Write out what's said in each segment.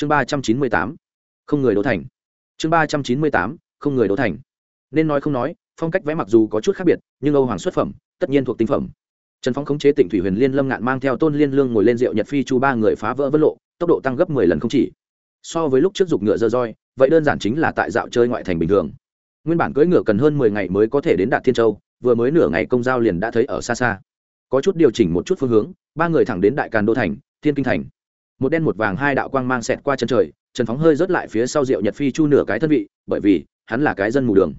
chương ba trăm chín mươi tám, không người đỗ thành. Chương ba trăm chín mươi tám, không người đỗ thành. Nên nói không nói, phong cách vẽ mặc dù có chút khác biệt, nhưng âu hoàng xuất phẩm, tất nhiên thuộc tinh phẩm. Trần phong khống chế tỉnh thủy huyền liên lâm ngạn mang theo tôn liên lương ngồi lên rượu nhật phi chu ba người phá vỡ vân lộ, tốc độ tăng gấp mười lần không chỉ. So với lúc trước dục ngựa dơ roi, vậy đơn giản chính là tại dạo chơi ngoại thành bình thường. Nguyên bản cưỡi ngựa cần hơn mười ngày mới có thể đến đạt thiên châu, vừa mới nửa ngày công giao liền đã thấy ở xa xa. Có chút điều chỉnh một chút phương hướng, ba người thẳng đến đại càn đô thành, thiên kinh thành một đen một vàng hai đạo quang mang xẹt qua chân trời, trần phóng hơi rớt lại phía sau rượu nhật phi chu nửa cái thân vị, bởi vì, hắn là cái dân mù đường.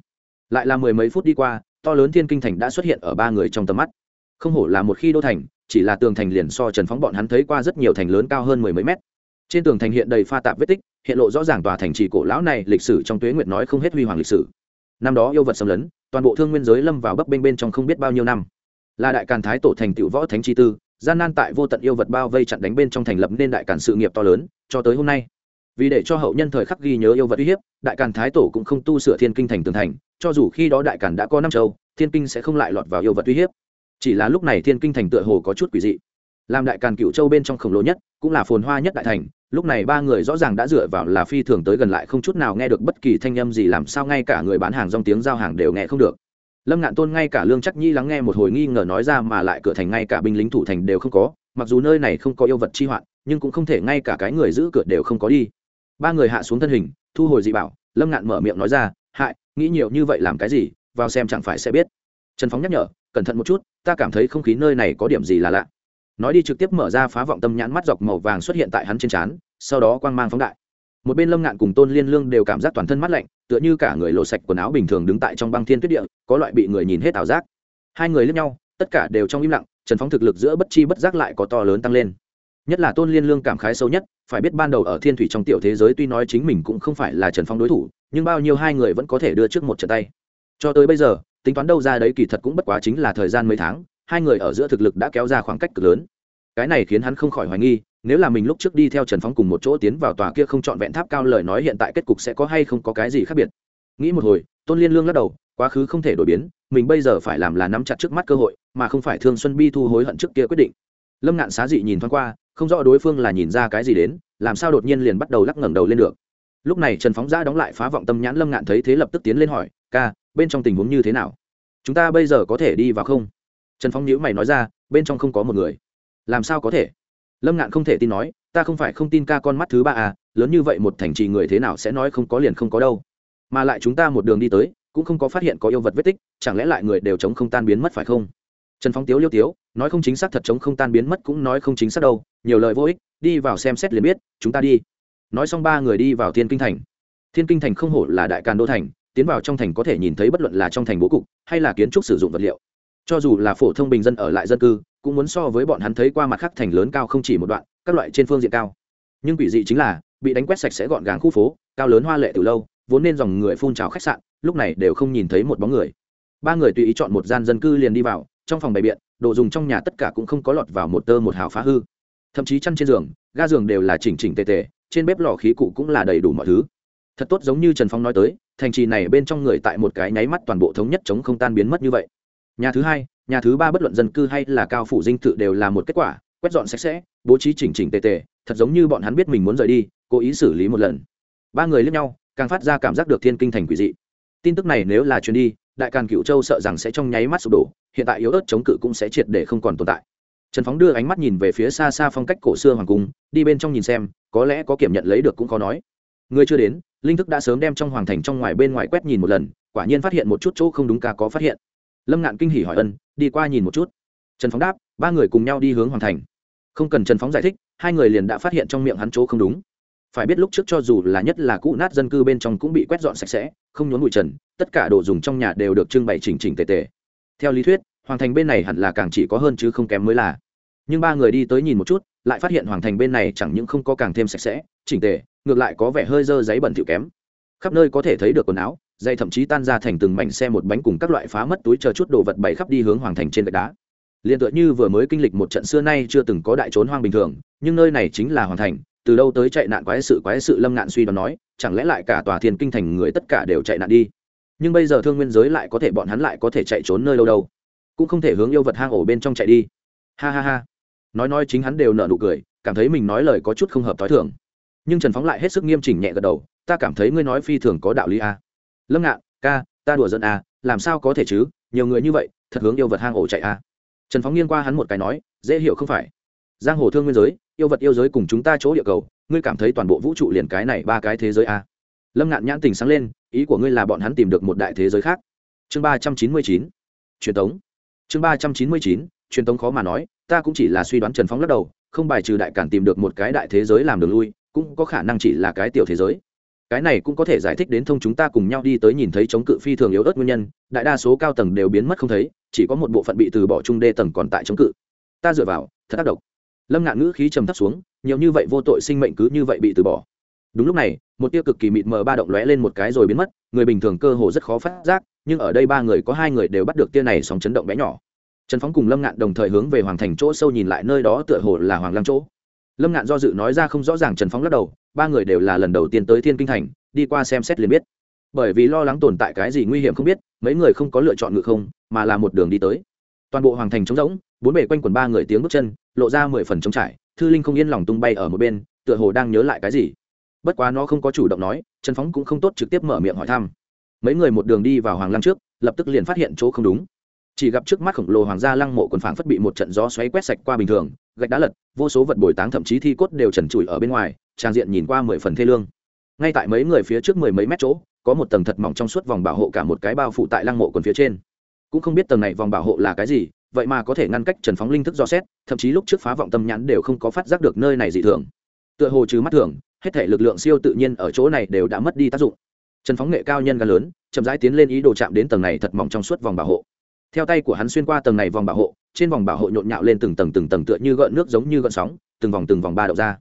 Lại là mười mấy phút đi qua, to lớn thiên kinh thành đã xuất hiện ở ba người trong tầm mắt. Không hổ là một khi đô thành, chỉ là tường thành liền so trần phóng bọn hắn thấy qua rất nhiều thành lớn cao hơn mười mấy mét. Trên tường thành hiện đầy pha tạp vết tích, hiện lộ rõ ràng tòa thành trì cổ lão này lịch sử trong tuế nguyệt nói không hết huy hoàng lịch sử. Năm đó yêu vật xâm lấn, toàn bộ thương nguyên giới lâm vào bấp bênh bên trong không biết bao nhiêu năm. Là đại càn thái tổ thành tựu võ thánh chi tư gian nan tại vô tận yêu vật bao vây chặn đánh bên trong thành lập nên đại càn sự nghiệp to lớn, cho tới hôm nay. Vì để cho hậu nhân thời khắc ghi nhớ yêu vật uy hiếp, đại càn thái tổ cũng không tu sửa thiên kinh thành tường thành, cho dù khi đó đại càn đã có năm châu, thiên kinh sẽ không lại lọt vào yêu vật uy hiếp. Chỉ là lúc này thiên kinh thành tựa hồ có chút quỷ dị. Làm đại càn cựu châu bên trong khổng lồ nhất, cũng là phồn hoa nhất đại thành, lúc này ba người rõ ràng đã dựa vào là phi thường tới gần lại không chút nào nghe được bất kỳ thanh âm gì, làm sao ngay cả người bán hàng rong tiếng giao hàng đều nghe không được lâm ngạn tôn ngay cả lương chắc nhi lắng nghe một hồi nghi ngờ nói ra mà lại cửa thành ngay cả binh lính thủ thành đều không có, mặc dù nơi này không có yêu vật chi hoạn, nhưng cũng không thể ngay cả cái người giữ cửa đều không có đi. Ba người hạ xuống thân hình, thu hồi dị bảo, lâm ngạn mở miệng nói ra, hại, nghĩ nhiều như vậy làm cái gì, vào xem chẳng phải sẽ biết. Trần phóng nhắc nhở, cẩn thận một chút, ta cảm thấy không khí nơi này có điểm gì là lạ. Nói đi trực tiếp mở ra phá vọng tâm nhãn mắt dọc màu vàng xuất hiện tại hắn trên trán, sau đó quang mang phóng đại một bên lâm ngạn cùng tôn liên lương đều cảm giác toàn thân mát lạnh, tựa như cả người lộ sạch quần áo bình thường đứng tại trong băng thiên tuyết địa, có loại bị người nhìn hết ảo giác. Hai người lướt nhau, tất cả đều trong im lặng, trần phóng thực lực giữa bất chi bất giác lại có to lớn tăng lên. Nhất là tôn liên lương cảm khái sâu nhất, phải biết ban đầu ở thiên thủy trong tiểu thế giới tuy nói chính mình cũng không phải là trần phong đối thủ, nhưng bao nhiêu hai người vẫn có thể đưa trước một trận tay. Cho tới bây giờ, tính toán đâu ra đấy kỳ thật cũng bất quá chính là thời gian mấy tháng, hai người ở giữa thực lực đã kéo ra khoảng cách cực lớn cái này khiến hắn không khỏi hoài nghi, nếu là mình lúc trước đi theo trần phong cùng một chỗ tiến vào tòa kia không trọn vẹn tháp cao lời nói hiện tại kết cục sẽ có hay không có cái gì khác biệt. Nghĩ một hồi, tôn liên lương lắc đầu, quá khứ không thể đổi biến, mình bây giờ phải làm là nắm chặt trước mắt cơ hội, mà không phải thương xuân bi thu hối hận trước kia quyết định. Lâm ngạn xá dị nhìn thoáng qua, không rõ đối phương là nhìn ra cái gì đến, làm sao đột nhiên liền bắt đầu lắc ngẩng đầu lên được. Lúc này trần phóng giã đóng lại phá vọng tâm nhãn lâm ngạn thấy thế lập tức tiến lên hỏi, ca, bên trong tình huống như thế nào? Chúng ta bây giờ có thể đi vào không? Trần phóng nhữ mày nói ra, bên trong không có một người làm sao có thể? Lâm ngạn không thể tin nói, ta không phải không tin ca con mắt thứ ba à lớn như vậy một thành trì người thế nào sẽ nói không có liền không có đâu. Mà lại chúng ta một đường đi tới, cũng không có phát hiện có yêu vật vết tích, chẳng lẽ lại người đều chống không tan biến mất phải không? Trần phóng tiếu liêu tiếu, nói không chính xác thật chống không tan biến mất cũng nói không chính xác đâu, nhiều lời vô ích, đi vào xem xét liền biết, chúng ta đi. Nói xong ba người đi vào thiên kinh thành. Thiên kinh thành không hổ là đại càn đô thành, tiến vào trong thành có thể nhìn thấy bất luận là trong thành bố cục, hay là kiến trúc sử dụng vật liệu. Cho dù là phổ thông bình dân ở lại dân cư cũng muốn so với bọn hắn thấy qua mặt khác thành lớn cao không chỉ một đoạn, các loại trên phương diện cao. Nhưng quỷ dị chính là, bị đánh quét sạch sẽ gọn gàng khu phố, cao lớn hoa lệ từ lâu, vốn nên dòng người phun trào khách sạn, lúc này đều không nhìn thấy một bóng người. Ba người tùy ý chọn một gian dân cư liền đi vào, trong phòng bày biện, đồ dùng trong nhà tất cả cũng không có lọt vào một tơ một hào phá hư. Thậm chí chăn trên giường, ga giường đều là chỉnh chỉnh tề tề, trên bếp lò khí cụ cũng là đầy đủ mọi thứ. Thật tốt giống như trần phong nói tới, thành trì này bên trong người tại một cái nháy mắt toàn bộ thống nhất chống không tan biến mất như vậy. Nhà thứ hai nhà thứ ba bất luận dân cư hay là cao phủ dinh thự đều là một kết quả, quét dọn sạch sẽ, bố trí chỉnh chỉnh tề tề, thật giống như bọn hắn biết mình muốn rời đi, cố ý xử lý một lần. Ba người lướt nhau, càng phát ra cảm giác được thiên kinh thành quỷ dị. Tin tức này nếu là chuyến đi, đại càn cựu châu sợ rằng sẽ trong nháy mắt sụp đổ, hiện tại yếu ớt chống cự cũng sẽ triệt để không còn tồn tại. Trần phóng đưa ánh mắt nhìn về phía xa xa phong cách cổ xưa hoàng cung, đi bên trong nhìn xem, có lẽ có kiểm nhận lấy được cũng khó nói. Người chưa đến, linh thức đã sớm đem trong hoàng thành trong ngoài bên ngoài quét nhìn một lần, quả nhiên phát hiện một chút chỗ không đúng ca có phát hiện lâm ngạn kinh hỉ hỏi ân, đi qua nhìn một chút. Trần phóng đáp, ba người cùng nhau đi hướng hoàng thành. Không cần trần phóng giải thích, hai người liền đã phát hiện trong miệng hắn chỗ không đúng. Phải biết lúc trước cho dù là nhất là cũ nát dân cư bên trong cũng bị quét dọn sạch sẽ, không nhốn bụi trần, tất cả đồ dùng trong nhà đều được trưng bày chỉnh chỉnh tề tề. Theo lý thuyết, hoàng thành bên này hẳn là càng chỉ có hơn chứ không kém mới là. Nhưng ba người đi tới nhìn một chút, lại phát hiện hoàng thành bên này chẳng những không có càng thêm sạch sẽ, chỉnh tề, ngược lại có vẻ hơi dơ giấy bẩn thỉu kém. Khắp nơi có thể thấy được quần áo dây thậm chí tan ra thành từng mảnh xe một bánh cùng các loại phá mất túi chờ chút đồ vật bày khắp đi hướng hoàng thành trên gạch đá. Liền tựa như vừa mới kinh lịch một trận xưa nay chưa từng có đại trốn hoang bình thường, nhưng nơi này chính là hoàng thành, từ đâu tới chạy nạn quái sự quái sự lâm ngạn suy đoán nói, chẳng lẽ lại cả tòa thiên kinh thành người tất cả đều chạy nạn đi? Nhưng bây giờ thương nguyên giới lại có thể bọn hắn lại có thể chạy trốn nơi đâu đâu? Cũng không thể hướng yêu vật hang ổ bên trong chạy đi. Ha ha ha. Nói nói chính hắn đều nở nụ cười, cảm thấy mình nói lời có chút không hợp t h o i thường. Nhưng trần phóng lại hết sức nghiêm chỉnh nhẹ gật đầu, ta cảm thấy ngươi nói phi thường có đạo lý a lâm ngạn, ca, ta đùa dân à làm sao có thể chứ? Nhiều người như vậy, thật hướng yêu vật hang ổ chạy à? trần phóng nghiêng qua hắn một cái nói, dễ hiểu không phải? Giang hồ thương nguyên giới, yêu vật yêu giới cùng chúng ta chỗ địa cầu, ngươi cảm thấy toàn bộ vũ trụ liền cái này ba cái thế giới à? lâm ngạn nhãn tình sáng lên, ý của ngươi là bọn hắn tìm được một đại thế giới khác. Chương ba trăm chín mươi chín, truyền thống chương ba trăm chín mươi chín, truyền thống khó mà nói, ta cũng chỉ là suy đoán trần phóng lắc đầu, không bài trừ đại cản tìm được một cái đại thế giới làm đường lui, cũng có khả năng chỉ là cái tiểu thế giới cái này cũng có thể giải thích đến thông chúng ta cùng nhau đi tới nhìn thấy chống cự phi thường yếu ớt nguyên nhân, đại đa số cao tầng đều biến mất không thấy, chỉ có một bộ phận bị từ bỏ trung đê tầng còn tại chống cự. Ta dựa vào, thật tác động lâm ngạn ngữ khí trầm thấp xuống, nhiều như vậy vô tội sinh mệnh cứ như vậy bị từ bỏ. Đúng lúc này, một tia cực kỳ mịt mờ ba động lóe lên một cái rồi biến mất, người bình thường cơ hồ rất khó phát giác, nhưng ở đây ba người có hai người đều bắt được tia này sóng chấn động bé nhỏ. Trần phóng cùng lâm ngạn đồng thời hướng về hoàng thành chỗ sâu nhìn lại, nơi đó tựa hồ là hoàng lăng chỗ lâm ngạn do dự nói ra không rõ ràng trần phóng lắc đầu, ba người đều là lần đầu tiên tới thiên kinh thành, đi qua xem xét liền biết. Bởi vì lo lắng tồn tại cái gì nguy hiểm không biết, mấy người không có lựa chọn ngự không, mà là một đường đi tới. Toàn bộ hoàng thành trống rỗng, bốn bề quanh quần ba người tiếng bước chân, lộ ra mười phần trống trải, thư linh không yên lòng tung bay ở một bên, tựa hồ đang nhớ lại cái gì. Bất quá nó không có chủ động nói, trần phóng cũng không tốt trực tiếp mở miệng hỏi thăm. Mấy người một đường đi vào hoàng lăng trước, lập tức liền phát hiện chỗ không đúng. Chỉ gặp trước mắt khổng lồ hoàng gia lăng mộ quần phảng phất bị một trận gió xoáy quét sạch qua bình thường gạch đá lật, vô số vật bồi táng thậm chí thi cốt đều trần trụi ở bên ngoài, trang diện nhìn qua mười phần thê lương. Ngay tại mấy người phía trước mười mấy mét chỗ, có một tầng thật mỏng trong suốt vòng bảo hộ cả một cái bao phụ tại lăng mộ còn phía trên. Cũng không biết tầng này vòng bảo hộ là cái gì, vậy mà có thể ngăn cách trần phóng linh thức do xét, thậm chí lúc trước phá vọng tâm nhãn đều không có phát giác được nơi này dị thường. Tựa hồ trừ mắt thường, hết thể lực lượng siêu tự nhiên ở chỗ này đều đã mất đi tác dụng. Trần phóng nghệ cao nhân gan lớn, chậm rãi tiến lên ý đồ chạm đến tầng này thật mỏng trong suốt vòng bảo hộ theo tay của hắn xuyên qua tầng này vòng bảo hộ, trên vòng bảo hộ nhộn nhạo lên từng tầng từng tầng tựa như gợn nước giống như gợn sóng, từng vòng từng vòng ba đậu ra.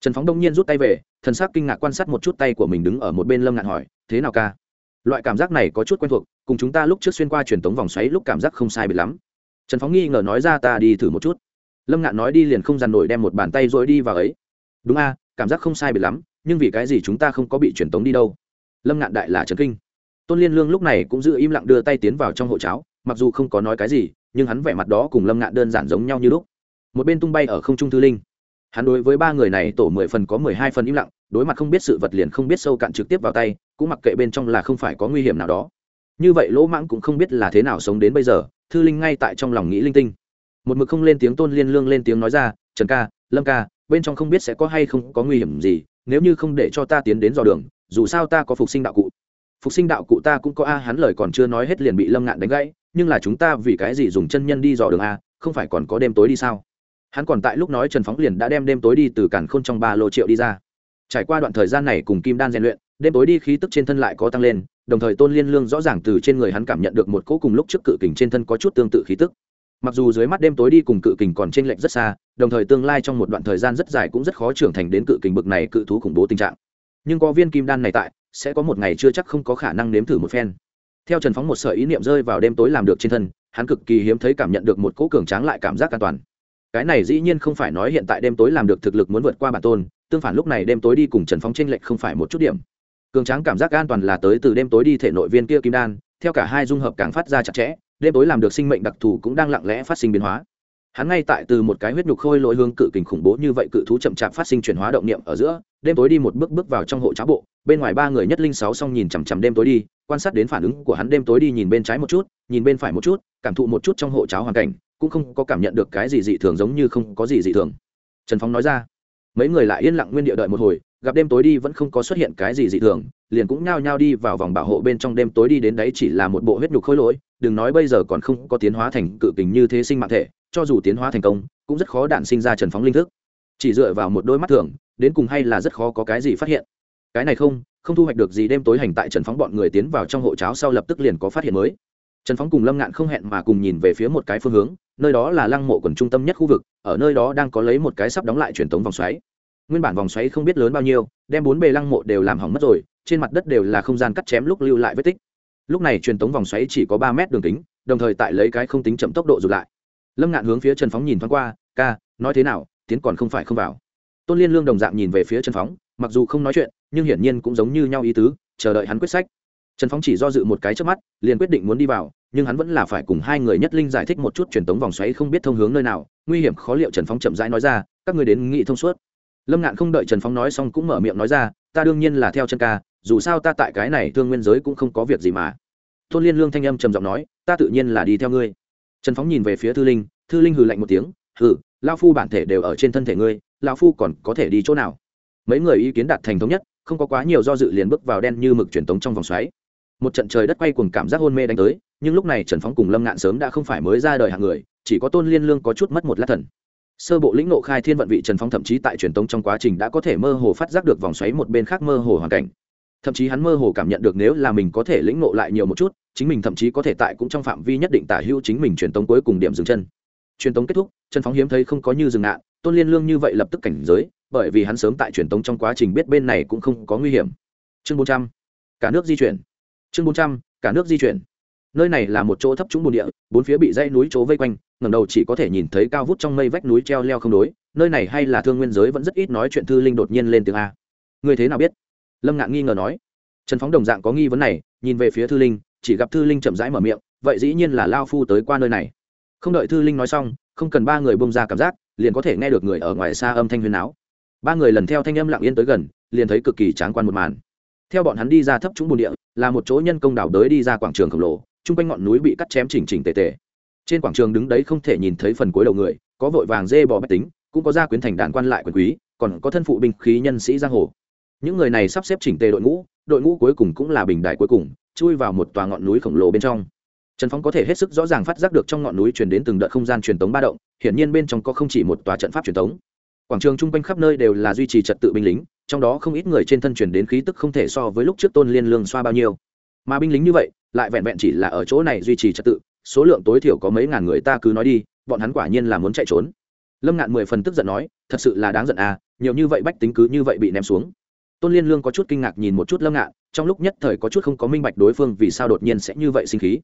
Trần phóng đông nhiên rút tay về, thần sắc kinh ngạc quan sát một chút tay của mình đứng ở một bên lâm ngạn hỏi, thế nào ca? Loại cảm giác này có chút quen thuộc, cùng chúng ta lúc trước xuyên qua truyền tống vòng xoáy lúc cảm giác không sai biệt lắm. Trần phóng nghi ngờ nói ra, ta đi thử một chút. Lâm ngạn nói đi liền không dằn nổi đem một bàn tay rồi đi vào ấy. Đúng a, cảm giác không sai biệt lắm, nhưng vì cái gì chúng ta không có bị truyền tống đi đâu? Lâm ngạn đại là trần kinh. Tôn liên lương lúc này cũng giữ im lặng đưa tay tiến vào trong hộ cháo mặc dù không có nói cái gì, nhưng hắn vẻ mặt đó cùng lâm ngạn đơn giản giống nhau như lúc. Một bên tung bay ở không trung thư linh. Hắn đối với ba người này tổ mười phần có mười hai phần im lặng, đối mặt không biết sự vật liền không biết sâu cạn trực tiếp vào tay, cũng mặc kệ bên trong là không phải có nguy hiểm nào đó. Như vậy lỗ mãng cũng không biết là thế nào sống đến bây giờ, thư linh ngay tại trong lòng nghĩ linh tinh. Một mực không lên tiếng tôn liên lương lên tiếng nói ra, trần ca, lâm ca, bên trong không biết sẽ có hay không có nguy hiểm gì, nếu như không để cho ta tiến đến dò đường, dù sao ta có phục sinh đạo cụ. Phục sinh đạo cụ ta cũng có a, hắn lời còn chưa nói hết liền bị lâm ngạn đánh gãy nhưng là chúng ta vì cái gì dùng chân nhân đi dò đường a, không phải còn có đêm tối đi sao? Hắn còn tại lúc nói trần phóng liền đã đem đêm tối đi từ cản khôn trong ba lô triệu đi ra. Trải qua đoạn thời gian này cùng kim đan rèn luyện, đêm tối đi khí tức trên thân lại có tăng lên, đồng thời tôn liên lương rõ ràng từ trên người hắn cảm nhận được một cỗ cùng lúc trước cự kình trên thân có chút tương tự khí tức. Mặc dù dưới mắt đêm tối đi cùng cự kình còn t r ê n lệch rất xa, đồng thời tương lai trong một đoạn thời gian rất dài cũng rất khó trưởng thành đến cự kình bực này cự thú khủng bố tình trạng. Nhưng có viên kim đan này tại, sẽ có một ngày chưa chắc không có khả năng nếm thử một phen theo trần phóng một sợi ý niệm rơi vào đêm tối làm được trên thân, hắn cực kỳ hiếm thấy cảm nhận được một cỗ cường tráng lại cảm giác an toàn. Cái này dĩ nhiên không phải nói hiện tại đêm tối làm được thực lực muốn vượt qua bản tôn, tương phản lúc này đêm tối đi cùng trần phóng tranh lệch không phải một chút điểm. Cường tráng cảm giác an toàn là tới từ đêm tối đi thể nội viên kia kim đan, theo cả hai dung hợp càng phát ra chặt chẽ, đêm tối làm được sinh mệnh đặc thù cũng đang lặng lẽ phát sinh biến hóa hắn ngay tại từ một cái huyết nhục khôi lỗi hướng cự kình khủng bố như vậy cự thú chậm chạp phát sinh chuyển hóa động niệm ở giữa, đêm tối đi một bước bước vào trong hộ cháo bộ, bên ngoài ba người nhất linh sáu xong nhìn chằm chằm đêm tối đi, quan sát đến phản ứng của hắn đêm tối đi nhìn bên trái một chút, nhìn bên phải một chút, cảm thụ một chút trong hộ cháo hoàn cảnh, cũng không có cảm nhận được cái gì dị thường giống như không có gì dị thường. Trần phóng nói ra, mấy người lại yên lặng nguyên địa đợi một hồi, gặp đêm tối đi vẫn không có xuất hiện cái gì dị thường liền cũng nhao nhao đi vào vòng bảo hộ bên trong đêm tối đi đến đấy chỉ là một bộ huyết nhục khối lỗi, đừng nói bây giờ còn không có tiến hóa thành cự kình như thế sinh mạng thể, cho dù tiến hóa thành công, cũng rất khó đản sinh ra trần phóng linh thức. Chỉ dựa vào một đôi mắt thường, đến cùng hay là rất khó có cái gì phát hiện. Cái này không không thu hoạch được gì đêm tối hành tại trần phóng bọn người tiến vào trong hộ cháo sau lập tức liền có phát hiện mới. Trần phóng cùng lâm ngạn không hẹn mà cùng nhìn về phía một cái phương hướng, nơi đó là lăng mộ quần trung tâm nhất khu vực, ở nơi đó đang có lấy một cái sắp đóng lại truyền thống vòng xoáy nguyên bản vòng xoáy không biết lớn bao nhiêu, đem bốn bề lăng mộ đều làm hỏng mất rồi, trên mặt đất đều là không gian cắt chém lúc lưu lại vết tích. Lúc này truyền tống vòng xoáy chỉ có ba mét đường kính, đồng thời tại lấy cái không tính chậm tốc độ rụt lại. Lâm ngạn hướng phía trần phóng nhìn thoáng qua, ca, nói thế nào, tiến còn không phải không vào. Tôn liên lương đồng dạng nhìn về phía trần phóng, mặc dù không nói chuyện, nhưng hiển nhiên cũng giống như nhau ý tứ, chờ đợi hắn quyết sách. Trần phóng chỉ do dự một cái trước mắt, liền quyết định muốn đi vào, nhưng hắn vẫn là phải cùng hai người nhất linh giải thích một chút truyền tống vòng xoáy không biết thông hướng nơi nào, nguy hiểm khó liệu trần phóng chậm rãi nói ra, các người đến nghị thông suốt lâm ngạn không đợi trần phóng nói xong cũng mở miệng nói ra, ta đương nhiên là theo chân ca, dù sao ta tại cái này thương nguyên giới cũng không có việc gì mà. Tôn liên lương thanh âm trầm giọng nói, ta tự nhiên là đi theo ngươi. Trần phóng nhìn về phía thư linh thư linh hừ lạnh một tiếng, hừ lao phu bản thể đều ở trên thân thể ngươi lao phu còn có thể đi chỗ nào? Mấy người ý kiến đạt thành thống nhất, không có quá nhiều do dự liền bước vào đen như mực truyền tống trong vòng xoáy. Một trận trời đất quay cùng cảm giác hôn mê đánh tới, nhưng lúc này trần phóng cùng lâm ngạn sớm đã không phải mới ra đời hàng người, chỉ có tôn liên lương có chút mất một lát thần sơ bộ lĩnh nộ khai thiên vận vị trần Phong thậm chí tại truyền tống trong quá trình đã có thể mơ hồ phát giác được vòng xoáy một bên khác mơ hồ hoàn cảnh. Thậm chí hắn mơ hồ cảm nhận được nếu là mình có thể lĩnh nộ lại nhiều một chút, chính mình thậm chí có thể tại cũng trong phạm vi nhất định tả hữu chính mình truyền tống cuối cùng điểm dừng chân. Truyền tống kết thúc, trần phóng hiếm thấy không có như dừng nạn, tôn liên lương như vậy lập tức cảnh giới, bởi vì hắn sớm tại truyền tống trong quá trình biết bên này cũng không có nguy hiểm. Chương bốn trăm, cả nước di chuyển. Chương bốn trăm, cả nước di chuyển. Nơi này là một chỗ thấp trũng bồn địa, bốn phía bị dãy núi chỗ vây quanh ngẩng đầu chỉ có thể nhìn thấy cao vút trong mây vách núi treo leo không đối, nơi này hay là thương nguyên giới vẫn rất ít nói chuyện thư linh đột nhiên lên tiếng a. Người thế nào biết? Lâm ngạn nghi ngờ nói. Trần phóng đồng dạng có nghi vấn này, nhìn về phía thư linh, chỉ gặp thư linh chậm rãi mở miệng, vậy dĩ nhiên là lao phu tới qua nơi này. Không đợi thư linh nói xong, không cần ba người bông ra cảm giác, liền có thể nghe được người ở ngoài xa âm thanh huyền áo ba người lần theo thanh âm lặng yên tới gần, liền thấy cực kỳ tráng quan một màn. Theo bọn hắn đi ra thấp trũng bồn địa, là một chỗ nhân công đảo đới đi ra quảng trường khổng lồ, chung quanh ngọn núi bị cắt chém chỉnh chỉnh tề tề trên quảng trường đứng đấy không thể nhìn thấy phần cuối đầu người, có vội vàng dê bò bách tính, cũng có gia quyến thành đàn quan lại quyền quý, còn có thân phụ binh khí nhân sĩ giang hồ. Những người này sắp xếp chỉnh tề đội ngũ đội ngũ cuối cùng cũng là bình đại cuối cùng, chui vào một tòa ngọn núi khổng lồ bên trong. Trần phóng có thể hết sức rõ ràng phát giác được trong ngọn núi truyền đến từng đợt không gian truyền tống ba động, hiển nhiên bên trong có không chỉ một tòa trận pháp truyền tống. Quảng trường chung quanh khắp nơi đều là duy trì trật tự binh lính, trong đó không ít người trên thân truyền đến khí tức không thể so với lúc trước tôn liên lương xoa bao nhiêu. Mà binh lính như vậy, lại vẹn vẹn chỉ là ở chỗ này duy trì trật tự số lượng tối thiểu có mấy ngàn người ta cứ nói đi, bọn hắn quả nhiên là muốn chạy trốn. Lâm ngạn mười phần tức giận nói, thật sự là đáng giận à nhiều như vậy bách tính cứ như vậy bị ném xuống. Tôn liên lương có chút kinh ngạc nhìn một chút lâm ngạn, trong lúc nhất thời có chút không có minh bạch đối phương vì sao đột nhiên sẽ như vậy sinh khí.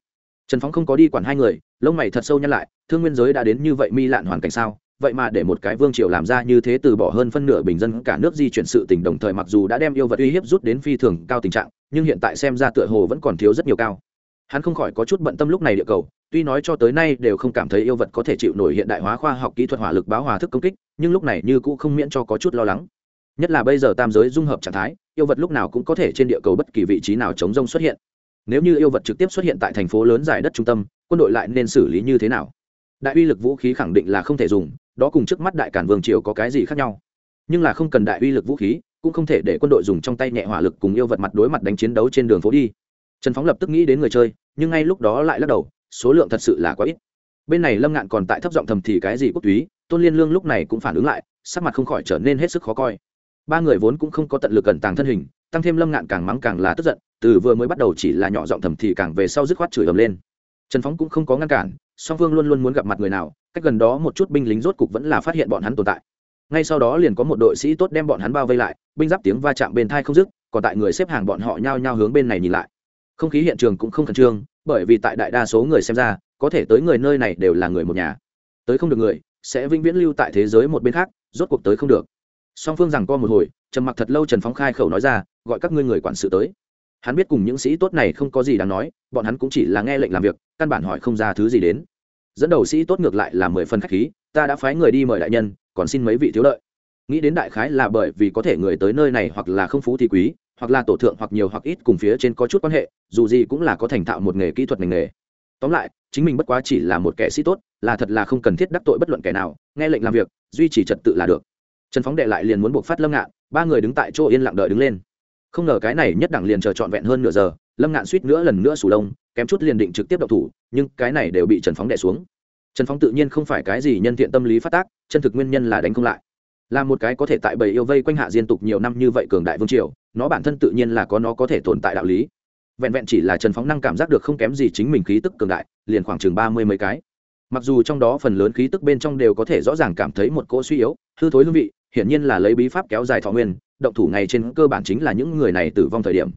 Trần phóng không có đi quản hai người, lông mày thật sâu nhăn lại, thương nguyên giới đã đến như vậy mi lạn hoàn cảnh sao, vậy mà để một cái vương triều làm ra như thế từ bỏ hơn phân nửa bình dân cả nước di chuyển sự tình đồng thời mặc dù đã đem yêu vật uy hiếp rút đến phi thường cao tình trạng, nhưng hiện tại xem ra tựa hồ vẫn còn thiếu rất nhiều cao hắn không khỏi có chút bận tâm lúc này địa cầu, tuy nói cho tới nay đều không cảm thấy yêu vật có thể chịu nổi hiện đại hóa khoa học kỹ thuật hỏa lực báo hòa thức công kích, nhưng lúc này như cũ không miễn cho có chút lo lắng. Nhất là bây giờ tam giới dung hợp trạng thái, yêu vật lúc nào cũng có thể trên địa cầu bất kỳ vị trí nào chống rông xuất hiện. Nếu như yêu vật trực tiếp xuất hiện tại thành phố lớn giải đất trung tâm, quân đội lại nên xử lý như thế nào? Đại uy lực vũ khí khẳng định là không thể dùng, đó cùng trước mắt đại cản vương triều có cái gì khác nhau? Nhưng là không cần đại uy lực vũ khí, cũng không thể để quân đội dùng trong tay nhẹ hỏa lực cùng yêu vật mặt đối mặt đánh chiến đấu trên đường phố đi trần phóng lập tức nghĩ đến người chơi, nhưng ngay lúc đó lại lắc đầu, số lượng thật sự là quá ít. Bên này lâm ngạn còn tại thấp giọng thầm thì cái gì quốc túy, tôn liên lương lúc này cũng phản ứng lại, sắc mặt không khỏi trở nên hết sức khó coi. Ba người vốn cũng không có tận lực cẩn tàng thân hình, tăng thêm lâm ngạn càng mắng càng là tức giận, từ vừa mới bắt đầu chỉ là nhỏ giọng thầm thì càng về sau dứt khoát chửi ầm lên. Trần phóng cũng không có ngăn cản, song phương luôn luôn muốn gặp mặt người nào, cách gần đó một chút binh lính rốt cục vẫn là phát hiện bọn hắn tồn tại. Ngay sau đó liền có một đội sĩ tốt đem bọn hắn bao vây lại, binh giáp tiếng va chạm bên thai không dứt, còn tại người xếp hàng bọn họ nhao nhao hướng bên này nhìn lại không khí hiện trường cũng không khẩn trương, bởi vì tại đại đa số người xem ra, có thể tới người nơi này đều là người một nhà. Tới không được người, sẽ vĩnh viễn lưu tại thế giới một bên khác, rốt cuộc tới không được. Song phương rằng co một hồi, trầm mặc thật lâu trần phóng khai khẩu nói ra, gọi các ngươi người quản sự tới. Hắn biết cùng những sĩ tốt này không có gì đáng nói, bọn hắn cũng chỉ là nghe lệnh làm việc, căn bản hỏi không ra thứ gì đến. Dẫn đầu sĩ tốt ngược lại là mười phân khách khí, ta đã phái người đi mời đại nhân, còn xin mấy vị thiếu lợi nghĩ đến đại khái là bởi vì có thể người tới nơi này hoặc là không phú thì quý hoặc là tổ thượng hoặc nhiều hoặc ít cùng phía trên có chút quan hệ, dù gì cũng là có thành thạo một nghề kỹ thuật ngành nghề. Tóm lại, chính mình bất quá chỉ là một kẻ sĩ tốt, là thật là không cần thiết đắc tội bất luận kẻ nào, nghe lệnh làm việc, duy trì trật tự là được. Trần phóng đệ lại liền muốn buộc phát lâm ngạn, ba người đứng tại chỗ yên lặng đợi đứng lên. Không ngờ cái này nhất đẳng liền chờ trọn vẹn hơn nửa giờ, lâm ngạn suýt nữa lần nữa sủ lông, kém chút liền định trực tiếp đậu thủ, nhưng cái này đều bị trần phóng đệ xuống. Trần phóng tự nhiên không phải cái gì nhân thiện tâm lý phát tác, chân thực nguyên nhân là đánh không lại. Là một cái có thể tại bầy yêu vây quanh hạ diên tục nhiều năm như vậy cường đại vương triều nó bản thân tự nhiên là có nó có thể tồn tại đạo lý. Vẹn vẹn chỉ là trần phóng năng cảm giác được không kém gì chính mình khí tức cường đại, liền khoảng chừng ba mươi mấy cái. Mặc dù trong đó phần lớn khí tức bên trong đều có thể rõ ràng cảm thấy một cỗ suy yếu, hư thối hương vị, hiển nhiên là lấy bí pháp kéo dài thọ nguyên, động thủ ngày trên cơ bản chính là những người này tử vong thời điểm.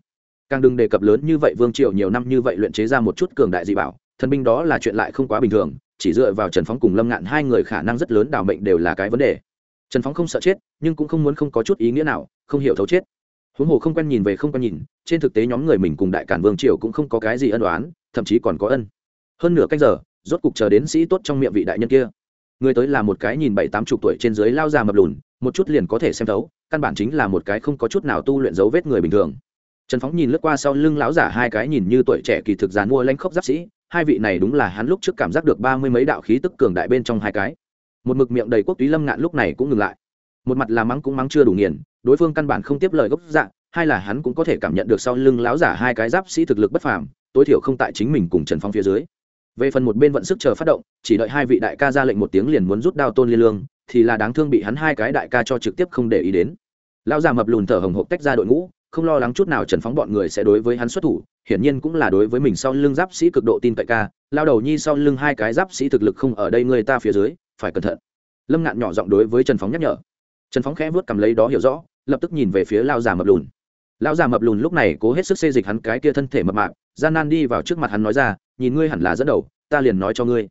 Càng đừng đề cập lớn như vậy vương triều nhiều năm như vậy luyện chế ra một chút cường đại dị bảo, thần binh đó là chuyện lại không quá bình thường, chỉ dựa vào trần phóng cùng lâm ngạn hai người khả năng rất lớn đảo mệnh đều là cái vấn đề. Trần phóng không sợ chết, nhưng cũng không muốn không có chút ý nghĩa nào, không hiểu thấu chết huống hồ không quen nhìn về không quen nhìn, trên thực tế nhóm người mình cùng đại cản vương triều cũng không có cái gì ân đoán thậm chí còn có ân. Hơn nửa cách giờ, rốt cục chờ đến sĩ tốt trong miệng vị đại nhân kia. Người tới là một cái nhìn bảy tám chục tuổi trên dưới lao già mập lùn, một chút liền có thể xem thấu, căn bản chính là một cái không có chút nào tu luyện dấu vết người bình thường. Trần phóng nhìn lướt qua sau lưng lão giả hai cái nhìn như tuổi trẻ kỳ thực giàn mua lanh khốc giáp sĩ, hai vị này đúng là hắn lúc trước cảm giác được ba mươi mấy đạo khí tức cường đại bên trong hai cái. Một mực miệng đầy quốc túy lâm ngạn lúc này cũng ngừng lại một mặt là mắng cũng mắng chưa đủ nghiền, đối phương căn bản không tiếp lời gốc dạng hai là hắn cũng có thể cảm nhận được sau lưng lão giả hai cái giáp sĩ thực lực bất phàm, tối thiểu không tại chính mình cùng trần phong phía dưới. Về phần một bên vận sức chờ phát động, chỉ đợi hai vị đại ca ra lệnh một tiếng liền muốn rút đao tôn liên lương, thì là đáng thương bị hắn hai cái đại ca cho trực tiếp không để ý đến. Lão già mập lùn thở hồng hộc tách ra đội ngũ, không lo lắng chút nào trần phóng bọn người sẽ đối với hắn xuất thủ, hiển nhiên cũng là đối với mình sau lưng giáp sĩ cực độ tin cậy ca lao đầu nhi sau lưng hai cái giáp sĩ thực lực không ở đây người ta phía dưới, phải cẩn thận. Lâm ngạn nhỏ giọng đối với trần phóng nhắc nhở trần phóng khẽ vớt cầm lấy đó hiểu rõ, lập tức nhìn về phía lao già mập lùn. Lão già mập lùn lúc này cố hết sức xê dịch hắn cái kia thân thể mập mạp, gian nan đi vào trước mặt hắn nói ra, nhìn ngươi hẳn là dẫn đầu, ta liền nói cho ngươi.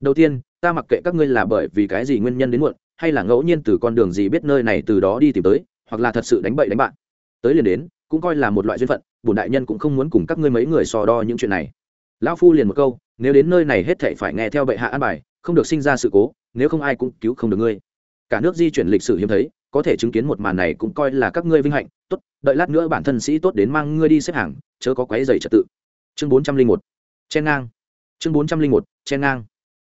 Đầu tiên, ta mặc kệ các ngươi là bởi vì cái gì nguyên nhân đến muộn, hay là ngẫu nhiên từ con đường gì biết nơi này từ đó đi tìm tới, hoặc là thật sự đánh bậy đánh bạn. Tới liền đến, cũng coi là một loại duyên phận bùn đại nhân cũng không muốn cùng các ngươi mấy người so đo những chuyện này. Lão phu liền một câu, nếu đến nơi này hết thảy phải nghe theo bệ hạ an bài, không được sinh ra sự cố, nếu không ai cũng cứu không được ngươi cả nước di chuyển lịch sử hiếm thấy, có thể chứng kiến một màn này cũng coi là các ngươi vinh hạnh. Tốt, đợi lát nữa bản thân sĩ tốt đến mang ngươi đi xếp hàng, chớ có quấy dày trật tự. Chương bốn trăm linh một, chen ngang. Chương bốn trăm linh một, chen ngang.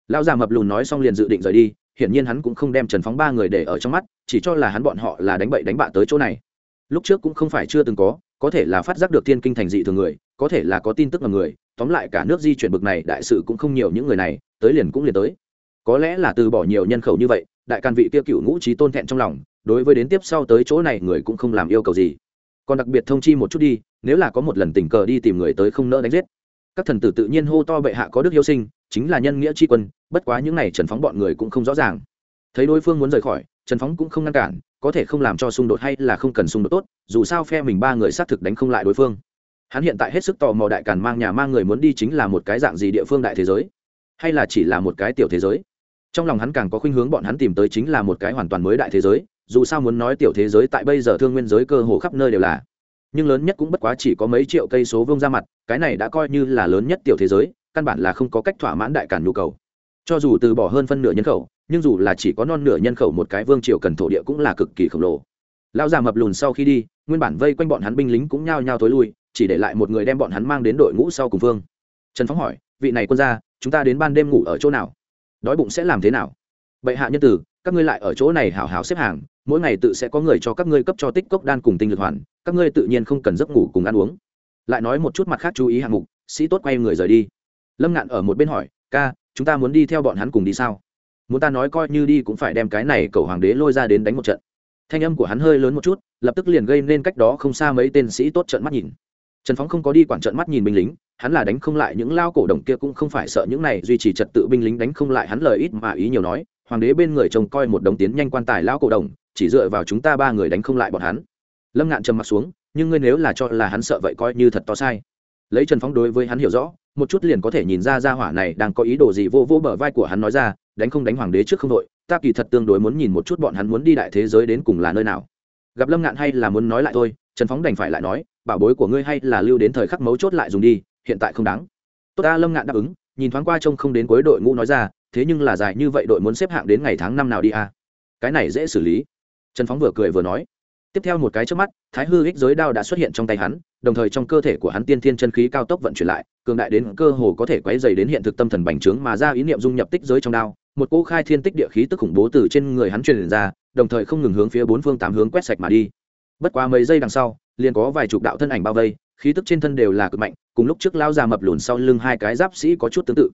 Lão già mập lùn nói xong liền dự định rời đi, hiển nhiên hắn cũng không đem trần phóng ba người để ở trong mắt, chỉ cho là hắn bọn họ là đánh bậy đánh bạ tới chỗ này. Lúc trước cũng không phải chưa từng có có thể là phát giác được thiên kinh thành dị thường người, có thể là có tin tức là người, tóm lại cả nước di chuyển bực này đại sự cũng không nhiều những người này, tới liền cũng liền tới. Có lẽ là từ bỏ nhiều nhân khẩu như vậy đại can vị kia cựu ngũ trí tôn thẹn trong lòng, đối với đến tiếp sau tới chỗ này người cũng không làm yêu cầu gì. Còn đặc biệt thông chi một chút đi, nếu là có một lần tình cờ đi tìm người tới không nỡ đánh giết. Các thần tử tự nhiên hô to bệ hạ có đức yêu sinh, chính là nhân nghĩa tri quân, bất quá những n à y trần phóng bọn người cũng không rõ ràng. Thấy đối phương muốn rời khỏi, trần phóng cũng không ngăn cản, có thể không làm cho xung đột hay là không cần xung đột tốt, dù sao phe mình ba người xác thực đánh không lại đối phương. Hắn hiện tại hết sức tò mò đại càn mang nhà mang người muốn đi chính là một cái dạng gì địa phương đại thế giới, hay là chỉ là một cái tiểu thế giới trong lòng hắn càng có khuynh hướng bọn hắn tìm tới chính là một cái hoàn toàn mới đại thế giới, dù sao muốn nói tiểu thế giới tại bây giờ thương nguyên giới cơ hồ khắp nơi đều là. Nhưng lớn nhất cũng bất quá chỉ có mấy triệu cây số vông ra mặt, cái này đã coi như là lớn nhất tiểu thế giới, căn bản là không có cách thỏa mãn đại cản nhu cầu. Cho dù từ bỏ hơn phân nửa nhân khẩu, nhưng dù là chỉ có non nửa nhân khẩu một cái vương triều cần thổ địa cũng là cực kỳ khổng lồ. Lão già mập lùn sau khi đi, nguyên bản vây quanh bọn hắn binh lính cũng nhao nhao tối lui, chỉ để lại một người đem bọn hắn mang đến đội ngũ sau cùng phương trần phóng hỏi, vị này quân gia, chúng ta đến ban đêm ngủ ở chỗ nào? Đói bụng sẽ làm thế nào? Bệ hạ nhân tử, các ngươi lại ở chỗ này hảo hảo xếp hàng, mỗi ngày tự sẽ có người cho các ngươi cấp cho tích cốc đan cùng tinh lực hoàn, các ngươi tự nhiên không cần giấc ngủ cùng ăn uống. Lại nói một chút mặt khác chú ý hạng mục, sĩ tốt quay người rời đi. Lâm ngạn ở một bên hỏi, ca, chúng ta muốn đi theo bọn hắn cùng đi sao? Muốn ta nói coi như đi cũng phải đem cái này cầu hoàng đế lôi ra đến đánh một trận. Thanh âm của hắn hơi lớn một chút, lập tức liền gây nên cách đó không xa mấy tên sĩ tốt trận mắt nhìn trần phóng không có đi quản trận mắt nhìn binh lính, hắn là đánh không lại những lao cổ đồng kia cũng không phải sợ những này duy trì trật tự binh lính đánh không lại hắn lời ít mà ý nhiều nói, hoàng đế bên người trông coi một đồng tiến nhanh quan tài lao cổ đồng, chỉ dựa vào chúng ta ba người đánh không lại bọn hắn. Lâm ngạn trầm mặt xuống, nhưng ngươi nếu là cho là hắn sợ vậy coi như thật to sai. Lấy trần phóng đối với hắn hiểu rõ, một chút liền có thể nhìn ra ra hỏa này đang có ý đồ gì vô vô bờ vai của hắn nói ra, đánh không đánh hoàng đế trước không đội, ta kỳ thật tương đối muốn nhìn một chút bọn hắn muốn đi đại thế giới đến cùng là nơi nào. Gặp lâm ngạn hay là muốn nói lại thôi, trần phóng đành phải lại nói bảo bối của ngươi hay là lưu đến thời khắc mấu chốt lại dùng đi, hiện tại không đáng. Tốt ta lâm ngạn đáp ứng, nhìn thoáng qua trông không đến cuối đội ngũ nói ra, thế nhưng là dài như vậy đội muốn xếp hạng đến ngày tháng năm nào đi à cái này dễ xử lý. Trần phóng vừa cười vừa nói. Tiếp theo một cái trước mắt, thái hư ích giới đao đã xuất hiện trong tay hắn, đồng thời trong cơ thể của hắn tiên thiên chân khí cao tốc vận chuyển lại, cường đại đến cơ hồ có thể quấy dày đến hiện thực tâm thần bành trướng mà ra ý niệm dung nhập tích giới trong đao. Một cỗ khai thiên tích địa khí tức khủng bố từ trên người hắn truyền ra, đồng thời không ngừng hướng phía bốn phương tám hướng quét sạch mà đi. Bất quá mấy giây đằng sau liền có vài chục đạo thân ảnh bao vây, khí tức trên thân đều là cực mạnh, cùng lúc trước lao già mập lùn sau lưng hai cái giáp sĩ có chút tương tự.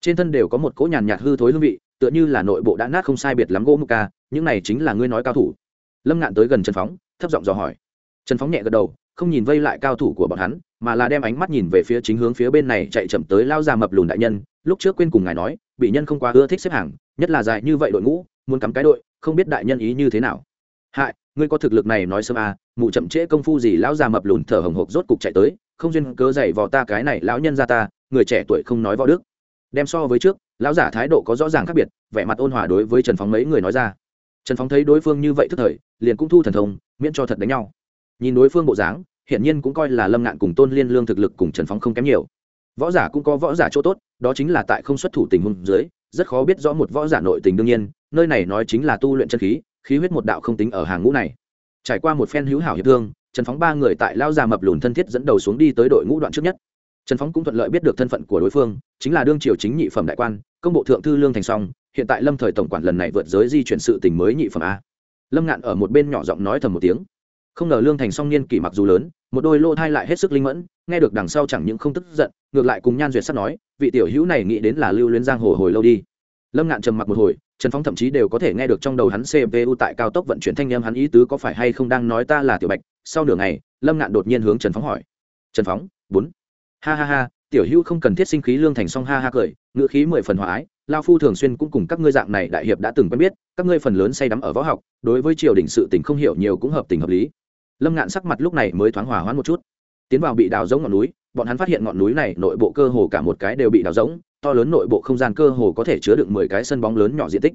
Trên thân đều có một cỗ nhàn nhạt hư thối hương vị, tựa như là nội bộ đã nát không sai biệt lắm gỗ mục ca, những này chính là ngươi nói cao thủ. Lâm ngạn tới gần trần phóng, thấp giọng dò hỏi. Trần phóng nhẹ gật đầu, không nhìn vây lại cao thủ của bọn hắn, mà là đem ánh mắt nhìn về phía chính hướng phía bên này chạy chậm tới lao già mập lùn đại nhân, lúc trước quên cùng ngài nói, bị nhân không quá ưa thích xếp hàng, nhất là dài như vậy đội ngũ, muốn cắm cái đội, không biết đại nhân ý như thế nào. Hại ngươi có thực lực này nói sớm à mụ chậm trễ công phu gì lão già mập lùn thở hồng hộc rốt cục chạy tới, không duyên cớ dày vò ta cái này lão nhân ra ta, người trẻ tuổi không nói võ đức. Đem so với trước, lão giả thái độ có rõ ràng khác biệt, vẻ mặt ôn hòa đối với trần phóng mấy người nói ra. Trần phóng thấy đối phương như vậy thức thời, liền cũng thu thần thông, miễn cho thật đánh nhau. Nhìn đối phương bộ dáng, hiển nhiên cũng coi là lâm ngạn cùng tôn liên lương thực lực cùng trần phóng không kém nhiều. Võ giả cũng có võ giả chỗ tốt, đó chính là tại không xuất thủ tình huống dưới, rất khó biết rõ một võ giả nội tình đương nhiên, nơi này nói chính là tu luyện chân khí khí huyết một đạo không tính ở hàng ngũ này. Trải qua một phen hữu hảo hiệp thương, trần phóng ba người tại lao già mập lùn thân thiết dẫn đầu xuống đi tới đội ngũ đoạn trước nhất. Trần phóng cũng thuận lợi biết được thân phận của đối phương, chính là đương triều chính nhị phẩm đại quan, công bộ thượng thư lương thành song, hiện tại lâm thời tổng quản lần này vượt giới di chuyển sự tình mới nhị phẩm a. Lâm ngạn ở một bên nhỏ giọng nói thầm một tiếng. Không ngờ lương thành song niên kỷ mặc dù lớn, một đôi lô thai lại hết sức linh mẫn, nghe được đằng sau chẳng những không tức giận, ngược lại cùng nhan duyệt sắp nói, vị tiểu hữu này nghĩ đến là lưu luyến giang hồ hồi lâu đi. Lâm ngạn trầm mặc một hồi trần phóng thậm chí đều có thể nghe được trong đầu hắn cpu tại cao tốc vận chuyển thanh â m hắn ý tứ có phải hay không đang nói ta là tiểu bạch. Sau nửa ngày, lâm ngạn đột nhiên hướng trần phóng hỏi. Trần phóng bốn. Ha ha ha, tiểu hữu không cần thiết sinh khí lương thành song ha ha cười, ngữ khí mười phần hòa ái, lao phu thường xuyên cũng cùng các ngươi dạng này đại hiệp đã từng quen biết, các ngươi phần lớn say đắm ở võ học, đối với triều đình sự tình không hiểu nhiều cũng hợp tình hợp lý. Lâm ngạn sắc mặt lúc này mới thoáng hòa hoãn một chút. Tiến vào bị đào giống ngọn núi, bọn hắn phát hiện ngọn núi này nội bộ cơ hồ cả một cái đều bị đào giống to lớn nội bộ không gian cơ hồ có thể chứa được mười cái sân bóng lớn nhỏ diện tích.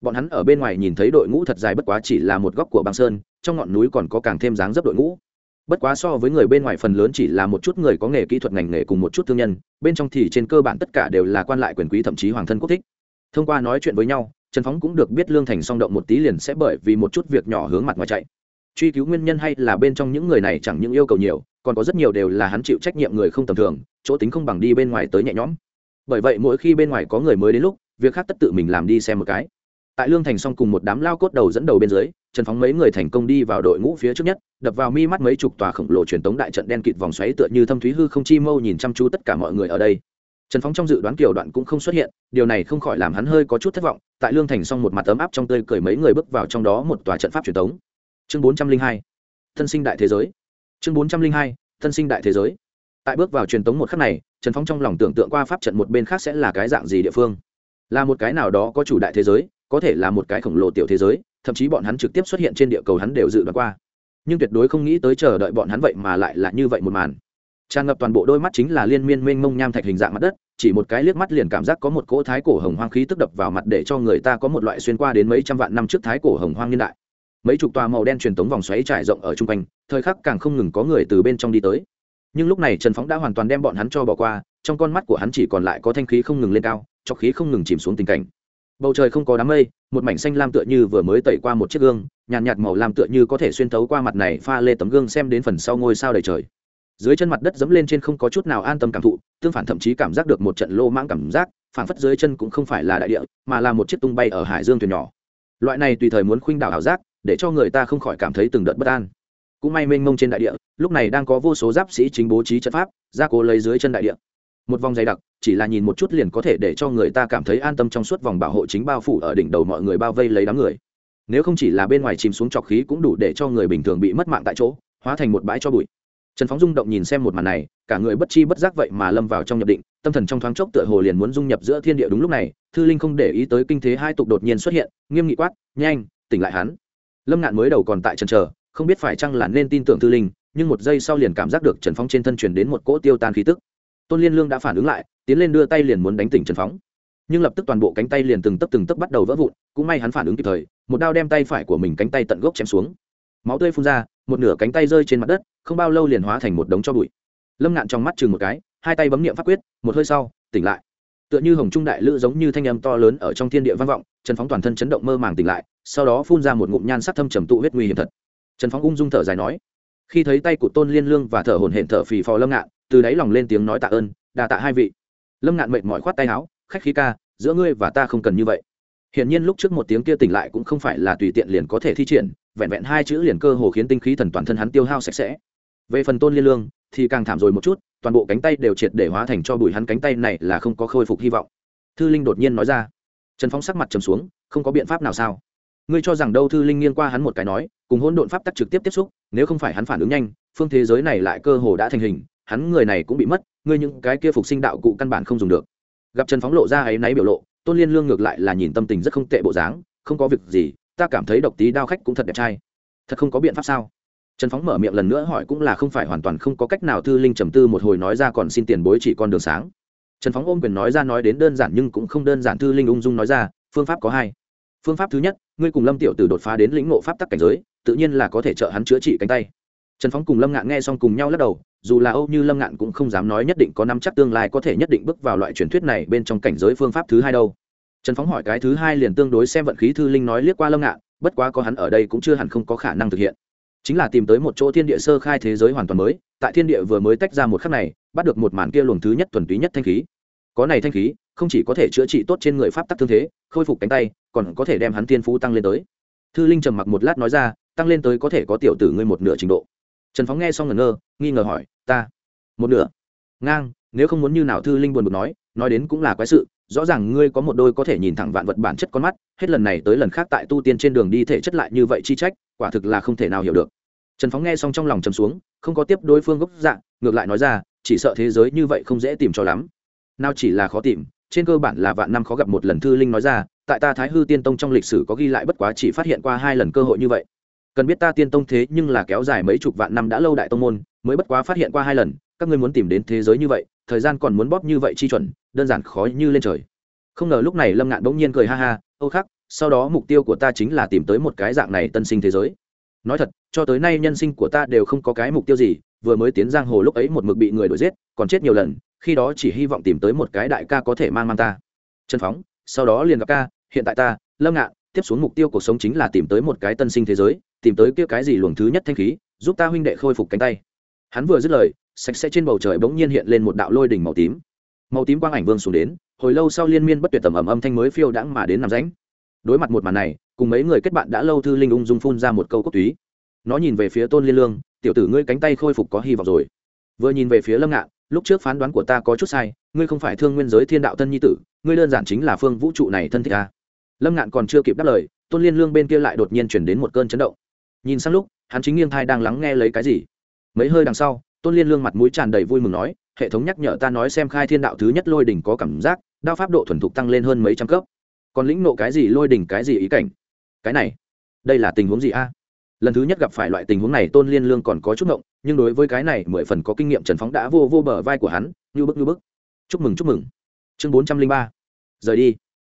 Bọn hắn ở bên ngoài nhìn thấy đội ngũ thật dài bất quá chỉ là một góc của băng sơn, trong ngọn núi còn có càng thêm dáng dấp đội ngũ. Bất quá so với người bên ngoài phần lớn chỉ là một chút người có nghề kỹ thuật ngành nghề cùng một chút thương nhân, bên trong thì trên cơ bản tất cả đều là quan lại quyền quý thậm chí hoàng thân quốc thích. Thông qua nói chuyện với nhau, trần phóng cũng được biết lương thành song động một tí liền sẽ bởi vì một chút việc nhỏ hướng mặt ngoài chạy. Truy cứu nguyên nhân hay là bên trong những người này chẳng những yêu cầu nhiều, còn có rất nhiều đều là hắn chịu trách nhiệm người không tầm thường, chỗ tính không bằng đi bên ngoài tới nhẹ nhõm bởi vậy mỗi khi bên ngoài có người mới đến lúc, việc khác tất tự mình làm đi xem một cái. Tại lương thành xong cùng một đám lao cốt đầu dẫn đầu bên dưới, trần phóng mấy người thành công đi vào đội ngũ phía trước nhất, đập vào mi mắt mấy chục tòa khổng lồ truyền tống đại trận đen kịt vòng xoáy tựa như thâm thúy hư không chi mâu nhìn chăm chú tất cả mọi người ở đây. Trần phóng trong dự đoán kiểu đoạn cũng không xuất hiện, điều này không khỏi làm hắn hơi có chút thất vọng, tại lương thành xong một mặt ấm áp trong tươi cười mấy người bước vào trong đó một tòa trận pháp truyền tống. Chương bốn trăm linh hai, thân sinh đại thế giới. Chương bốn trăm linh hai, thân sinh đại thế giới. Tại bước vào truyền tống một khắc này trần phóng trong lòng tưởng tượng qua pháp trận một bên khác sẽ là cái dạng gì địa phương. Là một cái nào đó có chủ đại thế giới, có thể là một cái khổng lồ tiểu thế giới, thậm chí bọn hắn trực tiếp xuất hiện trên địa cầu hắn đều dự đoán qua. Nhưng tuyệt đối không nghĩ tới chờ đợi bọn hắn vậy mà lại là như vậy một màn. Tràn ngập toàn bộ đôi mắt chính là liên miên mênh mông nham thạch hình dạng mặt đất, chỉ một cái liếc mắt liền cảm giác có một cỗ thái cổ hồng hoang khí tức đập vào mặt để cho người ta có một loại xuyên qua đến mấy trăm vạn năm trước thái cổ hồng hoang niên đại. Mấy chục tòa màu đen truyền tống vòng xoáy trải rộng ở chung quanh, thời khắc càng không ngừng có người từ bên trong đi tới nhưng lúc này trần phóng đã hoàn toàn đem bọn hắn cho bỏ qua trong con mắt của hắn chỉ còn lại có thanh khí không ngừng lên cao cho khí không ngừng chìm xuống tình cảnh. Bầu trời không có đám mây một mảnh xanh lam tựa như vừa mới tẩy qua một chiếc gương nhàn nhạt, nhạt màu lam tựa như có thể xuyên thấu qua mặt này pha lê tấm gương xem đến phần sau ngôi sao đầy trời. Dưới chân mặt đất dẫm lên trên không có chút nào an tâm cảm thụ tương phản thậm chí cảm giác được một trận lô mãng cảm giác phản phất dưới chân cũng không phải là đại địa mà là một chiếc tung bay ở hải dương thuyền nhỏ. Loại này tùy thời muốn khuynh đảo ảo giác để cho người ta không khỏi cảm thấy từng đợt bất an cũng may mênh mông trên đại địa, lúc này đang có vô số giáp sĩ chính bố trí trận pháp ra cố lấy dưới chân đại địa. Một vòng dày đặc, chỉ là nhìn một chút liền có thể để cho người ta cảm thấy an tâm trong suốt vòng bảo hộ chính bao phủ ở đỉnh đầu mọi người bao vây lấy đám người. Nếu không chỉ là bên ngoài chìm xuống trọc khí cũng đủ để cho người bình thường bị mất mạng tại chỗ, hóa thành một bãi cho bụi. Trần phóng rung động nhìn xem một màn này, cả người bất chi bất giác vậy mà lâm vào trong nhập định, tâm thần trong thoáng chốc tựa hồ liền muốn dung nhập giữa thiên địa đúng lúc này, thư linh không để ý tới kinh thế hai tục đột nhiên xuất hiện, nghiêm nghị quát, nhanh, tỉnh lại hắn. Lâm ngạn mới đầu còn tại trần trờ không biết phải chăng là nên tin tưởng thư linh, nhưng một giây sau liền cảm giác được trần phóng trên thân truyền đến một cỗ tiêu tan khí tức. Tôn liên lương đã phản ứng lại, tiến lên đưa tay liền muốn đánh tỉnh trần phóng nhưng lập tức toàn bộ cánh tay liền từng tấp từng tấp bắt đầu vỡ vụn, cũng may hắn phản ứng kịp thời, một đao đem tay phải của mình cánh tay tận gốc chém xuống. Máu tươi phun ra, một nửa cánh tay rơi trên mặt đất, không bao lâu liền hóa thành một đống cho bụi. Lâm ngạn trong mắt chừng một cái, hai tay bấm niệm pháp quyết, một hơi sau, tỉnh lại. Tựa như hồng trung đại lữ giống như thanh âm to lớn ở trong thiên địa vang vọng, trần phóng toàn thân chấn động mơ màng tỉnh lại, sau đó phun ra một ngụm nhan sắc thâm trầm tụ huyết nguy hiểm thật trần phóng ung dung thở dài nói, khi thấy tay của tôn liên lương và thở hổn hển thở phì phò lâm ngạn, từ đáy lòng lên tiếng nói tạ ơn đà tạ hai vị. Lâm ngạn mệt mỏi khoát tay áo, khách khí ca, giữa ngươi và ta không cần như vậy. Hiển nhiên lúc trước một tiếng kia tỉnh lại cũng không phải là tùy tiện liền có thể thi triển, vẹn vẹn hai chữ liền cơ hồ khiến tinh khí thần toàn thân hắn tiêu hao sạch sẽ. Về phần tôn liên lương, thì càng thảm rồi một chút, toàn bộ cánh tay đều triệt để hóa thành cho bụi hắn cánh tay này là không có khôi phục hy vọng. Thư linh đột nhiên nói ra. Trần phong sắc mặt trầm xuống, không có biện pháp nào sao? Ngươi cho rằng đâu thư linh nghiêng qua hắn một cái nói, cùng hôn độn pháp tắc trực tiếp tiếp xúc, nếu không phải hắn phản ứng nhanh, phương thế giới này lại cơ hồ đã thành hình, hắn người này cũng bị mất, ngươi những cái kia phục sinh đạo cụ căn bản không dùng được. Gặp trần phóng lộ ra ấy náy biểu lộ, tôn liên lương ngược lại là nhìn tâm tình rất không tệ bộ dáng, không có việc gì, ta cảm thấy độc tí đao khách cũng thật đẹp trai. Thật không có biện pháp sao? Trần phóng mở miệng lần nữa hỏi cũng là không phải hoàn toàn không có cách nào, thư linh trầm tư một hồi nói ra còn xin tiền bối chỉ con đường sáng. Trần phóng ôm quyền nói ra nói đến đơn giản nhưng cũng không đơn giản, thư linh ung dung nói ra, phương pháp có hai phương pháp thứ nhất, ngươi cùng lâm tiểu từ đột phá đến lĩnh ngộ pháp tắc cảnh giới, tự nhiên là có thể trợ hắn chữa trị cánh tay. Trần phóng cùng lâm ngạn nghe xong cùng nhau lắc đầu, dù là âu như lâm ngạn cũng không dám nói nhất định có năm chắc tương lai có thể nhất định bước vào loại truyền thuyết này bên trong cảnh giới phương pháp thứ hai đâu. Trần phóng hỏi cái thứ hai liền tương đối xem vận khí thư linh nói liếc qua lâm ngạn, bất quá có hắn ở đây cũng chưa hẳn không có khả năng thực hiện. Chính là tìm tới một chỗ thiên địa sơ khai thế giới hoàn toàn mới, tại thiên địa vừa mới tách ra một khắc này, bắt được một màn kia luồng thứ nhất thuần túy nhất thanh khí. Có này thanh khí, không chỉ có thể chữa trị tốt trên người pháp tắc thương thế, khôi phục cánh tay còn có thể đem hắn tiên phú tăng lên tới. Thư linh trầm mặc một lát nói ra, tăng lên tới có thể có tiểu tử ngươi một nửa trình độ. Trần phóng nghe xong ngẩn ngơ, nghi ngờ hỏi, ta, một nửa? Ngang, nếu không muốn như nào? Thư linh buồn bực nói nói đến cũng là quái sự, rõ ràng ngươi có một đôi có thể nhìn thẳng vạn vật bản chất con mắt, hết lần này tới lần khác tại tu tiên trên đường đi thể chất lại như vậy chi trách, quả thực là không thể nào hiểu được. Trần phóng nghe xong trong lòng trầm xuống, không có tiếp đối phương gốc dạng ngược lại nói ra, chỉ sợ thế giới như vậy không dễ tìm cho lắm. Nào chỉ là khó tìm, trên cơ bản là vạn năm khó gặp một lần, thư linh nói ra tại ta thái hư tiên tông trong lịch sử có ghi lại bất quá chỉ phát hiện qua hai lần cơ hội như vậy. Cần biết ta tiên tông thế nhưng là kéo dài mấy chục vạn năm đã lâu đại tông môn, mới bất quá phát hiện qua hai lần, các ngươi muốn tìm đến thế giới như vậy, thời gian còn muốn bóp như vậy chi chuẩn, đơn giản khó như lên trời. Không ngờ lúc này lâm ngạn bỗng nhiên cười ha ha âu khắc, sau đó mục tiêu của ta chính là tìm tới một cái dạng này tân sinh thế giới. Nói thật, cho tới nay nhân sinh của ta đều không có cái mục tiêu gì, vừa mới tiến giang hồ lúc ấy một mực bị người đuổi giết, còn chết nhiều lần, khi đó chỉ hy vọng tìm tới một cái đại ca có thể mang mang ta. Trần phóng, sau đó liền gặp ca hiện tại ta, lâm ngạn, tiếp xuống mục tiêu cuộc sống chính là tìm tới một cái tân sinh thế giới, tìm tới kia cái gì luồng thứ nhất thanh khí, giúp ta huynh đệ khôi phục cánh tay. Hắn vừa dứt lời, sạch sẽ trên bầu trời bỗng nhiên hiện lên một đạo lôi đỉnh màu tím. Màu tím quang ảnh vương xuống đến, hồi lâu sau liên miên bất tuyệt tầm ẩm âm thanh mới phiêu đãng mà đến nằm ránh đối mặt một màn này, cùng mấy người kết bạn đã lâu thư linh ung dung phun ra một câu cốc túy. Nó nhìn về phía tôn liên lương, tiểu tử ngươi cánh tay khôi phục có hy vọng rồi. Vừa nhìn về phía lâm ngạn, lúc trước phán đoán của ta có chút sai, ngươi không phải thương nguyên giới thiên đạo thân nhi tử, ngươi đơn giản chính là phương vũ trụ này thân thích ta lâm ngạn còn chưa kịp đáp lời tôn liên lương bên kia lại đột nhiên chuyển đến một cơn chấn động nhìn sang lúc hắn chính nghiêng thai đang lắng nghe lấy cái gì mấy hơi đằng sau tôn liên lương mặt mũi tràn đầy vui mừng nói hệ thống nhắc nhở ta nói xem khai thiên đạo thứ nhất lôi đỉnh có cảm giác đao pháp độ thuần thục tăng lên hơn mấy trăm cấp còn lĩnh nộ cái gì lôi đỉnh cái gì ý cảnh cái này đây là tình huống gì a lần thứ nhất gặp phải loại tình huống này tôn liên lương còn có chút ngộng nhưng đối với cái này mười phần có kinh nghiệm trần phóng đã vô vô bờ vai của hắn như bức như bức chúc mừng chúc mừng chương bốn trăm linh ba rời đi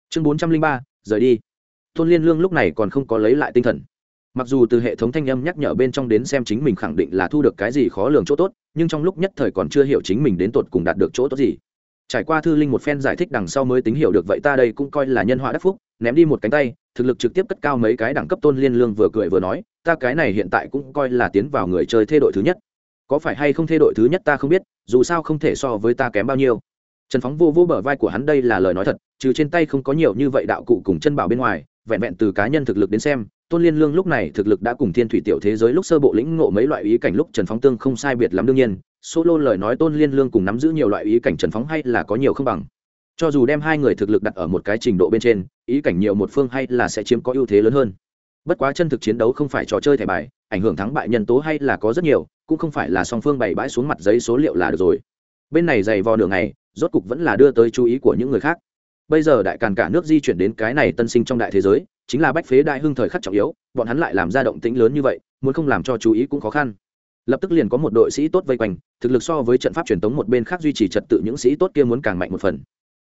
chương bốn trăm linh ba rời đi. Tôn liên lương lúc này còn không có lấy lại tinh thần. Mặc dù từ hệ thống thanh âm nhắc nhở bên trong đến xem chính mình khẳng định là thu được cái gì khó lường chỗ tốt, nhưng trong lúc nhất thời còn chưa hiểu chính mình đến tột cùng đạt được chỗ tốt gì. Trải qua thư linh một phen giải thích đằng sau mới tính hiểu được vậy ta đây cũng coi là nhân họa đắc phúc, ném đi một cánh tay, thực lực trực tiếp cất cao mấy cái đẳng cấp tôn liên lương vừa cười vừa nói, ta cái này hiện tại cũng coi là tiến vào người chơi thê đội thứ nhất. Có phải hay không thê đội thứ nhất ta không biết, dù sao không thể so với ta kém bao nhiêu. Trần phóng vô vô bờ vai của hắn đây là lời nói thật trừ trên tay không có nhiều như vậy đạo cụ cùng chân bảo bên ngoài, vẹn vẹn từ cá nhân thực lực đến xem, tôn liên lương lúc này thực lực đã cùng thiên thủy tiểu thế giới lúc sơ bộ lĩnh ngộ mấy loại ý cảnh lúc trần phóng tương không sai biệt lắm đương nhiên, solo lời nói tôn liên lương cùng nắm giữ nhiều loại ý cảnh trần phóng hay là có nhiều không bằng. Cho dù đem hai người thực lực đặt ở một cái trình độ bên trên, ý cảnh nhiều một phương hay là sẽ chiếm có ưu thế lớn hơn. Bất quá chân thực chiến đấu không phải trò chơi thẻ bài, ảnh hưởng thắng bại nhân tố hay là có rất nhiều, cũng không phải là song phương bày bãi xuống mặt giấy số liệu là được rồi. Bên này dày vò đường này rốt cục vẫn là đưa tới chú ý của những người khác bây giờ đại càn cả nước di chuyển đến cái này tân sinh trong đại thế giới, chính là bách phế đại hưng thời khắc trọng yếu, bọn hắn lại làm ra động tĩnh lớn như vậy, muốn không làm cho chú ý cũng khó khăn. Lập tức liền có một đội sĩ tốt vây quanh, thực lực so với trận pháp truyền thống một bên khác duy trì trật tự những sĩ tốt kia muốn càng mạnh một phần.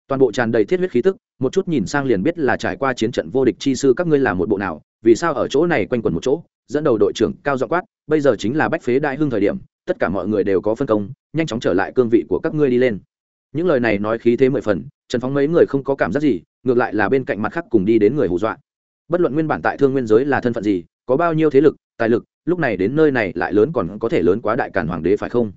Toàn bộ tràn đầy thiết huyết khí tức, một chút nhìn sang liền biết là trải qua chiến trận vô địch chi sư các ngươi là một bộ nào, vì sao ở chỗ này quanh quẩn một chỗ, dẫn đầu đội trưởng cao dọ quát, bây giờ chính là bách phế đại hưng thời điểm, tất cả mọi người đều có phân công, nhanh chóng trở lại cương vị của các ngươi đi lên những lời này nói khí thế mười phần, trần phóng mấy người không có cảm giác gì, ngược lại là bên cạnh mặt khác cùng đi đến người hù dọa. Bất luận nguyên bản tại thương nguyên giới là thân phận gì, có bao nhiêu thế lực, tài lực, lúc này đến nơi này lại lớn còn có thể lớn quá đại cản hoàng đế phải không?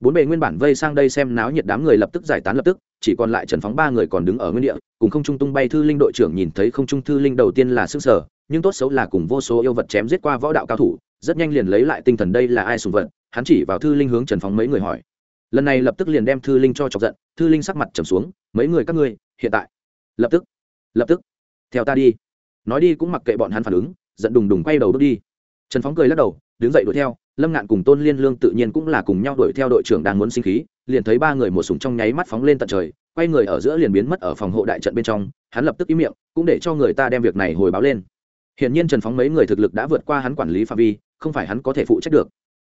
Bốn bề nguyên bản vây sang đây xem náo nhiệt đám người lập tức giải tán lập tức, chỉ còn lại trần phóng ba người còn đứng ở nguyên địa, cùng không trung tung bay thư linh đội trưởng nhìn thấy không trung thư linh đầu tiên là sức sở, nhưng tốt xấu là cùng vô số yêu vật chém giết qua võ đạo cao thủ, rất nhanh liền lấy lại tinh thần đây là ai sùng vật, hắn chỉ vào thư linh hướng trần phóng mấy người hỏi lần này lập tức liền đem thư linh cho chọc giận, thư linh sắc mặt trầm xuống, mấy người các ngươi, hiện tại. Lập tức lập tức, theo ta đi. Nói đi cũng mặc kệ bọn hắn phản ứng, giận đùng đùng quay đầu bước đi. Trần phóng cười lắc đầu, đứng dậy đuổi theo, lâm ngạn cùng tôn liên lương tự nhiên cũng là cùng nhau đuổi theo đội trưởng đang muốn sinh khí, liền thấy ba người một súng trong nháy mắt phóng lên tận trời, quay người ở giữa liền biến mất ở phòng hộ đại trận bên trong, hắn lập tức im miệng, cũng để cho người ta đem việc này hồi báo lên. Hiển nhiên trần phóng mấy người thực lực đã vượt qua hắn quản lý phạm vi, không phải hắn có thể phụ trách được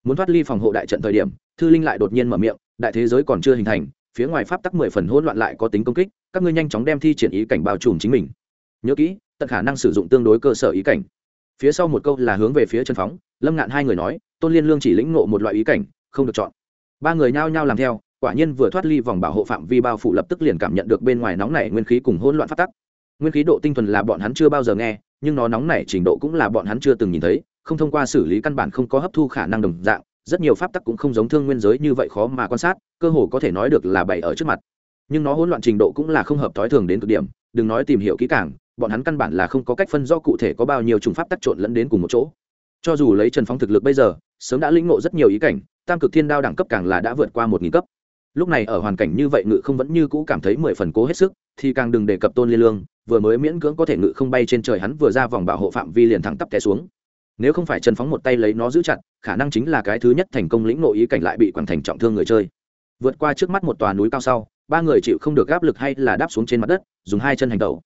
muốn thoát ly phòng hộ đại trận thời điểm, thư linh lại đột nhiên mở miệng, đại thế giới còn chưa hình thành, phía ngoài pháp tắc mười phần hỗn loạn lại có tính công kích, các ngươi nhanh chóng đem thi triển ý cảnh bao trùm chính mình. Nhớ kỹ, tận khả năng sử dụng tương đối cơ sở ý cảnh. Phía sau một câu là hướng về phía chân phóng, lâm ngạn hai người nói, tôn liên lương chỉ lĩnh ngộ một loại ý cảnh, không được chọn. Ba người nhao nhao làm theo, quả nhiên vừa thoát ly vòng bảo hộ phạm vi bao phủ lập tức liền cảm nhận được bên ngoài nóng này nguyên khí cùng hỗn loạn phát tắc. Nguyên khí độ tinh thuần là bọn hắn chưa bao giờ nghe, nhưng nó nóng nảy trình độ cũng là bọn hắn chưa từng nhìn thấy không thông qua xử lý căn bản không có hấp thu khả năng đồng dạng, rất nhiều pháp tắc cũng không giống thương nguyên giới như vậy khó mà quan sát, cơ hồ có thể nói được là bày ở trước mặt. Nhưng nó hỗn loạn trình độ cũng là không hợp thói thường đến cực điểm, đừng nói tìm hiểu kỹ càng, bọn hắn căn bản là không có cách phân do cụ thể có bao nhiêu chủng pháp tắc trộn lẫn đến cùng một chỗ. Cho dù lấy trần phong thực lực bây giờ, sớm đã lĩnh ngộ rất nhiều ý cảnh, tam cực thiên đao đẳng cấp càng là đã vượt qua một nghìn cấp. Lúc này ở hoàn cảnh như vậy ngự không vẫn như cũ cảm thấy mười phần cố hết sức, thì càng đừng đề cập tôn liên lương, vừa mới miễn cưỡng có thể ngự không bay trên trời hắn vừa ra vòng bảo hộ phạm vi liền thẳng tắp té xuống nếu không phải trần phóng một tay lấy nó giữ chặt, khả năng chính là cái thứ nhất thành công lĩnh nội ý cảnh lại bị quảng thành trọng thương người chơi. Vượt qua trước mắt một tòa núi cao sau, ba người chịu không được áp lực hay là đáp xuống trên mặt đất, dùng hai chân hành tẩu.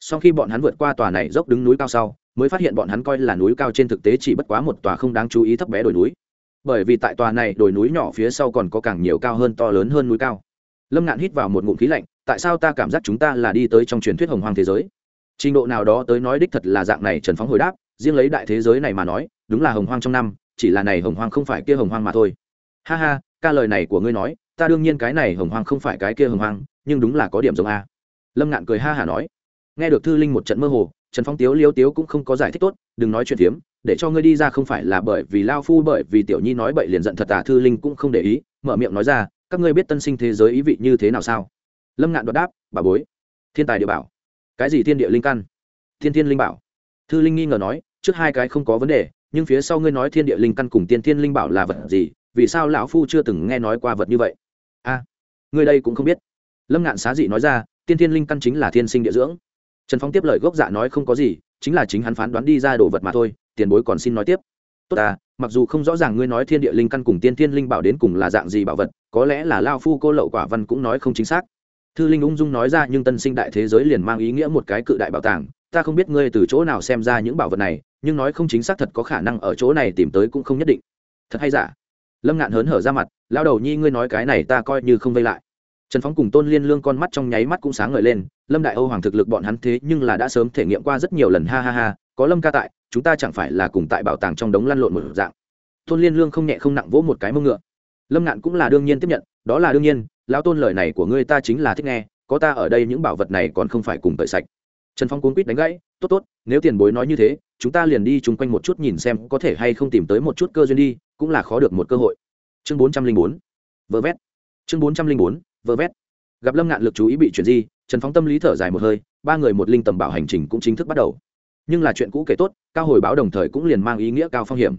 Sau khi bọn hắn vượt qua tòa này dốc đứng núi cao sau, mới phát hiện bọn hắn coi là núi cao trên thực tế chỉ bất quá một tòa không đáng chú ý thấp bé đồi núi. Bởi vì tại tòa này đồi núi nhỏ phía sau còn có càng nhiều cao hơn to lớn hơn núi cao. Lâm ngạn hít vào một ngụm khí lạnh, tại sao ta cảm giác chúng ta là đi tới trong truyền thuyết hồng hoang thế giới? Trình độ nào đó tới nói đích thật là dạng này, trần phóng hồi đáp riêng lấy đại thế giới này mà nói, đúng là hồng hoang trong năm, chỉ là này hồng hoang không phải kia hồng hoang mà thôi. Ha ha, ca lời này của ngươi nói, ta đương nhiên cái này hồng hoang không phải cái kia hồng hoang, nhưng đúng là có điểm giống a. Lâm ngạn cười ha hả nói. Nghe được thư linh một trận mơ hồ, trần phong tiếu Liêu tiếu cũng không có giải thích tốt, đừng nói chuyện phiếm, để cho ngươi đi ra không phải là bởi vì lao phu bởi vì tiểu nhi nói bậy liền giận thật à thư linh cũng không để ý, mở miệng nói ra, các ngươi biết tân sinh thế giới ý vị như thế nào sao? Lâm ngạn đoạt đáp, bà bối. Thiên tài địa bảo. Cái gì thiên địa linh căn? Thiên thiên linh bảo. Thư linh nghi ngờ nói trước hai cái không có vấn đề nhưng phía sau ngươi nói thiên địa linh căn cùng tiên thiên linh bảo là vật gì vì sao lão phu chưa từng nghe nói qua vật như vậy? A à, ngươi đây cũng không biết. Lâm ngạn xá dị nói ra tiên thiên linh căn chính là thiên sinh địa dưỡng. Trần phong tiếp lời gốc dạ nói không có gì chính là chính hắn phán đoán đi ra đồ vật mà thôi tiền bối còn xin nói tiếp. Tốt à mặc dù không rõ ràng ngươi nói thiên địa linh căn cùng tiên thiên linh bảo đến cùng là dạng gì bảo vật có lẽ là lao phu cô lậu quả văn cũng nói không chính xác. Thư linh ung dung nói ra nhưng tân sinh đại thế giới liền mang ý nghĩa một cái cự đại bảo tàng ta không biết ngươi từ chỗ nào xem ra những bảo vật này nhưng nói không chính xác thật có khả năng ở chỗ này tìm tới cũng không nhất định. Thật hay giả? Lâm ngạn hớn hở ra mặt lao đầu nhi, ngươi nói cái này ta coi như không vây lại. Trần phóng cùng tôn liên lương con mắt trong nháy mắt cũng sáng ngời lên, lâm đại âu hoàng thực lực bọn hắn thế nhưng là đã sớm thể nghiệm qua rất nhiều lần, ha ha ha, có lâm ca tại, chúng ta chẳng phải là cùng tại bảo tàng trong đống lăn lộn một dạng. Tôn liên lương không nhẹ không nặng vỗ một cái mông ngựa. Lâm ngạn cũng là đương nhiên tiếp nhận, đó là đương nhiên, lão tôn lời này của ngươi ta chính là thích nghe, có ta ở đây những bảo vật này còn không phải cùng tợi sạch. Trần phong cuốn quýt đánh gãy, tốt tốt, nếu tiền bối nói như thế chúng ta liền đi chung quanh một chút nhìn xem có thể hay không tìm tới một chút cơ duyên đi, cũng là khó được một cơ hội. Chương bốn trăm linh bốn, vơ vét. Chương bốn trăm linh bốn, vơ vét. Gặp lâm ngạn lực chú ý bị chuyển di, trần phóng tâm lý thở dài một hơi, ba người một linh tầm bảo hành trình cũng chính thức bắt đầu. Nhưng là chuyện cũ kể tốt, cao hồi báo đồng thời cũng liền mang ý nghĩa cao phong hiểm.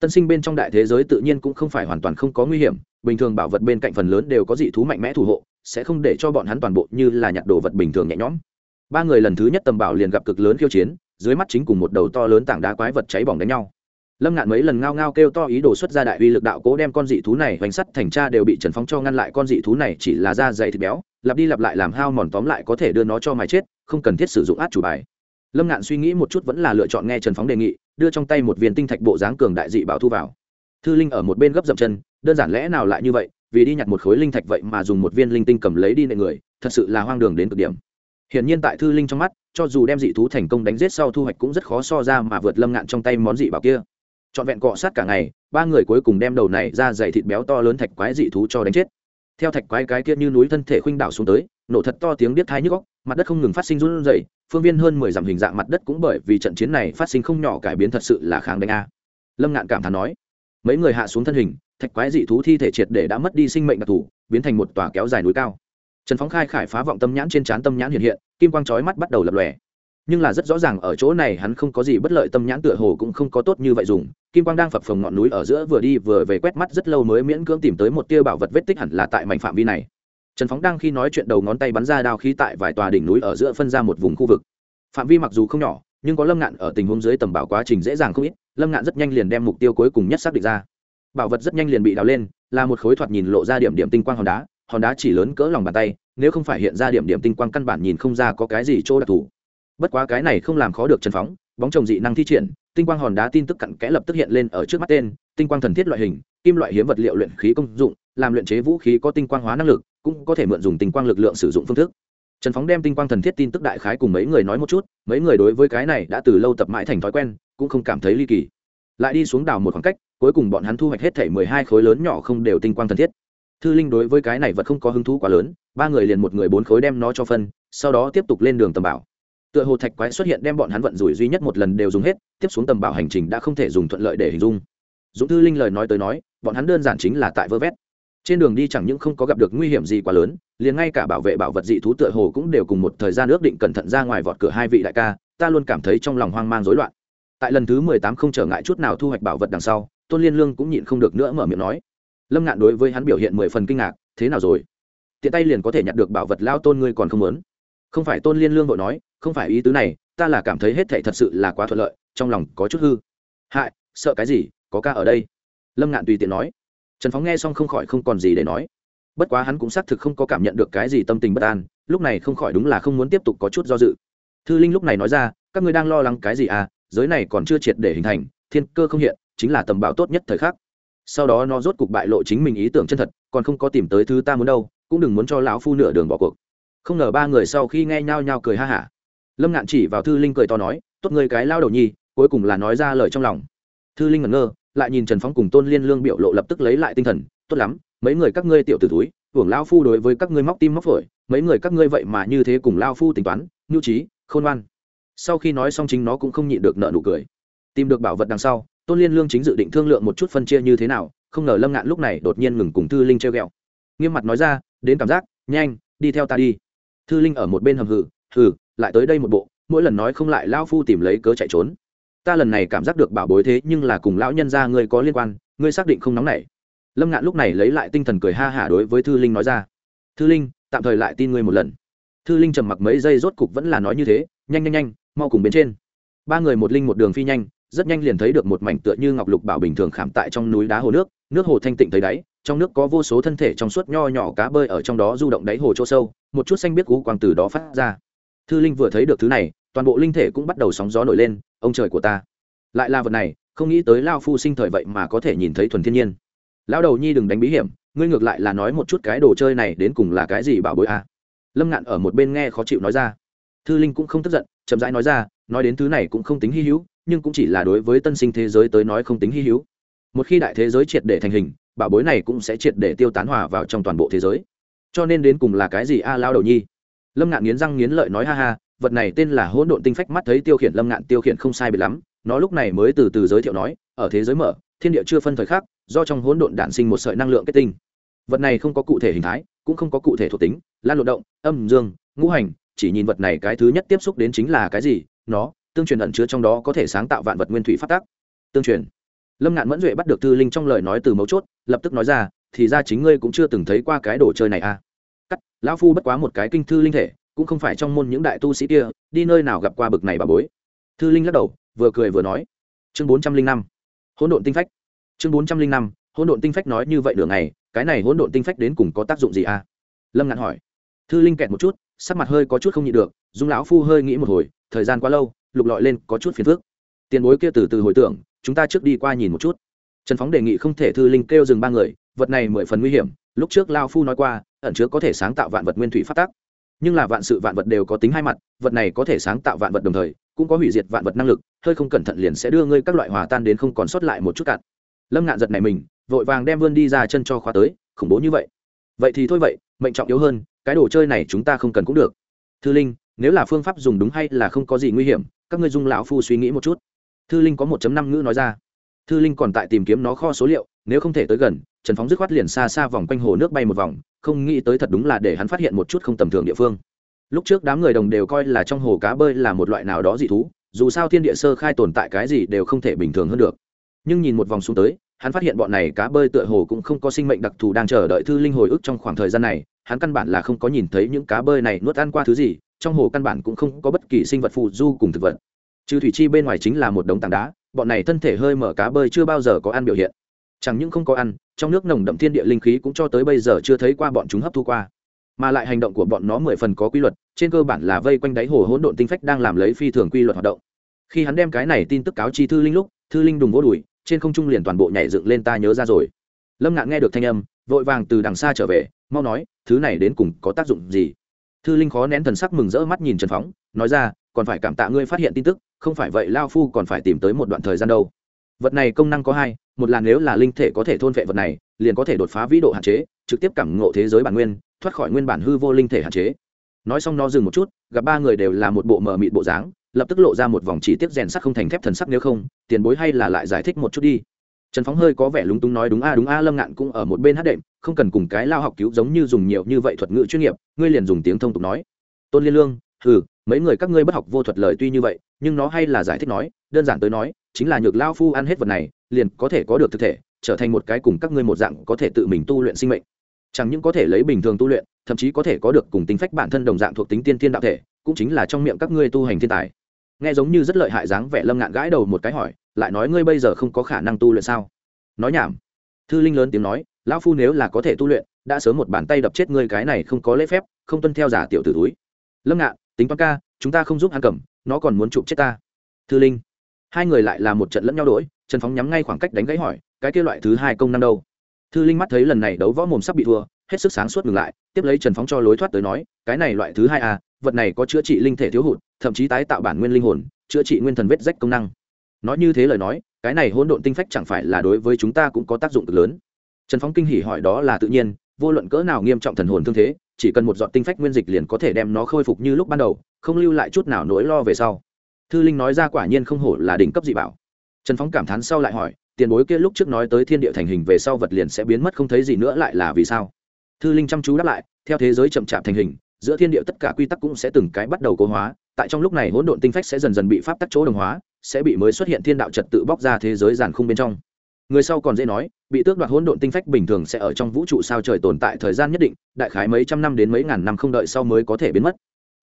Tân sinh bên trong đại thế giới tự nhiên cũng không phải hoàn toàn không có nguy hiểm, bình thường bảo vật bên cạnh phần lớn đều có dị thú mạnh mẽ thủ hộ, sẽ không để cho bọn hắn toàn bộ như là nhặt đồ vật bình thường nhẹ nhõm. Ba người lần thứ nhất tầm bảo liền gặp cực lớn khiêu chiến dưới mắt chính cùng một đầu to lớn tảng đá quái vật cháy bỏng đánh nhau. Lâm ngạn mấy lần ngao ngao kêu to ý đồ xuất ra đại uy lực đạo cố đem con dị thú này hoành sắt thành cha đều bị trần phóng cho ngăn lại. Con dị thú này chỉ là da dày thịt béo, lặp đi lặp lại làm hao mòn tóm lại có thể đưa nó cho mài chết, không cần thiết sử dụng át chủ bài. Lâm ngạn suy nghĩ một chút vẫn là lựa chọn nghe trần phóng đề nghị, đưa trong tay một viên tinh thạch bộ dáng cường đại dị bảo thu vào. Thư linh ở một bên gấp dậm chân, đơn giản lẽ nào lại như vậy, vì đi nhặt một khối linh thạch vậy mà dùng một viên linh tinh cầm lấy đi nệ người, thật sự là hoang đường đến cực điểm hiển nhiên tại thư linh trong mắt cho dù đem dị thú thành công đánh giết sau thu hoạch cũng rất khó so ra mà vượt lâm ngạn trong tay món dị bảo kia. Trọn vẹn cọ sát cả ngày ba người cuối cùng đem đầu này ra dày thịt béo to lớn thạch quái dị thú cho đánh chết. Theo thạch quái cái kia như núi thân thể khuynh đảo xuống tới nổ thật to tiếng biết tai nhức óc, mặt đất không ngừng phát sinh run rẩy phương viên hơn mười dặm hình dạng mặt đất cũng bởi vì trận chiến này phát sinh không nhỏ cải biến thật sự là kháng đánh a. Lâm ngạn cảm thán nói mấy người hạ xuống thân hình thạch quái dị thú thi thể triệt để đã mất đi sinh mệnh đặc thù biến thành một tòa kéo dài núi cao trần phóng khai khải phá vọng tâm nhãn trên trán tâm nhãn hiện hiện, kim quang chói mắt bắt đầu lập lòe. Nhưng là rất rõ ràng ở chỗ này hắn không có gì bất lợi, tâm nhãn tựa hồ cũng không có tốt như vậy dùng. Kim quang đang phập phồng ngọn núi ở giữa vừa đi vừa về quét mắt rất lâu mới miễn cưỡng tìm tới một tia bảo vật vết tích hẳn là tại mảnh phạm vi này. Trần phóng đang khi nói chuyện đầu ngón tay bắn ra đao khí tại vài tòa đỉnh núi ở giữa phân ra một vùng khu vực. Phạm vi mặc dù không nhỏ, nhưng có lâm ngạn ở tình huống dưới tầm bảo quá trình dễ dàng không ít, lâm ngạn rất nhanh liền đem mục tiêu cuối cùng nhất xác định ra. Bảo vật rất nhanh liền bị đào lên, là một khối thoạt nhìn lộ ra điểm điểm tinh quang hòn đá hòn đá chỉ lớn cỡ lòng bàn tay, nếu không phải hiện ra điểm điểm tinh quang căn bản nhìn không ra có cái gì chỗ đặc thù. Bất quá cái này không làm khó được trần phóng, bóng trồng dị năng thi triển, tinh quang hòn đá tin tức cặn kẽ lập tức hiện lên ở trước mắt tên, tinh quang thần thiết loại hình, kim loại hiếm vật liệu luyện khí công dụng, làm luyện chế vũ khí có tinh quang hóa năng lực, cũng có thể mượn dùng tinh quang lực lượng sử dụng phương thức. Trần phóng đem tinh quang thần thiết tin tức đại khái cùng mấy người nói một chút, mấy người đối với cái này đã từ lâu tập mãi thành thói quen, cũng không cảm thấy ly kỳ. Lại đi xuống đảo một khoảng cách, cuối cùng bọn hắn thu hoạch hết thể mười hai khối lớn nhỏ không đều tinh quang thần thiết thư linh đối với cái này vật không có hứng thú quá lớn, ba người liền một người bốn khối đem nó cho phân, sau đó tiếp tục lên đường tầm bảo. Tựa hồ thạch quái xuất hiện đem bọn hắn vận rủi duy nhất một lần đều dùng hết, tiếp xuống tầm bảo hành trình đã không thể dùng thuận lợi để hình dung. Dũng thư linh lời nói tới nói, bọn hắn đơn giản chính là tại vơ vét. Trên đường đi chẳng những không có gặp được nguy hiểm gì quá lớn, liền ngay cả bảo vệ bảo vật dị thú tựa hồ cũng đều cùng một thời gian ước định cẩn thận ra ngoài vọt cửa hai vị đại ca, ta luôn cảm thấy trong lòng hoang mang rối loạn. Tại lần thứ mười tám không trở ngại chút nào thu hoạch bảo vật đằng sau, tôn liên lương cũng nhịn không được nữa mở miệng nói lâm ngạn đối với hắn biểu hiện mười phần kinh ngạc, thế nào rồi? Tiện tay liền có thể nhặt được bảo vật lao tôn ngươi còn không muốn? Không phải tôn liên lương vội nói, không phải ý tứ này, ta là cảm thấy hết thệ thật sự là quá thuận lợi, trong lòng có chút hư. Hại, sợ cái gì, có ca ở đây? Lâm ngạn tùy tiện nói. Trần phóng nghe xong không khỏi không còn gì để nói. Bất quá hắn cũng xác thực không có cảm nhận được cái gì tâm tình bất an, lúc này không khỏi đúng là không muốn tiếp tục có chút do dự. Thư linh lúc này nói ra, các ngươi đang lo lắng cái gì à? Giới này còn chưa triệt để hình thành, thiên cơ không hiện, chính là tầm bạo tốt nhất thời khắc sau đó nó rốt cục bại lộ chính mình ý tưởng chân thật, còn không có tìm tới thứ ta muốn đâu, cũng đừng muốn cho lão phu nửa đường bỏ cuộc. Không ngờ ba người sau khi nghe nhau nhau cười ha hả. Lâm ngạn chỉ vào thư linh cười to nói, tốt người cái lao đầu nhi, cuối cùng là nói ra lời trong lòng. Thư linh ngẩn ngơ, lại nhìn trần phóng cùng tôn liên lương biểu lộ lập tức lấy lại tinh thần, tốt lắm, mấy người các ngươi tiểu t ử túi, hưởng lao phu đối với các ngươi móc tim móc phổi, mấy người các ngươi vậy mà như thế cùng lao phu tính toán, nhu trí, khôn ngoan. Sau khi nói xong chính nó cũng không nhịn được nợ nụ cười. Tìm được bảo vật đằng sau tôn liên lương chính dự định thương lượng một chút phân chia như thế nào, không ngờ lâm ngạn lúc này đột nhiên ngừng cùng thư linh treo g ẹ o nghiêm mặt nói ra, đến cảm giác, nhanh, đi theo ta đi. Thư linh ở một bên hầm hừ hừ, lại tới đây một bộ, mỗi lần nói không lại lao phu tìm lấy cớ chạy trốn. Ta lần này cảm giác được bảo bối thế nhưng là cùng lão nhân gia ngươi có liên quan, ngươi xác định không nóng nảy. Lâm ngạn lúc này lấy lại tinh thần cười ha hả đối với thư linh nói ra, thư linh, tạm thời lại tin ngươi một lần. Thư linh trầm mặc mấy giây rốt cục vẫn là nói như thế, nhanh nhanh nhanh, mau cùng bên trên. Ba người một linh một đường phi nhanh rất nhanh liền thấy được một mảnh tựa như ngọc lục bảo bình thường khảm tại trong núi đá hồ nước nước hồ thanh tịnh thấy đáy, trong nước có vô số thân thể trong suốt nho nhỏ cá bơi ở trong đó du động đáy hồ chỗ sâu, một chút xanh biết cú quang từ đó phát ra. Thư linh vừa thấy được thứ này, toàn bộ linh thể cũng bắt đầu sóng gió nổi lên, ông trời của ta. Lại là vật này, không nghĩ tới lao phu sinh thời vậy mà có thể nhìn thấy thuần thiên nhiên. Lão đầu nhi đừng đánh bí hiểm, ngươi ngược lại là nói một chút cái đồ chơi này đến cùng là cái gì bảo bối a à. lâm ngạn ở một bên nghe khó chịu nói ra. Thư linh cũng không tức giận, chậm rãi nói ra, nói đến thứ này cũng không tính hy hữu nhưng cũng chỉ là đối với tân sinh thế giới tới nói không tính hy hữu. Một khi đại thế giới triệt để thành hình bảo bối này cũng sẽ triệt để tiêu tán hòa vào trong toàn bộ thế giới. Cho nên đến cùng là cái gì a à, lao đầu nhi? Lâm ngạn nghiến răng nghiến lợi nói ha ha vật này tên là hỗn độn tinh phách mắt thấy tiêu khiển lâm ngạn tiêu khiển không sai bị lắm. Nó lúc này mới từ từ giới thiệu nói ở thế giới mở thiên địa chưa phân thời khắc do trong hỗn độn đản sinh một sợi năng lượng kết tinh. Vật này không có cụ thể hình thái cũng không có cụ thể thuộc tính lan lộ động âm dương ngũ hành chỉ nhìn vật này cái thứ nhất tiếp xúc đến chính là cái gì? Nó tương truyền ẩn chứa trong đó có thể sáng tạo vạn vật nguyên thủy phát tác. Tương truyền. Lâm ngạn mẫn duệ bắt được thư linh trong lời nói từ mấu chốt, lập tức nói ra, thì ra chính ngươi cũng chưa từng thấy qua cái đồ chơi này à? Cắt, lão phu bất quá một cái kinh thư linh thể, cũng không phải trong môn những đại tu sĩ kia, đi nơi nào gặp qua bực này bà bối. Thư linh lắc đầu, vừa cười vừa nói, chương bốn trăm linh năm, hỗn độn tinh phách. Chương bốn trăm linh năm, hỗn độn tinh phách nói như vậy đường này cái này hỗn độn tinh phách đến cùng có tác dụng gì à? Lâm ngạn hỏi. Thư linh kẹt một chút, sắc mặt hơi có chút không nhịn được, dung lão phu hơi nghĩ một hồi, thời gian quá lâu lục lọi lên có chút phiền phức. Tiền bối kia từ từ hồi tưởng, chúng ta trước đi qua nhìn một chút. Trần phóng đề nghị không thể thư linh kêu dừng ba người, vật này mười phần nguy hiểm, lúc trước lao phu nói qua, ẩn chứa có thể sáng tạo vạn vật nguyên thủy phát tác. Nhưng là vạn sự vạn vật đều có tính hai mặt, vật này có thể sáng tạo vạn vật đồng thời, cũng có hủy diệt vạn vật năng lực, hơi không cẩn thận liền sẽ đưa ngươi các loại hòa tan đến không còn sót lại một chút cạn. Lâm ngạn giật này mình, vội vàng đem vươn đi ra chân cho khóa tới, khủng bố như vậy. Vậy thì thôi vậy, mệnh trọng yếu hơn, cái đồ chơi này chúng ta không cần cũng được. Thư linh, nếu là phương pháp dùng đúng hay là không có gì nguy hiểm các ngươi dung lão phu suy nghĩ một chút. Thư linh có một năm ngữ nói ra. Thư linh còn tại tìm kiếm nó kho số liệu, nếu không thể tới gần, trần phóng dứt khoát liền xa xa vòng quanh hồ nước bay một vòng, không nghĩ tới thật đúng là để hắn phát hiện một chút không tầm thường địa phương. Lúc trước đám người đồng đều coi là trong hồ cá bơi là một loại nào đó dị thú, dù sao thiên địa sơ khai tồn tại cái gì đều không thể bình thường hơn được. Nhưng nhìn một vòng xuống tới, hắn phát hiện bọn này cá bơi tựa hồ cũng không có sinh mệnh đặc thù đang chờ đợi thư linh hồi ức trong khoảng thời gian này, hắn căn bản là không có nhìn thấy những cá bơi này nuốt ăn qua thứ gì trong hồ căn bản cũng không có bất kỳ sinh vật phù du cùng thực vật. Trừ thủy chi bên ngoài chính là một đống tảng đá, bọn này thân thể hơi mở cá bơi chưa bao giờ có ăn biểu hiện. Chẳng những không có ăn, trong nước nồng đậm thiên địa linh khí cũng cho tới bây giờ chưa thấy qua bọn chúng hấp thu qua. Mà lại hành động của bọn nó mười phần có quy luật, trên cơ bản là vây quanh đáy hồ hỗn độn tinh phách đang làm lấy phi thường quy luật hoạt động. Khi hắn đem cái này tin tức cáo chi thư linh lúc, thư linh đùng vô đùi, trên không trung liền toàn bộ nhảy dựng lên ta nhớ ra rồi. Lâm ngạn nghe được thanh âm, vội vàng từ đằng xa trở về, mau nói, thứ này đến cùng có tác dụng gì? Thư linh khó nén thần sắc mừng rỡ mắt nhìn trần phóng, nói ra, còn phải cảm tạ ngươi phát hiện tin tức, không phải vậy lao phu còn phải tìm tới một đoạn thời gian đâu. Vật này công năng có hai, một là nếu là linh thể có thể thôn vệ vật này, liền có thể đột phá vĩ độ hạn chế, trực tiếp cảm ngộ thế giới bản nguyên, thoát khỏi nguyên bản hư vô linh thể hạn chế. Nói xong nó dừng một chút, gặp ba người đều là một bộ mờ mịt bộ dáng, lập tức lộ ra một vòng chỉ tiết rèn sắt không thành thép thần sắc nếu không, tiền bối hay là lại giải thích một chút đi trần phóng hơi có vẻ lúng túng nói đúng a đúng a, lâm ngạn cũng ở một bên hát đệm, không cần cùng cái lao học cứu giống như dùng nhiều như vậy thuật ngữ chuyên nghiệp, ngươi liền dùng tiếng thông tục nói. Tôn liên lương ừ mấy người các ngươi bất học vô thuật lời tuy như vậy, nhưng nó hay là giải thích nói, đơn giản tới nói, chính là nhược lao phu ăn hết vật này, liền có thể có được thực thể, trở thành một cái cùng các ngươi một dạng có thể tự mình tu luyện sinh mệnh. Chẳng những có thể lấy bình thường tu luyện, thậm chí có thể có được cùng tính phách bản thân đồng dạng thuộc tính tiên thiên đạo thể, cũng chính là trong miệng các ngươi tu hành thiên tài nghe giống như rất lợi hại dáng vẻ lâm ngạn gãi đầu một cái hỏi, lại nói ngươi bây giờ không có khả năng tu luyện sao? Nói nhảm. Thư linh lớn tiếng nói, lão phu nếu là có thể tu luyện, đã sớm một bàn tay đập chết ngươi cái này không có lễ phép, không tuân theo giả tiểu tử túi. Lâm ngạn, tính toán ca, chúng ta không giúp ăn cầm, nó còn muốn chụp chết ta. Thư linh. Hai người lại là một trận lẫn nhau đỗi trần phóng nhắm ngay khoảng cách đánh gãy hỏi, cái kia loại thứ hai công năng đâu? Thư linh mắt thấy lần này đấu võ mồm sắp bị thua, hết sức sáng suốt ngừng lại, tiếp lấy trần phóng cho lối thoát tới nói, cái này loại thứ hai à vật này có chữa trị linh thể thiếu hụt, thậm chí tái tạo bản nguyên linh hồn, chữa trị nguyên thần vết rách công năng. Nói như thế lời nói, cái này hỗn độn tinh phách chẳng phải là đối với chúng ta cũng có tác dụng cực lớn. Trần phóng kinh hỉ hỏi đó là tự nhiên, vô luận cỡ nào nghiêm trọng thần hồn thương thế, chỉ cần một giọt tinh phách nguyên dịch liền có thể đem nó khôi phục như lúc ban đầu, không lưu lại chút nào nỗi lo về sau. Thư linh nói ra quả nhiên không hổ là đỉnh cấp dị bảo. Trần phóng cảm thán sau lại hỏi, tiền bối kia lúc trước nói tới thiên địa thành hình về sau vật liền sẽ biến mất không thấy gì nữa lại là vì sao? Thư linh chăm chú đáp lại, theo thế giới chậm chạp thành hình giữa thiên địa tất cả quy tắc cũng sẽ từng cái bắt đầu cố hóa, tại trong lúc này hỗn độn tinh phách sẽ dần dần bị pháp tắc chỗ đồng hóa, sẽ bị mới xuất hiện thiên đạo trật tự bóc ra thế giới giàn khung bên trong. Người sau còn dễ nói, bị tước đoạt hỗn độn tinh phách bình thường sẽ ở trong vũ trụ sao trời tồn tại thời gian nhất định, đại khái mấy trăm năm đến mấy ngàn năm không đợi sau mới có thể biến mất.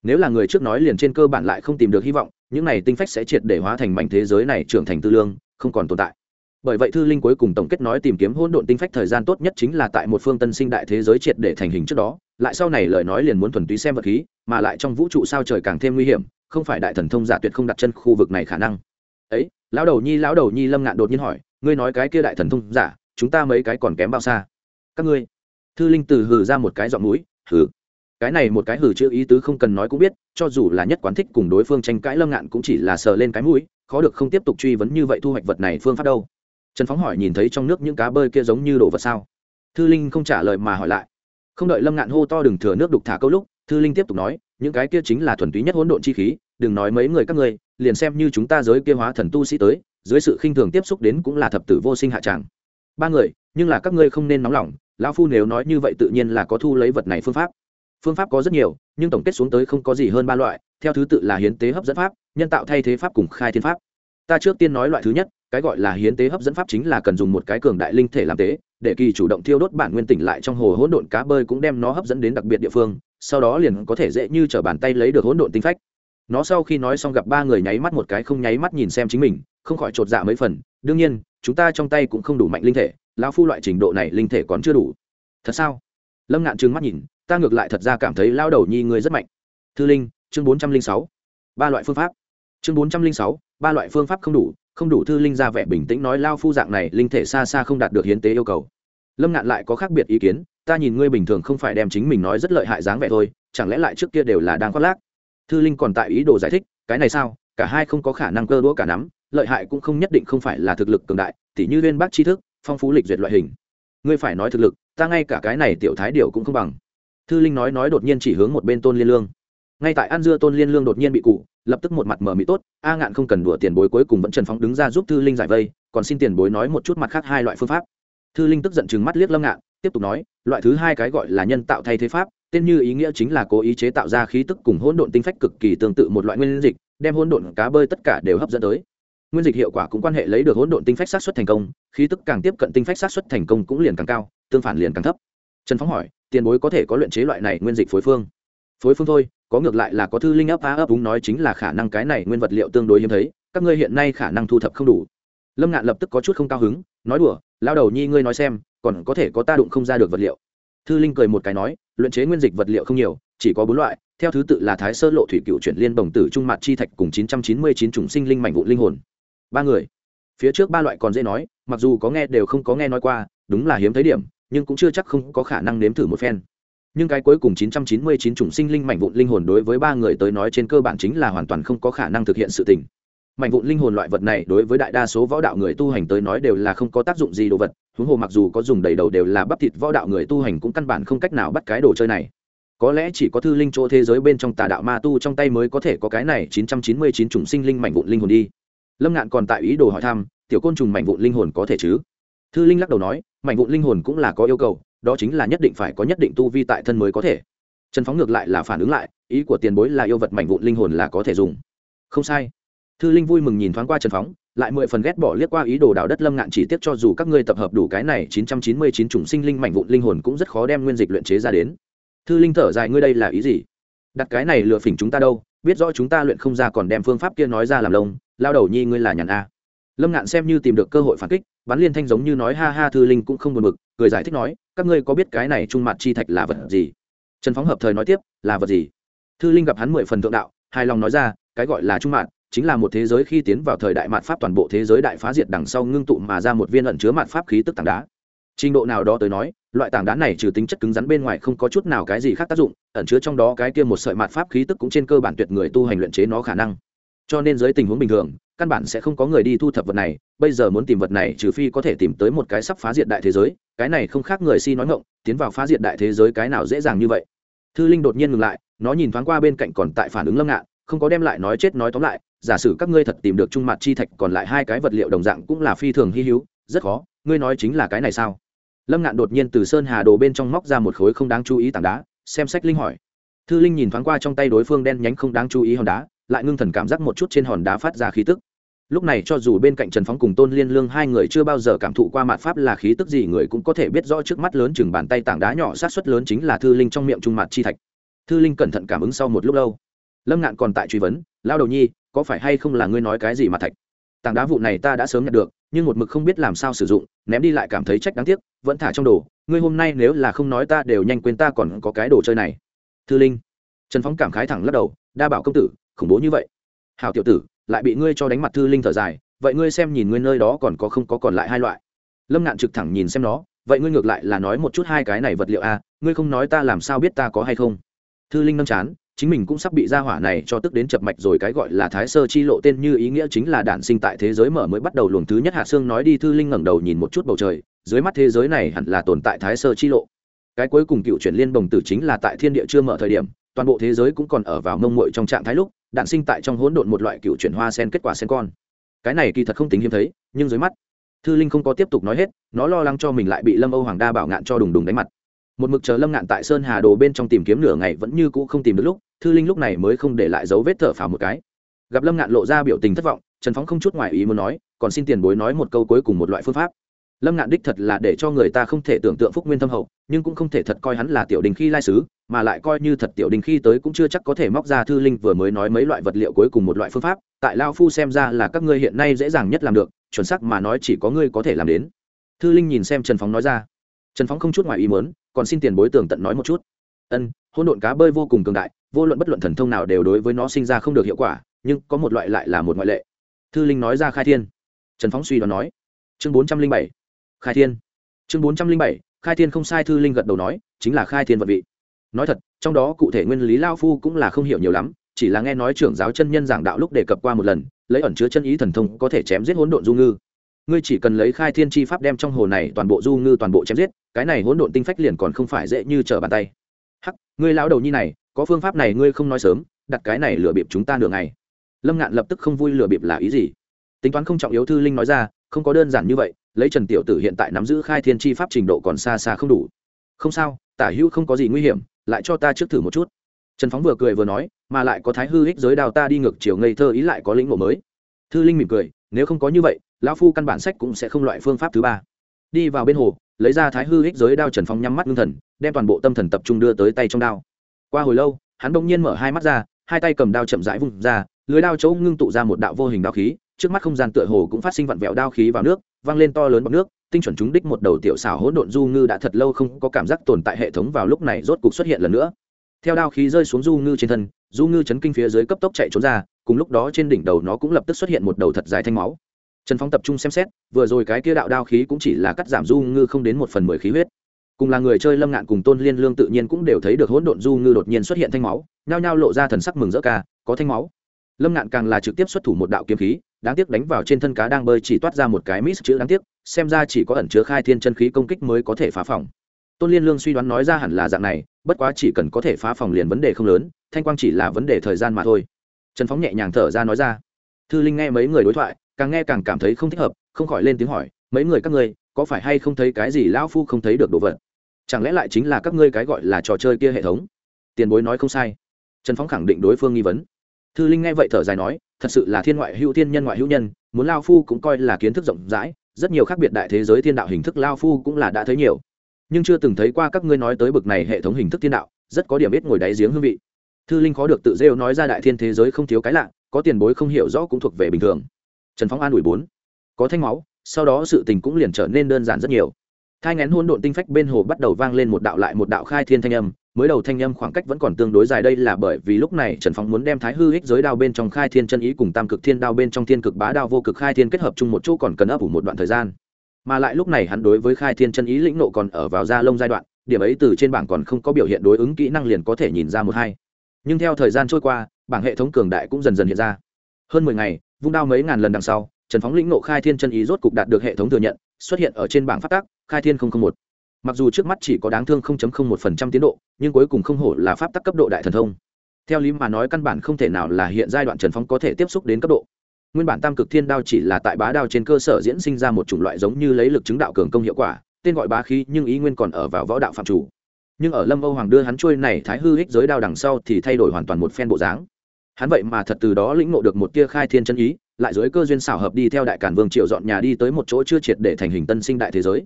Nếu là người trước nói liền trên cơ bản lại không tìm được hy vọng, những này tinh phách sẽ triệt để hóa thành mảnh thế giới này trưởng thành tư lương, không còn tồn tại. Bởi vậy thư linh cuối cùng tổng kết nói tìm kiếm hỗn độn tinh phách thời gian tốt nhất chính là tại một phương tân sinh đại thế giới triệt để thành hình trước đó lại sau này lời nói liền muốn thuần túy xem vật khí, mà lại trong vũ trụ sao trời càng thêm nguy hiểm, không phải đại thần thông giả tuyệt không đặt chân khu vực này khả năng. Ấy, lão đầu nhi, lão đầu nhi lâm ngạn đột nhiên hỏi, ngươi nói cái kia đại thần thông giả, chúng ta mấy cái còn kém bao xa? Các ngươi. Thư linh từ hừ ra một cái giọng mũi, hừ. Cái này một cái hừ chữ ý tứ không cần nói cũng biết, cho dù là nhất quán thích cùng đối phương tranh cãi lâm ngạn cũng chỉ là sờ lên cái mũi, khó được không tiếp tục truy vấn như vậy thu hoạch vật này phương pháp đâu. Trần phóng hỏi nhìn thấy trong nước những cá bơi kia giống như đồ vật sao? Thư linh không trả lời mà hỏi lại không đợi lâm ngạn hô to đừng thừa nước đục thả câu lúc, thư linh tiếp tục nói, những cái kia chính là thuần túy nhất hỗn độn chi khí, đừng nói mấy người các ngươi, liền xem như chúng ta giới kia hóa thần tu sĩ tới, dưới sự khinh thường tiếp xúc đến cũng là thập tử vô sinh hạ tràng. Ba người, nhưng là các ngươi không nên nóng lòng, lão phu nếu nói như vậy tự nhiên là có thu lấy vật này phương pháp. Phương pháp có rất nhiều, nhưng tổng kết xuống tới không có gì hơn ba loại, theo thứ tự là hiến tế hấp dẫn pháp, nhân tạo thay thế pháp cùng khai thiên pháp. Ta trước tiên nói loại thứ nhất, cái gọi là hiến tế hấp dẫn pháp chính là cần dùng một cái cường đại linh thể làm tế để kỳ chủ động thiêu đốt bản nguyên tỉnh lại trong hồ hỗn độn cá bơi cũng đem nó hấp dẫn đến đặc biệt địa phương, sau đó liền có thể dễ như t r ở bàn tay lấy được hỗn độn tinh phách. Nó sau khi nói xong gặp ba người nháy mắt một cái không nháy mắt nhìn xem chính mình, không khỏi chột dạ mấy phần, đương nhiên, chúng ta trong tay cũng không đủ mạnh linh thể, lão phu loại trình độ này linh thể còn chưa đủ. Thật sao? Lâm ngạn trừng mắt nhìn, ta ngược lại thật ra cảm thấy lao đầu nhi người rất mạnh. Thư linh, chương bốn trăm linh sáu, ba loại phương pháp. Chương bốn trăm linh sáu, ba loại phương pháp không đủ không đủ thư linh ra vẻ bình tĩnh nói, lao phu dạng này, linh thể xa xa không đạt được hiến tế yêu cầu. Lâm ngạn lại có khác biệt ý kiến, ta nhìn ngươi bình thường không phải đem chính mình nói rất lợi hại dáng vẻ thôi, chẳng lẽ lại trước kia đều là đang khoác lác? Thư linh còn tại ý đồ giải thích, cái này sao? Cả hai không có khả năng cơ đũa cả nắm, lợi hại cũng không nhất định không phải là thực lực cường đại, tỉ như viên bác tri thức, phong phú lịch duyệt loại hình. Ngươi phải nói thực lực, ta ngay cả cái này tiểu thái điều cũng không bằng. Thư linh nói nói đột nhiên chỉ hướng một bên tôn liên lương ngay tại an dưa tôn liên lương đột nhiên bị cụ, lập tức một mặt mở mỹ tốt, a ngạn không cần đùa tiền bối cuối cùng vẫn trần phóng đứng ra giúp thư linh giải vây, còn xin tiền bối nói một chút mặt khác hai loại phương pháp. Thư linh tức giận chừng mắt liếc lâm ngạn, tiếp tục nói, loại thứ hai cái gọi là nhân tạo thay thế pháp, tên như ý nghĩa chính là cố ý chế tạo ra khí tức cùng hỗn độn tinh phách cực kỳ tương tự một loại nguyên dịch, đem hỗn độn cá bơi tất cả đều hấp dẫn tới. Nguyên dịch hiệu quả cũng quan hệ lấy được hỗn độn tinh phách sát xuất thành công, khí tức càng tiếp cận tinh phách sát xuất thành công cũng liền càng cao, tương phản liền càng thấp. Trần phóng hỏi, tiền bối có thể có luyện chế loại này nguyên dịch phối phương? Phối phương thôi có ngược lại là có thư linh ấp á ấp đúng nói chính là khả năng cái này nguyên vật liệu tương đối hiếm thấy, các ngươi hiện nay khả năng thu thập không đủ. Lâm ngạn lập tức có chút không cao hứng, nói đùa lao đầu nhi ngươi nói xem, còn có thể có ta đụng không ra được vật liệu? Thư linh cười một cái nói, luyện chế nguyên dịch vật liệu không nhiều, chỉ có bốn loại, theo thứ tự là thái sơ lộ thủy cựu chuyển liên bồng tử trung mặt chi thạch cùng chín trăm chín mươi chín chủng sinh linh mảnh vụ linh hồn. Ba người. Phía trước ba loại còn dễ nói, mặc dù có nghe đều không có nghe nói qua, đúng là hiếm thấy điểm, nhưng cũng chưa chắc không có khả năng nếm thử một phen nhưng cái cuối cùng 999 chủng sinh linh mảnh vụn linh hồn đối với ba người tới nói trên cơ bản chính là hoàn toàn không có khả năng thực hiện sự tình. Mảnh vụn linh hồn loại vật này đối với đại đa số võ đạo người tu hành tới nói đều là không có tác dụng gì đồ vật, huống hồ mặc dù có dùng đầy đầu đều là bắp thịt võ đạo người tu hành cũng căn bản không cách nào bắt cái đồ chơi này. có lẽ chỉ có thư linh chỗ thế giới bên trong tà đạo ma tu trong tay mới có thể có cái này chín trăm chín mươi chín chủng sinh linh mảnh vụn linh hồn đi lâm ngạn còn tại ý đồ hỏi thăm tiểu côn trùng mảnh vụn linh hồn có thể chứ thư linh lắc đầu nói mảnh vụn linh hồn cũng là có yêu cầu đó chính là nhất định phải có nhất định tu vi tại thân mới có thể. Trần phóng ngược lại là phản ứng lại, ý của tiền bối là yêu vật mảnh vụn linh hồn là có thể dùng. Không sai. Thư linh vui mừng nhìn thoáng qua trần phóng, lại mười phần ghét bỏ liếc qua ý đồ đào đất lâm ngạn chỉ tiếc cho dù các ngươi tập hợp đủ cái này chín trăm chín mươi chín chủng sinh linh mảnh vụn linh hồn cũng rất khó đem nguyên dịch luyện chế ra đến. Thư linh thở dài, ngươi đây là ý gì? Đặt cái này lừa phỉnh chúng ta đâu? Biết rõ chúng ta luyện không ra còn đem phương pháp kia nói ra làm lông, lao đầu nhi ngươi là nhàn a. Lâm ngạn xem như tìm được cơ hội phản kích, bắn liên thanh giống như nói, ha ha, thư linh cũng không buồn bực cười giải thích nói, các ngươi có biết cái này trung mặt chi thạch là vật gì? Trần phóng hợp thời nói tiếp, là vật gì? Thư linh gặp hắn mười phần thượng đạo, hài lòng nói ra, cái gọi là trung mạn chính là một thế giới khi tiến vào thời đại mạn pháp toàn bộ thế giới đại phá diệt đằng sau ngưng tụ mà ra một viên ẩn chứa mạn pháp khí tức tảng đá. Trình độ nào đó tới nói, loại tảng đá này trừ tính chất cứng rắn bên ngoài không có chút nào cái gì khác tác dụng, ẩn chứa trong đó cái kia một sợi mạn pháp khí tức cũng trên cơ bản tuyệt người tu hành luyện chế nó khả năng cho nên dưới tình huống bình thường, căn bản sẽ không có người đi thu thập vật này, bây giờ muốn tìm vật này trừ phi có thể tìm tới một cái sắp phá diệt đại thế giới, cái này không khác người si nói ngộng tiến vào phá diệt đại thế giới cái nào dễ dàng như vậy. Thư linh đột nhiên ngừng lại, nó nhìn thoáng qua bên cạnh còn tại phản ứng lâm ngạn, không có đem lại nói chết nói tóm lại, giả sử các ngươi thật tìm được trung mặt chi thạch còn lại hai cái vật liệu đồng dạng cũng là phi thường hy hữu, rất khó, ngươi nói chính là cái này sao? Lâm ngạn đột nhiên từ sơn hà đồ bên trong móc ra một khối không đáng chú ý tảng đá, xem sách linh hỏi. Thư linh nhìn thoáng qua trong tay đối phương đen nhánh không đáng chú ý hòn đá lại ngưng thần cảm giác một chút trên hòn đá phát ra khí tức. Lúc này cho dù bên cạnh trần phóng cùng tôn liên lương hai người chưa bao giờ cảm thụ qua mạt pháp là khí tức gì, người cũng có thể biết rõ trước mắt lớn chừng bàn tay tảng đá nhỏ sát xuất lớn chính là thư linh trong miệng trung mặt chi thạch. Thư linh cẩn thận cảm ứng sau một lúc lâu. Lâm ngạn còn tại truy vấn lao đầu nhi, có phải hay không là ngươi nói cái gì mà thạch? Tảng đá vụ này ta đã sớm nhận được, nhưng một mực không biết làm sao sử dụng, ném đi lại cảm thấy trách đáng tiếc, vẫn thả trong đồ. Ngươi hôm nay nếu là không nói ta đều nhanh quên ta còn có cái đồ chơi này. Thư linh. Trần phóng cảm khái thẳng lắc đầu, đa bảo công tử khủng bố như vậy. Hào tiểu tử lại bị ngươi cho đánh mặt thư linh thở dài vậy ngươi xem nhìn ngươi nơi đó còn có không có còn lại hai loại. Lâm ngạn trực thẳng nhìn xem nó vậy ngươi ngược lại là nói một chút hai cái này vật liệu a à, ngươi không nói ta làm sao biết ta có hay không? Thư linh nâng chán chính mình cũng sắp bị gia hỏa này cho tức đến chập mạch rồi cái gọi là thái sơ chi lộ tên như ý nghĩa chính là đản sinh tại thế giới mở mới bắt đầu luồng thứ nhất hạ xương nói đi thư linh ngẩng đầu nhìn một chút bầu trời dưới mắt thế giới này hẳn là tồn tại thái sơ chi lộ. Cái cuối cùng cựu chuyển liên bồng tử chính là tại thiên địa chưa mở thời điểm toàn bộ thế giới cũng còn ở vào mông muội trong trạng thái lúc đạn sinh tại trong hỗn độn một loại cựu chuyển hoa sen kết quả sen con. Cái này kỳ thật không tính hiếm thấy, nhưng dưới mắt, thư linh không có tiếp tục nói hết, nó lo lắng cho mình lại bị lâm âu hoàng đa bảo ngạn cho đùng đùng đánh mặt. Một mực chờ lâm ngạn tại sơn hà đồ bên trong tìm kiếm nửa ngày vẫn như cũ không tìm được lúc, thư linh lúc này mới không để lại dấu vết thở phào một cái. Gặp lâm ngạn lộ ra biểu tình thất vọng, trần phóng không chút ngoài ý muốn nói, còn xin tiền bối nói một câu cuối cùng một loại phương pháp. Lâm ngạn đích thật là để cho người ta không thể tưởng tượng phúc nguyên thâm hậu nhưng cũng không thể thật coi hắn là tiểu đình khi lai sứ, mà lại coi như thật tiểu đình khi tới cũng chưa chắc có thể móc ra thư linh vừa mới nói mấy loại vật liệu cuối cùng một loại phương pháp, tại lao phu xem ra là các ngươi hiện nay dễ dàng nhất làm được, chuẩn sắc mà nói chỉ có ngươi có thể làm đến. Thư linh nhìn xem trần phóng nói ra. Trần phóng không chút ngoài ý muốn, còn xin tiền bối tường tận nói một chút. Ân hôn độn cá bơi vô cùng cường đại, vô luận bất luận thần thông nào đều đối với nó sinh ra không được hiệu quả, nhưng có một loại lại là một ngoại lệ. Thư linh nói ra khai thiên. Trần phóng suy đoán nói. Chương bốn trăm linh bảy. Khai thiên. Chương bốn trăm linh bảy khai thiên không sai thư linh gật đầu nói, chính là khai thiên vật vị. Nói thật, trong đó cụ thể nguyên lý lao phu cũng là không hiểu nhiều lắm, chỉ là nghe nói trưởng giáo chân nhân giảng đạo lúc đề cập qua một lần, lấy ẩn chứa chân ý thần thông có thể chém giết hỗn độn du ngư. Ngươi chỉ cần lấy khai thiên chi pháp đem trong hồ này toàn bộ du ngư toàn bộ chém giết, cái này hỗn độn tinh phách liền còn không phải dễ như trở bàn tay. Hắc, ngươi lão đầu nhi này, có phương pháp này ngươi không nói sớm, đặt cái này lừa bịp chúng ta nửa ngày. Lâm ngạn lập tức không vui lừa bịp là ý gì? Tính toán không trọng yếu thư linh nói ra không có đơn giản như vậy, lấy trần tiểu tử hiện tại nắm giữ khai thiên chi pháp trình độ còn xa xa không đủ. Không sao, tả hữu không có gì nguy hiểm, lại cho ta trước thử một chút. Trần phóng vừa cười vừa nói, mà lại có thái hư ích giới đào ta đi ngược chiều ngây thơ ý lại có lĩnh ngộ mới. Thư linh mỉm cười, nếu không có như vậy, lão phu căn bản sách cũng sẽ không loại phương pháp thứ ba. Đi vào bên hồ, lấy ra thái hư ích giới đao trần phóng nhắm mắt ngưng thần, đem toàn bộ tâm thần tập trung đưa tới tay trong đao. Qua hồi lâu, hắn bỗng nhiên mở hai mắt ra, hai tay cầm đao chậm rãi vung ra, lưới đao chỗ ngưng tụ ra một đạo vô hình đao khí trước mắt không gian tựa hồ cũng phát sinh vặn vẹo đao khí vào nước, vang lên to lớn bọc nước, tinh chuẩn chúng đích một đầu tiểu xảo hỗn độn du ngư đã thật lâu không có cảm giác tồn tại hệ thống vào lúc này rốt cục xuất hiện lần nữa. Theo đao khí rơi xuống du ngư trên thân, du ngư chấn kinh phía dưới cấp tốc chạy trốn ra, cùng lúc đó trên đỉnh đầu nó cũng lập tức xuất hiện một đầu thật dài thanh máu. Trần phong tập trung xem xét, vừa rồi cái kia đạo đao khí cũng chỉ là cắt giảm du ngư không đến một phần mười khí huyết. Cùng là người chơi lâm ngạn cùng tôn liên lương tự nhiên cũng đều thấy được hỗn độn du ngư đột nhiên xuất hiện thanh máu, nhao nhao lộ ra thần sắc mừng rỡ ca, có thanh máu? Lâm ngạn càng là trực tiếp xuất thủ một đạo kiếm khí, đáng tiếc đánh vào trên thân cá đang bơi chỉ toát ra một cái mít chữ đáng tiếc, xem ra chỉ có ẩn chứa khai thiên chân khí công kích mới có thể phá phòng. Tôn liên lương suy đoán nói ra hẳn là dạng này, bất quá chỉ cần có thể phá phòng liền vấn đề không lớn, thanh quang chỉ là vấn đề thời gian mà thôi. Trần phóng nhẹ nhàng thở ra nói ra. Thư linh nghe mấy người đối thoại, càng nghe càng cảm thấy không thích hợp, không khỏi lên tiếng hỏi, mấy người các ngươi, có phải hay không thấy cái gì lão phu không thấy được đồ vật? Chẳng lẽ lại chính là các ngươi cái gọi là trò chơi kia hệ thống? Tiền bối nói không sai. Trần phóng khẳng định đối phương nghi vấn thư linh nghe vậy thở dài nói, thật sự là thiên ngoại hữu thiên nhân ngoại hữu nhân, muốn lao phu cũng coi là kiến thức rộng rãi, rất nhiều khác biệt đại thế giới thiên đạo hình thức lao phu cũng là đã thấy nhiều. Nhưng chưa từng thấy qua các ngươi nói tới bực này hệ thống hình thức thiên đạo, rất có điểm ít ngồi đáy giếng hương vị. Thư linh khó được tự rêu nói ra đại thiên thế giới không thiếu cái lạ, có tiền bối không hiểu rõ cũng thuộc về bình thường. Trần phóng an ủi bốn, có thanh máu, sau đó sự tình cũng liền trở nên đơn giản rất nhiều. Thai ngén hôn độn tinh phách bên hồ bắt đầu vang lên một đạo lại một đạo khai thiên thanh âm mới đầu thanh âm khoảng cách vẫn còn tương đối dài đây là bởi vì lúc này trần phóng muốn đem thái hư Hích giới đao bên trong khai thiên chân ý cùng tam cực thiên đao bên trong thiên cực bá đao vô cực khai thiên kết hợp chung một chỗ còn cần ấp ủ một đoạn thời gian. Mà lại lúc này hắn đối với khai thiên chân ý lĩnh nộ còn ở vào da lông giai đoạn, điểm ấy từ trên bảng còn không có biểu hiện đối ứng kỹ năng liền có thể nhìn ra một hai. Nhưng theo thời gian trôi qua, bảng hệ thống cường đại cũng dần dần hiện ra. Hơn mười ngày, vung đao mấy ngàn lần đằng sau, trần phóng lĩnh nộ khai thiên chân ý rốt cục đạt được hệ thống thừa nhận, xuất hiện ở trên bảng phát tác khai thiên một mặc dù trước mắt chỉ có đáng thương 0.01% tiến độ, nhưng cuối cùng không hổ là pháp tắc cấp độ đại thần thông. Theo lý mà nói căn bản không thể nào là hiện giai đoạn trần phong có thể tiếp xúc đến cấp độ. Nguyên bản tam cực thiên đao chỉ là tại bá đao trên cơ sở diễn sinh ra một chủng loại giống như lấy lực chứng đạo cường công hiệu quả, tên gọi bá khí nhưng ý nguyên còn ở vào võ đạo phạm chủ. Nhưng ở lâm âu hoàng đưa hắn trôi này thái hư hích giới đao đằng sau thì thay đổi hoàn toàn một phen bộ dáng. Hắn vậy mà thật từ đó lĩnh ngộ được một tia khai thiên chân ý, lại dưới cơ duyên xảo hợp đi theo đại cản vương triều dọn nhà đi tới một chỗ chưa triệt để thành hình tân sinh đại thế giới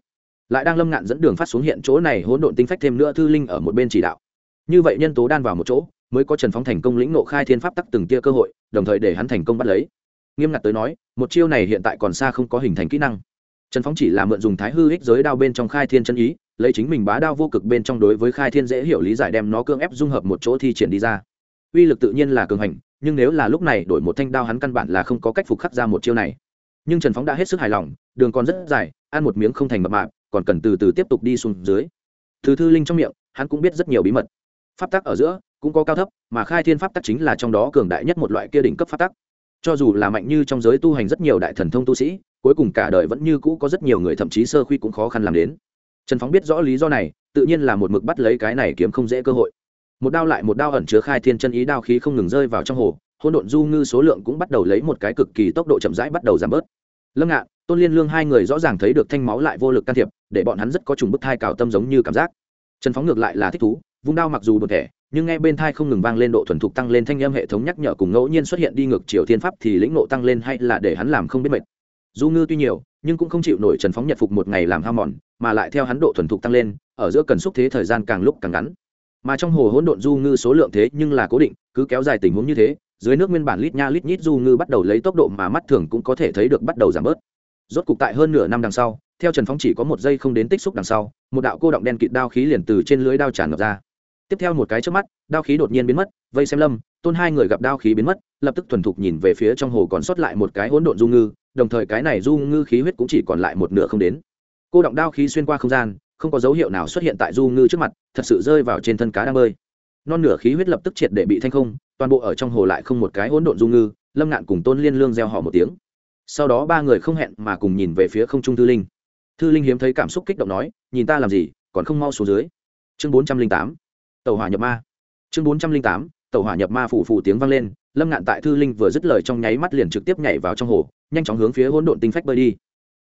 lại đang lâm ngạn dẫn đường phát xuống hiện chỗ này hỗn độn tinh phách thêm nữa thư linh ở một bên chỉ đạo. Như vậy nhân tố đan vào một chỗ, mới có trần phóng thành công lĩnh nộ khai thiên pháp tắc từng tia cơ hội, đồng thời để hắn thành công bắt lấy. Nghiêm ngặt tới nói, một chiêu này hiện tại còn xa không có hình thành kỹ năng. Trần phóng chỉ là mượn dùng thái hư ích giới đao bên trong khai thiên chân ý, lấy chính mình bá đao vô cực bên trong đối với khai thiên dễ hiểu lý giải đem nó cương ép dung hợp một chỗ thi triển đi ra. Uy lực tự nhiên là cường hành, nhưng nếu là lúc này đổi một thanh đao hắn căn bản là không có cách phục khắc ra một chiêu này. Nhưng trần phóng đã hết sức hài lòng, đường còn rất dài, ăn một miếng không thành mập mạp còn cần từ từ tiếp tục đi xuống dưới. Từ thư linh trong miệng, hắn cũng biết rất nhiều bí mật. Pháp tắc ở giữa cũng có cao thấp, mà khai thiên pháp tắc chính là trong đó cường đại nhất một loại kia đỉnh cấp pháp tắc. Cho dù là mạnh như trong giới tu hành rất nhiều đại thần thông tu sĩ, cuối cùng cả đời vẫn như cũ có rất nhiều người thậm chí sơ khuy cũng khó khăn làm đến. Trần phóng biết rõ lý do này, tự nhiên là một mực bắt lấy cái này kiếm không dễ cơ hội. Một đao lại một đao ẩn chứa khai thiên chân ý đao khí không ngừng rơi vào trong hồ hôn độn du ngư số lượng cũng bắt đầu lấy một cái cực kỳ tốc độ chậm rãi bắt đầu giảm bớt. Lâm ngạn, tôn liên lương hai người rõ ràng thấy được thanh máu lại vô lực can thiệp để bọn hắn rất có trùng bức thai cào tâm giống như cảm giác. Trần phóng ngược lại là thích thú, vung đao mặc dù buồn thẻ, nhưng nghe bên thai không ngừng vang lên độ thuần thục tăng lên thanh âm hệ thống nhắc nhở cùng ngẫu nhiên xuất hiện đi ngược chiều thiên pháp thì lĩnh nộ tăng lên hay là để hắn làm không biết mệt. Du ngư tuy nhiều, nhưng cũng không chịu nổi trần phóng nhật phục một ngày làm ham mòn, mà lại theo hắn độ thuần thục tăng lên, ở giữa cần xúc thế thời gian càng lúc càng ngắn. Mà trong hồ hỗn độn du ngư số lượng thế nhưng là cố định, cứ kéo dài tình huống như thế, dưới nước nguyên bản lít nha lít nhít du ngư bắt đầu lấy tốc độ mà mắt thường cũng có thể thấy được bắt đầu giảm bớt rốt cục tại hơn nửa năm đằng sau, theo trần phóng chỉ có một giây không đến tích xúc đằng sau, một đạo cô động đen kịt đao khí liền từ trên lưới đao tràn ngập ra. Tiếp theo một cái trước mắt, đao khí đột nhiên biến mất, vây xem lâm, tôn hai người gặp đao khí biến mất, lập tức thuần thục nhìn về phía trong hồ còn sót lại một cái hỗn độn du ngư, đồng thời cái này du ngư khí huyết cũng chỉ còn lại một nửa không đến. Cô động đao khí xuyên qua không gian, không có dấu hiệu nào xuất hiện tại du ngư trước mặt, thật sự rơi vào trên thân cá đang bơi. Non nửa khí huyết lập tức triệt để bị thanh không, toàn bộ ở trong hồ lại không một cái hỗn độn du ngư, lâm ngạn cùng tôn liên lương gieo họ một tiếng sau đó ba người không hẹn mà cùng nhìn về phía không trung thư linh. Thư linh hiếm thấy cảm xúc kích động nói, nhìn ta làm gì, còn không mau xuống dưới. Chương bốn trăm linh tám, tàu hỏa nhập ma. Chương bốn trăm linh tám, tàu hỏa nhập ma phủ phủ tiếng vang lên, lâm ngạn tại thư linh vừa dứt lời trong nháy mắt liền trực tiếp nhảy vào trong hồ, nhanh chóng hướng phía hỗn độn tinh phách bơi đi.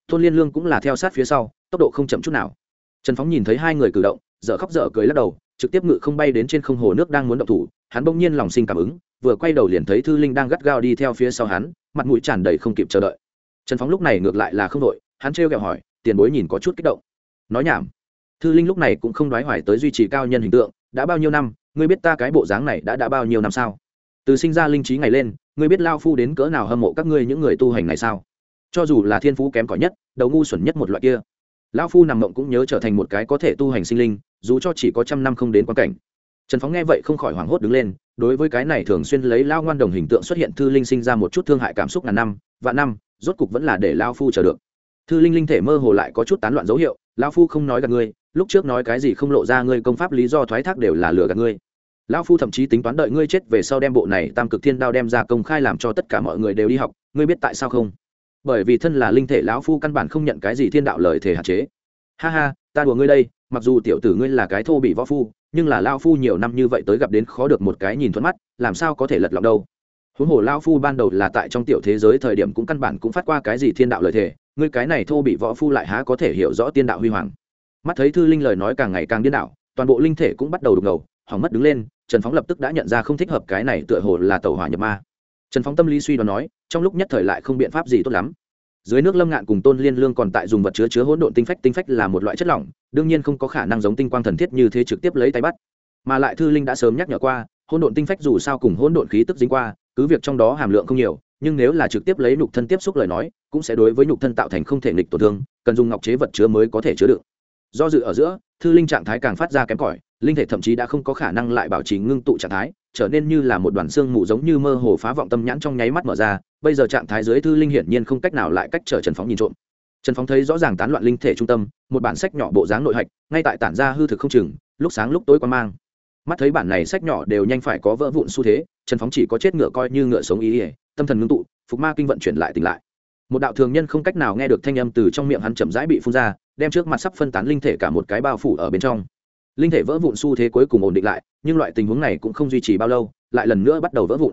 Tôn liên lương cũng là theo sát phía sau, tốc độ không chậm chút nào. Trần phóng nhìn thấy hai người cử động, dở khóc dở cười lắc đầu, trực tiếp ngự không bay đến trên không hồ nước đang muốn động thủ, hắn bỗng nhiên lòng sinh cảm ứng vừa quay đầu liền thấy thư linh đang gắt gao đi theo phía sau hắn, mặt mũi tràn đầy không kịp chờ đợi. Trần phóng lúc này ngược lại là không đội hắn trêu ghẹo hỏi, tiền bối nhìn có chút kích động. Nói nhảm. Thư linh lúc này cũng không đoái hoài tới duy trì cao nhân hình tượng, đã bao nhiêu năm, ngươi biết ta cái bộ dáng này đã đã bao nhiêu năm sao? Từ sinh ra linh trí ngày lên, ngươi biết lao phu đến cỡ nào hâm mộ các ngươi những người tu hành này sao? Cho dù là thiên phú kém cỏi nhất, đầu ngu xuẩn nhất một loại kia. Lao phu nằm mộng cũng nhớ trở thành một cái có thể tu hành sinh linh, dù cho chỉ có trăm năm không đến quan cảnh trần phóng nghe vậy không khỏi hoảng hốt đứng lên, đối với cái này thường xuyên lấy lao ngoan đồng hình tượng xuất hiện thư linh sinh ra một chút thương hại cảm xúc ngàn năm, vạn năm, rốt cục vẫn là để lao phu chờ được. Thư linh linh thể mơ hồ lại có chút tán loạn dấu hiệu, lao phu không nói gặp ngươi, lúc trước nói cái gì không lộ ra ngươi công pháp lý do thoái thác đều là lừa gạt ngươi. Lão phu thậm chí tính toán đợi ngươi chết về sau đem bộ này tam cực thiên đao đem ra công khai làm cho tất cả mọi người đều đi học, ngươi biết tại sao không? Bởi vì thân là linh thể, lão phu căn bản không nhận cái gì thiên đạo lời thể hạn chế. Ha ha, ta đùa ngươi đây, mặc dù tiểu tử ngươi là cái thô bị võ phu nhưng là lao phu nhiều năm như vậy tới gặp đến khó được một cái nhìn thuận mắt, làm sao có thể lật lọng đâu? Huống hồ lao phu ban đầu là tại trong tiểu thế giới thời điểm cũng căn bản cũng phát qua cái gì thiên đạo lời thề, ngươi cái này thô bị võ phu lại há có thể hiểu rõ tiên đạo huy hoàng. Mắt thấy thư linh lời nói càng ngày càng điên đảo, toàn bộ linh thể cũng bắt đầu đục ngầu, hỏng mất đứng lên, trần phóng lập tức đã nhận ra không thích hợp cái này tựa hồ là tàu hỏa nhập ma. Trần phóng tâm lý suy đoán nói, trong lúc nhất thời lại không biện pháp gì tốt lắm dưới nước lâm ngạn cùng tôn liên lương còn tại dùng vật chứa chứa hỗn độn tinh phách tinh phách là một loại chất lỏng, đương nhiên không có khả năng giống tinh quang thần thiết như thế trực tiếp lấy tay bắt. Mà lại thư linh đã sớm nhắc nhở qua, hỗn độn tinh phách dù sao cùng hỗn độn khí tức dính qua, cứ việc trong đó hàm lượng không nhiều, nhưng nếu là trực tiếp lấy nhục thân tiếp xúc lời nói, cũng sẽ đối với nhục thân tạo thành không thể nghịch tổn thương, cần dùng ngọc chế vật chứa mới có thể chứa đựng do dự ở giữa, thư linh trạng thái càng phát ra kém cỏi, linh thể thậm chí đã không có khả năng lại bảo trì ngưng tụ trạng thái, trở nên như là một đoàn xương mù giống như mơ hồ phá vọng tâm nhãn trong nháy mắt mở ra bây giờ trạng thái dưới thư linh hiển nhiên không cách nào lại cách trở trần phóng nhìn trộm. Trần phóng thấy rõ ràng tán loạn linh thể trung tâm, một bản sách nhỏ bộ dáng nội hạch, ngay tại tản ra hư thực không chừng, lúc sáng lúc tối quan mang. Mắt thấy bản này sách nhỏ đều nhanh phải có vỡ vụn xu thế, trần phóng chỉ có chết ngựa coi như ngựa sống ý ỉa tâm thần ngưng tụ, phục ma kinh vận chuyển lại tỉnh lại. Một đạo thường nhân không cách nào nghe được thanh âm từ trong miệng hắn chậm rãi bị phun ra, đem trước mặt sắp phân tán linh thể cả một cái bao phủ ở bên trong. Linh thể vỡ vụn xu thế cuối cùng ổn định lại, nhưng loại tình huống này cũng không duy trì bao lâu, lại lần nữa bắt đầu vỡ vụn.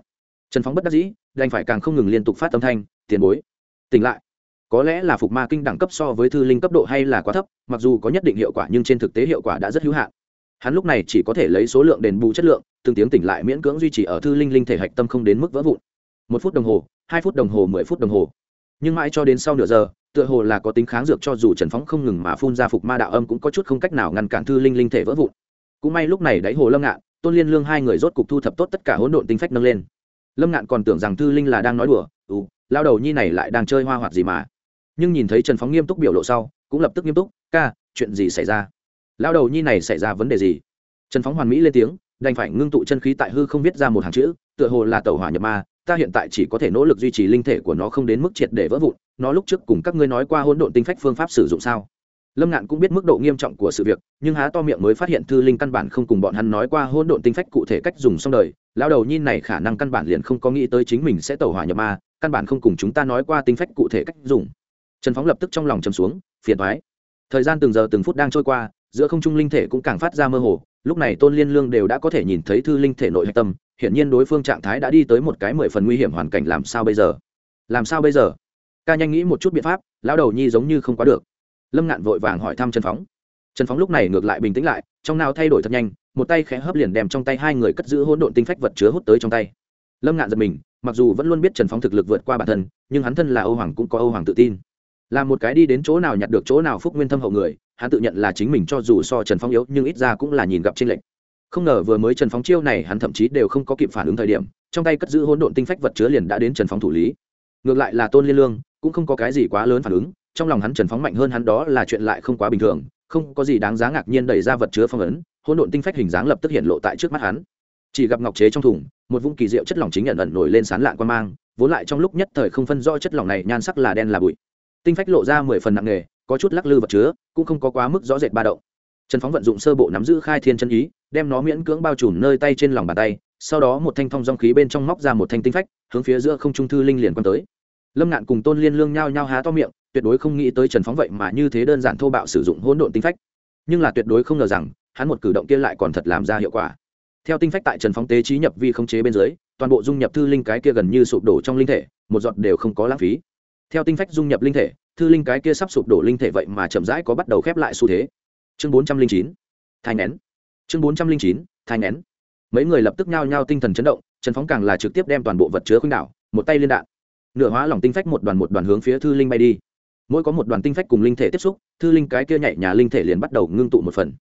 Trần phóng bất đắc dĩ đành phải càng không ngừng liên tục phát âm thanh, tiền bối, tỉnh lại. Có lẽ là phục ma kinh đẳng cấp so với thư linh cấp độ hay là quá thấp, mặc dù có nhất định hiệu quả nhưng trên thực tế hiệu quả đã rất hữu hạn. Hắn lúc này chỉ có thể lấy số lượng đền bù chất lượng, từng tiếng tỉnh lại miễn cưỡng duy trì ở thư linh linh thể hạch tâm không đến mức vỡ vụn. Một phút đồng hồ, hai phút đồng hồ, mười phút đồng hồ. Nhưng mãi cho đến sau nửa giờ, tựa hồ là có tính kháng dược cho dù trần phóng không ngừng mà phun ra phục ma đạo âm cũng có chút không cách nào ngăn cản thư linh linh thể vỡ vụn. Cũng may lúc này đáy hồ lâm ngạn, tôn liên lương hai người rốt cục thu thập tốt tất cả hỗn độn tinh phách nâng lên lâm ngạn còn tưởng rằng thư linh là đang nói đùa ừ lao đầu nhi này lại đang chơi hoa hoạt gì mà. Nhưng nhìn thấy trần phóng nghiêm túc biểu lộ sau, cũng lập tức nghiêm túc, ca, chuyện gì xảy ra? Lao đầu nhi này xảy ra vấn đề gì? Trần phóng hoàn mỹ lên tiếng, đành phải ngưng tụ chân khí tại hư không viết ra một hàng chữ, tựa hồ là tàu hỏa nhập ma, ta hiện tại chỉ có thể nỗ lực duy trì linh thể của nó không đến mức triệt để vỡ vụn, nó lúc trước cùng các ngươi nói qua hỗn độn tinh phách phương pháp sử dụng sao? Lâm ngạn cũng biết mức độ nghiêm trọng của sự việc, nhưng há to miệng mới phát hiện thư linh căn bản không cùng bọn hắn nói qua hỗn độn tinh phách cụ thể cách dùng xong đời. Lao đầu nhi này khả năng căn bản liền không có nghĩ tới chính mình sẽ tẩu hỏa nhập ma, căn bản không cùng chúng ta nói qua tinh phách cụ thể cách dùng. Trần phóng lập tức trong lòng chầm xuống, phiền thoái thời gian từng giờ từng phút đang trôi qua, giữa không trung linh thể cũng càng phát ra mơ hồ, lúc này tôn liên lương đều đã có thể nhìn thấy thư linh thể nội hạch tâm, hiển nhiên đối phương trạng thái đã đi tới một cái mười phần nguy hiểm hoàn cảnh làm sao bây giờ? Làm sao bây giờ? Ca nhanh nghĩ một chút biện pháp, lão đầu nhi giống như không quá được lâm ngạn vội vàng hỏi thăm trần phóng trần phóng lúc này ngược lại bình tĩnh lại trong nào thay đổi thật nhanh một tay khẽ hấp liền đem trong tay hai người cất giữ hỗn độn tinh phách vật chứa hút tới trong tay lâm ngạn giật mình mặc dù vẫn luôn biết trần phóng thực lực vượt qua bản thân nhưng hắn thân là âu hoàng cũng có âu hoàng tự tin là một cái đi đến chỗ nào nhặt được chỗ nào phúc nguyên thâm hậu người hắn tự nhận là chính mình cho dù so trần Phóng yếu nhưng ít ra cũng là nhìn gặp trên lệnh không ngờ vừa mới trần phóng chiêu này hắn thậm chí đều không có kịp phản ứng thời điểm trong tay cất giữ hỗn độn tinh phách vật chứa liền đã đến trần phóng thủ lý ngược lại là tôn liên lương cũng không có cái gì quá lớn phản ứng trong lòng hắn trần phóng mạnh hơn hắn đó là chuyện lại không quá bình thường, không có gì đáng giá ngạc nhiên đẩy ra vật chứa phong ấn, hỗn độn tinh phách hình dáng lập tức hiện lộ tại trước mắt hắn. Chỉ gặp ngọc chế trong thùng, một vũng kỳ diệu chất lỏng chính nhận ẩn nổi lên sán lạng quan mang, vốn lại trong lúc nhất thời không phân rõ chất lỏng này nhan sắc là đen là bụi. Tinh phách lộ ra mười phần nặng nghề có chút lắc lư vật chứa, cũng không có quá mức rõ rệt ba động. Trần phóng vận dụng sơ bộ nắm giữ khai thiên chân ý, đem nó miễn cưỡng bao trùm nơi tay trên lòng bàn tay, sau đó một thanh thong dong khí bên trong móc ra một thanh tinh phách, hướng phía giữa không trung thư linh liền quan tới. Lâm ngạn cùng tôn liên lương nhao nhao há to miệng tuyệt đối không nghĩ tới trần phóng vậy mà như thế đơn giản thô bạo sử dụng hỗn độn tinh phách. Nhưng là tuyệt đối không ngờ rằng, hắn một cử động kia lại còn thật làm ra hiệu quả. Theo tinh phách tại trần phóng tế trí nhập vi khống chế bên dưới, toàn bộ dung nhập thư linh cái kia gần như sụp đổ trong linh thể, một giọt đều không có lãng phí. Theo tinh phách dung nhập linh thể, thư linh cái kia sắp sụp đổ linh thể vậy mà chậm rãi có bắt đầu khép lại xu thế. Chương bốn trăm linh chín, thai nén chương bốn trăm linh chín, thai nén mấy người lập tức nhao nhao tinh thần chấn động, trần phóng càng là trực tiếp đem toàn bộ vật chứa khuynh đảo, một tay liên đạn. Nửa hóa lỏng tinh phách một đoàn một đoàn hướng phía thư linh bay đi mỗi có một đoàn tinh phách cùng linh thể tiếp xúc, thư linh cái kia nhảy nhà linh thể liền bắt đầu ngưng tụ một phần.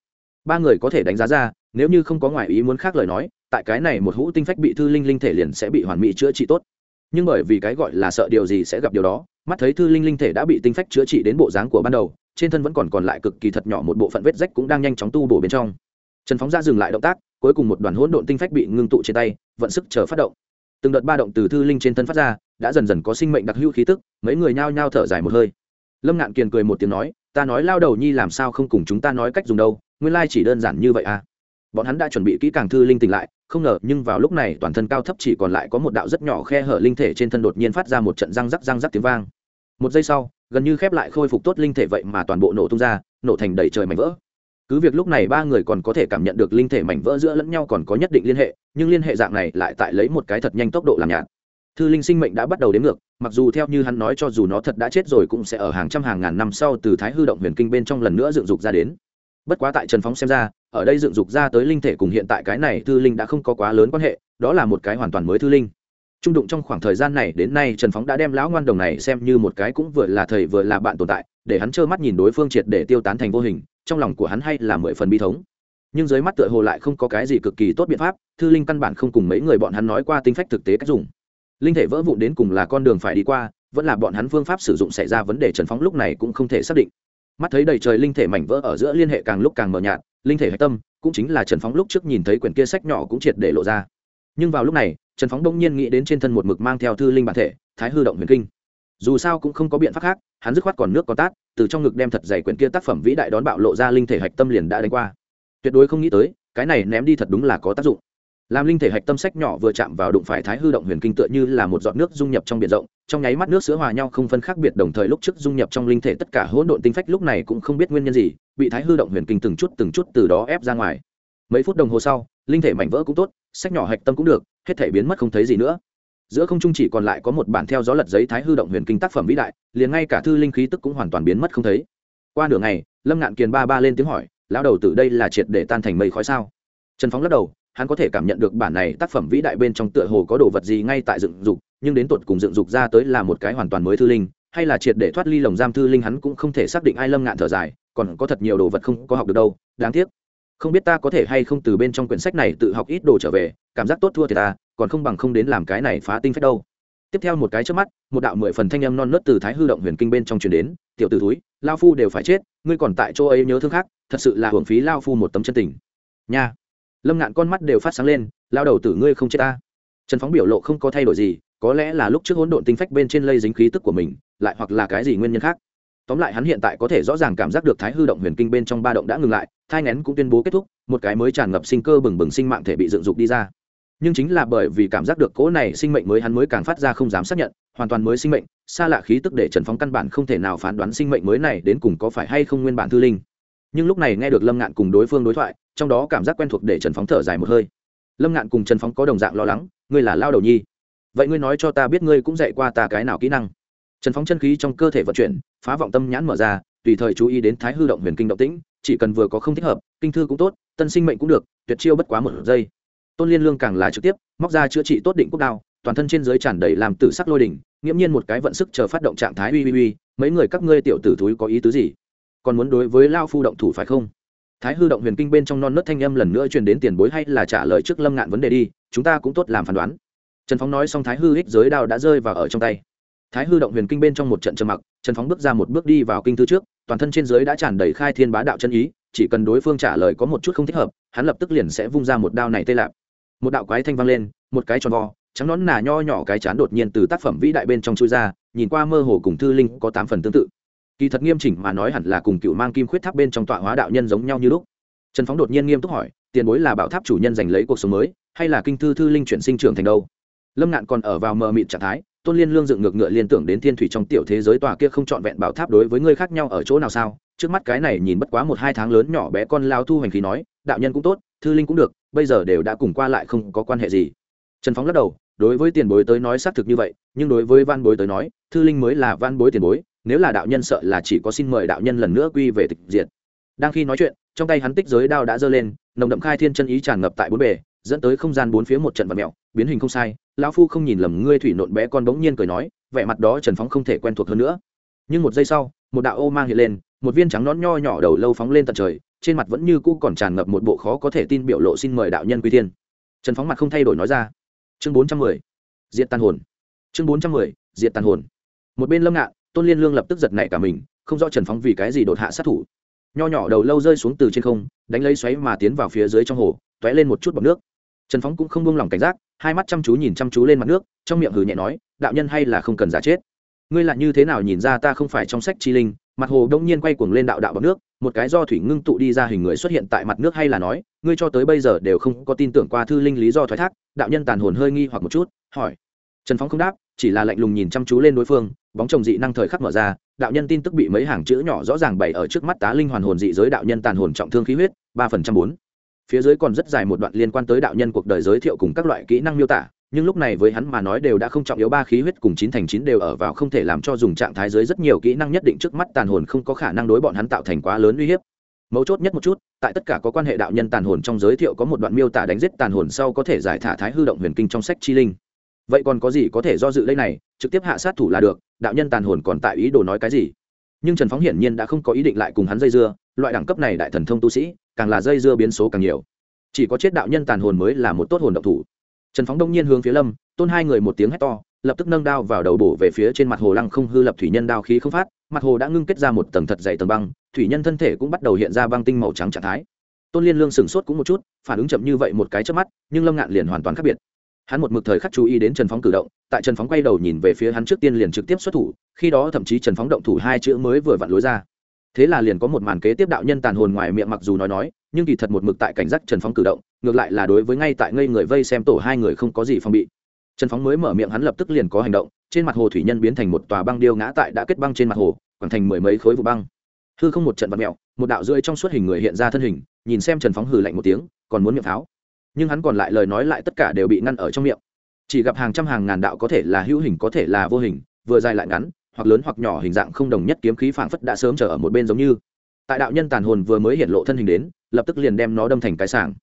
Ba người có thể đánh giá ra, nếu như không có ngoại ý muốn khác lời nói, tại cái này một hũ tinh phách bị thư linh linh thể liền sẽ bị hoàn mỹ chữa trị tốt. Nhưng bởi vì cái gọi là sợ điều gì sẽ gặp điều đó, mắt thấy thư linh linh thể đã bị tinh phách chữa trị đến bộ dáng của ban đầu, trên thân vẫn còn còn lại cực kỳ thật nhỏ một bộ phận vết rách cũng đang nhanh chóng tu bổ bên trong. Trần phóng ra dừng lại động tác, cuối cùng một đoàn hỗn độn tinh phách bị ngưng tụ trên tay, vận sức chờ phát động. Từng đợt ba động từ thư linh trên thân phát ra, đã dần dần có sinh mệnh đặc hữu khí tức, mấy người nhao nhao thở dài một hơi lâm ngạn kiền cười một tiếng nói, ta nói lao đầu nhi làm sao không cùng chúng ta nói cách dùng đâu, nguyên lai chỉ đơn giản như vậy à. Bọn hắn đã chuẩn bị kỹ càng thư linh tỉnh lại, không ngờ, nhưng vào lúc này toàn thân cao thấp chỉ còn lại có một đạo rất nhỏ khe hở linh thể trên thân đột nhiên phát ra một trận răng rắc răng rắc tiếng vang. Một giây sau, gần như khép lại khôi phục tốt linh thể vậy mà toàn bộ nổ tung ra, nổ thành đầy trời mảnh vỡ. Cứ việc lúc này ba người còn có thể cảm nhận được linh thể mảnh vỡ giữa lẫn nhau còn có nhất định liên hệ, nhưng liên hệ dạng này lại tại lấy một cái thật nhanh tốc độ làm nhạt. Thư linh sinh mệnh đã bắt đầu đến ngược mặc dù theo như hắn nói cho dù nó thật đã chết rồi cũng sẽ ở hàng trăm hàng ngàn năm sau từ thái hư động huyền kinh bên trong lần nữa dựng dục ra đến. Bất quá tại trần phóng xem ra, ở đây dựng dục ra tới linh thể cùng hiện tại cái này thư linh đã không có quá lớn quan hệ, đó là một cái hoàn toàn mới thư linh. Trung đụng trong khoảng thời gian này đến nay trần phóng đã đem lão ngoan đồng này xem như một cái cũng vừa là thầy vừa là bạn tồn tại, để hắn trơ mắt nhìn đối phương triệt để tiêu tán thành vô hình, trong lòng của hắn hay là mười phần bi thống. Nhưng dưới mắt tựa hồ lại không có cái gì cực kỳ tốt biện pháp, thư linh căn bản không cùng mấy người bọn hắn nói qua tính phách thực tế cách dùng linh thể vỡ vụn đến cùng là con đường phải đi qua, vẫn là bọn hắn phương pháp sử dụng xảy ra vấn đề trần phóng lúc này cũng không thể xác định. Mắt thấy đầy trời linh thể mảnh vỡ ở giữa liên hệ càng lúc càng mờ nhạt, linh thể hạch tâm cũng chính là trần phóng lúc trước nhìn thấy quyển kia sách nhỏ cũng triệt để lộ ra. Nhưng vào lúc này, trần phóng đông nhiên nghĩ đến trên thân một mực mang theo thư linh bản thể, thái hư động huyền kinh. Dù sao cũng không có biện pháp khác, hắn dứt khoát còn nước có tát, từ trong ngực đem thật dày quyển kia tác phẩm vĩ đại đón bạo lộ ra linh thể hạch tâm liền đã đánh qua. Tuyệt đối không nghĩ tới, cái này ném đi thật đúng là có tác dụng làm linh thể hạch tâm sách nhỏ vừa chạm vào đụng phải thái hư động huyền kinh tựa như là một giọt nước dung nhập trong biển rộng, trong nháy mắt nước sữa hòa nhau không phân khác biệt đồng thời lúc trước dung nhập trong linh thể tất cả hỗn độn tinh phách lúc này cũng không biết nguyên nhân gì, bị thái hư động huyền kinh từng chút từng chút từ đó ép ra ngoài. Mấy phút đồng hồ sau, linh thể mảnh vỡ cũng tốt, sách nhỏ hạch tâm cũng được, hết thể biến mất không thấy gì nữa. Giữa không trung chỉ còn lại có một bản theo gió lật giấy thái hư động huyền kinh tác phẩm vĩ đại, liền ngay cả thư linh khí tức cũng hoàn toàn biến mất không thấy. Qua nửa ngày, lâm ngạn kiền ba ba lên tiếng hỏi, lão đầu từ đây là triệt để tan thành mây khói sao? Trần phóng lắc đầu hắn có thể cảm nhận được bản này tác phẩm vĩ đại bên trong tựa hồ có đồ vật gì ngay tại dựng dục, nhưng đến tột cùng dựng dục ra tới là một cái hoàn toàn mới thư linh, hay là triệt để thoát ly lồng giam thư linh hắn cũng không thể xác định ai lâm ngạn thở dài, còn có thật nhiều đồ vật không có học được đâu, đáng tiếc. Không biết ta có thể hay không từ bên trong quyển sách này tự học ít đồ trở về, cảm giác tốt thua thì ta, còn không bằng không đến làm cái này phá tinh phách đâu. Tiếp theo một cái trước mắt, một đạo mười phần thanh âm non nớt từ thái hư động huyền kinh bên trong truyền đến, tiểu t ử túi lao phu đều phải chết, ngươi còn tại chỗ ấy nhớ thương khác, thật sự là hưởng phí lao phu một tấm chân tình. Nha lâm ngạn con mắt đều phát sáng lên lao đầu tử ngươi không chết ta. Trần phóng biểu lộ không có thay đổi gì, có lẽ là lúc trước hỗn độn tinh phách bên trên lây dính khí tức của mình, lại hoặc là cái gì nguyên nhân khác. Tóm lại hắn hiện tại có thể rõ ràng cảm giác được thái hư động huyền kinh bên trong ba động đã ngừng lại, thai ngén cũng tuyên bố kết thúc, một cái mới tràn ngập sinh cơ bừng bừng sinh mạng thể bị dựng dục đi ra. Nhưng chính là bởi vì cảm giác được cỗ này sinh mệnh mới hắn mới càng phát ra không dám xác nhận, hoàn toàn mới sinh mệnh, xa lạ khí tức để trần phóng căn bản không thể nào phán đoán sinh mệnh mới này đến cùng có phải hay không nguyên bản thư linh nhưng lúc này nghe được lâm ngạn cùng đối phương đối thoại trong đó cảm giác quen thuộc để trần phóng thở dài một hơi lâm ngạn cùng trần phóng có đồng dạng lo lắng ngươi là lao đầu nhi vậy ngươi nói cho ta biết ngươi cũng dạy qua ta cái nào kỹ năng trần phóng chân khí trong cơ thể vận chuyển phá vọng tâm nhãn mở ra tùy thời chú ý đến thái hư động huyền kinh động tĩnh chỉ cần vừa có không thích hợp kinh thư cũng tốt tân sinh mệnh cũng được tuyệt chiêu bất quá một giây tôn liên lương càng là trực tiếp móc ra chữa trị tốt định quốc đao toàn thân trên giới tràn đầy làm tử sắc lôi đỉnh nghiễm nhiên một cái vận sức chờ phát động trạng thái uy uy uy, mấy người các ngươi tiểu tử thúi có ý tứ gì còn muốn đối với lao phu động thủ phải không? Thái hư động huyền kinh bên trong non nớt thanh âm lần nữa truyền đến tiền bối hay là trả lời trước lâm ngạn vấn đề đi, chúng ta cũng tốt làm phán đoán. Trần phóng nói xong thái hư hích giới đao đã rơi vào ở trong tay. Thái hư động huyền kinh bên trong một trận trầm mặc, trần phóng bước ra một bước đi vào kinh thư trước, toàn thân trên giới đã tràn đầy khai thiên bá đạo chân ý, chỉ cần đối phương trả lời có một chút không thích hợp, hắn lập tức liền sẽ vung ra một đao này tê lạp. Một đạo quái thanh vang lên, một cái tròn vo, trắng nón nà nho nhỏ cái chán đột nhiên từ tác phẩm vĩ đại bên trong chui ra, nhìn qua mơ hồ cùng thư linh có tám phần tương tự kỳ thật nghiêm chỉnh mà nói hẳn là cùng cựu mang kim khuyết tháp bên trong tọa hóa đạo nhân giống nhau như lúc. Trần phóng đột nhiên nghiêm túc hỏi, tiền bối là bảo tháp chủ nhân giành lấy cuộc sống mới, hay là kinh thư thư linh chuyển sinh trưởng thành đâu? Lâm ngạn còn ở vào mờ mịt trạng thái, tôn liên lương dựng ngược ngựa liên tưởng đến thiên thủy trong tiểu thế giới tòa kia không trọn vẹn bảo tháp đối với ngươi khác nhau ở chỗ nào sao? Trước mắt cái này nhìn bất quá một hai tháng lớn nhỏ bé con lao thu hành khí nói, đạo nhân cũng tốt, thư linh cũng được, bây giờ đều đã cùng qua lại không có quan hệ gì. Trần phóng lắc đầu, đối với tiền bối tới nói xác thực như vậy, nhưng đối với văn bối tới nói, thư linh mới là văn bối tiền bối nếu là đạo nhân sợ là chỉ có xin mời đạo nhân lần nữa quy về tịch diệt. Đang khi nói chuyện, trong tay hắn tích giới đao đã giơ lên, nồng đậm khai thiên chân ý tràn ngập tại bốn bề, dẫn tới không gian bốn phía một trận vật mèo biến hình không sai, lão phu không nhìn lầm ngươi thủy nộn bé con bỗng nhiên cười nói, vẻ mặt đó trần phóng không thể quen thuộc hơn nữa. Nhưng một giây sau, một đạo ô mang hiện lên, một viên trắng nón nho nhỏ đầu lâu phóng lên tận trời, trên mặt vẫn như cũ còn tràn ngập một bộ khó có thể tin biểu lộ xin mời đạo nhân quy thiên. Trần phóng mặt không thay đổi nói ra. Chương bốn trăm mười diện tàn hồn. Chương bốn trăm mười diện tàn hồn. Một bên lâm ngạn tôn liên lương lập tức giật nảy cả mình, không rõ trần phóng vì cái gì đột hạ sát thủ. Nho nhỏ đầu lâu rơi xuống từ trên không, đánh lấy xoáy mà tiến vào phía dưới trong hồ t ó é lên một chút bọc nước. Trần phóng cũng không buông lỏng cảnh giác, hai mắt chăm chú nhìn chăm chú lên mặt nước, trong miệng hừ nhẹ nói, đạo nhân hay là không cần giả chết. Ngươi lại như thế nào nhìn ra ta không phải trong sách chi linh? Mặt hồ đông nhiên quay cuồng lên đạo đạo bọc nước, một cái do thủy ngưng tụ đi ra hình người xuất hiện tại mặt nước hay là nói, ngươi cho tới bây giờ đều không có tin tưởng qua thư linh lý do thoái thác. Đạo nhân tàn hồn hơi nghi hoặc một chút, hỏi. Trần phóng không đáp chỉ là lạnh lùng nhìn chăm chú lên đối phương, bóng chồng dị năng thời khắc mở ra, đạo nhân tin tức bị mấy hàng chữ nhỏ rõ ràng bày ở trước mắt tá linh hoàn hồn dị giới đạo nhân tàn hồn trọng thương khí huyết, ba phần trăm bốn. Phía dưới còn rất dài một đoạn liên quan tới đạo nhân cuộc đời giới thiệu cùng các loại kỹ năng miêu tả, nhưng lúc này với hắn mà nói đều đã không trọng yếu, ba khí huyết cùng chín thành chín đều ở vào không thể làm cho dùng trạng thái dưới rất nhiều kỹ năng nhất định trước mắt tàn hồn không có khả năng đối bọn hắn tạo thành quá lớn uy hiếp. Mấu chốt nhất một chút, tại tất cả có quan hệ đạo nhân tàn hồn trong giới thiệu có một đoạn miêu tả đánh giết tàn hồn sau có thể giải thả thái hư động huyền kinh trong sách chi linh vậy còn có gì có thể do dự đây này, trực tiếp hạ sát thủ là được, đạo nhân tàn hồn còn tại ý đồ nói cái gì? Nhưng trần phóng hiển nhiên đã không có ý định lại cùng hắn dây dưa, loại đẳng cấp này đại thần thông tu sĩ, càng là dây dưa biến số càng nhiều. Chỉ có chết đạo nhân tàn hồn mới là một tốt hồn độc thủ. Trần phóng đông nhiên hướng phía lâm, tôn hai người một tiếng hét to, lập tức nâng đao vào đầu bổ về phía trên mặt hồ lăng không hư lập thủy nhân đao khí không phát, mặt hồ đã ngưng kết ra một tầng thật dày tầng băng, thủy nhân thân thể cũng bắt đầu hiện ra băng tinh màu trắng trạng thái. Tôn liên lương sửng sốt cũng một chút, phản ứng chậm như vậy một cái trước mắt, nhưng lâm ngạn liền hoàn toàn khác biệt hắn một mực thời khắc chú ý đến trần phóng cử động, tại trần phóng quay đầu nhìn về phía hắn trước tiên liền trực tiếp xuất thủ, khi đó thậm chí trần phóng động thủ hai chữ mới vừa vặn lối ra. Thế là liền có một màn kế tiếp đạo nhân tàn hồn ngoài miệng mặc dù nói nói, nhưng kỳ thật một mực tại cảnh giác trần phóng cử động, ngược lại là đối với ngay tại ngây người vây xem tổ hai người không có gì phong bị. Trần phóng mới mở miệng hắn lập tức liền có hành động, trên mặt hồ thủy nhân biến thành một tòa băng điêu ngã tại đã kết băng trên mặt hồ, quẳng thành mười mấy khối vụ băng. Hư không một trận vật mẹo một đạo rơi trong suốt hình người hiện ra thân hình, nhìn xem trần phóng hừ lạnh một tiếng, còn muốn miệng pháo nhưng hắn còn lại lời nói lại tất cả đều bị ngăn ở trong miệng. Chỉ gặp hàng trăm hàng ngàn đạo có thể là hữu hình có thể là vô hình, vừa dài lại ngắn, hoặc lớn hoặc nhỏ, hình dạng không đồng nhất kiếm khí phảng phất đã sớm trở ở một bên giống như. Tại đạo nhân tàn hồn vừa mới hiện lộ thân hình đến, lập tức liền đem nó đâm thành cái sảng.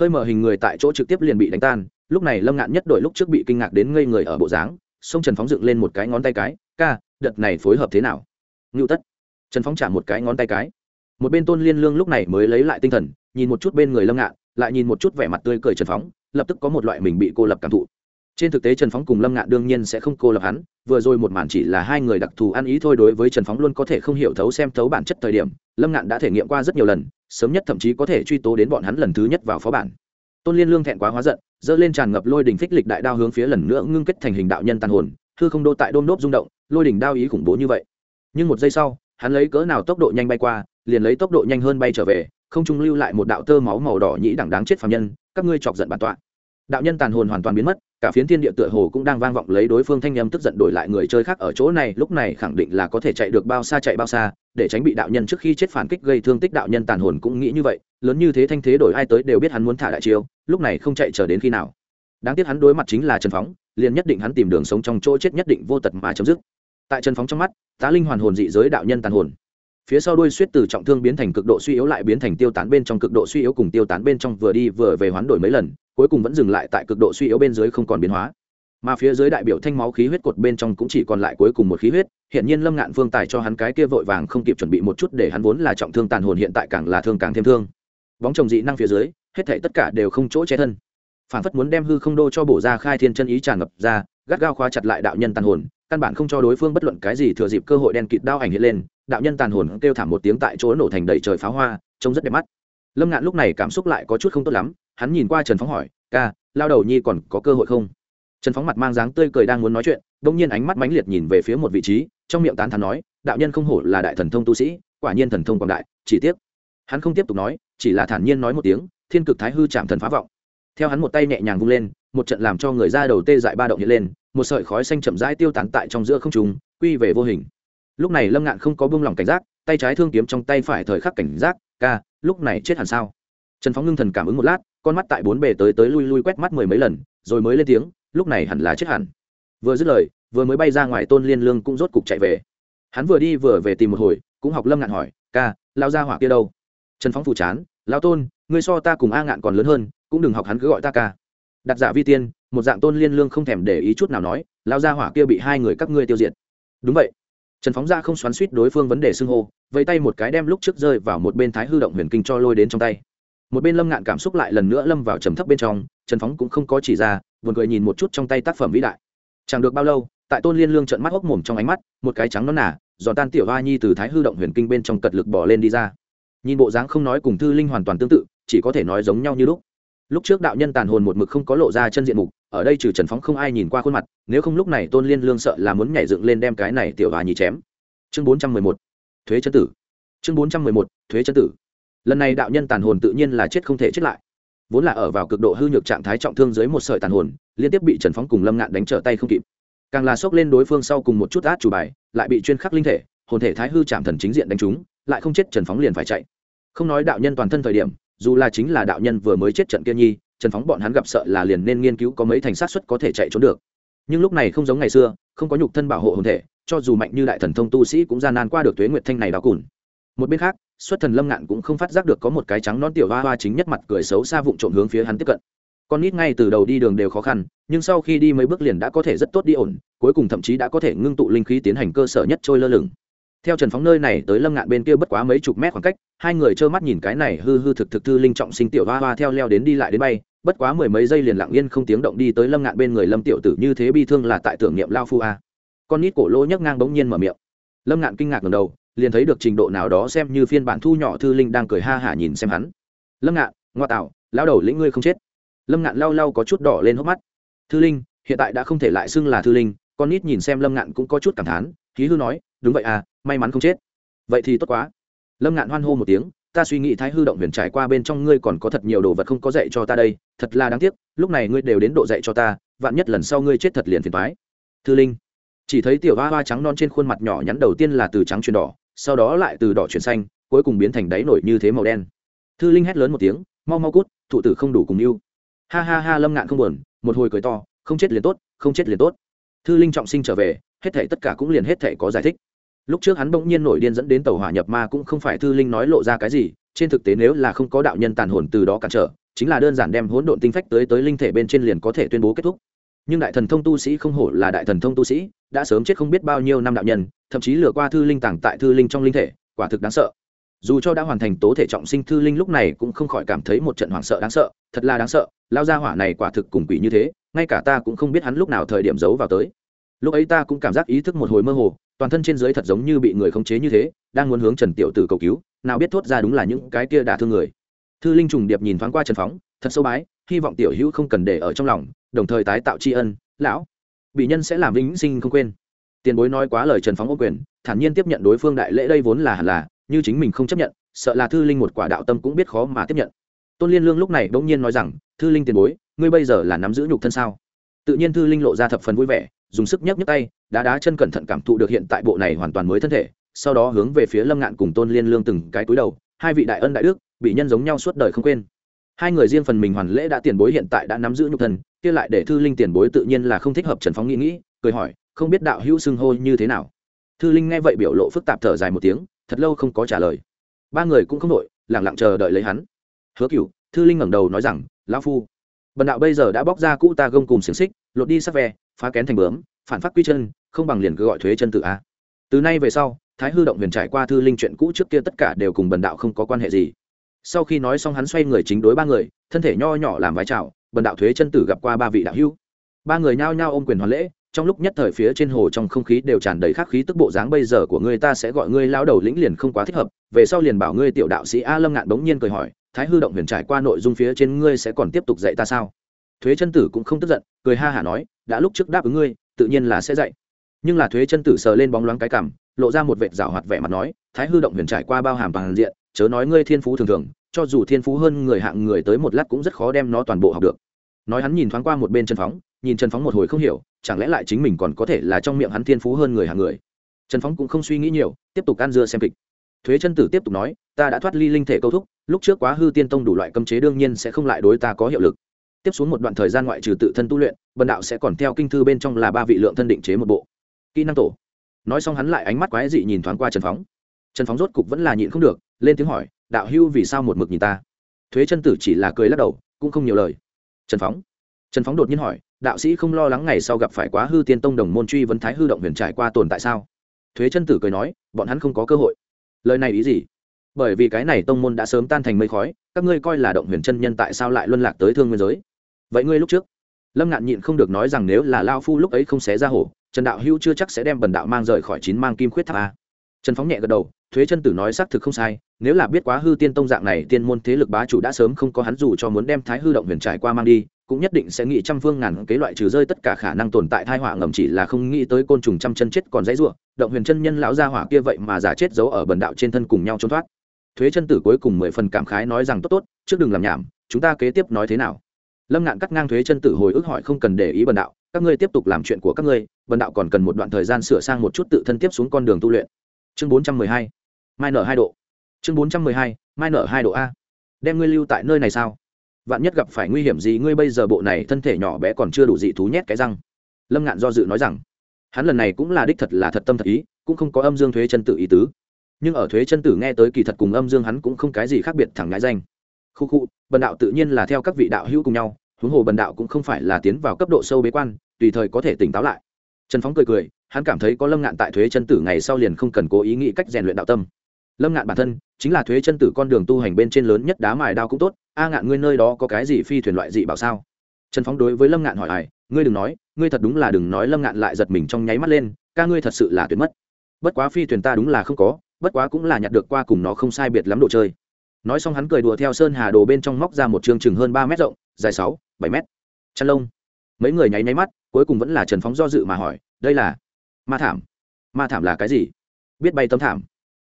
Hơi mở hình người tại chỗ trực tiếp liền bị đánh tan, lúc này lâm ngạn nhất đội lúc trước bị kinh ngạc đến ngây người ở bộ dáng, sông trần phóng dựng lên một cái ngón tay cái, ca, đợt này phối hợp thế nào? Ngưu tất. Trần phóng trả một cái ngón tay cái. Một bên tôn liên lương lúc này mới lấy lại tinh thần, nhìn một chút bên người lâm ngạn lại nhìn một chút vẻ mặt tươi cười trần phóng, lập tức có một loại mình bị cô lập cảm thụ. Trên thực tế trần phóng cùng lâm ngạn đương nhiên sẽ không cô lập hắn, vừa rồi một màn chỉ là hai người đặc thù ăn ý thôi đối với trần phóng luôn có thể không hiểu thấu xem thấu bản chất thời điểm, lâm ngạn đã thể nghiệm qua rất nhiều lần, sớm nhất thậm chí có thể truy tố đến bọn hắn lần thứ nhất vào phó bản. Tôn liên lương thẹn quá hóa giận dơ lên tràn ngập lôi đình phích lịch đại đao hướng phía lần nữa ngưng kết thành hình đạo nhân tàn hồn thư không đô tại đôm đốp rung động, lôi đình đao ý khủng bố như vậy. Nhưng một giây sau, hắn lấy cỡ nào tốc độ nhanh bay qua, liền lấy tốc độ nhanh hơn bay trở về không trung lưu lại một đạo tơ máu màu đỏ nhĩ đẳng đáng chết phàm nhân, các ngươi chọc giận bản tọa. Đạo nhân tàn hồn hoàn toàn biến mất, cả phiến thiên địa tựa hồ cũng đang vang vọng lấy đối phương thanh â m tức giận đổi lại người chơi khác ở chỗ này, lúc này khẳng định là có thể chạy được bao xa chạy bao xa, để tránh bị đạo nhân trước khi chết phản kích gây thương tích đạo nhân tàn hồn cũng nghĩ như vậy, lớn như thế thanh thế đổi ai tới đều biết hắn muốn thả đại chiêu, lúc này không chạy chờ đến khi nào. Đáng tiếc hắn đối mặt chính là trần phóng, liền nhất định hắn tìm đường sống trong chỗ chết nhất định vô tật mà chấm dứt. Tại trần phóng trong mắt, tá linh hoàn hồn dị giới đạo nhân tàn hồn phía sau đuôi suýt từ trọng thương biến thành cực độ suy yếu lại biến thành tiêu tán bên trong cực độ suy yếu cùng tiêu tán bên trong vừa đi vừa về hoán đổi mấy lần, cuối cùng vẫn dừng lại tại cực độ suy yếu bên dưới không còn biến hóa. Mà phía dưới đại biểu thanh máu khí huyết cột bên trong cũng chỉ còn lại cuối cùng một khí huyết, hiện nhiên lâm ngạn vương tài cho hắn cái kia vội vàng không kịp chuẩn bị một chút để hắn vốn là trọng thương tàn hồn hiện tại càng là thương càng thêm thương. Bóng chồng dị năng phía dưới, hết thể tất cả đều không chỗ che thân. Phản phất muốn đem hư không đô cho bổ ra khai thiên chân ý tràn ngập ra, gắt gao khóa chặt lại đạo nhân tàn hồn căn bản không cho đối phương bất luận cái gì thừa dịp cơ hội đen kịt đao ảnh hiện lên, đạo nhân tàn hồn kêu thảm một tiếng tại chỗ nổ thành đầy trời pháo hoa, trông rất đẹp mắt. Lâm ngạn lúc này cảm xúc lại có chút không tốt lắm, hắn nhìn qua trần phóng hỏi, ca, lao đầu nhi còn có cơ hội không? Trần phóng mặt mang dáng tươi cười đang muốn nói chuyện đ ỗ n g nhiên ánh mắt mãnh liệt nhìn về phía một vị trí, trong miệng tán thán nói, đạo nhân không hổ là đại thần thông tu sĩ, quả nhiên thần thông quảng đại, chỉ tiếc. Hắn không tiếp tục nói, chỉ là thản nhiên nói một tiếng, thiên cực thái hư chạm thần phá vọng. Theo hắn một tay nhẹ nhàng vung lên, một trận làm cho người ra đầu tê dại ba động hiện lên một sợi khói xanh chậm rãi tiêu tán tại trong giữa không trùng quy về vô hình. Lúc này lâm ngạn không có buông lỏng cảnh giác, tay trái thương kiếm trong tay phải thời khắc cảnh giác, ca, lúc này chết hẳn sao? Trần phóng ngưng thần cảm ứng một lát, con mắt tại bốn bề tới tới lui lui quét mắt mười mấy lần, rồi mới lên tiếng, lúc này hẳn là chết hẳn. Vừa dứt lời, vừa mới bay ra ngoài tôn liên lương cũng rốt cục chạy về. Hắn vừa đi vừa về tìm một hồi, cũng học lâm ngạn hỏi, ca lao ra hỏa kia đâu? Trần phóng phủ chán lao tôn, ngươi so ta cùng a ngạn còn lớn hơn, cũng đừng học hắn cứ gọi ta ca đặt giả vi tiên, một dạng tôn liên lương không thèm để ý chút nào nói, lao ra hỏa kia bị hai người các ngươi tiêu diệt. Đúng vậy. Trần phóng ra không xoắn suýt đối phương vấn đề xưng hô, vẫy tay một cái đem lúc trước rơi vào một bên thái hư động huyền kinh cho lôi đến trong tay. Một bên lâm ngạn cảm xúc lại lần nữa lâm vào trầm thấp bên trong, trần phóng cũng không có chỉ ra, buồn cười nhìn một chút trong tay tác phẩm vĩ đại. Chẳng được bao lâu, tại tôn liên lương trận mắt hốc mồm trong ánh mắt, một cái trắng nó nả giòn tan tiểu hoa nhi từ thái hư động huyền kinh bên trong cật lực bỏ lên đi ra. Nhìn bộ dáng không nói cùng thư linh hoàn toàn tương tự, chỉ có thể nói giống nhau như lúc lúc trước đạo nhân tàn hồn một mực không có lộ ra chân diện mục, ở đây trừ trần phóng không ai nhìn qua khuôn mặt, nếu không lúc này tôn liên lương sợ là muốn nhảy dựng lên đem cái này tiểu hòa nhì chém. Chương bốn trăm mười một, thuế chân tử. Chương bốn trăm mười một, thuế chân tử. Lần này đạo nhân tàn hồn tự nhiên là chết không thể chết lại. Vốn là ở vào cực độ hư nhược trạng thái trọng thương dưới một sợi tàn hồn, liên tiếp bị trần phóng cùng lâm ngạn đánh trở tay không kịp. Càng là xốc lên đối phương sau cùng một chút át chủ bài, lại bị chuyên khắc linh thể, hồn thể thái hư chạm thần chính diện đánh trúng, lại không chết trần phóng liền phải chạy. Không nói đạo nhân toàn thân thời điểm dù là chính là đạo nhân vừa mới chết trận kia nhi, trần phóng bọn hắn gặp sợ là liền nên nghiên cứu có mấy thành sát xuất có thể chạy trốn được. Nhưng lúc này không giống ngày xưa, không có nhục thân bảo hộ hồn thể, cho dù mạnh như đại thần thông tu sĩ cũng gian nan qua được tuế nguyệt thanh này đào cùn. Một bên khác, xuất thần lâm ngạn cũng không phát giác được có một cái trắng non tiểu hoa hoa chính nhất mặt cười xấu xa vụng trộm hướng phía hắn tiếp cận. Con nít ngay từ đầu đi đường đều khó khăn, nhưng sau khi đi mấy bước liền đã có thể rất tốt đi ổn, cuối cùng thậm chí đã có thể ngưng tụ linh khí tiến hành cơ sở nhất trôi lơ lửng theo trần phóng nơi này tới lâm ngạn bên kia bất quá mấy chục mét khoảng cách, hai người trơ mắt nhìn cái này hư hư thực thực thư linh trọng sinh tiểu hoa hoa theo leo đến đi lại đến bay, bất quá mười mấy giây liền lặng yên không tiếng động đi tới lâm ngạn bên người lâm tiểu tử như thế bi thương là tại tưởng niệm lao phu a. Con nít cổ lỗ nhấc ngang bỗng nhiên mở miệng. Lâm ngạn kinh ngạc ngầm đầu, liền thấy được trình độ nào đó xem như phiên bản thu nhỏ thư linh đang cười ha hả nhìn xem hắn. Lâm ngạn, ngoa tạo lao đầu lĩnh ngươi không chết. Lâm ngạn lau lau có chút đỏ lên hốc mắt. Thư linh, hiện tại đã không thể lại xưng là thư linh con nít nhìn xem lâm ngạn cũng có chút cảm thán khí hư nói, đúng vậy à may mắn không chết. Vậy thì tốt quá. Lâm ngạn hoan hô một tiếng, ta suy nghĩ thái hư động huyền trải qua bên trong ngươi còn có thật nhiều đồ vật không có dạy cho ta đây, thật là đáng tiếc, lúc này ngươi đều đến độ dạy cho ta, vạn nhất lần sau ngươi chết thật liền phiền thoái thư linh, chỉ thấy tiểu hoa hoa trắng non trên khuôn mặt nhỏ nhắn đầu tiên là từ trắng chuyển đỏ, sau đó lại từ đỏ chuyển xanh, cuối cùng biến thành đáy nổi như thế màu đen. Thư linh hét lớn một tiếng, mau mau cút, thụ tử không đủ cùng yêu. Ha ha ha, lâm ngạn không buồn, một hồi cười to, không chết liền tốt, không chết liền tốt thư linh trọng sinh trở về, hết thể tất cả cũng liền hết thể có giải thích. Lúc trước hắn bỗng nhiên nổi điên dẫn đến tàu hỏa nhập ma cũng không phải thư linh nói lộ ra cái gì, trên thực tế nếu là không có đạo nhân tàn hồn từ đó cản trở, chính là đơn giản đem hỗn độn tinh phách tới tới linh thể bên trên liền có thể tuyên bố kết thúc. Nhưng đại thần thông tu sĩ không hổ là đại thần thông tu sĩ, đã sớm chết không biết bao nhiêu năm đạo nhân, thậm chí lừa qua thư linh tàng tại thư linh trong linh thể, quả thực đáng sợ. Dù cho đã hoàn thành tố thể trọng sinh thư linh lúc này cũng không khỏi cảm thấy một trận hoảng sợ đáng sợ, thật là đáng sợ lao ra hỏa này quả thực cùng quỷ như thế ngay cả ta cũng không biết hắn lúc nào thời điểm giấu vào tới. Lúc ấy ta cũng cảm giác ý thức một hồi mơ hồ, toàn thân trên dưới thật giống như bị người khống chế như thế, đang muốn hướng trần tiểu tử cầu cứu, nào biết thốt ra đúng là những cái kia đả thương người. Thư linh trùng điệp nhìn thoáng qua trần phóng, thật sâu bái, hy vọng tiểu hữu không cần để ở trong lòng, đồng thời tái tạo tri ân, lão. Bị nhân sẽ làm vĩnh sinh không quên. Tiền bối nói quá lời trần phóng ô quyền, thản nhiên tiếp nhận đối phương đại lễ đây vốn là hẳn là, như chính mình không chấp nhận, sợ là thư linh một quả đạo tâm cũng biết khó mà tiếp nhận. Tôn liên lương lúc này bỗng nhiên nói rằng, thư linh tiền bối ngươi bây giờ là nắm giữ nhục thân sao? Tự nhiên thư linh lộ ra thập phần vui vẻ, dùng sức nhấc nhấc tay, đá đá chân cẩn thận cảm thụ được hiện tại bộ này hoàn toàn mới thân thể, sau đó hướng về phía lâm ngạn cùng tôn liên lương từng cái túi đầu, hai vị đại ân đại đức, bị nhân giống nhau suốt đời không quên. Hai người riêng phần mình hoàn lễ đã tiền bối hiện tại đã nắm giữ nhục thân, kia lại để thư linh tiền bối tự nhiên là không thích hợp trần phóng nghĩ nghĩ, cười hỏi, không biết đạo hữu xưng hô như thế nào? Thư linh nghe vậy biểu lộ phức tạp thở dài một tiếng, thật lâu không có trả lời. Ba người cũng không đội lẳng lặng chờ đợi lấy hắn. Hứa cựu thư linh ngẩng đầu nói rằng, lão phu bần đạo bây giờ đã bóc ra cũ ta gông cùng xiềng xích, lột đi sắc ve, phá kén thành bướm, phản phát quy chân, không bằng liền cứ gọi thuế chân tự a. Từ nay về sau, thái hư động huyền trải qua thư linh chuyện cũ trước kia tất cả đều cùng bần đạo không có quan hệ gì. Sau khi nói xong hắn xoay người chính đối ba người, thân thể nho nhỏ làm vái chào, bần đạo thuế chân tử gặp qua ba vị đạo hữu. Ba người nhao nhao ôm quyền hoàn lễ, trong lúc nhất thời phía trên hồ trong không khí đều tràn đầy khắc khí tức bộ dáng bây giờ của ngươi ta sẽ gọi ngươi lao đầu lĩnh liền không quá thích hợp, về sau liền bảo ngươi tiểu đạo sĩ a lâm ngạn bỗng nhiên cười hỏi thái hư động huyền trải qua nội dung phía trên ngươi sẽ còn tiếp tục dạy ta sao? Thuế chân tử cũng không tức giận, cười ha hả nói, đã lúc trước đáp ứng ngươi, tự nhiên là sẽ dạy. Nhưng là thuế chân tử sờ lên bóng loáng cái cảm, lộ ra một vệt rào hoạt vẻ mặt nói, thái hư động huyền trải qua bao hàm bằng diện, chớ nói ngươi thiên phú thường thường, cho dù thiên phú hơn người hạng người tới một lát cũng rất khó đem nó toàn bộ học được. Nói hắn nhìn thoáng qua một bên chân phóng, nhìn trần phóng một hồi không hiểu, chẳng lẽ lại chính mình còn có thể là trong miệng hắn thiên phú hơn người hạng người? Trần phóng cũng không suy nghĩ nhiều, tiếp tục ăn dưa xem kịch. Thuế chân tử tiếp tục nói ta đã thoát ly linh thể câu thúc, lúc trước quá hư tiên tông đủ loại cấm chế đương nhiên sẽ không lại đối ta có hiệu lực. Tiếp xuống một đoạn thời gian ngoại trừ tự thân tu luyện, bần đạo sẽ còn theo kinh thư bên trong là ba vị lượng thân định chế một bộ. Kỹ năng tổ. Nói xong hắn lại ánh mắt quái dị nhìn thoáng qua trần phóng. Trần phóng rốt cục vẫn là nhịn không được, lên tiếng hỏi, đạo hưu vì sao một mực nhìn ta? Thuế chân tử chỉ là cười lắc đầu, cũng không nhiều lời. Trần phóng. Trần phóng đột nhiên hỏi, đạo sĩ không lo lắng ngày sau gặp phải quá hư tiên tông đồng môn truy vấn thái hư động huyền trải qua tồn tại sao? Thuế chân tử cười nói, bọn hắn không có cơ hội. Lời này ý gì? Bởi vì cái này tông môn đã sớm tan thành mây khói, các ngươi coi là động huyền chân nhân tại sao lại luân lạc tới thương nguyên giới? Vậy ngươi lúc trước, lâm ngạn nhịn không được nói rằng nếu là lao phu lúc ấy không xé ra hổ, trần đạo hữu chưa chắc sẽ đem bần đạo mang rời khỏi chín mang kim khuyết tháp a. Trần phóng nhẹ gật đầu, thuế chân tử nói xác thực không sai, nếu là biết quá hư tiên tông dạng này, tiên môn thế lực bá chủ đã sớm không có hắn dù cho muốn đem thái hư động huyền trải qua mang đi, cũng nhất định sẽ nghĩ trăm phương ngàn kế loại trừ rơi tất cả khả năng tồn tại thai họa ngầm chỉ là không nghĩ tới côn trùng trăm chân chết còn dãy ruộng động huyền chân nhân lão gia hỏa kia vậy mà giả chết giấu ở bần đạo trên thân cùng nhau trốn thoát thuế chân tử cuối cùng mười phần cảm khái nói rằng, tốt tốt, trước đừng làm nhảm, chúng ta kế tiếp nói thế nào? Lâm ngạn cắt ngang thuế chân tử hồi ức hỏi, không cần để ý bần đạo, các ngươi tiếp tục làm chuyện của các ngươi, bần đạo còn cần một đoạn thời gian sửa sang một chút tự thân tiếp xuống con đường tu luyện. Chương bốn trăm mười hai, mai nở hai độ. Chương bốn trăm mười hai, mai nở hai độ a. Đem ngươi lưu tại nơi này sao? Vạn nhất gặp phải nguy hiểm gì, ngươi bây giờ bộ này thân thể nhỏ bé còn chưa đủ dị thú nhét cái răng. Lâm ngạn do dự nói rằng, hắn lần này cũng là đích thật là thật tâm thật ý, cũng không có âm dương thuế chân tự ý tứ nhưng ở thuế chân tử nghe tới kỳ thật cùng âm dương hắn cũng không cái gì khác biệt thẳng ngãi danh. Khu khu, bần đạo tự nhiên là theo các vị đạo hữu cùng nhau, huống hồ bần đạo cũng không phải là tiến vào cấp độ sâu bế quan, tùy thời có thể tỉnh táo lại. Trần phóng cười cười, hắn cảm thấy có lâm ngạn tại thuế chân tử ngày sau liền không cần cố ý nghĩ cách rèn luyện đạo tâm. Lâm ngạn bản thân chính là thuế chân tử con đường tu hành bên trên lớn nhất đá mài đao cũng tốt, a ngạn ngươi nơi đó có cái gì phi thuyền loại dị bảo sao? Trần phóng đối với lâm ngạn hỏi ải ngươi đừng nói, ngươi thật đúng là đừng nói lâm ngạn lại giật mình trong nháy mắt lên, ca ngươi thật sự là tuyệt mất. Bất quá phi thuyền ta đúng là không có bất quá cũng là nhặt được qua cùng nó không sai biệt lắm đồ chơi. Nói xong hắn cười đùa theo sơn hà đồ bên trong móc ra một chương chừng hơn ba mét rộng, dài sáu, bảy mét. Chăn lông. Mấy người nháy nháy mắt, cuối cùng vẫn là trần phóng do dự mà hỏi, đây là ma thảm? Ma thảm là cái gì? Biết bay tấm thảm.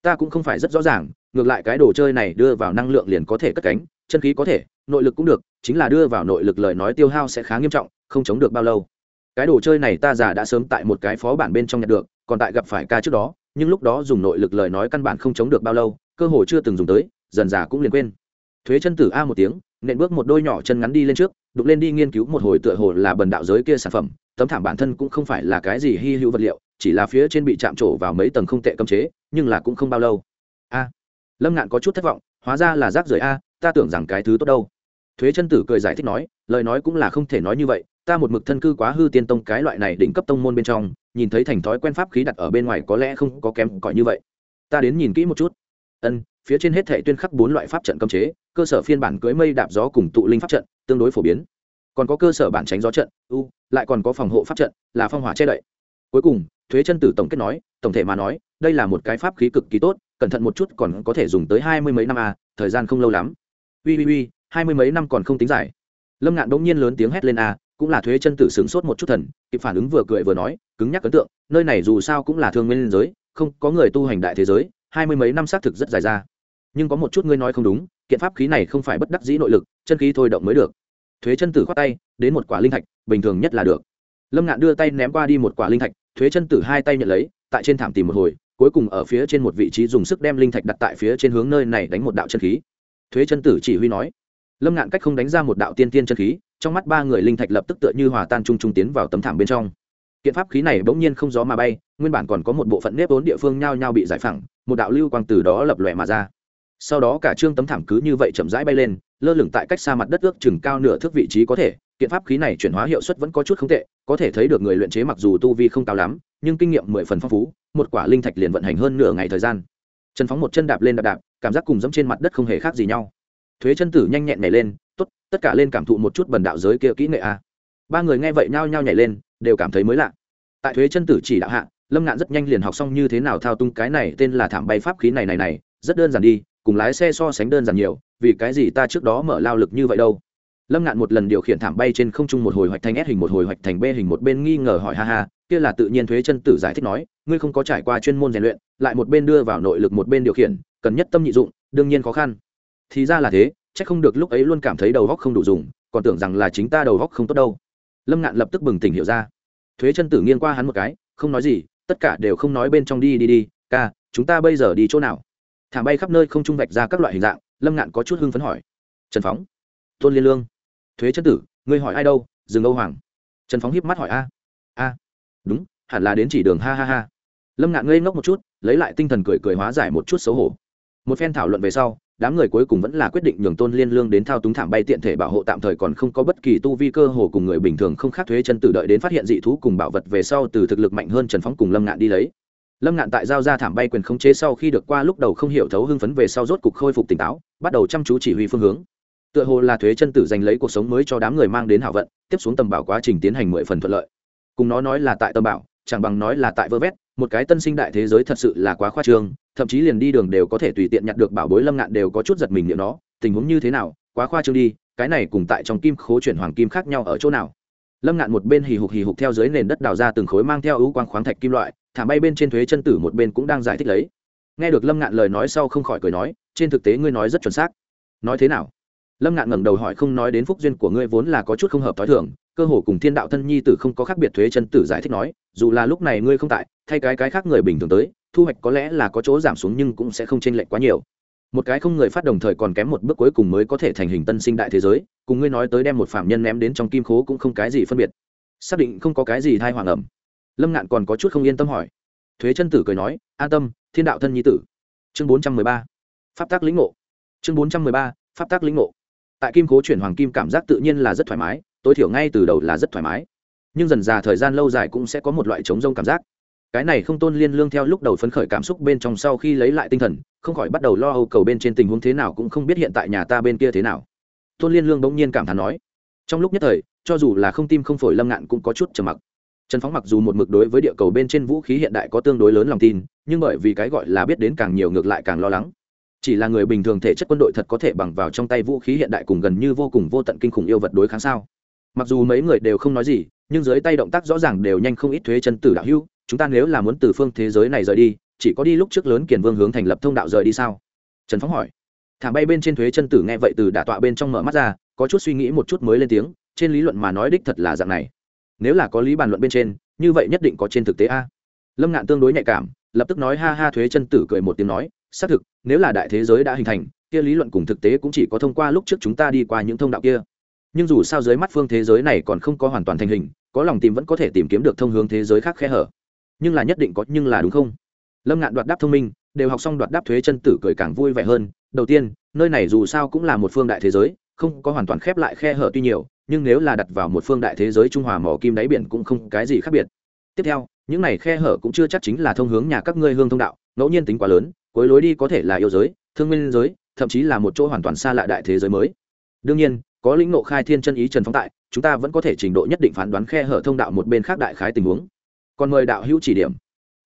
Ta cũng không phải rất rõ ràng, ngược lại cái đồ chơi này đưa vào năng lượng liền có thể cất cánh, chân khí có thể, nội lực cũng được, chính là đưa vào nội lực lời nói tiêu hao sẽ khá nghiêm trọng, không chống được bao lâu. Cái đồ chơi này ta già đã sớm tại một cái phó bản bên trong nhận được, còn tại gặp phải ca trước đó nhưng lúc đó dùng nội lực lời nói căn bản không chống được bao lâu, cơ hồ chưa từng dùng tới, dần già cũng liền quên. Thuế chân tử a một tiếng, nện bước một đôi nhỏ chân ngắn đi lên trước, đục lên đi nghiên cứu một hồi tựa hồ là bần đạo giới kia sản phẩm, tấm thảm bản thân cũng không phải là cái gì hy hữu vật liệu, chỉ là phía trên bị chạm trổ vào mấy tầng không tệ cấm chế, nhưng là cũng không bao lâu. A. Lâm ngạn có chút thất vọng, hóa ra là rác rưởi a, ta tưởng rằng cái thứ tốt đâu. Thuế chân tử cười giải thích nói, lời nói cũng là không thể nói như vậy ta một mực thân cư quá hư tiên tông cái loại này đỉnh cấp tông môn bên trong, nhìn thấy thành thói quen pháp khí đặt ở bên ngoài có lẽ không có kém cỏi như vậy. Ta đến nhìn kỹ một chút. Ân, phía trên hết thể tuyên khắc bốn loại pháp trận cấm chế, cơ sở phiên bản cưới mây đạp gió cùng tụ linh pháp trận, tương đối phổ biến. Còn có cơ sở bản tránh gió trận, u, lại còn có phòng hộ pháp trận, là phong hỏa che đậy. Cuối cùng, thuế chân tử tổng kết nói, tổng thể mà nói, đây là một cái pháp khí cực kỳ tốt, cẩn thận một chút còn có thể dùng tới hai mươi mấy năm a thời gian không lâu lắm. Ui ui ui, hai mươi mấy năm còn không tính giải lâm ngạn đ ỗ n g nhiên lớn tiếng hét lên a cũng là thuế chân tử sướng sốt một chút thần, kịp phản ứng vừa cười vừa nói, cứng nhắc ấn tượng, nơi này dù sao cũng là thương nguyên giới, không có người tu hành đại thế giới, hai mươi mấy năm xác thực rất dài ra. Nhưng có một chút ngươi nói không đúng, kiện pháp khí này không phải bất đắc dĩ nội lực, chân khí thôi động mới được. Thuế chân tử khoát tay, đến một quả linh thạch, bình thường nhất là được. Lâm ngạn đưa tay ném qua đi một quả linh thạch, thuế chân tử hai tay nhận lấy, tại trên thảm tìm một hồi, cuối cùng ở phía trên một vị trí dùng sức đem linh thạch đặt tại phía trên hướng nơi này đánh một đạo chân khí. Thuế chân tử chỉ huy nói lâm ngạn cách không đánh ra một đạo tiên tiên chân khí, trong mắt ba người linh thạch lập tức tựa như hòa tan trung trung tiến vào tấm thảm bên trong. Kiện pháp khí này bỗng nhiên không gió mà bay, nguyên bản còn có một bộ phận nếp vốn địa phương nhao nhao bị giải phẳng, một đạo lưu quang từ đó lập lòe mà ra. Sau đó cả trương tấm thảm cứ như vậy chậm rãi bay lên, lơ lửng tại cách xa mặt đất ước chừng cao nửa thước vị trí có thể, kiện pháp khí này chuyển hóa hiệu suất vẫn có chút không tệ, có thể thấy được người luyện chế mặc dù tu vi không cao lắm, nhưng kinh nghiệm mười phần phong phú, một quả linh thạch liền vận hành hơn nửa ngày thời gian. Trần phóng một chân đạp lên đạp đạp, cảm giác cùng dẫm trên mặt đất không hề khác gì nhau thuế chân tử nhanh nhẹn nhảy lên, tốt, tất cả lên cảm thụ một chút bần đạo giới kia kỹ nghệ a. Ba người nghe vậy nhao nhao nhảy lên, đều cảm thấy mới lạ. Tại thuế chân tử chỉ đạo hạ, lâm ngạn rất nhanh liền học xong như thế nào thao tung cái này tên là thảm bay pháp khí này này này, rất đơn giản đi, cùng lái xe so sánh đơn giản nhiều, vì cái gì ta trước đó mở lao lực như vậy đâu? Lâm ngạn một lần điều khiển thảm bay trên không trung một hồi hoạch thành s hình một hồi hoạch thành b hình một bên nghi ngờ hỏi ha ha, kia là tự nhiên thuế chân tử giải thích nói, ngươi không có trải qua chuyên môn rèn luyện, lại một bên đưa vào nội lực một bên điều khiển, cần nhất tâm nhị dụng, đương nhiên khó khăn thì ra là thế, chắc không được lúc ấy luôn cảm thấy đầu góc không đủ dùng, còn tưởng rằng là chính ta đầu góc không tốt đâu. Lâm ngạn lập tức bừng tỉnh hiểu ra. Thuế chân tử nghiêng qua hắn một cái, không nói gì, tất cả đều không nói bên trong đi đi đi, ca, chúng ta bây giờ đi chỗ nào? Thảm bay khắp nơi không trung vạch ra các loại hình dạng, lâm ngạn có chút hưng phấn hỏi. Trần phóng. Tôn liên lương. Thuế chân tử, ngươi hỏi ai đâu? Dừng âu hoàng. Trần phóng hiếp mắt hỏi, a a, đúng, hẳn là đến chỉ đường ha ha ha. Lâm ngạn ngây ngốc một chút, lấy lại tinh thần cười cười hóa giải một chút xấu hổ. Một phen thảo luận về sau đám người cuối cùng vẫn là quyết định nhường tôn liên lương đến thao túng thảm bay tiện thể bảo hộ tạm thời còn không có bất kỳ tu vi cơ hồ cùng người bình thường không khác thuế chân tử đợi đến phát hiện dị thú cùng bảo vật về sau từ thực lực mạnh hơn trần phóng cùng lâm ngạn đi lấy. Lâm ngạn tại giao ra thảm bay quyền khống chế sau khi được qua lúc đầu không hiểu thấu hưng phấn về sau rốt cục khôi phục tỉnh táo, bắt đầu chăm chú chỉ huy phương hướng. Tựa hồ là thuế chân tử giành lấy cuộc sống mới cho đám người mang đến hảo vận, tiếp xuống tầm bảo quá trình tiến hành mười phần thuận lợi. Cùng nó nói là tại tầm bảo, chẳng bằng nói là tại vơ vét một cái tân sinh đại thế giới thật sự là quá khoa trương, thậm chí liền đi đường đều có thể tùy tiện nhặt được bảo bối lâm ngạn đều có chút giật mình niệm nó, tình huống như thế nào, quá khoa trương đi, cái này cùng tại trong kim khố chuyển hoàng kim khác nhau ở chỗ nào? Lâm ngạn một bên hì hục hì hục theo dưới nền đất đào ra từng khối mang theo ưu quang khoáng thạch kim loại, thả bay bên trên thuế chân tử một bên cũng đang giải thích lấy. Nghe được lâm ngạn lời nói sau không khỏi cười nói, trên thực tế ngươi nói rất chuẩn xác. Nói thế nào? Lâm ngạn ngẩng đầu hỏi không nói đến phúc duyên của ngươi vốn là có chút không hợp t h o i thường, cơ hồ cùng thiên đạo thân nhi tử không có khác biệt thuế chân tử giải thích nói, dù là lúc này ngươi không tại, thay cái cái khác người bình thường tới, thu hoạch có lẽ là có chỗ giảm xuống nhưng cũng sẽ không chênh lệch quá nhiều. Một cái không người phát đồng thời còn kém một bước cuối cùng mới có thể thành hình tân sinh đại thế giới, cùng ngươi nói tới đem một phạm nhân ném đến trong kim khố cũng không cái gì phân biệt. Xác định không có cái gì thai hoàng ẩm. Lâm ngạn còn có chút không yên tâm hỏi. Thuế chân tử cười nói, an tâm, thiên đạo thân nhi tử. Chương bốn trăm mười ba, pháp tác lĩnh ngộ. Chương bốn trăm mười ba, pháp tác lĩnh ngộ tại kim cố chuyển hoàng kim cảm giác tự nhiên là rất thoải mái, tối thiểu ngay từ đầu là rất thoải mái. Nhưng dần già thời gian lâu dài cũng sẽ có một loại chống rông cảm giác. Cái này không tôn liên lương theo lúc đầu phấn khởi cảm xúc bên trong sau khi lấy lại tinh thần, không khỏi bắt đầu lo âu cầu bên trên tình huống thế nào cũng không biết hiện tại nhà ta bên kia thế nào. Tôn liên lương bỗng nhiên cảm thán nói, trong lúc nhất thời, cho dù là không tim không phổi lâm ngạn cũng có chút trầm mặc. Trần phóng mặc dù một mực đối với địa cầu bên trên vũ khí hiện đại có tương đối lớn lòng tin, nhưng bởi vì cái gọi là biết đến càng nhiều ngược lại càng lo lắng chỉ là người bình thường thể chất quân đội thật có thể bằng vào trong tay vũ khí hiện đại cùng gần như vô cùng vô tận kinh khủng yêu vật đối kháng sao? Mặc dù mấy người đều không nói gì, nhưng dưới tay động tác rõ ràng đều nhanh không ít thuế chân tử đạo hưu chúng ta nếu là muốn từ phương thế giới này rời đi, chỉ có đi lúc trước lớn kiền vương hướng thành lập thông đạo rời đi sao? Trần phóng hỏi. Thả bay bên trên thuế chân tử nghe vậy từ đả tọa bên trong mở mắt ra, có chút suy nghĩ một chút mới lên tiếng, trên lý luận mà nói đích thật là dạng này. Nếu là có lý bàn luận bên trên, như vậy nhất định có trên thực tế a. Lâm ngạn tương đối nhạy cảm, lập tức nói ha ha thuế chân tử cười một tiếng nói xác thực, nếu là đại thế giới đã hình thành, kia lý luận cùng thực tế cũng chỉ có thông qua lúc trước chúng ta đi qua những thông đạo kia. Nhưng dù sao dưới mắt phương thế giới này còn không có hoàn toàn thành hình, có lòng tìm vẫn có thể tìm kiếm được thông hướng thế giới khác khe hở. Nhưng là nhất định có, nhưng là đúng không? Lâm ngạn đoạt đáp thông minh, đều học xong đoạt đáp thuế chân tử cười càng vui vẻ hơn. Đầu tiên, nơi này dù sao cũng là một phương đại thế giới, không có hoàn toàn khép lại khe hở tuy nhiều, nhưng nếu là đặt vào một phương đại thế giới trung hòa mỏ kim đáy biển cũng không cái gì khác biệt. Tiếp theo, những này khe hở cũng chưa chắc chính là thông hướng nhà các ngươi hương thông đạo, ngẫu nhiên tính quá lớn cuối lối đi có thể là yêu giới, thương minh giới, thậm chí là một chỗ hoàn toàn xa lạ đại thế giới mới. Đương nhiên, có lĩnh ngộ khai thiên chân ý trần phóng tại, chúng ta vẫn có thể trình độ nhất định phán đoán khe hở thông đạo một bên khác đại khái tình huống. Còn mời đạo hữu chỉ điểm.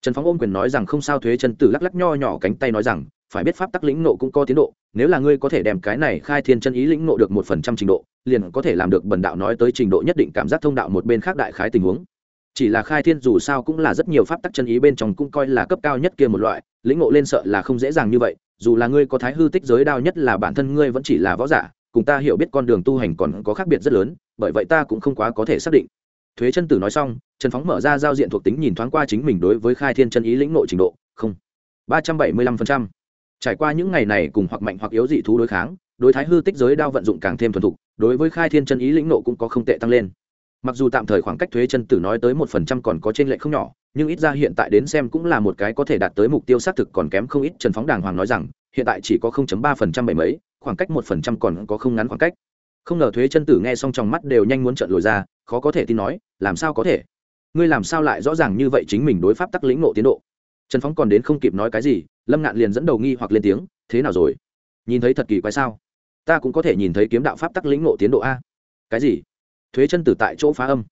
Trần phóng ôm quyền nói rằng không sao thuế chân tử lắc lắc nho nhỏ cánh tay nói rằng, phải biết pháp tắc lĩnh nộ cũng có tiến độ, nếu là ngươi có thể đem cái này khai thiên chân ý lĩnh nộ được một phần trăm trình độ, liền có thể làm được bần đạo nói tới trình độ nhất định cảm giác thông đạo một bên khác đại khái tình huống. Chỉ là khai thiên dù sao cũng là rất nhiều pháp tắc chân ý bên trong cũng coi là cấp cao nhất kia một loại lĩnh ngộ lên sợ là không dễ dàng như vậy, dù là ngươi có thái hư tích giới đao nhất là bản thân ngươi vẫn chỉ là võ giả, cùng ta hiểu biết con đường tu hành còn có khác biệt rất lớn, bởi vậy ta cũng không quá có thể xác định. Thuế chân tử nói xong, trần phóng mở ra giao diện thuộc tính nhìn thoáng qua chính mình đối với khai thiên chân ý lĩnh ngộ trình độ, không, ba trăm bảy mươi lăm phần trăm. Trải qua những ngày này cùng hoặc mạnh hoặc yếu dị thú đối kháng, đối thái hư tích giới đao vận dụng càng thêm thuần thục, đối với khai thiên chân ý lĩnh nộ cũng có không tệ tăng lên. Mặc dù tạm thời khoảng cách thuế chân tử nói tới một phần trăm còn có trên lệ không nhỏ nhưng ít ra hiện tại đến xem cũng là một cái có thể đạt tới mục tiêu xác thực còn kém không ít. Trần phóng đàng hoàng nói rằng, hiện tại chỉ có không chấm ba phần trăm bảy mấy, khoảng cách một phần trăm còn có không ngắn khoảng cách. Không ngờ thuế chân tử nghe xong trong mắt đều nhanh muốn trợn lồi ra, khó có thể tin nói, làm sao có thể? Ngươi làm sao lại rõ ràng như vậy chính mình đối pháp tắc lĩnh nộ tiến độ? Trần phóng còn đến không kịp nói cái gì, lâm ngạn liền dẫn đầu nghi hoặc lên tiếng, thế nào rồi? Nhìn thấy thật kỳ quái sao? Ta cũng có thể nhìn thấy kiếm đạo pháp tắc lĩnh Nộ tiến độ a. Cái gì? Thuế chân tử tại chỗ phá âm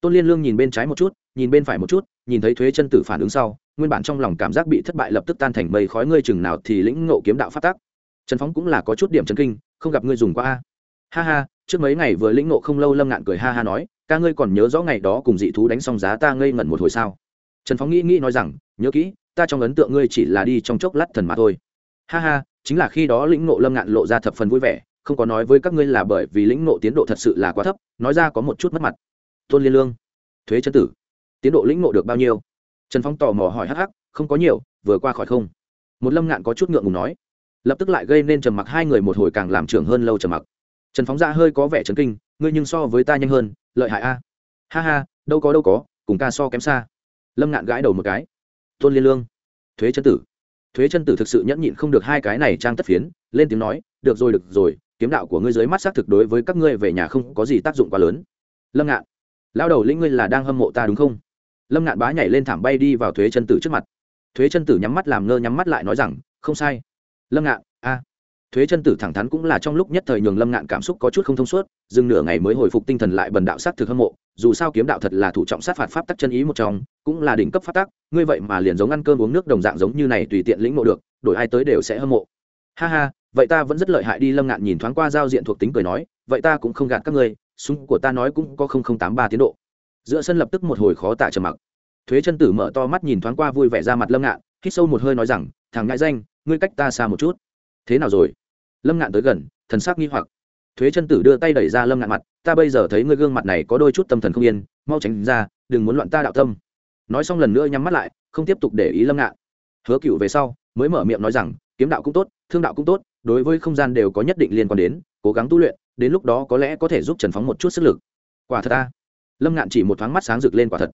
tôn liên lương nhìn bên trái một chút, nhìn bên phải một chút, nhìn thấy thuế chân tử phản ứng sau, nguyên bản trong lòng cảm giác bị thất bại lập tức tan thành mây khói ngươi chừng nào thì lĩnh ngộ kiếm đạo phát tác. trần phóng cũng là có chút điểm chấn kinh, không gặp ngươi dùng qua a. Ha ha, trước mấy ngày vừa lĩnh ngộ không lâu lâm ngạn cười ha ha nói, ca ngươi còn nhớ rõ ngày đó cùng dị thú đánh xong giá ta ngây ngẩn một hồi sao? Trần phóng nghĩ nghĩ nói rằng, nhớ kỹ, ta trong ấn tượng ngươi chỉ là đi trong chốc lát thần mà thôi. Ha ha, chính là khi đó lĩnh ngộ lâm ngạn lộ ra thập phần vui vẻ, không có nói với các ngươi là bởi vì lĩnh ngộ tiến độ thật sự là quá thấp, nói ra có một chút mất mặt tôn liên lương. Thuế chân tử. Tiến độ lĩnh ngộ được bao nhiêu? Trần phong tò mò hỏi hắc hắc, không có nhiều, vừa qua khỏi không. Một lâm ngạn có chút ngượng ngùng nói. Lập tức lại gây nên trầm mặc hai người một hồi càng làm trưởng hơn lâu trầm mặc. Trần phóng ra hơi có vẻ chấn kinh, ngươi nhưng so với ta nhanh hơn, lợi hại a. Ha ha, đâu có đâu có, cùng ca so kém xa. Lâm ngạn gãi đầu một cái. Tôn liên lương. Thuế chân tử. Thuế chân tử thực sự nhẫn nhịn không được hai cái này trang tất phiến, lên tiếng nói, được rồi được rồi, kiếm đạo của ngươi dưới mắt xác thực đối với các ngươi về nhà không có gì tác dụng quá lớn. Lâm ngạn lao đầu lĩnh ngươi là đang hâm mộ ta đúng không? Lâm ngạn bá nhảy lên thảm bay đi vào thuế chân tử trước mặt. Thuế chân tử nhắm mắt làm ngơ nhắm mắt lại nói rằng, không sai. Lâm ngạn, a. Thuế chân tử thẳng thắn cũng là trong lúc nhất thời nhường lâm ngạn cảm xúc có chút không thông suốt, dừng nửa ngày mới hồi phục tinh thần lại bần đạo sát thực hâm mộ, dù sao kiếm đạo thật là thủ trọng sát phạt pháp tắc chân ý một trong, cũng là đỉnh cấp pháp tắc, ngươi vậy mà liền giống ăn cơm uống nước đồng dạng giống như này tùy tiện lĩnh ngộ được, đổi ai tới đều sẽ hâm mộ. Ha ha, vậy ta vẫn rất lợi hại đi, lâm ngạn nhìn thoáng qua giao diện thuộc tính cười nói, vậy ta cũng không gạt các ngươi súng của ta nói cũng có không không tám ba tiến độ. Giữa sân lập tức một hồi khó tả trầm mặc. Thuế chân tử mở to mắt nhìn thoáng qua vui vẻ ra mặt lâm ngạn, hít sâu một hơi nói rằng, thằng ngại danh, ngươi cách ta xa một chút. Thế nào rồi? Lâm ngạn tới gần, thần sắc nghi hoặc. Thuế chân tử đưa tay đẩy ra lâm ngạn mặt, ta bây giờ thấy ngươi gương mặt này có đôi chút tâm thần không yên, mau tránh ra, đừng muốn loạn ta đạo tâm. Nói xong lần nữa nhắm mắt lại, không tiếp tục để ý lâm ngạn. Hứa cựu về sau, mới mở miệng nói rằng, kiếm đạo cũng tốt, thương đạo cũng tốt, đối với không gian đều có nhất định liên quan đến, cố gắng tu luyện đến lúc đó có lẽ có thể giúp trần phóng một chút sức lực. Quả thật ta lâm ngạn chỉ một thoáng mắt sáng rực lên quả thật.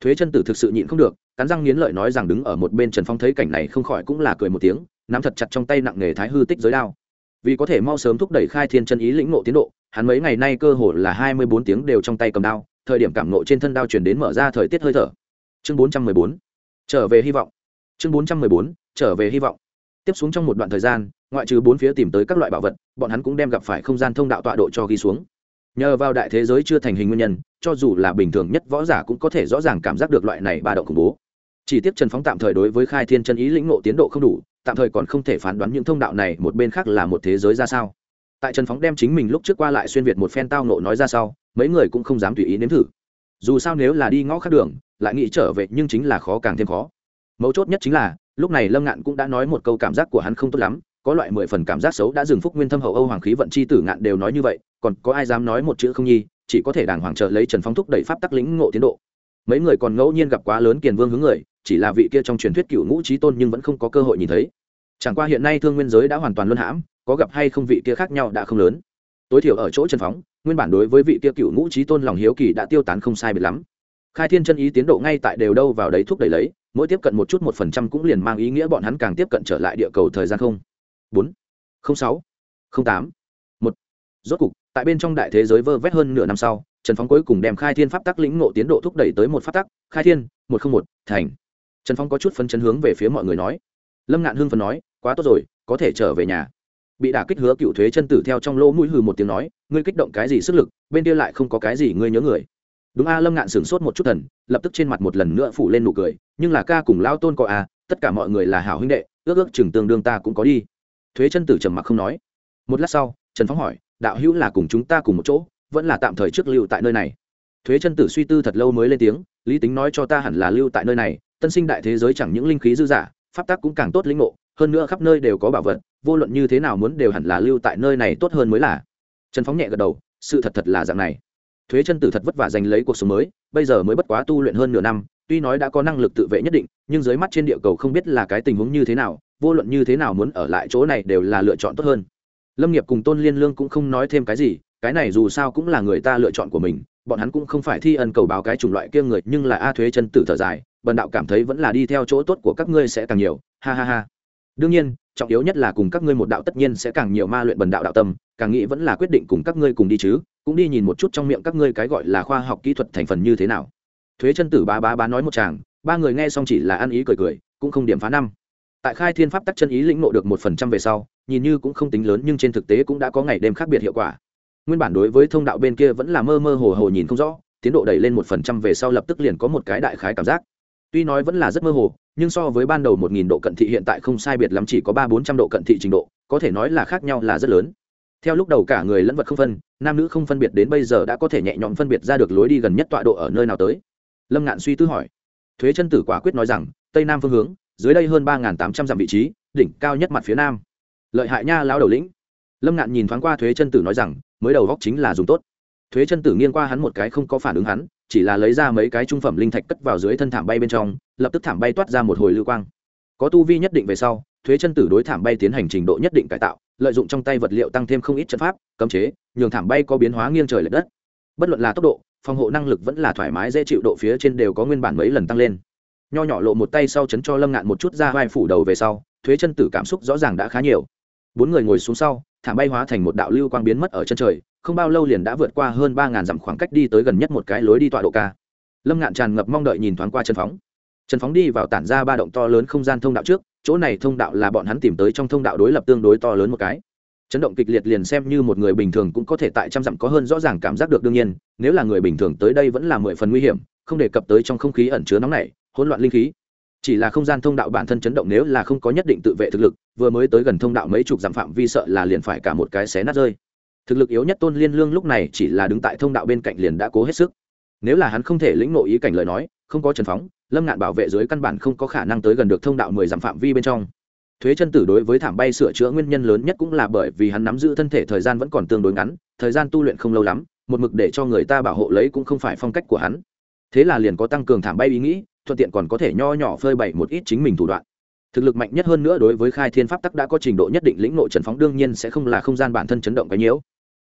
Thuế chân tử thực sự nhịn không được, cắn răng nghiến lợi nói rằng đứng ở một bên trần phong thấy cảnh này không khỏi cũng là cười một tiếng, nắm thật chặt trong tay nặng nghề thái hư tích giới đao. Vì có thể mau sớm thúc đẩy khai thiên chân ý lĩnh ngộ tiến độ, hắn mấy ngày nay cơ hồ là hai mươi bốn tiếng đều trong tay cầm đao, thời điểm cảm nộ trên thân đao chuyển đến mở ra thời tiết hơi thở. Chương bốn trăm mười bốn. Trở về hy vọng. Chương bốn trăm mười bốn. Trở về hy vọng. Tiếp xuống trong một đoạn thời gian ngoại trừ bốn phía tìm tới các loại bảo vật, bọn hắn cũng đem gặp phải không gian thông đạo tọa độ cho ghi xuống. Nhờ vào đại thế giới chưa thành hình nguyên nhân, cho dù là bình thường nhất võ giả cũng có thể rõ ràng cảm giác được loại này ba động khủng bố. Chỉ tiếp trần phóng tạm thời đối với khai thiên chân ý lĩnh ngộ tiến độ không đủ, tạm thời còn không thể phán đoán những thông đạo này một bên khác là một thế giới ra sao. Tại trần phóng đem chính mình lúc trước qua lại xuyên việt một phen tao nộ nói ra sau, mấy người cũng không dám tùy ý nếm thử. Dù sao nếu là đi ngõ khác đường, lại nghĩ trở về nhưng chính là khó càng thêm khó. Mấu chốt nhất chính là, lúc này lâm ngạn cũng đã nói một câu cảm giác của hắn không tốt lắm có loại mười phần cảm giác xấu đã dừng phúc nguyên thâm hậu âu hoàng khí vận chi tử ngạn đều nói như vậy, còn có ai dám nói một chữ không nhi, chỉ có thể đàng hoàng trợ lấy trần phong thúc đẩy pháp tắc lĩnh ngộ tiến độ. Mấy người còn ngẫu nhiên gặp quá lớn kiền vương hướng người, chỉ là vị kia trong truyền thuyết cựu ngũ trí tôn nhưng vẫn không có cơ hội nhìn thấy. Chẳng qua hiện nay thương nguyên giới đã hoàn toàn luân hãm, có gặp hay không vị kia khác nhau đã không lớn. Tối thiểu ở chỗ trần phóng nguyên bản đối với vị kia cựu ngũ trí tôn lòng hiếu kỳ đã tiêu tán không sai biệt lắm. Khai thiên chân ý tiến độ ngay tại đều đâu vào đấy thúc đẩy lấy, mỗi tiếp cận một chút một phần trăm cũng liền mang ý nghĩa bọn hắn càng tiếp cận trở lại địa cầu thời gian không bốn không sáu không tám một rốt cục, tại bên trong đại thế giới vơ vét hơn nửa năm sau, trần phóng cuối cùng đem khai thiên pháp tắc lĩnh ngộ tiến độ thúc đẩy tới một pháp tắc, khai thiên, một không một, thành. Trần phóng có chút phân chấn hướng về phía mọi người nói. Lâm ngạn hưng phấn nói, quá tốt rồi, có thể trở về nhà. Bị đả kích hứa cựu thuế chân tử theo trong lỗ mũi hừ một tiếng nói, ngươi kích động cái gì sức lực, bên kia lại không có cái gì ngươi nhớ người. Đúng a, lâm ngạn sửng sốt một chút thần, lập tức trên mặt một lần nữa phủ lên nụ cười, nhưng là ca cùng lao tôn có a, tất cả mọi người là hảo huynh đệ, ước ước chừng tương đương ta cũng có đi thuế chân tử trầm mặc không nói. Một lát sau, trần phóng hỏi, đạo hữu là cùng chúng ta cùng một chỗ, vẫn là tạm thời trước lưu tại nơi này? Thuế chân tử suy tư thật lâu mới lên tiếng, lý tính nói cho ta hẳn là lưu tại nơi này, tân sinh đại thế giới chẳng những linh khí dư giả pháp tắc cũng càng tốt lĩnh ngộ, hơn nữa khắp nơi đều có bảo vật, vô luận như thế nào muốn đều hẳn là lưu tại nơi này tốt hơn mới là. Trần phóng nhẹ gật đầu, sự thật thật là dạng này. Thuế chân tử thật vất vả giành lấy cuộc sống mới, bây giờ mới bất quá tu luyện hơn nửa năm, tuy nói đã có năng lực tự vệ nhất định, nhưng dưới mắt trên địa cầu không biết là cái tình huống như thế nào vô luận như thế nào muốn ở lại chỗ này đều là lựa chọn tốt hơn. Lâm nghiệp cùng tôn liên lương cũng không nói thêm cái gì, cái này dù sao cũng là người ta lựa chọn của mình, bọn hắn cũng không phải thi ân cầu báo cái chủng loại kia người, nhưng là a thuế chân tử thở dài, bần đạo cảm thấy vẫn là đi theo chỗ tốt của các ngươi sẽ càng nhiều, ha ha ha. Đương nhiên, trọng yếu nhất là cùng các ngươi một đạo tất nhiên sẽ càng nhiều ma luyện bần đạo đạo tâm, càng nghĩ vẫn là quyết định cùng các ngươi cùng đi chứ, cũng đi nhìn một chút trong miệng các ngươi cái gọi là khoa học kỹ thuật thành phần như thế nào. Thuế chân tử ba ba ba nói một chàng, ba người nghe xong chỉ là ăn ý cười cười, cũng không điểm phá năm tại khai thiên pháp tắc chân ý lĩnh nộ được một phần trăm về sau, nhìn như cũng không tính lớn nhưng trên thực tế cũng đã có ngày đêm khác biệt hiệu quả. Nguyên bản đối với thông đạo bên kia vẫn là mơ mơ hồ hồ nhìn không rõ, tiến độ đẩy lên một phần trăm về sau lập tức liền có một cái đại khái cảm giác. Tuy nói vẫn là rất mơ hồ, nhưng so với ban đầu một nghìn độ cận thị hiện tại không sai biệt lắm chỉ có ba bốn trăm độ cận thị trình độ, có thể nói là khác nhau là rất lớn. Theo lúc đầu cả người lẫn vật không phân, nam nữ không phân biệt đến bây giờ đã có thể nhẹ nhõm phân biệt ra được lối đi gần nhất tọa độ ở nơi nào tới. Lâm ngạn suy tư hỏi. Thuế chân tử quả quyết nói rằng, tây nam phương hướng dưới đây hơn ba tám trăm dặm vị trí, đỉnh cao nhất mặt phía nam. Lợi hại nha lão đầu lĩnh. Lâm ngạn nhìn thoáng qua thuế chân tử nói rằng, mới đầu góc chính là dùng tốt. Thuế chân tử nghiêng qua hắn một cái không có phản ứng hắn, chỉ là lấy ra mấy cái trung phẩm linh thạch cất vào dưới thân thảm bay bên trong, lập tức thảm bay toát ra một hồi lưu quang. Có tu vi nhất định về sau, thuế chân tử đối thảm bay tiến hành trình độ nhất định cải tạo, lợi dụng trong tay vật liệu tăng thêm không ít chân pháp, cấm chế, nhường thảm bay có biến hóa nghiêng trời l ệ đất. Bất luận là tốc độ, phòng hộ năng lực vẫn là thoải mái dễ chịu độ phía trên đều có nguyên bản mấy lần tăng lên nho nhỏ lộ một tay sau chấn cho lâm ngạn một chút ra vai phủ đầu về sau, thuế chân tử cảm xúc rõ ràng đã khá nhiều. Bốn người ngồi xuống sau, thảm bay hóa thành một đạo lưu quang biến mất ở chân trời, không bao lâu liền đã vượt qua hơn ba ngàn dặm khoảng cách đi tới gần nhất một cái lối đi tọa độ ca. Lâm ngạn tràn ngập mong đợi nhìn thoáng qua chân phóng. Trần phóng đi vào tản ra ba động to lớn không gian thông đạo trước, chỗ này thông đạo là bọn hắn tìm tới trong thông đạo đối lập tương đối to lớn một cái. Chấn động kịch liệt liền xem như một người bình thường cũng có thể tại trăm dặm có hơn rõ ràng cảm giác được đương nhiên, nếu là người bình thường tới đây vẫn là mười phần nguy hiểm, không đề cập tới trong không khí ẩn chứa nóng này hỗn loạn linh khí. Chỉ là không gian thông đạo bản thân chấn động nếu là không có nhất định tự vệ thực lực, vừa mới tới gần thông đạo mấy chục dặm phạm vi sợ là liền phải cả một cái xé nát rơi. Thực lực yếu nhất tôn liên lương lúc này chỉ là đứng tại thông đạo bên cạnh liền đã cố hết sức. Nếu là hắn không thể lĩnh nội ý cảnh lời nói, không có trần phóng, lâm ngạn bảo vệ dưới căn bản không có khả năng tới gần được thông đạo mười dặm phạm vi bên trong. Thuế chân tử đối với thảm bay sửa chữa nguyên nhân lớn nhất cũng là bởi vì hắn nắm giữ thân thể thời gian vẫn còn tương đối ngắn, thời gian tu luyện không lâu lắm, một mực để cho người ta bảo hộ lấy cũng không phải phong cách của hắn. Thế là liền có tăng cường thảm bay ý nghĩ thuận tiện còn có thể nho nhỏ phơi bày một ít chính mình thủ đoạn. Thực lực mạnh nhất hơn nữa đối với khai thiên pháp tắc đã có trình độ nhất định lĩnh nội trần phóng đương nhiên sẽ không là không gian bản thân chấn động cái nhiễu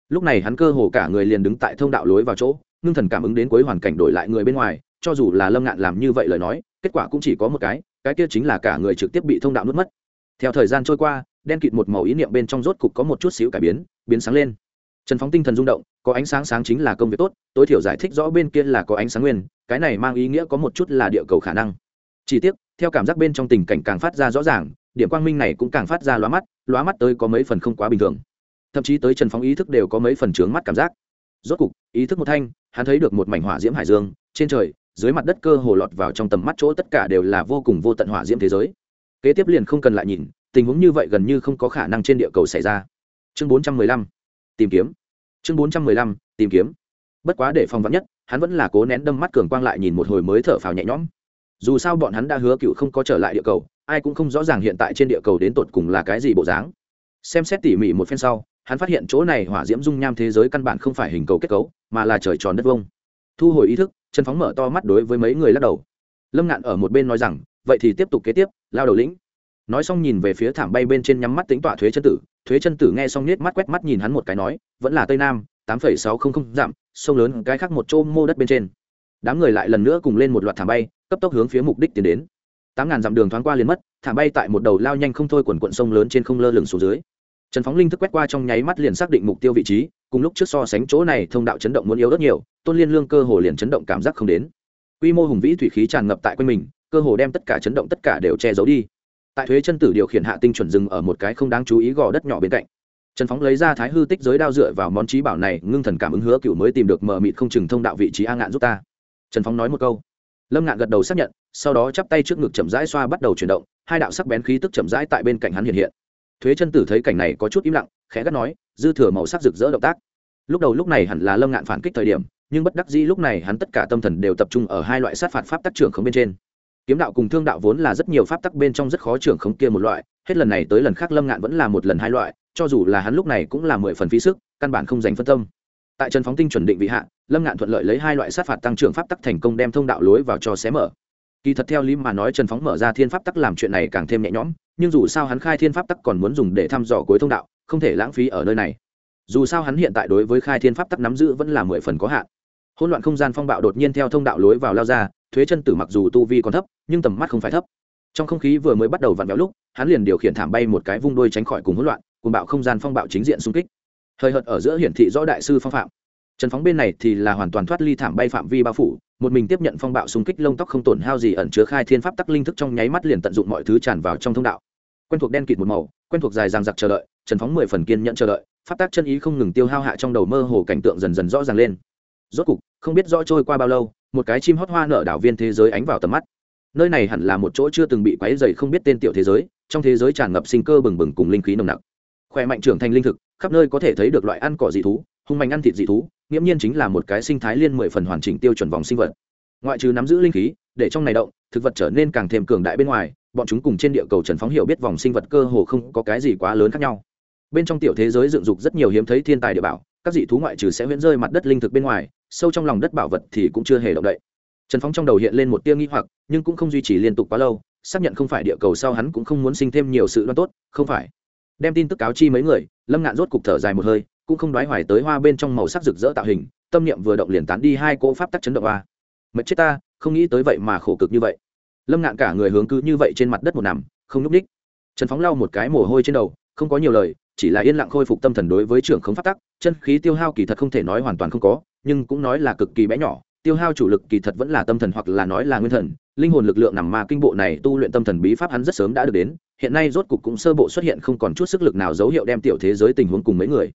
lúc này hắn cơ hồ cả người liền đứng tại thông đạo lối vào chỗ, ngưng thần cảm ứng đến cuối hoàn cảnh đổi lại người bên ngoài, cho dù là lâm ngạn làm như vậy lời nói, kết quả cũng chỉ có một cái cái kia chính là cả người trực tiếp bị thông đạo nuốt mất. Theo thời gian trôi qua, đen kịt một màu ý niệm bên trong rốt cục có một chút xíu cải biến biến sáng lên. Trần phóng tinh thần rung động, có ánh sáng sáng chính là công việc tốt, tối thiểu giải thích rõ bên kia là có ánh sáng nguyên cái này mang ý nghĩa có một chút là địa cầu khả năng. Chỉ tiếc, theo cảm giác bên trong tình cảnh càng phát ra rõ ràng, điểm quang minh này cũng càng phát ra lóa mắt lóa mắt tới có mấy phần không quá bình thường. Thậm chí tới trần phóng ý thức đều có mấy phần trướng mắt cảm giác. Rốt cục, ý thức một thanh, hắn thấy được một mảnh hỏa diễm hải dương, trên trời, dưới mặt đất cơ hồ lọt vào trong tầm mắt chỗ tất cả đều là vô cùng vô tận hỏa diễm thế giới. Kế tiếp liền không cần lại nhìn, tình huống như vậy gần như không có khả năng trên địa cầu xảy ra. Chương bốn trăm mười lăm, tìm kiếm. Chương bốn trăm mười lăm, tìm kiếm. Bất quá để phòng vắn nhất hắn vẫn là cố nén đâm mắt cường quang lại nhìn một hồi mới thở phào nhẹ nhõm. Dù sao bọn hắn đã hứa cựu không có trở lại địa cầu, ai cũng không rõ ràng hiện tại trên địa cầu đến tột cùng là cái gì bộ dáng. Xem xét tỉ mỉ một phen sau, hắn phát hiện chỗ này hỏa diễm dung nham thế giới căn bản không phải hình cầu kết cấu, mà là trời tròn đất vông thu hồi ý thức, trần phóng mở to mắt đối với mấy người lắc đầu. Lâm ngạn ở một bên nói rằng, vậy thì tiếp tục kế tiếp, lao đầu lĩnh. Nói xong nhìn về phía thảm bay bên trên nhắm mắt tính tọa thuế chân tử, thuế chân tử nghe xong nết mắt quét mắt nhìn hắn một cái nói, vẫn là tây nam tám phẩy sáu không không dặm, sông lớn cái khác một chỗ mô đất bên trên. Đám người lại lần nữa cùng lên một loạt thảm bay, cấp tốc hướng phía mục đích tiến đến. Tám ngàn dặm đường thoáng qua liền mất, thảm bay tại một đầu lao nhanh không thôi quần quận sông lớn trên không lơ lửng xuống dưới. Trần phóng linh thức quét qua trong nháy mắt liền xác định mục tiêu vị trí, cùng lúc trước so sánh chỗ này thông đạo chấn động muốn yếu rất nhiều, tôn liên lương cơ hồ liền chấn động cảm giác không đến. Quy mô hùng vĩ thủy khí tràn ngập tại quanh mình, cơ hồ đem tất cả chấn động tất cả đều che giấu đi. Tại thuế chân tử điều khiển hạ tinh chuẩn dừng ở một cái không đáng chú ý gò đất nhỏ bên cạnh trần phóng lấy ra thái hư tích giới đao dựa vào món trí bảo này, ngưng thần cảm ứng hứa cựu mới tìm được mờ mịt không chừng thông đạo vị trí a ngạn giúp ta. Trần phóng nói một câu. Lâm ngạn gật đầu xác nhận, sau đó chắp tay trước ngực chậm rãi xoa bắt đầu chuyển động, hai đạo sắc bén khí tức chậm rãi tại bên cạnh hắn hiện hiện. Thuế chân tử thấy cảnh này có chút im lặng, khẽ gắt nói, dư thừa màu sắc rực rỡ động tác. Lúc đầu lúc này hẳn là lâm ngạn phản kích thời điểm, nhưng bất đắc dĩ lúc này hắn tất cả tâm thần đều tập trung ở hai loại sát phạt pháp tác trưởng không bên trên. Kiếm đạo cùng thương đạo vốn là rất nhiều pháp tắc bên trong rất khó trưởng không kia một loại, hết lần này tới lần khác lâm ngạn vẫn là một lần hai loại cho dù là hắn lúc này cũng là mười phần phí sức, căn bản không dành phân tâm. Tại trần phóng tinh chuẩn định vị hạ, lâm ngạn thuận lợi lấy hai loại sát phạt tăng trưởng pháp tắc thành công đem thông đạo lối vào cho xé mở. Kỳ thật theo lý mà nói trần phóng mở ra thiên pháp tắc làm chuyện này càng thêm nhẹ nhõm, nhưng dù sao hắn khai thiên pháp tắc còn muốn dùng để thăm dò cuối thông đạo, không thể lãng phí ở nơi này. Dù sao hắn hiện tại đối với khai thiên pháp tắc nắm giữ vẫn là mười phần có hạn. Hỗn loạn không gian phong bạo đột nhiên theo thông đạo lối vào lao ra, thuế chân tử mặc dù tu vi còn thấp, nhưng tầm mắt không phải thấp. Trong không khí vừa mới bắt đầu vặn vẹo lúc, hắn liền điều khiển thảm bay một cái vung đôi tránh khỏi cùng hỗn loạn cùng bạo không gian phong bạo chính diện xung kích. Hơi hợt ở giữa hiển thị rõ đại sư phong phạm. Trần phóng bên này thì là hoàn toàn thoát ly thảm bay phạm vi bao phủ, một mình tiếp nhận phong bạo xung kích lông tóc không tổn hao gì ẩn chứa khai thiên pháp tắc linh thức trong nháy mắt liền tận dụng mọi thứ tràn vào trong thông đạo. Quen thuộc đen kịt một màu, quen thuộc dài ràng giặc chờ đợi, trần phóng mười phần kiên nhận chờ đợi, pháp tác chân ý không ngừng tiêu hao hạ trong đầu mơ hồ cảnh tượng dần dần rõ ràng lên. Rốt cục, không biết rõ trôi qua bao lâu, một cái chim hót hoa nở đảo viên thế giới ánh vào tầm mắt. Nơi này hẳn là một chỗ chưa từng bị quấy dày không biết tên tiểu thế giới, trong thế giới tràn ngập sinh cơ bừng bừng cùng linh khí nồng nặc khỏe mạnh trưởng thành linh thực, khắp nơi có thể thấy được loại ăn cỏ dị thú, hung mạnh ăn thịt dị thú, nghiễm nhiên chính là một cái sinh thái liên mười phần hoàn chỉnh tiêu chuẩn vòng sinh vật. Ngoại trừ nắm giữ linh khí, để trong này động, thực vật trở nên càng thêm cường đại bên ngoài, bọn chúng cùng trên địa cầu trần phóng hiểu biết vòng sinh vật cơ hồ không có cái gì quá lớn khác nhau. Bên trong tiểu thế giới dựng dục rất nhiều hiếm thấy thiên tài địa bảo, các dị thú ngoại trừ sẽ huyễn rơi mặt đất linh thực bên ngoài, sâu trong lòng đất bảo vật thì cũng chưa hề động đậy. Trần phóng trong đầu hiện lên một tia nghi hoặc, nhưng cũng không duy trì liên tục quá lâu, xác nhận không phải địa cầu sau hắn cũng không muốn sinh thêm nhiều sự đoan tốt, không phải đem tin tức cáo chi mấy người, lâm ngạn rốt cục thở dài một hơi, cũng không đoái hoài tới hoa bên trong màu sắc rực rỡ tạo hình, tâm niệm vừa động liền tán đi hai cỗ pháp tắc chấn động hoa. Mệt chết ta, không nghĩ tới vậy mà khổ cực như vậy. Lâm ngạn cả người hướng cứ như vậy trên mặt đất một nằm, không nhúc ních trần phóng lau một cái mồ hôi trên đầu, không có nhiều lời, chỉ là yên lặng khôi phục tâm thần đối với trưởng không pháp tắc, chân khí tiêu hao kỳ thật không thể nói hoàn toàn không có, nhưng cũng nói là cực kỳ bé nhỏ, tiêu hao chủ lực kỳ thật vẫn là tâm thần hoặc là nói là nguyên thần, linh hồn lực lượng nằm mà kinh bộ này tu luyện tâm thần bí pháp hắn rất sớm đã được đến hiện nay rốt cục cũng sơ bộ xuất hiện không còn chút sức lực nào dấu hiệu đem tiểu thế giới tình huống cùng mấy người.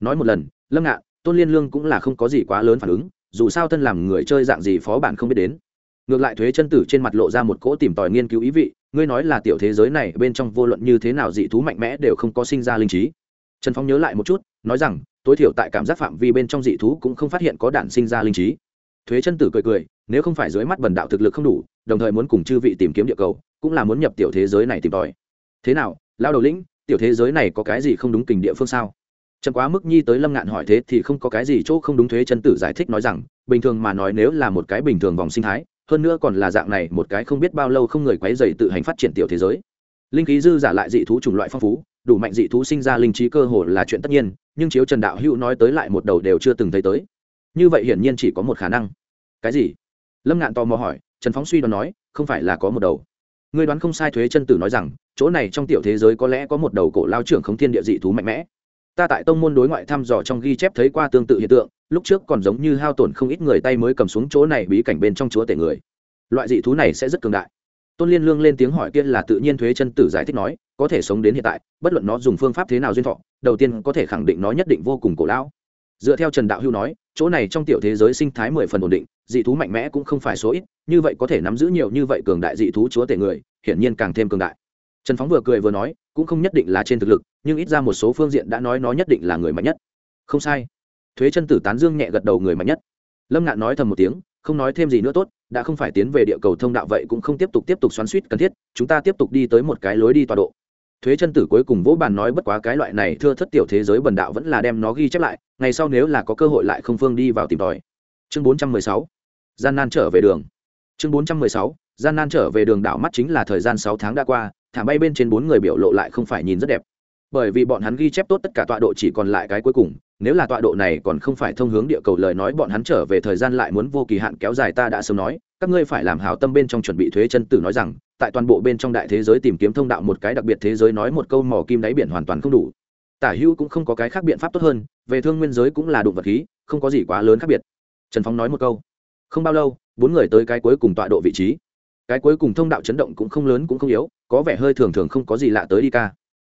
Nói một lần, lâm ngạn, tôn liên lương cũng là không có gì quá lớn phản ứng, dù sao thân làm người chơi dạng gì phó bản không biết đến. Ngược lại thuế chân tử trên mặt lộ ra một cỗ tìm tòi nghiên cứu ý vị, ngươi nói là tiểu thế giới này bên trong vô luận như thế nào dị thú mạnh mẽ đều không có sinh ra linh trí. Trần phong nhớ lại một chút, nói rằng, tối thiểu tại cảm giác phạm vi bên trong dị thú cũng không phát hiện có đản sinh ra linh trí. Thuế chân tử cười cười, nếu không phải dưới mắt bần đạo thực lực không đủ, đồng thời muốn cùng chư vị tìm kiếm địa cầu, cũng là muốn nhập tiểu thế giới này tìm tòi thế nào lao đầu lĩnh, tiểu thế giới này có cái gì không đúng kình địa phương sao? Chậm quá mức nhi tới lâm ngạn hỏi thế thì không có cái gì chỗ không đúng thuế chân tử giải thích nói rằng, bình thường mà nói nếu là một cái bình thường vòng sinh thái, hơn nữa còn là dạng này một cái không biết bao lâu không người quấy dày tự hành phát triển tiểu thế giới. Linh khí dư giả lại dị thú chủng loại phong phú, đủ mạnh dị thú sinh ra linh trí cơ hồ là chuyện tất nhiên, nhưng chiếu trần đạo hữu nói tới lại một đầu đều chưa từng thấy tới. Như vậy hiển nhiên chỉ có một khả năng. Cái gì? Lâm ngạn tò mò hỏi, trần phóng suy đoán nói, không phải là có một đầu ngươi đoán không sai thuế chân tử nói rằng, chỗ này trong tiểu thế giới có lẽ có một đầu cổ lao trưởng không thiên địa dị thú mạnh mẽ. Ta tại tông môn đối ngoại thăm dò trong ghi chép thấy qua tương tự hiện tượng, lúc trước còn giống như hao tổn không ít người tay mới cầm xuống chỗ này bí cảnh bên trong chúa tể người. Loại dị thú này sẽ rất cường đại. Tôn liên lương lên tiếng hỏi kia là tự nhiên thuế chân tử giải thích nói, có thể sống đến hiện tại, bất luận nó dùng phương pháp thế nào duyên thọ, đầu tiên có thể khẳng định nó nhất định vô cùng cổ lão. Dựa theo trần đạo hưu nói chỗ này trong tiểu thế giới sinh thái mười phần ổn định, dị thú mạnh mẽ cũng không phải số ít, như vậy có thể nắm giữ nhiều như vậy cường đại dị thú chúa tể người, hiển nhiên càng thêm cường đại. Trần phóng vừa cười vừa nói, cũng không nhất định là trên thực lực, nhưng ít ra một số phương diện đã nói nó nhất định là người mạnh nhất. Không sai. Thuế chân tử tán dương nhẹ gật đầu người mạnh nhất. Lâm ngạn nói thầm một tiếng, không nói thêm gì nữa tốt, đã không phải tiến về địa cầu thông đạo vậy cũng không tiếp tục tiếp tục xoắn suýt cần thiết, chúng ta tiếp tục đi tới một cái lối đi tọa độ thuế chân tử cuối cùng vỗ bàn nói bất quá cái loại này thưa thất tiểu thế giới bần đạo vẫn là đem nó ghi chép lại, ngày sau nếu là có cơ hội lại không phương đi vào tìm tòi. Chương bốn trăm mười sáu, gian nan trở về đường. Chương bốn trăm mười sáu, gian nan trở về đường đảo mắt chính là thời gian sáu tháng đã qua, thả bay bên trên bốn người biểu lộ lại không phải nhìn rất đẹp. Bởi vì bọn hắn ghi chép tốt tất cả tọa độ chỉ còn lại cái cuối cùng, nếu là tọa độ này còn không phải thông hướng địa cầu lời nói bọn hắn trở về thời gian lại muốn vô kỳ hạn kéo dài ta đã sớm nói, các ngươi phải làm hảo tâm bên trong chuẩn bị thuế chân tử nói rằng tại toàn bộ bên trong đại thế giới tìm kiếm thông đạo một cái đặc biệt thế giới nói một câu mỏ kim đáy biển hoàn toàn không đủ. Tả hữu cũng không có cái khác biện pháp tốt hơn, về thương nguyên giới cũng là đụng vật khí, không có gì quá lớn khác biệt. Trần phóng nói một câu. Không bao lâu, bốn người tới cái cuối cùng tọa độ vị trí. Cái cuối cùng thông đạo chấn động cũng không lớn cũng không yếu, có vẻ hơi thường thường không có gì lạ tới đi ca.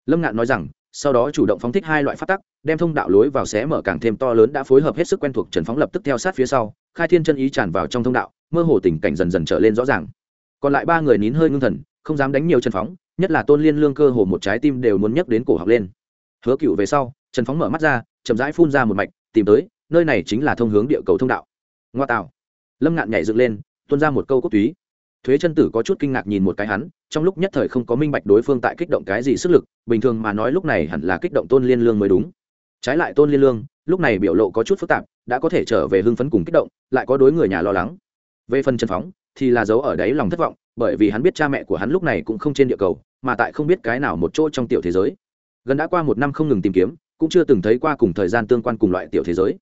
Lâm ngạn nói rằng, sau đó chủ động phóng thích hai loại phát tắc, đem thông đạo lối vào xé mở càng thêm to lớn đã phối hợp hết sức quen thuộc trần phóng lập tức theo sát phía sau, khai thiên chân ý tràn vào trong thông đạo, mơ hồ tình cảnh dần dần trở lên rõ ràng còn lại ba người nín hơi ngưng thần, không dám đánh nhiều trần phóng, nhất là tôn liên lương cơ hồ một trái tim đều muốn nhấc đến cổ học lên. Hứa cựu về sau, trần phóng mở mắt ra, chậm rãi phun ra một mạch, tìm tới, nơi này chính là thông hướng địa cầu thông đạo. Ngoa tạo. Lâm ngạn nhảy dựng lên, tuôn ra một câu cốt túy thuế chân tử có chút kinh ngạc nhìn một cái hắn, trong lúc nhất thời không có minh bạch đối phương tại kích động cái gì sức lực, bình thường mà nói lúc này hẳn là kích động tôn liên lương mới đúng. Trái lại tôn liên lương, lúc này biểu lộ có chút phức tạp, đã có thể trở về hưng phấn cùng kích động, lại có đối người nhà lo lắng. Về phần trần phóng thì là giấu ở đáy lòng thất vọng, bởi vì hắn biết cha mẹ của hắn lúc này cũng không trên địa cầu, mà tại không biết cái nào một chỗ trong tiểu thế giới. Gần đã qua một năm không ngừng tìm kiếm, cũng chưa từng thấy qua cùng thời gian tương quan cùng loại tiểu thế giới.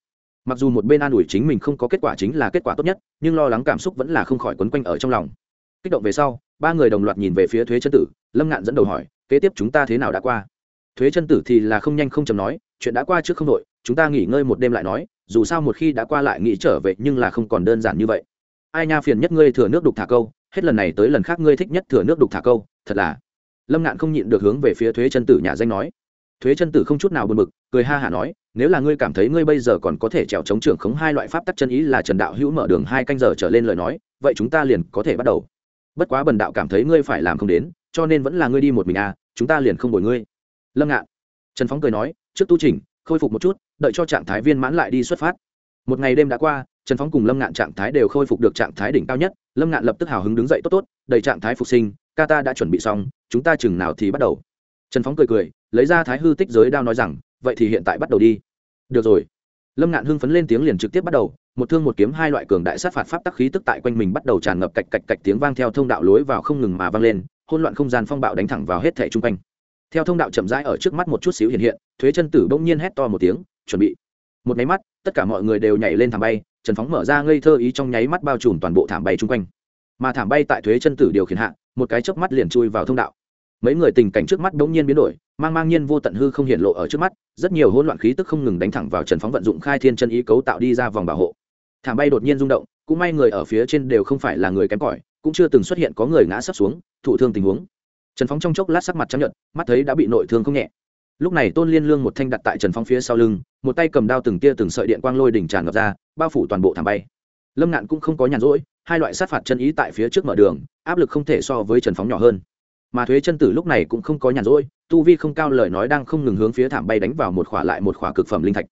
Mặc dù một bên an ủi chính mình không có kết quả chính là kết quả tốt nhất, nhưng lo lắng cảm xúc vẫn là không khỏi quấn quanh ở trong lòng. Kích động về sau, ba người đồng loạt nhìn về phía thuế chân tử, lâm ngạn dẫn đầu hỏi, kế tiếp chúng ta thế nào đã qua? Thuế chân tử thì là không nhanh không chầm nói, chuyện đã qua trước không đội chúng ta nghỉ ngơi một đêm lại nói, dù sao một khi đã qua lại nghĩ trở về nhưng là không còn đơn giản như vậy ai nha phiền nhất ngươi thừa nước đục thả câu, hết lần này tới lần khác ngươi thích nhất thừa nước đục thả câu, thật là. Lâm ngạn không nhịn được hướng về phía thuế chân tử nhà danh nói. Thuế chân tử không chút nào buồn bực, cười ha hả nói, nếu là ngươi cảm thấy ngươi bây giờ còn có thể trèo chống trưởng khống hai loại pháp tắc chân ý là trần đạo hữu mở đường hai canh giờ trở lên lời nói, vậy chúng ta liền có thể bắt đầu. Bất quá bần đạo cảm thấy ngươi phải làm không đến, cho nên vẫn là ngươi đi một mình à chúng ta liền không đổi ngươi. Lâm ngạn. Trần phóng cười nói, trước tu trình khôi phục một chút, đợi cho trạng thái viên mãn lại đi xuất phát. Một ngày đêm đã qua trần phóng cùng lâm ngạn trạng thái đều khôi phục được trạng thái đỉnh cao nhất, lâm ngạn lập tức hào hứng đứng dậy, tốt tốt, đầy trạng thái phục sinh, ca ta đã chuẩn bị xong, chúng ta chừng nào thì bắt đầu. Trần phóng cười cười, lấy ra thái hư tích giới đao nói rằng, vậy thì hiện tại bắt đầu đi. Được rồi. Lâm ngạn hưng phấn lên tiếng liền trực tiếp bắt đầu, một thương một kiếm hai loại cường đại sát phạt pháp tắc khí tức tại quanh mình bắt đầu tràn ngập cạch cạch cạch tiếng vang theo thông đạo lối vào không ngừng mà vang lên hôn loạn không gian phong bạo đánh thẳng vào hết thẻ chung quanh. Theo thông đạo chậm rãi ở trước mắt một chút xíu hiện hiện, thuế chân tử bỗng nhiên hét to một tiếng, chuẩn bị. Một máy mắt, tất cả mọi người đều nhảy lên thảm bay trần phóng mở ra ngây thơ ý trong nháy mắt bao trùm toàn bộ thảm bay chung quanh. Mà thảm bay tại thuế chân tử điều khiển hạ, một cái chớp mắt liền chui vào thông đạo. Mấy người tình cảnh trước mắt bỗng nhiên biến đổi, mang mang nhiên vô tận hư không hiện lộ ở trước mắt, rất nhiều hỗn loạn khí tức không ngừng đánh thẳng vào trần phóng vận dụng khai thiên chân ý cấu tạo đi ra vòng bảo hộ. Thảm bay đột nhiên rung động, cũng may người ở phía trên đều không phải là người kém cỏi, cũng chưa từng xuất hiện có người ngã sấp xuống, thụ thương tình huống. Trần phóng trong chốc lát sắc mặt chấp nhận mắt thấy đã bị nội thương không nhẹ lúc này tôn liên lương một thanh đặt tại trần phong phía sau lưng, một tay cầm đao từng tia từng sợi điện quang lôi đỉnh tràn ngập ra, bao phủ toàn bộ thảm bay. Lâm ngạn cũng không có nhàn rỗi, hai loại sát phạt chân ý tại phía trước mở đường, áp lực không thể so với trần phóng nhỏ hơn. Mà thuế chân tử lúc này cũng không có nhàn rỗi, tu vi không cao lời nói đang không ngừng hướng phía thảm bay đánh vào một khỏa lại một khỏa cực phẩm linh thạch.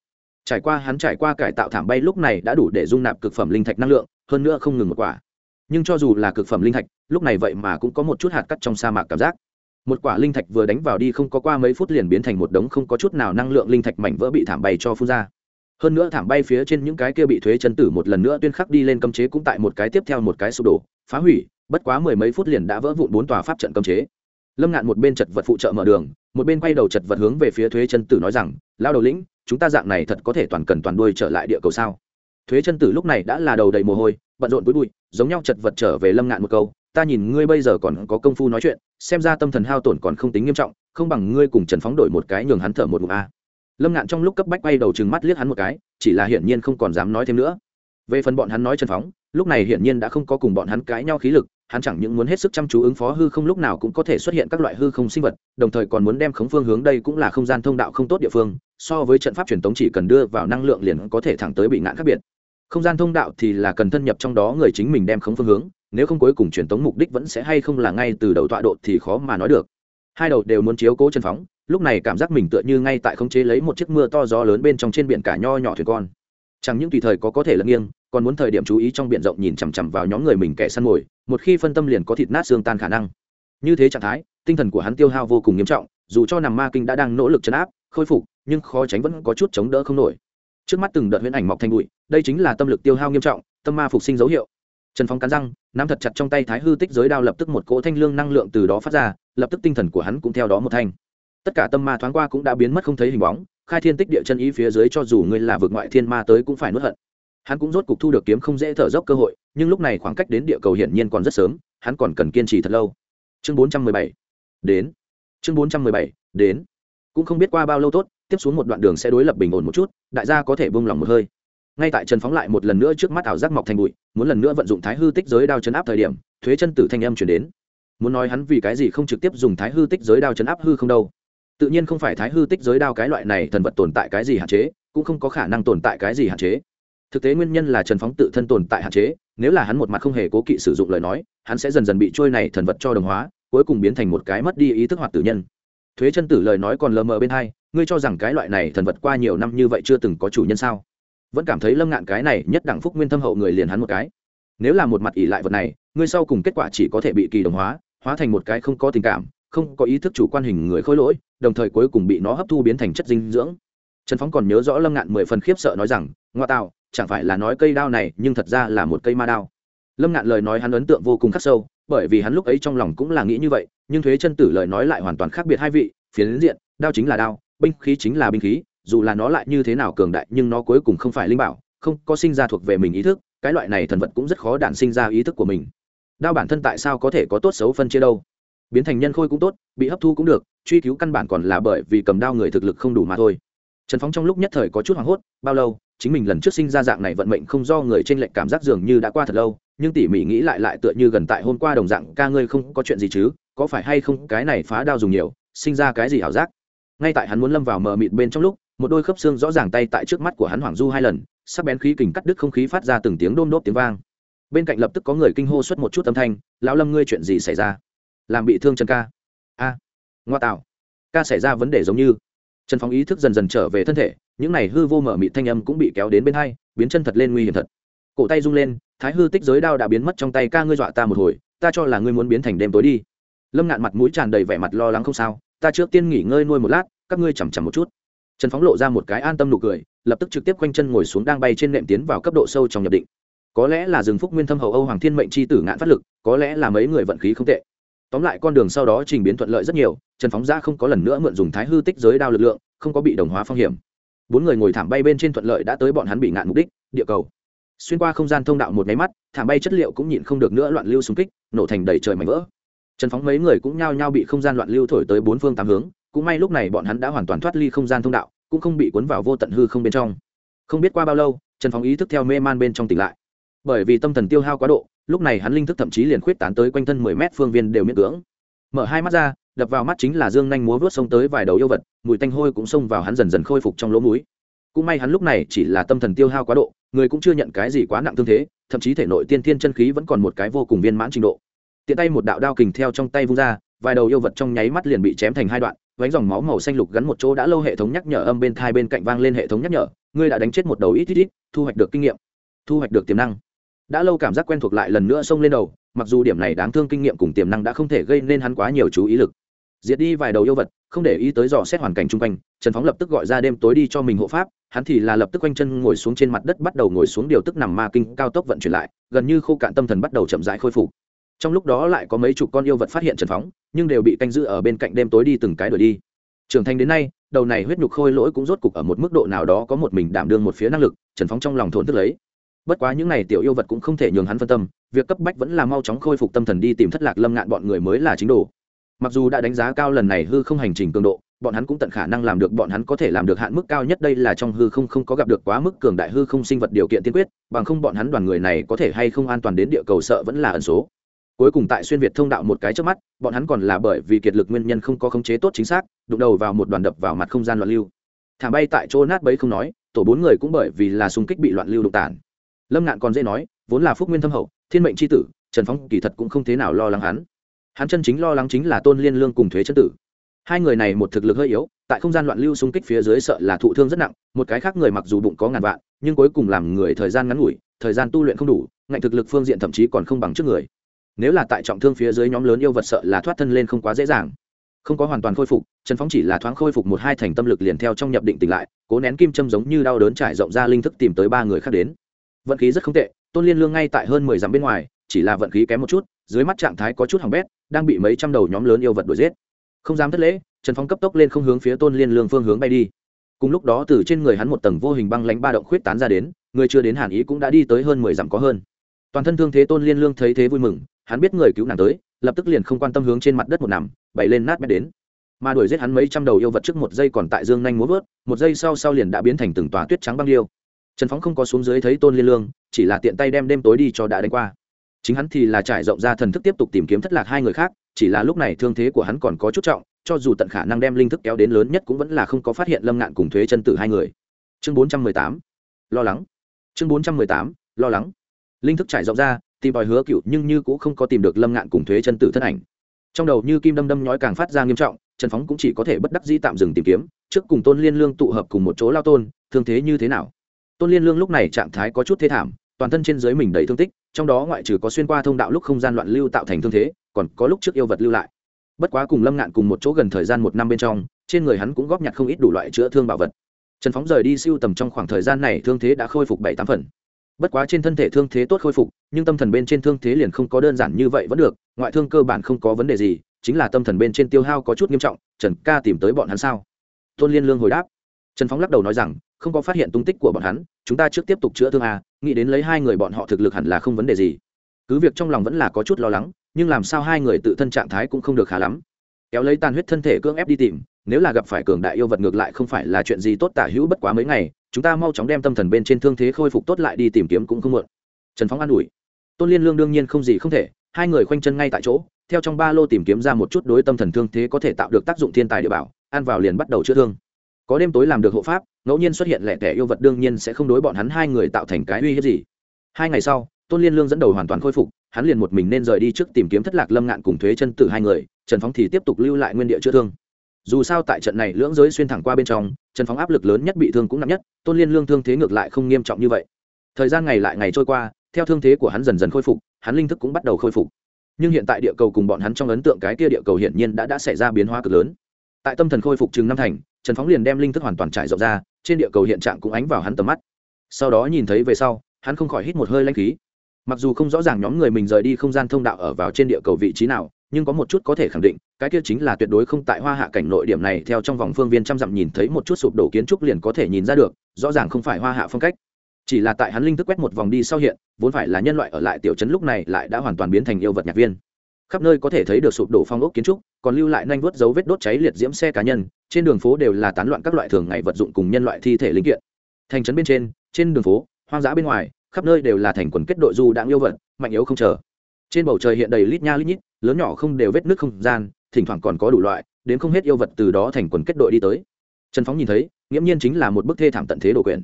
Trải qua hắn trải qua cải tạo thảm bay lúc này đã đủ để dung nạp cực phẩm linh thạch năng lượng, hơn nữa không ngừng một quả. Nhưng cho dù là cực phẩm linh thạch, lúc này vậy mà cũng có một chút hạt cắt trong sa mạc cảm giác một quả linh thạch vừa đánh vào đi không có qua mấy phút liền biến thành một đống không có chút nào năng lượng linh thạch mảnh vỡ bị thảm bay cho phun ra. Hơn nữa thảm bay phía trên những cái kia bị thuế chân tử một lần nữa tuyên khắc đi lên cấm chế cũng tại một cái tiếp theo một cái sụp đổ, phá hủy, bất quá mười mấy phút liền đã vỡ vụn bốn tòa pháp trận cấm chế. Lâm ngạn một bên chật vật phụ trợ mở đường, một bên quay đầu chật vật hướng về phía thuế chân tử nói rằng lao đầu lĩnh, chúng ta dạng này thật có thể toàn cần toàn đuôi trở lại địa cầu sao? Thuế chân tử lúc này đã là đầu đầy mồ hôi, bận rộn bụi bụi, giống nhau chật vật trở về lâm ngạn một câu, ta nhìn ngươi bây giờ còn có công phu nói chuyện xem ra tâm thần hao tổn còn không tính nghiêm trọng, không bằng ngươi cùng trần phóng đổi một cái nhường hắn thở một ngụm a. Lâm ngạn trong lúc cấp bách bay đầu chừng mắt liếc hắn một cái, chỉ là hiển nhiên không còn dám nói thêm nữa. Về phần bọn hắn nói trần phóng, lúc này hiển nhiên đã không có cùng bọn hắn cãi nhau khí lực, hắn chẳng những muốn hết sức chăm chú ứng phó hư không lúc nào cũng có thể xuất hiện các loại hư không sinh vật, đồng thời còn muốn đem khống phương hướng đây cũng là không gian thông đạo không tốt địa phương, so với trận pháp truyền thống chỉ cần đưa vào năng lượng liền có thể thẳng tới bị ngạn khác biệt. Không gian thông đạo thì là cần thân nhập trong đó người chính mình đem khống phương hướng nếu không cuối cùng truyền tống mục đích vẫn sẽ hay không là ngay từ đầu tọa độ thì khó mà nói được. Hai đầu đều muốn chiếu cố chân phóng, lúc này cảm giác mình tựa như ngay tại khống chế lấy một chiếc mưa to gió lớn bên trong trên biển cả nho nhỏ thuyền con. Chẳng những tùy thời có có thể lật nghiêng, còn muốn thời điểm chú ý trong biển rộng nhìn chằm chằm vào nhóm người mình kẻ săn mồi, một khi phân tâm liền có thịt nát xương tan khả năng. Như thế trạng thái, tinh thần của hắn tiêu hao vô cùng nghiêm trọng, dù cho nằm ma kinh đã đang nỗ lực chấn áp, khôi phục, nhưng khó tránh vẫn có chút chống đỡ không nổi. Trước mắt từng đợt huyễn ảnh mọc thành bụi, đây chính là tâm lực tiêu hao nghiêm trọng, tâm ma phục sinh dấu hiệu trần phong cắn răng, nắm thật chặt trong tay thái hư tích giới đao lập tức một cỗ thanh lương năng lượng từ đó phát ra, lập tức tinh thần của hắn cũng theo đó một thanh. Tất cả tâm ma thoáng qua cũng đã biến mất không thấy hình bóng, khai thiên tích địa chân ý phía dưới cho dù ngươi là vực ngoại thiên ma tới cũng phải nuốt hận. Hắn cũng rốt cục thu được kiếm không dễ thở dốc cơ hội, nhưng lúc này khoảng cách đến địa cầu hiển nhiên còn rất sớm, hắn còn cần kiên trì thật lâu. Chương bốn trăm mười bảy, đến. Chương bốn trăm mười bảy, đến. Cũng không biết qua bao lâu tốt, tiếp xuống một đoạn đường sẽ đối lập bình ổn một chút, đại gia có thể bông lòng một hơi ngay tại trần phóng lại một lần nữa trước mắt ảo giác mọc thành bụi, muốn lần nữa vận dụng thái hư tích giới đao chấn áp thời điểm, thuế chân tử thanh âm chuyển đến. Muốn nói hắn vì cái gì không trực tiếp dùng thái hư tích giới đao chấn áp hư không đâu. Tự nhiên không phải thái hư tích giới đao cái loại này thần vật tồn tại cái gì hạn chế, cũng không có khả năng tồn tại cái gì hạn chế. Thực tế nguyên nhân là trần phóng tự thân tồn tại hạn chế, nếu là hắn một mặt không hề cố kỵ sử dụng lời nói, hắn sẽ dần dần bị trôi này thần vật cho đồng hóa, cuối cùng biến thành một cái mất đi ý thức hoạt tử nhân. Thuế chân tử lời nói còn lờ mờ bên hai, ngươi cho rằng cái loại này thần vật qua nhiều năm như vậy chưa từng có chủ nhân sao? Vẫn cảm thấy lâm ngạn cái này nhất đẳng phúc nguyên thâm hậu người liền hắn một cái. Nếu là một mặt ỷ lại vật này, ngươi sau cùng kết quả chỉ có thể bị kỳ đồng hóa hóa thành một cái không có tình cảm, không có ý thức chủ quan hình người khôi lỗi, đồng thời cuối cùng bị nó hấp thu biến thành chất dinh dưỡng. Trần phóng còn nhớ rõ lâm ngạn mười phần khiếp sợ nói rằng, ngoa tạo, chẳng phải là nói cây đao này, nhưng thật ra là một cây ma đao. Lâm ngạn lời nói hắn ấn tượng vô cùng khắc sâu, bởi vì hắn lúc ấy trong lòng cũng là nghĩ như vậy, nhưng thuế chân tử lời nói lại hoàn toàn khác biệt hai vị, phiến diện, đao chính là đao, binh khí chính là binh khí dù là nó lại như thế nào cường đại, nhưng nó cuối cùng không phải linh bảo, không có sinh ra thuộc về mình ý thức, cái loại này thần vật cũng rất khó đản sinh ra ý thức của mình. Đao bản thân tại sao có thể có tốt xấu phân chia đâu? Biến thành nhân khôi cũng tốt, bị hấp thu cũng được, truy cứu căn bản còn là bởi vì cầm đao người thực lực không đủ mà thôi. Trần phóng trong lúc nhất thời có chút hoảng hốt, bao lâu, chính mình lần trước sinh ra dạng này vận mệnh không do người trên lệnh cảm giác dường như đã qua thật lâu, nhưng tỉ mỉ nghĩ lại lại tựa như gần tại hôm qua đồng dạng, ca ngươi không có chuyện gì chứ, có phải hay không cái này phá đao dùng nhiều, sinh ra cái gì ảo giác? Ngay tại hắn muốn lâm vào mờ mịt bên trong lúc một đôi khớp xương rõ ràng tay tại trước mắt của hắn hoảng du hai lần, sắc bén khí kình cắt đứt không khí phát ra từng tiếng đôm đốp tiếng vang. Bên cạnh lập tức có người kinh hô xuất một chút âm thanh, lão lâm ngươi chuyện gì xảy ra? Làm bị thương chân ca. A, ngoa tạo. Ca xảy ra vấn đề giống như. Trần phóng ý thức dần dần trở về thân thể, những này hư vô mở mị thanh âm cũng bị kéo đến bên hai, biến chân thật lên nguy hiểm thật. Cổ tay rung lên, thái hư tích giới đao đã biến mất trong tay ca, ngươi dọa ta một hồi, ta cho là ngươi muốn biến thành đêm tối đi. Lâm ngạn mặt mũi tràn đầy vẻ mặt lo lắng không sao, ta trước tiên nghỉ ngơi nuôi một lát, các ngươi chằm chằm một chút trần phóng lộ ra một cái an tâm nụ cười, lập tức trực tiếp quanh chân ngồi xuống đang bay trên nệm tiến vào cấp độ sâu trong nhập định. Có lẽ là rừng phúc nguyên thâm hậu âu hoàng thiên mệnh c h i tử ngạn phát lực, có lẽ là mấy người vận khí không tệ. Tóm lại con đường sau đó trình biến thuận lợi rất nhiều, trần phóng ra không có lần nữa mượn dùng thái hư tích giới đao lực lượng, không có bị đồng hóa phong hiểm. Bốn người ngồi thảm bay bên trên thuận lợi đã tới bọn hắn bị ngạn mục đích, địa cầu. Xuyên qua không gian thông đạo một máy mắt, thảm bay chất liệu cũng nhịn không được nữa loạn lưu xung kích, nổ thành đầy trời mảnh vỡ. Trần phóng mấy người cũng nhao nhao bị không gian loạn lưu thổi tới bốn phương tám hướng cũng may lúc này bọn hắn đã hoàn toàn thoát ly không gian thông đạo, cũng không bị cuốn vào vô tận hư không bên trong. Không biết qua bao lâu, trần phóng ý thức theo mê man bên trong tỉnh lại. Bởi vì tâm thần tiêu hao quá độ, lúc này hắn linh thức thậm chí liền khuyết tán tới quanh thân mười mét phương viên đều miễn cưỡng. Mở hai mắt ra, đập vào mắt chính là dương nhanh múa vớt xông tới vài đầu yêu vật, mùi tanh hôi cũng xông vào hắn dần dần khôi phục trong lỗ mũi. Cũng may hắn lúc này chỉ là tâm thần tiêu hao quá độ, người cũng chưa nhận cái gì quá nặng thương thế, thậm chí thể nội tiên thiên chân khí vẫn còn một cái vô cùng viên mãn trình độ. Tiện tay một đạo đao kình theo trong tay vung ra, vài đầu yêu vật trong nháy mắt liền bị chém thành hai đoạn vánh dòng máu màu xanh lục gắn một chỗ đã lâu hệ thống nhắc nhở âm bên thai bên cạnh vang lên hệ thống nhắc nhở, ngươi đã đánh chết một đầu ít ít ít, thu hoạch được kinh nghiệm, thu hoạch được tiềm năng. Đã lâu cảm giác quen thuộc lại lần nữa xông lên đầu, mặc dù điểm này đáng thương kinh nghiệm cùng tiềm năng đã không thể gây nên hắn quá nhiều chú ý lực. Diệt đi vài đầu yêu vật, không để ý tới dò xét hoàn cảnh chung quanh, trần phóng lập tức gọi ra đêm tối đi cho mình hộ pháp, hắn thì là lập tức quanh chân ngồi xuống trên mặt đất bắt đầu ngồi xuống điều tức nằm ma kinh cao tốc vận chuyển lại, gần như khô cạn tâm thần bắt đầu chậm rãi khôi phục trong lúc đó lại có mấy chục con yêu vật phát hiện trần phóng, nhưng đều bị canh giữ ở bên cạnh đêm tối đi từng cái đuổi đi. Trưởng thành đến nay, đầu này huyết nhục khôi lỗi cũng rốt cục ở một mức độ nào đó có một mình đảm đương một phía năng lực trần phóng trong lòng thốn thức lấy. Bất quá những n à y tiểu yêu vật cũng không thể nhường hắn phân tâm, việc cấp bách vẫn là mau chóng khôi phục tâm thần đi tìm thất lạc lâm ngạn bọn người mới là chính đồ. Mặc dù đã đánh giá cao lần này hư không hành trình cường độ, bọn hắn cũng tận khả năng làm được bọn hắn có thể làm được hạn mức cao nhất đây là trong hư không không có gặp được quá mức cường đại hư không sinh vật điều kiện tiên quyết, bằng không bọn hắn đoàn người này có thể hay không an toàn đến địa cầu sợ vẫn là ẩn số cuối cùng tại xuyên việt thông đạo một cái trước mắt, bọn hắn còn là bởi vì kiệt lực nguyên nhân không có khống chế tốt chính xác, đụng đầu vào một đoàn đập vào mặt không gian loạn lưu. Thả bay tại chỗ nát bấy không nói, tổ bốn người cũng bởi vì là xung kích bị loạn lưu đụng tản lâm ngạn còn dễ nói, vốn là phúc nguyên thâm hậu, thiên mệnh c h i tử, trần phong kỳ thật cũng không thế nào lo lắng hắn. Hắn chân chính lo lắng chính là tôn liên lương cùng thuế chân tử. Hai người này một thực lực hơi yếu, tại không gian loạn lưu xung kích phía dưới sợ là thụ thương rất nặng, một cái khác người mặc dù bụng có ngàn vạn, nhưng cuối cùng làm người thời gian ngắn ngủi, thời gian tu luyện không đủ, ngạnh thực lực phương diện thậm chí còn không bằng trước người nếu là tại trọng thương phía dưới nhóm lớn yêu vật sợ là thoát thân lên không quá dễ dàng. Không có hoàn toàn khôi phục, trần phóng chỉ là thoáng khôi phục một hai thành tâm lực liền theo trong nhập định tỉnh lại, cố nén kim châm giống như đau đớn trải rộng ra linh thức tìm tới ba người khác đến. Vận khí rất không tệ, tôn liên lương ngay tại hơn mười dặm bên ngoài, chỉ là vận khí kém một chút, dưới mắt trạng thái có chút hỏng bét, đang bị mấy trăm đầu nhóm lớn yêu vật đuổi giết. Không dám thất lễ, trần phong cấp tốc lên không hướng phía tôn liên lương phương hướng bay đi. Cùng lúc đó từ trên người hắn một tầng vô hình băng lánh ba động khuyết tán ra đến, người chưa đến hàn ý cũng đã đi tới hơn mười dặm có hơn. Toàn thân thương thế tôn liên lương thấy thế vui mừng hắn biết người cứu nàng tới, lập tức liền không quan tâm hướng trên mặt đất một nằm, bày lên nát bét đến. Mà đuổi giết hắn mấy trăm đầu yêu vật trước một giây còn tại dương nhanh muốn vớt, một giây sau sau liền đã biến thành từng tòa tuyết trắng băng điêu. Trần phóng không có xuống dưới thấy tôn liên lương, chỉ là tiện tay đem đêm tối đi cho đã đánh qua. Chính hắn thì là trải rộng ra thần thức tiếp tục tìm kiếm thất lạc hai người khác, chỉ là lúc này thương thế của hắn còn có chút trọng, cho dù tận khả năng đem linh thức kéo đến lớn nhất cũng vẫn là không có phát hiện lâm ngạn cùng thuế chân tử hai người. Chương bốn trăm mười tám, lo lắng. Chương bốn trăm mười tám, lo lắng. Linh thức trải rộng ra tìm tòi hứa cựu nhưng như cũng không có tìm được lâm ngạn cùng thuế chân tử thân ảnh. Trong đầu như kim đâm đâm nhói càng phát ra nghiêm trọng, trần phóng cũng chỉ có thể bất đắc dĩ tạm dừng tìm kiếm, trước cùng tôn liên lương tụ hợp cùng một chỗ lao tôn, thương thế như thế nào? Tôn liên lương lúc này trạng thái có chút thế thảm, toàn thân trên dưới mình đầy thương tích, trong đó ngoại trừ có xuyên qua thông đạo lúc không gian loạn lưu tạo thành thương thế, còn có lúc trước yêu vật lưu lại. Bất quá cùng lâm ngạn cùng một chỗ gần thời gian một năm bên trong, trên người hắn cũng góp nhặt không ít đủ loại chữa thương bảo vật. Trần phóng rời đi siêu tầm trong khoảng thời gian này, thương thế đã khôi phục bảy tám phần bất quá trên thân thể thương thế tốt khôi phục, nhưng tâm thần bên trên thương thế liền không có đơn giản như vậy vẫn được, ngoại thương cơ bản không có vấn đề gì, chính là tâm thần bên trên tiêu hao có chút nghiêm trọng, trần ca tìm tới bọn hắn sao? Tôn liên lương hồi đáp. Trần phóng lắc đầu nói rằng, không có phát hiện tung tích của bọn hắn, chúng ta trước tiếp tục chữa thương a nghĩ đến lấy hai người bọn họ thực lực hẳn là không vấn đề gì. Cứ việc trong lòng vẫn là có chút lo lắng, nhưng làm sao hai người tự thân trạng thái cũng không được khá lắm. Kéo lấy tàn huyết thân thể cưỡng ép đi tìm, nếu là gặp phải cường đại yêu vật ngược lại không phải là chuyện gì tốt tả hữu bất quá mấy ngày chúng ta mau chóng đem tâm thần bên trên thương thế khôi phục tốt lại đi tìm kiếm cũng không muộn. Trần phóng an ủi. Tôn liên lương đương nhiên không gì không thể, hai người khoanh chân ngay tại chỗ, theo trong ba lô tìm kiếm ra một chút đối tâm thần thương thế có thể tạo được tác dụng thiên tài địa bảo, ăn vào liền bắt đầu chữa thương. Có đêm tối làm được hộ pháp, ngẫu nhiên xuất hiện lẻ tẻ yêu vật đương nhiên sẽ không đối bọn hắn hai người tạo thành cái uy hiếp gì. Hai ngày sau, tôn liên lương dẫn đầu hoàn toàn khôi phục, hắn liền một mình nên rời đi trước tìm kiếm thất lạc lâm ngạn cùng thuế chân tử hai người, trần phóng thì tiếp tục lưu lại nguyên địa chữa thương dù sao tại trận này lưỡng giới xuyên thẳng qua bên trong trần phóng áp lực lớn nhất bị thương cũng nặng nhất, tôn liên lương thương thế ngược lại không nghiêm trọng như vậy. Thời gian ngày lại ngày trôi qua, theo thương thế của hắn dần dần khôi phục, hắn linh thức cũng bắt đầu khôi phục. Nhưng hiện tại địa cầu cùng bọn hắn trong ấn tượng cái kia địa cầu hiển nhiên đã đã xảy ra biến hóa cực lớn. Tại tâm thần khôi phục chừng năm thành trần phóng liền đem linh thức hoàn toàn trải rộng ra, trên địa cầu hiện trạng cũng ánh vào hắn tầm mắt. Sau đó nhìn thấy về sau, hắn không khỏi hít một hơi lanh khí. Mặc dù không rõ ràng nhóm người mình rời đi không gian thông đạo ở vào trên địa cầu vị trí nào nhưng có một chút có thể khẳng định, cái kia chính là tuyệt đối không tại hoa hạ cảnh nội điểm này, theo trong vòng phương viên trăm dặm nhìn thấy một chút sụp đổ kiến trúc liền có thể nhìn ra được, rõ ràng không phải hoa hạ phong cách. Chỉ là tại hắn linh thức quét một vòng đi sau hiện, vốn phải là nhân loại ở lại tiểu trấn lúc này lại đã hoàn toàn biến thành yêu vật nhạc viên. Khắp nơi có thể thấy được sụp đổ phong ốc kiến trúc, còn lưu lại nanh vớt dấu vết đốt cháy liệt diễm xe cá nhân, trên đường phố đều là tán loạn các loại thường ngày vật dụng cùng nhân loại thi thể linh kiện. Thành trấn bên trên trên đường phố, hoang dã bên ngoài, khắp nơi đều là thành quần kết đội du đãng yêu vật, mạnh yếu không chờ trên bầu trời hiện đầy lít nha lít nhít, lớn nhỏ không đều vết nước không gian, thỉnh thoảng còn có đủ loại đến không hết yêu vật từ đó thành quần kết đội đi tới. Trần phóng nhìn thấy, nghiễm nhiên chính là một bức thê thảm tận thế đồ quyền.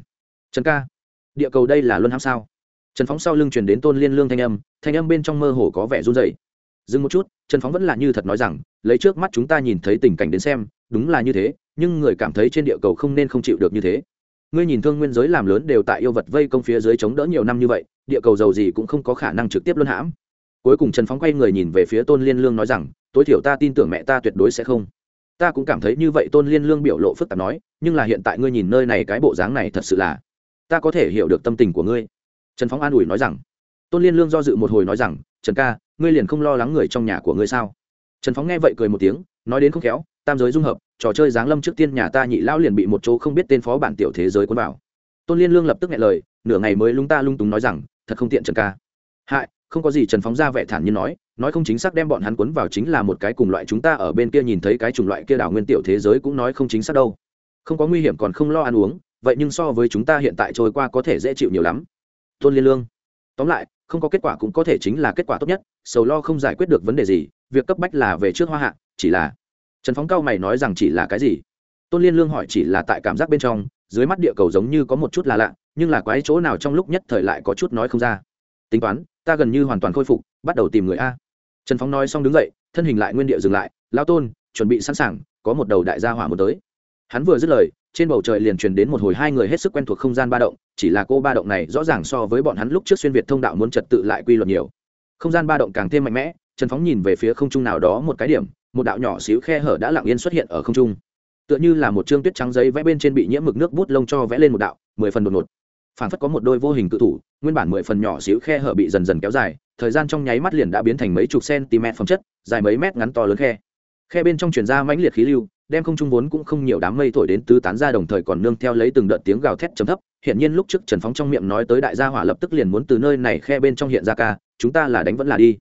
Trần ca, địa cầu đây là luân hãm sao? Trần phóng sau lưng truyền đến tôn liên lương thanh âm thanh âm bên trong mơ hồ có vẻ run dày dừng một chút, trần phóng vẫn là như thật nói rằng, lấy trước mắt chúng ta nhìn thấy tình cảnh đến xem, đúng là như thế, nhưng người cảm thấy trên địa cầu không nên không chịu được như thế. Ngươi nhìn thương nguyên giới làm lớn đều tại yêu vật vây công phía dưới chống đỡ nhiều năm như vậy, địa cầu giàu gì cũng không có khả năng trực tiếp luân hãm cuối cùng trần phóng quay người nhìn về phía tôn liên lương nói rằng, tối thiểu ta tin tưởng mẹ ta tuyệt đối sẽ không. Ta cũng cảm thấy như vậy, tôn liên lương biểu lộ phức tạp nói, nhưng là hiện tại ngươi nhìn nơi này cái bộ dáng này thật sự là, ta có thể hiểu được tâm tình của ngươi. Trần phóng an ủi nói rằng, tôn liên lương do dự một hồi nói rằng, trần ca, ngươi liền không lo lắng người trong nhà của ngươi sao? Trần phóng nghe vậy cười một tiếng, nói đến không khéo, tam giới dung hợp, trò chơi giáng lâm trước tiên nhà ta nhị lão liền bị một chỗ không biết tên phó bản tiểu thế giới quân vào. Tôn liên lương lập tức nghe lời, nửa ngày mới lung ta lung túng nói rằng, thật không tiện trần ca. Hại không có gì trần phóng ra vẻ thản nhiên nói nói không chính xác đem bọn hắn cuốn vào chính là một cái cùng loại chúng ta ở bên kia nhìn thấy cái chủng loại kia đảo nguyên tiểu thế giới cũng nói không chính xác đâu. Không có nguy hiểm còn không lo ăn uống, vậy nhưng so với chúng ta hiện tại trôi qua có thể dễ chịu nhiều lắm. Tôn liên lương. Tóm lại, không có kết quả cũng có thể chính là kết quả tốt nhất, sầu lo không giải quyết được vấn đề gì, việc cấp bách là về trước hoa hạ, chỉ là trần phóng cao mày nói rằng chỉ là cái gì? Tôn liên lương hỏi chỉ là tại cảm giác bên trong, dưới mắt địa cầu giống như có một chút là lạ, nhưng là quái chỗ nào trong lúc nhất thời lại có chút nói không ra. Tính toán ta gần như hoàn toàn khôi phục, bắt đầu tìm người a. Trần phóng nói xong đứng dậy, thân hình lại nguyên địa dừng lại, lao tôn, chuẩn bị sẵn sàng, có một đầu đại gia hỏa một tới. Hắn vừa dứt lời, trên bầu trời liền truyền đến một hồi hai người hết sức quen thuộc không gian ba động, chỉ là cô ba động này rõ ràng so với bọn hắn lúc trước xuyên việt thông đạo muốn trật tự lại quy luật nhiều. Không gian ba động càng thêm mạnh mẽ, trần phóng nhìn về phía không trung nào đó một cái điểm, một đạo nhỏ xíu khe hở đã lặng yên xuất hiện ở không trung. Tựa như là một chương tuyết trắng giấy vẽ bên trên bị nhiễm mực nước bút lông cho vẽ lên một đạo, mười phần đột ngột phản phất có một đôi vô hình cự thủ, nguyên bản mười phần nhỏ xíu khe hở bị dần dần kéo dài, thời gian trong nháy mắt liền đã biến thành mấy chục cm phẩm chất, dài mấy mét ngắn to lớn khe. Khe bên trong truyền ra mãnh liệt khí lưu, đem không trung vốn cũng không nhiều đám mây thổi đến tứ tán ra đồng thời còn nương theo lấy từng đợt tiếng gào thét trầm thấp hiện nhiên lúc trước trần phóng trong miệng nói tới đại gia hỏa lập tức liền muốn từ nơi này khe bên trong hiện ra ca, chúng ta là đánh vẫn là đi.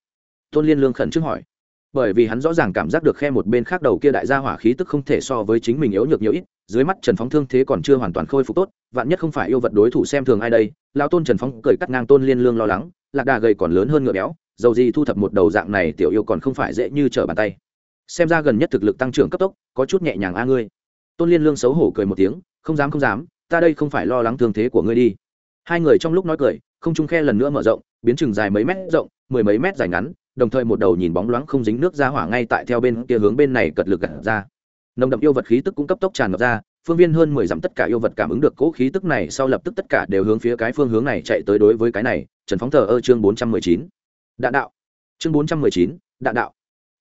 Tôn liên lương khẩn trước hỏi bởi vì hắn rõ ràng cảm giác được khe một bên khác đầu kia đại gia hỏa khí tức không thể so với chính mình yếu nhược nhiều ít, dưới mắt trần phóng thương thế còn chưa hoàn toàn khôi phục tốt, vạn nhất không phải yêu vật đối thủ xem thường ai đây lao tôn trần phóng cười cắt ngang tôn liên lương lo lắng, lạc đà gầy còn lớn hơn ngựa béo, dầu gì thu thập một đầu dạng này tiểu yêu còn không phải dễ như trở bàn tay. Xem ra gần nhất thực lực tăng trưởng cấp tốc, có chút nhẹ nhàng a ngươi. Tôn liên lương xấu hổ cười một tiếng, không dám không dám, ta đây không phải lo lắng thương thế của ngươi đi. Hai người trong lúc nói cười, không trung khe lần nữa mở rộng, biến chừng dài mấy mét rộng, mười mấy mét dài ngắn đồng thời một đầu nhìn bóng loáng không dính nước ra hỏa ngay tại theo bên kia hướng bên này cật lực gặt ra. Nồng đậm yêu vật khí tức cũng cấp tốc tràn ngập ra, phương viên hơn mười dặm tất cả yêu vật cảm ứng được cỗ khí tức này sau lập tức tất cả đều hướng phía cái phương hướng này chạy tới đối với cái này, trần phóng thờ ơ chương bốn trăm mười chín. Đạn đạo. Chương bốn trăm mười chín, đạn đạo.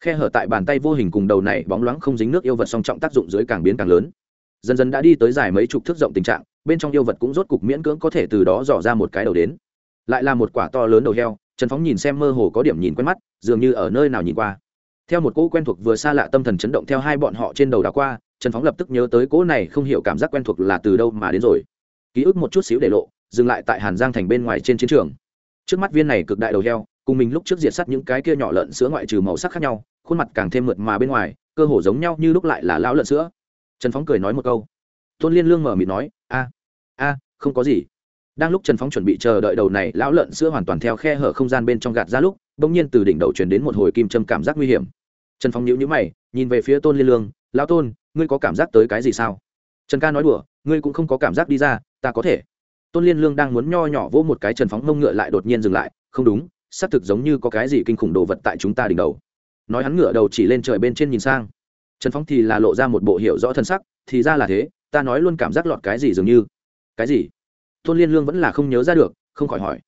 Khe hở tại bàn tay vô hình cùng đầu này bóng loáng không dính nước yêu vật song trọng tác dụng dưới càng biến càng lớn. Dần dần đã đi tới dài mấy chục thước rộng tình trạng, bên trong yêu vật cũng rốt cục miễn cưỡng có thể từ đó dò ra một cái đầu đến. Lại là một quả to lớn đầu heo trần phóng nhìn xem mơ hồ có điểm nhìn quen mắt, dường như ở nơi nào nhìn qua. Theo một cỗ quen thuộc vừa xa lạ tâm thần chấn động theo hai bọn họ trên đầu đảo qua, trần phóng lập tức nhớ tới cỗ này không hiểu cảm giác quen thuộc là từ đâu mà đến rồi. Ký ức một chút xíu để lộ, dừng lại tại hàn giang thành bên ngoài trên chiến trường. Trước mắt viên này cực đại đầu heo, cùng mình lúc trước diệt sắt những cái kia nhỏ lợn sữa ngoại trừ màu sắc khác nhau, khuôn mặt càng thêm mượt mà bên ngoài, cơ hồ giống nhau như lúc lại là lão lợn sữa. Trần phóng cười nói một câu. Tôn liên lương mở mịt nói, a a, không có gì đang lúc trần phóng chuẩn bị chờ đợi đầu này, lão lợn sữa hoàn toàn theo khe hở không gian bên trong gạt ra lúc đ ỗ n g nhiên từ đỉnh đầu chuyển đến một hồi kim châm cảm giác nguy hiểm. Trần phóng nhíu nhíu mày, nhìn về phía tôn liên lương, lão tôn, ngươi có cảm giác tới cái gì sao? Trần ca nói đùa, ngươi cũng không có cảm giác đi ra, ta có thể. Tôn liên lương đang muốn nho nhỏ vỗ một cái trần phóng mông ngựa lại đột nhiên dừng lại, không đúng, xác thực giống như có cái gì kinh khủng đồ vật tại chúng ta đỉnh đầu. Nói hắn ngựa đầu chỉ lên trời bên trên nhìn sang. Trần phóng thì là lộ ra một bộ hiệu rõ thân sắc, thì ra là thế, ta nói luôn cảm giác lọt cái gì dường như. Cái gì? Tôn liên lương vẫn là không nhớ ra được, không khỏi hỏi.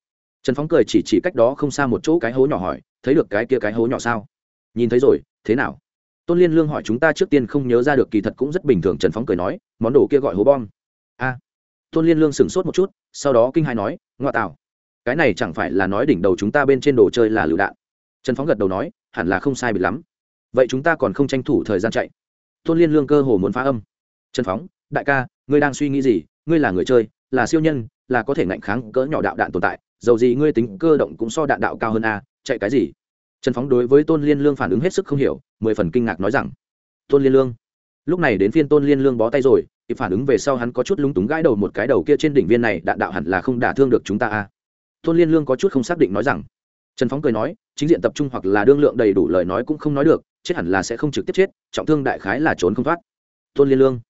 Trần phóng cười chỉ chỉ cách đó không xa một chỗ cái hố nhỏ hỏi, thấy được cái kia cái hố nhỏ sao? Nhìn thấy rồi, thế nào? Tôn liên lương hỏi, chúng ta trước tiên không nhớ ra được, kỳ thật cũng rất bình thường, trần phóng cười nói, món đồ kia gọi hố bom. A. Tôn liên lương sửng sốt một chút, sau đó kinh hai nói, ngoa tạo, cái này chẳng phải là nói đỉnh đầu chúng ta bên trên đồ chơi là lựu đạn? Trần phóng gật đầu nói, hẳn là không sai bị lắm. Vậy chúng ta còn không tranh thủ thời gian chạy? Tôn liên lương cơ hồ muốn phá âm. Trần phóng, đại ca, ngươi đang suy nghĩ gì? Ngươi là người chơi là siêu nhân, là có thể ngạnh kháng cỡ nhỏ đạo đạn tồn tại, dầu gì ngươi tính cơ động cũng so đạn đạo cao hơn a, chạy cái gì? Trần phóng đối với tôn liên lương phản ứng hết sức không hiểu, mười phần kinh ngạc nói rằng, tôn liên lương? Lúc này đến phiên tôn liên lương bó tay rồi thì phản ứng về sau hắn có chút lúng túng gãi đầu một cái đầu kia trên đỉnh viên này, đạn đạo hẳn là không đả thương được chúng ta a. Tôn liên lương có chút không xác định nói rằng, trần phóng cười nói, chính diện tập trung hoặc là đương lượng đầy đủ lời nói cũng không nói được, chết hẳn là sẽ không trực tiếp chết, trọng thương đại khái là trốn không thoát. Tôn liên lương,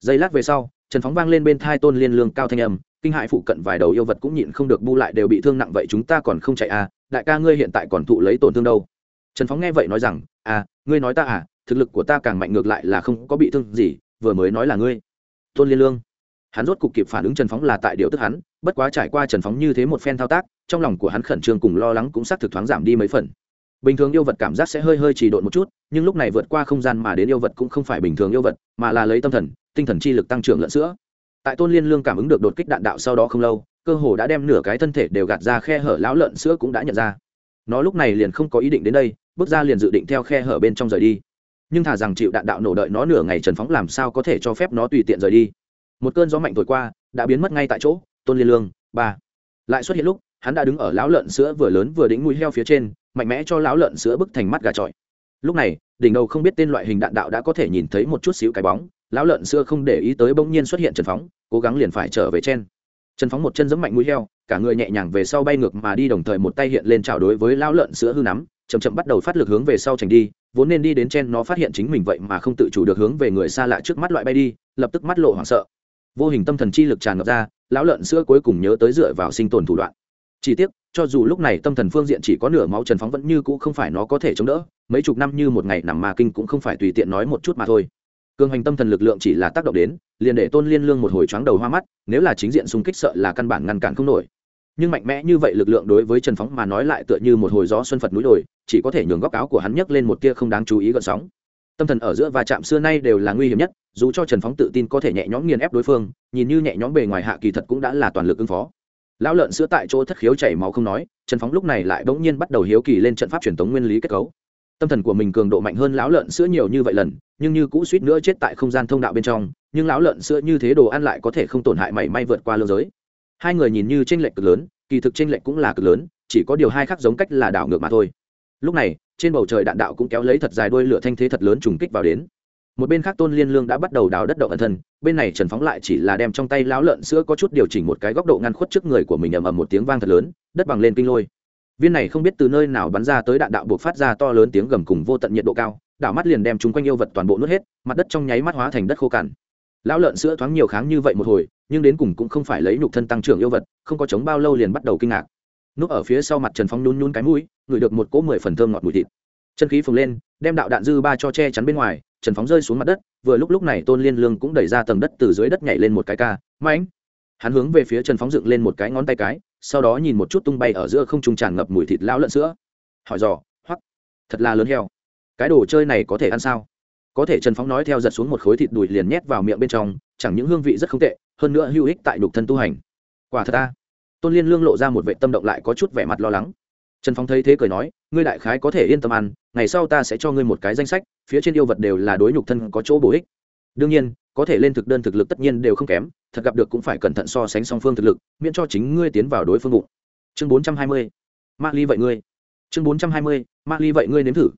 giây lát về sau trần phóng vang lên bên thai tôn liên lương cao thanh âm, kinh hại phụ cận vài đầu yêu vật cũng nhịn không được bu lại đều bị thương nặng vậy chúng ta còn không chạy à đại ca ngươi hiện tại còn thụ lấy tổn thương đâu. Trần phóng nghe vậy nói rằng à ngươi nói ta à thực lực của ta càng mạnh ngược lại là không có bị thương gì, vừa mới nói là ngươi. Tôn liên lương, hắn rốt cục kịp phản ứng trần phóng là tại điều tức hắn, bất quá trải qua trần phóng như thế một phen thao tác, trong lòng của hắn khẩn trương cùng lo lắng cũng xác thực thoáng giảm đi mấy phần bình thường yêu vật cảm giác sẽ hơi hơi chỉ độn một chút, nhưng lúc này vượt qua không gian mà đến yêu vật cũng không phải bình thường yêu vật, mà là lấy tâm thần, tinh thần chi lực tăng trưởng lẫn sữa. Tại tôn liên lương cảm ứng được đột kích đạn đạo sau đó không lâu, cơ hồ đã đem nửa cái thân thể đều gạt ra khe hở lão lợn sữa cũng đã nhận ra. Nó lúc này liền không có ý định đến đây, bước ra liền dự định theo khe hở bên trong rời đi. Nhưng thà rằng chịu đạn đạo nổ đợi nó nửa ngày trần phóng làm sao có thể cho phép nó tùy tiện rời đi. Một cơn gió mạnh thổi qua, đã biến mất ngay tại chỗ, tôn liên lương, ba. Lại xuất hiện lúc, hắn đã đứng ở lão lợn sữa vừa lớn vừa đĩnh mũi heo phía trên mạnh mẽ cho lão lợn sữa bức thành mắt gà trọi. Lúc này, đỉnh đầu không biết tên loại hình đạn đạo đã có thể nhìn thấy một chút xíu cái bóng, lão lợn sữa không để ý tới bỗng nhiên xuất hiện trần phóng, cố gắng liền phải trở về trên. Trần phóng một chân giẫm mạnh mũi heo, cả người nhẹ nhàng về sau bay ngược mà đi đồng thời một tay hiện lên chào đối với lão lợn sữa hư nắm, chậm chậm bắt đầu phát lực hướng về sau tránh đi, vốn nên đi đến trên nó phát hiện chính mình vậy mà không tự chủ được hướng về người xa lạ trước mắt loại bay đi, lập tức mắt lộ hoảng sợ. Vô hình tâm thần chi lực tràn ngập ra, lão lợn sữa cuối cùng nhớ tới dựa vào sinh tồn thủ đoạn. Chỉ tiếc cho dù lúc này tâm thần phương diện chỉ có nửa máu trần phóng vẫn như cũ không phải nó có thể chống đỡ, mấy chục năm như một ngày nằm mà kinh cũng không phải tùy tiện nói một chút mà thôi. Cường hành tâm thần lực lượng chỉ là tác động đến, liền để tôn liên lương một hồi choáng đầu hoa mắt, nếu là chính diện xung kích sợ là căn bản ngăn cản không nổi. Nhưng mạnh mẽ như vậy lực lượng đối với trần phóng mà nói lại tựa như một hồi gió xuân phật núi đồi, chỉ có thể nhường góc áo của hắn nhấc lên một tia không đáng chú ý gợn sóng. Tâm thần ở giữa và chạm xưa nay đều là nguy hiểm nhất, dù cho trần phóng tự tin có thể nhẹ nhõm nghiền ép đối phương, nhìn như nhẹ nhõm bề ngoài hạ kỳ thật cũng đã là toàn lực ứng phó lão lợn sữa tại chỗ thất khiếu chảy máu không nói, trần phóng lúc này lại bỗng nhiên bắt đầu hiếu kỳ lên trận pháp truyền thống nguyên lý kết cấu. Tâm thần của mình cường độ mạnh hơn lão lợn sữa nhiều như vậy lần, nhưng như cũ suýt nữa chết tại không gian thông đạo bên trong, nhưng lão lợn sữa như thế đồ ăn lại có thể không tổn hại mảy may vượt qua lương giới. Hai người nhìn như tranh lệch cực lớn, kỳ thực tranh lệch cũng là cực lớn, chỉ có điều hai khác giống cách là đảo ngược mà thôi. Lúc này, trên bầu trời đạn đạo cũng kéo lấy thật dài đuôi lửa thanh thế thật lớn trùng kích vào đến một bên khác tôn liên lương đã bắt đầu đào đất động ẩn thân, bên này trần phóng lại chỉ là đem trong tay láo lợn sữa có chút điều chỉnh một cái góc độ ngăn khuất trước người của mình ầm ầm một tiếng vang thật lớn, đất bằng lên kinh lôi. Viên này không biết từ nơi nào bắn ra tới đạn đạo buộc phát ra to lớn tiếng gầm cùng vô tận nhiệt độ cao, đảo mắt liền đem chúng quanh yêu vật toàn bộ nuốt hết, mặt đất trong nháy mắt hóa thành đất khô cằn. Lão lợn sữa thoáng nhiều kháng như vậy một hồi, nhưng đến cùng cũng không phải lấy nhục thân tăng trưởng yêu vật, không có chống bao lâu liền bắt đầu kinh ngạc. Núp ở phía sau mặt trần phong nhún nhún cái mũi, ngửi được một cỗ mười phần thơm ngọt mùi thịt. Chân khí phồng lên, đem đạo đạn dư ba cho che chắn bên ngoài trần phóng rơi xuống mặt đất, vừa lúc lúc này tôn liên lương cũng đẩy ra tầng đất từ dưới đất nhảy lên một cái ca mãnh hắn hướng về phía trần phóng dựng lên một cái ngón tay cái, sau đó nhìn một chút tung bay ở giữa không trung tràn ngập mùi thịt lao lợn sữa. Hỏi dò, hoắc, thật là lớn heo. Cái đồ chơi này có thể ăn sao? Có thể trần phóng nói theo giật xuống một khối thịt đùi liền nhét vào miệng bên trong, chẳng những hương vị rất không tệ, hơn nữa hữu ích tại đục thân tu hành. Quả thật ta tôn liên lương lộ ra một vệ tâm động lại có chút vẻ mặt lo lắng. Trần phóng thấy thế cười nói, ngươi đại khái có thể yên tâm ăn, ngày sau ta sẽ cho ngươi một cái danh sách phía trên yêu vật đều là đối nhục thân có chỗ bổ ích. Đương nhiên, có thể lên thực đơn thực lực tất nhiên đều không kém, thật gặp được cũng phải cẩn thận so sánh song phương thực lực, miễn cho chính ngươi tiến vào đối phương bụng. Chương bốn trăm hai mươi ma ly vậy ngươi. Chương bốn trăm hai mươi ma ly vậy ngươi nếm thử.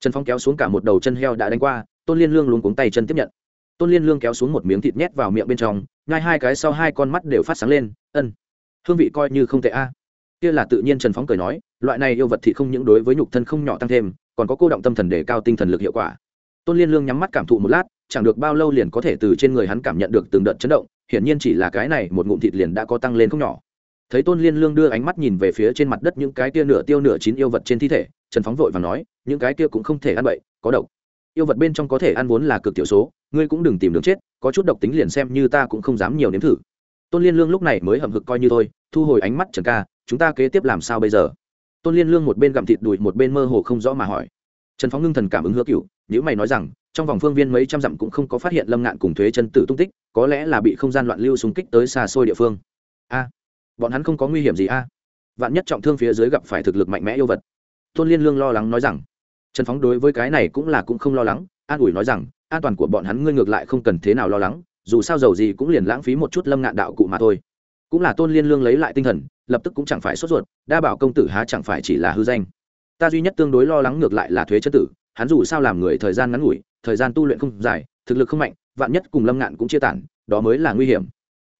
Trần phong kéo xuống cả một đầu chân heo đã đánh qua, tôn liên lương luống cuống tay chân tiếp nhận. Tôn liên lương kéo xuống một miếng thịt nhét vào miệng bên trong, ngay hai cái sau hai con mắt đều phát sáng lên, ân, hương vị coi như không tệ a. Kia là tự nhiên trần phóng cười nói, loại này yêu vật thì không những đối với nhục thân không nhỏ tăng thêm còn có cô động tâm thần để cao tinh thần lực hiệu quả. Tôn liên lương nhắm mắt cảm thụ một lát, chẳng được bao lâu liền có thể từ trên người hắn cảm nhận được từng đợt chấn động, hiển nhiên chỉ là cái này, một ngụm thịt liền đã có tăng lên không nhỏ. Thấy tôn liên lương đưa ánh mắt nhìn về phía trên mặt đất những cái tia nửa tiêu nửa chín yêu vật trên thi thể, trần phóng vội và nói, những cái kia cũng không thể ăn bậy, có độc. Yêu vật bên trong có thể ăn vốn là cực tiểu số, ngươi cũng đừng tìm đường chết, có chút độc tính liền xem như ta cũng không dám nhiều nếm thử. Tôn liên lương lúc này mới hậm hực coi như thôi, thu hồi ánh mắt trần ca, chúng ta kế tiếp làm sao bây giờ? Tôn liên lương một bên gặm thịt đùi, một bên mơ hồ không rõ mà hỏi. Trần phóng ngưng thần cảm ứng hứa cựu nếu mày nói rằng, trong vòng phương viên mấy trăm dặm cũng không có phát hiện lâm ngạn cùng thuế chân tử tung tích, có lẽ là bị không gian loạn lưu xung kích tới xa xôi địa phương. A, bọn hắn không có nguy hiểm gì a. Vạn nhất trọng thương phía dưới gặp phải thực lực mạnh mẽ yêu vật. Tôn liên lương lo lắng nói rằng, trần phóng đối với cái này cũng là cũng không lo lắng, an ủi nói rằng, an toàn của bọn hắn ngươi ngược lại không cần thế nào lo lắng, dù sao giàu gì cũng liền lãng phí một chút lâm ngạn đạo cụ mà thôi cũng là tôn liên lương lấy lại tinh thần, lập tức cũng chẳng phải sốt ruột, đa bảo công tử há chẳng phải chỉ là hư danh. Ta duy nhất tương đối lo lắng ngược lại là thuế chân tử, hắn dù sao làm người thời gian ngắn ngủi, thời gian tu luyện không dài, thực lực không mạnh, vạn nhất cùng lâm ngạn cũng chia tản, đó mới là nguy hiểm.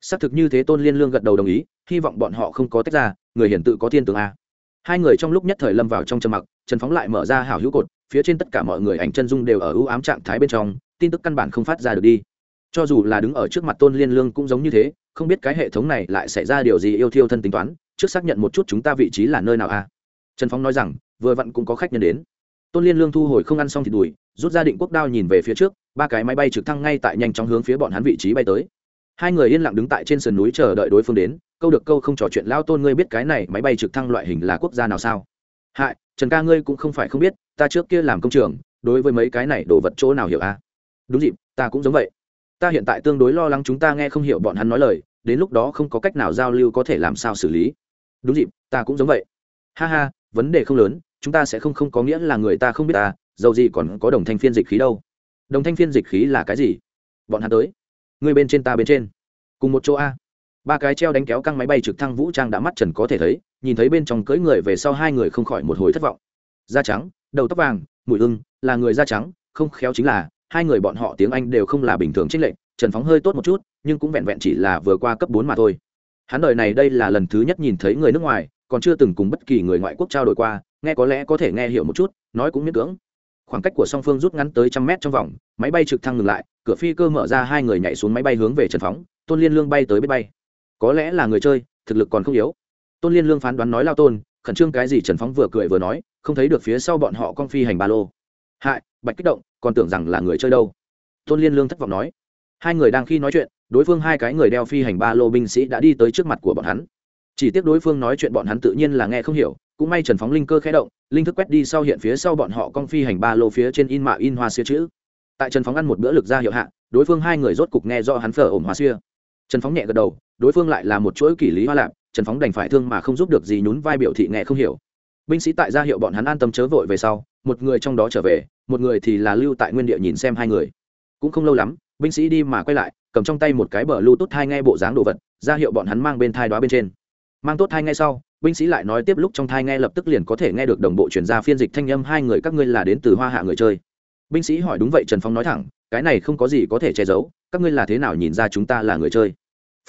Xác thực như thế tôn liên lương gật đầu đồng ý, hy vọng bọn họ không có tách ra, người hiển tự có thiên tướng a. Hai người trong lúc nhất thời lâm vào trong trầm mặc, trần phóng lại mở ra hảo hữu cột, phía trên tất cả mọi người ảnh chân dung đều ở ưu ám trạng thái bên trong, tin tức căn bản không phát ra được đi cho dù là đứng ở trước mặt tôn liên lương cũng giống như thế, không biết cái hệ thống này lại xảy ra điều gì yêu thiêu thân tính toán, trước xác nhận một chút chúng ta vị trí là nơi nào a trần phóng nói rằng, vừa vặn cũng có khách nhân đến. Tôn liên lương thu hồi không ăn xong thì đùi, rút ra định quốc đao nhìn về phía trước, ba cái máy bay trực thăng ngay tại nhanh chóng hướng phía bọn hắn vị trí bay tới. Hai người yên lặng đứng tại trên sườn núi chờ đợi đối phương đến, câu được câu không trò chuyện lao tôn ngươi biết cái này máy bay trực thăng loại hình là quốc gia nào sao? Hại, trần ca ngươi cũng không phải không biết, ta trước kia làm công trường, đối với mấy cái này đồ vật chỗ nào hiểu a à? đúng dịp, ta cũng giống vậy ta hiện tại tương đối lo lắng chúng ta nghe không hiểu bọn hắn nói lời, đến lúc đó không có cách nào giao lưu có thể làm sao xử lý. Đúng dịp, ta cũng giống vậy. Ha ha, vấn đề không lớn, chúng ta sẽ không không có nghĩa là người ta không biết ta, dầu gì còn có đồng thanh phiên dịch khí đâu. Đồng thanh phiên dịch khí là cái gì? Bọn hắn tới. Người bên trên ta bên trên. Cùng một chỗ a. Ba cái treo đánh kéo căng máy bay trực thăng vũ trang đã mắt trần có thể thấy, nhìn thấy bên trong cưỡi người về sau hai người không khỏi một hồi thất vọng. Da trắng, đầu tóc vàng, mùi ưng, là người da trắng, không khéo chính là hai người bọn họ tiếng anh đều không là bình thường trích lệnh trần phóng hơi tốt một chút, nhưng cũng vẹn vẹn chỉ là vừa qua cấp bốn mà thôi. Hắn đời này đây là lần thứ nhất nhìn thấy người nước ngoài, còn chưa từng cùng bất kỳ người ngoại quốc trao đổi qua, nghe có lẽ có thể nghe hiểu một chút, nói cũng miễn cưỡng. Khoảng cách của song phương rút ngắn tới trăm mét trong vòng, máy bay trực thăng ngừng lại, cửa phi cơ mở ra hai người nhảy xuống máy bay hướng về trần phóng, tôn liên lương bay tới biết bay. Có lẽ là người chơi, thực lực còn không yếu. Tôn liên lương phán đoán nói lao tôn, khẩn trương cái gì trần phóng vừa cười vừa nói, không thấy được phía sau bọn họ con phi hành ba lô. Hại bạch kích động, còn tưởng rằng là người chơi đâu. Tôn liên lương thất vọng nói. Hai người đang khi nói chuyện, đối phương hai cái người đeo phi hành ba lô binh sĩ đã đi tới trước mặt của bọn hắn. Chỉ tiếc đối phương nói chuyện bọn hắn tự nhiên là nghe không hiểu, cũng may trần phóng linh cơ khẽ động, linh thức quét đi sau hiện phía sau bọn họ con phi hành ba lô phía trên in mạ in hoa xia chữ. Tại trần phóng ăn một bữa lực ra hiệu hạ, đối phương hai người rốt cục nghe do hắn phở ổn hoa xưa. Trần phóng nhẹ gật đầu, đối phương lại là một chuỗi kỷ lý hoa lạp trần phóng đành phải thương mà không giúp được gì nhún vai biểu thị nghe không hiểu. Binh sĩ tại gia hiệu bọn hắn an tâm chớ vội về sau một người trong đó trở về, một người thì là lưu tại nguyên địa nhìn xem hai người. Cũng không lâu lắm, binh sĩ đi mà quay lại, cầm trong tay một cái bờ lưu tốt thai ngay bộ dáng đồ vật, ra hiệu bọn hắn mang bên thai đó bên trên. Mang tốt thai ngay sau, binh sĩ lại nói tiếp lúc trong thai nghe lập tức liền có thể nghe được đồng bộ chuyển ra phiên dịch thanh âm hai người các ngươi là đến từ hoa hạ người chơi. Binh sĩ hỏi đúng vậy trần phong nói thẳng, cái này không có gì có thể che giấu, các ngươi là thế nào nhìn ra chúng ta là người chơi?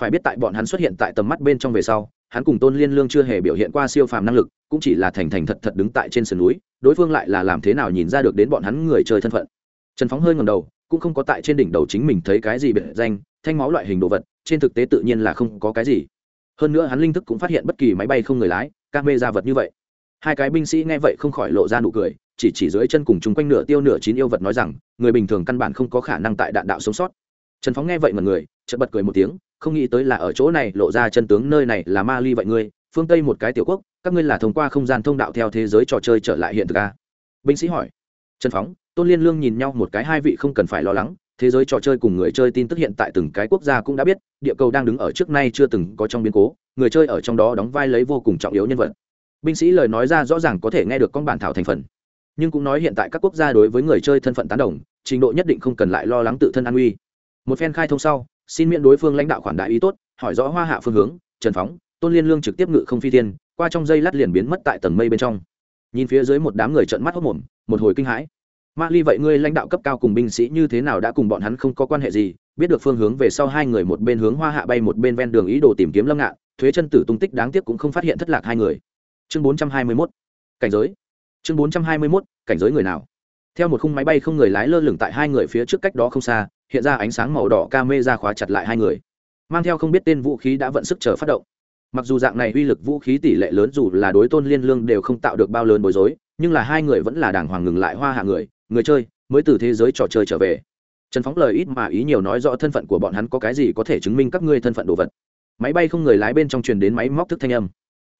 Phải biết tại bọn hắn xuất hiện tại tầm mắt bên trong về sau, hắn cùng tôn liên lương chưa hề biểu hiện qua siêu phàm năng lực, cũng chỉ là thành thành thật thật đứng tại trên sườn núi đối phương lại là làm thế nào nhìn ra được đến bọn hắn người chơi thân phận. Trần phóng hơi ngầm đầu, cũng không có tại trên đỉnh đầu chính mình thấy cái gì biệt danh, thanh máu loại hình đồ vật, trên thực tế tự nhiên là không có cái gì. Hơn nữa hắn linh thức cũng phát hiện bất kỳ máy bay không người lái các mê ra vật như vậy. Hai cái binh sĩ nghe vậy không khỏi lộ ra nụ cười, chỉ chỉ dưới chân cùng chung quanh nửa tiêu nửa chín yêu vật nói rằng, người bình thường căn bản không có khả năng tại đạn đạo sống sót. Trần phóng nghe vậy mà người, chợt bật cười một tiếng, không nghĩ tới là ở chỗ này lộ ra chân tướng nơi này là ma ly vậy ngươi, phương tây một cái tiểu quốc các ngươi là thông qua không gian thông đạo theo thế giới trò chơi trở lại hiện thực a binh sĩ hỏi. Trần phóng, tôn liên lương nhìn nhau một cái hai vị không cần phải lo lắng, thế giới trò chơi cùng người chơi tin tức hiện tại từng cái quốc gia cũng đã biết, địa cầu đang đứng ở trước nay chưa từng có trong biến cố, người chơi ở trong đó đóng vai lấy vô cùng trọng yếu nhân vật. Binh sĩ lời nói ra rõ ràng có thể nghe được con bản thảo thành phần. Nhưng cũng nói hiện tại các quốc gia đối với người chơi thân phận tán đồng, trình độ nhất định không cần lại lo lắng tự thân an nguy một phen khai thông sau, xin miễn đối phương lãnh đạo khoản đại ý tốt, hỏi rõ hoa hạ phương hướng, trần phóng, tôn liên lương trực tiếp ngự không phi tiên qua trong dây lát liền biến mất tại tầng mây bên trong. Nhìn phía dưới một đám người trợn mắt hốc mồm, một hồi kinh hãi. Ma ly vậy ngươi lãnh đạo cấp cao cùng binh sĩ như thế nào đã cùng bọn hắn không có quan hệ gì, biết được phương hướng về sau hai người một bên hướng hoa hạ bay một bên ven đường ý đồ tìm kiếm lâm ngạn, thuế chân tử tung tích đáng tiếc cũng không phát hiện thất lạc hai người. Chương bốn trăm hai mươi mốt, cảnh giới. Chương bốn trăm hai mươi mốt, cảnh giới người nào? Theo một khung máy bay không người lái lơ lửng tại hai người phía trước cách đó không xa, hiện ra ánh sáng màu đỏ ca mê ra khóa chặt lại hai người. Mang theo không biết tên vũ khí đã vận sức chờ phát động mặc dù dạng này uy lực vũ khí tỷ lệ lớn dù là đối tôn liên lương đều không tạo được bao lớn bối rối, nhưng là hai người vẫn là đàng hoàng ngừng lại hoa hạ người người chơi, mới từ thế giới trò chơi trở về. Trần phóng lời ít mà ý nhiều nói rõ thân phận của bọn hắn có cái gì có thể chứng minh các ngươi thân phận đồ vật. Máy bay không người lái bên trong truyền đến máy móc thức thanh âm.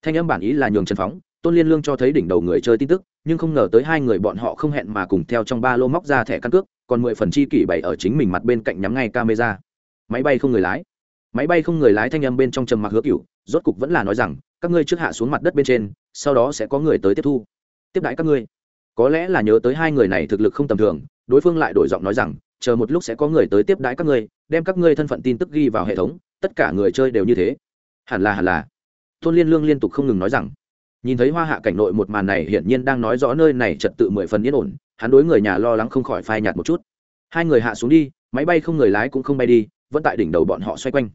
Thanh âm bản ý là nhường trần phóng, tôn liên lương cho thấy đỉnh đầu người chơi tin tức, nhưng không ngờ tới hai người bọn họ không hẹn mà cùng theo trong ba lô móc ra thẻ căn cước, còn mười phần chi kỷ bày ở chính mình mặt bên cạnh nhắm ngay camera. Máy bay không người lái máy bay không người lái thanh âm bên trong trầm mặc hứa cựu rốt cục vẫn là nói rằng, các ngươi trước hạ xuống mặt đất bên trên, sau đó sẽ có người tới tiếp thu. Tiếp đãi các ngươi. Có lẽ là nhớ tới hai người này thực lực không tầm thường, đối phương lại đổi giọng nói rằng, chờ một lúc sẽ có người tới tiếp đãi các ngươi, đem các ngươi thân phận tin tức ghi vào hệ thống, tất cả người chơi đều như thế. Hẳn là hẳn là. Tôn liên lương liên tục không ngừng nói rằng, nhìn thấy hoa hạ cảnh nội một màn này hiển nhiên đang nói rõ nơi này trật tự mười phần yên ổn, hắn đối người nhà lo lắng không khỏi phai nhạt một chút. Hai người hạ xuống đi, máy bay không người lái cũng không bay đi, vẫn tại đỉnh đầu bọn họ xoay quanh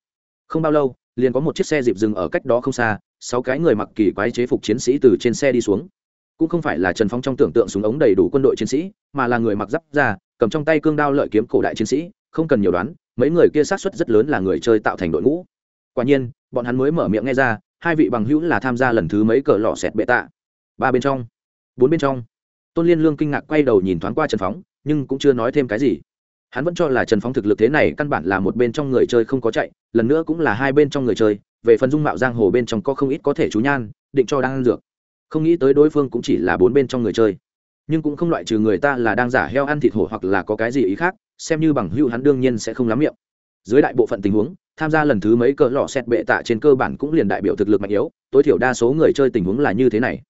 không bao lâu, liền có một chiếc xe dịp dừng ở cách đó không xa, sáu cái người mặc kỳ quái chế phục chiến sĩ từ trên xe đi xuống. Cũng không phải là trần phong trong tưởng tượng súng ống đầy đủ quân đội chiến sĩ, mà là người mặc giáp ra cầm trong tay cương đao lợi kiếm cổ đại chiến sĩ, không cần nhiều đoán, mấy người kia sát xuất rất lớn là người chơi tạo thành đội ngũ. Quả nhiên, bọn hắn mới mở miệng nghe ra, hai vị bằng hữu là tham gia lần thứ mấy cờ lò xẹt bệ tạ. Ba bên trong, bốn bên trong, tôn liên lương kinh ngạc quay đầu nhìn thoáng qua trần phóng nhưng cũng chưa nói thêm cái gì hắn vẫn cho là trần phóng thực lực thế này căn bản là một bên trong người chơi không có chạy, lần nữa cũng là hai bên trong người chơi, về phần dung mạo giang hồ bên trong có không ít có thể chú nhan, định cho đang ăn dược. Không nghĩ tới đối phương cũng chỉ là bốn bên trong người chơi. Nhưng cũng không loại trừ người ta là đang giả heo ăn thịt hổ hoặc là có cái gì ý khác, xem như bằng hữu hắn đương nhiên sẽ không lắm miệng. Dưới đại bộ phận tình huống, tham gia lần thứ mấy cỡ lọ xét bệ tạ trên cơ bản cũng liền đại biểu thực lực mạnh yếu, tối thiểu đa số người chơi tình huống là như thế này.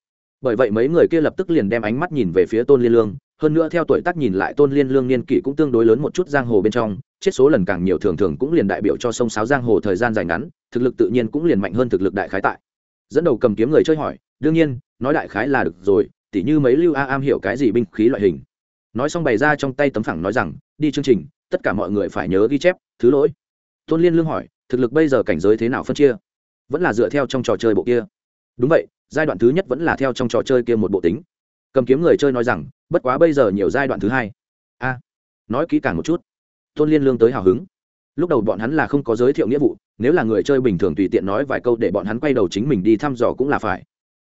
Bởi vậy mấy người kia lập tức liền đem ánh mắt nhìn về phía tôn liên lương hơn nữa theo tuổi tác nhìn lại tôn liên lương niên kỷ cũng tương đối lớn một chút giang hồ bên trong, chết số lần càng nhiều thường thường cũng liền đại biểu cho sông sáo giang hồ thời gian dài ngắn, thực lực tự nhiên cũng liền mạnh hơn thực lực đại khái tại. Dẫn đầu cầm kiếm người chơi hỏi, đương nhiên, nói đại khái là được rồi, tỉ như mấy lưu a am hiểu cái gì binh khí loại hình? Nói xong bày ra trong tay tấm phẳng nói rằng, đi chương trình, tất cả mọi người phải nhớ ghi chép, thứ lỗi. Tôn liên lương hỏi, thực lực bây giờ cảnh giới thế nào phân chia? Vẫn là dựa theo trong trò chơi bộ kia. Đúng vậy, giai đoạn thứ nhất vẫn là theo trong trò chơi kia một bộ tính cầm kiếm người chơi nói rằng, bất quá bây giờ nhiều giai đoạn thứ hai. A, nói kỹ càng một chút. Tôn liên lương tới hào hứng. Lúc đầu bọn hắn là không có giới thiệu nghĩa vụ, nếu là người chơi bình thường tùy tiện nói vài câu để bọn hắn quay đầu chính mình đi thăm dò cũng là phải.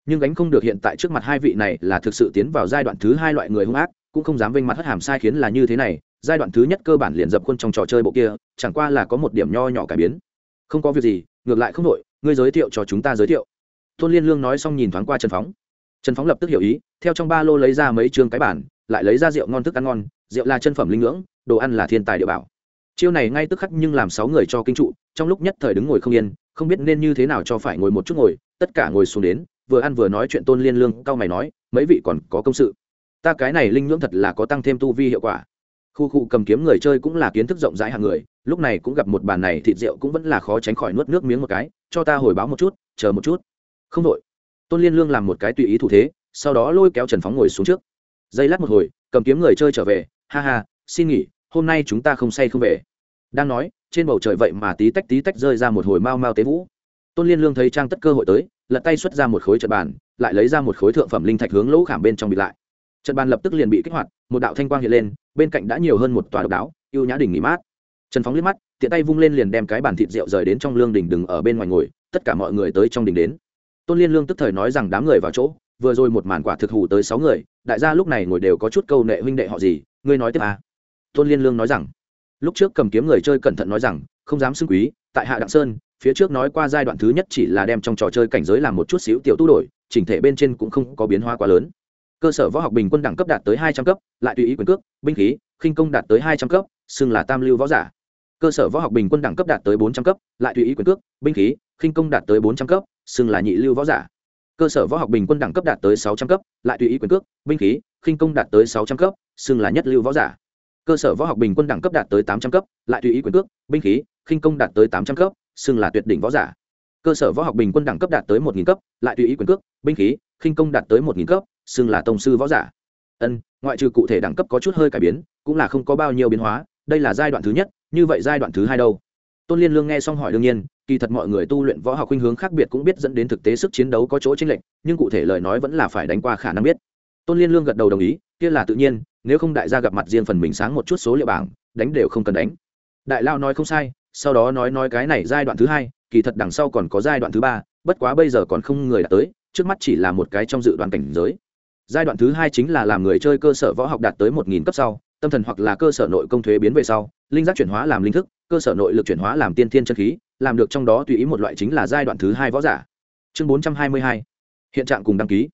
Nhưng gánh không được hiện tại trước mặt hai vị này là thực sự tiến vào giai đoạn thứ hai loại người hung ác, cũng không dám vinh mặt hất hàm sai khiến là như thế này, giai đoạn thứ nhất cơ bản liền dập khuôn trong trò chơi bộ kia, chẳng qua là có một điểm nho nhỏ cải biến. Không có việc gì, ngược lại không đội ngươi giới thiệu cho chúng ta giới thiệu. Tôn liên lương nói xong nhìn thoáng qua trần phóng trần phóng lập tức hiểu ý, theo trong ba lô lấy ra mấy chương cái bản, lại lấy ra rượu ngon thức ăn ngon, rượu là chân phẩm linh ngưỡng, đồ ăn là thiên tài địa bảo. Chiêu này ngay tức khắc nhưng làm sáu người cho kinh trụ, trong lúc nhất thời đứng ngồi không yên, không biết nên như thế nào cho phải ngồi một chút ngồi, tất cả ngồi xuống đến, vừa ăn vừa nói chuyện tôn liên lương, cao mày nói, mấy vị còn có công sự? Ta cái này linh ngưỡng thật là có tăng thêm tu vi hiệu quả. Khu khu cầm kiếm người chơi cũng là kiến thức rộng rãi hàng người, lúc này cũng gặp một bàn này thịt rượu cũng vẫn là khó tránh khỏi nuốt nước miếng một cái, cho ta hồi báo một chút, chờ một chút. Không đội tôn liên lương làm một cái tùy ý thủ thế, sau đó lôi kéo trần phóng ngồi xuống trước. Giây lát một hồi, cầm kiếm người chơi trở về, ha ha, xin nghỉ, hôm nay chúng ta không say không về. Đang nói, trên bầu trời vậy mà tí tách tí tách rơi ra một hồi mau mau tế vũ. Tôn liên lương thấy trang tất cơ hội tới, lật tay xuất ra một khối trận bàn, lại lấy ra một khối thượng phẩm linh thạch hướng lỗ khảm bên trong bị lại. Trận bàn lập tức liền bị kích hoạt, một đạo thanh quang hiện lên, bên cạnh đã nhiều hơn một tòa độc đáo, yêu nhã đỉnh nghỉ mát. Trần phóng liếc mắt, tiện tay vung lên liền đem cái bàn thịt rượu rời đến trong lương đỉnh đừng ở bên ngoài ngồi, tất cả mọi người tới trong đỉnh đến tôn liên lương tức thời nói rằng đám người vào chỗ, vừa rồi một màn quả thực hủ tới sáu người, đại gia lúc này ngồi đều có chút câu nệ huynh đệ họ gì, ngươi nói tiếp à. tôn liên lương nói rằng, lúc trước cầm kiếm người chơi cẩn thận nói rằng, không dám xưng quý, tại hạ đặng sơn, phía trước nói qua giai đoạn thứ nhất chỉ là đem trong trò chơi cảnh giới làm một chút xíu tiểu tu đổi, chỉnh thể bên trên cũng không có biến hóa quá lớn cơ sở võ học bình quân đẳng cấp đạt tới hai trăm cấp, lại tùy ý quyền cước, binh khí, khinh công đạt tới hai trăm cấp, xưng là tam lưu võ giả cơ sở võ học bình quân đẳng cấp đạt tới bốn trăm cấp, lại tùy ý quyền cước, binh khí, khinh công đạt tới bốn trăm cấp xưng là nhị lưu võ giả. Cơ sở võ học bình quân đẳng cấp đạt tới sáu trăm cấp, lại tùy ý quyền cước, binh khí, khinh công đạt tới sáu trăm cấp, xưng là nhất lưu võ giả. Cơ sở võ học bình quân đẳng cấp đạt tới tám trăm cấp, lại tùy ý quyền cước, binh khí, khinh công đạt tới tám trăm cấp, xưng là tuyệt đỉnh võ giả. Cơ sở võ học bình quân đẳng cấp đạt tới một nghìn cấp, lại tùy ý quyền cước, binh khí, khinh công đạt tới một nghìn cấp, xưng là tông sư võ giả. Ân, ngoại trừ cụ thể đẳng cấp có chút hơi cải biến, cũng là không có bao nhiêu biến hóa, đây là giai đoạn thứ nhất, như vậy giai đoạn thứ hai đâu? Tôn liên lương nghe xong hỏi đương nhiên, kỳ thật mọi người tu luyện võ học khuynh hướng khác biệt cũng biết dẫn đến thực tế sức chiến đấu có chỗ chênh lệch, nhưng cụ thể lời nói vẫn là phải đánh qua khả năng biết. Tôn liên lương gật đầu đồng ý, kia là tự nhiên, nếu không đại gia gặp mặt riêng phần mình sáng một chút số liệu bảng, đánh đều không cần đánh. Đại lao nói không sai, sau đó nói nói cái này giai đoạn thứ hai, kỳ thật đằng sau còn có giai đoạn thứ ba, bất quá bây giờ còn không người đạt tới, trước mắt chỉ là một cái trong dự đoán cảnh giới. Giai đoạn thứ hai chính là làm người chơi cơ sở võ học đạt tới một nghìn cấp sau, tâm thần hoặc là cơ sở nội công thuế biến về sau, linh giác chuyển hóa làm linh thức cơ sở nội lực chuyển hóa làm tiên thiên chân khí, làm được trong đó tùy ý một loại chính là giai đoạn thứ hai võ giả. Chương bốn trăm hai mươi hai, hiện trạng cùng đăng ký.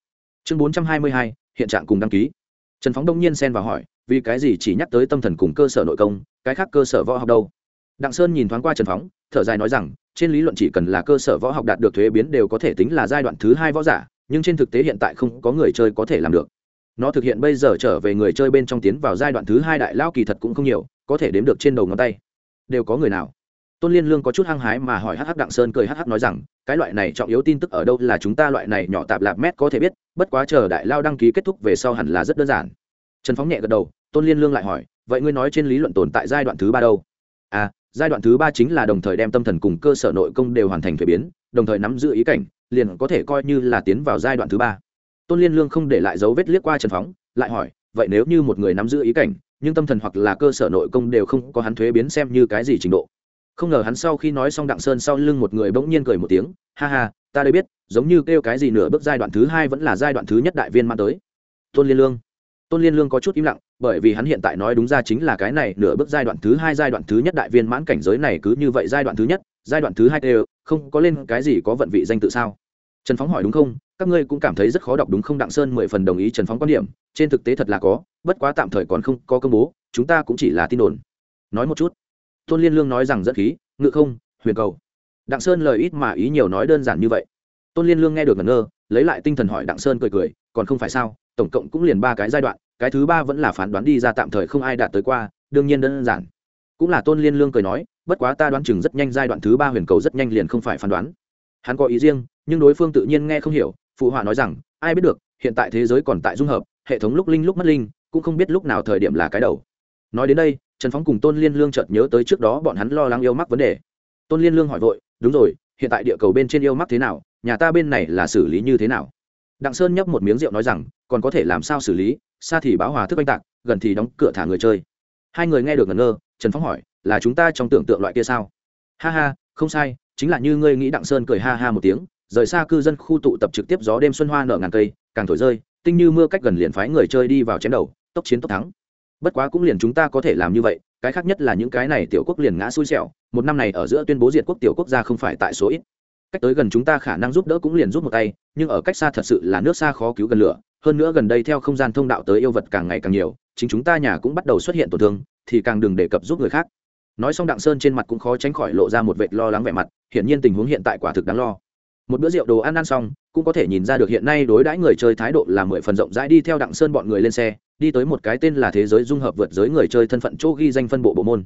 Chương bốn trăm hai mươi hai, hiện trạng cùng đăng ký. Trần phóng đông nhiên xen vào hỏi, vì cái gì chỉ nhắc tới tâm thần cùng cơ sở nội công, cái khác cơ sở võ học đâu? Đặng sơn nhìn thoáng qua trần phóng, thở dài nói rằng, trên lý luận chỉ cần là cơ sở võ học đạt được thuế biến đều có thể tính là giai đoạn thứ hai võ giả, nhưng trên thực tế hiện tại không có người chơi có thể làm được. Nó thực hiện bây giờ trở về người chơi bên trong tiến vào giai đoạn thứ hai đại lao kỳ thật cũng không nhiều, có thể đếm được trên đầu ngón tay đều có người nào? Tôn liên lương có chút hăng hái mà hỏi hh đặng sơn cười hh nói rằng, cái loại này trọng yếu tin tức ở đâu là chúng ta loại này nhỏ tạp lạp mét có thể biết, bất quá chờ đại lao đăng ký kết thúc về sau hẳn là rất đơn giản. Trần phóng nhẹ gật đầu, tôn liên lương lại hỏi, vậy ngươi nói trên lý luận tồn tại giai đoạn thứ ba đâu? À giai đoạn thứ ba chính là đồng thời đem tâm thần cùng cơ sở nội công đều hoàn thành thuế biến, đồng thời nắm giữ ý cảnh, liền có thể coi như là tiến vào giai đoạn thứ ba. Tôn liên lương không để lại dấu vết liếc qua trần phóng, lại hỏi, vậy nếu như một người nắm giữ ý cảnh nhưng tâm thần hoặc là cơ sở nội công đều không có hắn thuế biến xem như cái gì trình độ. Không ngờ hắn sau khi nói xong đặng sơn sau lưng một người bỗng nhiên cười một tiếng, ha ha, ta đây biết, giống như kêu cái gì nửa bước giai đoạn thứ hai vẫn là giai đoạn thứ nhất đại viên mang tới. Tôn liên lương. Tôn liên lương có chút im lặng, bởi vì hắn hiện tại nói đúng ra chính là cái này, nửa bước giai đoạn thứ hai, giai đoạn thứ nhất đại viên mãn cảnh giới này cứ như vậy giai đoạn thứ nhất, giai đoạn thứ hai đều, không có lên cái gì có vận vị danh tự sao? Trần phóng hỏi đúng không? Các ngươi cũng cảm thấy rất khó đọc đúng không, đặng sơn mười phần đồng ý trần phóng quan điểm, trên thực tế thật là có, bất quá tạm thời còn không có công bố, chúng ta cũng chỉ là tin đồn. Nói một chút. Tôn liên lương nói rằng dẫn khí, ngự không, huyền cầu. Đặng sơn lời ít mà ý nhiều nói đơn giản như vậy. Tôn liên lương nghe được ngẩn ngơ, lấy lại tinh thần hỏi đặng sơn cười cười, còn không phải sao, tổng cộng cũng liền ba cái giai đoạn, cái thứ ba vẫn là phán đoán đi ra tạm thời không ai đạt tới qua, đương nhiên đơn giản. Cũng là tôn liên lương cười nói, bất quá ta đoán chừng rất nhanh giai đoạn thứ ba huyền cầu rất nhanh liền không phải phán đoán. Hắn có ý riêng, nhưng đối phương tự nhiên nghe không hiểu phụ họa nói rằng, ai biết được, hiện tại thế giới còn tại dung hợp, hệ thống lúc linh lúc mất linh, cũng không biết lúc nào thời điểm là cái đầu. Nói đến đây, trần phóng cùng tôn liên lương chợt nhớ tới trước đó bọn hắn lo lắng yêu mắc vấn đề. Tôn liên lương hỏi vội, đúng rồi, hiện tại địa cầu bên trên yêu mắc thế nào? Nhà ta bên này là xử lý như thế nào? Đặng sơn nhấp một miếng rượu nói rằng, còn có thể làm sao xử lý? Xa thì báo hòa thức oanh tạc, gần thì đóng cửa thả người chơi. Hai người nghe được ngẩn ngơ, trần phóng hỏi, là chúng ta trong tưởng tượng loại kia sao? Ha ha, không sai, chính là như ngươi nghĩ. Đặng sơn cười ha ha một tiếng rời xa cư dân khu tụ tập trực tiếp gió đêm xuân hoa nở ngàn cây, càng thổi rơi, tinh như mưa cách gần liền phái người chơi đi vào chém đầu, tốc chiến tốc thắng. Bất quá cũng liền chúng ta có thể làm như vậy, cái khác nhất là những cái này tiểu quốc liền ngã xui xẻo, một năm này ở giữa tuyên bố diệt quốc tiểu quốc gia không phải tại số ít. Cách tới gần chúng ta khả năng giúp đỡ cũng liền giúp một tay, nhưng ở cách xa thật sự là nước xa khó cứu gần lửa, hơn nữa gần đây theo không gian thông đạo tới yêu vật càng ngày càng nhiều, chính chúng ta nhà cũng bắt đầu xuất hiện tổn thương, thì càng đừng đề cập giúp người khác. Nói xong đặng sơn trên mặt cũng khó tránh khỏi lộ ra một vệt lo lắng vẻ mặt, hiển nhiên tình huống hiện tại quả thực đáng lo một bữa rượu đồ ăn ăn xong, cũng có thể nhìn ra được hiện nay đối đãi người chơi thái độ là mười phần rộng rãi đi theo đặng sơn bọn người lên xe, đi tới một cái tên là thế giới dung hợp vượt giới người chơi thân phận chỗ ghi danh phân bộ bộ môn.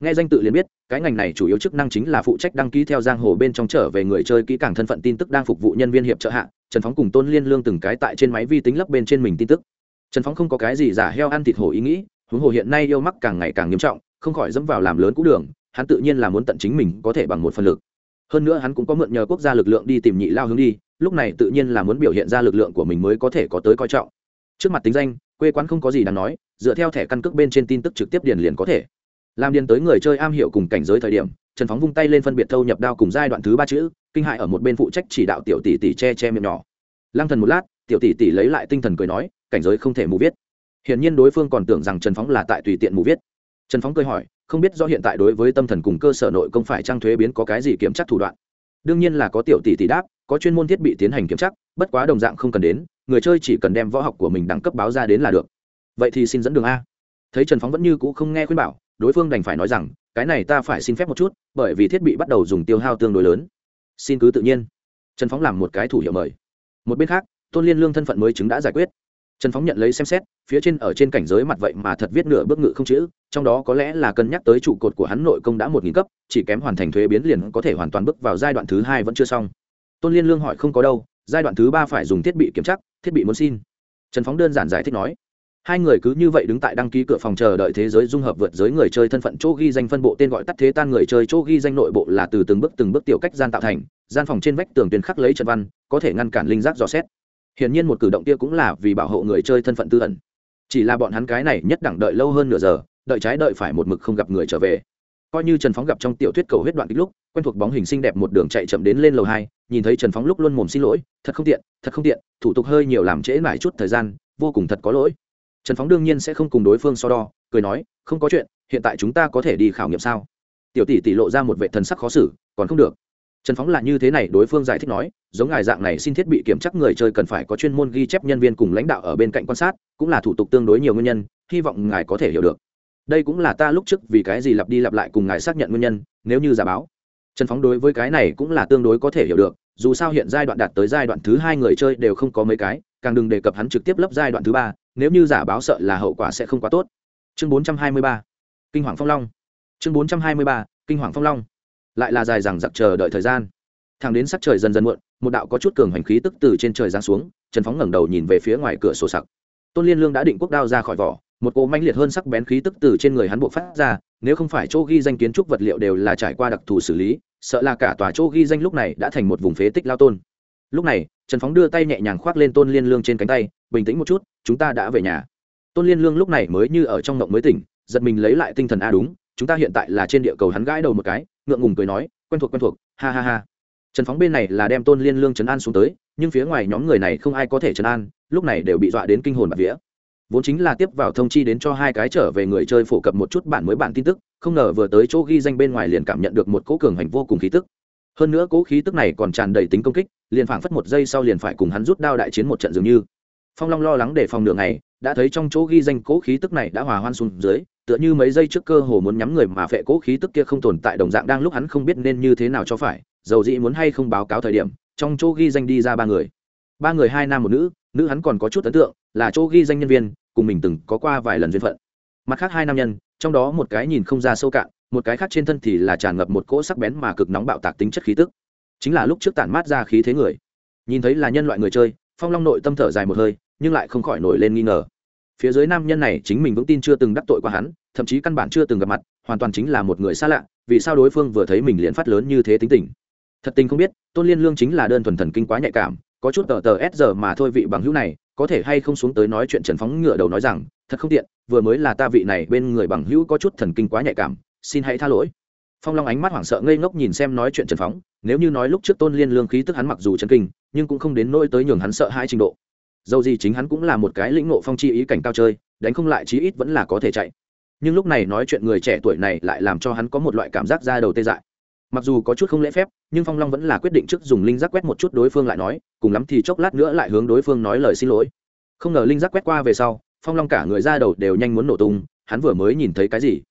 Nghe danh tự liền biết, cái ngành này chủ yếu chức năng chính là phụ trách đăng ký theo giang hồ bên trong trở về người chơi kỹ càng thân phận tin tức đang phục vụ nhân viên hiệp trợ hạ, trần phóng cùng tôn liên lương từng cái tại trên máy vi tính lấp bên trên mình tin tức. Trần phóng không có cái gì giả heo ăn thịt hồ ý nghĩ, huống hồ hiện nay yêu mắc càng ngày càng nghiêm trọng, không khỏi dẫm vào làm lớn cũ đường, hắn tự nhiên là muốn tận chính mình có thể bằng một phần lực hơn nữa hắn cũng có mượn nhờ quốc gia lực lượng đi tìm nhị lao hướng đi, lúc này tự nhiên là muốn biểu hiện ra lực lượng của mình mới có thể có tới coi trọng. Trước mặt tính danh, quê quán không có gì đáng nói, dựa theo thẻ căn cước bên trên tin tức trực tiếp điền liền có thể. Làm điền tới người chơi am hiểu cùng cảnh giới thời điểm, trần phóng vung tay lên phân biệt thâu nhập đao cùng giai đoạn thứ ba chữ, kinh hại ở một bên phụ trách chỉ đạo tiểu tỷ tỷ che che miệng nhỏ. Lăng thần một lát, tiểu tỷ tỷ lấy lại tinh thần cười nói, cảnh giới không thể mù viết. Hiển nhiên đối phương còn tưởng rằng trần phóng là tại tùy tiện mù viết. Trần phóng cười hỏi không biết do hiện tại đối với tâm thần cùng cơ sở nội công phải trang thuế biến có cái gì kiểm tra thủ đoạn. Đương nhiên là có tiểu tỷ tỷ đáp, có chuyên môn thiết bị tiến hành kiểm tra, bất quá đồng dạng không cần đến, người chơi chỉ cần đem võ học của mình đẳng cấp báo ra đến là được. Vậy thì xin dẫn đường a. Thấy trần phóng vẫn như cũ không nghe khuyên bảo, đối phương đành phải nói rằng, cái này ta phải xin phép một chút, bởi vì thiết bị bắt đầu dùng tiêu hao tương đối lớn. Xin cứ tự nhiên. Trần phóng làm một cái thủ hiệu mời. Một bên khác, tôn liên lương thân phận mới chứng đã giải quyết trần phóng nhận lấy xem xét, phía trên ở trên cảnh giới mặt vậy mà thật viết nửa bước ngự không chữ, trong đó có lẽ là cân nhắc tới trụ cột của hắn nội công đã một nghìn cấp, chỉ kém hoàn thành thuế biến liền có thể hoàn toàn bước vào giai đoạn thứ hai vẫn chưa xong. Tôn liên lương hỏi không có đâu, giai đoạn thứ ba phải dùng thiết bị kiểm tra, thiết bị muốn xin. Trần phóng đơn giản giải thích nói, hai người cứ như vậy đứng tại đăng ký cửa phòng chờ đợi thế giới dung hợp vượt giới người chơi thân phận chỗ ghi danh phân bộ tên gọi tắt thế tan người chơi chỗ ghi danh nội bộ là từ từng bước từng bước tiểu cách gian tạo thành, gian phòng trên vách tường tuyến khắc lấy trận văn, có thể ngăn cản linh giác dò xét hiển nhiên một cử động kia cũng là vì bảo hộ người chơi thân phận tư ẩn. Chỉ là bọn hắn cái này nhất đẳng đợi lâu hơn nửa giờ, đợi trái đợi phải một mực không gặp người trở về. Coi như trần phóng gặp trong tiểu thuyết cầu huyết đoạn kích lúc, quen thuộc bóng hình xinh đẹp một đường chạy chậm đến lên lầu hai, nhìn thấy trần phóng lúc luôn mồm xin lỗi, thật không tiện, thật không tiện, thủ tục hơi nhiều làm trễ mãi chút thời gian, vô cùng thật có lỗi. Trần phóng đương nhiên sẽ không cùng đối phương so đo, cười nói, không có chuyện, hiện tại chúng ta có thể đi khảo nghiệm sao? Tiểu tỷ tỷ lộ ra một vệ thần sắc khó xử, còn không được trần phóng là như thế này, đối phương giải thích nói, giống ngài dạng này xin thiết bị kiểm chắc người chơi cần phải có chuyên môn ghi chép nhân viên cùng lãnh đạo ở bên cạnh quan sát, cũng là thủ tục tương đối nhiều nguyên nhân, hy vọng ngài có thể hiểu được. Đây cũng là ta lúc trước vì cái gì lặp đi lặp lại cùng ngài xác nhận nguyên nhân, nếu như giả báo. Trần phóng đối với cái này cũng là tương đối có thể hiểu được, dù sao hiện giai đoạn đạt tới giai đoạn thứ hai người chơi đều không có mấy cái, càng đừng đề cập hắn trực tiếp lấp giai đoạn thứ ba, nếu như giả báo sợ là hậu quả sẽ không quá tốt. Chương bốn trăm hai mươi ba, kinh hoàng phong long. Chương bốn trăm hai mươi ba, kinh hoàng phong long lại là dài rằng giặc chờ đợi thời gian. Thẳng đến sắc trời dần dần muộn, một đạo có chút cường hành khí tức từ trên trời giáng xuống, trần phóng ngẩng đầu nhìn về phía ngoài cửa sổ sặc. Tôn liên lương đã định quốc đao ra khỏi vỏ, một cỗ manh liệt hơn sắc bén khí tức từ trên người hắn bộ phát ra, nếu không phải chỗ ghi danh kiến trúc vật liệu đều là trải qua đặc thù xử lý, sợ là cả tòa chỗ ghi danh lúc này đã thành một vùng phế tích lao tôn. Lúc này, trần phóng đưa tay nhẹ nhàng khoác lên tôn liên lương trên cánh tay, bình tĩnh một chút, chúng ta đã về nhà. Tôn liên lương lúc này mới như ở trong ngộng mới tỉnh, giật mình lấy lại tinh thần a đúng, chúng ta hiện tại là trên địa cầu hắn gãi đầu một cái ngượng ngùng cười nói, quen thuộc quen thuộc, ha ha ha. Trần phóng bên này là đem tôn liên lương trấn an xuống tới, nhưng phía ngoài nhóm người này không ai có thể trấn an, lúc này đều bị dọa đến kinh hồn bạc vía. Vốn chính là tiếp vào thông chi đến cho hai cái trở về người chơi phổ cập một chút bản mới bản tin tức, không ngờ vừa tới chỗ ghi danh bên ngoài liền cảm nhận được một cỗ cường hành vô cùng khí tức. Hơn nữa cố khí tức này còn tràn đầy tính công kích, liền phảng phất một giây sau liền phải cùng hắn rút đao đại chiến một trận dường như. Phong long lo lắng để phòng đường này đã thấy trong chỗ ghi danh cố khí tức này đã hòa hoan xuống dưới tựa như mấy giây trước cơ hồ muốn nhắm người mà phệ cố khí tức kia không tồn tại đồng dạng đang lúc hắn không biết nên như thế nào cho phải, dầu dĩ muốn hay không báo cáo thời điểm, trong chỗ ghi danh đi ra ba người. Ba người hai nam một nữ nữ hắn còn có chút ấn tượng, là chỗ ghi danh nhân viên, cùng mình từng có qua vài lần duyên phận. Mặt khác hai nam nhân, trong đó một cái nhìn không ra sâu cạn, một cái khác trên thân thì là tràn ngập một cỗ sắc bén mà cực nóng bạo tạc tính chất khí tức. Chính là lúc trước tản mát ra khí thế người. Nhìn thấy là nhân loại người chơi, phong long nội tâm thở dài một hơi, nhưng lại không khỏi nổi lên nghi ngờ. Phía dưới nam nhân này chính mình vững tin chưa từng đắc tội qua hắn thậm chí căn bản chưa từng gặp mặt, hoàn toàn chính là một người xa lạ, vì sao đối phương vừa thấy mình liền phát lớn như thế tính tình? Thật tình không biết, tôn liên lương chính là đơn thuần thần kinh quá nhạy cảm, có chút tờ tờ s giờ mà thôi vị bằng hữu này, có thể hay không xuống tới nói chuyện trần phóng ngựa đầu nói rằng, thật không tiện, vừa mới là ta vị này bên người bằng hữu có chút thần kinh quá nhạy cảm, xin hãy tha lỗi. Phong long ánh mắt hoảng sợ ngây ngốc nhìn xem nói chuyện trần phóng, nếu như nói lúc trước tôn liên lương khí tức hắn mặc dù chân kinh, nhưng cũng không đến nỗi tới nhường hắn sợ hai trình độ. Dầu gì chính hắn cũng là một cái lĩnh ngộ phong chi ý cảnh cao chơi, đánh không lại chí ít vẫn là có thể chạy nhưng lúc này nói chuyện người trẻ tuổi này lại làm cho hắn có một loại cảm giác ra đầu tê dại. Mặc dù có chút không lễ phép, nhưng phong long vẫn là quyết định trước dùng linh giác quét một chút đối phương lại nói, cùng lắm thì chốc lát nữa lại hướng đối phương nói lời xin lỗi. Không ngờ linh giác quét qua về sau, phong long cả người ra đầu đều nhanh muốn nổ tung, hắn vừa mới nhìn thấy cái gì?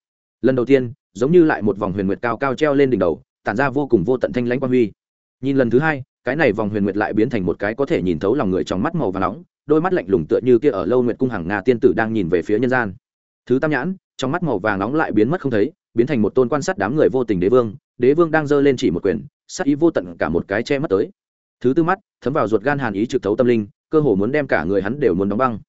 Lần đầu tiên, giống như lại một vòng huyền nguyệt cao cao treo lên đỉnh đầu, tản ra vô cùng vô tận thanh lãnh quan huy. Nhìn lần thứ hai, cái này vòng huyền nguyệt lại biến thành một cái có thể nhìn thấu lòng người trong mắt màu và nóng, đôi mắt lạnh lùng tựa như kia ở lâu nguyệt cung hàng nga tiên tử đang nhìn về phía nhân gian. Thứ tam nhãn trong mắt màu vàng nóng lại biến mất không thấy, biến thành một tôn quan sát đám người vô tình đế vương đế vương đang giơ lên chỉ một quyền, sát ý vô tận cả một cái che mất tới. Thứ tư mắt, thấm vào ruột gan hàn ý trực thấu tâm linh, cơ hồ muốn đem cả người hắn đều muốn đóng băng.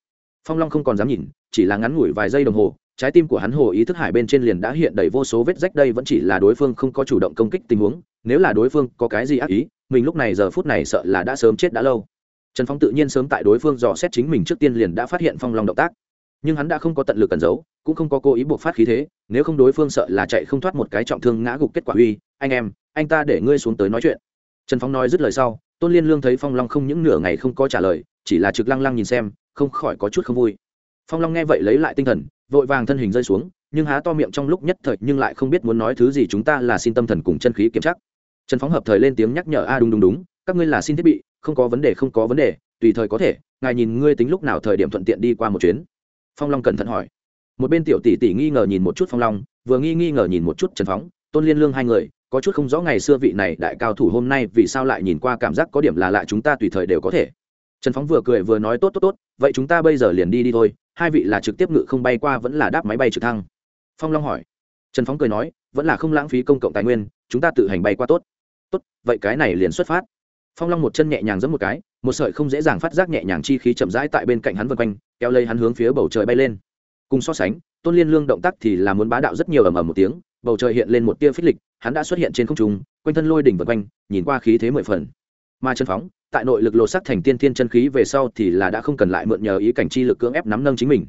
Phong long không còn dám nhìn, chỉ là ngắn ngủi vài giây đồng hồ, trái tim của hắn hồ ý thức hải bên trên liền đã hiện đầy vô số vết rách, đây vẫn chỉ là đối phương không có chủ động công kích tình huống, nếu là đối phương có cái gì ác ý, mình lúc này giờ phút này sợ là đã sớm chết đã lâu. Trần phong tự nhiên sớm tại đối phương dò xét chính mình trước tiên liền đã phát hiện phong long động tác nhưng hắn đã không có tận lực cần giấu, cũng không có cố ý buộc phát khí thế, nếu không đối phương sợ là chạy không thoát một cái trọng thương ngã gục kết quả uy, anh em, anh ta để ngươi xuống tới nói chuyện. Trần phong nói dứt lời sau, tôn liên lương thấy phong long không những nửa ngày không có trả lời, chỉ là trực lăng lăng nhìn xem, không khỏi có chút không vui. Phong long nghe vậy lấy lại tinh thần, vội vàng thân hình rơi xuống, nhưng há to miệng trong lúc nhất thời nhưng lại không biết muốn nói thứ gì chúng ta là xin tâm thần cùng chân khí kiểm chắc. Trần phóng hợp thời lên tiếng nhắc nhở, a, đúng đúng đúng, các ngươi là xin thiết bị, không có vấn đề, không có vấn đề, tùy thời có thể, ngài nhìn ngươi tính lúc nào thời điểm thuận tiện đi qua một chuyến phong long cẩn thận hỏi. Một bên tiểu tỷ tỷ nghi ngờ nhìn một chút phong long, vừa nghi nghi ngờ nhìn một chút trần phóng, tôn liên lương hai người, có chút không rõ ngày xưa vị này đại cao thủ hôm nay vì sao lại nhìn qua cảm giác có điểm là lạ chúng ta tùy thời đều có thể. Trần phóng vừa cười vừa nói tốt tốt tốt, vậy chúng ta bây giờ liền đi đi thôi, hai vị là trực tiếp ngự không bay qua vẫn là đáp máy bay trực thăng. Phong long hỏi. Trần phóng cười nói, vẫn là không lãng phí công cộng tài nguyên, chúng ta tự hành bay qua tốt. Tốt, vậy cái này liền xuất phát phong long một chân nhẹ nhàng giẫm một cái, một sợi không dễ dàng phát giác nhẹ nhàng chi khí chậm rãi tại bên cạnh hắn vân quanh, kéo lấy hắn hướng phía bầu trời bay lên. Cùng so sánh, tôn liên lương động tác thì là muốn bá đạo rất nhiều ầm ầm một tiếng, bầu trời hiện lên một tia phích lịch, hắn đã xuất hiện trên không trung, quanh thân lôi đỉnh vân quanh, nhìn qua khí thế mười phần. Mà chân phóng, tại nội lực lột sắc thành tiên thiên chân khí về sau thì là đã không cần lại mượn nhờ ý cảnh chi lực cưỡng ép nắm nâng chính mình.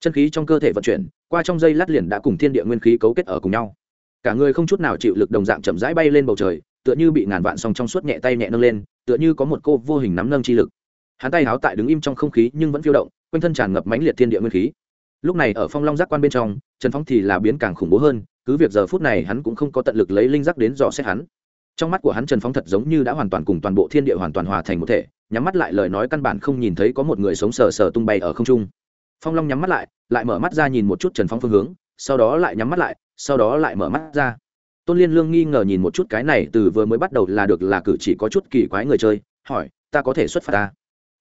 Chân khí trong cơ thể vận chuyển, qua trong dây lát liền đã cùng thiên địa nguyên khí cấu kết ở cùng nhau. Cả người không chút nào chịu lực đồng dạng chậm rãi bay lên bầu trời tựa như bị ngàn vạn song trong suốt nhẹ tay nhẹ nâng lên, tựa như có một cô vô hình nắm nâng chi lực. Hắn tay háo tại đứng im trong không khí nhưng vẫn phiêu động, quanh thân tràn ngập mãnh liệt thiên địa nguyên khí. Lúc này ở phong long giác quan bên trong, trần phong thì là biến càng khủng bố hơn, cứ việc giờ phút này hắn cũng không có tận lực lấy linh giác đến dò xét hắn. Trong mắt của hắn trần phong thật giống như đã hoàn toàn cùng toàn bộ thiên địa hoàn toàn hòa thành một thể, nhắm mắt lại lời nói căn bản không nhìn thấy có một người sống sờ sờ tung bay ở không trung. Phong long nhắm mắt lại lại mở mắt ra nhìn một chút trần phong phương hướng, sau đó lại nhắm mắt lại, sau đó lại mở mắt ra tôn liên lương nghi ngờ nhìn một chút cái này từ vừa mới bắt đầu là được là cử chỉ có chút kỳ quái người chơi, hỏi, ta có thể xuất phát ta?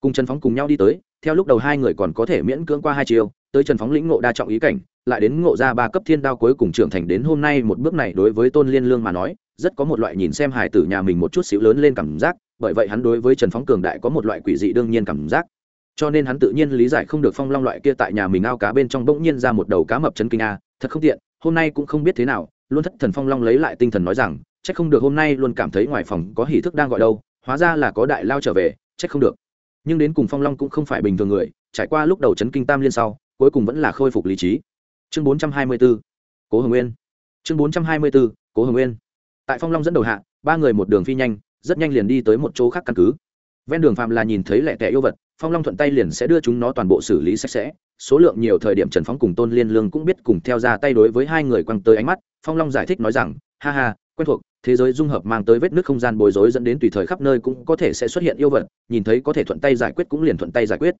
Cùng trần phóng cùng nhau đi tới, theo lúc đầu hai người còn có thể miễn cưỡng qua hai chiều tới trần phóng lĩnh ngộ đa trọng ý cảnh, lại đến ngộ ra ba cấp thiên đao cuối cùng trưởng thành đến hôm nay một bước này đối với tôn liên lương mà nói, rất có một loại nhìn xem hài tử nhà mình một chút xíu lớn lên cảm giác, bởi vậy hắn đối với trần phóng cường đại có một loại quỷ dị đương nhiên cảm giác. Cho nên hắn tự nhiên lý giải không được phong long loại kia tại nhà mình ao cá bên trong bỗng nhiên ra một đầu cá mập chân kinh a, thật không tiện, hôm nay cũng không biết thế nào luôn thất thần phong long lấy lại tinh thần nói rằng c h ắ c không được hôm nay luôn cảm thấy ngoài phòng có hỷ thức đang gọi đâu, hóa ra là có đại lao trở về c h ắ c không được. Nhưng đến cùng phong long cũng không phải bình thường người, trải qua lúc đầu chấn kinh tam liên sau, cuối cùng vẫn là khôi phục lý trí. Chương bốn trăm hai mươi b ố cố hồng nguyên. Chương bốn trăm hai mươi b ố cố hồng nguyên. Tại phong long dẫn đầu hạ, ba người một đường phi nhanh, rất nhanh liền đi tới một chỗ khác căn cứ. Ven đường phạm là nhìn thấy lẹ tẻ yêu vật, phong long thuận tay liền sẽ đưa chúng nó toàn bộ xử lý sạch sẽ số lượng nhiều thời điểm trần phóng cùng tôn liên lương cũng biết cùng theo ra tay đối với hai người quăng tới ánh mắt, phong long giải thích nói rằng, ha ha, quen thuộc, thế giới dung hợp mang tới vết nước không gian bối rối dẫn đến tùy thời khắp nơi cũng có thể sẽ xuất hiện yêu vật, nhìn thấy có thể thuận tay giải quyết cũng liền thuận tay giải quyết.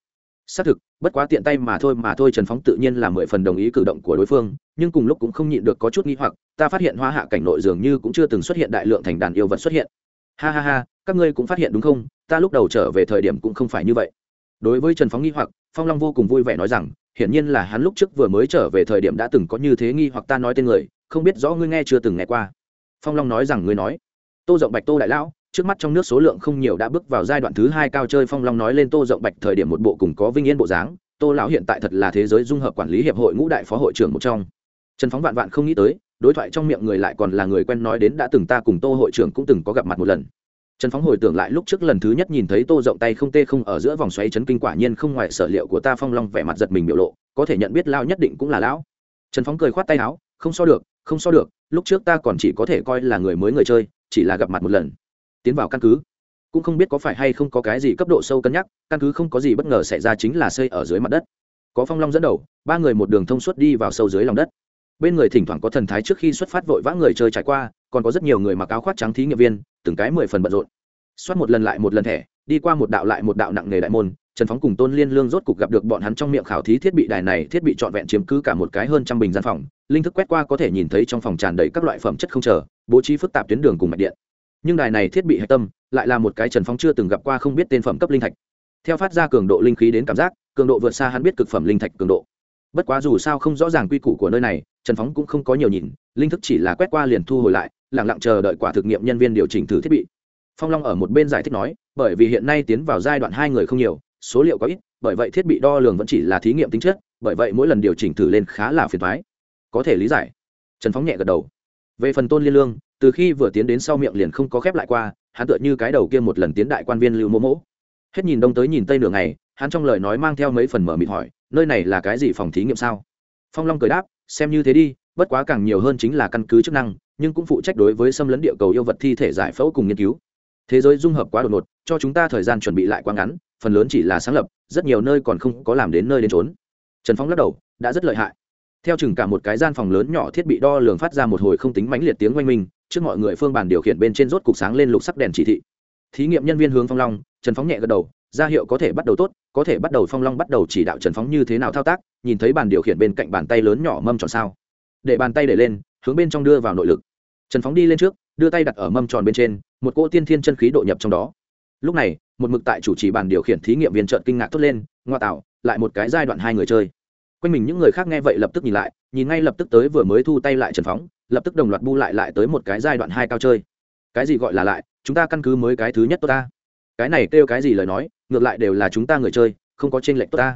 Xác thực, bất quá tiện tay mà thôi mà thôi trần phóng tự nhiên là mười phần đồng ý cử động của đối phương, nhưng cùng lúc cũng không nhịn được có chút nghi hoặc, ta phát hiện hoa hạ cảnh nội dường như cũng chưa từng xuất hiện đại lượng thành đàn yêu vật xuất hiện. Ha ha ha, các ngươi cũng phát hiện đúng không? Ta lúc đầu trở về thời điểm cũng không phải như vậy. Đối với trần phóng nghi hoặc phong long vô cùng vui vẻ nói rằng, hiển nhiên là hắn lúc trước vừa mới trở về thời điểm đã từng có như thế nghi hoặc ta nói tên người, không biết rõ ngươi nghe chưa từng nghe qua. Phong long nói rằng, ngươi nói. Tô rộng bạch, tô đại lão, trước mắt trong nước số lượng không nhiều đã bước vào giai đoạn thứ hai cao chơi, phong long nói lên tô rộng bạch thời điểm một bộ cùng có vinh yên bộ dáng, tô lão hiện tại thật là thế giới dung hợp quản lý hiệp hội ngũ đại phó hội trưởng một trong. Trần phóng vạn vạn không nghĩ tới, đối thoại trong miệng người lại còn là người quen nói đến đã từng ta cùng tô hội trưởng cũng từng có gặp mặt một lần trần phóng hồi tưởng lại lúc trước lần thứ nhất nhìn thấy tô rộng tay không tê không ở giữa vòng xoáy chấn kinh quả nhiên không ngoài sở liệu của ta phong long vẻ mặt giật mình biểu lộ, có thể nhận biết lao nhất định cũng là lão. Trần phóng cười khoát tay áo, không so được, không so được, lúc trước ta còn chỉ có thể coi là người mới người chơi, chỉ là gặp mặt một lần. Tiến vào căn cứ, cũng không biết có phải hay không có cái gì cấp độ sâu cân nhắc, căn cứ không có gì bất ngờ xảy ra chính là xây ở dưới mặt đất. Có phong long dẫn đầu, ba người một đường thông suốt đi vào sâu dưới lòng đất bên người thỉnh thoảng có thần thái trước khi xuất phát vội vã người chơi trải qua, còn có rất nhiều người mặc áo khoác trắng thí nghiệm viên, từng cái mười phần bận rộn. Xoát một lần lại một lần thẻ, đi qua một đạo lại một đạo nặng nghề đại môn, trần phóng cùng tôn liên lương rốt cục gặp được bọn hắn trong miệng khảo thí thiết bị đài này thiết bị trọn vẹn chiếm cứ cả một cái hơn trăm bình gian phòng, linh thức quét qua có thể nhìn thấy trong phòng tràn đầy các loại phẩm chất không chờ, bố trí phức tạp tuyến đường cùng mạch điện. Nhưng đài này thiết bị hạch tâm, lại là một cái trần phóng chưa từng gặp qua không biết tên phẩm cấp linh thạch. Theo phát ra cường độ linh khí đến cảm giác, cường độ vượt xa hắn biết cực phẩm linh thạch cường độ bất quá dù sao không rõ ràng quy củ của nơi này, trần phóng cũng không có nhiều nhìn, linh thức chỉ là quét qua liền thu hồi lại lẳng lặng chờ đợi quả thực nghiệm nhân viên điều chỉnh thử thiết bị. Phong long ở một bên giải thích nói, bởi vì hiện nay tiến vào giai đoạn hai người không nhiều, số liệu có ít, bởi vậy thiết bị đo lường vẫn chỉ là thí nghiệm tính chất, bởi vậy mỗi lần điều chỉnh thử lên khá là phiền thoái có thể lý giải. Trần phóng nhẹ gật đầu. Về phần tôn liên lương, từ khi vừa tiến đến sau miệng liền không có khép lại qua, hắn tựa như cái đầu kia một lần tiến đại quan viên lưu mô mỗ. Hết nhìn đông tới nhìn tây nửa ngày, hắn trong lời nói mang theo mấy phần mở mịt hỏi nơi này là cái gì phòng thí nghiệm sao? Phong long cười đáp, xem như thế đi, bất quá càng nhiều hơn chính là căn cứ chức năng, nhưng cũng phụ trách đối với xâm lấn địa cầu yêu vật thi thể giải phẫu cùng nghiên cứu. Thế giới dung hợp quá đột ngột, cho chúng ta thời gian chuẩn bị lại quá ngắn, phần lớn chỉ là sáng lập, rất nhiều nơi còn không có làm đến nơi đến trốn trần phong lắc đầu, đã rất lợi hại. Theo chừng cả một cái gian phòng lớn nhỏ thiết bị đo lường phát ra một hồi không tính mãnh liệt tiếng oanh minh, trước mọi người phương bàn điều khiển bên trên rốt cục sáng lên lục sắc đèn chỉ thị. Thí nghiệm nhân viên hướng phong long, trần phóng nhẹ gật đầu ra hiệu có thể bắt đầu tốt, có thể bắt đầu phong long, bắt đầu chỉ đạo trần phóng như thế nào thao tác, nhìn thấy bàn điều khiển bên cạnh bàn tay lớn nhỏ mâm tròn sao. Để bàn tay để lên, hướng bên trong đưa vào nội lực. Trần phóng đi lên trước, đưa tay đặt ở mâm tròn bên trên, một cỗ tiên thiên chân khí độ nhập trong đó. Lúc này, một mực tại chủ trì bàn điều khiển thí nghiệm viên trợn kinh ngạc thốt lên, ngoa tạo, lại một cái giai đoạn hai người chơi. Quanh mình những người khác nghe vậy lập tức nhìn lại, nhìn ngay lập tức tới vừa mới thu tay lại trần phóng, lập tức đồng loạt bu lại lại tới một cái giai đoạn hai cao chơi. Cái gì gọi là lại, chúng ta căn cứ mới cái thứ nhất tốt ta. Cái này kêu cái gì lời nói ngược lại đều là chúng ta người chơi, không có t r ê n lệch tốt ta.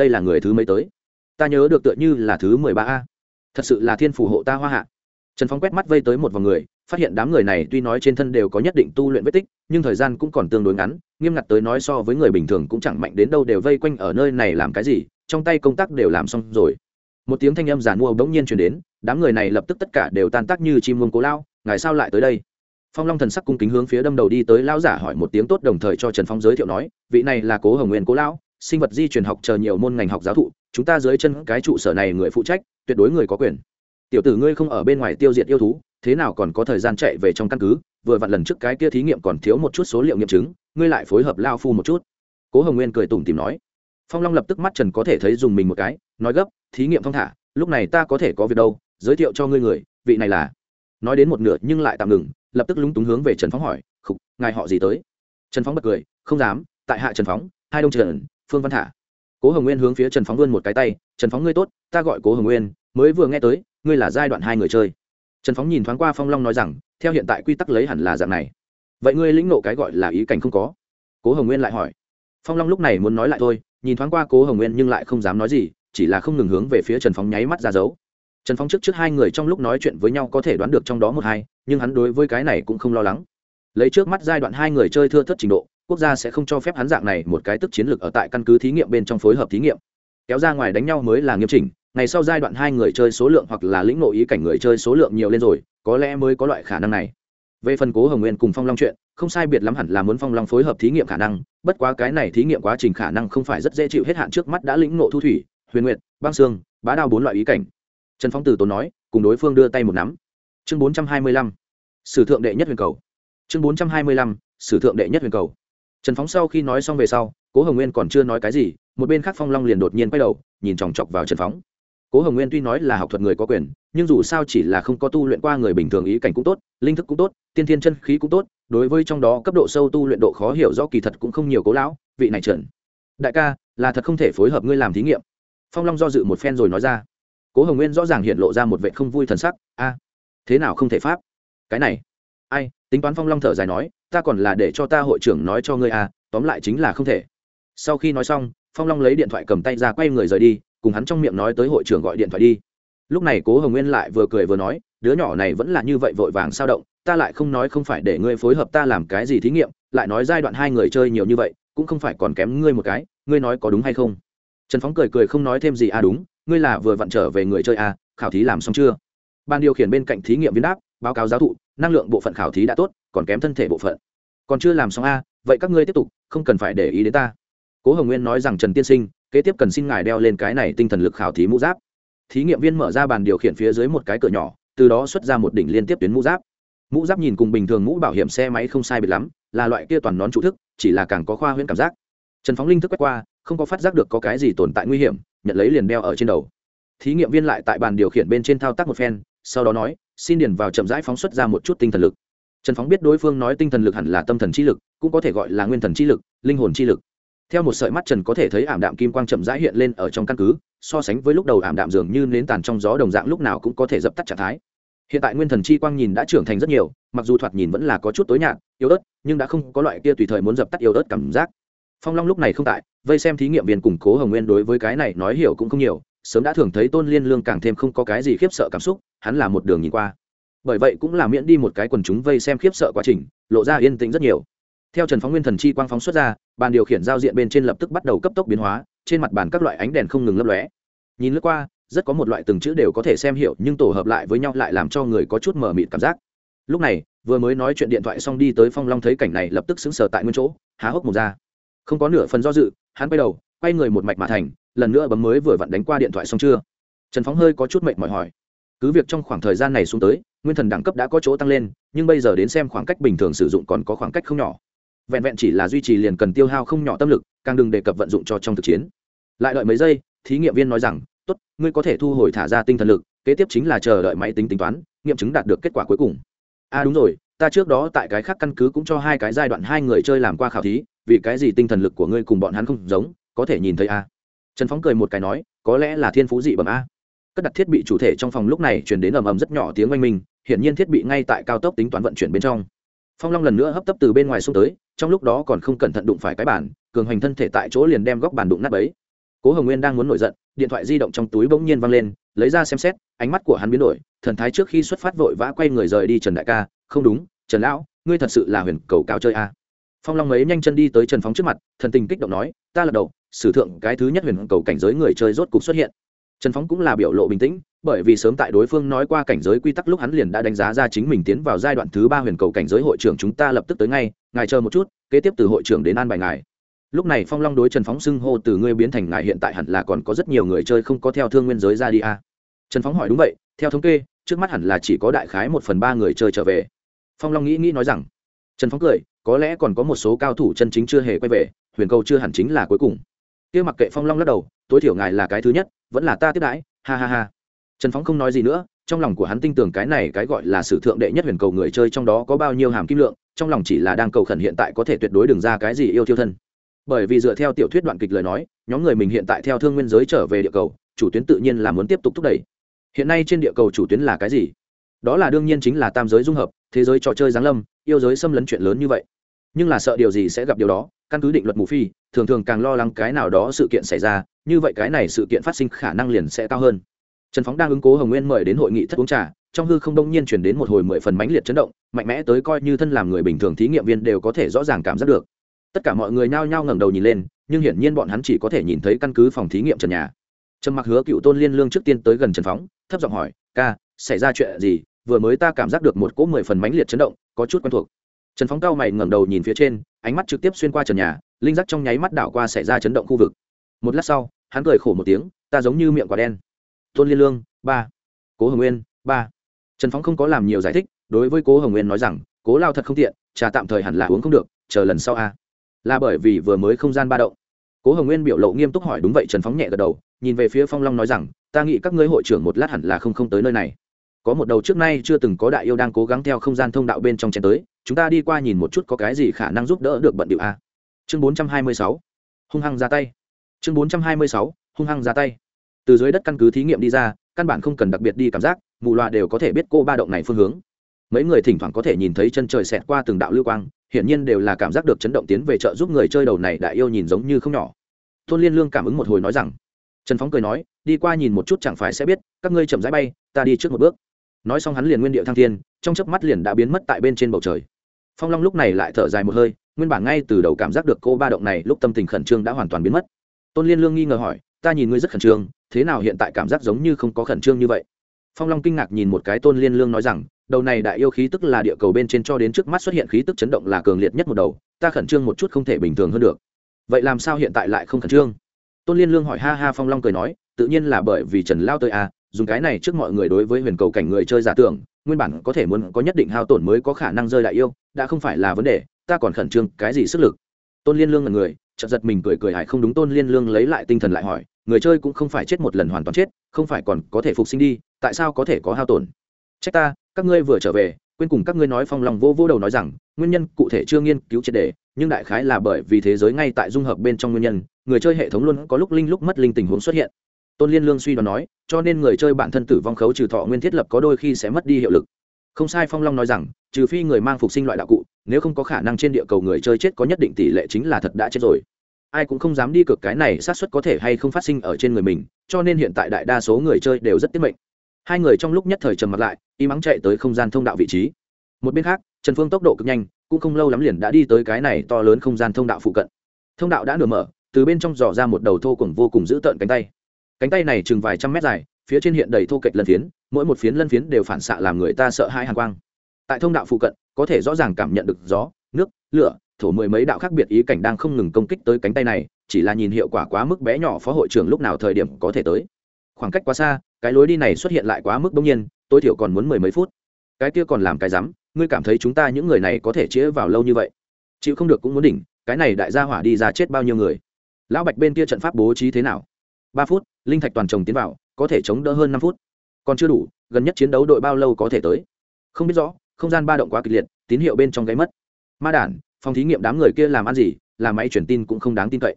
Đây là người thứ mấy tới? Ta nhớ được tựa như là thứ mười ba a. Thật sự là thiên phủ hộ ta hoa hạ. Trần phóng quét mắt vây tới một vòng người, phát hiện đám người này tuy nói trên thân đều có nhất định tu luyện vết tích, nhưng thời gian cũng còn tương đối ngắn, nghiêm ngặt tới nói so với người bình thường cũng chẳng mạnh đến đâu đều vây quanh ở nơi này làm cái gì, trong tay công tác đều làm xong rồi. Một tiếng thanh âm giàn mua bỗng nhiên chuyển đến, đám người này lập tức tất cả đều tan tác như chim muông cố lao, ngài sao lại tới đây? Phong long thần sắc cung kính hướng phía đâm đầu đi tới lão giả hỏi một tiếng tốt, đồng thời cho trần phong giới thiệu nói, vị này là cố hồng nguyên cố lão, sinh vật di truyền học chờ nhiều môn ngành học giáo thụ, chúng ta dưới chân cái trụ sở này người phụ trách, tuyệt đối người có quyền. Tiểu tử ngươi không ở bên ngoài tiêu diệt yêu thú, thế nào còn có thời gian chạy về trong căn cứ, vừa vặn lần trước cái kia thí nghiệm còn thiếu một chút số liệu nghiệm chứng, ngươi lại phối hợp lao phu một chút. Cố hồng nguyên cười tủm tìm nói. Phong long lập tức mắt trần có thể thấy dùng mình một cái, nói gấp, thí nghiệm thong thả, lúc này ta có thể có việc đâu, giới thiệu cho ngươi người, vị này là. Nói đến một nửa nhưng lại tạm ngừng lập tức lúng túng hướng về trần phóng hỏi, khục, ngài họ gì tới? Trần phóng bật cười, không dám, tại hạ trần phóng, hai đông trần, phương văn thả. Cố hồng nguyên hướng phía trần phóng vươn một cái tay, trần phóng ngươi tốt, ta gọi cố hồng nguyên, mới vừa nghe tới, ngươi là giai đoạn hai người chơi. Trần phóng nhìn thoáng qua phong long nói rằng, theo hiện tại quy tắc lấy hẳn là dạng này. Vậy ngươi lĩnh nộ cái gọi là ý cảnh không có? Cố hồng nguyên lại hỏi. Phong long lúc này muốn nói lại thôi, nhìn thoáng qua cố hồng nguyên nhưng lại không dám nói gì, chỉ là không ngừng hướng về phía trần phóng nháy mắt ra dấu trần Phong trước trước hai người trong lúc nói chuyện với nhau có thể đoán được trong đó một hai, nhưng hắn đối với cái này cũng không lo lắng. Lấy trước mắt giai đoạn hai người chơi thưa thất trình độ, quốc gia sẽ không cho phép hắn dạng này một cái tức chiến lược ở tại căn cứ thí nghiệm bên trong phối hợp thí nghiệm. Kéo ra ngoài đánh nhau mới là nghiêm chỉnh, ngày sau giai đoạn hai người chơi số lượng hoặc là lĩnh nội ý cảnh người chơi số lượng nhiều lên rồi, có lẽ mới có loại khả năng này. Về phần cố hồng nguyên cùng phong long chuyện, không sai biệt lắm hẳn là muốn phong long phối hợp thí nghiệm khả năng, bất quá cái này thí nghiệm quá trình khả năng không phải rất dễ chịu hết hạn trước mắt đã lĩnh ngộ thu thủy, huyền nguyện băng xương, bá đao bốn loại ý cảnh trần phong từ tốn nói, cùng đối phương đưa tay một nắm. Chương bốn trăm hai mươi lăm, sử thượng đệ nhất huyền cầu. Chương bốn trăm hai mươi lăm, sử thượng đệ nhất huyền cầu. Trần phóng sau khi nói xong về sau, cố hồng nguyên còn chưa nói cái gì, một bên khác phong long liền đột nhiên quay đầu, nhìn chòng chọc vào trần phóng cố hồng nguyên tuy nói là học thuật người có quyền, nhưng dù sao chỉ là không có tu luyện qua người bình thường ý cảnh cũng tốt, linh thức cũng tốt, tiên thiên chân khí cũng tốt, đối với trong đó cấp độ sâu tu luyện độ khó hiểu rõ kỳ thật cũng không nhiều cố lão, vị này trần. Đại ca, là thật không thể phối hợp ngươi làm thí nghiệm. Phong long do dự một phen rồi nói ra cố hồng nguyên rõ ràng hiện lộ ra một vệ không vui thần sắc, a, thế nào không thể pháp? Cái này, ai, tính toán phong long thở dài nói, ta còn là để cho ta hội trưởng nói cho ngươi a tóm lại chính là không thể. Sau khi nói xong, phong long lấy điện thoại cầm tay ra quay người rời đi, cùng hắn trong miệng nói tới hội trưởng gọi điện thoại đi. Lúc này cố hồng nguyên lại vừa cười vừa nói, đứa nhỏ này vẫn là như vậy vội vàng sao động, ta lại không nói không phải để ngươi phối hợp ta làm cái gì thí nghiệm, lại nói giai đoạn hai người chơi nhiều như vậy, cũng không phải còn kém ngươi một cái, ngươi nói có đúng hay không? Trần phóng cười cười không nói thêm gì à đúng ngươi là vừa vặn trở về người chơi à khảo thí làm xong chưa? Ban điều khiển bên cạnh thí nghiệm viên đáp báo cáo giáo thụ năng lượng bộ phận khảo thí đã tốt còn kém thân thể bộ phận. Còn chưa làm xong a à, vậy các ngươi tiếp tục không cần phải để ý đến ta. Cố hồng nguyên nói rằng trần tiên sinh kế tiếp cần xin ngài đeo lên cái này tinh thần lực khảo thí mũ giáp. Thí nghiệm viên mở ra bàn điều khiển phía dưới một cái cửa nhỏ từ đó xuất ra một đỉnh liên tiếp tuyến mũ giáp. Mũ giáp nhìn cùng bình thường mũ bảo hiểm xe máy không sai biệt lắm là loại kia toàn nón trụ thức chỉ là càng có khoa huyễn cảm giác trần phóng linh thức quét qua, không có phát giác được có cái gì tồn tại nguy hiểm, nhận lấy liền đeo ở trên đầu. Thí nghiệm viên lại tại bàn điều khiển bên trên thao tác một phen, sau đó nói, xin điền vào chậm rãi phóng xuất ra một chút tinh thần lực. Trần phóng biết đối phương nói tinh thần lực hẳn là tâm thần chi lực, cũng có thể gọi là nguyên thần chi lực, linh hồn chi lực. Theo một sợi mắt trần có thể thấy ảm đạm kim quang chậm rãi hiện lên ở trong căn cứ, so sánh với lúc đầu ảm đạm dường như nến tàn trong gió đồng dạng lúc nào cũng có thể dập tắt trạng thái. Hiện tại nguyên thần chi quang nhìn đã trưởng thành rất nhiều, mặc dù thoạt nhìn vẫn là có chút tối nhạt, yếu ớt, nhưng đã không có loại kia tùy thời muốn dập tắt yếu ớt cảm giác phong long lúc này không tại, vây xem thí nghiệm viên củng cố hồng nguyên đối với cái này nói hiểu cũng không nhiều, sớm đã thường thấy tôn liên lương càng thêm không có cái gì khiếp sợ cảm xúc, hắn là một đường nhìn qua. Bởi vậy cũng là miễn đi một cái quần chúng vây xem khiếp sợ quá trình, lộ ra yên tĩnh rất nhiều. Theo trần phóng nguyên thần chi quang phóng xuất ra, bàn điều khiển giao diện bên trên lập tức bắt đầu cấp tốc biến hóa, trên mặt bàn các loại ánh đèn không ngừng lấp lóe. Nhìn lướt qua, rất có một loại từng chữ đều có thể xem hiểu nhưng tổ hợp lại với nhau lại làm cho người có chút mờ mịt cảm giác. Lúc này, vừa mới nói chuyện điện thoại xong đi tới phong long thấy cảnh này lập tức xứng sờ tại nguyên chỗ, há hốc một ra không có nửa phần do dự, hắn quay đầu, quay người một mạch mà thành, lần nữa bấm mới vừa vặn đánh qua điện thoại xong chưa? Trần phóng hơi có chút mệt mỏi hỏi. Cứ việc trong khoảng thời gian này xuống tới, nguyên thần đẳng cấp đã có chỗ tăng lên, nhưng bây giờ đến xem khoảng cách bình thường sử dụng còn có khoảng cách không nhỏ. Vẹn vẹn chỉ là duy trì liền cần tiêu hao không nhỏ tâm lực, càng đừng đề cập vận dụng cho trong thực chiến. Lại đợi mấy giây, thí nghiệm viên nói rằng, tốt, ngươi có thể thu hồi thả ra tinh thần lực, kế tiếp chính là chờ đợi máy tính tính toán, nghiệm chứng đạt được kết quả cuối cùng. A à đúng rồi, ta trước đó tại cái khác căn cứ cũng cho hai cái giai đoạn hai người chơi làm qua khảo thí vì cái gì tinh thần lực của ngươi cùng bọn hắn không giống, có thể nhìn thấy a? Trần phóng cười một cái nói, có lẽ là thiên phú dị bẩm a. Cất đặt thiết bị chủ thể trong phòng lúc này chuyển đến ầm ầm rất nhỏ tiếng oanh minh, hiển nhiên thiết bị ngay tại cao tốc tính toán vận chuyển bên trong. Phong long lần nữa hấp tấp từ bên ngoài xuống tới, trong lúc đó còn không cẩn thận đụng phải cái bàn, cường hành thân thể tại chỗ liền đem góc bàn đụng nát ấy cố hồng nguyên đang muốn nổi giận, điện thoại di động trong túi bỗng nhiên văng lên, lấy ra xem xét, ánh mắt của hắn biến đổi, thần thái trước khi xuất phát vội vã quay người rời đi trần đại ca, không đúng, trần lão, ngươi thật sự là huyền cầu cao chơi a. à phong long ấy nhanh chân đi tới trần phóng trước mặt, thần tình kích động nói, ta lật đầu, sử thượng cái thứ nhất huyền cầu cảnh giới người chơi rốt cục xuất hiện. Trần phóng cũng là biểu lộ bình tĩnh, bởi vì sớm tại đối phương nói qua cảnh giới quy tắc lúc hắn liền đã đánh giá ra chính mình tiến vào giai đoạn thứ ba huyền cầu cảnh giới hội trưởng chúng ta lập tức tới ngay, ngài chờ một chút, kế tiếp từ hội trưởng đến an bài ngài. Lúc này phong long đối trần phóng xưng hô từ ngươi biến thành ngài hiện tại hẳn là còn có rất nhiều người chơi không có theo thương nguyên giới ra đi a à. trần phóng hỏi, đúng vậy, theo thống kê, trước mắt hẳn là chỉ có đại khái một phần ba người chơi trở về. Phong long nghĩ nghĩ nói rằng trần phóng cười, có lẽ còn có một số cao thủ chân chính chưa hề quay về, huyền cầu chưa hẳn chính là cuối cùng. Kia mặc kệ phong long lắc đầu, tối thiểu ngài là cái thứ nhất, vẫn là ta tiếp đãi, ha ha ha. Trần phóng không nói gì nữa, trong lòng của hắn tin tưởng cái này cái gọi là sử thượng đệ nhất huyền cầu người chơi trong đó có bao nhiêu hàm kim lượng, trong lòng chỉ là đang cầu khẩn hiện tại có thể tuyệt đối đừng ra cái gì yêu thiêu thân. Bởi vì dựa theo tiểu thuyết đoạn kịch lời nói, nhóm người mình hiện tại theo thương nguyên giới trở về địa cầu, chủ tuyến tự nhiên là muốn tiếp tục thúc đẩy. Hiện nay trên địa cầu chủ tuyến là cái gì? Đó là đương nhiên chính là tam giới dung hợp thế giới trò chơi giáng lâm, yêu giới xâm lấn chuyện lớn như vậy. Nhưng là sợ điều gì sẽ gặp điều đó, căn cứ định luật mù phi, thường thường càng lo lắng cái nào đó sự kiện xảy ra, như vậy cái này sự kiện phát sinh khả năng liền sẽ cao hơn. Trần phóng đang ứng cố hồng nguyên mời đến hội nghị thất uống trà, trong hư không đông nhiên chuyển đến một hồi mười phần mãnh liệt chấn động, mạnh mẽ tới coi như thân làm người bình thường thí nghiệm viên đều có thể rõ ràng cảm giác được. Tất cả mọi người nhao nhao ngẩng đầu nhìn lên, nhưng hiển nhiên bọn hắn chỉ có thể nhìn thấy căn cứ phòng thí nghiệm trần nhà. Trần mặc hứa cựu tôn liên lương trước tiên tới gần trần phóng, thấp giọng hỏi, ca, xảy ra chuyện gì? Vừa mới ta cảm giác được một cỗ mười phần mãnh liệt chấn động, có chút quen thuộc. Trần phóng cao mày ngẩng đầu nhìn phía trên, ánh mắt trực tiếp xuyên qua trần nhà, linh giác trong nháy mắt đảo qua xảy ra chấn động khu vực. Một lát sau, hắn cười khổ một tiếng, ta giống như miệng quả đen. Tôn liên lương, ba. Cố hồng nguyên, ba. Trần phóng không có làm nhiều giải thích, đối với cố hồng nguyên nói rằng, cố lao thật không tiện, trà tạm thời hẳn là uống không được, chờ lần sau a. Là bởi vì vừa mới không gian ba động. Cố hồng nguyên biểu lộ nghiêm túc hỏi, đúng vậy. Trần phóng nhẹ gật đầu, nhìn về phía phong long nói rằng, ta nghĩ các ngươi hội trưởng một lát hẳn là không không tới nơi này có một đầu trước nay chưa từng có đại yêu đang cố gắng theo không gian thông đạo bên trong chen tới, chúng ta đi qua nhìn một chút có cái gì khả năng giúp đỡ được bận điệu a. Chương bốn trăm hai mươi sáu. Hung hăng ra tay. Chương bốn trăm hai mươi sáu. Hung hăng ra tay. Từ dưới đất căn cứ thí nghiệm đi ra, căn bản không cần đặc biệt đi cảm giác, mù loà đều có thể biết cô ba động này phương hướng. Mấy người thỉnh thoảng có thể nhìn thấy chân trời xẹt qua từng đạo lưu quang, hiển nhiên đều là cảm giác được chấn động tiến về trợ giúp người chơi đầu này đại yêu nhìn giống như không nhỏ. Tôn liên lương cảm ứng một hồi nói rằng, trần phóng cười nói, đi qua nhìn một chút chẳng phải sẽ biết, các ngươi chậm rãi bay, ta đi trước một bước nói xong hắn liền nguyên điệu thăng thiên trong chớp mắt liền đã biến mất tại bên trên bầu trời. Phong long lúc này lại thở dài một hơi nguyên bản ngay từ đầu cảm giác được cô ba động này lúc tâm tình khẩn trương đã hoàn toàn biến mất. Tôn liên lương nghi ngờ hỏi ta nhìn ngươi rất khẩn trương thế nào hiện tại cảm giác giống như không có khẩn trương như vậy? Phong long kinh ngạc nhìn một cái tôn liên lương nói rằng đầu này đại yêu khí tức là địa cầu bên trên cho đến trước mắt xuất hiện khí tức chấn động là cường liệt nhất một đầu ta khẩn trương một chút không thể bình thường hơn được. Vậy làm sao hiện tại lại không khẩn trương? Tôn liên lương hỏi ha ha phong long cười nói tự nhiên là bởi vì trần lao tới a à, dùng cái này trước mọi người đối với huyền cầu cảnh người chơi giả tưởng, nguyên bản có thể muốn có nhất định hao tổn mới có khả năng rơi đại yêu, đã không phải là vấn đề, ta còn khẩn trương, cái gì sức lực? Tôn liên lương là người, chợt giật mình cười cười hại không đúng, tôn liên lương lấy lại tinh thần lại hỏi, người chơi cũng không phải chết một lần hoàn toàn chết, không phải còn có thể phục sinh đi, tại sao có thể có hao tổn? Trách ta, các ngươi vừa trở về, quên cùng các ngươi nói phong lòng vô vô đầu nói rằng, nguyên nhân cụ thể chưa nghiên cứu triệt đề nhưng đại khái là bởi vì thế giới ngay tại dung hợp bên trong nguyên nhân, người chơi hệ thống luôn có lúc linh lúc mất linh tình huống xuất hiện tôn liên lương suy đoán nói, cho nên người chơi bản thân tử vong khấu trừ thọ nguyên thiết lập có đôi khi sẽ mất đi hiệu lực. Không sai, phong long nói rằng, trừ phi người mang phục sinh loại đạo cụ, nếu không có khả năng trên địa cầu người chơi chết có nhất định tỷ lệ chính là thật đã chết rồi. Ai cũng không dám đi cực cái này xác suất có thể hay không phát sinh ở trên người mình, cho nên hiện tại đại đa số người chơi đều rất tiết mệnh. Hai người trong lúc nhất thời trầm mặt lại, y mắng chạy tới không gian thông đạo vị trí. Một bên khác, trần phương tốc độ cực nhanh, cũng không lâu lắm liền đã đi tới cái này to lớn không gian thông đạo phụ cận. Thông đạo đã nửa mở, từ bên trong dò ra một đầu thô cùng vô cùng dữ tợn cánh tay cánh tay này chừng vài trăm mét dài, phía trên hiện đầy thô kệch lân phiến, mỗi một phiến lân phiến đều phản xạ làm người ta sợ hai hàn quang. Tại thông đạo phụ cận, có thể rõ ràng cảm nhận được gió, nước, lửa, thổ mười mấy đạo khác biệt ý cảnh đang không ngừng công kích tới cánh tay này, chỉ là nhìn hiệu quả quá mức bé nhỏ phó hội trưởng lúc nào thời điểm có thể tới. Khoảng cách quá xa, cái lối đi này xuất hiện lại quá mức bỗng nhiên, tối thiểu còn muốn mười mấy phút. Cái kia còn làm cái rắm, ngươi cảm thấy chúng ta những người này có thể chĩa vào lâu như vậy? Chịu không được cũng muốn đỉnh, cái này đại gia hỏa đi ra chết bao nhiêu người? Lão bạch bên kia trận pháp bố trí thế nào? Ba phút, linh thạch toàn trồng tiến vào, có thể chống đỡ hơn năm phút. Còn chưa đủ, gần nhất chiến đấu đội bao lâu có thể tới? Không biết rõ, không gian ba động quá kịch liệt, tín hiệu bên trong gáy mất. Ma đản, phòng thí nghiệm đám người kia làm ăn gì, làm máy truyền tin cũng không đáng tin cậy.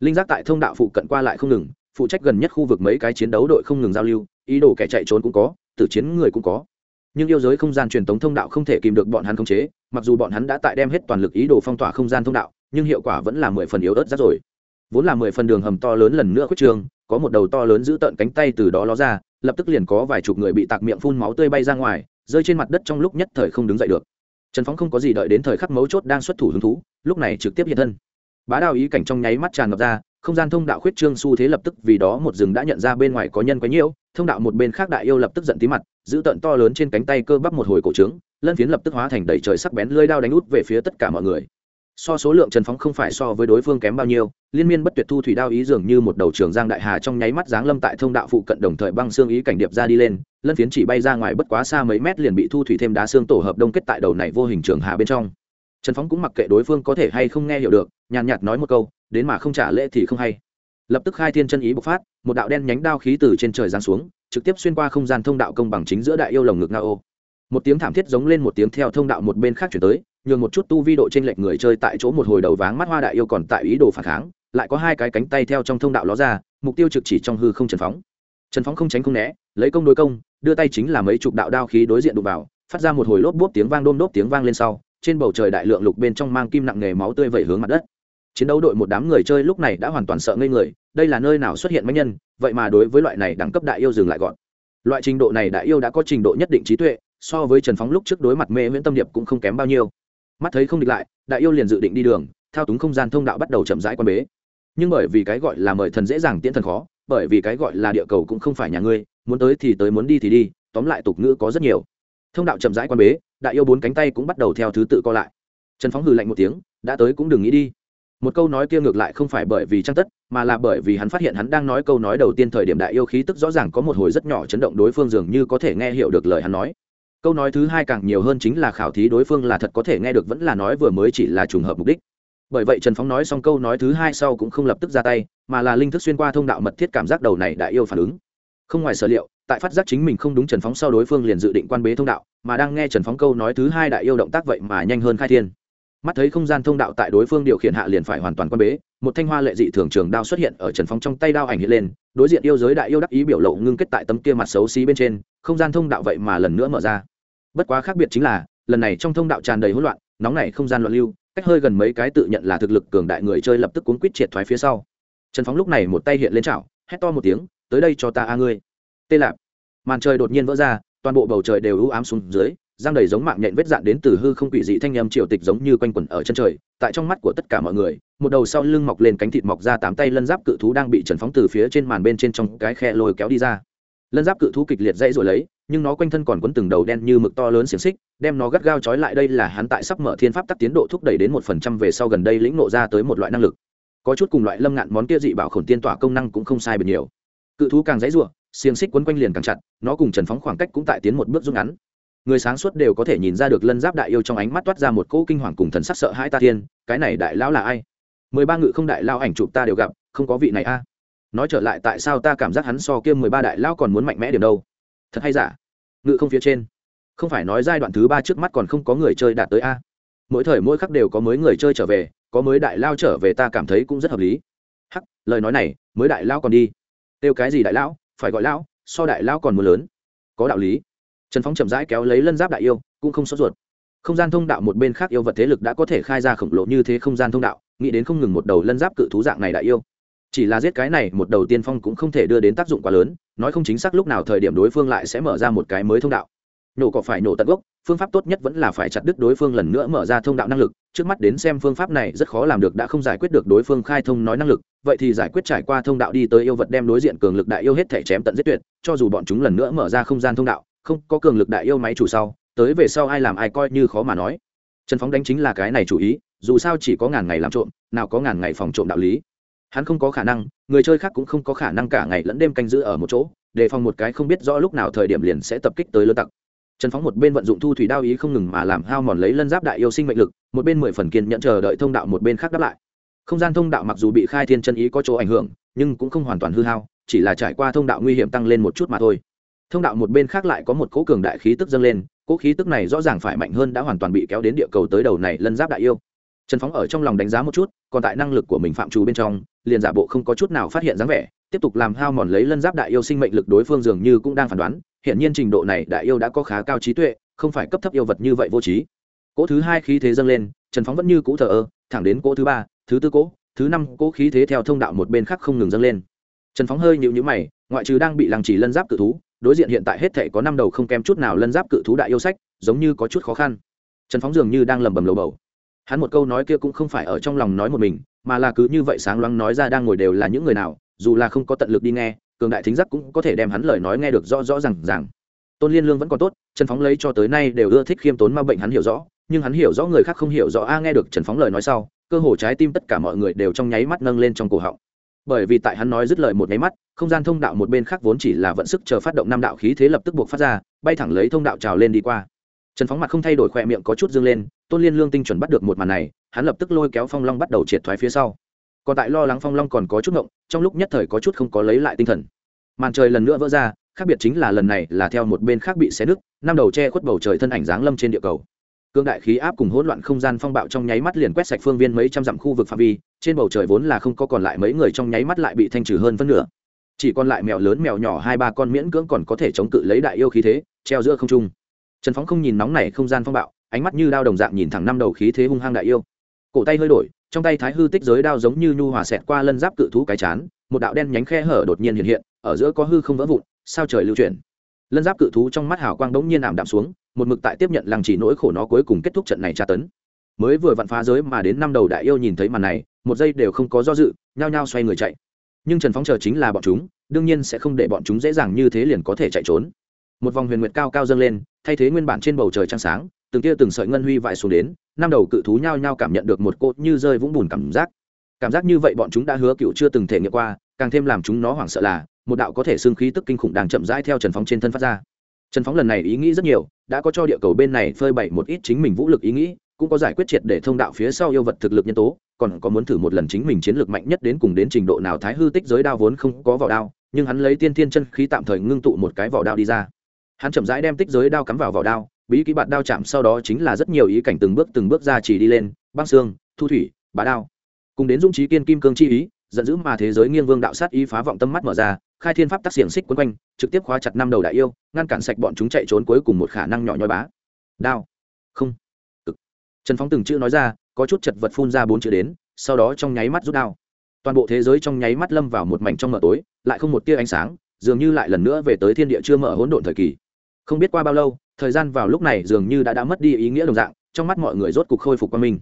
Linh giác tại thông đạo phụ cận qua lại không ngừng, phụ trách gần nhất khu vực mấy cái chiến đấu đội không ngừng giao lưu, ý đồ kẻ chạy trốn cũng có, tử chiến người cũng có. Nhưng yêu giới không gian truyền tống thông đạo không thể kìm được bọn hắn khống chế, mặc dù bọn hắn đã tại đem hết toàn lực ý đồ phong tỏa không gian thông đạo, nhưng hiệu quả vẫn là mười phần yếu ớt rất rồi vốn là mười phần đường hầm to lớn lần nữa khuyết trường, có một đầu to lớn giữ tợn cánh tay từ đó ló ra, lập tức liền có vài chục người bị tạc miệng phun máu tươi bay ra ngoài, rơi trên mặt đất trong lúc nhất thời không đứng dậy được. Trần phóng không có gì đợi đến thời khắc mấu chốt đang xuất thủ hứng thú, lúc này trực tiếp hiện thân. Bá đạo ý cảnh trong nháy mắt tràn ngập ra, không gian thông đạo khuyết trương xu thế lập tức vì đó một rừng đã nhận ra bên ngoài có nhân quấy nhiễu, thông đạo một bên khác đại yêu lập tức giận tí mặt, giữ tận to lớn trên cánh tay cơ bắp một hồi cổ trướng, lân phiến lập tức hóa thành đầy trời sắc bén lưỡi đao đánh út về phía tất cả mọi người so số lượng trần phóng không phải so với đối phương kém bao nhiêu, liên miên bất tuyệt thu thủy đao ý dường như một đầu trường giang đại hà trong nháy mắt giáng lâm tại thông đạo phụ cận đồng thời băng xương ý cảnh điệp ra đi lên, lân phiến chỉ bay ra ngoài bất quá xa mấy mét liền bị thu thủy thêm đá xương tổ hợp đông kết tại đầu này vô hình trường hà bên trong. Trần phóng cũng mặc kệ đối phương có thể hay không nghe hiểu được, nhàn nhạt nói một câu, đến mà không trả lễ thì không hay. Lập tức khai thiên chân ý bộc phát, một đạo đen nhánh đao khí từ trên trời giáng xuống, trực tiếp xuyên qua không gian thông đạo công bằng chính giữa đại yêu lồng ngực nga ô. Một tiếng thảm thiết giống lên một tiếng theo thông đạo một bên khác chuyển tới nhường một chút tu vi độ trên lệch người chơi tại chỗ một hồi đầu váng mắt hoa đại yêu còn tại ý đồ phản kháng, lại có hai cái cánh tay theo trong thông đạo ló ra, mục tiêu trực chỉ trong hư không trần phóng. Trần phóng không tránh không né, lấy công đối công, đưa tay chính là mấy chục đạo đao khí đối diện đụng vào, phát ra một hồi lốp bốp tiếng vang đôm đốp tiếng vang lên sau, trên bầu trời đại lượng lục bên trong mang kim nặng nghề máu tươi vẩy hướng mặt đất. Chiến đấu đội một đám người chơi lúc này đã hoàn toàn sợ ngây người, đây là nơi nào xuất hiện mấy nhân, vậy mà đối với loại này đẳng cấp đại yêu dừng lại gọn. Loại trình độ này đại yêu đã có trình độ nhất định trí tuệ, so với trần phóng lúc trước đối mặt mê nguyễn tâm điệp cũng không kém bao nhiêu mắt thấy không địch lại, đại yêu liền dự định đi đường, thao túng không gian thông đạo bắt đầu chậm rãi quan bế. Nhưng bởi vì cái gọi là mời thần dễ dàng tiễn thần khó, bởi vì cái gọi là địa cầu cũng không phải nhà ngươi, muốn tới thì tới, muốn đi thì đi, tóm lại tục ngữ có rất nhiều. Thông đạo chậm rãi quan bế, đại yêu bốn cánh tay cũng bắt đầu theo thứ tự co lại. Trần phóng hừ lạnh một tiếng, đã tới cũng đừng nghĩ đi. Một câu nói kia ngược lại không phải bởi vì trang tất, mà là bởi vì hắn phát hiện hắn đang nói câu nói đầu tiên thời điểm đại yêu khí tức rõ ràng có một hồi rất nhỏ chấn động, đối phương dường như có thể nghe hiểu được lời hắn nói câu nói thứ hai càng nhiều hơn chính là khảo thí đối phương là thật có thể nghe được vẫn là nói vừa mới chỉ là trùng hợp mục đích. Bởi vậy trần phóng nói xong câu nói thứ hai sau cũng không lập tức ra tay, mà là linh thức xuyên qua thông đạo mật thiết cảm giác đầu này đại yêu phản ứng. Không ngoài sở liệu, tại phát giác chính mình không đúng trần phóng sau đối phương liền dự định quan bế thông đạo, mà đang nghe trần phóng câu nói thứ hai đại yêu động tác vậy mà nhanh hơn khai thiên mắt thấy không gian thông đạo tại đối phương điều khiển hạ liền phải hoàn toàn quan bế, một thanh hoa lệ dị thường trường đao xuất hiện ở trần phong trong tay đao ảnh hiện lên, đối diện yêu giới đại yêu đắc ý biểu lộ ngưng kết tại tấm kia mặt xấu xí bên trên, không gian thông đạo vậy mà lần nữa mở ra. Bất quá khác biệt chính là, lần này trong thông đạo tràn đầy hỗn loạn, nóng này không gian loạn lưu, cách hơi gần mấy cái tự nhận là thực lực cường đại người chơi lập tức cuốn quýt triệt thoái phía sau. Trần phóng lúc này một tay hiện lên chảo, hét to một tiếng, tới đây cho ta a ngươi. Tê lạp. Màn trời đột nhiên vỡ ra, toàn bộ bầu trời đều ưu ám xuống dưới giang đầy giống mạng nhện vết dạn đến từ hư không quỷ dị thanh âm triều tịch giống như quanh quẩn ở chân trời, tại trong mắt của tất cả mọi người, một đầu sau lưng mọc lên cánh thịt mọc ra tám tay lân giáp cự thú đang bị trần phóng từ phía trên màn bên trên trong cái khe lôi kéo đi ra. Lân giáp cự thú kịch liệt dãy rồi lấy, nhưng nó quanh thân còn quấn từng đầu đen như mực to lớn xiềng xích, đem nó gắt gao trói lại đây là hắn tại sắp mở thiên pháp tắc tiến độ thúc đẩy đến một phần trăm về sau gần đây lĩnh nộ ra tới một loại năng lực. Có chút cùng loại lâm ngạn món kia dị bảo khổn tiên tỏa công năng cũng không sai biệt nhiều. Cự thú càng dãy r u ộ xiềng xích quấn quanh liền càng chặt, nó cùng trần phóng khoảng cách cũng tại tiến một bước rút ngắn người sáng suốt đều có thể nhìn ra được lân giáp đại yêu trong ánh mắt toát ra một cỗ kinh hoàng cùng thần sắc sợ hãi ta thiên, cái này đại lão là ai? Mười ba ngự không đại lao ảnh chụp ta đều gặp, không có vị này a. Nói trở lại tại sao ta cảm giác hắn so kia mười ba đại lao còn muốn mạnh mẽ điểm đâu? Thật hay giả? Ngự không phía trên. Không phải nói giai đoạn thứ ba trước mắt còn không có người chơi đạt tới a. Mỗi thời mỗi khắc đều có mới người chơi trở về, có mới đại lao trở về ta cảm thấy cũng rất hợp lý. Hắc, lời nói này, mới đại lao còn đi. Kêu cái gì đại lão? Phải gọi lão, so đại lao còn muốn lớn. Có đạo lý trần phóng chậm rãi kéo lấy lân giáp đại yêu, cũng không sốt ruột. Không gian thông đạo một bên khác yêu vật thế lực đã có thể khai ra khổng lồ như thế không gian thông đạo, nghĩ đến không ngừng một đầu lân giáp cự thú dạng này đại yêu. Chỉ là giết cái này, một đầu tiên phong cũng không thể đưa đến tác dụng quá lớn, nói không chính xác lúc nào thời điểm đối phương lại sẽ mở ra một cái mới thông đạo. Nổ cỏ phải nổ tận gốc, phương pháp tốt nhất vẫn là phải chặt đứt đối phương lần nữa mở ra thông đạo năng lực, trước mắt đến xem phương pháp này rất khó làm được đã không giải quyết được đối phương khai thông nói năng lực, vậy thì giải quyết trải qua thông đạo đi tới yêu vật đem đối diện cường lực đại yêu hết thể chém tận giết tuyệt, cho dù bọn chúng lần nữa mở ra không gian thông đạo không có cường lực đại yêu máy chủ sau, tới về sau ai làm ai coi như khó mà nói. Trần phóng đánh chính là cái này chủ ý, dù sao chỉ có ngàn ngày làm trộm, nào có ngàn ngày phòng trộm đạo lý. Hắn không có khả năng, người chơi khác cũng không có khả năng cả ngày lẫn đêm canh giữ ở một chỗ, đề phòng một cái không biết rõ lúc nào thời điểm liền sẽ tập kích tới lơ tặc. Trần phóng một bên vận dụng thu thủy đao ý không ngừng mà làm hao mòn lấy lân giáp đại yêu sinh mệnh lực, một bên mười phần kiên nhận chờ đợi thông đạo một bên khác đáp lại. Không gian thông đạo mặc dù bị khai thiên chân ý có chỗ ảnh hưởng, nhưng cũng không hoàn toàn hư hao, chỉ là trải qua thông đạo nguy hiểm tăng lên một chút mà thôi thông đạo một bên khác lại có một cỗ cường đại khí tức dâng lên, cỗ khí tức này rõ ràng phải mạnh hơn đã hoàn toàn bị kéo đến địa cầu tới đầu này lân giáp đại yêu. Trần phóng ở trong lòng đánh giá một chút, còn tại năng lực của mình phạm trù bên trong, liền giả bộ không có chút nào phát hiện dáng vẻ, tiếp tục làm hao mòn lấy lân giáp đại yêu sinh mệnh lực đối phương dường như cũng đang phán đoán hiện nhiên trình độ này đại yêu đã có khá cao trí tuệ, không phải cấp thấp yêu vật như vậy vô trí. Cỗ thứ hai khí thế dâng lên, trần phóng vẫn như cũ thờ ơ, thẳng đến cỗ thứ ba, thứ tư cỗ, thứ năm cỗ khí thế theo thông đạo một bên khác không ngừng dâng lên. Trần phóng hơi nhịu nhữ mày, ngoại trừ đang bị lăng trì lân giáp cự thú đối diện hiện tại hết thể có năm đầu không kém chút nào lân giáp cự thú đại yêu sách, giống như có chút khó khăn. Trần phóng dường như đang lầm bầm lầu bầu. Hắn một câu nói kia cũng không phải ở trong lòng nói một mình, mà là cứ như vậy sáng loáng nói ra đang ngồi đều là những người nào, dù là không có tận lực đi nghe, cường đại thính giác cũng có thể đem hắn lời nói nghe được rõ rõ r à n g rằng tôn liên lương vẫn còn tốt, trần phóng lấy cho tới nay đều ưa thích khiêm tốn ma bệnh hắn hiểu rõ, nhưng hắn hiểu rõ người khác không hiểu rõ, a, nghe được trần phóng lời nói sau, cơ hồ trái tim tất cả mọi người đều trong nháy mắt nâng lên trong cổ họng bởi vì tại hắn nói dứt lời một nháy mắt, không gian thông đạo một bên khác vốn chỉ là vận sức chờ phát động năm đạo khí thế lập tức buộc phát ra, bay thẳng lấy thông đạo trào lên đi qua. Trần phóng mặt không thay đổi khỏe miệng có chút dương lên, tôn liên lương tinh chuẩn bắt được một màn này, hắn lập tức lôi kéo phong long bắt đầu triệt thoái phía sau. Còn tại lo lắng phong long còn có chút ngộng, trong lúc nhất thời có chút không có lấy lại tinh thần. Màn trời lần nữa vỡ ra, khác biệt chính là lần này là theo một bên khác bị xé nứt, năm đầu che khuất bầu trời thân ảnh dáng lâm trên địa cầu cương đại khí áp cùng hỗn loạn không gian phong bạo trong nháy mắt liền quét sạch phương viên mấy trăm dặm khu vực phạm vi, trên bầu trời vốn là không có còn lại mấy người trong nháy mắt lại bị thanh trừ hơn phân nửa. Chỉ còn lại mèo lớn mèo nhỏ hai ba con miễn cưỡng còn có thể chống cự lấy đại yêu khí thế, treo giữa không trung. Trần phóng không nhìn nóng này không gian phong bạo, ánh mắt như đao đồng dạng nhìn thẳng năm đầu khí thế hung hăng đại yêu. Cổ tay hơi đổi, trong tay thái hư tích giới đao giống như nhu hòa xẹt qua lân giáp cự thú cái chán, một đạo đen nhánh khe hở đột nhiên hiện hiện, ở giữa có hư không vỡ vụn, sao trời lưu chuyển. Lân giáp cự thú trong mắt hào quang đống nhiên ảm đạm xuống một mực tại tiếp nhận làng chỉ nỗi khổ nó cuối cùng kết thúc trận này tra tấn. Mới vừa vặn phá giới mà đến năm đầu đại yêu nhìn thấy màn này, một giây đều không có do dự, nhao nhao xoay người chạy. Nhưng trần phóng chờ chính là bọn chúng, đương nhiên sẽ không để bọn chúng dễ dàng như thế liền có thể chạy trốn. Một vòng huyền nguyệt cao cao dâng lên, thay thế nguyên bản trên bầu trời trăng sáng, từng tia từng sợi ngân huy vãi xuống đến, năm đầu cự thú nhao nhao cảm nhận được một cốt như rơi vũng bùn cảm giác. Cảm giác như vậy bọn chúng đã hứa cựu chưa từng thể nghiệm qua, càng thêm làm chúng nó hoảng sợ là, một đạo có thể xương khí tức kinh khủng đang chậm rãi theo trần phóng trên thân phát ra trần phóng lần này ý nghĩ rất nhiều, đã có cho địa cầu bên này phơi bày một ít chính mình vũ lực ý nghĩ, cũng có giải quyết triệt để thông đạo phía sau yêu vật thực lực nhân tố, còn có muốn thử một lần chính mình chiến lược mạnh nhất đến cùng đến trình độ nào thái hư tích giới đao vốn không có vỏ đao, nhưng hắn lấy tiên thiên chân khí tạm thời ngưng tụ một cái vỏ đao đi ra. Hắn chậm rãi đem tích giới đao cắm vào vỏ đao, bí ký bạt đao chạm sau đó chính là rất nhiều ý cảnh từng bước từng bước ra chỉ đi lên, băng xương, thu thủy, bá đao. Cùng đến dung trí kiên kim cương chi ý giận dữ mà thế giới nghiêng vương đạo sát ý phá vọng tâm mắt mở ra, khai thiên pháp tác xiềng xích quấn quanh, trực tiếp khóa chặt năm đầu đại yêu, ngăn cản sạch bọn chúng chạy trốn cuối cùng một khả năng nhỏ nhoi bá. Đao. Không. Ừ. trần phóng từng chữ nói ra, có chút chật vật phun ra bốn chữ đến, sau đó trong nháy mắt rút đao. Toàn bộ thế giới trong nháy mắt lâm vào một mảnh trong mờ tối, lại không một tia ánh sáng, dường như lại lần nữa về tới thiên địa chưa mở hỗn độn thời kỳ. Không biết qua bao lâu, thời gian vào lúc này dường như đã đã mất đi ý nghĩa đồng dạng, trong mắt mọi người rốt cục khôi phục qua mình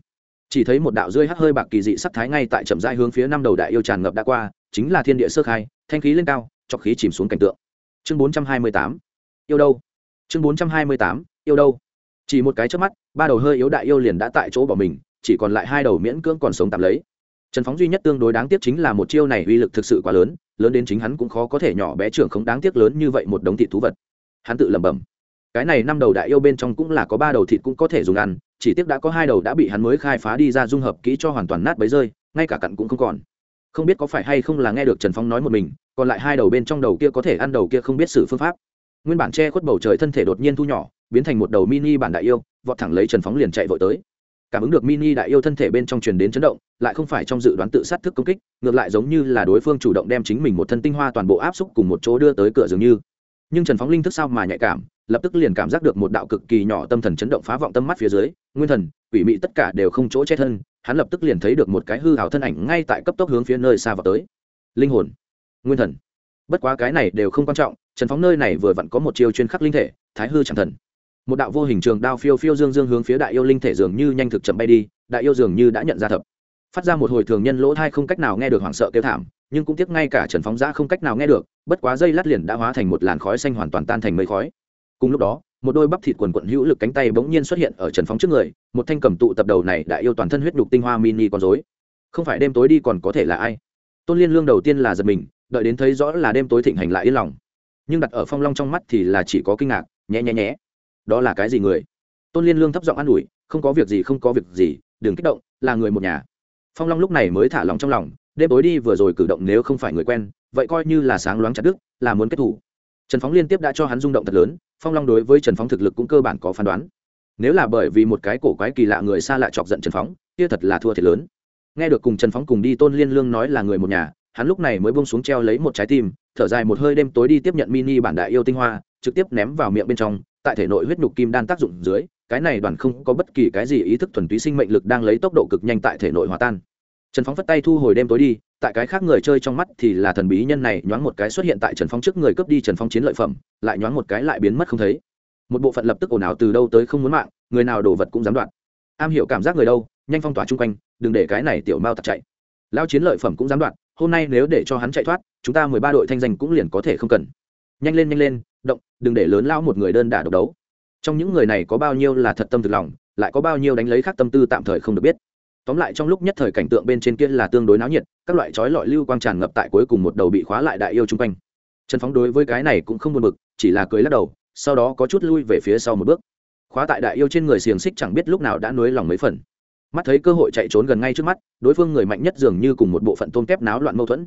chỉ thấy một đạo rơi hắt hơi bạc kỳ dị sắc thái ngay tại chậm rãi hướng phía năm đầu đại yêu tràn ngập đã qua, chính là thiên địa sơ khai, thanh khí lên cao, chọc khí chìm xuống cảnh tượng. Chương bốn trăm hai mươi tám, yêu đâu? Chương bốn trăm hai mươi tám, yêu đâu? Chỉ một cái trước mắt, ba đầu hơi yếu đại yêu liền đã tại chỗ bỏ mình, chỉ còn lại hai đầu miễn cưỡng còn sống tạm lấy. Trần phóng duy nhất tương đối đáng tiếc chính là một chiêu này uy lực thực sự quá lớn lớn đến chính hắn cũng khó có thể nhỏ bé trưởng không đáng tiếc lớn như vậy một đống thịt thú vật. Hắn tự lẩm bẩm, cái này năm đầu đại yêu bên trong cũng là có ba đầu thịt cũng có thể dùng ăn chỉ tiếc đã có hai đầu đã bị hắn mới khai phá đi ra dung hợp kỹ cho hoàn toàn nát bấy rơi, ngay cả cặn cũng không còn. Không biết có phải hay không là nghe được trần phong nói một mình, còn lại hai đầu bên trong đầu kia có thể ăn đầu kia không biết xử phương pháp. Nguyên bản che khuất bầu trời thân thể đột nhiên thu nhỏ, biến thành một đầu mini bản đại yêu, vọt thẳng lấy trần phóng liền chạy vội tới. Cảm ứng được mini đại yêu thân thể bên trong truyền đến chấn động, lại không phải trong dự đoán tự sát thức công kích, ngược lại giống như là đối phương chủ động đem chính mình một thân tinh hoa toàn bộ áp xúc cùng một chỗ đưa tới cửa dường như nhưng trần phóng linh thức sao mà nhạy cảm, lập tức liền cảm giác được một đạo cực kỳ nhỏ tâm thần chấn động phá vọng tâm mắt phía dưới, nguyên thần, quỷ mị tất cả đều không chỗ che thân, hắn lập tức liền thấy được một cái hư hào thân ảnh ngay tại cấp tốc hướng phía nơi xa vào tới. Linh hồn, nguyên thần. Bất quá cái này đều không quan trọng, trần phóng nơi này vừa vặn có một chiêu chuyên khắc linh thể, thái hư chẳng thần. Một đạo vô hình trường đao phiêu phiêu dương dương hướng phía đại yêu linh thể dường như nhanh thực chậm bay đi, đại yêu dường như đã nhận ra thập. Phát ra một hồi thường nhân lỗ thai không cách nào nghe được hoảng sợ kêu thảm nhưng cũng tiếc ngay cả trần phóng giã không cách nào nghe được, bất quá dây lát liền đã hóa thành một làn khói xanh hoàn toàn tan thành mây khói. Cùng lúc đó, một đôi bắp thịt quần quận hữu lực cánh tay bỗng nhiên xuất hiện ở trần phóng trước người, một thanh cầm tụ tập đầu này đã yêu toàn thân huyết nhục tinh hoa mini con dối không phải đêm tối đi còn có thể là ai? Tôn liên lương đầu tiên là giật mình, đợi đến thấy rõ là đêm tối thịnh hành lại yên lòng. Nhưng đặt ở phong long trong mắt thì là chỉ có kinh ngạc nhé nhé nhé đó là cái gì người? Tôn liên lương thấp giọng an ủi, không có việc gì, không có việc gì, đừng kích động, là người một nhà. Phong long lúc này mới thả lòng trong lòng đêm tối đi vừa rồi cử động nếu không phải người quen, vậy coi như là sáng loáng chặt đức là muốn kết thủ. Trần phóng liên tiếp đã cho hắn rung động thật lớn, phong long đối với trần phóng thực lực cũng cơ bản có phán đoán. Nếu là bởi vì một cái cổ quái kỳ lạ người xa lạ chọc giận trần phóng, kia thật là thua thiệt lớn. Nghe được cùng trần phóng cùng đi tôn liên lương nói là người một nhà, hắn lúc này mới bông xuống treo lấy một trái tim, thở dài một hơi đêm tối đi tiếp nhận mini bản đại yêu tinh hoa, trực tiếp ném vào miệng bên trong, tại thể nội huyết nhục kim đan tác dụng dưới, cái này đoàn không có bất kỳ cái gì ý thức thuần túy sinh mệnh lực đang lấy tốc độ cực nhanh tại thể nội hòa tan trần phóng phất tay thu hồi đêm tối đi, tại cái khác người chơi trong mắt thì là thần bí nhân này nhoáng một cái xuất hiện tại trần phong trước người cướp đi trần phong chiến lợi phẩm, lại nhoáng một cái lại biến mất không thấy. Một bộ phận lập tức ồn ào từ đâu tới không muốn mạng, người nào đồ vật cũng dám đoạn am hiểu cảm giác người đâu, nhanh phong tỏa chung quanh, đừng để cái này tiểu mao tặc chạy. Lao chiến lợi phẩm cũng dám đoạn hôm nay nếu để cho hắn chạy thoát, chúng ta mười ba đội thanh danh cũng liền có thể không cần. Nhanh lên nhanh lên, động, đừng để lớn lao một người đơn đả độc đấu. Trong những người này có bao nhiêu là thật tâm thực lòng, lại có bao nhiêu đánh lấy khác tâm tư tạm thời không được biết tóm lại trong lúc nhất thời cảnh tượng bên trên kia là tương đối náo nhiệt, các loại chói lọi lưu quang tràn ngập tại cuối cùng một đầu bị khóa lại đại yêu chung quanh. Trần phóng đối với cái này cũng không buồn bực, chỉ là cười lắc đầu, sau đó có chút lui về phía sau một bước. Khóa tại đại yêu trên người xiềng xích chẳng biết lúc nào đã nuối lòng mấy phần. Mắt thấy cơ hội chạy trốn gần ngay trước mắt, đối phương người mạnh nhất dường như cùng một bộ phận tôm kép náo loạn mâu thuẫn.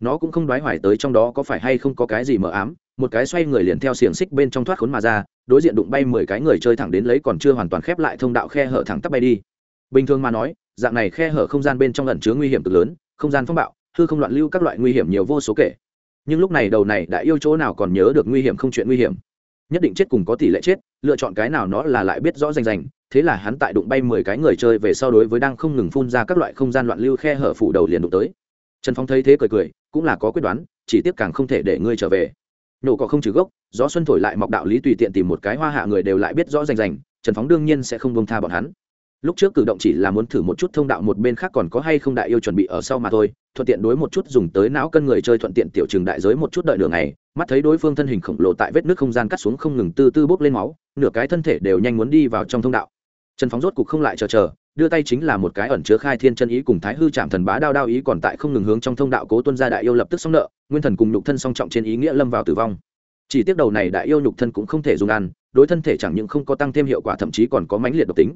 Nó cũng không đoái hoài tới trong đó có phải hay không có cái gì mờ ám, một cái xoay người liền theo xiềng xích bên trong thoát khốn mà ra, đối diện đụng bay mười cái người chơi thẳng đến lấy còn chưa hoàn toàn khép lại thông đạo khe hở thẳng tắp bay đi. Bình thường mà nói dạng này khe hở không gian bên trong ẩn chứa nguy hiểm cực lớn, không gian phong bạo, hư không loạn lưu các loại nguy hiểm nhiều vô số kể. Nhưng lúc này đầu này đã yêu chỗ nào còn nhớ được nguy hiểm không chuyện nguy hiểm. Nhất định chết cùng có tỷ lệ chết, lựa chọn cái nào nó là lại biết rõ rành rành, thế là hắn tại đụng bay mười cái người chơi về sau đối với đang không ngừng phun ra các loại không gian loạn lưu khe hở phủ đầu liền đụng tới. Trần phong thấy thế cười cười, cũng là có quyết đoán, chỉ tiếc càng không thể để ngươi trở về. Nổ cỏ không trừ gốc, gió xuân thổi lại mọc đạo lý tùy tiện tìm một cái hoa hạ người đều lại biết rõ rành rành, trần phóng đương nhiên sẽ không bông tha bọn hắn lúc trước cử động chỉ là muốn thử một chút thông đạo một bên khác còn có hay không đại yêu chuẩn bị ở sau mà thôi, thuận tiện đối một chút dùng tới não cân người chơi thuận tiện tiểu trường đại giới một chút đợi đường này mắt thấy đối phương thân hình khổng lồ tại vết nước không gian cắt xuống không ngừng tư tư bốc lên máu, nửa cái thân thể đều nhanh muốn đi vào trong thông đạo. Trần phóng rốt cục không lại chờ chờ, đưa tay chính là một cái ẩn chứa khai thiên chân ý cùng thái hư chạm thần bá đao đao ý còn tại không ngừng hướng trong thông đạo cố tuân gia đại yêu lập tức xong nợ, nguyên thần cùng nhục thân song trọng trên ý nghĩa lâm vào tử vong. Chỉ tiếc đầu này đại yêu nhục thân cũng không thể dùng ăn, đối thân thể chẳng những không có tăng thêm hiệu quả thậm chí còn có mãnh liệt độc tính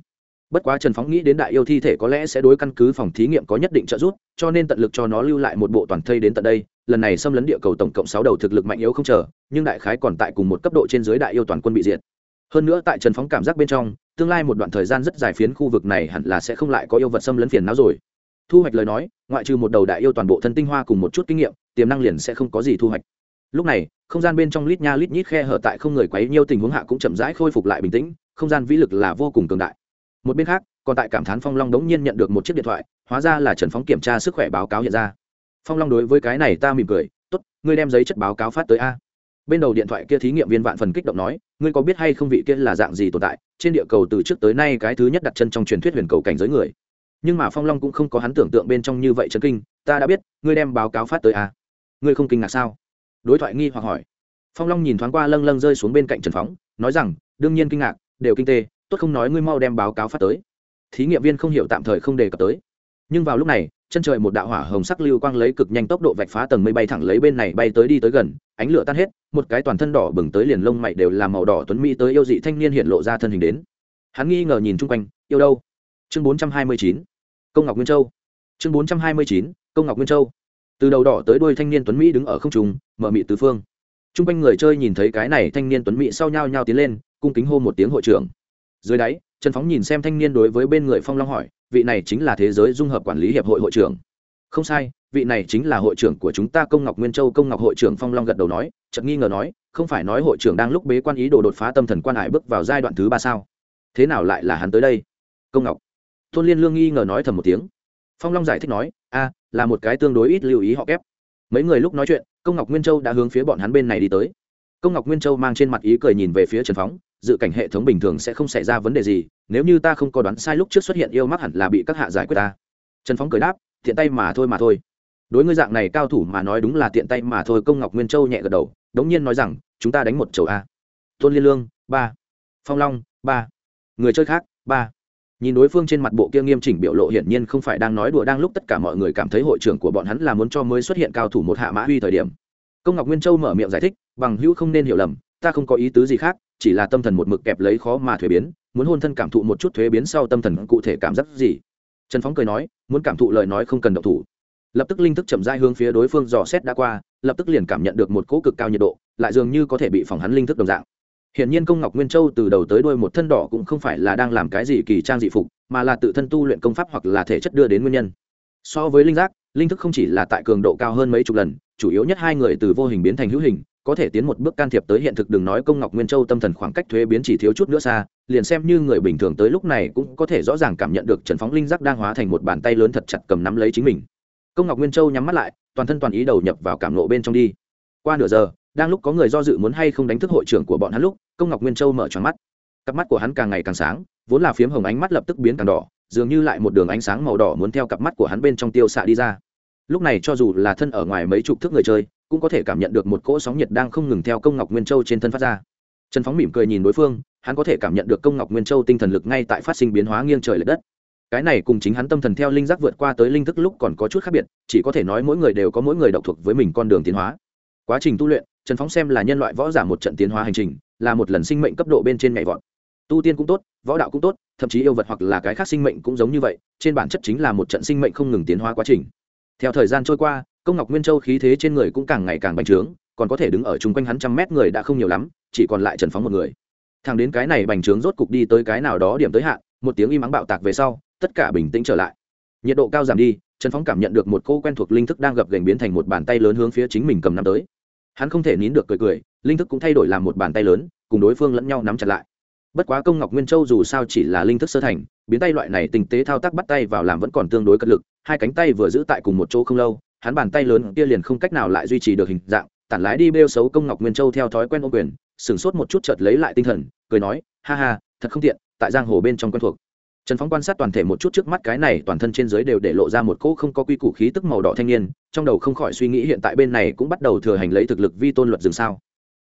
bất quá trần phóng nghĩ đến đại yêu thi thể có lẽ sẽ đối căn cứ phòng thí nghiệm có nhất định trợ giúp, cho nên tận lực cho nó lưu lại một bộ toàn thây đến tận đây. Lần này xâm lấn địa cầu tổng cộng sáu đầu thực lực mạnh yếu không chờ, nhưng đại khái còn tại cùng một cấp độ trên dưới đại yêu toàn quân bị diệt. Hơn nữa tại trần phóng cảm giác bên trong, tương lai một đoạn thời gian rất dài phiến khu vực này hẳn là sẽ không lại có yêu vật xâm lấn phiền não rồi. Thu hoạch lời nói, ngoại trừ một đầu đại yêu toàn bộ thân tinh hoa cùng một chút kinh nghiệm, tiềm năng liền sẽ không có gì thu hoạch. Lúc này, không gian bên trong lít nha lít nhít khe hở tại không người quấy nhiêu tình huống hạ cũng chậm rãi khôi phục lại bình tĩnh, không gian vĩ lực là vô cùng cường đại một bên khác, còn tại cảm thán phong long đống nhiên nhận được một chiếc điện thoại, hóa ra là trần phóng kiểm tra sức khỏe báo cáo hiện ra. Phong long đối với cái này ta mỉm cười t ố t ngươi đem giấy chất báo cáo phát tới a. Bên đầu điện thoại kia thí nghiệm viên vạn phần kích động nói, ngươi có biết hay không vị kia là dạng gì tồn tại? Trên địa cầu từ trước tới nay cái thứ nhất đặt chân trong truyền thuyết huyền cầu cảnh giới người. Nhưng mà phong long cũng không có hắn tưởng tượng bên trong như vậy chấn kinh, ta đã biết, ngươi đem báo cáo phát tới a. Ngươi không kinh ngạc sao? Đối thoại nghi hoặc hỏi. Phong long nhìn thoáng qua lâng lâng rơi xuống bên cạnh trần phóng, nói rằng, đương nhiên kinh ngạc, đều kinh tê tốt không nói ngươi mau đem báo cáo phát tới. Thí nghiệm viên không hiểu tạm thời không đề cập tới. Nhưng vào lúc này, chân trời một đạo hỏa hồng sắc lưu quang lấy cực nhanh tốc độ vạch phá tầng mây bay thẳng lấy bên này bay tới đi tới gần, ánh lửa tan hết, một cái toàn thân đỏ bừng tới liền lông mày đều làm màu đỏ tuấn mỹ tới yêu dị thanh niên hiện lộ ra thân hình đến. Hắn nghi ngờ nhìn chung quanh, yêu đâu? Chương bốn trăm hai mươi chín, công ngọc nguyên châu. Chương bốn trăm hai mươi chín, công ngọc nguyên châu. Từ đầu đỏ tới đuôi thanh niên tuấn mỹ đứng ở không trùng mở mị tứ phương. Chung quanh người chơi nhìn thấy cái này thanh niên tuấn mỹ sau nhau nhau tiến lên, cung kính hô một tiếng hội trưởng dưới đáy, trần phóng nhìn xem thanh niên đối với bên người phong long hỏi, vị này chính là thế giới dung hợp quản lý hiệp hội hội trưởng. Không sai, vị này chính là hội trưởng của chúng ta công ngọc nguyên châu, công ngọc hội trưởng phong long gật đầu nói, chợt nghi ngờ nói, không phải nói hội trưởng đang lúc bế quan ý đồ đột phá tâm thần quan hải bước vào giai đoạn thứ ba sao? Thế nào lại là hắn tới đây? Công ngọc. Tôn liên lương nghi ngờ nói thầm một tiếng. Phong long giải thích nói, a, là một cái tương đối ít lưu ý họ kép. Mấy người lúc nói chuyện, công ngọc nguyên châu đã hướng phía bọn hắn bên này đi tới. Công ngọc nguyên châu mang trên mặt ý cười nhìn về phía trần phóng dự cảnh hệ thống bình thường sẽ không xảy ra vấn đề gì, nếu như ta không có đoán sai lúc trước xuất hiện yêu mắc hẳn là bị các hạ giải quyết ta. Trần phóng cười đáp, tiện tay mà thôi mà thôi. Đối ngươi dạng này cao thủ mà nói đúng là tiện tay mà thôi, công ngọc nguyên châu nhẹ gật đầu, đống nhiên nói rằng, chúng ta đánh một chầu a. Tôn liên lương, ba. Phong long, ba. Người chơi khác, ba. Nhìn đối phương trên mặt bộ kia nghiêm chỉnh biểu lộ hiển nhiên không phải đang nói đùa, đang lúc tất cả mọi người cảm thấy hội trưởng của bọn hắn là muốn cho mới xuất hiện cao thủ một hạ mã huy thời điểm. Công ngọc nguyên châu mở miệng giải thích, bằng hữu không nên hiểu lầm, ta không có ý tứ gì khác chỉ là tâm thần một mực kẹp lấy khó mà thuế biến muốn hôn thân cảm thụ một chút thuế biến sau tâm thần cụ thể cảm giác gì? Trần phóng cười nói muốn cảm thụ lời nói không cần động thủ. Lập tức linh thức chậm dai hướng phía đối phương dò xét đã qua lập tức liền cảm nhận được một cỗ cực cao nhiệt độ lại dường như có thể bị phỏng hắn linh thức đồng dạng. Hiển nhiên công ngọc nguyên châu từ đầu tới đuôi một thân đỏ cũng không phải là đang làm cái gì kỳ trang dị phục, mà là tự thân tu luyện công pháp hoặc là thể chất đưa đến nguyên nhân. So với linh giác, linh thức không chỉ là tại cường độ cao hơn mấy chục lần, chủ yếu nhất hai người từ vô hình biến thành hữu hình, có thể tiến một bước can thiệp tới hiện thực, đừng nói công ngọc nguyên châu tâm thần khoảng cách thuế biến chỉ thiếu chút nữa xa, liền xem như người bình thường tới lúc này cũng có thể rõ ràng cảm nhận được trần phóng linh giác đang hóa thành một bàn tay lớn thật chặt cầm nắm lấy chính mình. Công ngọc nguyên châu nhắm mắt lại, toàn thân toàn ý đầu nhập vào cảm lộ bên trong đi. Qua nửa giờ, đang lúc có người do dự muốn hay không đánh thức hội trưởng của bọn hắn lúc, công ngọc nguyên châu mở tròn mắt. Cặp mắt của hắn càng ngày càng sáng, vốn là phiếm hồng ánh mắt lập tức biến càng đỏ, dường như lại một đường ánh sáng màu đỏ muốn theo cặp mắt của hắn bên trong tiêu xạ đi ra. Lúc này cho dù là thân ở ngoài mấy chục thước người chơi cũng có thể cảm nhận được một cỗ sóng nhiệt đang không ngừng theo công ngọc nguyên châu trên thân phát ra. Trần phóng mỉm cười nhìn đối phương, hắn có thể cảm nhận được công ngọc nguyên châu tinh thần lực ngay tại phát sinh biến hóa nghiêng trời l ệ đất. Cái này cùng chính hắn tâm thần theo linh giác vượt qua tới linh thức lúc còn có chút khác biệt, chỉ có thể nói mỗi người đều có mỗi người độc thuộc với mình con đường tiến hóa. Quá trình tu luyện, trần phóng xem là nhân loại võ giả một trận tiến hóa hành trình, là một lần sinh mệnh cấp độ bên trên nhảy vọt. Tu tiên cũng tốt, võ đạo cũng tốt, thậm chí yêu vật hoặc là cái khác sinh mệnh cũng giống như vậy, trên bản chất chính là một trận sinh mệnh không ngừng tiến hóa quá trình. Theo thời gian trôi qua công ngọc nguyên châu khí thế trên người cũng càng ngày càng bành trướng, còn có thể đứng ở chung quanh hắn trăm mét người đã không nhiều lắm, chỉ còn lại trần phóng một người. Thằng đến cái này bành trướng rốt cục đi tới cái nào đó điểm tới hạn, một tiếng im ắng bạo tạc về sau, tất cả bình tĩnh trở lại. Nhiệt độ cao giảm đi, trần phóng cảm nhận được một cô quen thuộc linh thức đang gập gành biến thành một bàn tay lớn hướng phía chính mình cầm nắm tới. Hắn không thể nín được cười cười, linh thức cũng thay đổi làm một bàn tay lớn, cùng đối phương lẫn nhau nắm chặt lại. Bất quá công ngọc nguyên châu dù sao chỉ là linh thức sơ thành, biến tay loại này tình tế thao tác bắt tay vào làm vẫn còn tương đối cật lực, hai cánh tay vừa giữ tại cùng một chỗ không lâu hắn bàn tay lớn kia liền không cách nào lại duy trì được hình dạng, tản lái đi bêu xấu công ngọc nguyên châu theo thói quen ô quyền, sửng sốt một chút chợt lấy lại tinh thần, cười nói, ha ha, thật không tiện, tại giang hồ bên trong quen thuộc. Trần phóng quan sát toàn thể một chút trước mắt cái này toàn thân trên dưới đều để lộ ra một cỗ không có quy củ khí tức màu đỏ thanh niên, trong đầu không khỏi suy nghĩ hiện tại bên này cũng bắt đầu thừa hành lấy thực lực vi tôn luật dừng sao.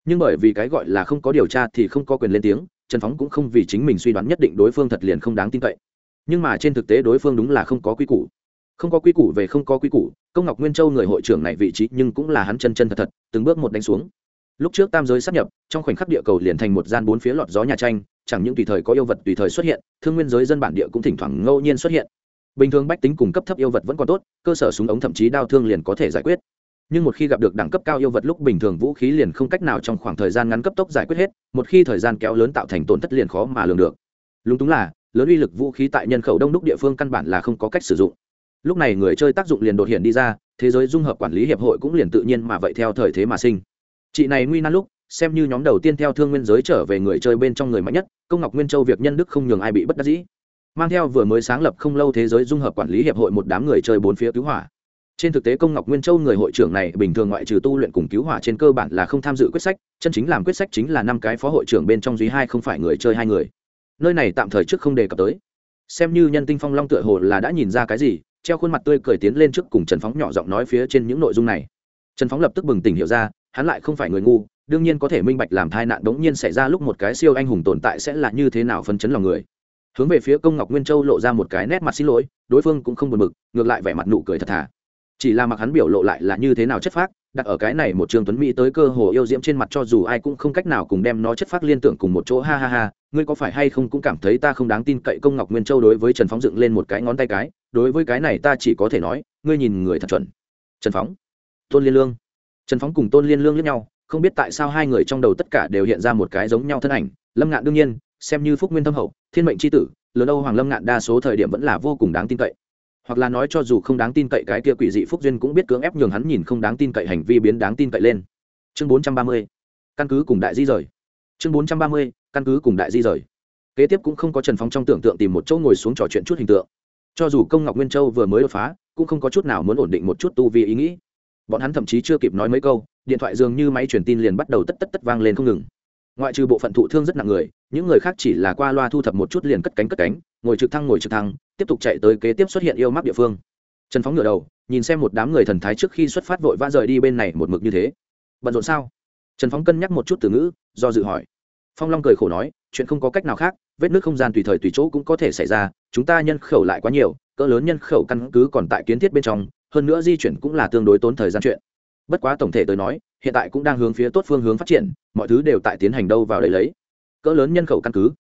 Nhưng bởi vì cái gọi là không có điều tra thì không có quyền lên tiếng, trần phóng cũng không vì chính mình suy đoán nhất định đối phương thật liền không đáng tin cậy. Nhưng mà trên thực tế đối phương đúng là không có quy củ không có quy củ về không có quy củ, công ngọc nguyên châu người hội trưởng này vị trí nhưng cũng là hắn chân chân thật thật, từng bước một đánh xuống. Lúc trước tam giới sắp nhập, trong khoảnh khắc địa cầu liền thành một gian bốn phía lọt gió nhà tranh, chẳng những tùy thời có yêu vật tùy thời xuất hiện, thương nguyên giới dân bản địa cũng thỉnh thoảng ngẫu nhiên xuất hiện. Bình thường bách tính cùng cấp thấp yêu vật vẫn còn tốt, cơ sở súng ống thậm chí đao thương liền có thể giải quyết. Nhưng một khi gặp được đẳng cấp cao yêu vật lúc bình thường vũ khí liền không cách nào trong khoảng thời gian ngắn cấp tốc giải quyết hết, một khi thời gian kéo lớn tạo thành tổn thất liền khó mà lường được. Lúng túng là, lớn uy lực vũ khí tại nhân khẩu đông đúc địa phương căn bản là không có cách sử dụng lúc này người chơi tác dụng liền đột hiện đi ra, thế giới dung hợp quản lý hiệp hội cũng liền tự nhiên mà vậy theo thời thế mà sinh. Chị này nguy nan lúc, xem như nhóm đầu tiên theo thương nguyên giới trở về người chơi bên trong người mạnh nhất, công ngọc nguyên châu việc nhân đức không nhường ai bị bất đắc dĩ. Mang theo vừa mới sáng lập không lâu thế giới dung hợp quản lý hiệp hội một đám người chơi bốn phía cứu hỏa. Trên thực tế công ngọc nguyên châu người hội trưởng này bình thường ngoại trừ tu luyện cùng cứu hỏa trên cơ bản là không tham dự quyết sách, chân chính làm quyết sách chính là năm cái phó hội trưởng bên trong duy hai không phải người chơi hai người. Nơi này tạm thời trước không đề cập tới. Xem như nhân tinh phong long tựa hồ là đã nhìn ra cái gì treo khuôn mặt tươi cười tiến lên trước cùng trần phóng nhỏ giọng nói phía trên những nội dung này. Trần phóng lập tức bừng tỉnh hiểu ra, hắn lại không phải người ngu, đương nhiên có thể minh bạch làm thai nạn đống nhiên xảy ra lúc một cái siêu anh hùng tồn tại sẽ là như thế nào phân chấn lòng người. Hướng về phía công ngọc nguyên châu lộ ra một cái nét mặt xin lỗi, đối phương cũng không buồn bực, ngược lại vẻ mặt nụ cười thật thà. Chỉ là mặc hắn biểu lộ lại là như thế nào chất phác đặt ở cái này một trường tuấn mỹ tới cơ hồ yêu diễm trên mặt cho dù ai cũng không cách nào cùng đem nó chất phát liên tưởng cùng một chỗ. Ha ha ha, ngươi có phải hay không cũng cảm thấy ta không đáng tin cậy công ngọc nguyên châu đối với trần phóng dựng lên một cái ngón tay cái, đối với cái này ta chỉ có thể nói, ngươi nhìn người thật chuẩn. Trần phóng, tôn liên lương. Trần phóng cùng tôn liên lương lẫn nhau, không biết tại sao hai người trong đầu tất cả đều hiện ra một cái giống nhau thân ảnh. Lâm ngạn đương nhiên, xem như phúc nguyên thâm hậu, thiên mệnh c h i tử, lớn âu hoàng lâm ngạn đa số thời điểm vẫn là vô cùng đáng tin cậy hoặc là nói cho dù không đáng tin cậy cái kia quỷ dị phúc duyên cũng biết cưỡng ép nhường hắn nhìn không đáng tin cậy hành vi biến đáng tin cậy lên. Chương bốn trăm ba mươi. Căn cứ cùng đại di rời. Chương bốn trăm ba mươi. Căn cứ cùng đại di rời. Kế tiếp cũng không có trần phóng trong tưởng tượng tìm một chỗ ngồi xuống trò chuyện chút hình tượng. Cho dù công ngọc nguyên châu vừa mới đột phá, cũng không có chút nào muốn ổn định một chút tu vì ý nghĩ. Bọn hắn thậm chí chưa kịp nói mấy câu, điện thoại dường như máy truyền tin liền bắt đầu tất tất tất vang lên không ngừng ngoại trừ bộ phận thụ thương rất nặng người, những người khác chỉ là qua loa thu thập một chút liền cất cánh cất cánh, ngồi trực thăng ngồi trực thăng, tiếp tục chạy tới kế tiếp xuất hiện yêu mắc địa phương. Trần phóng ngửa đầu, nhìn xem một đám người thần thái trước khi xuất phát vội vã rời đi bên này một mực như thế. Bận rộn sao? Trần phóng cân nhắc một chút từ ngữ, do dự hỏi. Phong long cười khổ nói, chuyện không có cách nào khác, vết nước không gian tùy thời tùy chỗ cũng có thể xảy ra, chúng ta nhân khẩu lại quá nhiều, cỡ lớn nhân khẩu căn cứ còn tại kiến thiết bên trong, hơn nữa di chuyển cũng là tương đối tốn thời gian chuyện. Bất quá tổng thể tới nói hiện tại cũng đang hướng phía tốt phương hướng phát triển, mọi thứ đều tại tiến hành đâu vào đấy lấy. Cỡ lớn nhân khẩu căn cứ.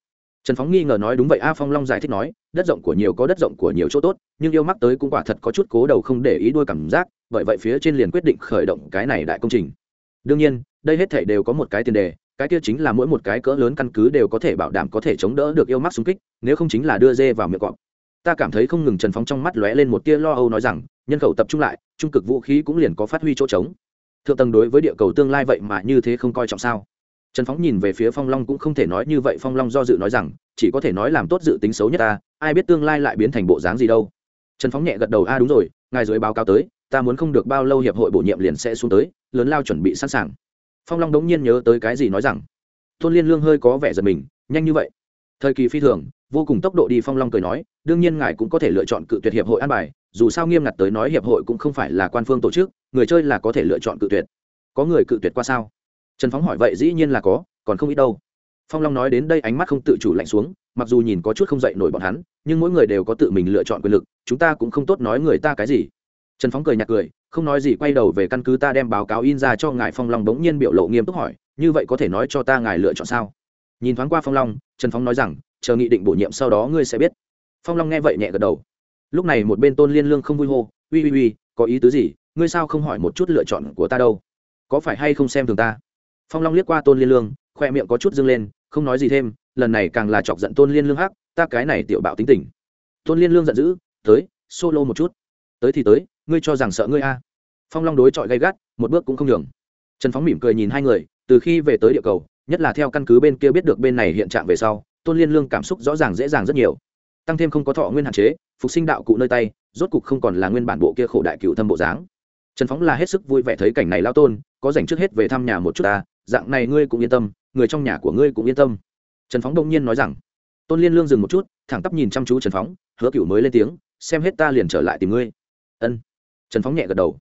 Trần phóng nghi ngờ nói đúng vậy, a phong long giải thích nói, đất rộng của nhiều có đất rộng của nhiều chỗ tốt, nhưng yêu mắc tới cũng quả thật có chút cố đầu không để ý đuôi cảm giác, bởi vậy phía trên liền quyết định khởi động cái này đại công trình. Đương nhiên, đây hết thể đều có một cái tiền đề, cái kia chính là mỗi một cái cỡ lớn căn cứ đều có thể bảo đảm có thể chống đỡ được yêu mắc xung kích, nếu không chính là đưa dê vào miệng cọp. Ta cảm thấy không ngừng trần phóng trong mắt lóe lên một tia lo âu nói rằng, nhân khẩu tập trung lại, trung cực vũ khí cũng liền có phát huy chỗ trống thượng tầng đối với địa cầu tương lai vậy mà như thế không coi trọng sao? Trần phóng nhìn về phía phong long cũng không thể nói như vậy, phong long do dự nói rằng, chỉ có thể nói làm tốt dự tính xấu nhất ta, ai biết tương lai lại biến thành bộ dáng gì đâu. Trần phóng nhẹ gật đầu, a, đúng rồi, ngài dưới báo cáo tới, ta muốn không được bao lâu hiệp hội bổ nhiệm liền sẽ xuống tới, lớn lao chuẩn bị sẵn sàng. Phong long đống nhiên nhớ tới cái gì nói rằng, tôn liên lương hơi có vẻ giật mình, nhanh như vậy. Thời kỳ phi thường, vô cùng tốc độ đi, phong long cười nói, đương nhiên ngài cũng có thể lựa chọn cự tuyệt hiệp hội an bài dù sao nghiêm ngặt tới nói hiệp hội cũng không phải là quan phương tổ chức, người chơi là có thể lựa chọn cự tuyệt. Có người cự tuyệt qua sao? Trần phóng hỏi vậy dĩ nhiên là có, còn không ít đâu. Phong long nói đến đây ánh mắt không tự chủ lạnh xuống, mặc dù nhìn có chút không dậy nổi bọn hắn, nhưng mỗi người đều có tự mình lựa chọn quyền lực, chúng ta cũng không tốt nói người ta cái gì. Trần phóng cười nhạt cười, không nói gì quay đầu về căn cứ ta đem báo cáo in ra cho ngài phong long bỗng nhiên biểu lộ nghiêm túc hỏi, như vậy có thể nói cho ta ngài lựa chọn sao? Nhìn thoáng qua phong long, trần phóng nói rằng, chờ nghị định bổ nhiệm sau đó ngươi sẽ biết. Phong long nghe vậy nhẹ gật đầu lúc này một bên tôn liên lương không vui hô, uy uy uy, có ý tứ gì? Ngươi sao không hỏi một chút lựa chọn của ta đâu? Có phải hay không xem thường ta? Phong long liếc qua tôn liên lương, khoe miệng có chút dâng lên, không nói gì thêm, lần này càng là chọc giận tôn liên lương hắc, ta cái này tiểu bạo tính tình. Tôn liên lương giận dữ, tới, solo một chút. Tới thì tới, ngươi cho rằng sợ ngươi a? Phong long đối chọi gay gắt, một bước cũng không nhường. Trần phóng mỉm cười nhìn hai người, từ khi về tới địa cầu, nhất là theo căn cứ bên kia biết được bên này hiện trạng về sau, tôn liên lương cảm xúc rõ ràng dễ dàng rất nhiều. Tăng thêm không có thọ nguyên hạn chế phục sinh đạo cụ nơi tay, rốt cục không còn là nguyên bản bộ kia khổ đại cựu thâm bộ dáng. Trần phóng là hết sức vui vẻ thấy cảnh này lao tôn, có dành trước hết về thăm nhà một chút ta, dạng này ngươi cũng yên tâm, người trong nhà của ngươi cũng yên tâm. Trần phóng đông nhiên nói rằng, tôn liên lương dừng một chút, thẳng tắp nhìn chăm chú trần phóng, hứa cựu mới lên tiếng, xem hết ta liền trở lại tìm ngươi. Ân. Trần phóng nhẹ gật đầu.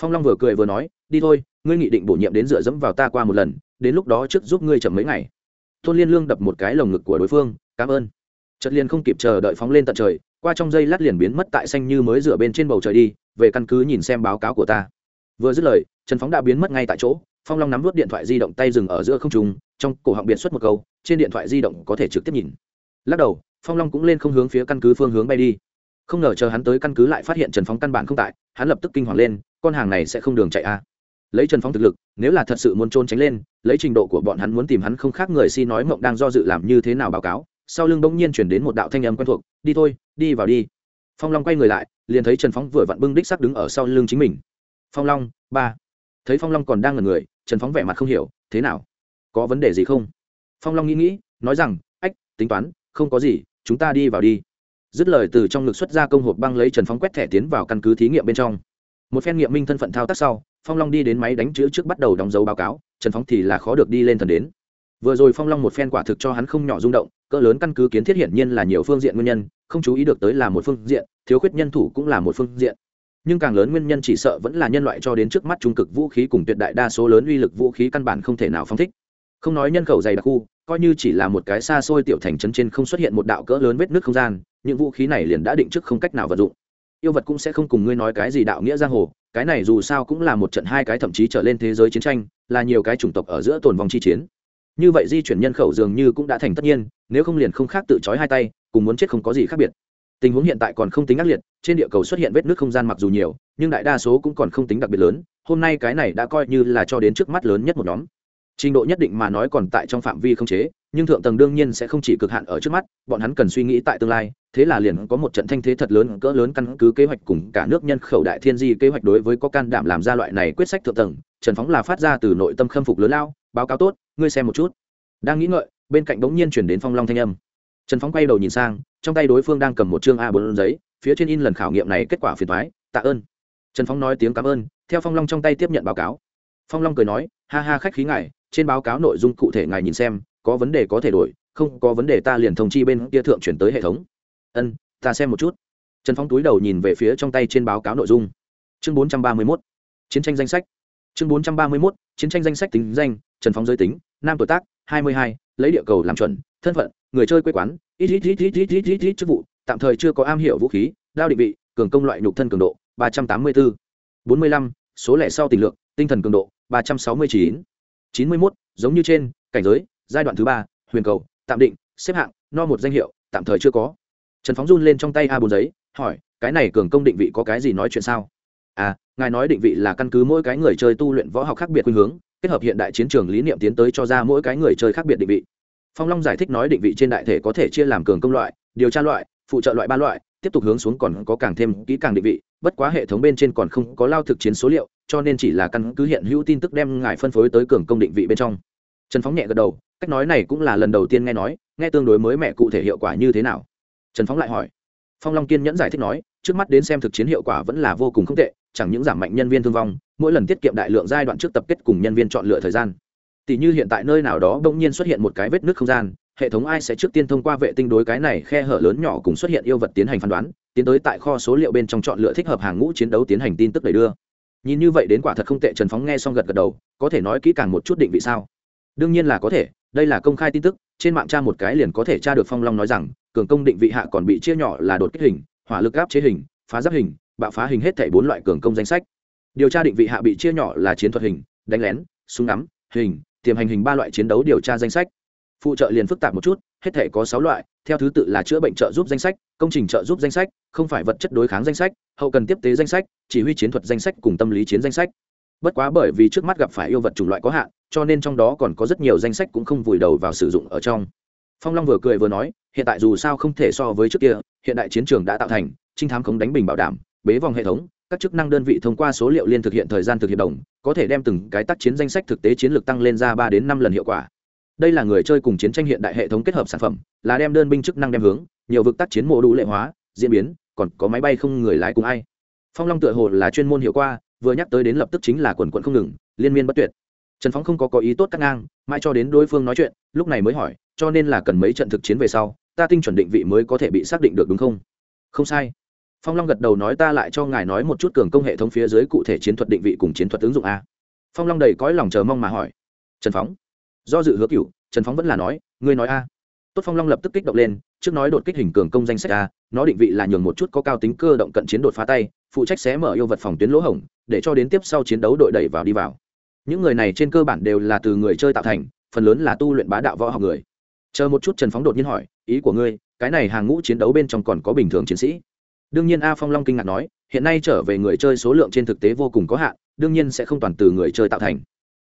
Phong long vừa cười vừa nói, đi thôi, ngươi nghị định bổ nhiệm đến dựa dẫm vào ta qua một lần, đến lúc đó trước giúp ngươi chậm mấy ngày. Tôn liên lương đập một cái lồng ngực của đối phương, cảm ơn. Trật liền không kịp chờ đợi phóng lên tận trời qua trong giây lát liền biến mất tại xanh như mới rửa bên trên bầu trời đi, về căn cứ nhìn xem báo cáo của ta. Vừa dứt lời, trần phóng đã biến mất ngay tại chỗ, phong long nắm vớt điện thoại di động tay dừng ở giữa không trung, trong cổ họng biệt xuất một câu, trên điện thoại di động có thể trực tiếp nhìn. Lắc đầu, phong long cũng lên không hướng phía căn cứ phương hướng bay đi. Không ngờ chờ hắn tới căn cứ lại phát hiện trần phóng căn bản không tại, hắn lập tức kinh hoàng lên, con hàng này sẽ không đường chạy a à. lấy trần phóng thực lực, nếu là thật sự muốn trôn tránh lên, lấy trình độ của bọn hắn muốn tìm hắn không khác người si nói mộng đang do dự làm như thế nào báo cáo sau lưng bỗng nhiên chuyển đến một đạo thanh âm quen thuộc, đi thôi, đi vào đi. Phong long quay người lại, liền thấy trần phóng vừa vặn bưng đích sắc đứng ở sau lưng chính mình. Phong long, ba. Thấy phong long còn đang ngần người, trần phóng vẻ mặt không hiểu, thế nào? Có vấn đề gì không? Phong long nghĩ nghĩ, nói rằng, ách, tính toán, không có gì, chúng ta đi vào đi. Dứt lời từ trong ngực xuất ra công hộp băng lấy trần phóng quét thẻ tiến vào căn cứ thí nghiệm bên trong. Một phen nghiệm minh thân phận thao tác sau, phong long đi đến máy đánh chữ trước bắt đầu đóng dấu báo cáo, trần phóng thì là khó được đi lên thần đến vừa rồi phong long một phen quả thực cho hắn không nhỏ rung động, cỡ lớn căn cứ kiến thiết hiển nhiên là nhiều phương diện nguyên nhân, không chú ý được tới là một phương diện, thiếu khuyết nhân thủ cũng là một phương diện. Nhưng càng lớn nguyên nhân chỉ sợ vẫn là nhân loại cho đến trước mắt trung cực vũ khí cùng tuyệt đại đa số lớn uy lực vũ khí căn bản không thể nào phong thích. Không nói nhân khẩu dày đặc khu, coi như chỉ là một cái xa xôi tiểu thành trấn trên không xuất hiện một đạo cỡ lớn vết nước không gian, những vũ khí này liền đã định trước không cách nào vận dụng. Yêu vật cũng sẽ không cùng ngươi nói cái gì đạo nghĩa giang hồ, cái này dù sao cũng là một trận hai cái thậm chí trở lên thế giới chiến tranh, là nhiều cái chủng tộc ở giữa tồn vong chi chiến như vậy di chuyển nhân khẩu dường như cũng đã thành tất nhiên, nếu không liền không khác tự trói hai tay, cùng muốn chết không có gì khác biệt. Tình huống hiện tại còn không tính ác liệt, trên địa cầu xuất hiện vết nước không gian mặc dù nhiều, nhưng đại đa số cũng còn không tính đặc biệt lớn, hôm nay cái này đã coi như là cho đến trước mắt lớn nhất một nhóm. Trình độ nhất định mà nói còn tại trong phạm vi không chế, nhưng thượng tầng đương nhiên sẽ không chỉ cực hạn ở trước mắt, bọn hắn cần suy nghĩ tại tương lai, thế là liền có một trận thanh thế thật lớn, cỡ lớn căn cứ kế hoạch cùng cả nước nhân khẩu đại thiên di kế hoạch đối với có can đảm làm ra loại này quyết sách thượng tầng, trần phóng là phát ra từ nội tâm khâm phục lớn lao báo cáo tốt, ngươi xem một chút. Đang nghĩ ngợi, bên cạnh bỗng nhiên chuyển đến phong long thanh âm. Trần phóng quay đầu nhìn sang, trong tay đối phương đang cầm một chương a bốn giấy, phía trên in lần khảo nghiệm này kết quả phiền thoái tạ ơn. Trần phóng nói tiếng cảm ơn, theo phong long trong tay tiếp nhận báo cáo. Phong long cười nói, ha ha khách khí ngài, trên báo cáo nội dung cụ thể ngài nhìn xem, có vấn đề có thể đổi, không có vấn đề ta liền thông chi bên kia thượng chuyển tới hệ thống. Ân, ta xem một chút. Trần phóng túi đầu nhìn về phía trong tay trên báo cáo nội dung. Chương bốn trăm ba mươi mốt. Chiến tranh danh sách chương bốn trăm ba mươi mốt, chiến tranh danh sách tính danh, trần phóng giới tính, nam tuổi tác, hai mươi hai, lấy địa cầu làm chuẩn, thân phận, người chơi quê quán, ít ít ít ít ít ít ít ít chức vụ, tạm thời chưa có am hiểu vũ khí, đao định vị, cường công loại nhục thân cường độ, ba trăm tám mươi bốn bốn mươi lăm, số lẻ sau tình lượng tinh thần cường độ, ba trăm sáu mươi chín. chín mươi mốt, giống như trên, cảnh giới, giai đoạn thứ ba, huyền cầu, tạm định, xếp hạng, no một danh hiệu, tạm thời chưa có. Trần phóng run lên trong tay a bốn giấy, hỏi, cái này cường công định vị có cái gì nói chuyện sao? À ngài nói định vị là căn cứ mỗi cái người chơi tu luyện võ học khác biệt khuynh hướng, kết hợp hiện đại chiến trường lý niệm tiến tới cho ra mỗi cái người chơi khác biệt định vị. Phong long giải thích nói định vị trên đại thể có thể chia làm cường công loại, điều tra loại, phụ trợ loại ba loại, tiếp tục hướng xuống còn có càng thêm kỹ càng định vị, bất quá hệ thống bên trên còn không có lao thực chiến số liệu, cho nên chỉ là căn cứ hiện hữu tin tức đem ngài phân phối tới cường công định vị bên trong. Trần phóng nhẹ gật đầu, cách nói này cũng là lần đầu tiên nghe nói, nghe tương đối mới mẹ cụ thể hiệu quả như thế nào. Trần phóng lại hỏi. Phong long kiên nhẫn giải thích nói, trước mắt đến xem thực chiến hiệu quả vẫn là vô cùng không tệ chẳng những giảm mạnh nhân viên thương vong, mỗi lần tiết kiệm đại lượng giai đoạn trước tập kết cùng nhân viên chọn lựa thời gian. Tỷ như hiện tại nơi nào đó bỗng nhiên xuất hiện một cái vết nước không gian, hệ thống ai sẽ trước tiên thông qua vệ tinh đối cái này khe hở lớn nhỏ cùng xuất hiện yêu vật tiến hành phán đoán, tiến tới tại kho số liệu bên trong chọn lựa thích hợp hàng ngũ chiến đấu tiến hành tin tức đẩy đưa. Nhìn như vậy đến quả thật không tệ, trần phóng nghe xong gật gật đầu, có thể nói kỹ càng một chút định vị sao? Đương nhiên là có thể, đây là công khai tin tức, trên mạng tra một cái liền có thể tra được phong long nói rằng, cường công định vị hạ còn bị chia nhỏ là đột kích hình, hỏa lực áp chế hình, phá giáp hình bạo phá hình hết thảy bốn loại cường công danh sách. Điều tra định vị hạ bị chia nhỏ là chiến thuật hình, đánh lén, súng ngắm, hình, tiềm hành hình ba loại chiến đấu điều tra danh sách. Phụ trợ liền phức tạp một chút, hết thể có sáu loại, theo thứ tự là chữa bệnh trợ giúp danh sách, công trình trợ giúp danh sách, không phải vật chất đối kháng danh sách, hậu cần tiếp tế danh sách, chỉ huy chiến thuật danh sách cùng tâm lý chiến danh sách. Bất quá bởi vì trước mắt gặp phải yêu vật chủng loại có hạn, cho nên trong đó còn có rất nhiều danh sách cũng không vùi đầu vào sử dụng ở trong. Phong long vừa cười vừa nói, hiện tại dù sao không thể so với trước kia, hiện đại chiến trường đã tạo thành, trinh thám khống đánh bình bảo đảm bế vòng hệ thống, các chức năng đơn vị thông qua số liệu liên thực hiện thời gian thực hiện đồng, có thể đem từng cái tác chiến danh sách thực tế chiến lược tăng lên ra ba đến năm lần hiệu quả. Đây là người chơi cùng chiến tranh hiện đại hệ thống kết hợp sản phẩm, là đem đơn binh chức năng đem hướng, nhiều vực tác chiến mộ đủ lệ hóa, diễn biến, còn có máy bay không người lái cùng ai. Phong long tựa hồ là chuyên môn hiệu qua, vừa nhắc tới đến lập tức chính là quần quận không ngừng, liên miên bất tuyệt. Trần phóng không có có ý tốt cắt ngang, mãi cho đến đối phương nói chuyện, lúc này mới hỏi, cho nên là cần mấy trận thực chiến về sau, ta tinh chuẩn định vị mới có thể bị xác định được đúng không? Không sai phong long gật đầu nói ta lại cho ngài nói một chút cường công hệ thống phía dưới cụ thể chiến thuật định vị cùng chiến thuật ứng dụng a. Phong long đầy cõi lòng chờ mong mà hỏi. Trần phóng. Do dự hứa cựu trần phóng vẫn là nói, ngươi nói a. Tốt phong long lập tức kích động lên, trước nói đột kích hình cường công danh sách a, nó định vị là nhường một chút có cao tính cơ động cận chiến đột phá tay, phụ trách xé mở yêu vật phòng tuyến lỗ hổng, để cho đến tiếp sau chiến đấu đội đẩy vào đi vào. Những người này trên cơ bản đều là từ người chơi tạo thành, phần lớn là tu luyện bá đạo võ học người. Chờ một chút trần phóng đột nhiên hỏi, ý của ngươi, cái này hàng ngũ chiến đấu bên trong còn có bình thường chiến sĩ? Đương nhiên a phong long kinh ngạc nói, hiện nay trở về người chơi số lượng trên thực tế vô cùng có hạn, đương nhiên sẽ không toàn từ người chơi tạo thành.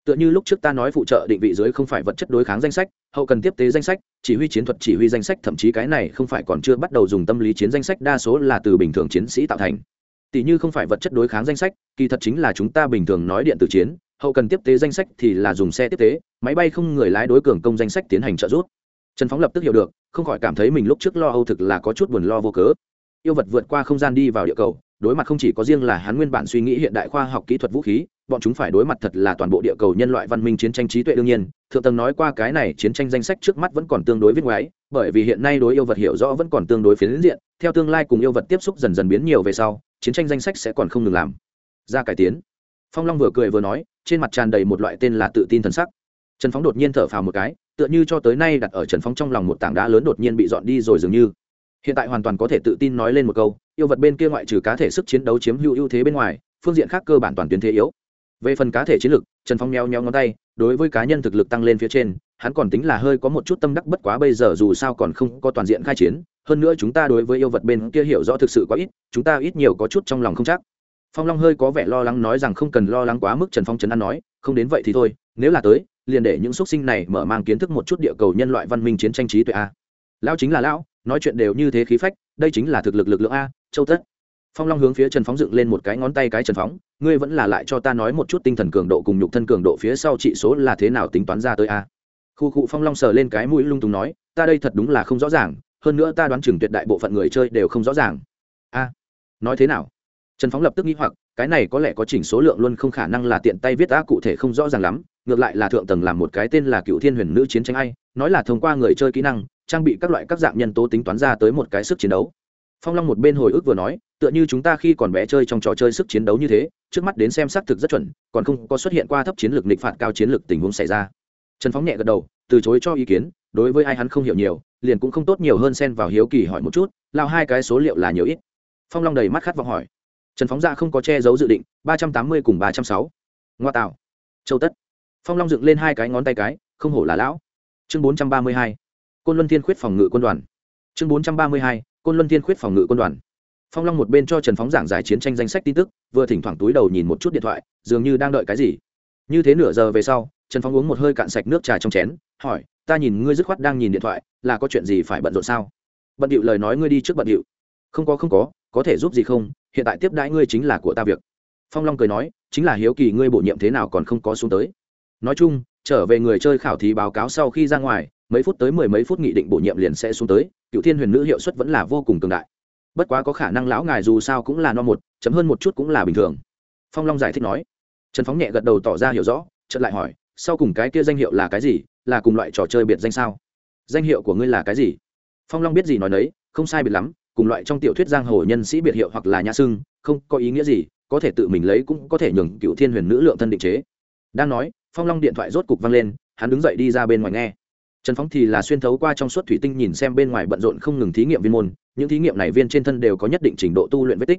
Tựa như lúc trước ta nói phụ trợ định vị dưới không phải vật chất đối kháng danh sách, hậu cần tiếp tế danh sách, chỉ huy chiến thuật chỉ huy danh sách, thậm chí cái này không phải còn chưa bắt đầu dùng tâm lý chiến danh sách, đa số là từ bình thường chiến sĩ tạo thành. Tỷ như không phải vật chất đối kháng danh sách, kỳ thật chính là chúng ta bình thường nói điện tử chiến, hậu cần tiếp tế danh sách thì là dùng xe tiếp tế, máy bay không người lái đối cường công danh sách tiến hành trợ giúp. Trần phóng lập tức hiểu được, không khỏi cảm thấy mình lúc trước lo âu thực là có chút buồn lo vô cớ yêu vật vượt qua không gian đi vào địa cầu, đối mặt không chỉ có riêng là hắn nguyên bản suy nghĩ hiện đại khoa học kỹ thuật vũ khí, bọn chúng phải đối mặt thật là toàn bộ địa cầu nhân loại văn minh chiến tranh trí tuệ đương nhiên. Thượng tầng nói qua cái này chiến tranh danh sách trước mắt vẫn còn tương đối viết ngoái bởi vì hiện nay đối yêu vật hiểu rõ vẫn còn tương đối phiến diện, theo tương lai cùng yêu vật tiếp xúc dần dần biến nhiều về sau, chiến tranh danh sách sẽ còn không ngừng làm ra cải tiến. Phong long vừa cười vừa nói, trên mặt tràn đầy một loại tên là tự tin thần sắc. Trần phóng đột nhiên thở phào một cái, tựa như cho tới nay đặt ở trần phóng trong lòng một tảng đá lớn đột nhiên bị dọn đi rồi dường như hiện tại hoàn toàn có thể tự tin nói lên một câu, yêu vật bên kia ngoại trừ cá thể sức chiến đấu chiếm hữu ưu thế bên ngoài, phương diện khác cơ bản toàn tuyến thế yếu. Về phần cá thể chiến lược trần phong meo nheo ngón tay, đối với cá nhân thực lực tăng lên phía trên, hắn còn tính là hơi có một chút tâm đắc bất quá bây giờ dù sao còn không có toàn diện khai chiến, hơn nữa chúng ta đối với yêu vật bên kia hiểu rõ thực sự quá ít, chúng ta ít nhiều có chút trong lòng không chắc. Phong long hơi có vẻ lo lắng nói rằng không cần lo lắng quá mức trần phong trấn an nói, không đến vậy thì thôi, nếu là tới, liền để những x u ấ t sinh này mở mang kiến thức một chút địa cầu nhân loại văn minh chiến tranh trí tuệ a lão chính là lão, nói chuyện đều như thế khí phách, đây chính là thực lực lực lượng a, châu tất. Phong long hướng phía trần phóng dựng lên một cái ngón tay cái trần phóng, ngươi vẫn là lại cho ta nói một chút tinh thần cường độ cùng nhục thân cường độ phía sau trị số là thế nào tính toán ra tới a. Khu cụ phong long sờ lên cái mũi lung tùng nói, ta đây thật đúng là không rõ ràng, hơn nữa ta đoán chừng tuyệt đại bộ phận người chơi đều không rõ ràng. A, nói thế nào? Trần phóng lập tức nghĩ hoặc, cái này có lẽ có chỉnh số lượng luôn không khả năng là tiện tay viết đã cụ thể không rõ ràng lắm, ngược lại là thượng tầng làm một cái tên là cựu thiên huyền nữ chiến tranh ai, nói là thông qua người chơi kỹ năng trang bị các loại các dạng nhân tố tính toán ra tới một cái sức chiến đấu. Phong long một bên hồi ức vừa nói, tựa như chúng ta khi còn bé chơi trong trò chơi sức chiến đấu như thế, trước mắt đến xem xác thực rất chuẩn, còn không có xuất hiện qua thấp chiến lược nghịch phạt cao chiến lược tình huống xảy ra. Trần phóng nhẹ gật đầu, từ chối cho ý kiến, đối với ai hắn không hiểu nhiều, liền cũng không tốt nhiều hơn xen vào hiếu kỳ hỏi một chút, lao hai cái số liệu là nhiều ít. Phong long đầy mắt khát vọng hỏi. Trần phóng ra không có che giấu dự định, ba trăm tám mươi cùng ba trăm sáu. Ngoa tạo. Châu tất. Phong long dựng lên hai cái ngón tay cái, không hổ là lão. Chương bốn trăm ba mươi hai côn luân thiên khuyết phòng ngự quân đoàn. Chương bốn trăm ba mươi hai, côn luân thiên khuyết phòng ngự quân đoàn. Phong long một bên cho trần phóng giảng giải chiến tranh danh sách tin tức, vừa thỉnh thoảng túi đầu nhìn một chút điện thoại, dường như đang đợi cái gì. Như thế nửa giờ về sau, trần phóng uống một hơi cạn sạch nước trà trong chén, hỏi, ta nhìn ngươi dứt khoát đang nhìn điện thoại, là có chuyện gì phải bận rộn sao? Bận điệu lời nói ngươi đi trước bận điệu. Không có không có có thể giúp gì không, hiện tại tiếp đãi ngươi chính là của ta việc. Phong long cười nói, chính là hiếu kỳ ngươi bổ nhiệm thế nào còn không có xuống tới. Nói chung, trở về người chơi khảo thí báo cáo sau khi ra ngoài mấy phút tới mười mấy phút nghị định bổ nhiệm liền sẽ xuống tới, cựu thiên huyền nữ hiệu suất vẫn là vô cùng cường đại. Bất quá có khả năng lão ngài dù sao cũng là no một, chấm hơn một chút cũng là bình thường. Phong long giải thích nói. Trần phóng nhẹ gật đầu tỏ ra hiểu rõ, chợt lại hỏi, sau cùng cái kia danh hiệu là cái gì, là cùng loại trò chơi biệt danh sao? Danh hiệu của ngươi là cái gì? Phong long biết gì nói nấy, không sai biệt lắm, cùng loại trong tiểu thuyết giang hồ nhân sĩ biệt hiệu hoặc là nhã sưng, không có ý nghĩa gì, có thể tự mình lấy cũng có thể nhường cựu thiên huyền nữ lượng thân định chế. Đang nói, phong long điện thoại rốt cục vang lên, hắn đứng dậy đi ra bên ngoài nghe trần phóng thì là xuyên thấu qua trong suốt thủy tinh nhìn xem bên ngoài bận rộn không ngừng thí nghiệm viên môn, những thí nghiệm này viên trên thân đều có nhất định trình độ tu luyện vết tích.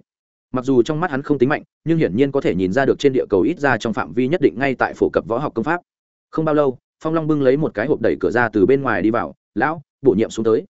Mặc dù trong mắt hắn không tính mạnh, nhưng hiển nhiên có thể nhìn ra được trên địa cầu ít ra trong phạm vi nhất định ngay tại phổ cập võ học công pháp. Không bao lâu, phong long bưng lấy một cái hộp đẩy cửa ra từ bên ngoài đi vào, lão, bổ nhiệm xuống tới.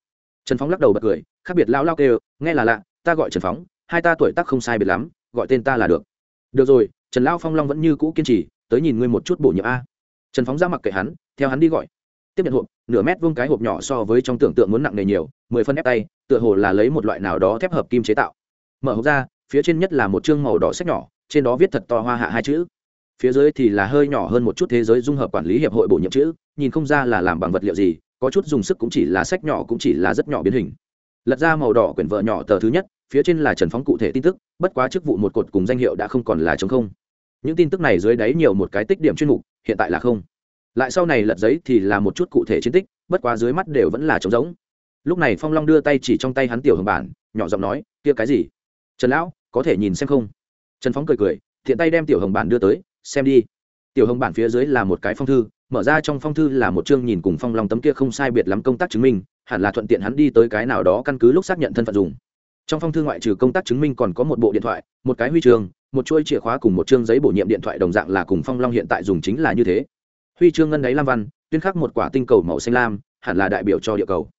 Trần phóng lắc đầu bật cười, khác biệt lão lao kêu, nghe là lạ, ta gọi trần phóng, hai ta tuổi tác không sai biệt lắm, gọi tên ta là được. Được rồi, trần lão phong long vẫn như cũ kiên trì, tới nhìn ngươi một chút bổ nhiệm a. Trần phóng ra mặc kệ hắn, theo hắn đi gọi. Tiếp nhận hộp nửa mét vuông cái hộp nhỏ so với trong tưởng tượng muốn nặng nề nhiều, mười phân ép tay, tựa hồ là lấy một loại nào đó thép hợp kim chế tạo. Mở hộp ra, phía trên nhất là một chương màu đỏ sách nhỏ, trên đó viết thật to hoa hạ hai chữ. Phía dưới thì là hơi nhỏ hơn một chút thế giới dung hợp quản lý hiệp hội bổ nhiệm chữ, nhìn không ra là làm bằng vật liệu gì, có chút dùng sức cũng chỉ là sách nhỏ cũng chỉ là rất nhỏ biến hình. Lật ra màu đỏ quyển vợ nhỏ tờ thứ nhất, phía trên là trần phóng cụ thể tin tức, bất quá chức vụ một cột cùng danh hiệu đã không còn là chống không. Những tin tức này dưới đáy nhiều một cái tích điểm chuyên mục, hiện tại là không lại sau này lật giấy thì là một chút cụ thể chiến tích, bất quá dưới mắt đều vẫn là trống giống lúc này phong long đưa tay chỉ trong tay hắn tiểu hồng bản, nhỏ giọng nói, kia cái gì? Trần lão, có thể nhìn xem không? Trần phóng cười cười, thiện tay đem tiểu hồng bản đưa tới, xem đi. Tiểu hồng bản phía dưới là một cái phong thư, mở ra trong phong thư là một chương nhìn cùng phong long tấm kia không sai biệt lắm công tác chứng minh, hẳn là thuận tiện hắn đi tới cái nào đó căn cứ lúc xác nhận thân phận dùng. Trong phong thư ngoại trừ công tác chứng minh còn có một bộ điện thoại, một cái huy chương, một chuỗi chìa khóa cùng một chương giấy bổ nhiệm điện thoại đồng dạng là cùng phong long hiện tại dùng chính là như thế huy chương ngân đáy lam văn, tuyên khắc một quả tinh cầu màu xanh lam, hẳn là đại biểu cho địa cầu.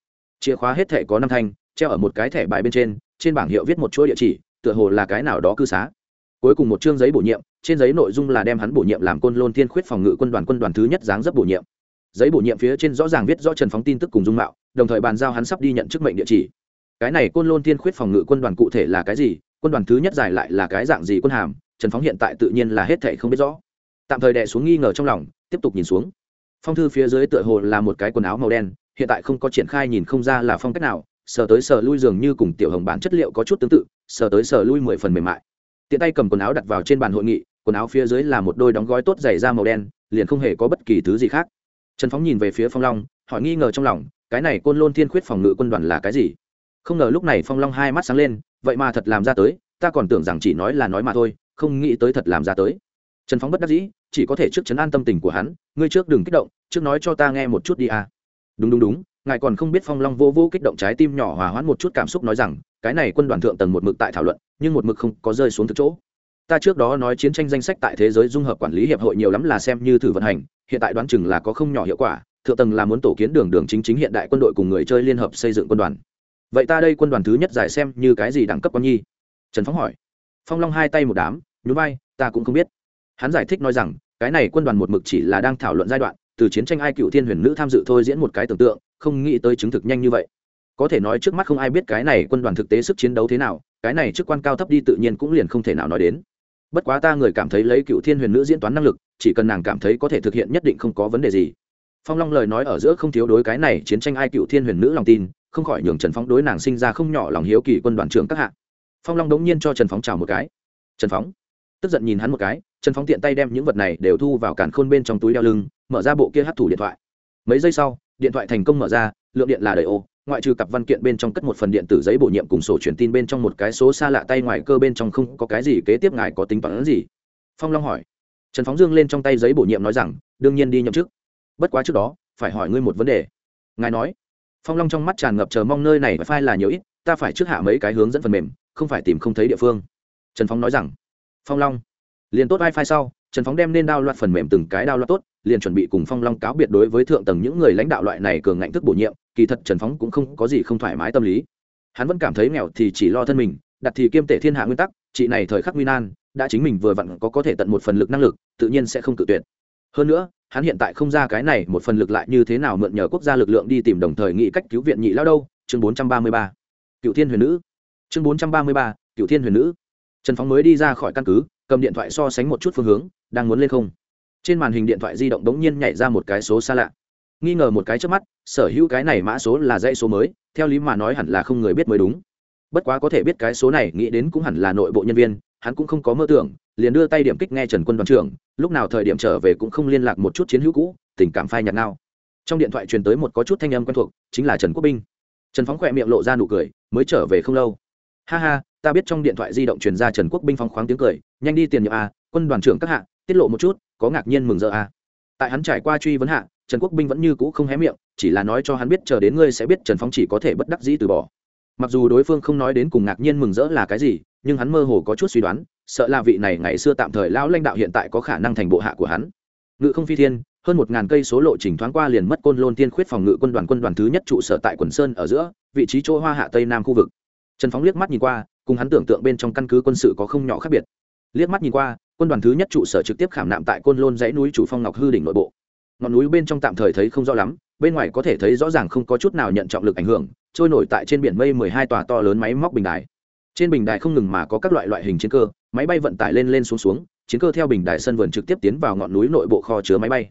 Chìa khóa hết thẻ có năm thanh, treo ở một cái thẻ bài bên trên trên bảng hiệu viết một chuỗi địa chỉ, tựa hồ là cái nào đó cư xá. Cuối cùng một chương giấy bổ nhiệm, trên giấy nội dung là đem hắn bổ nhiệm làm côn lôn thiên khuyết phòng ngự quân đoàn quân đoàn thứ nhất dáng dấp bổ nhiệm. Giấy bổ nhiệm phía trên rõ ràng viết rõ trần phóng tin tức cùng dung mạo, đồng thời bàn giao hắn sắp đi nhận chức mệnh địa chỉ. Cái này côn lôn thiên khuyết phòng ngự quân đoàn cụ thể là cái gì, quân đoàn thứ nhất giải lại là cái dạng gì quân hàm, trần phóng hiện tại tự nhiên là hết thệ không biết rõ. Tạm thời đè xuống nghi ngờ trong lòng tiếp tục nhìn xuống. Phong thư phía dưới tựa hồ là một cái quần áo màu đen, hiện tại không có triển khai nhìn không ra là phong cách nào, sờ tới sờ lui dường như cùng tiểu hồng bản chất liệu có chút tương tự, sờ tới sờ lui mười phần mềm mại. Tiện tay cầm quần áo đặt vào trên bàn hội nghị, quần áo phía dưới là một đôi đóng gói tốt dày da màu đen, liền không hề có bất kỳ thứ gì khác. Trần phóng nhìn về phía phong long, hỏi nghi ngờ trong lòng, cái này côn lôn thiên khuyết phòng ngự quân đoàn là cái gì? Không ngờ lúc này phong long hai mắt sáng lên, vậy mà thật làm ra tới, ta còn tưởng rằng chỉ nói là nói mà thôi, không nghĩ tới thật làm ra tới trần phóng bất đắc dĩ, chỉ có thể trước chấn an tâm tình của hắn, ngươi trước đừng kích động, trước nói cho ta nghe một chút đi à. đúng đúng đúng, ngài còn không biết phong long vô vô kích động trái tim nhỏ hòa hoãn một chút cảm xúc nói rằng, cái này quân đoàn thượng tầng một mực tại thảo luận, nhưng một mực không có rơi xuống thực chỗ. Ta trước đó nói chiến tranh danh sách tại thế giới dung hợp quản lý hiệp hội nhiều lắm là xem như thử vận hành, hiện tại đoán chừng là có không nhỏ hiệu quả, thượng tầng là muốn tổ kiến đường đường chính chính hiện đại quân đội cùng người chơi liên hợp xây dựng quân đoàn. Vậy ta đây quân đoàn thứ nhất giải xem như cái gì đẳng cấp con nhi? Trần phóng hỏi. Phong long hai tay một đám, nhún vai, ta cũng không biết hắn giải thích nói rằng, cái này quân đoàn một mực chỉ là đang thảo luận giai đoạn, từ chiến tranh ai cựu thiên huyền nữ tham dự thôi diễn một cái tưởng tượng, không nghĩ tới chứng thực nhanh như vậy. Có thể nói trước mắt không ai biết cái này quân đoàn thực tế sức chiến đấu thế nào, cái này chức quan cao thấp đi tự nhiên cũng liền không thể nào nói đến. Bất quá ta người cảm thấy lấy cựu thiên huyền nữ diễn toán năng lực, chỉ cần nàng cảm thấy có thể thực hiện nhất định không có vấn đề gì. Phong long lời nói ở giữa không thiếu đối cái này chiến tranh ai cựu thiên huyền nữ lòng tin, không khỏi nhường trần phóng đối nàng sinh ra không nhỏ lòng hiếu kỳ quân đoàn trưởng các hạng phong long đống nhiên cho trần phóng chào một cái. Trần phóng. Tức giận nhìn hắn một cái trần phóng tiện tay đem những vật này đều thu vào càn khôn bên trong túi đeo lưng, mở ra bộ kia hát thủ điện thoại. Mấy giây sau, điện thoại thành công mở ra, lượng điện là đầy ô, ngoại trừ cặp văn kiện bên trong cất một phần điện tử giấy bổ nhiệm cùng sổ truyền tin bên trong một cái số xa lạ tay ngoài cơ bên trong không có cái gì kế tiếp ngài có tính toán gì? Phong long hỏi. Trần phóng dương lên trong tay giấy bổ nhiệm nói rằng, đương nhiên đi nhậm chức. Bất quá trước đó, phải hỏi ngươi một vấn đề. Ngài nói. Phong long trong mắt tràn ngập chờ mong nơi này phải là nhiều ít, ta phải trước hạ mấy cái hướng dẫn phần mềm, không phải tìm không thấy địa phương. Trần phóng nói rằng. Phong long liền tốt wifi sau, trần phóng đem nên đao loạt phần mềm từng cái đao loạt tốt, liền chuẩn bị cùng phong long cáo biệt đối với thượng tầng những người lãnh đạo loại này cường ngạnh thức bổ nhiệm, kỳ thật trần phóng cũng không có gì không thoải mái tâm lý. Hắn vẫn cảm thấy nghèo thì chỉ lo thân mình, đặt thì kiêm tể thiên hạ nguyên tắc, chị này thời khắc nguy nan, đã chính mình vừa vặn có có thể tận một phần lực năng lực, tự nhiên sẽ không tự tuyệt. Hơn nữa, hắn hiện tại không ra cái này một phần lực lại như thế nào mượn nhờ quốc gia lực lượng đi tìm đồng thời nghị cách cứu viện nhị lao đâu? Chương bốn trăm ba mươi ba. Cựu thiên huyền nữ. Chương bốn trăm ba mươi ba, cựu thiên huyền nữ. Trần phóng mới đi ra khỏi căn cứ cầm điện thoại so sánh một chút phương hướng, đang muốn lên không. Trên màn hình điện thoại di động đ ố n g nhiên nhảy ra một cái số xa lạ. Nghi ngờ một cái trước mắt, sở hữu cái này mã số là dãy số mới, theo lý mà nói hẳn là không người biết mới đúng. Bất quá có thể biết cái số này, nghĩ đến cũng hẳn là nội bộ nhân viên, hắn cũng không có mơ tưởng, liền đưa tay điểm kích nghe trần quân đoàn trưởng, lúc nào thời điểm trở về cũng không liên lạc một chút chiến hữu cũ, tình cảm phai nhạt nào trong điện thoại truyền tới một có chút thanh âm quen thuộc, chính là trần quốc binh. Trần phóng khỏe miệng lộ ra nụ cười, mới trở về không lâu ha ha, ta biết trong điện thoại di động truyền ra trần quốc binh phong khoáng tiếng cười, nhanh đi tiền nhiệm a, quân đoàn trưởng các hạ, tiết lộ một chút, có ngạc nhiên mừng rỡ a. Tại hắn trải qua truy vấn hạ, trần quốc binh vẫn như cũ không hé miệng, chỉ là nói cho hắn biết chờ đến ngươi sẽ biết trần phong chỉ có thể bất đắc dĩ từ bỏ. Mặc dù đối phương không nói đến cùng ngạc nhiên mừng rỡ là cái gì, nhưng hắn mơ hồ có chút suy đoán, sợ là vị này ngày xưa tạm thời lão lãnh đạo hiện tại có khả năng thành bộ hạ của hắn. Ngự không phi thiên, hơn một ngàn cây số lộ trình thoáng qua liền mất côn lôn tiên khuyết phòng ngự quân đoàn quân đoàn thứ nhất trụ sở tại quần sơn ở giữa, vị trí chỗ hoa hạ tây nam khu vực trần phóng liếc mắt nhìn qua, cùng hắn tưởng tượng bên trong căn cứ quân sự có không nhỏ khác biệt. Liếc mắt nhìn qua, quân đoàn thứ nhất trụ sở trực tiếp khảm nạm tại côn lôn dãy núi chủ phong ngọc hư đỉnh nội bộ. Ngọn núi bên trong tạm thời thấy không rõ lắm, bên ngoài có thể thấy rõ ràng không có chút nào nhận trọng lực ảnh hưởng, trôi nổi tại trên biển mây mười hai tòa to lớn máy móc bình đài. Trên bình đài không ngừng mà có các loại loại hình chiến cơ, máy bay vận tải lên lên xuống xuống, chiến cơ theo bình đài sân vườn trực tiếp tiến vào ngọn núi nội bộ kho chứa máy bay.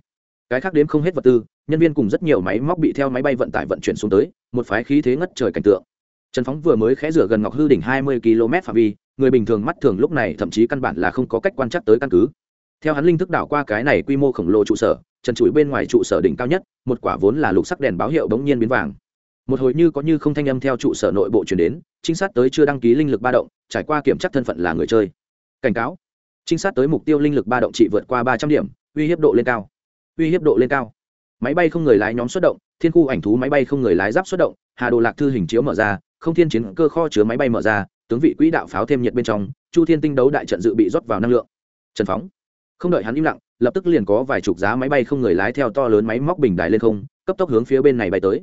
Cái khác đếm không hết vật tư, nhân viên cùng rất nhiều máy móc bị theo máy bay vận tải vận chuyển xuống tới, một phái khí thế ngất trời cảnh tượng trần phóng vừa mới khẽ rửa gần ngọc hư đỉnh hai mươi km phạm vi, người bình thường mắt thường lúc này thậm chí căn bản là không có cách quan trắc tới căn cứ. Theo hắn linh thức đảo qua cái này quy mô khổng lồ trụ sở, trần chuỗi bên ngoài trụ sở đỉnh cao nhất, một quả vốn là lục sắc đèn báo hiệu bỗng nhiên biến vàng. Một hồi như có như không thanh âm theo trụ sở nội bộ chuyển đến, trinh sát tới chưa đăng ký linh lực ba động, trải qua kiểm tra thân phận là người chơi. Cảnh cáo. Trinh sát tới mục tiêu linh lực ba động trị vượt qua ba trăm điểm, uy hiếp độ lên cao. Uy hiếp độ lên cao. Máy bay không người lái nhóm xuất động, thiên khu ảnh thú máy bay không người lái giáp xuất động, hà đồ lạc thư hình chiếu mở ra không thiên chiến cơ kho chứa máy bay mở ra, tướng vị quỹ đạo pháo thêm nhiệt bên trong, chu thiên tinh đấu đại trận dự bị rót vào năng lượng. Trần phóng. Không đợi hắn im lặng, lập tức liền có vài chục giá máy bay không người lái theo to lớn máy móc bình đài lên không, cấp tốc hướng phía bên này bay tới.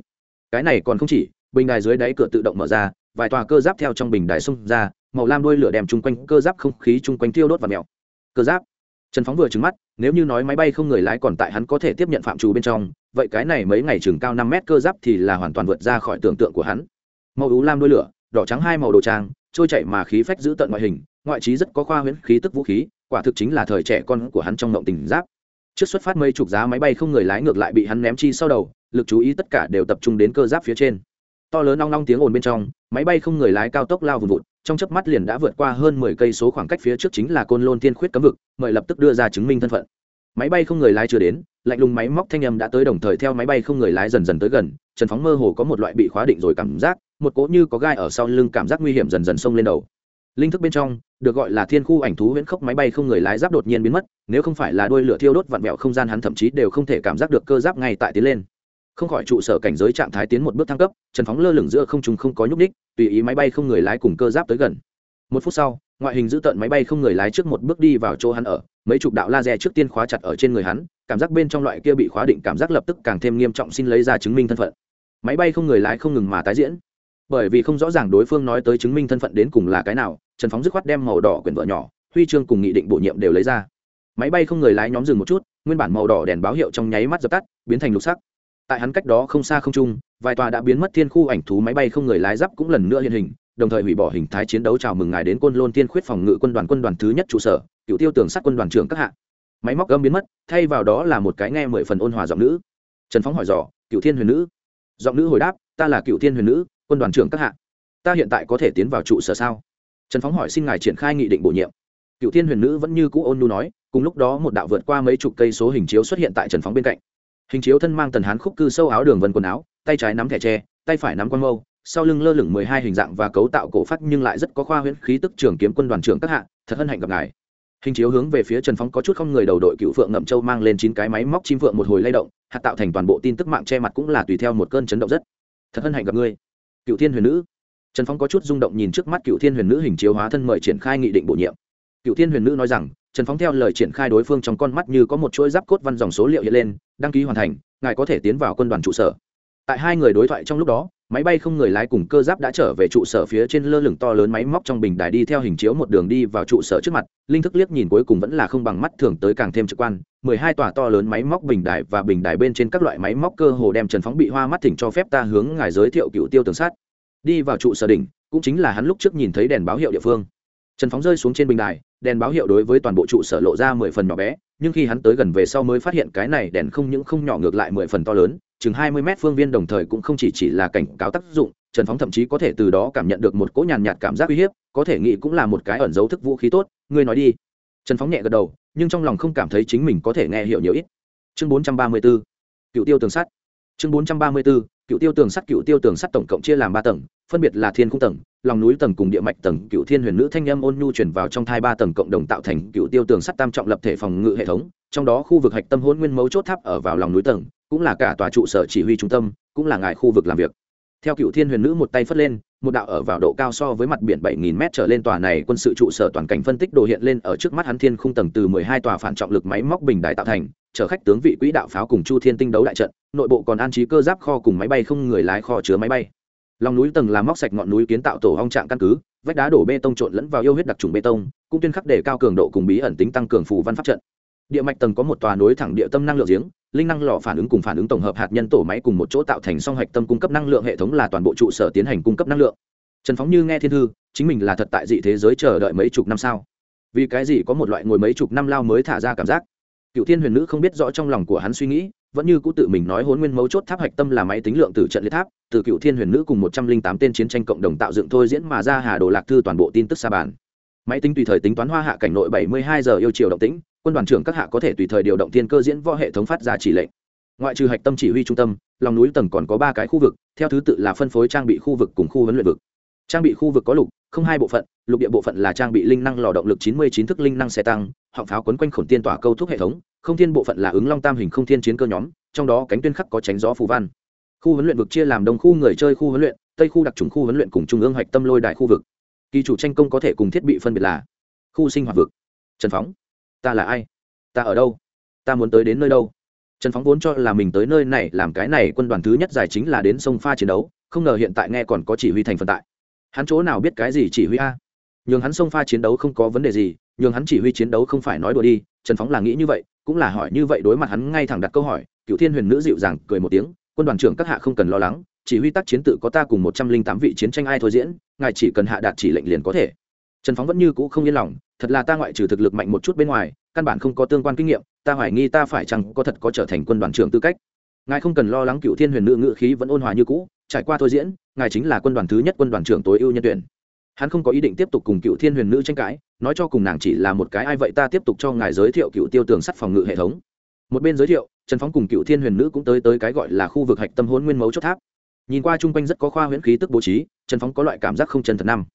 Cái này còn không chỉ, bình đài dưới đáy cửa tự động mở ra, vài tòa cơ giáp theo trong bình đài xông ra, màu lam đuôi lửa đèm chung quanh cơ giáp không khí chung quanh tiêu đốt và mèo. Cơ giáp. Trần phóng vừa trứng mắt, nếu như nói máy bay không người lái còn tại hắn có thể tiếp nhận phạm trù bên trong, vậy cái này mấy ngày chừng cao năm mét cơ giáp thì là hoàn toàn vượt ra khỏi tưởng tượng của hắn màu ú lam đuôi lửa, đỏ trắng hai màu đồ trang, trôi chạy mà khí phách giữ tận ngoại hình, ngoại trí rất có khoa huyễn khí tức vũ khí, quả thực chính là thời trẻ con của hắn trong động tình giáp. Trước xuất phát mấy chục giá máy bay không người lái ngược lại bị hắn ném chi sau đầu, lực chú ý tất cả đều tập trung đến cơ giáp phía trên. To lớn long long tiếng ồn bên trong, máy bay không người lái cao tốc lao vùn vụt, trong chớp mắt liền đã vượt qua hơn mười cây số khoảng cách phía trước chính là côn lôn tiên khuyết cấm vực, mời lập tức đưa ra chứng minh thân phận. Máy bay không người lái chưa đến, lạnh lùng máy móc thanh âm đã tới đồng thời theo máy bay không người lái dần dần tới gần, trần phóng mơ hồ có một loại bị khóa định rồi cảm giác một cỗ như có gai ở sau lưng cảm giác nguy hiểm dần dần xông lên đầu. Linh thức bên trong, được gọi là thiên khu ảnh thú huyễn khốc máy bay không người lái giáp đột nhiên biến mất, nếu không phải là đuôi lửa thiêu đốt vặn vẹo không gian hắn thậm chí đều không thể cảm giác được cơ giáp ngay tại tiến lên. Không khỏi trụ sở cảnh giới trạng thái tiến một bước thăng cấp, trần phóng lơ lửng giữa không trung không có nhúc ních tùy ý máy bay không người lái cùng cơ giáp tới gần. Một phút sau, ngoại hình giữ tận máy bay không người lái trước một bước đi vào chỗ hắn ở, mấy chục đạo laser trước tiên khóa chặt ở trên người hắn, cảm giác bên trong loại kia bị khóa định cảm giác lập tức càng thêm nghiêm trọng xin lấy ra chứng minh thân phận. Máy bay không người lái không ngừng mà tái diễn bởi vì không rõ ràng đối phương nói tới chứng minh thân phận đến cùng là cái nào, trần phóng dứt khoát đem màu đỏ quyển vợ nhỏ, huy chương cùng nghị định bổ nhiệm đều lấy ra. Máy bay không người lái nhóm dừng một chút, nguyên bản màu đỏ đèn báo hiệu trong nháy mắt dập tắt, biến thành lục sắc. Tại hắn cách đó không xa không trung, vài tòa đã biến mất thiên khu ảnh thú máy bay không người lái giáp cũng lần nữa hiện hình, đồng thời hủy bỏ hình thái chiến đấu chào mừng ngài đến côn lôn tiên khuyết phòng ngự quân đoàn quân đoàn thứ nhất trụ sở, cựu tiêu tưởng sát quân đoàn trưởng các hạ. Máy móc gâm biến mất, thay vào đó là một cái nghe mười phần ôn hòa giọng nữ. Trần phóng hỏi dò, cựu thiên huyền nữ? Giọng nữ hồi đáp, ta là cựu thiên huyền nữ quân đoàn trưởng các hạ. Ta hiện tại có thể tiến vào trụ sở sao? Trần phóng hỏi xin ngài triển khai nghị định bổ nhiệm. Cựu thiên huyền nữ vẫn như cũ ôn nu nói, cùng lúc đó một đạo vượt qua mấy chục cây số hình chiếu xuất hiện tại trần phóng bên cạnh. Hình chiếu thân mang tần hán khúc cư sâu áo đường vân quần áo, tay trái nắm thẻ tre, tay phải nắm quan mâu, sau lưng lơ lửng mười hai hình dạng và cấu tạo cổ phát nhưng lại rất có khoa huyễn khí tức trường kiếm quân đoàn trưởng các hạ, thật hân hạnh gặp ngài. Hình chiếu hướng về phía trần phóng có chút không người đầu đội cựu phượng ngậm châu mang lên chín cái máy móc chim phượng một hồi lay động, hạt tạo thành toàn bộ tin tức mạng che mặt cũng là tùy theo một cơn chấn động rất. Thật hân hạnh gặp ngươi cựu thiên huyền nữ. Trần Phong có chút rung động nhìn trước mắt cựu thiên huyền nữ hình chiếu hóa thân mời triển khai nghị định bổ nhiệm. Cựu thiên huyền nữ nói rằng, trần phóng theo lời triển khai đối phương trong con mắt như có một chuỗi giáp cốt văn dòng số liệu hiện lên, đăng ký hoàn thành, ngài có thể tiến vào quân đoàn trụ sở. Tại hai người đối thoại trong lúc đó máy bay không người lái cùng cơ giáp đã trở về trụ sở phía trên lơ lửng to lớn máy móc trong bình đài đi theo hình chiếu một đường đi vào trụ sở trước mặt, linh thức liếc nhìn cuối cùng vẫn là không bằng mắt thường tới càng thêm trực quan. Mười hai tòa to lớn máy móc bình đài và bình đài bên trên các loại máy móc cơ hồ đem trần phóng bị hoa mắt thỉnh cho phép ta hướng ngài giới thiệu cựu tiêu tường sát. Đi vào trụ sở đỉnh, cũng chính là hắn lúc trước nhìn thấy đèn báo hiệu địa phương. Trần phóng rơi xuống trên bình đài, đèn báo hiệu đối với toàn bộ trụ sở lộ ra mười phần nhỏ bé, nhưng khi hắn tới gần về sau mới phát hiện cái này đèn không những không nhỏ ngược lại mười phần to lớn chừng hai mươi mét phương viên đồng thời cũng không chỉ chỉ là cảnh cáo tác dụng, trần phóng thậm chí có thể từ đó cảm nhận được một cỗ nhàn nhạt cảm giác uy hiếp, có thể nghĩ cũng là một cái ẩn dấu thức vũ khí tốt, ngươi nói đi. Trần phóng nhẹ gật đầu, nhưng trong lòng không cảm thấy chính mình có thể nghe hiểu nhiều ít. Chương bốn trăm ba mươi b ố cựu tiêu tường sắt. Chương bốn trăm ba mươi b ố cựu tiêu tường sắt, cựu tiêu tường sắt tổng cộng chia làm ba tầng, phân biệt là thiên khung tầng, lòng núi tầng cùng địa mạch tầng, cựu thiên huyền nữ thanh âm ôn nhu truyền vào trong thai ba tầng cộng đồng tạo thành cựu tiêu tường sắt tam trọng lập thể phòng ngự hệ thống, trong đó khu vực hạch tâm hỗn nguyên mấu chốt tháp ở vào lòng núi tầng cũng là cả tòa trụ sở chỉ huy trung tâm, cũng là ngài khu vực làm việc. Theo cựu thiên huyền nữ một tay phất lên, một đạo ở vào độ cao so với mặt biển bảy nghìn m trở lên tòa này quân sự trụ sở toàn cảnh phân tích đồ hiện lên ở trước mắt hắn thiên khung tầng từ mười hai tòa phản trọng lực máy móc bình đại tạo thành, chở khách tướng vị quỹ đạo pháo cùng chu thiên tinh đấu đại trận, nội bộ còn an trí cơ giáp kho cùng máy bay không người lái kho chứa máy bay. Lòng núi tầng làm móc sạch ngọn núi kiến tạo tổ hong trạng căn cứ, vách đá đổ bê tông trộn lẫn vào yêu huyết đặc trùng bê tông, cũng tuyên khắc để cao cường độ cùng bí ẩn tính tăng cường phù văn pháp trận. Địa mạch tầng có một tòa núi thẳng địa tâm năng lượng giếng linh năng lò phản ứng cùng phản ứng tổng hợp hạt nhân tổ máy cùng một chỗ tạo thành song hạch tâm cung cấp năng lượng hệ thống là toàn bộ trụ sở tiến hành cung cấp năng lượng. Trần phóng như nghe thiên thư, chính mình là thật tại dị thế giới chờ đợi mấy chục năm sao? Vì cái gì có một loại ngồi mấy chục năm lao mới thả ra cảm giác? Cựu thiên huyền nữ không biết rõ trong lòng của hắn suy nghĩ, vẫn như cũ tự mình nói hôn nguyên mấu chốt tháp hạch tâm là máy tính lượng từ trận liệt tháp, từ cựu thiên huyền nữ cùng một trăm linh tám tên chiến tranh cộng đồng tạo dựng thôi diễn mà ra hà đồ lạc thư toàn bộ tin tức xa bản. máy tính tùy thời tính toán hoa hạ cảnh nội bảy mươi hai giờ yêu chiều động tĩnh quân đoàn trưởng các hạ có thể tùy thời điều động thiên cơ diễn võ hệ thống phát ra chỉ lệnh. Ngoại trừ hạch tâm chỉ huy trung tâm, lòng núi tầng còn có ba cái khu vực, theo thứ tự là phân phối trang bị khu vực cùng khu huấn luyện vực. Trang bị khu vực có lục, không hai bộ phận, lục địa bộ phận là trang bị linh năng lò động lực chín mươi chín thức linh năng xe tăng, họng pháo quấn quanh khổn tiên tỏa câu thuốc hệ thống, không thiên bộ phận là ứng long tam hình không thiên chiến cơ nhóm, trong đó cánh tuyên khắc có tránh gió phù văn. Khu huấn luyện vực chia làm đông khu người chơi khu huấn luyện, tây khu đặc trùng khu huấn luyện cùng trung ương hạch tâm lôi đại khu vực. Kỳ chủ tranh công có thể cùng thiết bị phân biệt là khu sinh hoạt vực, trần phóng ta là ai? Ta ở đâu? Ta muốn tới đến nơi đâu? Trần phóng vốn cho là mình tới nơi này làm cái này quân đoàn thứ nhất giải chính là đến sông pha chiến đấu, không ngờ hiện tại nghe còn có chỉ huy thành phần tại. Hắn chỗ nào biết cái gì chỉ huy a? Nhường hắn sông pha chiến đấu không có vấn đề gì, nhường hắn chỉ huy chiến đấu không phải nói đùa đi, trần phóng là nghĩ như vậy, cũng là hỏi như vậy đối mặt hắn ngay thẳng đặt câu hỏi, cựu thiên huyền nữ dịu dàng cười một tiếng, quân đoàn trưởng các hạ không cần lo lắng, chỉ huy tác chiến tự có ta cùng một trăm linh tám vị chiến tranh ai thôi diễn, ngài chỉ cần hạ đạt chỉ lệnh liền có thể trần phóng vẫn như cũ không yên lòng, thật là ta ngoại trừ thực lực mạnh một chút bên ngoài, căn bản không có tương quan kinh nghiệm, ta hoài nghi ta phải chăng có thật có trở thành quân đoàn trưởng tư cách. Ngài không cần lo lắng cựu thiên huyền nữ ngự khí vẫn ôn hòa như cũ, trải qua thôi diễn, ngài chính là quân đoàn thứ nhất quân đoàn trưởng tối ưu nhân tuyển. Hắn không có ý định tiếp tục cùng cựu thiên huyền nữ tranh cãi, nói cho cùng nàng chỉ là một cái ai vậy ta tiếp tục cho ngài giới thiệu cựu tiêu tường sắt phòng ngự hệ thống. Một bên giới thiệu, trần phóng cùng cựu thiên huyền nữ cũng tới tới cái gọi là khu vực hạch tâm hôn nguyên mấu chốt tháp. Nhìn qua chung quanh rất có khoa huyễn khí tức bố trí, trần phóng có loại cảm giác không chân thật năm.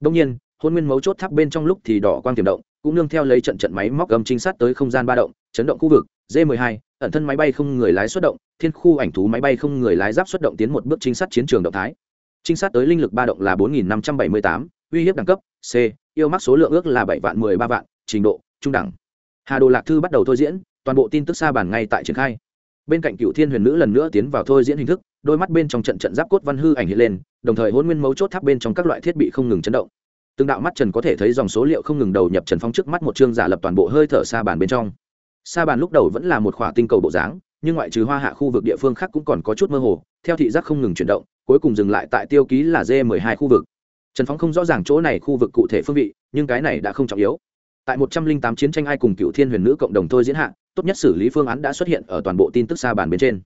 Đông nhiên hôn nguyên mấu chốt tháp bên trong lúc thì đỏ quang tiềm động, cũng nương theo lấy trận trận máy móc gầm trinh sát tới không gian ba động, chấn động khu vực d 12 ẩn thân máy bay không người lái xuất động, thiên khu ảnh thú máy bay không người lái giáp xuất động tiến một bước trinh sát chiến trường động thái. Trinh sát tới linh lực ba động là bốn nghìn năm trăm bảy mươi tám, uy hiếp đẳng cấp, c, yêu mắc số lượng ước là bảy vạn mười ba vạn, trình độ, trung đẳng. Hà đồ lạc thư bắt đầu thôi diễn, toàn bộ tin tức xa bản ngay tại triển khai. Bên cạnh cựu thiên huyền nữ lần nữa tiến vào thôi diễn hình thức, đôi mắt bên trong trận trận giáp cốt văn hư ảnh hiện lên, đồng thời hôn nguyên mấu chốt tháp bên trong các loại thiết bị không ngừng chấn động từng đạo mắt trần có thể thấy dòng số liệu không ngừng đầu nhập trần phong trước mắt một chương giả lập toàn bộ hơi thở xa bàn bên trong. Xa bàn lúc đầu vẫn là một khỏa tinh cầu bộ dáng, nhưng ngoại trừ hoa hạ khu vực địa phương khác cũng còn có chút mơ hồ, theo thị giác không ngừng chuyển động, cuối cùng dừng lại tại tiêu ký là d 12 khu vực. Trần phóng không rõ ràng chỗ này khu vực cụ thể phương vị, nhưng cái này đã không trọng yếu. Tại một trăm linh tám chiến tranh ai cùng cựu thiên huyền nữ cộng đồng thôi diễn hạ, tốt nhất xử lý phương án đã xuất hiện ở toàn bộ tin tức xa bàn bên trên.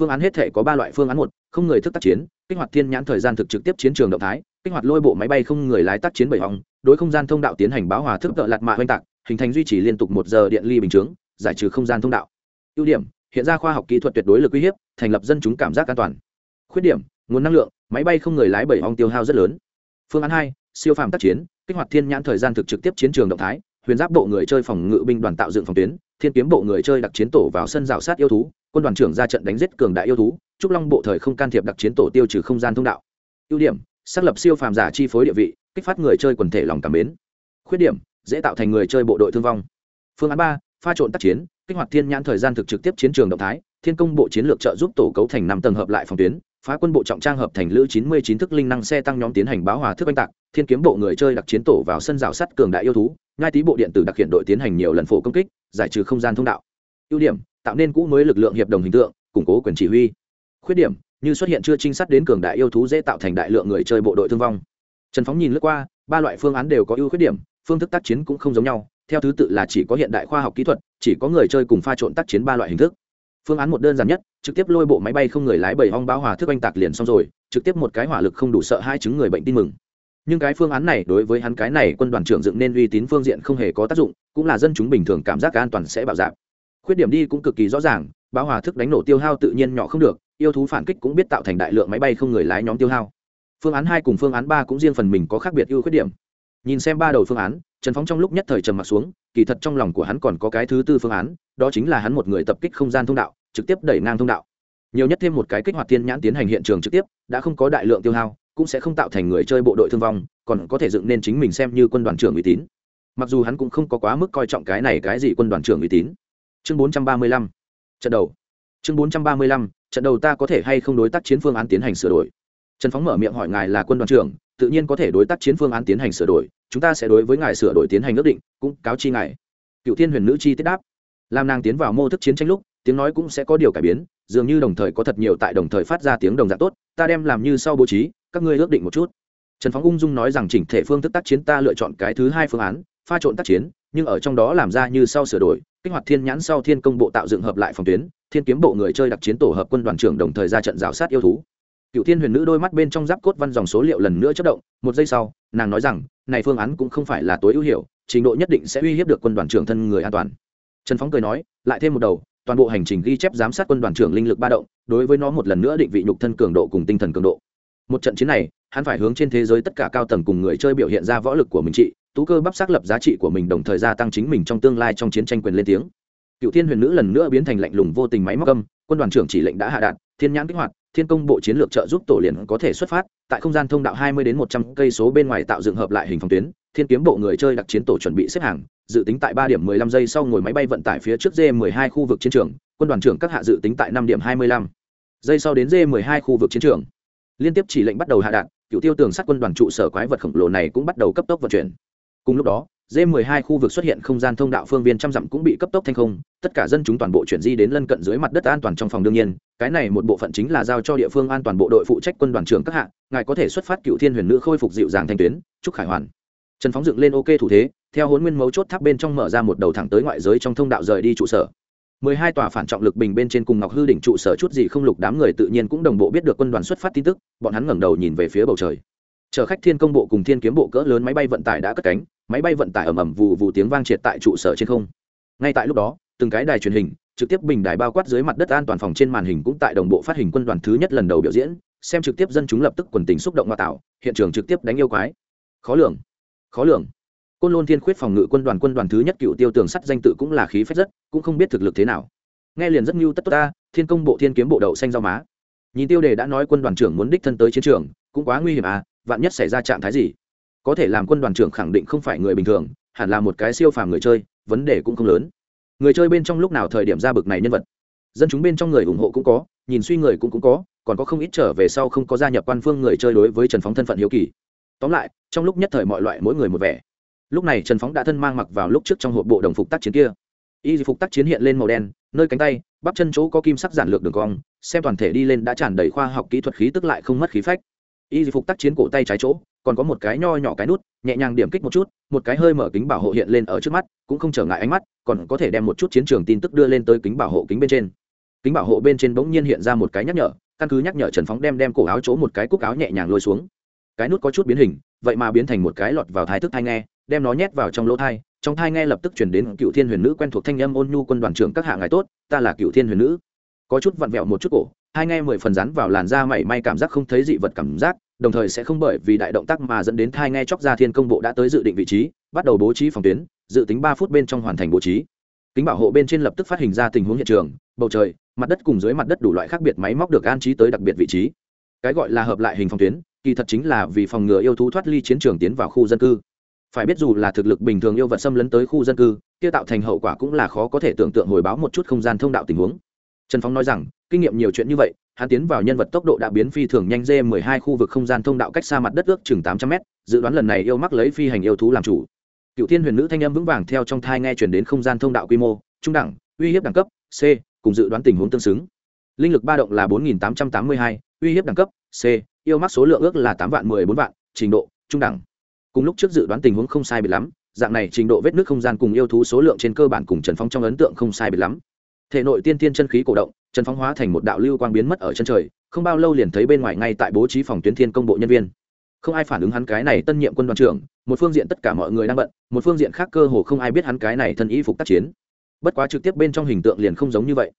Phương án hết thể có ba loại phương án một, không người thức tác chiến, kích hoạt thiên nhãn thời gian thực trực tiếp chiến trường động thái kích hoạt lôi bộ máy bay không người lái tác chiến bảy hỏng, đối không gian thông đạo tiến hành báo hòa thức tợ lạt mạ oanh tạc, hình thành duy trì liên tục một giờ điện ly bình chướng, giải trừ không gian thông đạo. Ưu điểm, hiện ra khoa học kỹ thuật tuyệt đối lực uy hiếp, thành lập dân chúng cảm giác an toàn. Khuyết điểm, nguồn năng lượng, máy bay không người lái bảy hỏng tiêu hao rất lớn. Phương án hai, siêu phàm tác chiến, kích hoạt thiên nhãn thời gian thực trực tiếp chiến trường động thái, huyền giáp bộ người chơi phòng ngự binh đoàn tạo dựng phòng tuyến, thiên kiếm bộ người chơi đặc chiến tổ vào sân rào sát yêu thú, quân đoàn trưởng ra trận đánh giết cường đại yêu thú, trúc long bộ thời không can thiệp đặc chiến tổ tiêu trừ không gian thông đạo. Ưu điểm xác lập siêu phàm giả chi phối địa vị, kích phát người chơi quần thể lòng cảm mến. Khuyết điểm, dễ tạo thành người chơi bộ đội thương vong. Phương án ba, pha trộn tác chiến, kích hoạt thiên nhãn thời gian thực trực tiếp chiến trường động thái, thiên công bộ chiến lược trợ giúp tổ cấu thành năm tầng hợp lại phòng tuyến, phá quân bộ trọng trang hợp thành lữ chín mươi chín thức linh năng xe tăng nhóm tiến hành báo hòa thức oanh tạc, thiên kiếm bộ người chơi đặc chiến tổ vào sân rào sắt cường đại yêu thú ngai tý bộ điện tử đặc hiện đội tiến hành nhiều lần phổ công kích, giải trừ không gian thông đạo. Ưu điểm, tạo nên cũ mới lực lượng hiệp đồng hình tượng, củng cố quyền chỉ huy. Khuyết điểm như xuất hiện chưa trinh sát đến cường đại yêu thú dễ tạo thành đại lượng người chơi bộ đội thương vong. Trần phóng nhìn lướt qua, ba loại phương án đều có ưu khuyết điểm, phương thức tác chiến cũng không giống nhau, theo thứ tự là chỉ có hiện đại khoa học kỹ thuật, chỉ có người chơi cùng pha trộn tác chiến ba loại hình thức. Phương án một đơn giản nhất, trực tiếp lôi bộ máy bay không người lái bảy hong báo hòa thức oanh tạc liền xong rồi, trực tiếp một cái hỏa lực không đủ sợ hai chứng người bệnh tin mừng. Nhưng cái phương án này đối với hắn cái này quân đoàn trưởng dựng nên uy tín phương diện không hề có tác dụng, cũng là dân chúng bình thường cảm giác an toàn sẽ bảo giảm khuyết điểm đi cũng cực kỳ rõ ràng, báo hòa thức đánh nổ tiêu hao tự nhiên nhỏ không được yêu thú phản kích cũng biết tạo thành đại lượng máy bay không người lái nhóm tiêu hao. Phương án hai cùng phương án ba cũng riêng phần mình có khác biệt ưu khuyết điểm. Nhìn xem ba đầu phương án, trần Phong trong lúc nhất thời trầm mặt xuống, kỳ thật trong lòng của hắn còn có cái thứ tư phương án, đó chính là hắn một người tập kích không gian thông đạo, trực tiếp đẩy ngang thông đạo. Nhiều nhất thêm một cái kích hoạt tiên nhãn tiến hành hiện trường trực tiếp, đã không có đại lượng tiêu hao, cũng sẽ không tạo thành người chơi bộ đội thương vong, còn có thể dựng nên chính mình xem như quân đoàn trưởng uy tín. Mặc dù hắn cũng không có quá mức coi trọng cái này cái gì quân đoàn trưởng uy tín. Chương 435 trận đầu. Chương 435 trận đầu ta có thể hay không đối tác chiến phương án tiến hành sửa đổi? Trần phóng mở miệng hỏi ngài là quân đoàn trưởng, tự nhiên có thể đối tác chiến phương án tiến hành sửa đổi, chúng ta sẽ đối với ngài sửa đổi tiến hành ước định, cũng cáo chi ngài. Cựu thiên huyền nữ chi tiết đáp. Làm nàng tiến vào mô thức chiến tranh lúc, tiếng nói cũng sẽ có điều cải biến, dường như đồng thời có thật nhiều tại đồng thời phát ra tiếng đồng dạng tốt, ta đem làm như sau bố trí, các ngươi ước định một chút. Trần phóng ung dung nói rằng chỉnh thể phương thức tác chiến ta lựa chọn cái thứ hai phương án pha trộn tác chiến, nhưng ở trong đó làm ra như sau sửa đổi, kích hoạt thiên nhãn sau thiên công bộ tạo dựng hợp lại phòng tuyến, thiên kiếm bộ người chơi đặc chiến tổ hợp quân đoàn trưởng đồng thời ra trận rào sát yêu thú. Cựu thiên huyền nữ đôi mắt bên trong giáp cốt văn dòng số liệu lần nữa chất động, một giây sau, nàng nói rằng, này phương án cũng không phải là tối ưu hiệu trình độ nhất định sẽ uy hiếp được quân đoàn trưởng thân người an toàn. Trần phóng cười nói, lại thêm một đầu, toàn bộ hành trình ghi chép giám sát quân đoàn trưởng linh lực ba động, đối với nó một lần nữa định vị nhục thân cường độ cùng tinh thần cường độ. Một trận chiến này, hắn phải hướng trên thế giới tất cả cao tầng cùng người chơi biểu hiện ra võ lực của mình trị tú cơ bắp xác lập giá trị của mình đồng thời gia tăng chính mình trong tương lai trong chiến tranh quyền lên tiếng. Cựu thiên huyền nữ lần nữa biến thành lạnh lùng vô tình máy móc âm, quân đoàn trưởng chỉ lệnh đã hạ đạn, thiên nhãn kích hoạt, thiên công bộ chiến lược trợ giúp tổ liền có thể xuất phát, tại không gian thông đạo 20 đến 100 cây số bên ngoài tạo dựng hợp lại hình phòng tuyến, thiên kiếm bộ người chơi đặc chiến tổ chuẩn bị xếp hàng, dự tính tại ba điểm 15 giây sau ngồi máy bay vận tải phía trước d 12 khu vực chiến trường, quân đoàn trưởng các hạ dự tính tại năm điểm 25 giây sau đến d 12 khu vực chiến trường. Liên tiếp chỉ lệnh bắt đầu hạ đạn, cựu tiêu tường sát quân đoàn trụ sở quái vật khổng lồ này cũng bắt đầu cấp tốc vận chuyển cùng lúc đó d 12 khu vực xuất hiện không gian thông đạo phương viên trăm dặm cũng bị cấp tốc thanh không, tất cả dân chúng toàn bộ chuyển di đến lân cận dưới mặt đất an toàn trong phòng đương nhiên, cái này một bộ phận chính là giao cho địa phương an toàn bộ đội phụ trách quân đoàn trưởng các hạng ngài có thể xuất phát cựu thiên huyền nữ khôi phục dịu dàng thanh tuyến, chúc khải hoàn. Trần phóng dựng lên ok thủ thế, theo huấn nguyên mấu chốt tháp bên trong mở ra một đầu thẳng tới ngoại giới trong thông đạo rời đi trụ sở. mười hai tòa phản trọng lực bình bên trên cùng ngọc hư đỉnh trụ sở chút gì không lục đám người tự nhiên cũng đồng bộ biết được quân đoàn xuất phát tin tức, bọn hắn ngẩng đầu nhìn về phía bầu trời chở khách thiên công bộ cùng thiên kiếm bộ cỡ lớn máy bay vận tải đã cất cánh, máy bay vận tải ầm ầm vụ vụ tiếng vang triệt tại trụ sở trên không. Ngay tại lúc đó, từng cái đài truyền hình, trực tiếp bình đài bao quát dưới mặt đất an toàn phòng trên màn hình cũng tại đồng bộ phát hình quân đoàn thứ nhất lần đầu biểu diễn, xem trực tiếp dân chúng lập tức quần tình xúc động ngoại tạo, hiện trường trực tiếp đánh yêu quái. Khó lường khó lường. Côn lôn thiên khuyết phòng ngự quân đoàn quân đoàn thứ nhất cựu tiêu tường sắt danh tự cũng là khí phách rất, cũng không biết thực lực thế nào. Nghe liền rất mưu tất tốt ta, thiên công bộ thiên kiếm bộ đậu xanh rau má. Nhìn tiêu đề đã nói quân đoàn trưởng muốn đích thân tới chiến trường, cũng quá nguy hiểm à vạn nhất xảy ra trạng thái gì? Có thể làm quân đoàn trưởng khẳng định không phải người bình thường, hẳn là một cái siêu phàm người chơi, vấn đề cũng không lớn. Người chơi bên trong lúc nào thời điểm ra bực này nhân vật? Dân chúng bên trong người ủng hộ cũng có, nhìn suy người cũng cũng có, còn có không ít trở về sau không có gia nhập quan phương người chơi đối với trần phóng thân phận hiếu kỳ. Tóm lại, trong lúc nhất thời mọi loại mỗi người một vẻ. Lúc này trần phóng đã thân mang mặc vào lúc trước trong hộp bộ đồng phục tác chiến kia. Y phục tác chiến hiện lên màu đen, nơi cánh tay, bắp chân chỗ có kim sắc giản lược đường cong, xem toàn thể đi lên đã tràn đầy khoa học kỹ thuật khí tức lại không mất khí phách y phục tác chiến cổ tay trái chỗ, còn có một cái nho nhỏ cái nút, nhẹ nhàng điểm kích một chút, một cái hơi mở kính bảo hộ hiện lên ở trước mắt, cũng không trở ngại ánh mắt, còn có thể đem một chút chiến trường tin tức đưa lên tới kính bảo hộ kính bên trên. Kính bảo hộ bên trên bỗng nhiên hiện ra một cái nhắc nhở, căn cứ nhắc nhở trần phóng đem đem cổ áo chỗ một cái cúc áo nhẹ nhàng lôi xuống. Cái nút có chút biến hình, vậy mà biến thành một cái lọt vào thái thức thai nghe, đem nó nhét vào trong lỗ thai, trong thai nghe lập tức chuyển đến cựu thiên huyền nữ quen thuộc thanh âm ôn nhu quân đoàn trưởng các hạ ngài tốt, ta là cựu thiên huyền nữ có chút vặn vẹo một chút cổ, hai nghe mười phần rắn vào làn da mảy may cảm giác không thấy dị vật cảm giác, đồng thời sẽ không bởi vì đại động tác mà dẫn đến thai nghe chóc ra thiên công bộ đã tới dự định vị trí, bắt đầu bố trí phòng tuyến, dự tính ba phút bên trong hoàn thành bố trí. Kính bảo hộ bên trên lập tức phát hình ra tình huống hiện trường, bầu trời, mặt đất cùng dưới mặt đất đủ loại khác biệt máy móc được an trí tới đặc biệt vị trí. Cái gọi là hợp lại hình phòng tuyến, kỳ thật chính là vì phòng ngừa yêu thú thoát ly chiến trường tiến vào khu dân cư. Phải biết dù là thực lực bình thường yêu vật xâm lấn tới khu dân cư, kia tạo thành hậu quả cũng là khó có thể tưởng tượng hồi báo một chút không gian thông đạo tình huống trần phong nói rằng, kinh nghiệm nhiều chuyện như vậy, hắn tiến vào nhân vật tốc độ đã biến phi thường nhanh dê mười hai khu vực không gian thông đạo cách xa mặt đất ước chừng tám trăm mét, dự đoán lần này yêu mắc lấy phi hành yêu thú làm chủ. Cựu thiên huyền nữ thanh âm vững vàng theo trong thai nghe truyền đến không gian thông đạo quy mô, trung đẳng, uy hiếp đẳng cấp, c, cùng dự đoán tình huống tương xứng. Linh lực ba động là bốn nghìn tám trăm tám mươi hai, uy hiếp đẳng cấp, c, yêu mắc số lượng ước là tám vạn mười bốn vạn, trình độ, trung đẳng. Cùng lúc trước dự đoán tình huống không sai biệt lắm, dạng này trình độ vết nước không gian cùng yêu thú số lượng trên cơ bản cùng trần phong trong ấn tượng không sai biệt lắm thể nội tiên tiên chân khí cổ động trần phong hóa thành một đạo lưu quang biến mất ở chân trời, không bao lâu liền thấy bên ngoài ngay tại bố trí phòng tuyến thiên công bộ nhân viên. Không ai phản ứng hắn cái này tân nhiệm quân đoàn trưởng, một phương diện tất cả mọi người đang bận, một phương diện khác cơ hồ không ai biết hắn cái này thân y phục tác chiến. Bất quá trực tiếp bên trong hình tượng liền không giống như vậy.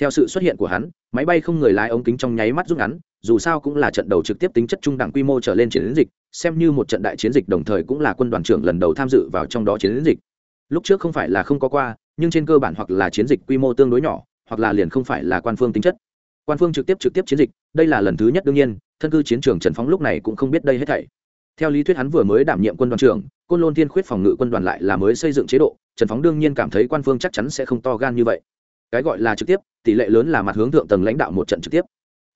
Theo sự xuất hiện của hắn, máy bay không người lái ống kính trong nháy mắt rút ngắn, dù sao cũng là trận đầu trực tiếp tính chất trung đẳng quy mô trở lên chiến dịch, xem như một trận đại chiến dịch đồng thời cũng là quân đoàn trưởng lần đầu tham dự vào trong đó chiến dịch. Lúc trước không phải là không có qua nhưng trên cơ bản hoặc là chiến dịch quy mô tương đối nhỏ, hoặc là liền không phải là quan phương tính chất. Quan phương trực tiếp trực tiếp chiến dịch, đây là lần thứ nhất đương nhiên, thân cư chiến trường trần phóng lúc này cũng không biết đây hết thảy. Theo lý thuyết hắn vừa mới đảm nhiệm quân đoàn trưởng, côn lôn thiên khuyết phòng ngự quân đoàn lại là mới xây dựng chế độ, trần phóng đương nhiên cảm thấy quan phương chắc chắn sẽ không to gan như vậy. Cái gọi là trực tiếp, tỷ lệ lớn là mặt hướng thượng tầng lãnh đạo một trận trực tiếp.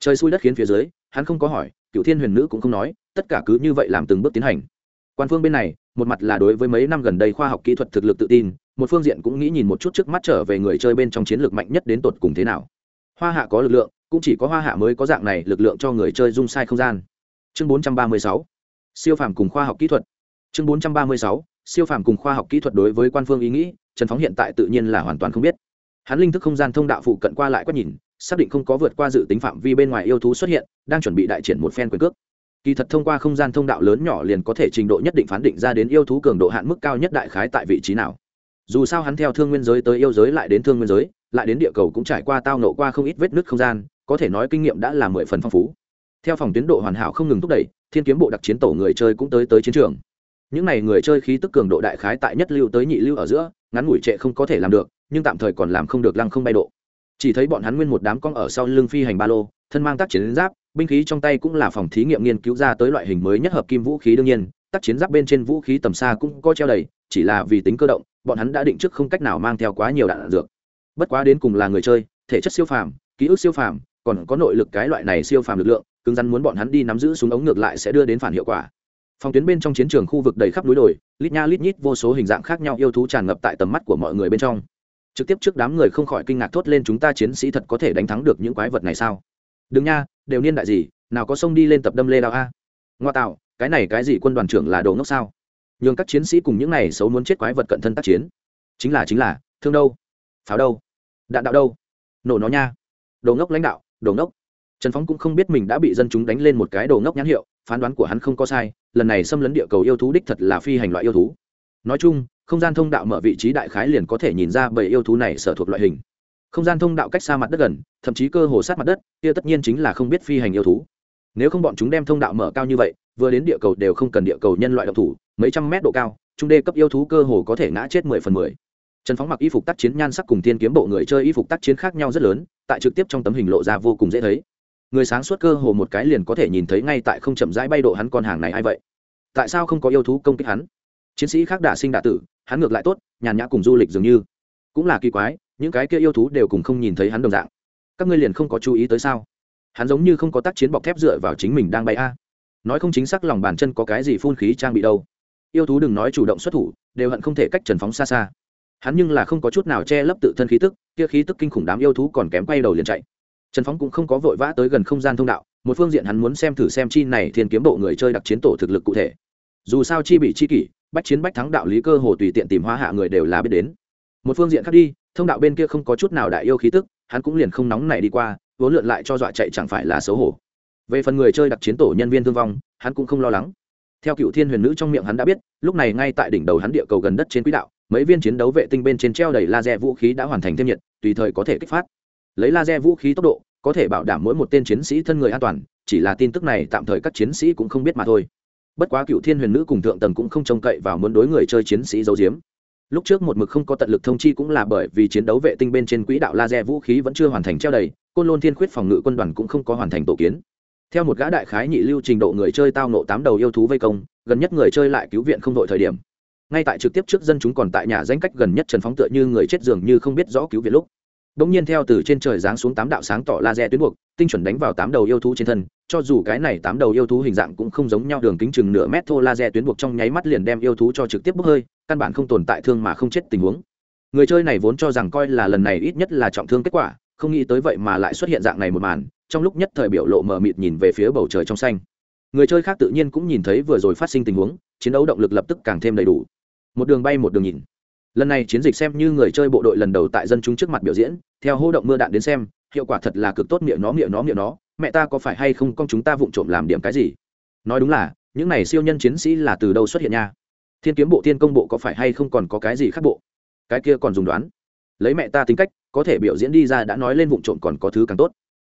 Trời xui đất khiến phía dưới, hắn không có hỏi cựu thiên huyền nữ cũng không nói, tất cả cứ như vậy làm từng bước tiến hành quan phương bên này, một mặt là đối với mấy năm gần đây khoa học kỹ thuật thực lực tự tin, một phương diện cũng nghĩ nhìn một chút trước mắt trở về người chơi bên trong chiến lược mạnh nhất đến tột cùng thế nào. Hoa hạ có lực lượng, cũng chỉ có hoa hạ mới có dạng này lực lượng cho người chơi dung sai không gian. Chương 436 siêu phàm cùng khoa học kỹ thuật. Chương 436 siêu phàm cùng khoa học kỹ thuật đối với quan phương ý nghĩ, trần phóng hiện tại tự nhiên là hoàn toàn không biết. Hắn linh thức không gian thông đạo phụ cận qua lại quét nhìn, xác định không có vượt qua dự tính phạm vi bên ngoài yêu thú xuất hiện, đang chuẩn bị đại triển một phen quyền cước kỳ thật thông qua không gian thông đạo lớn nhỏ liền có thể trình độ nhất định phán định ra đến yêu thú cường độ hạn mức cao nhất đại khái tại vị trí nào. Dù sao hắn theo thương nguyên giới tới yêu giới lại đến thương nguyên giới, lại đến địa cầu cũng trải qua tao nộ qua không ít vết nứt không gian, có thể nói kinh nghiệm đã là mười phần phong phú. Theo phòng tiến độ hoàn hảo không ngừng thúc đẩy, thiên kiếm bộ đặc chiến tổ người chơi cũng tới tới chiến trường. Những n à y người chơi khí tức cường độ đại khái tại nhất lưu tới nhị lưu ở giữa, ngắn ngủi trệ không có thể làm được, nhưng tạm thời còn làm không được lăng không bay độ. Chỉ thấy bọn hắn nguyên một đám cong ở sau lưng phi hành ba lô, thân mang tác chiến giáp binh khí trong tay cũng là phòng thí nghiệm nghiên cứu ra tới loại hình mới nhất hợp kim vũ khí đương nhiên, tác chiến giáp bên trên vũ khí tầm xa cũng có treo đầy, chỉ là vì tính cơ động, bọn hắn đã định trước không cách nào mang theo quá nhiều đạn dược. Bất quá đến cùng là người chơi, thể chất siêu phàm, ký ức siêu phàm, còn có nội lực cái loại này siêu phàm lực lượng, cứng rắn muốn bọn hắn đi nắm giữ súng ống ngược lại sẽ đưa đến phản hiệu quả. Phòng tuyến bên trong chiến trường khu vực đầy khắp núi đồi, lít nha lít nhít vô số hình dạng khác nhau yêu thú tràn ngập tại tầm mắt của mọi người bên trong. Trực tiếp trước đám người không khỏi kinh ngạc thốt lên chúng ta chiến sĩ thật có thể đánh thắng được những quái vật này sao? Đừng nha, đều niên đại gì, nào có sông đi lên tập đâm lê đao a. Ngoa tạo, cái này cái gì quân đoàn trưởng là đồ ngốc sao? Nhường các chiến sĩ cùng những này xấu muốn chết quái vật cận thân tác chiến. Chính là chính là, thương đâu? Pháo đâu? Đạn đạo đâu? Nổ nó nha. Đồ ngốc lãnh đạo, đồ ngốc. Trần phóng cũng không biết mình đã bị dân chúng đánh lên một cái đồ ngốc nhãn hiệu, phán đoán của hắn không có sai, lần này xâm lấn địa cầu yêu thú đích thật là phi hành loại yêu thú. Nói chung, không gian thông đạo mở vị trí đại khái liền có thể nhìn ra bởi yêu thú này sở thuộc loại hình không gian thông đạo cách xa mặt đất gần, thậm chí cơ hồ sát mặt đất, kia tất nhiên chính là không biết phi hành yêu thú. Nếu không bọn chúng đem thông đạo mở cao như vậy, vừa đến địa cầu đều không cần địa cầu nhân loại độc thủ, mấy trăm mét độ cao, trung đê cấp yêu thú cơ hồ có thể ngã chết mười phần mười. Trần phóng mặc y phục tác chiến nhan sắc cùng thiên kiếm bộ người chơi y phục tác chiến khác nhau rất lớn, tại trực tiếp trong tấm hình lộ ra vô cùng dễ thấy. Người sáng suốt cơ hồ một cái liền có thể nhìn thấy ngay tại không chậm rãi bay độ hắn con hàng này a i vậy? Tại sao không có yêu thú công kích hắn? Chiến sĩ khác đả sinh đả tử, hắn ngược lại tốt, nhàn nhã cùng du lịch dường như. Cũng là kỳ quái những cái kia yêu thú đều cùng không nhìn thấy hắn đồng dạng. Các ngươi liền không có chú ý tới sao? Hắn giống như không có tác chiến bọc thép dựa vào chính mình đang bay a. Nói không chính xác lòng bàn chân có cái gì phun khí trang bị đâu. Yêu thú đừng nói chủ động xuất thủ, đều hận không thể cách trần phóng xa xa. Hắn nhưng là không có chút nào che lấp tự thân khí tức, kia khí tức kinh khủng đám yêu thú còn kém quay đầu liền chạy. Trần phóng cũng không có vội vã tới gần không gian thông đạo, một phương diện hắn muốn xem thử xem chi này thiên kiếm bộ người chơi đặc chiến tổ thực lực cụ thể. Dù sao chi bị chi kỷ, bách chiến bách thắng đạo lý cơ hồ tùy tiện tìm hóa hạ người đều là biết đến một phương diện khác đi, thông đạo bên kia không có chút nào đại yêu khí tức, hắn cũng liền không nóng này đi qua, vốn lượn lại cho dọa chạy chẳng phải là xấu hổ. Về phần người chơi đặc chiến tổ nhân viên thương vong, hắn cũng không lo lắng. Theo cựu thiên huyền nữ trong miệng hắn đã biết, lúc này ngay tại đỉnh đầu hắn địa cầu gần đất trên quỹ đạo, mấy viên chiến đấu vệ tinh bên trên treo đầy laser vũ khí đã hoàn thành thêm nhiệt, tùy thời có thể kích phát. Lấy laser vũ khí tốc độ, có thể bảo đảm mỗi một tên chiến sĩ thân người an toàn, chỉ là tin tức này tạm thời các chiến sĩ cũng không biết mà thôi. Bất quá cựu thiên huyền nữ cùng thượng tầng cũng không trông cậy vào muốn đối người chơi chiến sĩ giấu giếm lúc trước một mực không có tận lực thông chi cũng là bởi vì chiến đấu vệ tinh bên trên quỹ đạo laser vũ khí vẫn chưa hoàn thành treo đầy, côn lôn thiên khuyết phòng ngự quân đoàn cũng không có hoàn thành tổ kiến. Theo một gã đại khái nhị lưu trình độ người chơi tao nộ tám đầu yêu thú vây công, gần nhất người chơi lại cứu viện không đội thời điểm. Ngay tại trực tiếp trước dân chúng còn tại nhà danh cách gần nhất trần phóng tựa như người chết dường như không biết rõ cứu viện lúc. Đống nhiên theo từ trên trời giáng xuống tám đạo sáng tỏ laser tuyến buộc, tinh chuẩn đánh vào tám đầu yêu thú trên thân, cho dù cái này tám đầu yêu thú hình dạng cũng không giống nhau đường kính chừng nửa mét thô laser tuyến buộc trong nháy mắt liền đem yêu thú cho trực tiếp bốc hơi, căn bản không tồn tại thương mà không chết tình huống. Người chơi này vốn cho rằng coi là lần này ít nhất là trọng thương kết quả, không nghĩ tới vậy mà lại xuất hiện dạng này một màn, trong lúc nhất thời biểu lộ mờ mịt nhìn về phía bầu trời trong xanh. Người chơi khác tự nhiên cũng nhìn thấy vừa rồi phát sinh tình huống, chiến đấu động lực lập tức càng thêm đầy đủ. Một đường bay một đường nhìn lần này chiến dịch xem như người chơi bộ đội lần đầu tại dân chúng trước mặt biểu diễn theo hô động mưa đạn đến xem, hiệu quả thật là cực tốt, miệng nó miệng nó miệng nó. Mẹ ta có phải hay không con chúng ta vụng trộm làm điểm cái gì? Nói đúng là, những này siêu nhân chiến sĩ là từ đâu xuất hiện nha? Thiên kiếm bộ, thiên công bộ có phải hay không còn có cái gì khác bộ? Cái kia còn dùng đoán. Lấy mẹ ta tính cách, có thể biểu diễn đi ra đã nói lên vụng trộm còn có thứ càng tốt.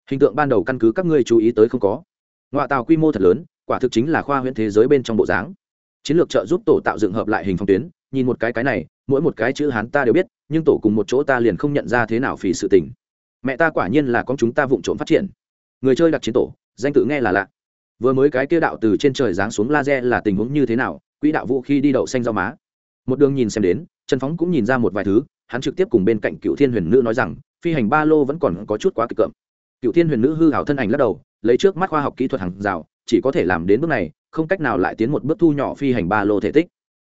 Hình tượng ban đầu căn cứ các ngươi chú ý tới không có. Ngoại tàu quy mô thật lớn, quả thực chính là khoa huyện thế giới bên trong bộ dáng. Chiến lược trợ giúp tổ tạo dựng hợp lại hình phong tuyến nhìn một cái cái này, mỗi một cái chữ hán ta đều biết, nhưng tổ cùng một chỗ ta liền không nhận ra thế nào phì sự tình. Mẹ ta quả nhiên là con chúng ta vụng trộm phát triển. Người chơi đặc chiến tổ, danh tự nghe là lạ. Vừa mới cái kia đạo từ trên trời giáng xuống laser là tình huống như thế nào, quỹ đạo vũ khi đi đậu xanh rau má. Một đường nhìn xem đến, trần phóng cũng nhìn ra một vài thứ, hắn trực tiếp cùng bên cạnh cựu thiên huyền nữ nói rằng, phi hành ba lô vẫn còn có chút quá cực cợm. Cựu thiên huyền nữ hư hảo thân ảnh lắc đầu, lấy trước mắt khoa học kỹ thuật hàng rào, chỉ có thể làm đến bước này, không cách nào lại tiến một bước thu nhỏ phi hành ba lô thể tích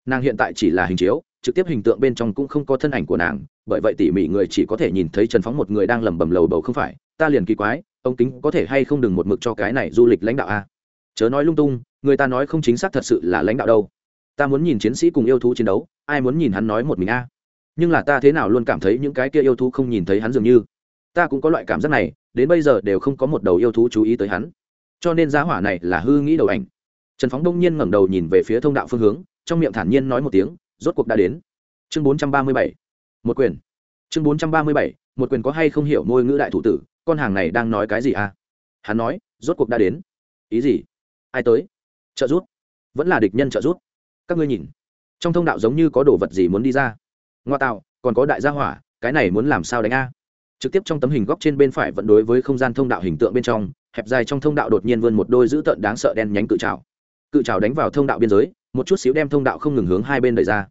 nàng hiện tại chỉ là hình chiếu, trực tiếp hình tượng bên trong cũng không có thân ảnh của nàng, bởi vậy tỉ mỉ người chỉ có thể nhìn thấy trần phóng một người đang lẩm bẩm lầu bầu không phải, ta liền kỳ quái, ông kính có thể hay không đừng một mực cho cái này du lịch lãnh đạo a? Chớ nói lung tung, người ta nói không chính xác thật sự là lãnh đạo đâu. Ta muốn nhìn chiến sĩ cùng yêu thú chiến đấu, ai muốn nhìn hắn nói một mình a? Nhưng là ta thế nào luôn cảm thấy những cái kia yêu thú không nhìn thấy hắn dường như? Ta cũng có loại cảm giác này, đến bây giờ đều không có một đầu yêu thú chú ý tới hắn. Cho nên giá hỏa này là hư nghĩ đầu ảnh. Trần phóng đông nhiên ngẩng đầu nhìn về phía thông đạo phương hướng trong miệng thản nhiên nói một tiếng, rốt cuộc đã đến. Chương bốn trăm ba mươi bảy, một quyền. Chương bốn trăm ba mươi bảy, một quyền có hay không hiểu ngôi ngữ đại thủ tử, con hàng này đang nói cái gì à? Hắn nói, rốt cuộc đã đến. Ý gì? Ai tới? Trợ rút vẫn là địch nhân trợ rút các ngươi nhìn. Trong thông đạo giống như có đồ vật gì muốn đi ra. Ngoa tạo, còn có đại gia hỏa, cái này muốn làm sao đánh a? Trực tiếp trong tấm hình góc trên bên phải vẫn đối với không gian thông đạo hình tượng bên trong, hẹp dài trong thông đạo đột nhiên vươn một đôi dữ tợn đáng sợ đen nhánh cự trào cự trào đánh vào thông đạo biên giới một chút xíu đem thông đạo không ngừng hướng hai bên đẩy ra.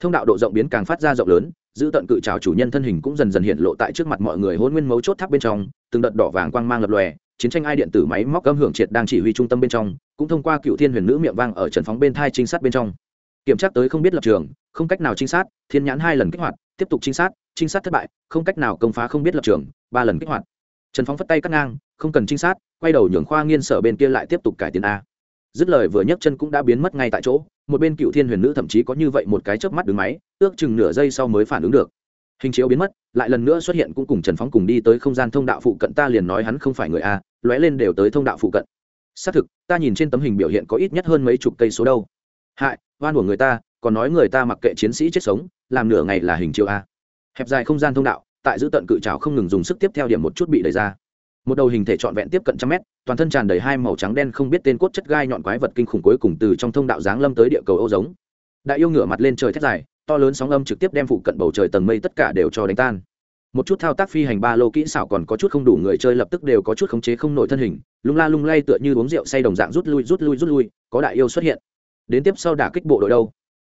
Thông đạo độ rộng biến càng phát ra rộng lớn, giữ tận cự trào chủ nhân thân hình cũng dần dần hiện lộ tại trước mặt mọi người hôn nguyên mấu chốt tháp bên trong, từng đợt đỏ vàng quang mang lập lòe, chiến tranh ai điện tử máy móc âm hưởng triệt đang chỉ huy trung tâm bên trong, cũng thông qua cựu thiên huyền nữ miệng vang ở trần phóng bên thai trinh sát bên trong. Kiểm tra tới không biết lập trường, không cách nào trinh sát, thiên nhãn hai lần kích hoạt, tiếp tục trinh sát trinh sát thất bại, không cách nào công phá không biết lập trường, ba lần kích hoạt. Trần phóng phất tay cắt ngang, không cần trinh sát, quay đầu nhường khoa nghiên sở bên kia lại tiếp tục cải tiến a dứt lời vừa nhấc chân cũng đã biến mất ngay tại chỗ, một bên cựu thiên huyền nữ thậm chí có như vậy một cái chớp mắt đứng máy, ước chừng nửa giây sau mới phản ứng được. Hình chiếu biến mất, lại lần nữa xuất hiện cũng cùng trần phóng cùng đi tới không gian thông đạo phụ cận, ta liền nói hắn không phải người a, lóe lên đều tới thông đạo phụ cận. Xác thực, ta nhìn trên tấm hình biểu hiện có ít nhất hơn mấy chục cây số đâu. Hại, oan của người ta, còn nói người ta mặc kệ chiến sĩ chết sống, làm nửa ngày là hình chiếu a. Hẹp dài không gian thông đạo, tại giữ tận cự trào không ngừng dùng sức tiếp theo điểm một chút bị đẩy ra một đầu hình thể trọn vẹn tiếp cận trăm mét, toàn thân tràn đầy hai màu trắng đen không biết tên cốt chất gai nhọn quái vật kinh khủng cuối cùng từ trong thông đạo giáng lâm tới địa cầu ô giống. Đại yêu ngửa mặt lên trời thét dài, to lớn sóng âm trực tiếp đem phụ cận bầu trời tầng mây tất cả đều cho đánh tan. Một chút thao tác phi hành ba lô kỹ xảo còn có chút không đủ người chơi lập tức đều có chút khống chế không nổi thân hình, lung la lung lay tựa như uống rượu say đồng dạng rút lui rút lui rút lui, có đại yêu xuất hiện. Đến tiếp sau đả kích bộ đội đâu?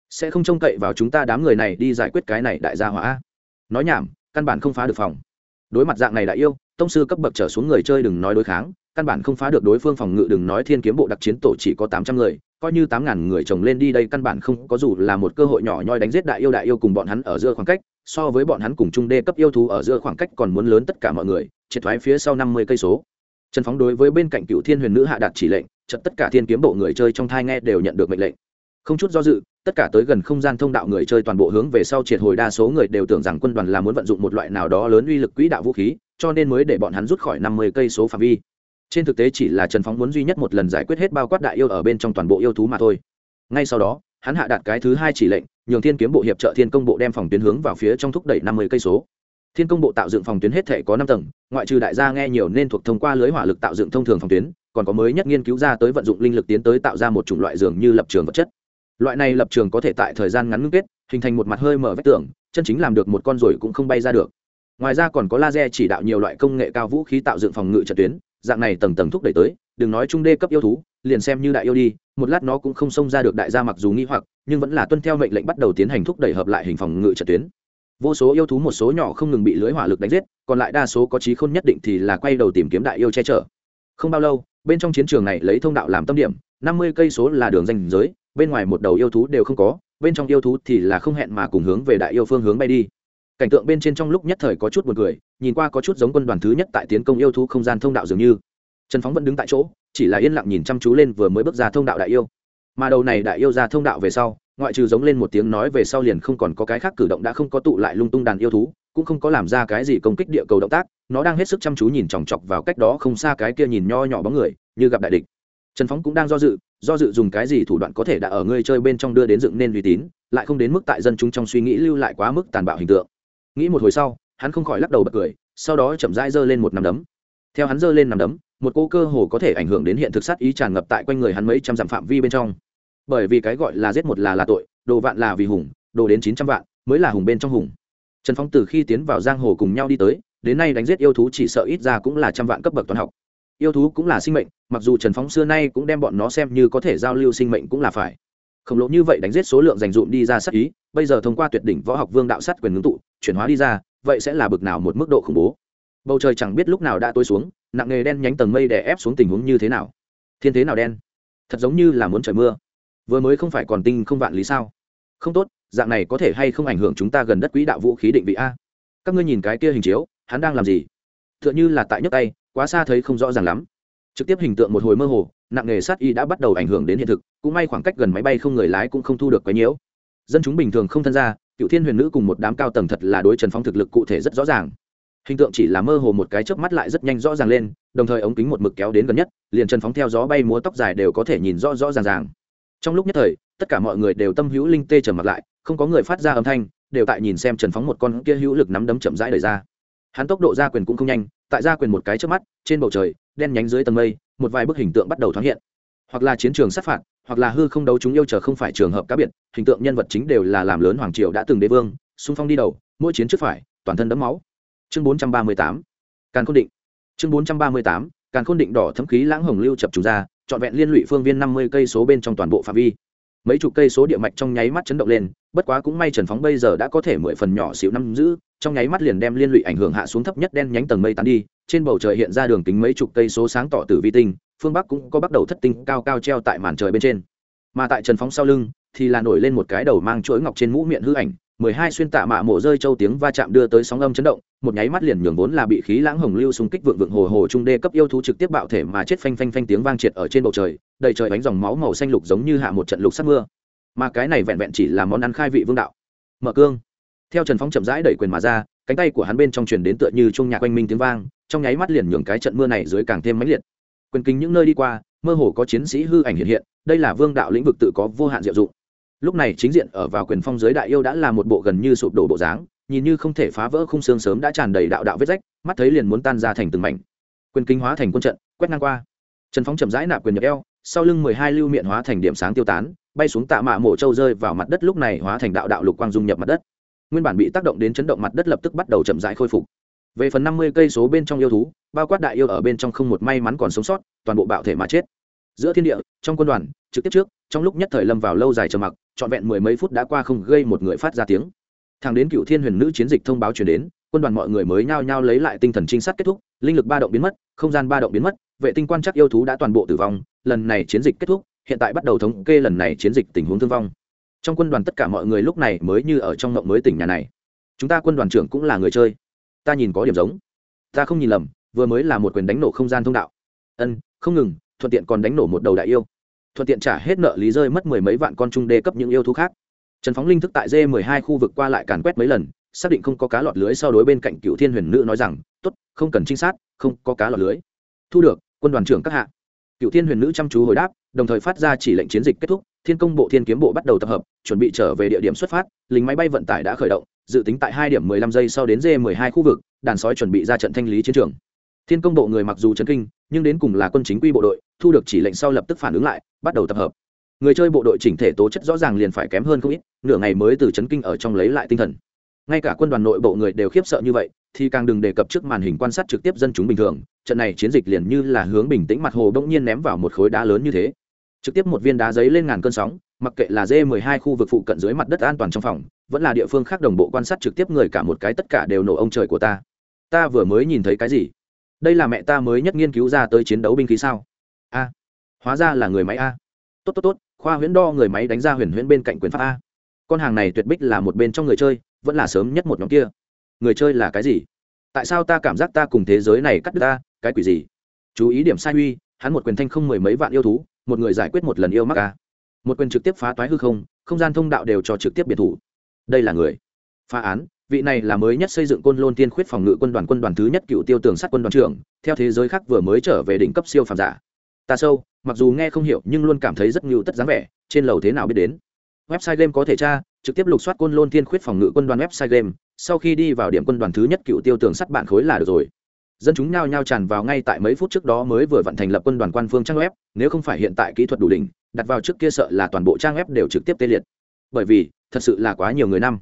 Sẽ không trông cậy vào chúng ta đám người này đi giải quyết cái này đại gia hỏa nói nhảm, căn bản không phá được phòng. Đối mặt dạng này đại yêu tông sư cấp bậc trở xuống người chơi đừng nói đối kháng, căn bản không phá được đối phương phòng ngự, đừng nói thiên kiếm bộ đặc chiến tổ chỉ có tám trăm người, coi như tám ngàn người chồng lên đi đây căn bản không có dù là một cơ hội nhỏ nhoi đánh giết đại yêu đại yêu cùng bọn hắn ở giữa khoảng cách, so với bọn hắn cùng trung đê cấp yêu thú ở giữa khoảng cách còn muốn lớn tất cả mọi người, triệt thoái phía sau năm mươi cây số. Trần phóng đối với bên cạnh cựu thiên huyền nữ hạ đạt chỉ lệnh chật tất cả thiên kiếm bộ người chơi trong thai nghe đều nhận được mệnh lệnh. Không chút do dự, tất cả tới gần không gian thông đạo người chơi toàn bộ hướng về sau triệt hồi đa số người đều tưởng rằng quân đoàn là muốn vận dụng một loại nào đó lớn uy lực quỹ đạo vũ khí cho nên mới để bọn hắn rút khỏi năm mươi cây số phạm vi. Trên thực tế chỉ là trần phóng muốn duy nhất một lần giải quyết hết bao quát đại yêu ở bên trong toàn bộ yêu thú mà thôi. Ngay sau đó, hắn hạ đạt cái thứ hai chỉ lệnh, nhường thiên kiếm bộ hiệp trợ thiên công bộ đem phòng tuyến hướng vào phía trong thúc đẩy năm mươi cây số. Thiên công bộ tạo dựng phòng tuyến hết thể có năm tầng, ngoại trừ đại gia nghe nhiều nên thuộc thông qua lưới hỏa lực tạo dựng thông thường phòng tuyến, còn có mới nhất nghiên cứu ra tới vận dụng linh lực tiến tới tạo ra một chủng loại dường như lập trường vật chất. Loại này lập trường có thể tại thời gian ngắn ngưng kết, hình thành một mặt hơi mở vách tường, chân chính làm được một con rồi cũng không bay ra được ngoài ra còn có laser chỉ đạo nhiều loại công nghệ cao vũ khí tạo dựng phòng ngự trận tuyến, dạng này tầng tầng thúc đẩy tới, đừng nói trung đê cấp yêu thú, liền xem như đại yêu đi, một lát nó cũng không xông ra được đại gia mặc dù nghi hoặc, nhưng vẫn là tuân theo mệnh lệnh bắt đầu tiến hành thúc đẩy hợp lại hình phòng ngự trận tuyến. Vô số yêu thú một số nhỏ không ngừng bị lưới hỏa lực đánh giết, còn lại đa số có trí khôn nhất định thì là quay đầu tìm kiếm đại yêu che chở. Không bao lâu, bên trong chiến trường này lấy thông đạo làm tâm điểm, năm mươi cây số là đường danh giới, bên ngoài một đầu yêu thú đều không có, bên trong yêu thú thì là không hẹn mà cùng hướng về đại yêu phương hướng bay đi cảnh tượng bên trên trong lúc nhất thời có chút buồn cười, nhìn qua có chút giống quân đoàn thứ nhất tại tiến công yêu thú không gian thông đạo dường như. Trần phóng vẫn đứng tại chỗ, chỉ là yên lặng nhìn chăm chú lên vừa mới bước ra thông đạo đại yêu. Mà đầu này đại yêu ra thông đạo về sau, ngoại trừ giống lên một tiếng nói về sau liền không còn có cái khác cử động đã không có tụ lại lung tung đàn yêu thú, cũng không có làm ra cái gì công kích địa cầu động tác, nó đang hết sức chăm chú nhìn chòng chọc vào cách đó không xa cái kia nhìn nho nhỏ bóng người, như gặp đại địch. Trần phóng cũng đang do dự do dự dùng cái gì thủ đoạn có thể đã ở ngươi chơi bên trong đưa đến dựng nên uy tín, lại không đến mức tại dân chúng trong suy nghĩ lưu lại quá mức tàn bạo hình tượng nghĩ một hồi sau, hắn không khỏi lắc đầu bật cười, sau đó chậm rãi giơ lên một nắm đấm. Theo hắn giơ lên nắm đấm, một cô cơ hồ có thể ảnh hưởng đến hiện thực sát ý tràn ngập tại quanh người hắn mấy trăm dặm phạm vi bên trong. Bởi vì cái gọi là giết một là là tội, đồ vạn là vì hùng, đồ đến chín trăm vạn mới là hùng bên trong hùng. Trần phong từ khi tiến vào giang hồ cùng nhau đi tới, đến nay đánh giết yêu thú chỉ sợ ít ra cũng là trăm vạn cấp bậc toán học. Yêu thú cũng là sinh mệnh, mặc dù trần phóng xưa nay cũng đem bọn nó xem như có thể giao lưu sinh mệnh cũng là phải khổng lồ như vậy đánh giết số lượng dành dụm đi ra sát ý, bây giờ thông qua tuyệt đỉnh võ học vương đạo sát quyền ngưng tụ, chuyển hóa đi ra, vậy sẽ là bực nào một mức độ khủng bố? Bầu trời chẳng biết lúc nào đã tối xuống, nặng nghề đen nhánh tầng mây đè ép xuống tình huống như thế nào? Thiên thế nào đen? Thật giống như là muốn trời mưa. Vừa mới không phải còn tinh không vạn lý sao? Không tốt, dạng này có thể hay không ảnh hưởng chúng ta gần đất quỹ đạo vũ khí định vị a? Các ngươi nhìn cái kia hình chiếu, hắn đang làm gì? T h ư ợ n h ư là tại nhấc tay, quá xa thấy không rõ ràng lắm. Trực tiếp hình tượng một hồi mơ hồ nặng nghề sát y đã bắt đầu ảnh hưởng đến hiện thực, cũng may khoảng cách gần máy bay không người lái cũng không thu được quấy nhiễu dân chúng bình thường không thân ra, cựu thiên huyền nữ cùng một đám cao tầng thật là đối trần phong thực lực cụ thể rất rõ ràng. Hình tượng chỉ là mơ hồ một cái chớp mắt lại rất nhanh rõ ràng lên, đồng thời ống kính một mực kéo đến gần nhất, liền trần phóng theo gió bay múa tóc dài đều có thể nhìn rõ rõ ràng ràng. Trong lúc nhất thời, tất cả mọi người đều tâm hữu linh tê trầm mặt lại, không có người phát ra âm thanh, đều tại nhìn xem trần phóng một con kia hữu lực nắm đấm chậm rãi đời ra. Hắn tốc độ ra quyền cũng không nhanh, tại ra quyền một cái trước mắt, trên bầu trời, đen nhánh dưới tầng mây một vài bức hình tượng bắt đầu thoáng hiện. Hoặc là chiến trường sát phạt, hoặc là hư không đấu chúng yêu chờ không phải trường hợp cá biệt, hình tượng nhân vật chính đều là làm lớn hoàng triều đã từng đế vương, xung phong đi đầu, mỗi chiến trước phải, toàn thân đẫm máu. Chương bốn trăm ba mươi tám, càn khôn định. Chương bốn trăm ba mươi tám, càn khôn định đỏ thấm khí lãng hồng lưu chập trùng ra, trọn vẹn liên lụy phương viên năm mươi cây số bên trong toàn bộ phạm vi. Mấy chục cây số địa mạch trong nháy mắt chấn động lên, bất quá cũng may trần phóng bây giờ đã có thể mười phần nhỏ xịu năm giữ, trong nháy mắt liền đem liên lụy ảnh hưởng hạ xuống thấp nhất đen nhánh tầng mây tán đi trên bầu trời hiện ra đường kính mấy chục cây số sáng tỏ từ vi tinh, phương bắc cũng có bắt đầu thất tinh cao cao treo tại màn trời bên trên. Mà tại trần phóng sau lưng, thì là nổi lên một cái đầu mang chuỗi ngọc trên mũ miệng hư ảnh, mười hai xuyên tạ mạ mổ rơi châu tiếng va chạm đưa tới sóng âm chấn động, một nháy mắt liền nhường vốn là bị khí lãng hồng lưu xung kích vượng vượng hồ hồ trung đê cấp yêu thú trực tiếp bạo thể mà chết phanh phanh phanh tiếng vang triệt ở trên bầu trời, đầy trời bánh dòng máu màu xanh lục giống như hạ một trận lục sắc mưa. Mà cái này vẹn vẹn chỉ là món ăn khai vị vương đạo. Mở cương. Theo trần phóng chậm rãi đẩy quyền mà ra, cánh tay của hắn bên trong truyền đến tựa như chung nhạc quanh minh tiếng vang trong nháy mắt liền nhường cái trận mưa này dưới càng thêm mãnh liệt. Quyền kính những nơi đi qua, mơ hồ có chiến sĩ hư ảnh hiện hiện, đây là vương đạo lĩnh vực tự có vô hạn diệu dụng. Lúc này chính diện ở vào quyền phong giới đại yêu đã là một bộ gần như sụp đổ bộ dáng, nhìn như không thể phá vỡ khung xương sớm đã tràn đầy đạo đạo vết rách, mắt thấy liền muốn tan ra thành từng mảnh. Quyền kinh hóa thành quân trận, quét ngang qua. Trần phóng chậm rãi nạp quyền nhập eo, sau lưng mười hai lưu miệng hóa thành điểm sáng tiêu tán, bay xuống tạ mạ mổ châu rơi vào mặt đất lúc này hóa thành đạo đạo lục quang dung nhập mặt đất. Nguyên bản bị tác động đến chấn động mặt đất lập tức bắt đầu chậm rãi khôi phục về phần năm mươi cây số bên trong yêu thú, bao quát đại yêu ở bên trong không một may mắn còn sống sót, toàn bộ bạo thể mà chết. Giữa thiên địa, trong quân đoàn, trực tiếp trước, trong lúc nhất thời lâm vào lâu dài trầm mặc, trọn vẹn mười mấy phút đã qua không gây một người phát ra tiếng. Thằng đến cựu thiên huyền nữ chiến dịch thông báo chuyển đến, quân đoàn mọi người mới nhao nhao lấy lại tinh thần trinh sát kết thúc, linh lực ba động biến mất, không gian ba động biến mất, vệ tinh quan chắc yêu thú đã toàn bộ tử vong, lần này chiến dịch kết thúc, hiện tại bắt đầu thống kê lần này chiến dịch tình huống thương vong. Trong quân đoàn tất cả mọi người lúc này mới như ở trong ngộng mới tỉnh nhà này. Chúng ta quân đoàn trưởng cũng là người chơi ta nhìn có điểm giống. Ta không nhìn lầm, vừa mới là một quyền đánh nổ không gian thông đạo. Ân, không ngừng, thuận tiện còn đánh nổ một đầu đại yêu. Thuận tiện trả hết nợ lý rơi mất mười mấy vạn con trung đê cấp những yêu thú khác. Trần phóng linh thức tại d mười hai khu vực qua lại càn quét mấy lần, xác định không có cá lọt lưới sau đối bên cạnh cựu thiên huyền nữ nói rằng t ố t không cần trinh sát, không có cá lọt lưới. Thu được, quân đoàn trưởng các hạ. Cựu thiên huyền nữ chăm chú hồi đáp, đồng thời phát ra chỉ lệnh chiến dịch kết thúc, thiên công bộ thiên kiếm bộ bắt đầu tập hợp, chuẩn bị trở về địa điểm xuất phát, lính máy bay vận tải đã khởi động dự tính tại hai điểm mười lăm giây sau đến d mười hai khu vực, đàn sói chuẩn bị ra trận thanh lý chiến trường. Thiên công bộ người mặc dù chấn kinh, nhưng đến cùng là quân chính quy bộ đội, thu được chỉ lệnh sau lập tức phản ứng lại, bắt đầu tập hợp. Người chơi bộ đội chỉnh thể tố chất rõ ràng liền phải kém hơn không ít, nửa ngày mới từ chấn kinh ở trong lấy lại tinh thần. Ngay cả quân đoàn nội bộ người đều khiếp sợ như vậy, thì càng đừng đề cập trước màn hình quan sát trực tiếp dân chúng bình thường, trận này chiến dịch liền như là hướng bình tĩnh mặt hồ bỗng nhiên ném vào một khối đá lớn như thế. Trực tiếp một viên đá giấy lên ngàn cơn sóng, mặc kệ là d 12 khu vực phụ cận dưới mặt đất an toàn trong phòng vẫn là địa phương khác đồng bộ quan sát trực tiếp người cả một cái, tất cả đều nổ ông trời của ta. Ta vừa mới nhìn thấy cái gì? Đây là mẹ ta mới nhất nghiên cứu ra tới chiến đấu binh khí sao? A. Hóa ra là người máy a. Tốt tốt tốt, khoa huyễn đo người máy đánh ra huyền huyễn bên cạnh quyền pháp a. Con hàng này tuyệt bích là một bên trong người chơi, vẫn là sớm nhất một nhóm kia. Người chơi là cái gì? Tại sao ta cảm giác ta cùng thế giới này cắt đứt ta? Cái quỷ gì? Chú ý điểm sai huy hắn một quyền thanh không mười mấy vạn yêu thú, một người giải quyết một lần yêu mắc a. Một quyền trực tiếp phá toái hư không không gian thông đạo đều cho trực tiếp biệt thủ đây là người. Phá án, vị này là mới nhất xây dựng côn lôn tiên khuyết phòng ngự quân đoàn quân đoàn thứ nhất cựu tiêu tường sát quân đoàn trưởng, theo thế giới khác vừa mới trở về đỉnh cấp siêu phàm giả. Ta sâu, mặc dù nghe không hiểu nhưng luôn cảm thấy rất ngưu tất dáng vẻ, trên lầu thế nào biết đến. Website game có thể tra, trực tiếp lục soát côn lôn tiên khuyết phòng ngự quân đoàn website game, sau khi đi vào điểm quân đoàn thứ nhất cựu tiêu tường sắt bạn khối là được rồi. Dân chúng nhao nhao tràn vào ngay tại mấy phút trước đó mới vừa vận thành lập quân đoàn quan phương trang web, nếu không phải hiện tại kỹ thuật đủ đỉnh, đặt vào trước kia sợ là toàn bộ trang web đều trực tiếp tê liệt bởi vì, thật sự là quá nhiều người năm.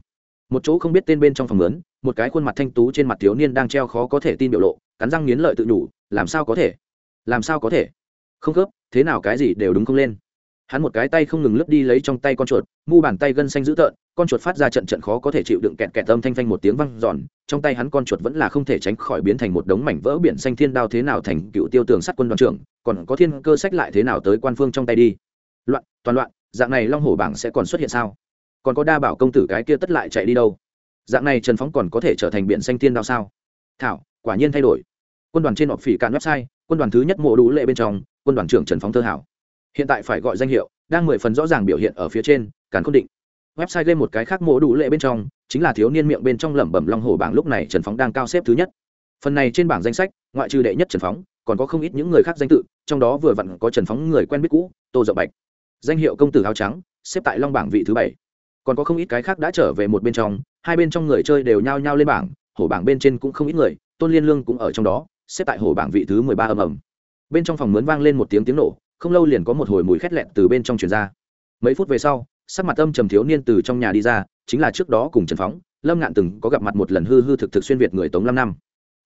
Một chỗ không biết tên bên trong phòng lớn, một cái khuôn mặt thanh tú trên mặt thiếu niên đang treo khó có thể tin biểu lộ, cắn răng nghiến lợi tự nhủ, làm sao có thể? Làm sao có thể? Không khớp, thế nào cái gì đều đúng không lên. Hắn một cái tay không ngừng lướt đi lấy trong tay con chuột, mu bàn tay gân xanh dữ tợn, con chuột phát ra trận trận khó có thể chịu đựng kẹt kẹt âm thanh phanh một tiếng văng giòn trong tay hắn con chuột vẫn là không thể tránh khỏi biến thành một đống mảnh vỡ biển xanh thiên đao thế nào thành cựu tiêu tường sắt quân đoàn trưởng, còn có thiên cơ sách lại thế nào tới quan phương trong tay đi. Loạn, toàn loạn dạng này long hổ bảng sẽ còn xuất hiện sao? Còn có đa bảo công tử cái kia tất lại chạy đi đâu? Dạng này trần phóng còn có thể trở thành biển xanh thiên đao sao? Thảo, quả nhiên thay đổi. Quân đoàn trên họp phỉ cạn website, quân đoàn thứ nhất mộ đủ lệ bên trong, quân đoàn trưởng trần phóng thơ hảo. Hiện tại phải gọi danh hiệu, đang mười phần rõ ràng biểu hiện ở phía trên, càn khôn định. Website lên một cái khác mộ đủ lệ bên trong, chính là thiếu niên miệng bên trong lẩm bẩm long hồ bảng lúc này trần phóng đang cao xếp thứ nhất. Phần này trên bảng danh sách, ngoại trừ đệ nhất trần phóng, còn có không ít những người khác danh tự, trong đó vừa vặn có trần phóng người quen biết cũ, tô dậu bạch danh hiệu công tử áo trắng, xếp tại long bảng vị thứ bảy. Còn có không ít cái khác đã trở về một bên trong, hai bên trong người chơi đều nhao nhao lên bảng, hổ bảng bên trên cũng không ít người, tôn liên lương cũng ở trong đó, xếp tại hổ bảng vị thứ mười ba ầm ầm. Bên trong phòng mướn vang lên một tiếng tiếng nổ, không lâu liền có một hồi mùi khét lẹn từ bên trong truyền ra. Mấy phút về sau, sắc mặt âm trầm thiếu niên từ trong nhà đi ra, chính là trước đó cùng trần phóng, lâm ngạn từng có gặp mặt một lần hư hư thực thực xuyên việt người tống lâm năm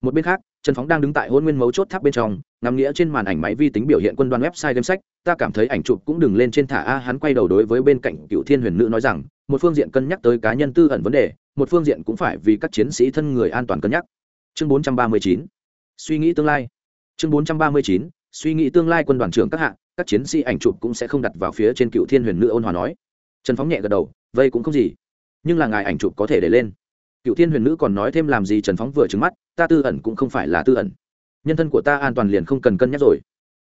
một bên khác, trần phóng đang đứng tại hôn nguyên mấu chốt tháp bên trong, ngắm nghĩa trên màn ảnh máy vi tính biểu hiện quân đoàn website game sách. Ta cảm thấy ảnh chụp cũng đừng lên trên thả a, hắn quay đầu đối với bên cạnh cựu thiên huyền nữ nói rằng, một phương diện cân nhắc tới cá nhân tư ẩn vấn đề, một phương diện cũng phải vì các chiến sĩ thân người an toàn cân nhắc. Chương 439 suy nghĩ tương lai. Chương 439 suy nghĩ tương lai quân đoàn trưởng các hạng các chiến sĩ ảnh chụp cũng sẽ không đặt vào phía trên cựu thiên huyền nữ ôn hòa nói. Trần phóng nhẹ gật đầu, vây cũng không gì. Nhưng là ngài ảnh chụp có thể để lên. Cựu thiên huyền nữ còn nói thêm làm gì trần phóng vừa trứng mắt ta tư ẩn cũng không phải là tư ẩn. Nhân thân của ta an toàn liền không cần cân nhắc rồi.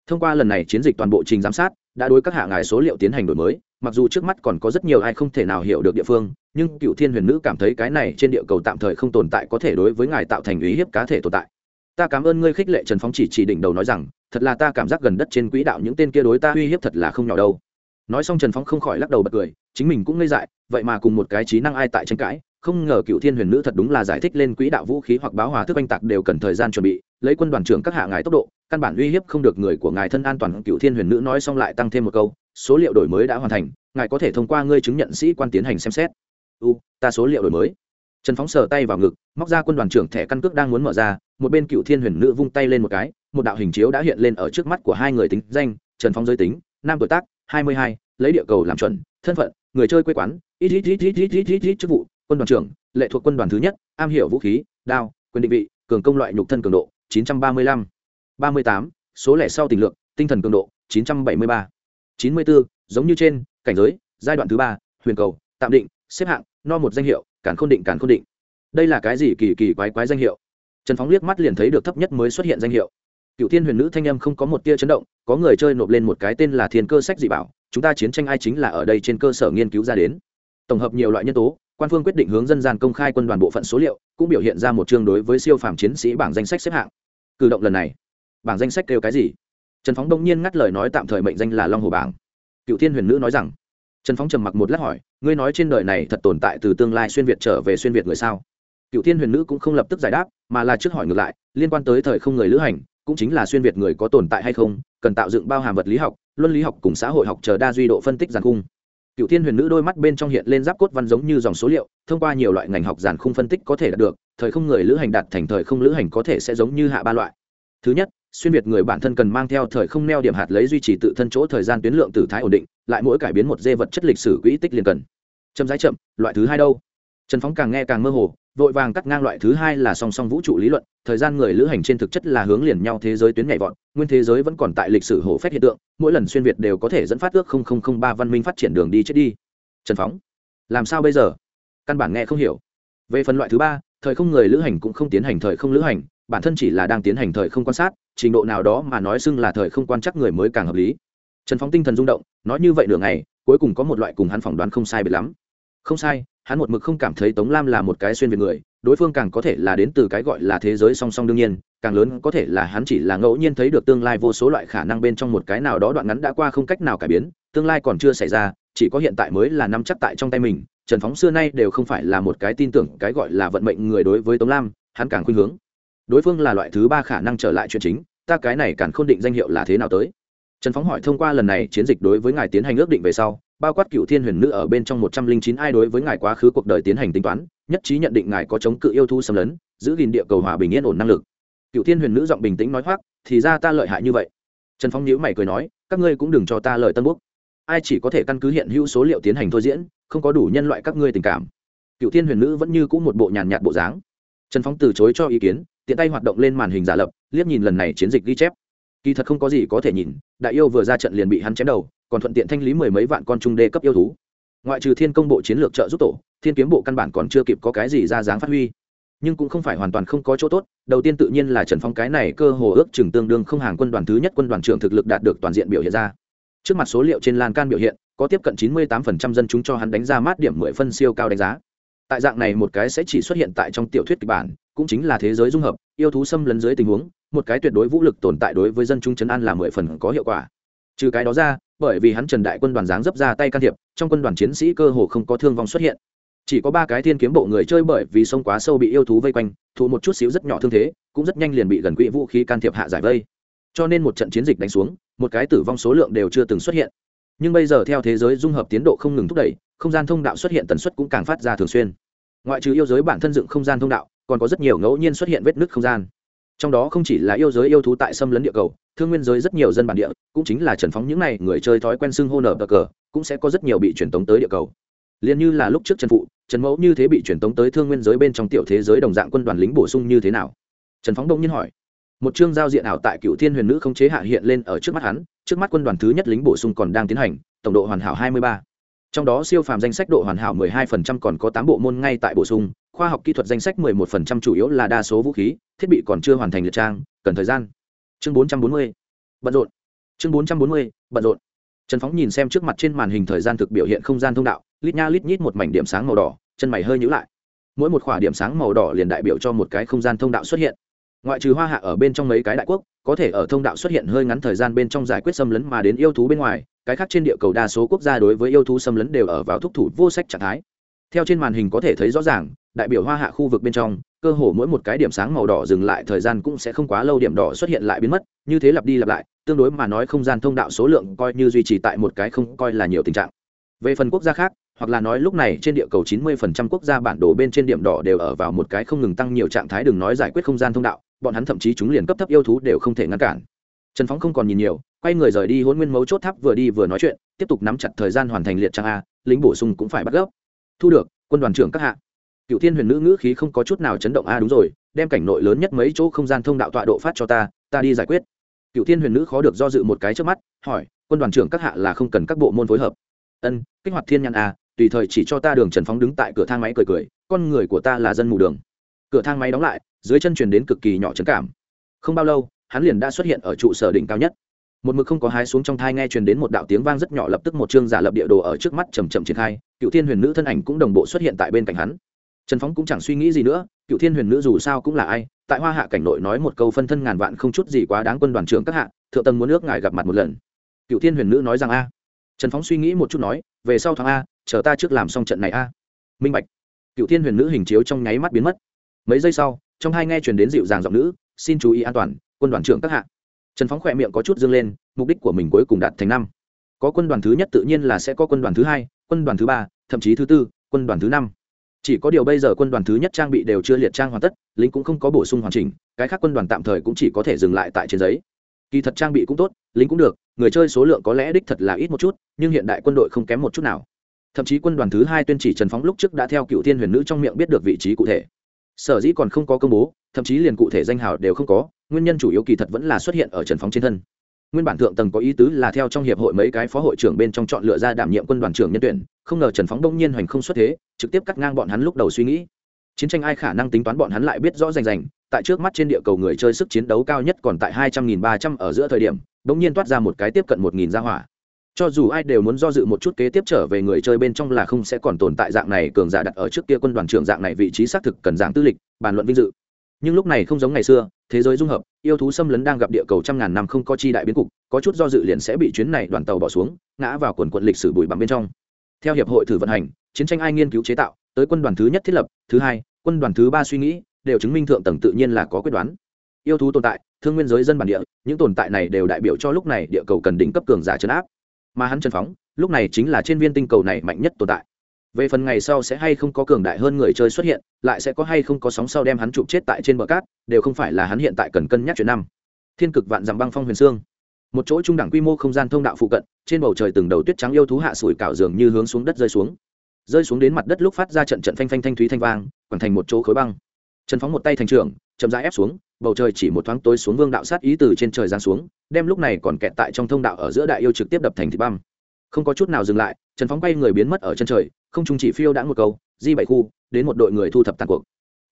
Thông qua lần này chiến dịch toàn bộ trình giám sát, đã đối các hạ ngài số liệu tiến hành đổi mới, mặc dù trước mắt còn có rất nhiều ai không thể nào hiểu được địa phương, nhưng cựu thiên huyền nữ cảm thấy cái này trên địa cầu tạm thời không tồn tại có thể đối với ngài tạo thành ý hiếp cá thể tồn tại. Ta cảm ơn ngươi khích lệ trần phóng chỉ chỉ đỉnh đầu nói rằng, thật là ta cảm giác gần đất trên quỹ đạo những tên kia đối ta uy hiếp thật là không nhỏ đâu. Nói xong trần phóng không khỏi lắc đầu bật cười, chính mình cũng ngây dại, vậy mà cùng một cái trí năng ai tại tranh cãi không ngờ cựu thiên huyền nữ thật đúng là giải thích lên quỹ đạo vũ khí hoặc báo hòa thức oanh tạc đều cần thời gian chuẩn bị, lấy quân đoàn trưởng các hạ ngài tốc độ, căn bản uy hiếp không được người của ngài thân an toàn, cựu thiên huyền nữ nói xong lại tăng thêm một câu, số liệu đổi mới đã hoàn thành, ngài có thể thông qua ngươi chứng nhận sĩ quan tiến hành xem xét. U, ta số liệu đổi mới. Trần phóng sờ tay vào ngực, móc ra quân đoàn trưởng thẻ căn cước đang muốn mở ra, một bên cựu thiên huyền nữ vung tay lên một cái, một đạo hình chiếu đã hiện lên ở trước mắt của hai người tính danh, trần phóng giới tính, nam tuổi tác, hai mươi hai, lấy địa cầu làm chuẩn, thân phận, người chơi quê quán, ít ít ít ít ít ít ít ít chức vụ quân đoàn trưởng lệ thuộc quân đoàn thứ nhất am hiểu vũ khí đao quyền định vị cường công loại nhục thân cường độ 935, 38, số lẻ sau tình lượng tinh thần cường độ 973, 94, giống như trên cảnh giới giai đoạn thứ ba huyền cầu tạm định xếp hạng no một danh hiệu cản khôn định cản khôn định. Đây là cái gì kỳ kỳ quái quái danh hiệu? Trần phóng liếc mắt liền thấy được thấp nhất mới xuất hiện danh hiệu. Cựu thiên huyền nữ thanh âm không có một tia chấn động có người chơi nộp lên một cái tên là thiên cơ sách dị bảo chúng ta chiến tranh ai chính là ở đây trên cơ sở nghiên cứu ra đến. Tổng hợp nhiều loại nhân tố quan phương quyết định hướng dân gian công khai quân đoàn bộ phận số liệu, cũng biểu hiện ra một chương đối với siêu phàm chiến sĩ bảng danh sách xếp hạng. Cử động lần này, bảng danh sách kêu cái gì? Trần phóng đông nhiên ngắt lời nói tạm thời mệnh danh là long hồ bảng. Cựu thiên huyền nữ nói rằng, trần phóng trầm mặc một lát hỏi, ngươi nói trên đời này thật tồn tại từ tương lai xuyên việt trở về xuyên việt người sao? Cựu thiên huyền nữ cũng không lập tức giải đáp, mà là trước hỏi ngược lại, liên quan tới thời không người lữ hành, cũng chính là xuyên việt người có tồn tại hay không, cần tạo dựng bao hàm vật lý học, luân lý học cùng xã hội học chờ đa duy độ phân tích giàn cung cựu thiên huyền nữ đôi mắt bên trong hiện lên giáp cốt văn giống như dòng số liệu, thông qua nhiều loại ngành học giàn khung phân tích có thể đạt được, thời không người lữ hành đạt thành thời không lữ hành có thể sẽ giống như hạ ba loại. Thứ nhất, xuyên việt người bản thân cần mang theo thời không neo điểm hạt lấy duy trì tự thân chỗ thời gian tuyến lượng tử thái ổn định, lại mỗi cải biến một dê vật chất lịch sử quỹ tích liền cần. Chậm rãi chậm, loại thứ hai đâu? Trần phóng càng nghe càng mơ hồ vội vàng cắt ngang loại thứ hai là song song vũ trụ lý luận, thời gian người lữ hành trên thực chất là hướng liền nhau thế giới tuyến nhảy vọt, nguyên thế giới vẫn còn tại lịch sử hổ phép hiện tượng, mỗi lần xuyên việt đều có thể dẫn phát ước ba văn minh phát triển đường đi chết đi. Trần phóng, làm sao bây giờ? Căn bản nghe không hiểu. Về phần loại thứ ba, thời không người lữ hành cũng không tiến hành thời không lữ hành, bản thân chỉ là đang tiến hành thời không quan sát, trình độ nào đó mà nói xưng là thời không quan chắc người mới càng hợp lý. Trần phóng tinh thần rung động, nói như vậy nửa ngày, cuối cùng có một loại cùng hắn phỏng đoán không sai biệt lắm. Không sai hắn một mực không cảm thấy tống lam là một cái xuyên việt người, đối phương càng có thể là đến từ cái gọi là thế giới song song đương nhiên, càng lớn có thể là hắn chỉ là ngẫu nhiên thấy được tương lai vô số loại khả năng bên trong một cái nào đó đoạn ngắn đã qua không cách nào cải biến, tương lai còn chưa xảy ra, chỉ có hiện tại mới là nắm chắc tại trong tay mình, trần phóng xưa nay đều không phải là một cái tin tưởng cái gọi là vận mệnh người đối với tống lam, hắn càng khuynh hướng. Đối phương là loại thứ ba khả năng trở lại chuyện chính, ta cái này càng khôn định danh hiệu là thế nào tới? Trần phóng hỏi thông qua lần này chiến dịch đối với ngài tiến hành ước định về sau bao quát cựu thiên huyền nữ ở bên trong một trăm linh chín ai đối với ngài quá khứ cuộc đời tiến hành tính toán, nhất trí nhận định ngài có chống cự yêu thu xâm lấn, giữ gìn địa cầu hòa bình yên ổn năng lực. Cựu thiên huyền nữ giọng bình tĩnh nói hoác thì ra ta lợi hại như vậy. Trần phong nhíu mày cười nói, các ngươi cũng đừng cho ta lời tân búc. Ai chỉ có thể căn cứ hiện hữu số liệu tiến hành thôi diễn, không có đủ nhân loại các ngươi tình cảm. Cựu thiên huyền nữ vẫn như cũ một bộ nhàn nhạt bộ dáng. Trần phong từ chối cho ý kiến, tiện tay hoạt động lên màn hình giả lập, liếc nhìn lần này chiến dịch ghi chép kỳ thật không có gì có thể nhìn, đại yêu vừa ra trận liền bị hắn chém đầu, còn thuận tiện thanh lý mười mấy vạn con trung đê cấp yêu thú. Ngoại trừ thiên công bộ chiến lược trợ giúp tổ, thiên kiếm bộ căn bản còn chưa kịp có cái gì ra dáng phát huy. Nhưng cũng không phải hoàn toàn không có chỗ tốt, đầu tiên tự nhiên là trần phong cái này cơ hồ ước chừng tương đương không hàng quân đoàn thứ nhất quân đoàn trưởng thực lực đạt được toàn diện biểu hiện ra. Trước mặt số liệu trên lan can biểu hiện, có tiếp cận chín mươi tám dân chúng cho hắn đánh ra mát điểm mười phân siêu cao đánh giá. Tại dạng này một cái sẽ chỉ xuất hiện tại trong tiểu thuyết kịch bản, cũng chính là thế giới dung hợp yêu thú xâm lấn dưới tình huống, một cái tuyệt đối vũ lực tồn tại đối với dân chúng chấn an là mười phần có hiệu quả. Trừ cái đó ra, bởi vì hắn trần đại quân đoàn giáng dấp ra tay can thiệp, trong quân đoàn chiến sĩ cơ hồ không có thương vong xuất hiện. Chỉ có ba cái thiên kiếm bộ người chơi bởi vì sông quá sâu bị yêu thú vây quanh, thụ một chút xíu rất nhỏ thương thế, cũng rất nhanh liền bị gần quỹ vũ khí can thiệp hạ giải vây. Cho nên một trận chiến dịch đánh xuống, một cái tử vong số lượng đều chưa từng xuất hiện. Nhưng bây giờ theo thế giới dung hợp tiến độ không ngừng thúc đẩy, không gian thông đạo xuất hiện tần suất cũng càng phát ra thường xuyên. Ngoại trừ yêu giới bản thân dựng không gian thông đạo còn có rất nhiều ngẫu nhiên xuất hiện vết nứt không gian. Trong đó không chỉ là yêu giới yêu thú tại xâm lấn địa cầu, thương nguyên giới rất nhiều dân bản địa, cũng chính là trần phóng những n à y người chơi thói quen xưng hô nở bờ cờ, cũng sẽ có rất nhiều bị truyền tống tới địa cầu. Liền như là lúc trước trần phụ, trần mẫu như thế bị truyền tống tới thương nguyên giới bên trong tiểu thế giới đồng dạng quân đoàn lính bổ sung như thế nào? Trần phóng đông nhiên hỏi. Một chương giao diện ảo tại cựu thiên huyền nữ không chế hạ hiện lên ở trước mắt hắn, trước mắt quân đoàn thứ nhất lính bổ sung còn đang tiến hành, tổng độ hoàn hảo hai mươi ba. Trong đó siêu phàm danh sách độ hoàn hảo 12% còn có tám bộ môn ngay tại bổ sung khoa học kỹ thuật danh sách 11% chủ yếu là đa số vũ khí thiết bị còn chưa hoàn thành liệt trang cần thời gian. Chương 440. bận rộn. Chương 440, bận rộn. Trần phóng nhìn xem trước mặt trên màn hình thời gian thực biểu hiện không gian thông đạo lít nha lít nhít một mảnh điểm sáng màu đỏ chân mày hơi nhữ lại. Mỗi một khỏa điểm sáng màu đỏ liền đại biểu cho một cái không gian thông đạo xuất hiện. Ngoại trừ hoa hạ ở bên trong mấy cái đại quốc có thể ở thông đạo xuất hiện hơi ngắn thời gian bên trong giải quyết xâm lấn mà đến yêu thú bên ngoài cái khác trên địa cầu đa số quốc gia đối với yêu thú xâm lấn đều ở vào thúc thủ vô sách trạng thái. Theo trên màn hình có thể thấy rõ ràng đại biểu hoa hạ khu vực bên trong, cơ hồ mỗi một cái điểm sáng màu đỏ dừng lại thời gian cũng sẽ không quá lâu, điểm đỏ xuất hiện lại biến mất, như thế lặp đi lặp lại, tương đối mà nói không gian thông đạo số lượng coi như duy trì tại một cái không coi là nhiều tình trạng. Về phần quốc gia khác, hoặc là nói lúc này trên địa cầu 90% quốc gia bản đồ bên trên điểm đỏ đều ở vào một cái không ngừng tăng nhiều trạng thái, đừng nói giải quyết không gian thông đạo, bọn hắn thậm chí chúng liền cấp thấp yêu thú đều không thể ngăn cản. Trần phóng không còn nhìn nhiều, quay người rời đi hôn nguyên mấu chốt tháp vừa đi vừa nói chuyện, tiếp tục nắm chặt thời gian hoàn thành liệt trang a, lính bổ sung cũng phải bắt gốc. thu được, quân đoàn trưởng các hạ cựu thiên huyền nữ ngữ khí không có chút nào chấn động. A đúng rồi, đem cảnh nội lớn nhất mấy chỗ không gian thông đạo tọa độ phát cho ta ta đi giải quyết. Cựu thiên huyền nữ khó được do dự một cái trước mắt, hỏi, quân đoàn trưởng các hạ là không cần các bộ môn phối hợp. Ân, kích hoạt thiên nhãn a tùy thời chỉ cho ta đường trần phóng đứng tại cửa thang máy cười cười, con người của ta là dân mù đường. Cửa thang máy đóng lại, dưới chân truyền đến cực kỳ nhỏ trấn cảm. Không bao lâu, hắn liền đã xuất hiện ở trụ sở đỉnh cao nhất. Một mực không có hái xuống trong thai nghe truyền đến một đạo tiếng vang rất nhỏ lập tức một chương giả lập địa đồ ở trước mắt chầm chậm triển khai. Cựu thiên huyền nữ thân ảnh cũng đồng bộ xuất hiện tại bên cạnh hắn trần phóng cũng chẳng suy nghĩ gì nữa, cựu thiên huyền nữ dù sao cũng là ai, tại hoa hạ cảnh nội nói một câu phân thân ngàn vạn không chút gì quá đáng quân đoàn trưởng các hạ, thượng tầng muốn nước ngài gặp mặt một lần. Cựu thiên huyền nữ nói rằng a. Trần phóng suy nghĩ một chút nói, về sau tháng a, chờ ta trước làm xong trận này a. Minh bạch. Cựu thiên huyền nữ hình chiếu trong nháy mắt biến mất. Mấy giây sau, trong hai nghe truyền đến dịu dàng giọng nữ, xin chú ý an toàn, quân đoàn trưởng các hạ. Trần phóng khỏe miệng có chút dương lên, mục đích của mình cuối cùng đạt thành năm. Có quân đoàn thứ nhất tự nhiên là sẽ có quân đoàn thứ hai, quân đoàn thứ ba, thậm chí thứ tư, quân đoàn thứ năm chỉ có điều bây giờ quân đoàn thứ nhất trang bị đều chưa liệt trang hoàn tất, lính cũng không có bổ sung hoàn chỉnh, cái khác quân đoàn tạm thời cũng chỉ có thể dừng lại tại trên giấy. Kỳ thật trang bị cũng tốt, lính cũng được, người chơi số lượng có lẽ đích thật là ít một chút, nhưng hiện đại quân đội không kém một chút nào. Thậm chí quân đoàn thứ hai tuyên chỉ trần phóng lúc trước đã theo cựu thiên huyền nữ trong miệng biết được vị trí cụ thể. Sở dĩ còn không có công bố, thậm chí liền cụ thể danh hào đều không có, nguyên nhân chủ yếu kỳ thật vẫn là xuất hiện ở trần phóng trên thân. Nguyên bản thượng tầng có ý tứ là theo trong hiệp hội mấy cái phó hội trưởng bên trong chọn lựa ra đảm nhiệm quân đoàn trưởng nhân tuyển, không ngờ trần phóng đông nhiên hoành không xuất thế trực tiếp cắt ngang bọn hắn lúc đầu suy nghĩ. Chiến tranh ai khả năng tính toán bọn hắn lại biết rõ rành rành, tại trước mắt trên địa cầu người chơi sức chiến đấu cao nhất còn tại hai trăm nghìn ba trăm ở giữa thời điểm đông nhiên toát ra một cái tiếp cận một nghìn gia hỏa. Cho dù ai đều muốn do dự một chút kế tiếp trở về người chơi bên trong là không sẽ còn tồn tại dạng này cường giả đặt ở trước kia quân đoàn trưởng dạng này vị trí xác thực cần dạng tư lịch, bàn luận vinh dự. Nhưng lúc này không giống ngày xưa, thế giới dung hợp, yêu thú xâm lấn đang gặp địa cầu trăm ngàn năm không có chi đại biến cục, có chút do dự liền sẽ bị chuyến này đoàn tàu bỏ xuống, ngã vào quần quận lịch sử bụi bặm bên trong theo hiệp hội thử vận hành, chiến tranh ai nghiên cứu chế tạo, tới quân đoàn thứ nhất thiết lập, thứ hai, quân đoàn thứ ba suy nghĩ, đều chứng minh thượng tầng tự nhiên là có quyết đoán. Yêu thú tồn tại, thương nguyên giới dân bản địa, những tồn tại này đều đại biểu cho lúc này địa cầu cần đỉnh cấp cường giả chấn áp. Mà hắn trần phóng, lúc này chính là trên viên tinh cầu này mạnh nhất tồn tại. Về phần ngày sau sẽ hay không có cường đại hơn người chơi xuất hiện, lại sẽ có hay không có sóng sau đem hắn chụp chết tại trên bờ cát, đều không phải là hắn hiện tại cần cân nhắc chuyện năm. Thiên cực vạn dằm băng phong huyền xương một chỗ trung đẳng quy mô không gian thông đạo phụ cận, trên bầu trời từng đầu tuyết trắng yêu thú hạ sủi cảo dường như hướng xuống đất rơi xuống. Rơi xuống đến mặt đất lúc phát ra trận trận phanh phanh thanh thúy thanh vang, quẳng thành một chỗ khối băng. Trần phóng một tay thành trưởng, chậm rãi ép xuống, bầu trời chỉ một thoáng tối xuống vương đạo sát ý từ trên trời giáng xuống, đem lúc này còn kẹt tại trong thông đạo ở giữa đại yêu trực tiếp đập thành thịt băm. Không có chút nào dừng lại, trần phóng bay người biến mất ở chân trời, không trung chỉ phiêu đã một câu, di bảy khu, đến một đội người thu thập tàn cuộc.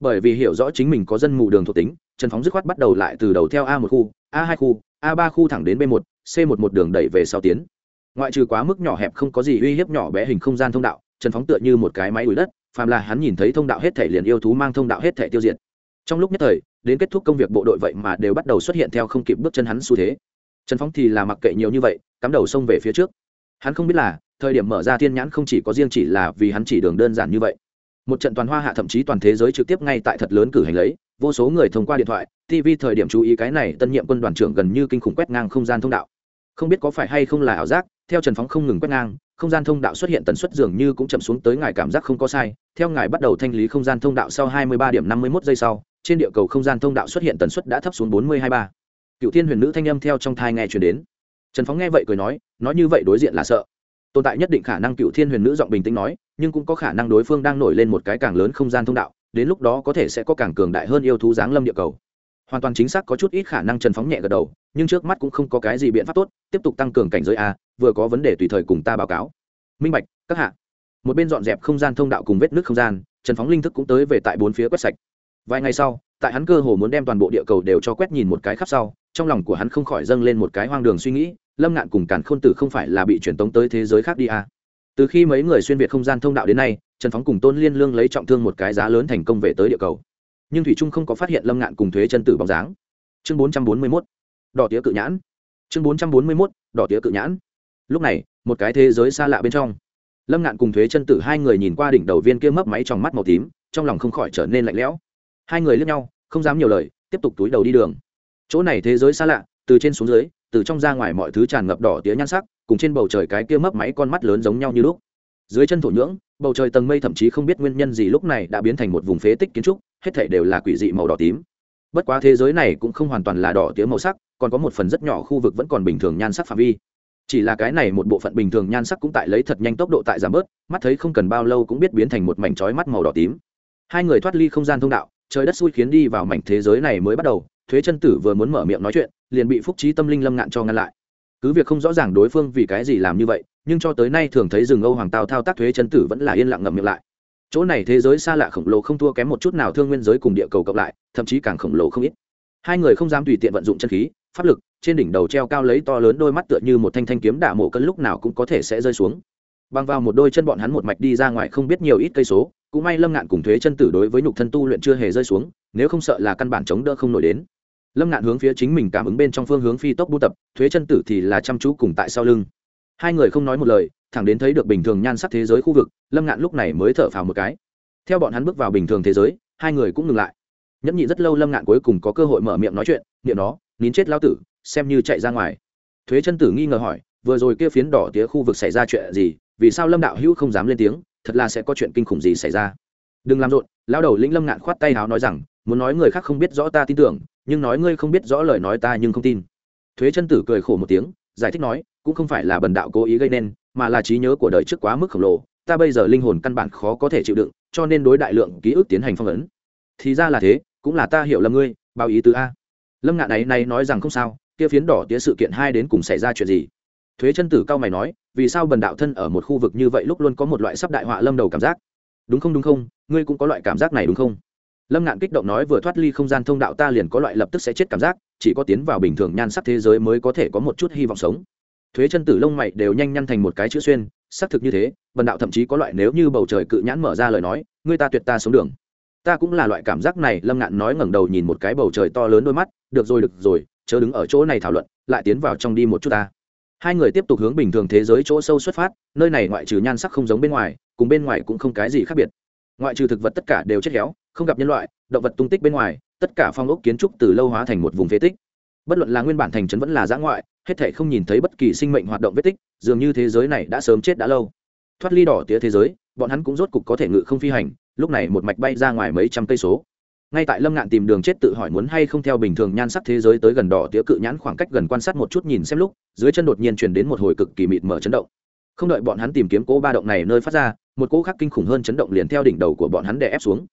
Bởi vì hiểu rõ chính mình có dân mù đường thuộc tính, trần phóng dứt khoát bắt đầu lại từ đầu theo a một khu, a hai khu a ba khu thẳng đến b một, c một một đường đẩy về sau tiến. Ngoại trừ quá mức nhỏ hẹp không có gì uy hiếp nhỏ bé hình không gian thông đạo, trần phóng tựa như một cái máy ủi đất, phàm là hắn nhìn thấy thông đạo hết thể liền yêu thú mang thông đạo hết thể tiêu diệt. Trong lúc nhất thời, đến kết thúc công việc bộ đội vậy mà đều bắt đầu xuất hiện theo không kịp bước chân hắn xu thế. Trần phóng thì là mặc kệ nhiều như vậy, cắm đầu xông về phía trước. Hắn không biết là, thời điểm mở ra thiên nhãn không chỉ có riêng chỉ là vì hắn chỉ đường đơn giản như vậy. Một trận toàn hoa hạ thậm chí toàn thế giới trực tiếp ngay tại thật lớn cử hành lấy vô số người thông qua điện thoại tv thời điểm chú ý cái này tân nhiệm quân đoàn trưởng gần như kinh khủng quét ngang không gian thông đạo. Không biết có phải hay không là ảo giác, theo trần phóng không ngừng quét ngang, không gian thông đạo xuất hiện tần suất dường như cũng chậm xuống tới ngài cảm giác không có sai, theo ngài bắt đầu thanh lý không gian thông đạo sau 23 điểm 51 giây sau, trên địa cầu không gian thông đạo xuất hiện tần suất đã thấp xuống 423. cựu thiên huyền nữ thanh âm theo trong thai nghe truyền đến. Trần phóng nghe vậy cười nói nói như vậy đối diện là sợ. Tồn tại nhất định khả năng cựu thiên huyền nữ giọng bình tĩnh nói, nhưng cũng có khả năng đối phương đang nổi lên một cái càng lớn không gian thông đạo đến lúc đó có thể sẽ có càng cường đại hơn yêu thú giáng lâm địa cầu. Hoàn toàn chính xác có chút ít khả năng trần phóng nhẹ gật đầu, nhưng trước mắt cũng không có cái gì biện pháp tốt, tiếp tục tăng cường cảnh giới a, vừa có vấn đề tùy thời cùng ta báo cáo. Minh bạch, các hạ. Một bên dọn dẹp không gian thông đạo cùng vết nước không gian, trần phóng linh thức cũng tới về tại bốn phía quét sạch. Vài ngày sau, tại hắn cơ hồ muốn đem toàn bộ địa cầu đều cho quét nhìn một cái khắp sau, trong lòng của hắn không khỏi dâng lên một cái hoang đường suy nghĩ, lâm ngạn cùng càn khôn tử không phải là bị truyền tống tới thế giới khác đi à. từ khi mấy người xuyên việt không gian thông đạo đến nay trần phóng cùng tôn liên lương lấy trọng thương một cái giá lớn thành công về tới địa cầu. Nhưng thủy trung không có phát hiện lâm ngạn cùng thuế chân tử bóng dáng. Chương bốn trăm bốn mươi mốt, đỏ tía cự nhãn. Chương bốn trăm bốn mươi mốt, đỏ tía cự nhãn. Lúc này, một cái thế giới xa lạ bên trong. Lâm ngạn cùng thuế chân tử hai người nhìn qua đỉnh đầu viên kia mấp máy trong mắt màu tím, trong lòng không khỏi trở nên lạnh lẽo. Hai người lướt nhau, không dám nhiều lời, tiếp tục túi đầu đi đường. Chỗ này thế giới xa lạ, từ trên xuống dưới, từ trong ra ngoài mọi thứ tràn ngập đỏ tía nhan sắc, cùng trên bầu trời cái kia mấp máy con mắt lớn giống nhau như lúc dưới chân thổ nhưỡng, bầu trời tầng mây thậm chí không biết nguyên nhân gì lúc này đã biến thành một vùng phế tích kiến trúc, hết thể đều là quỷ dị màu đỏ tím. Bất quá thế giới này cũng không hoàn toàn là đỏ tía màu sắc, còn có một phần rất nhỏ khu vực vẫn còn bình thường nhan sắc phạm vi. Chỉ là cái này một bộ phận bình thường nhan sắc cũng tại lấy thật nhanh tốc độ tại giảm bớt, mắt thấy không cần bao lâu cũng biết biến thành một mảnh trói mắt màu đỏ tím. Hai người thoát ly không gian thông đạo, trời đất xui khiến đi vào mảnh thế giới này mới bắt đầu, thuế chân tử vừa muốn mở miệng nói chuyện, liền bị phúc trí tâm linh lâm ngạn cho ngăn lại cứ việc không rõ ràng đối phương vì cái gì làm như vậy, nhưng cho tới nay thường thấy rừng âu hoàng tào thao tác thuế chân tử vẫn là yên lặng ngậm miệng lại. Chỗ này thế giới xa lạ khổng lồ không thua kém một chút nào thương nguyên giới cùng địa cầu cộng lại, thậm chí càng khổng lồ không ít. Hai người không dám tùy tiện vận dụng chân khí, pháp lực, trên đỉnh đầu treo cao lấy to lớn đôi mắt tựa như một thanh thanh kiếm đả mộ cân lúc nào cũng có thể sẽ rơi xuống. Băng vào một đôi chân bọn hắn một mạch đi ra ngoài không biết nhiều ít cây số, cũng may lâm ngạn cùng thuế chân tử đối với nhục thân tu luyện chưa hề rơi xuống, nếu không sợ là căn bản chống đỡ không nổi đến lâm ngạn hướng phía chính mình cảm ứng bên trong phương hướng phi tốc bu tập, thuế chân tử thì là chăm chú cùng tại sau lưng. Hai người không nói một lời, thẳng đến thấy được bình thường nhan sắc thế giới khu vực, lâm ngạn lúc này mới thở phào một cái. Theo bọn hắn bước vào bình thường thế giới, hai người cũng ngừng lại. Nhẫn nhị rất lâu lâm ngạn cuối cùng có cơ hội mở miệng nói chuyện, niệm nó, nín chết lao tử, xem như chạy ra ngoài. Thuế chân tử nghi ngờ hỏi, vừa rồi kia phiến đỏ tía khu vực xảy ra chuyện gì? Vì sao lâm đạo hữu không dám lên tiếng? Thật là sẽ có chuyện kinh khủng gì xảy ra? Đừng làm rộn. Lao đầu lĩnh lâm ngạn khoát tay háo nói rằng, muốn nói người khác không biết rõ ta tin tưởng nhưng nói ngươi không biết rõ lời nói ta nhưng không tin. Thuế chân tử cười khổ một tiếng, giải thích nói, cũng không phải là bần đạo cố ý gây nên, mà là trí nhớ của đời trước quá mức khổng lồ, ta bây giờ linh hồn căn bản khó có thể chịu đựng, cho nên đối đại lượng ký ức tiến hành phong ấn. Thì ra là thế, cũng là ta hiểu lầm ngươi bao ý tứ a. Lâm ngạn ấy này nói rằng không sao, kia phiến đỏ tía sự kiện hai đến cùng xảy ra chuyện gì? Thuế chân tử cao mày nói, vì sao bần đạo thân ở một khu vực như vậy lúc luôn có một loại sắp đại họa lâm đầu cảm giác? Đúng không đúng không, ngươi cũng có loại cảm giác này đúng không? Lâm ngạn kích động nói vừa thoát ly không gian thông đạo ta liền có loại lập tức sẽ chết cảm giác, chỉ có tiến vào bình thường nhan sắc thế giới mới có thể có một chút hy vọng sống. Thuế chân tử lông mày đều nhanh nhăn thành một cái chữ xuyên, xác thực như thế bần đạo thậm chí có loại nếu như bầu trời cự nhãn mở ra lời nói, người ta tuyệt ta sống đường. Ta cũng là loại cảm giác này, lâm ngạn nói ngẩng đầu nhìn một cái bầu trời to lớn đôi mắt, được rồi được rồi, chớ đứng ở chỗ này thảo luận, lại tiến vào trong đi một chút ta. Hai người tiếp tục hướng bình thường thế giới chỗ sâu xuất phát, nơi này ngoại trừ nhan sắc không giống bên ngoài, cùng bên ngoài cũng không cái gì khác biệt. Ngoại trừ thực vật tất cả đều chết héo không gặp nhân loại, động vật tung tích bên ngoài, tất cả phong ốc kiến trúc từ lâu hóa thành một vùng phế tích. Bất luận là nguyên bản thành trấn vẫn là giã ngoại, hết thể không nhìn thấy bất kỳ sinh mệnh hoạt động vết tích, dường như thế giới này đã sớm chết đã lâu. Thoát ly đỏ tía thế giới, bọn hắn cũng rốt cục có thể ngự không phi hành, lúc này một mạch bay ra ngoài mấy trăm cây số. Ngay tại lâm ngạn tìm đường chết tự hỏi muốn hay không theo bình thường nhan sắc thế giới tới gần đỏ tía cự nhãn khoảng cách gần quan sát một chút nhìn xem lúc, dưới chân đột nhiên chuyển đến một hồi cực kỳ mịt mở chấn động. Không đợi bọn hắn tìm kiếm cỗ ba động này nơi phát ra, một cỗ khác kinh khủng hơn chấn động liền theo đỉnh đầu của bọn hắn đè ép xuống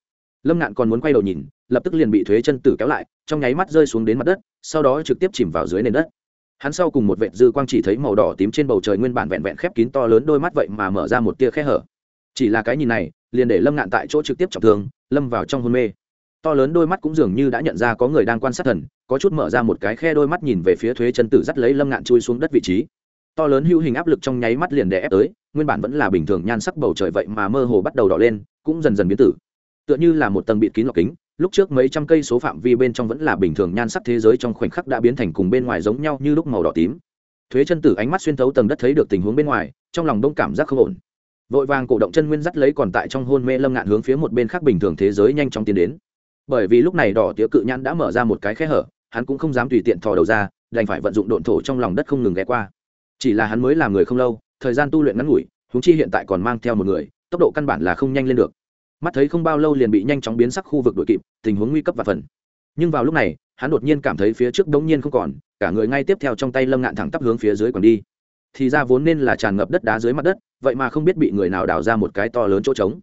lâm ngạn còn muốn quay đầu nhìn, lập tức liền bị thuế chân tử kéo lại, trong nháy mắt rơi xuống đến mặt đất, sau đó trực tiếp chìm vào dưới nền đất. Hắn sau cùng một vệ dư quang chỉ thấy màu đỏ tím trên bầu trời nguyên bản vẹn vẹn khép kín to lớn đôi mắt vậy mà mở ra một tia khe hở. Chỉ là cái nhìn này, liền để lâm ngạn tại chỗ trực tiếp trọng thương, lâm vào trong hôn mê. To lớn đôi mắt cũng dường như đã nhận ra có người đang quan sát thần, có chút mở ra một cái khe đôi mắt nhìn về phía thuế chân tử dắt lấy lâm ngạn chui xuống đất vị trí. To lớn hữu hình áp lực trong nháy mắt liền đè ép tới, nguyên bản vẫn là bình thường nhan sắc bầu trời vậy mà mơ hồ bắt đầu đỏ lên, cũng dần dần biến tử tựa như là một tầng bịt kín lọc kính, lúc trước mấy trăm cây số phạm vi bên trong vẫn là bình thường nhan sắc thế giới trong khoảnh khắc đã biến thành cùng bên ngoài giống nhau như lúc màu đỏ tím. Thuế chân tử ánh mắt xuyên thấu tầng đất thấy được tình huống bên ngoài, trong lòng đông cảm giác không ổn. Vội vàng cổ động chân nguyên dắt lấy còn tại trong hôn mê lâm ngạn hướng phía một bên khác bình thường thế giới nhanh chóng tiến đến. Bởi vì lúc này đỏ tía cự nhãn đã mở ra một cái khe hở, hắn cũng không dám tùy tiện thò đầu ra, đành phải vận dụng độn thổ trong lòng đất không ngừng ghé qua. Chỉ là hắn mới làm người không lâu, thời gian tu luyện ngắn ngủi húng chi hiện tại còn mang theo một người, tốc độ căn bản là không nhanh lên được mắt thấy không bao lâu liền bị nhanh chóng biến sắc khu vực đội kịp, tình huống nguy cấp và phần. Nhưng vào lúc này, hắn đột nhiên cảm thấy phía trước đống nhiên không còn, cả người ngay tiếp theo trong tay lâm ngạn thẳng tắp hướng phía dưới còn đi. Thì ra vốn nên là tràn ngập đất đá dưới mặt đất, vậy mà không biết bị người nào đào ra một cái to lớn chỗ trống.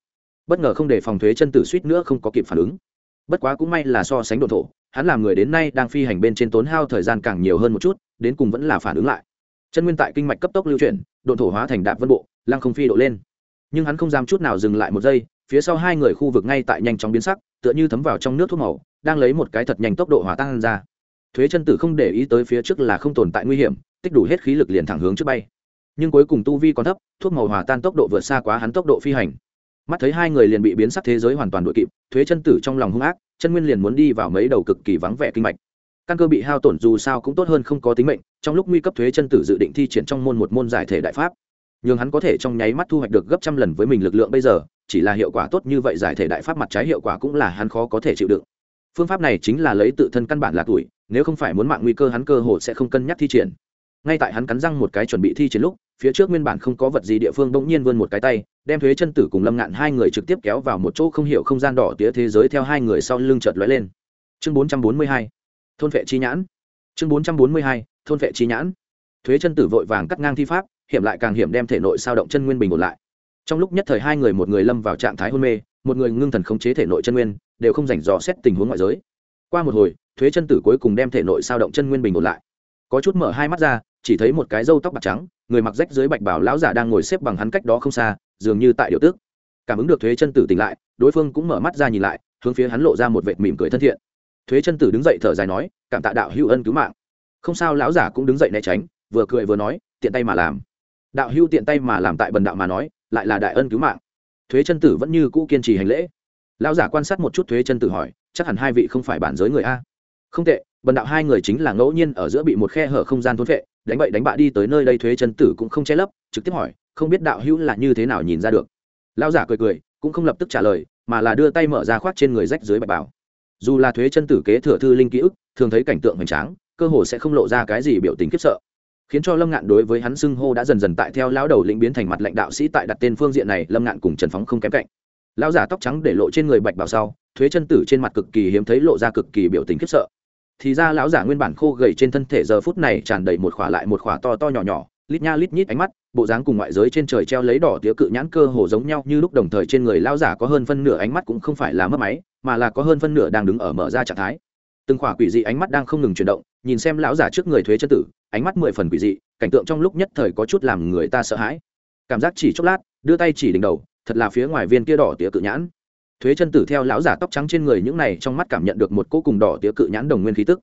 Bất ngờ không để phòng thuế chân tử suýt nữa không có kịp phản ứng. Bất quá cũng may là so sánh đồn thổ, hắn làm người đến nay đang phi hành bên trên tốn hao thời gian càng nhiều hơn một chút, đến cùng vẫn là phản ứng lại. Chân nguyên tại kinh mạch cấp tốc lưu chuyển đồn thổ hóa thành đạp vân bộ, lăng không phi độ lên. Nhưng hắn không dám chút nào dừng lại một giây phía sau hai người khu vực ngay tại nhanh chóng biến sắc, tựa như thấm vào trong nước thuốc màu, đang lấy một cái thật nhanh tốc độ hỏa tan ra. Thuế chân tử không để ý tới phía trước là không tồn tại nguy hiểm, tích đủ hết khí lực liền thẳng hướng trước bay. Nhưng cuối cùng tu vi còn thấp, thuốc màu hòa tan tốc độ vượt xa quá hắn tốc độ phi hành. Mắt thấy hai người liền bị biến sắc thế giới hoàn toàn đội kịp, thuế chân tử trong lòng hung ác, chân nguyên liền muốn đi vào mấy đầu cực kỳ vắng vẻ kinh mạch. Căn cơ bị hao tổn dù sao cũng tốt hơn không có tính mệnh, trong lúc nguy cấp thuế chân tử dự định thi triển trong môn một môn giải thể đại pháp nhưng hắn có thể trong nháy mắt thu hoạch được gấp trăm lần với mình lực lượng bây giờ, chỉ là hiệu quả tốt như vậy giải thể đại pháp mặt trái hiệu quả cũng là hắn khó có thể chịu đựng. Phương pháp này chính là lấy tự thân căn bản là tuổi, nếu không phải muốn mạng nguy cơ hắn cơ hồ sẽ không cân nhắc thi triển. Ngay tại hắn cắn răng một cái chuẩn bị thi triển lúc, phía trước nguyên bản không có vật gì địa phương bỗng nhiên vươn một cái tay, đem thuế chân tử cùng lâm ngạn hai người trực tiếp kéo vào một chỗ không hiểu không gian đỏ tía thế giới theo hai người sau lưng chợt lóe lên. Chương bốn trăm bốn mươi hai, thôn vệ chi nhãn. Chương bốn trăm bốn mươi hai, thôn vệ chi nhãn. Thuế chân tử vội vàng cắt ngang thi pháp hiểm lại càng hiểm đem thể nội sao động chân nguyên bình ổn lại. Trong lúc nhất thời hai người một người lâm vào trạng thái hôn mê, một người ngưng thần khống chế thể nội chân nguyên, đều không rảnh dò xét tình huống ngoại giới. Qua một hồi, thuế chân tử cuối cùng đem thể nội sao động chân nguyên bình ổn lại. Có chút mở hai mắt ra, chỉ thấy một cái râu tóc bạc trắng, người mặc rách dưới bạch bảo lão giả đang ngồi xếp bằng hắn cách đó không xa, dường như tại điều tước cảm ứng được thuế chân tử tỉnh lại, đối phương cũng mở mắt ra nhìn lại, hướng phía hắn lộ ra một vệt mỉm cười thân thiện. Thuế chân tử đứng dậy thở dài nói, cảm tạ đạo hữu ân cứu mạng. Không sao, lão giả cũng đứng dậy né tránh, vừa cười vừa nói, tiện tay mà làm đạo hưu tiện tay mà làm tại bần đạo mà nói, lại là đại ân cứu mạng. Thuế chân tử vẫn như cũ kiên trì hành lễ. Lão giả quan sát một chút thuế chân tử hỏi, chắc hẳn hai vị không phải bản giới người a. Không tệ, bần đạo hai người chính là ngẫu nhiên ở giữa bị một khe hở không gian thốn vệ đánh bậy đánh bạ đi tới nơi đây thuế chân tử cũng không che lấp, trực tiếp hỏi, không biết đạo hữu là như thế nào nhìn ra được. Lão giả cười cười, cũng không lập tức trả lời, mà là đưa tay mở ra khoác trên người rách dưới bạch bảo. Dù là thuế chân tử kế thừa thư linh ký ức, thường thấy cảnh tượng hoành tráng, cơ hồ sẽ không lộ ra cái gì biểu tình khiếp sợ khiến cho lâm ngạn đối với hắn xưng hô đã dần dần tại theo lão đầu lĩnh biến thành mặt lãnh đạo sĩ tại đặt tên phương diện này, lâm ngạn cùng trần phóng không kém cạnh. Lão giả tóc trắng để lộ trên người bạch bảo sau, thuế chân tử trên mặt cực kỳ hiếm thấy lộ ra cực kỳ biểu tình khiếp sợ. Thì ra lão giả nguyên bản khô gầy trên thân thể giờ phút này tràn đầy một khỏa lại một khỏa to to nhỏ nhỏ, lít nha lít nhít ánh mắt, bộ dáng cùng ngoại giới trên trời treo lấy đỏ tía cự nhãn cơ hồ giống nhau như lúc đồng thời trên người lão giả có hơn phân nửa ánh mắt cũng không phải là mất máy, mà là có hơn phân nửa đang đứng ở mở ra trạng thái từng khỏa quỷ dị ánh mắt đang không ngừng chuyển động, nhìn xem lão giả trước người thuế chân tử, ánh mắt mười phần quỷ dị, cảnh tượng trong lúc nhất thời có chút làm người ta sợ hãi. Cảm giác chỉ chốc lát, đưa tay chỉ đỉnh đầu, thật là phía ngoài viên kia đỏ tía cự nhãn. Thuế chân tử theo lão giả tóc trắng trên người những này trong mắt cảm nhận được một cô cùng đỏ tía cự nhãn đồng nguyên khí tức.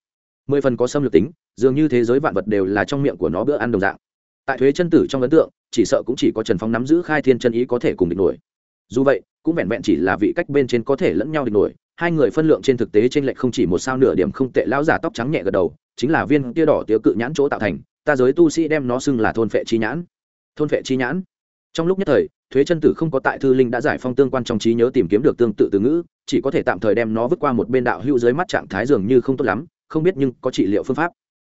Mười phần có xâm lược tính, dường như thế giới vạn vật đều là trong miệng của nó bữa ăn đồng dạng. Tại thuế chân tử trong ấn tượng, chỉ sợ cũng chỉ có trần phong nắm giữ khai thiên chân ý có thể cùng địch nổi. Dù vậy, cũng vẹn vẹn chỉ là vị cách bên trên có thể lẫn nhau địch nổi hai người phân lượng trên thực tế trên lệch không chỉ một sao nửa điểm không tệ, lão giả tóc trắng nhẹ gật đầu, chính là viên tia đỏ tía cự nhãn chỗ tạo thành, ta giới tu sĩ đem nó xưng là thôn phệ chi nhãn. Thôn phệ chi nhãn. Trong lúc nhất thời, thuế chân tử không có tại thư linh đã giải phong tương quan trong trí nhớ tìm kiếm được tương tự từ ngữ, chỉ có thể tạm thời đem nó vứt qua một bên đạo hữu dưới mắt trạng thái dường như không tốt lắm, không biết nhưng có trị liệu phương pháp.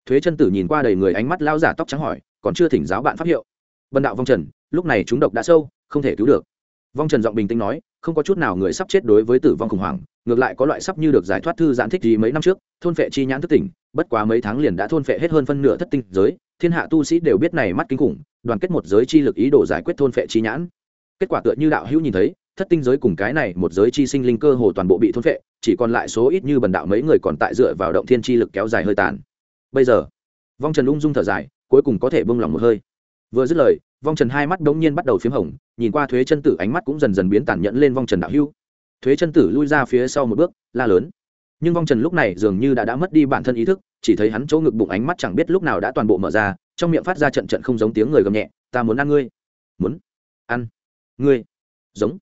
Thuế chân tử nhìn qua đầy người ánh mắt lao giả tóc trắng hỏi, còn chưa thỉnh giáo bạn pháp hiệu. Vân đạo vong trần, lúc này chúng độc đã sâu, không thể cứu được. Vong trần giọng bình tĩnh nói, không có chút nào người sắp chết đối với tử vong khủng hoảng ngược lại có loại sắp như được giải thoát thư giãn thích gì mấy năm trước, thôn phệ chi nhãn thất tỉnh, bất quá mấy tháng liền đã thôn phệ hết hơn phân nửa thất tinh giới, thiên hạ tu sĩ đều biết này mắt kinh khủng, đoàn kết một giới chi lực ý đồ giải quyết thôn phệ chi nhãn. Kết quả tựa như đạo hữu nhìn thấy, thất tinh giới cùng cái này một giới chi sinh linh cơ hồ toàn bộ bị thôn phệ, chỉ còn lại số ít như bần đạo mấy người còn tại dựa vào động thiên chi lực kéo dài hơi tàn. Bây giờ, vong trần ung dung thở dài, cuối cùng có thể bông lòng một hơi. Vừa dứt lời, vong trần hai mắt đống nhiên bắt đầu p h í m hồng, nhìn qua thuế chân tử ánh mắt cũng dần dần biến tàn nhẫn lên vong trần đạo hưu thuế chân tử lui ra phía sau một bước, la lớn. Nhưng vong trần lúc này dường như đã đã mất đi bản thân ý thức, chỉ thấy hắn chỗ ngực bụng ánh mắt chẳng biết lúc nào đã toàn bộ mở ra, trong miệng phát ra trận trận không giống tiếng người gầm nhẹ, ta muốn ăn ngươi. Muốn ăn ngươi? Giống.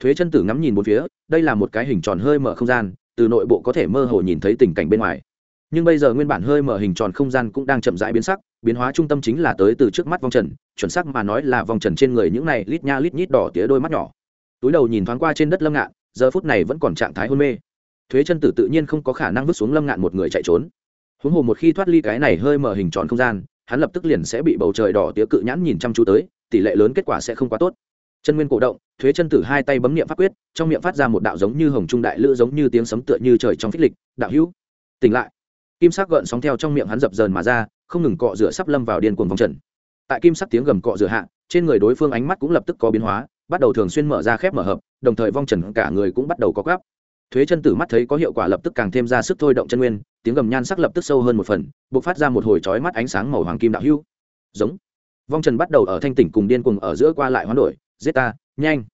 Thuế chân tử ngắm nhìn một phía, đây là một cái hình tròn hơi mở không gian, từ nội bộ có thể mơ hồ nhìn thấy tình cảnh bên ngoài. Nhưng bây giờ nguyên bản hơi mở hình tròn không gian cũng đang chậm rãi biến sắc, biến hóa trung tâm chính là tới từ trước mắt vong trần, chuẩn sắc mà nói là vong trần trên người những này lít nha lít nhít đỏ tía đôi mắt nhỏ. Túi đầu nhìn thoáng qua trên đất lâm ngạn giờ phút này vẫn còn trạng thái hôn mê. Thuế chân tử tự nhiên không có khả năng vứt xuống lâm ngạn một người chạy trốn. Huống hồ một khi thoát ly cái này hơi mở hình tròn không gian, hắn lập tức liền sẽ bị bầu trời đỏ tía cự nhãn nhìn chăm chú tới, tỷ lệ lớn kết quả sẽ không quá tốt. Chân nguyên cổ động, thuế chân tử hai tay bấm niệm pháp quyết, trong miệng phát ra một đạo giống như hồng trung đại lữ giống như tiếng sấm tựa như trời trong phích lịch, đạo hữu, tỉnh lại. Kim sắc gợn sóng theo trong miệng hắn dập dờn mà ra, không ngừng cọ rửa sắp lâm vào điên cuồng vòng trần. Tại kim sắc tiếng gầm cọ rửa hạ, trên người đối phương ánh mắt cũng lập tức có biến hóa bắt đầu thường xuyên mở ra khép mở hợp, đồng thời vong trần cả người cũng bắt đầu có gáp. Thuế chân tử mắt thấy có hiệu quả lập tức càng thêm ra sức thôi động chân nguyên, tiếng gầm nhan sắc lập tức sâu hơn một phần b ộ c phát ra một hồi trói mắt ánh sáng màu hoàng kim đạo hữu giống. Vong trần bắt đầu ở thanh tỉnh cùng điên cùng ở giữa qua lại hoán đổi, giết ta, nhanh.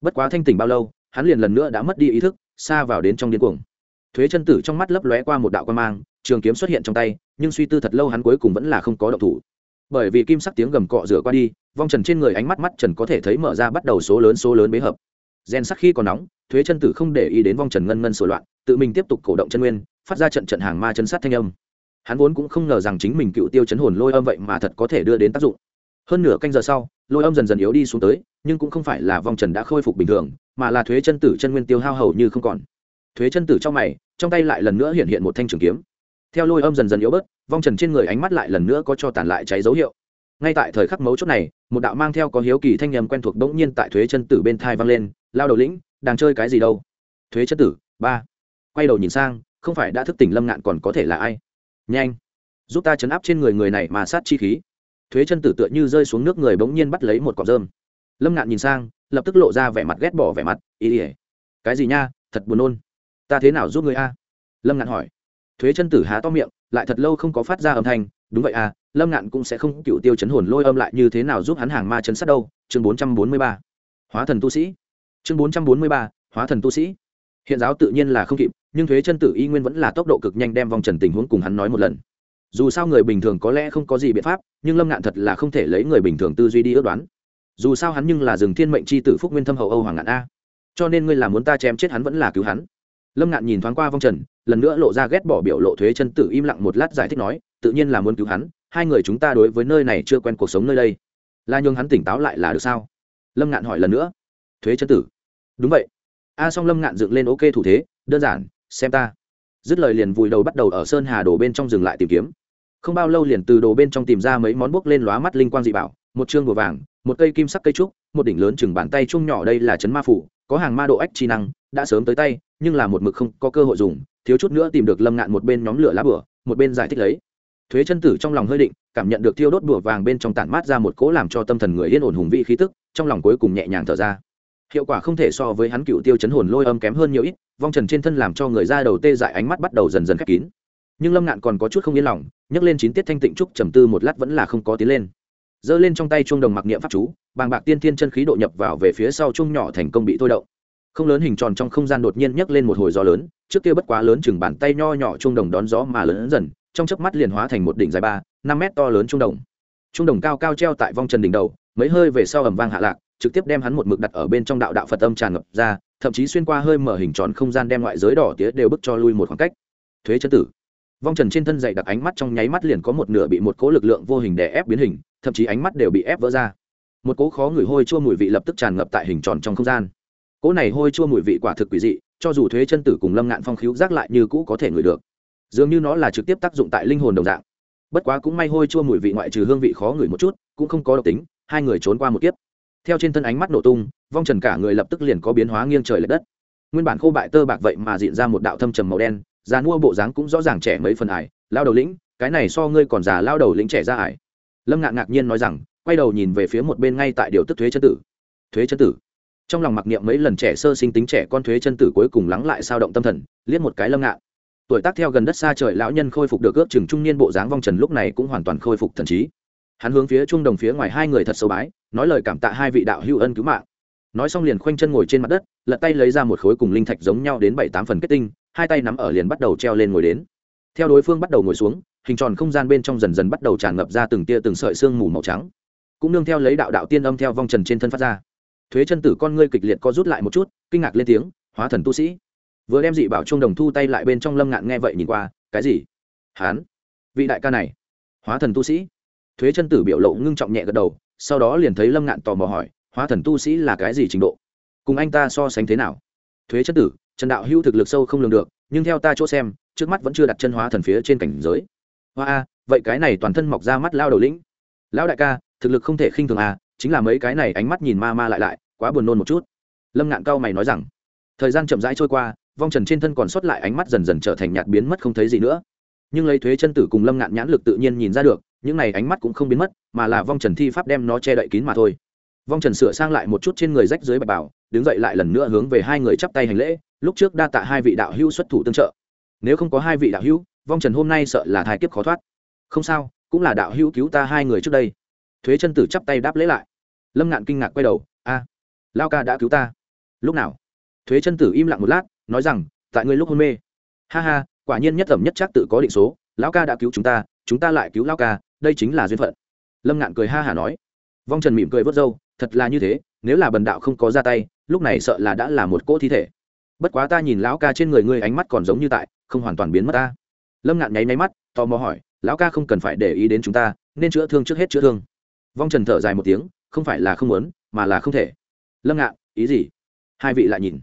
Bất quá thanh tỉnh bao lâu, hắn liền lần nữa đã mất đi ý thức, xa vào đến trong điên cuồng. Thuế chân tử trong mắt lấp lóe qua một đạo quan mang, trường kiếm xuất hiện trong tay, nhưng suy tư thật lâu hắn cuối cùng vẫn là không có động thủ bởi vì kim sắc tiếng gầm cọ rửa qua đi, vong trần trên người ánh mắt mắt trần có thể thấy mở ra bắt đầu số lớn số lớn bế hợp. Gen sắc khi còn nóng, thuế chân tử không để ý đến vong trần ngân ngân sổ loạn, tự mình tiếp tục cổ động chân nguyên, phát ra trận trận hàng ma chân sát thanh âm. Hắn vốn cũng không ngờ rằng chính mình cựu tiêu chấn hồn lôi âm vậy mà thật có thể đưa đến tác dụng. Hơn nửa canh giờ sau, lôi âm dần dần yếu đi xuống tới, nhưng cũng không phải là vong trần đã khôi phục bình thường, mà là thuế chân tử chân nguyên tiêu hao hầu như không còn. Thuế chân tử trong mày, trong tay lại lần nữa hiện hiện một thanh trường kiếm theo lôi âm dần dần yếu bớt, vong trần trên người ánh mắt lại lần nữa có cho tàn lại cháy dấu hiệu. Ngay tại thời khắc mấu chốt này, một đạo mang theo có hiếu kỳ thanh nhầm quen thuộc bỗng nhiên tại thuế chân tử bên thai vang lên, lao đầu lĩnh, đang chơi cái gì đâu? Thuế chân tử, ba. Quay đầu nhìn sang, không phải đã thức tỉnh lâm ngạn còn có thể là ai? Nhanh, giúp ta chấn áp trên người người này mà sát chi khí. Thuế chân tử tựa như rơi xuống nước người bỗng nhiên bắt lấy một cọc rơm. Lâm ngạn nhìn sang, lập tức lộ ra vẻ mặt ghét bỏ vẻ mặt, ý ỉa cái gì nha, thật buồn nôn. Ta thế nào giúp người a? Lâm ngạn hỏi thuế chân tử há to miệng, lại thật lâu không có phát ra âm thanh, đúng vậy à lâm ngạn cũng sẽ không cựu tiêu chấn hồn lôi âm lại như thế nào giúp hắn hàng ma chấn sát đâu. Chương bốn trăm bốn mươi ba. Hóa thần tu sĩ. Chương bốn trăm bốn mươi ba, hóa thần tu sĩ. Hiện giáo tự nhiên là không kịp, nhưng thuế chân tử y nguyên vẫn là tốc độ cực nhanh đem vòng trần tình huống cùng hắn nói một lần. Dù sao người bình thường có lẽ không có gì biện pháp, nhưng lâm ngạn thật là không thể lấy người bình thường tư duy đi ước đoán. Dù sao hắn nhưng là rừng thiên mệnh c h i tử phúc nguyên thâm hậu âu hoàng ngạn a. Cho nên ngươi là muốn ta chém chết hắn vẫn là cứu hắn. Lâm ngạn nhìn thoáng qua vong trần lần nữa lộ ra ghét bỏ biểu lộ thuế chân tử im lặng một lát giải thích nói, tự nhiên là muốn cứu hắn, hai người chúng ta đối với nơi này chưa quen cuộc sống nơi đây. Là nhường hắn tỉnh táo lại là được sao? Lâm ngạn hỏi lần nữa. Thuế chân tử. Đúng vậy. A song lâm ngạn dựng lên ok thủ thế, đơn giản, xem ta. Dứt lời liền vùi đầu bắt đầu ở sơn hà đồ bên trong dừng lại tìm kiếm. Không bao lâu liền từ đồ bên trong tìm ra mấy món bốc lên lóa mắt linh quang dị bảo, một chương bùa vàng, một cây kim sắc cây trúc, một đỉnh lớn chừng bàn tay chung nhỏ đây là chấn ma phủ, có hàng ma độ ách chi năng, đã sớm tới tay, nhưng là một mực không có cơ hội dùng thiếu chút nữa tìm được lâm ngạn một bên nhóm lửa lá bửa, một bên giải thích lấy. Thuế chân tử trong lòng hơi định, cảm nhận được thiêu đốt bửa vàng bên trong tản mát ra một cỗ làm cho tâm thần người yên ổn hùng vị khí tức, trong lòng cuối cùng nhẹ nhàng thở ra. Hiệu quả không thể so với hắn cựu tiêu chấn hồn lôi âm kém hơn nhiều ít, vong trần trên thân làm cho người ra đầu tê dại ánh mắt bắt đầu dần dần khép kín. Nhưng lâm ngạn còn có chút không yên lòng, nhấc lên chín tiết thanh tịnh trúc trầm tư một lát vẫn là không có tiến lên. Giơ lên trong tay chuông đồng mặc niệm pháp chú, bàng bạc tiên thiên chân khí độ nhập vào về phía sau chuông nhỏ thành công bị thôi động không lớn hình tròn trong không gian đột nhiên nhấc lên một hồi gió lớn, trước kia bất quá lớn chừng bàn tay nho nhỏ trung đồng đón gió mà lớn dần, trong chớp mắt liền hóa thành một đỉnh dài ba, năm mét to lớn trung đồng. Trung đồng cao cao treo tại vong trần đỉnh đầu, mấy hơi về sau ầm vang hạ lạc, trực tiếp đem hắn một mực đặt ở bên trong đạo đạo phật âm tràn ngập ra, thậm chí xuyên qua hơi mở hình tròn không gian đem ngoại giới đỏ tía đều bức cho lui một khoảng cách. Thuế chân tử. Vong trần trên thân dậy đặt ánh mắt trong nháy mắt liền có một nửa bị một cố lực lượng vô hình đè ép biến hình, thậm chí ánh mắt đều bị ép vỡ ra. Một cố khó ngửi hôi chua mùi vị lập tức tràn ngập tại hình tròn trong không gian cỗ này hôi chua mùi vị quả thực quỷ dị, cho dù thuế chân tử cùng lâm ngạn phong khíu rác lại như cũ có thể ngửi được. Dường như nó là trực tiếp tác dụng tại linh hồn đồng dạng. Bất quá cũng may hôi chua mùi vị ngoại trừ hương vị khó ngửi một chút, cũng không có độc tính, hai người trốn qua một kiếp. Theo trên thân ánh mắt nổ tung, vong trần cả người lập tức liền có biến hóa nghiêng trời l ệ đất. Nguyên bản khô bại tơ bạc vậy mà diện ra một đạo thâm trầm màu đen, già mua bộ dáng cũng rõ ràng trẻ mấy phần ải, lao đầu lĩnh, cái này so ngươi còn già lao đầu lĩnh trẻ ra ải. Lâm ngạn ngạc nhiên nói rằng, quay đầu nhìn về phía một bên ngay tại điều tức thuế chân tử. Thuế chân tử? Trong lòng mặc niệm mấy lần trẻ sơ sinh tính trẻ con thuế chân tử cuối cùng lắng lại sao động tâm thần, liếc một cái lâm ngạn. Tuổi tác theo gần đất xa trời lão nhân khôi phục được ước chừng trung niên bộ dáng vong trần lúc này cũng hoàn toàn khôi phục thần trí. Hắn hướng phía trung đồng phía ngoài hai người thật sâu bái, nói lời cảm tạ hai vị đạo hữu ân cứu mạng. Nói xong liền khoanh chân ngồi trên mặt đất, lật tay lấy ra một khối cùng linh thạch giống nhau đến bảy tám phần kết tinh, hai tay nắm ở liền bắt đầu treo lên ngồi đến. Theo đối phương bắt đầu ngồi xuống, hình tròn không gian bên trong dần dần bắt đầu tràn ngập ra từng tia từng sợi xương mù màu trắng. Cũng nương theo lấy đạo đạo tiên âm theo vong trần trên thân phát ra thuế chân tử con ngươi kịch liệt co rút lại một chút, kinh ngạc lên tiếng, hóa thần tu sĩ. Vừa đem dị bảo trung đồng thu tay lại bên trong lâm ngạn nghe vậy nhìn qua, cái gì? Hán, vị đại ca này. Hóa thần tu sĩ? Thuế chân tử biểu lộ ngưng trọng nhẹ gật đầu, sau đó liền thấy lâm ngạn tò mò hỏi, hóa thần tu sĩ là cái gì trình độ? Cùng anh ta so sánh thế nào? Thuế chân tử, trần đạo hữu thực lực sâu không lường được, nhưng theo ta chỗ xem, trước mắt vẫn chưa đặt chân hóa thần phía trên cảnh giới. Hoa a vậy cái này toàn thân mọc ra mắt lao đầu lĩnh. Lão đại ca, thực lực không thể khinh thường à chính là mấy cái này ánh mắt nhìn ma ma lại lại, quá buồn nôn một chút. Lâm ngạn cao mày nói rằng, thời gian chậm rãi trôi qua, vong trần trên thân còn sót lại ánh mắt dần dần trở thành nhạt biến mất không thấy gì nữa. Nhưng lấy thuế chân tử cùng lâm ngạn nhãn lực tự nhiên nhìn ra được, những này ánh mắt cũng không biến mất, mà là vong trần thi pháp đem nó che đậy kín mà thôi. Vong trần sửa sang lại một chút trên người rách dưới bạch bảo, đứng dậy lại lần nữa hướng về hai người chắp tay hành lễ, lúc trước đa tạ hai vị đạo hữu xuất thủ tương trợ. Nếu không có hai vị đạo hữu, vong trần hôm nay sợ là thai kiếp khó thoát. Không sao, cũng là đạo hữu cứu ta hai người trước đây thuế chân tử chắp tay đáp lễ lại. Lâm ngạn kinh ngạc quay đầu, a lao ca đã cứu ta. Lúc nào? Thuế chân tử im lặng một lát, nói rằng, tại ngươi lúc hôn mê. Ha ha, quả nhiên nhất thẩm nhất chắc tự có định số, lão ca đã cứu chúng ta chúng ta lại cứu lão ca, đây chính là duyên phận. Lâm ngạn cười ha hả nói. Vong trần mỉm cười vớt râu, thật là như thế, nếu là bần đạo không có ra tay, lúc này sợ là đã là một cỗ thi thể. Bất quá ta nhìn lão ca trên người ngươi ánh mắt còn giống như tại, không hoàn toàn biến mất ta. Lâm ngạn nháy nháy mắt, tò mò hỏi, lão ca không cần phải để ý đến chúng ta, nên chữa thương trước hết chữa thương vong trần thở dài một tiếng, không phải là không muốn, mà là không thể. Lâm ngạn, ý gì? Hai vị lại nhìn.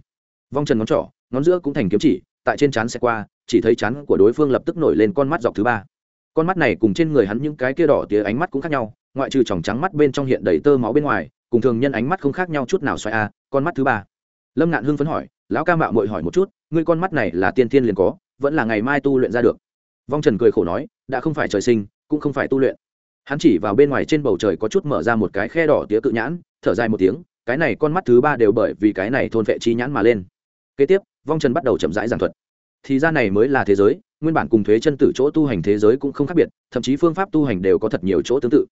Vong trần ngón trỏ, ngón giữa cũng thành kiếm chỉ, tại trên trán xe qua, chỉ thấy chán của đối phương lập tức nổi lên con mắt dọc thứ ba. Con mắt này cùng trên người hắn những cái kia đỏ tía ánh mắt cũng khác nhau, ngoại trừ tròng trắng mắt bên trong hiện đầy tơ máu bên ngoài, cùng thường nhân ánh mắt không khác nhau chút nào xoay a, con mắt thứ ba. Lâm ngạn hưng phấn hỏi, lão ca mạo mội hỏi một chút, ngươi con mắt này là tiên thiên liền có, vẫn là ngày mai tu luyện ra được? Vong trần cười khổ nói, đã không phải trời sinh, cũng không phải tu luyện hắn chỉ vào bên ngoài trên bầu trời có chút mở ra một cái khe đỏ tía cự nhãn, thở dài một tiếng, cái này con mắt thứ ba đều bởi vì cái này thôn vệ chi nhãn mà lên. Kế tiếp, vong trần bắt đầu chậm rãi giảng thuật. Thì ra này mới là thế giới, nguyên bản cùng thuế chân tử chỗ tu hành thế giới cũng không khác biệt, thậm chí phương pháp tu hành đều có thật nhiều chỗ tương tự.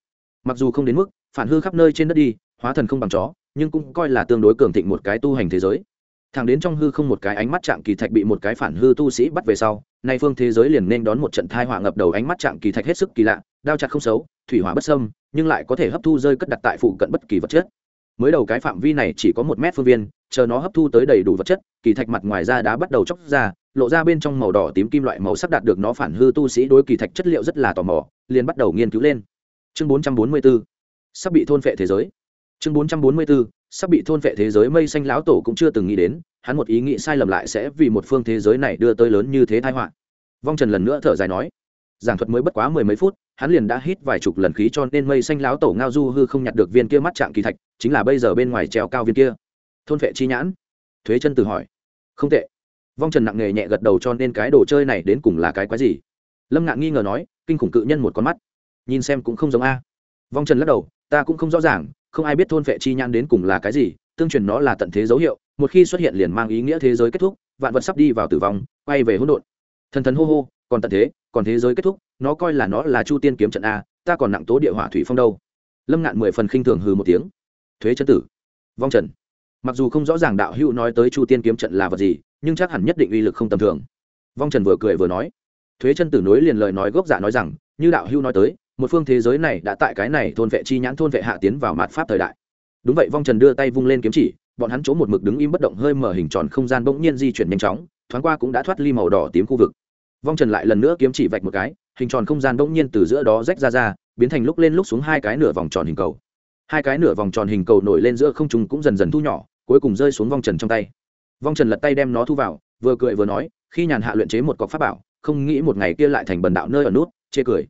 Mặc dù không đến mức, phản hư khắp nơi trên đất đi, hóa thần không bằng chó, nhưng cũng coi là tương đối cường thịnh một cái tu hành thế giới thẳng đến trong hư không một cái ánh mắt trạng kỳ thạch bị một cái phản hư tu sĩ bắt về sau, nay phương thế giới liền nên đón một trận thai họa ngập đầu ánh mắt trạng kỳ thạch hết sức kỳ lạ, đao chặt không xấu, thủy hỏa bất sâm nhưng lại có thể hấp thu rơi cất đặt tại phụ cận bất kỳ vật chất. Mới đầu cái phạm vi này chỉ có một mét phương viên, chờ nó hấp thu tới đầy đủ vật chất, kỳ thạch mặt ngoài ra đã bắt đầu chóc ra, lộ ra bên trong màu đỏ tím kim loại màu sắc đạt được nó phản hư tu sĩ đối kỳ thạch chất liệu rất là tò mò, liền bắt đầu nghiên cứu lên. Chương 444 sắp bị thôn phệ thế giới. Chương 444 sắp bị thôn vệ thế giới mây xanh lão tổ cũng chưa từng nghĩ đến, hắn một ý nghĩ sai lầm lại sẽ vì một phương thế giới này đưa tới lớn như thế tai họa. Vong trần lần nữa thở dài nói, giảng thuật mới bất quá mười mấy phút, hắn liền đã hít vài chục lần khí cho nên mây xanh lão tổ ngao du hư không nhặt được viên kia mắt trạng kỳ thạch, chính là bây giờ bên ngoài trèo cao viên kia. Thôn vệ chi nhãn. Thuế chân từ hỏi, không tệ. Vong trần nặng nề nhẹ gật đầu cho nên cái đồ chơi này đến cùng là cái quái gì? Lâm ngạn nghi ngờ nói, kinh khủng cự nhân một con mắt. Nhìn xem cũng không giống a. Vong trần lắc đầu, ta cũng không rõ ràng không ai biết thôn vệ chi nhãn đến cùng là cái gì, tương truyền nó là tận thế dấu hiệu, một khi xuất hiện liền mang ý nghĩa thế giới kết thúc, vạn vật sắp đi vào tử vong, quay về hỗn độn. Thần thần hô hô, còn tận thế, còn thế giới kết thúc, nó coi là nó là chu tiên kiếm trận a, ta còn nặng tố địa hỏa thủy phong đâu. Lâm ngạn mười phần khinh thường hừ một tiếng. Thuế chân tử. Vong trần. Mặc dù không rõ ràng đạo hữu nói tới chu tiên kiếm trận là vật gì, nhưng chắc hẳn nhất định uy lực không tầm thường. Vong trần vừa cười vừa nói. Thuế chân tử nối liền lời nói gốc dạ nói rằng, như đạo hữu nói tới một phương thế giới này đã tại cái này thôn vệ chi nhãn thôn vệ hạ tiến vào mạt pháp thời đại. Đúng vậy, vong trần đưa tay vung lên kiếm chỉ, bọn hắn chỗ một mực đứng im bất động hơi mở hình tròn không gian bỗng nhiên di chuyển nhanh chóng, thoáng qua cũng đã thoát ly màu đỏ tím khu vực. Vong trần lại lần nữa kiếm chỉ vạch một cái, hình tròn không gian bỗng nhiên từ giữa đó rách ra ra, biến thành lúc lên lúc xuống hai cái nửa vòng tròn hình cầu. Hai cái nửa vòng tròn hình cầu nổi lên giữa không trung cũng dần dần thu nhỏ, cuối cùng rơi xuống vong trần trong tay. Vong trần lật tay đem nó thu vào, vừa cười vừa nói, khi nhàn hạ luyện chế một cọc pháp bảo, không nghĩ một ngày kia lại thành bần đạo nơi ở nút, chê cười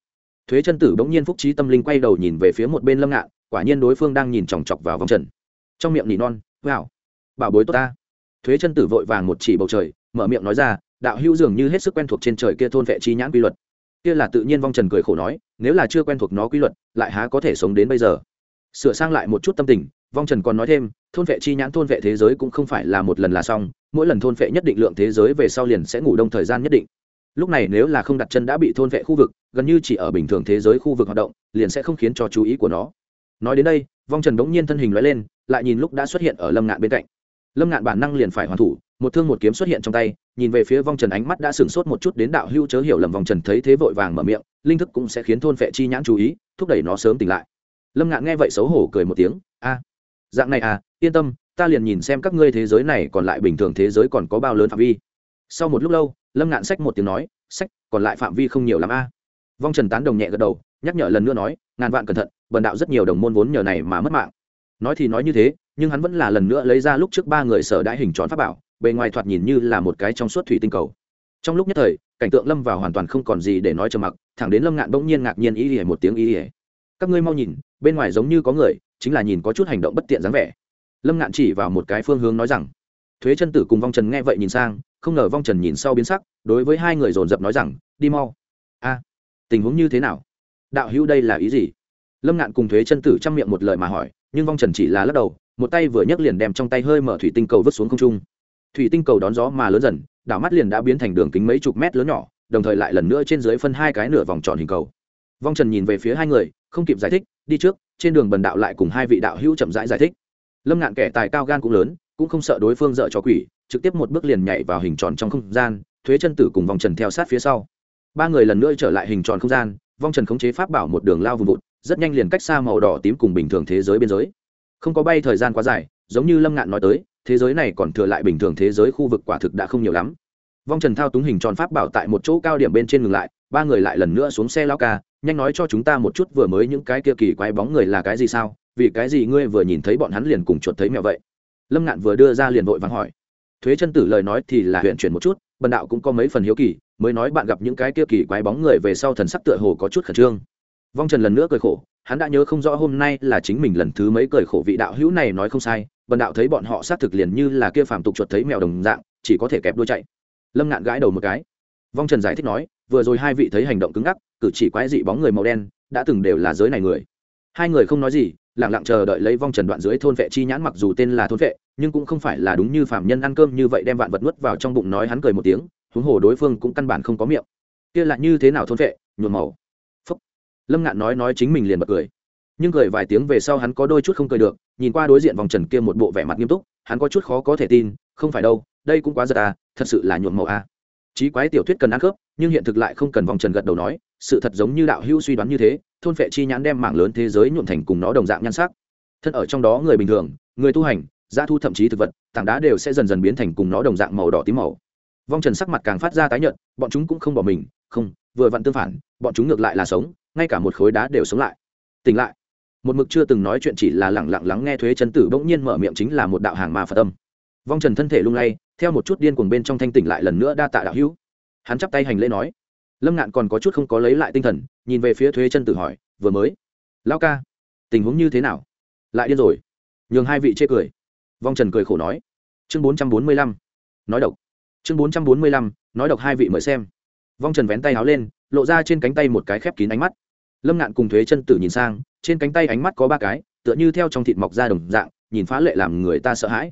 thuế chân tử bỗng nhiên phúc trí tâm linh quay đầu nhìn về phía một bên lâm ngạn, quả nhiên đối phương đang nhìn chòng chọc vào vong trần. Trong miệng nỉ non wow bảo bối tốt ta. Thuế chân tử vội vàng một chỉ bầu trời, mở miệng nói ra, đạo hữu dường như hết sức quen thuộc trên trời kia thôn vệ chi nhãn quy luật. Kia là tự nhiên vong trần cười khổ nói, nếu là chưa quen thuộc nó quy luật, lại há có thể sống đến bây giờ? Sửa sang lại một chút tâm tình, vong trần còn nói thêm, thôn vệ chi nhãn thôn vệ thế giới cũng không phải là một lần là xong, mỗi lần thôn vệ nhất định lượng thế giới về sau liền sẽ ngủ đông thời gian nhất định lúc này nếu là không đặt chân đã bị thôn vệ khu vực, gần như chỉ ở bình thường thế giới khu vực hoạt động, liền sẽ không khiến cho chú ý của nó. Nói đến đây, vong trần bỗng nhiên thân hình loại lên, lại nhìn lúc đã xuất hiện ở lâm ngạn bên cạnh. Lâm ngạn bản năng liền phải hoàn thủ, một thương một kiếm xuất hiện trong tay, nhìn về phía vong trần ánh mắt đã sửng sốt một chút đến đạo hưu chớ hiểu lầm vong trần thấy thế vội vàng mở miệng, linh thức cũng sẽ khiến thôn vệ chi nhãn chú ý, thúc đẩy nó sớm tỉnh lại. Lâm ngạn nghe vậy xấu hổ cười một tiếng, a, dạng này à yên tâm, ta liền nhìn xem các ngươi thế giới này còn lại bình thường thế giới còn có bao lớn phạm vi. Sau một lúc lâu lâm ngạn sách một tiếng nói, sách, còn lại phạm vi không nhiều l ắ m a. Vong trần tán đồng nhẹ gật đầu, nhắc nhở lần nữa nói, ngàn vạn cẩn thận, bần đạo rất nhiều đồng môn vốn nhờ này mà mất mạng. Nói thì nói như thế, nhưng hắn vẫn là lần nữa lấy ra lúc trước ba người sở đại hình tròn pháp bảo, bề ngoài thoạt nhìn như là một cái trong suốt thủy tinh cầu. Trong lúc nhất thời, cảnh tượng lâm vào hoàn toàn không còn gì để nói trầm mặc, thẳng đến lâm ngạn bỗng nhiên ngạc nhiên ý ỉa một tiếng ý ỉa các ngươi mau nhìn, bên ngoài giống như có người, chính là nhìn có chút hành động bất tiện dáng vẻ. Lâm ngạn chỉ vào một cái phương hướng nói rằng thuế chân tử cùng vong trần nghe vậy nhìn sang không ngờ vong trần nhìn sau biến sắc đối với hai người dồn dập nói rằng đi mau. A tình huống như thế nào? Đạo hữu đây là ý gì? Lâm ngạn cùng thuế chân tử chăm miệng một lời mà hỏi nhưng vong trần chỉ là lắc đầu một tay vừa nhấc liền đem trong tay hơi mở thủy tinh cầu vứt xuống không trung. Thủy tinh cầu đón gió mà lớn dần đảo mắt liền đã biến thành đường kính mấy chục mét lớn nhỏ đồng thời lại lần nữa trên dưới phân hai cái nửa vòng tròn hình cầu. Vong trần nhìn về phía hai người không kịp giải thích đi trước trên đường bần đạo lại cùng hai vị đạo hữu chậm rãi giải, giải thích. Lâm ngạn kẻ tài cao gan cũng lớn cũng không sợ đối phương dợ cho quỷ, trực tiếp một bước liền nhảy vào hình tròn trong không gian, thuế chân tử cùng vòng trần theo sát phía sau. Ba người lần nữa trở lại hình tròn không gian vong trần khống chế pháp bảo một đường lao vùng vụt, rất nhanh liền cách xa màu đỏ tím cùng bình thường thế giới biên giới. Không có bay thời gian quá dài, giống như lâm ngạn nói tới, thế giới này còn thừa lại bình thường thế giới khu vực quả thực đã không nhiều lắm. Vong trần thao túng hình tròn pháp bảo tại một chỗ cao điểm bên trên ngừng lại, ba người lại lần nữa xuống xe lao ca, nhanh nói cho chúng ta một chút vừa mới những cái kia kỳ quái bóng người là cái gì sao? Vì cái gì ngươi vừa nhìn thấy bọn hắn liền cùng chuột thấy mẹo vậy? Lâm ngạn vừa đưa ra liền vội vắng hỏi. Thuế chân tử lời nói thì là huyện chuyển một chút, bần đạo cũng có mấy phần hiếu kỳ, mới nói bạn gặp những cái kia kỳ quái bóng người về sau thần sắc tựa hồ có chút khẩn trương. Vong trần lần nữa cười khổ, hắn đã nhớ không rõ hôm nay là chính mình lần thứ mấy cười khổ vị đạo hữu này nói không sai, bần đạo thấy bọn họ xác thực liền như là kia phàm tục chuột thấy mèo đồng dạng, chỉ có thể kẹp đuôi chạy. Lâm ngạn gãi đầu một cái. Vong trần giải thích nói, vừa rồi hai vị thấy hành động cứng ngắc, cử chỉ quái dị bóng người màu đen, đã từng đều là giới này người. Hai người không nói gì lặng lặng chờ đợi lấy vong trần đoạn dưới thôn vệ chi nhãn mặc dù tên là thôn vệ, nhưng cũng không phải là đúng như phạm nhân ăn cơm như vậy đem vạn vật nuốt vào trong bụng nói hắn cười một tiếng, huống hồ đối phương cũng căn bản không có miệng. Kia là như thế nào thôn vệ? Nhuộm màu. Phúc. Lâm ngạn nói nói chính mình liền bật cười. Nhưng cười vài tiếng về sau hắn có đôi chút không cười được, nhìn qua đối diện vòng trần kia một bộ vẻ mặt nghiêm túc, hắn có chút khó có thể tin, không phải đâu, đây cũng quá giật à thật sự là nhuộm màu à. Trí quái tiểu thuyết cần ăn khớp, nhưng hiện thực lại không cần vòng trần gật đầu nói, sự thật giống như đạo hữu suy đoán như thế thôn phệ chi nhãn đem mạng lớn thế giới nhuộm thành cùng nó đồng dạng nhan sắc. Thân ở trong đó người bình thường, người tu hành gia thu thậm chí thực vật, tảng đá đều sẽ dần dần biến thành cùng nó đồng dạng màu đỏ tím màu. Vong trần sắc mặt càng phát ra tái nhợt, bọn chúng cũng không bỏ mình, không, vừa vặn tương phản, bọn chúng ngược lại là sống, ngay cả một khối đá đều sống lại. Tỉnh lại. Một mực chưa từng nói chuyện chỉ là lẳng lặng lắng nghe thuế chân tử bỗng nhiên mở miệng chính là một đạo hàng ma phật âm. Vong trần thân thể lung lay, theo một chút điên cuồng bên trong thanh tỉnh lại lần nữa đa tạ đạo hữu. Hắn chắp tay hành lễ nói lâm ngạn còn có chút không có lấy lại tinh thần, nhìn về phía thuế chân tử hỏi, vừa mới lao ca, tình huống như thế nào? Lại điên rồi. Nhường hai vị chê cười. Vong trần cười khổ nói, chương bốn trăm bốn mươi lăm, nói độc. Chương bốn trăm bốn mươi lăm, nói độc hai vị mời xem. Vong trần vén tay áo lên, lộ ra trên cánh tay một cái khép kín ánh mắt. Lâm ngạn cùng thuế chân tử nhìn sang, trên cánh tay ánh mắt có ba cái, tựa như theo trong thịt mọc ra đồng dạng, nhìn phá lệ làm người ta sợ hãi.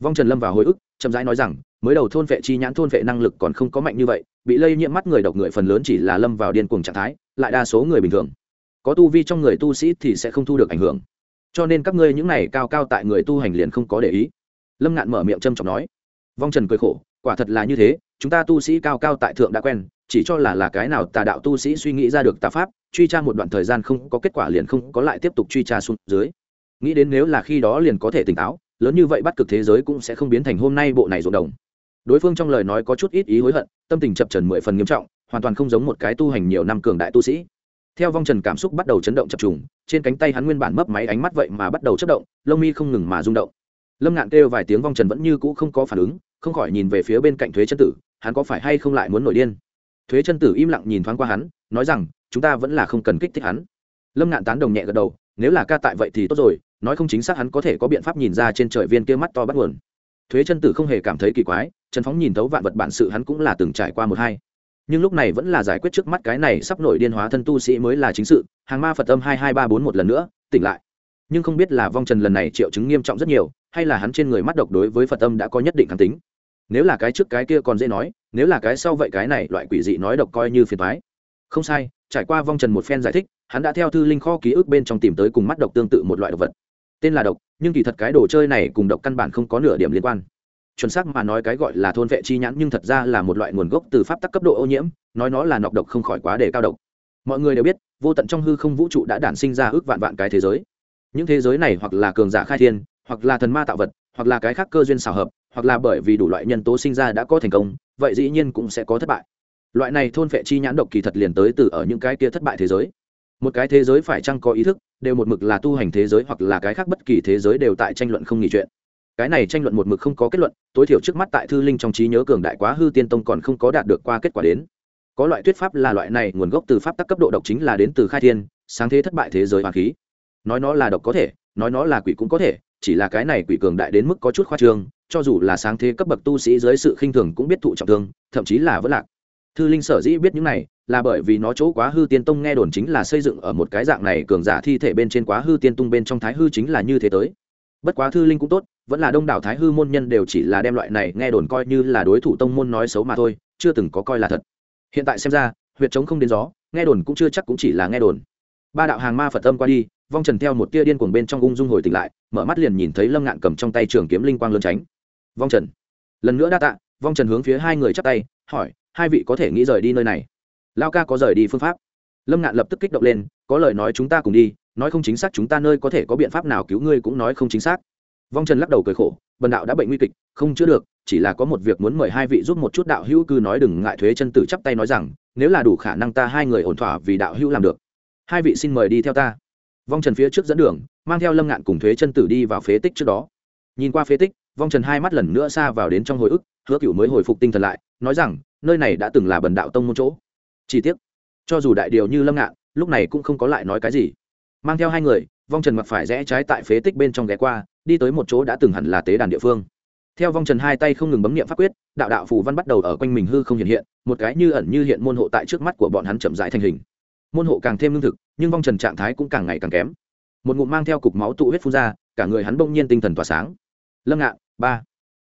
Vong trần lâm vào hồi ức, chậm rãi nói rằng mới đầu thôn vệ chi nhãn thôn vệ năng lực còn không có mạnh như vậy, bị lây nhiễm mắt người độc người phần lớn chỉ là lâm vào điên cuồng trạng thái, lại đa số người bình thường. Có tu vi trong người tu sĩ thì sẽ không thu được ảnh hưởng. Cho nên các ngươi những này cao cao tại người tu hành liền không có để ý. Lâm ngạn mở miệng trâm trọng nói. Vong trần cười khổ, quả thật là như thế, chúng ta tu sĩ cao cao tại thượng đã quen, chỉ cho là là cái nào tà đạo tu sĩ suy nghĩ ra được tà pháp, truy tra một đoạn thời gian không có kết quả liền không có lại tiếp tục truy tra xuống dưới. Nghĩ đến nếu là khi đó liền có thể tỉnh táo, lớn như vậy bắt cực thế giới cũng sẽ không biến thành hôm nay bộ này rộn đồng đối phương trong lời nói có chút ít ý hối hận, tâm tình chập trần mười phần nghiêm trọng, hoàn toàn không giống một cái tu hành nhiều năm cường đại tu sĩ. Theo vong trần cảm xúc bắt đầu chấn động chập trùng, trên cánh tay hắn nguyên bản mấp máy ánh mắt vậy mà bắt đầu chất động, lông mi không ngừng mà rung động. Lâm ngạn kêu vài tiếng vong trần vẫn như cũ không có phản ứng, không khỏi nhìn về phía bên cạnh thuế chân tử, hắn có phải hay không lại muốn nổi điên? Thuế chân tử im lặng nhìn thoáng qua hắn, nói rằng, chúng ta vẫn là không cần kích thích hắn. Lâm ngạn tán đồng nhẹ gật đầu, nếu là ca tại vậy thì tốt rồi, nói không chính xác hắn có thể có biện pháp nhìn ra trên trời viên kia mắt to bắt nguồn thuế chân tử không hề cảm thấy kỳ quái, trần phóng nhìn thấu vạn vật bản sự hắn cũng là từng trải qua một hai. Nhưng lúc này vẫn là giải quyết trước mắt cái này sắp nổi điên hóa thân tu sĩ mới là chính sự, hàng ma phật âm hai hai ba bốn một lần nữa, tỉnh lại. Nhưng không biết là vong trần lần này triệu chứng nghiêm trọng rất nhiều, hay là hắn trên người mắt độc đối với phật âm đã có nhất định kháng tính. Nếu là cái trước cái kia còn dễ nói, nếu là cái sau vậy cái này loại quỷ dị nói độc coi như phiền thoái không sai, trải qua vong trần một phen giải thích, hắn đã theo thư linh kho ký ức bên trong tìm tới cùng mắt độc tương tự một loại độc vật tên là độc, nhưng kỳ thật cái đồ chơi này cùng độc căn bản không có nửa điểm liên quan. Chuẩn xác mà nói cái gọi là thôn vệ chi nhãn nhưng thật ra là một loại nguồn gốc từ pháp tắc cấp độ ô nhiễm, nói nó là nọc độc không khỏi quá đề cao độc. Mọi người đều biết, vô tận trong hư không vũ trụ đã đản sinh ra ước vạn vạn cái thế giới. Những thế giới này hoặc là cường giả khai thiên, hoặc là thần ma tạo vật, hoặc là cái khác cơ duyên xảo hợp, hoặc là bởi vì đủ loại nhân tố sinh ra đã có thành công, vậy dĩ nhiên cũng sẽ có thất bại. Loại này thôn vệ chi nhãn độc kỳ thật liền tới từ ở những cái kia thất bại thế giới một cái thế giới phải chăng có ý thức, đều một mực là tu hành thế giới hoặc là cái khác bất kỳ thế giới đều tại tranh luận không nghỉ chuyện. Cái này tranh luận một mực không có kết luận, tối thiểu trước mắt tại thư linh trong trí nhớ cường đại quá, hư tiên tông còn không có đạt được qua kết quả đến. Có loại thuyết pháp là loại này, nguồn gốc từ pháp tắc cấp độ độc chính là đến từ khai thiên, sáng thế thất bại thế giới hoàng khí. Nói nó là độc có thể, nói nó là quỷ cũng có thể, chỉ là cái này quỷ cường đại đến mức có chút khoa trương, cho dù là sáng thế cấp bậc tu sĩ dưới sự khinh thường cũng biết thụ trọng thương, thậm chí là vất lạc. Thư linh sở dĩ biết những này là bởi vì nó chỗ quá hư tiên tông nghe đồn chính là xây dựng ở một cái dạng này cường giả thi thể bên trên quá hư tiên tung bên trong thái hư chính là như thế tới. Bất quá thư linh cũng tốt, vẫn là đông đảo thái hư môn nhân đều chỉ là đem loại này nghe đồn coi như là đối thủ tông môn nói xấu mà thôi, chưa từng có coi là thật. Hiện tại xem ra, huyệt trống không đến gió, nghe đồn cũng chưa chắc cũng chỉ là nghe đồn. Ba đạo hàng ma phật tâm qua đi, vong trần theo một tia điên cuồng bên trong ung dung hồi tỉnh lại, mở mắt liền nhìn thấy lâm ngạn cầm trong tay trường kiếm linh quang lơn tránh. Vong trần. Lần nữa đa tạ, vong trần hướng phía hai người chắp tay, hỏi, hai vị có thể nghĩ rời đi nơi này? Lao ca có rời đi phương pháp. Lâm ngạn lập tức kích động lên, có lời nói chúng ta cùng đi, nói không chính xác chúng ta nơi có thể có biện pháp nào cứu ngươi cũng nói không chính xác. Vong trần lắc đầu cười khổ, bần đạo đã bệnh nguy kịch, không chữa được, chỉ là có một việc muốn mời hai vị giúp một chút đạo hữu cư nói đừng ngại thuế chân tử chắp tay nói rằng, nếu là đủ khả năng ta hai người ổn thỏa vì đạo hữu làm được. Hai vị xin mời đi theo ta. Vong trần phía trước dẫn đường, mang theo lâm ngạn cùng thuế chân tử đi vào phế tích trước đó. Nhìn qua phế tích, vong trần hai mắt lần nữa xa vào đến trong hồi ức, hứa cựu mới hồi phục tinh thần lại, nói rằng, nơi này đã từng là bần đạo tông môn chỗ chi tiết cho dù đại điều như lâm ngạn, lúc này cũng không có lại nói cái gì. Mang theo hai người, vong trần mặc phải rẽ trái tại phế tích bên trong ghé qua, đi tới một chỗ đã từng hẳn là tế đàn địa phương. Theo vong trần hai tay không ngừng bấm nghiệm pháp quyết, đạo đạo phù văn bắt đầu ở quanh mình hư không hiện hiện, một cái như ẩn như hiện môn hộ tại trước mắt của bọn hắn chậm rãi thành hình. Môn hộ càng thêm lương thực, nhưng vong trần trạng thái cũng càng ngày càng kém. Một ngụm mang theo cục máu tụ huyết phun ra, cả người hắn bỗng nhiên tinh thần tỏa sáng. Lâm ngạn, ba.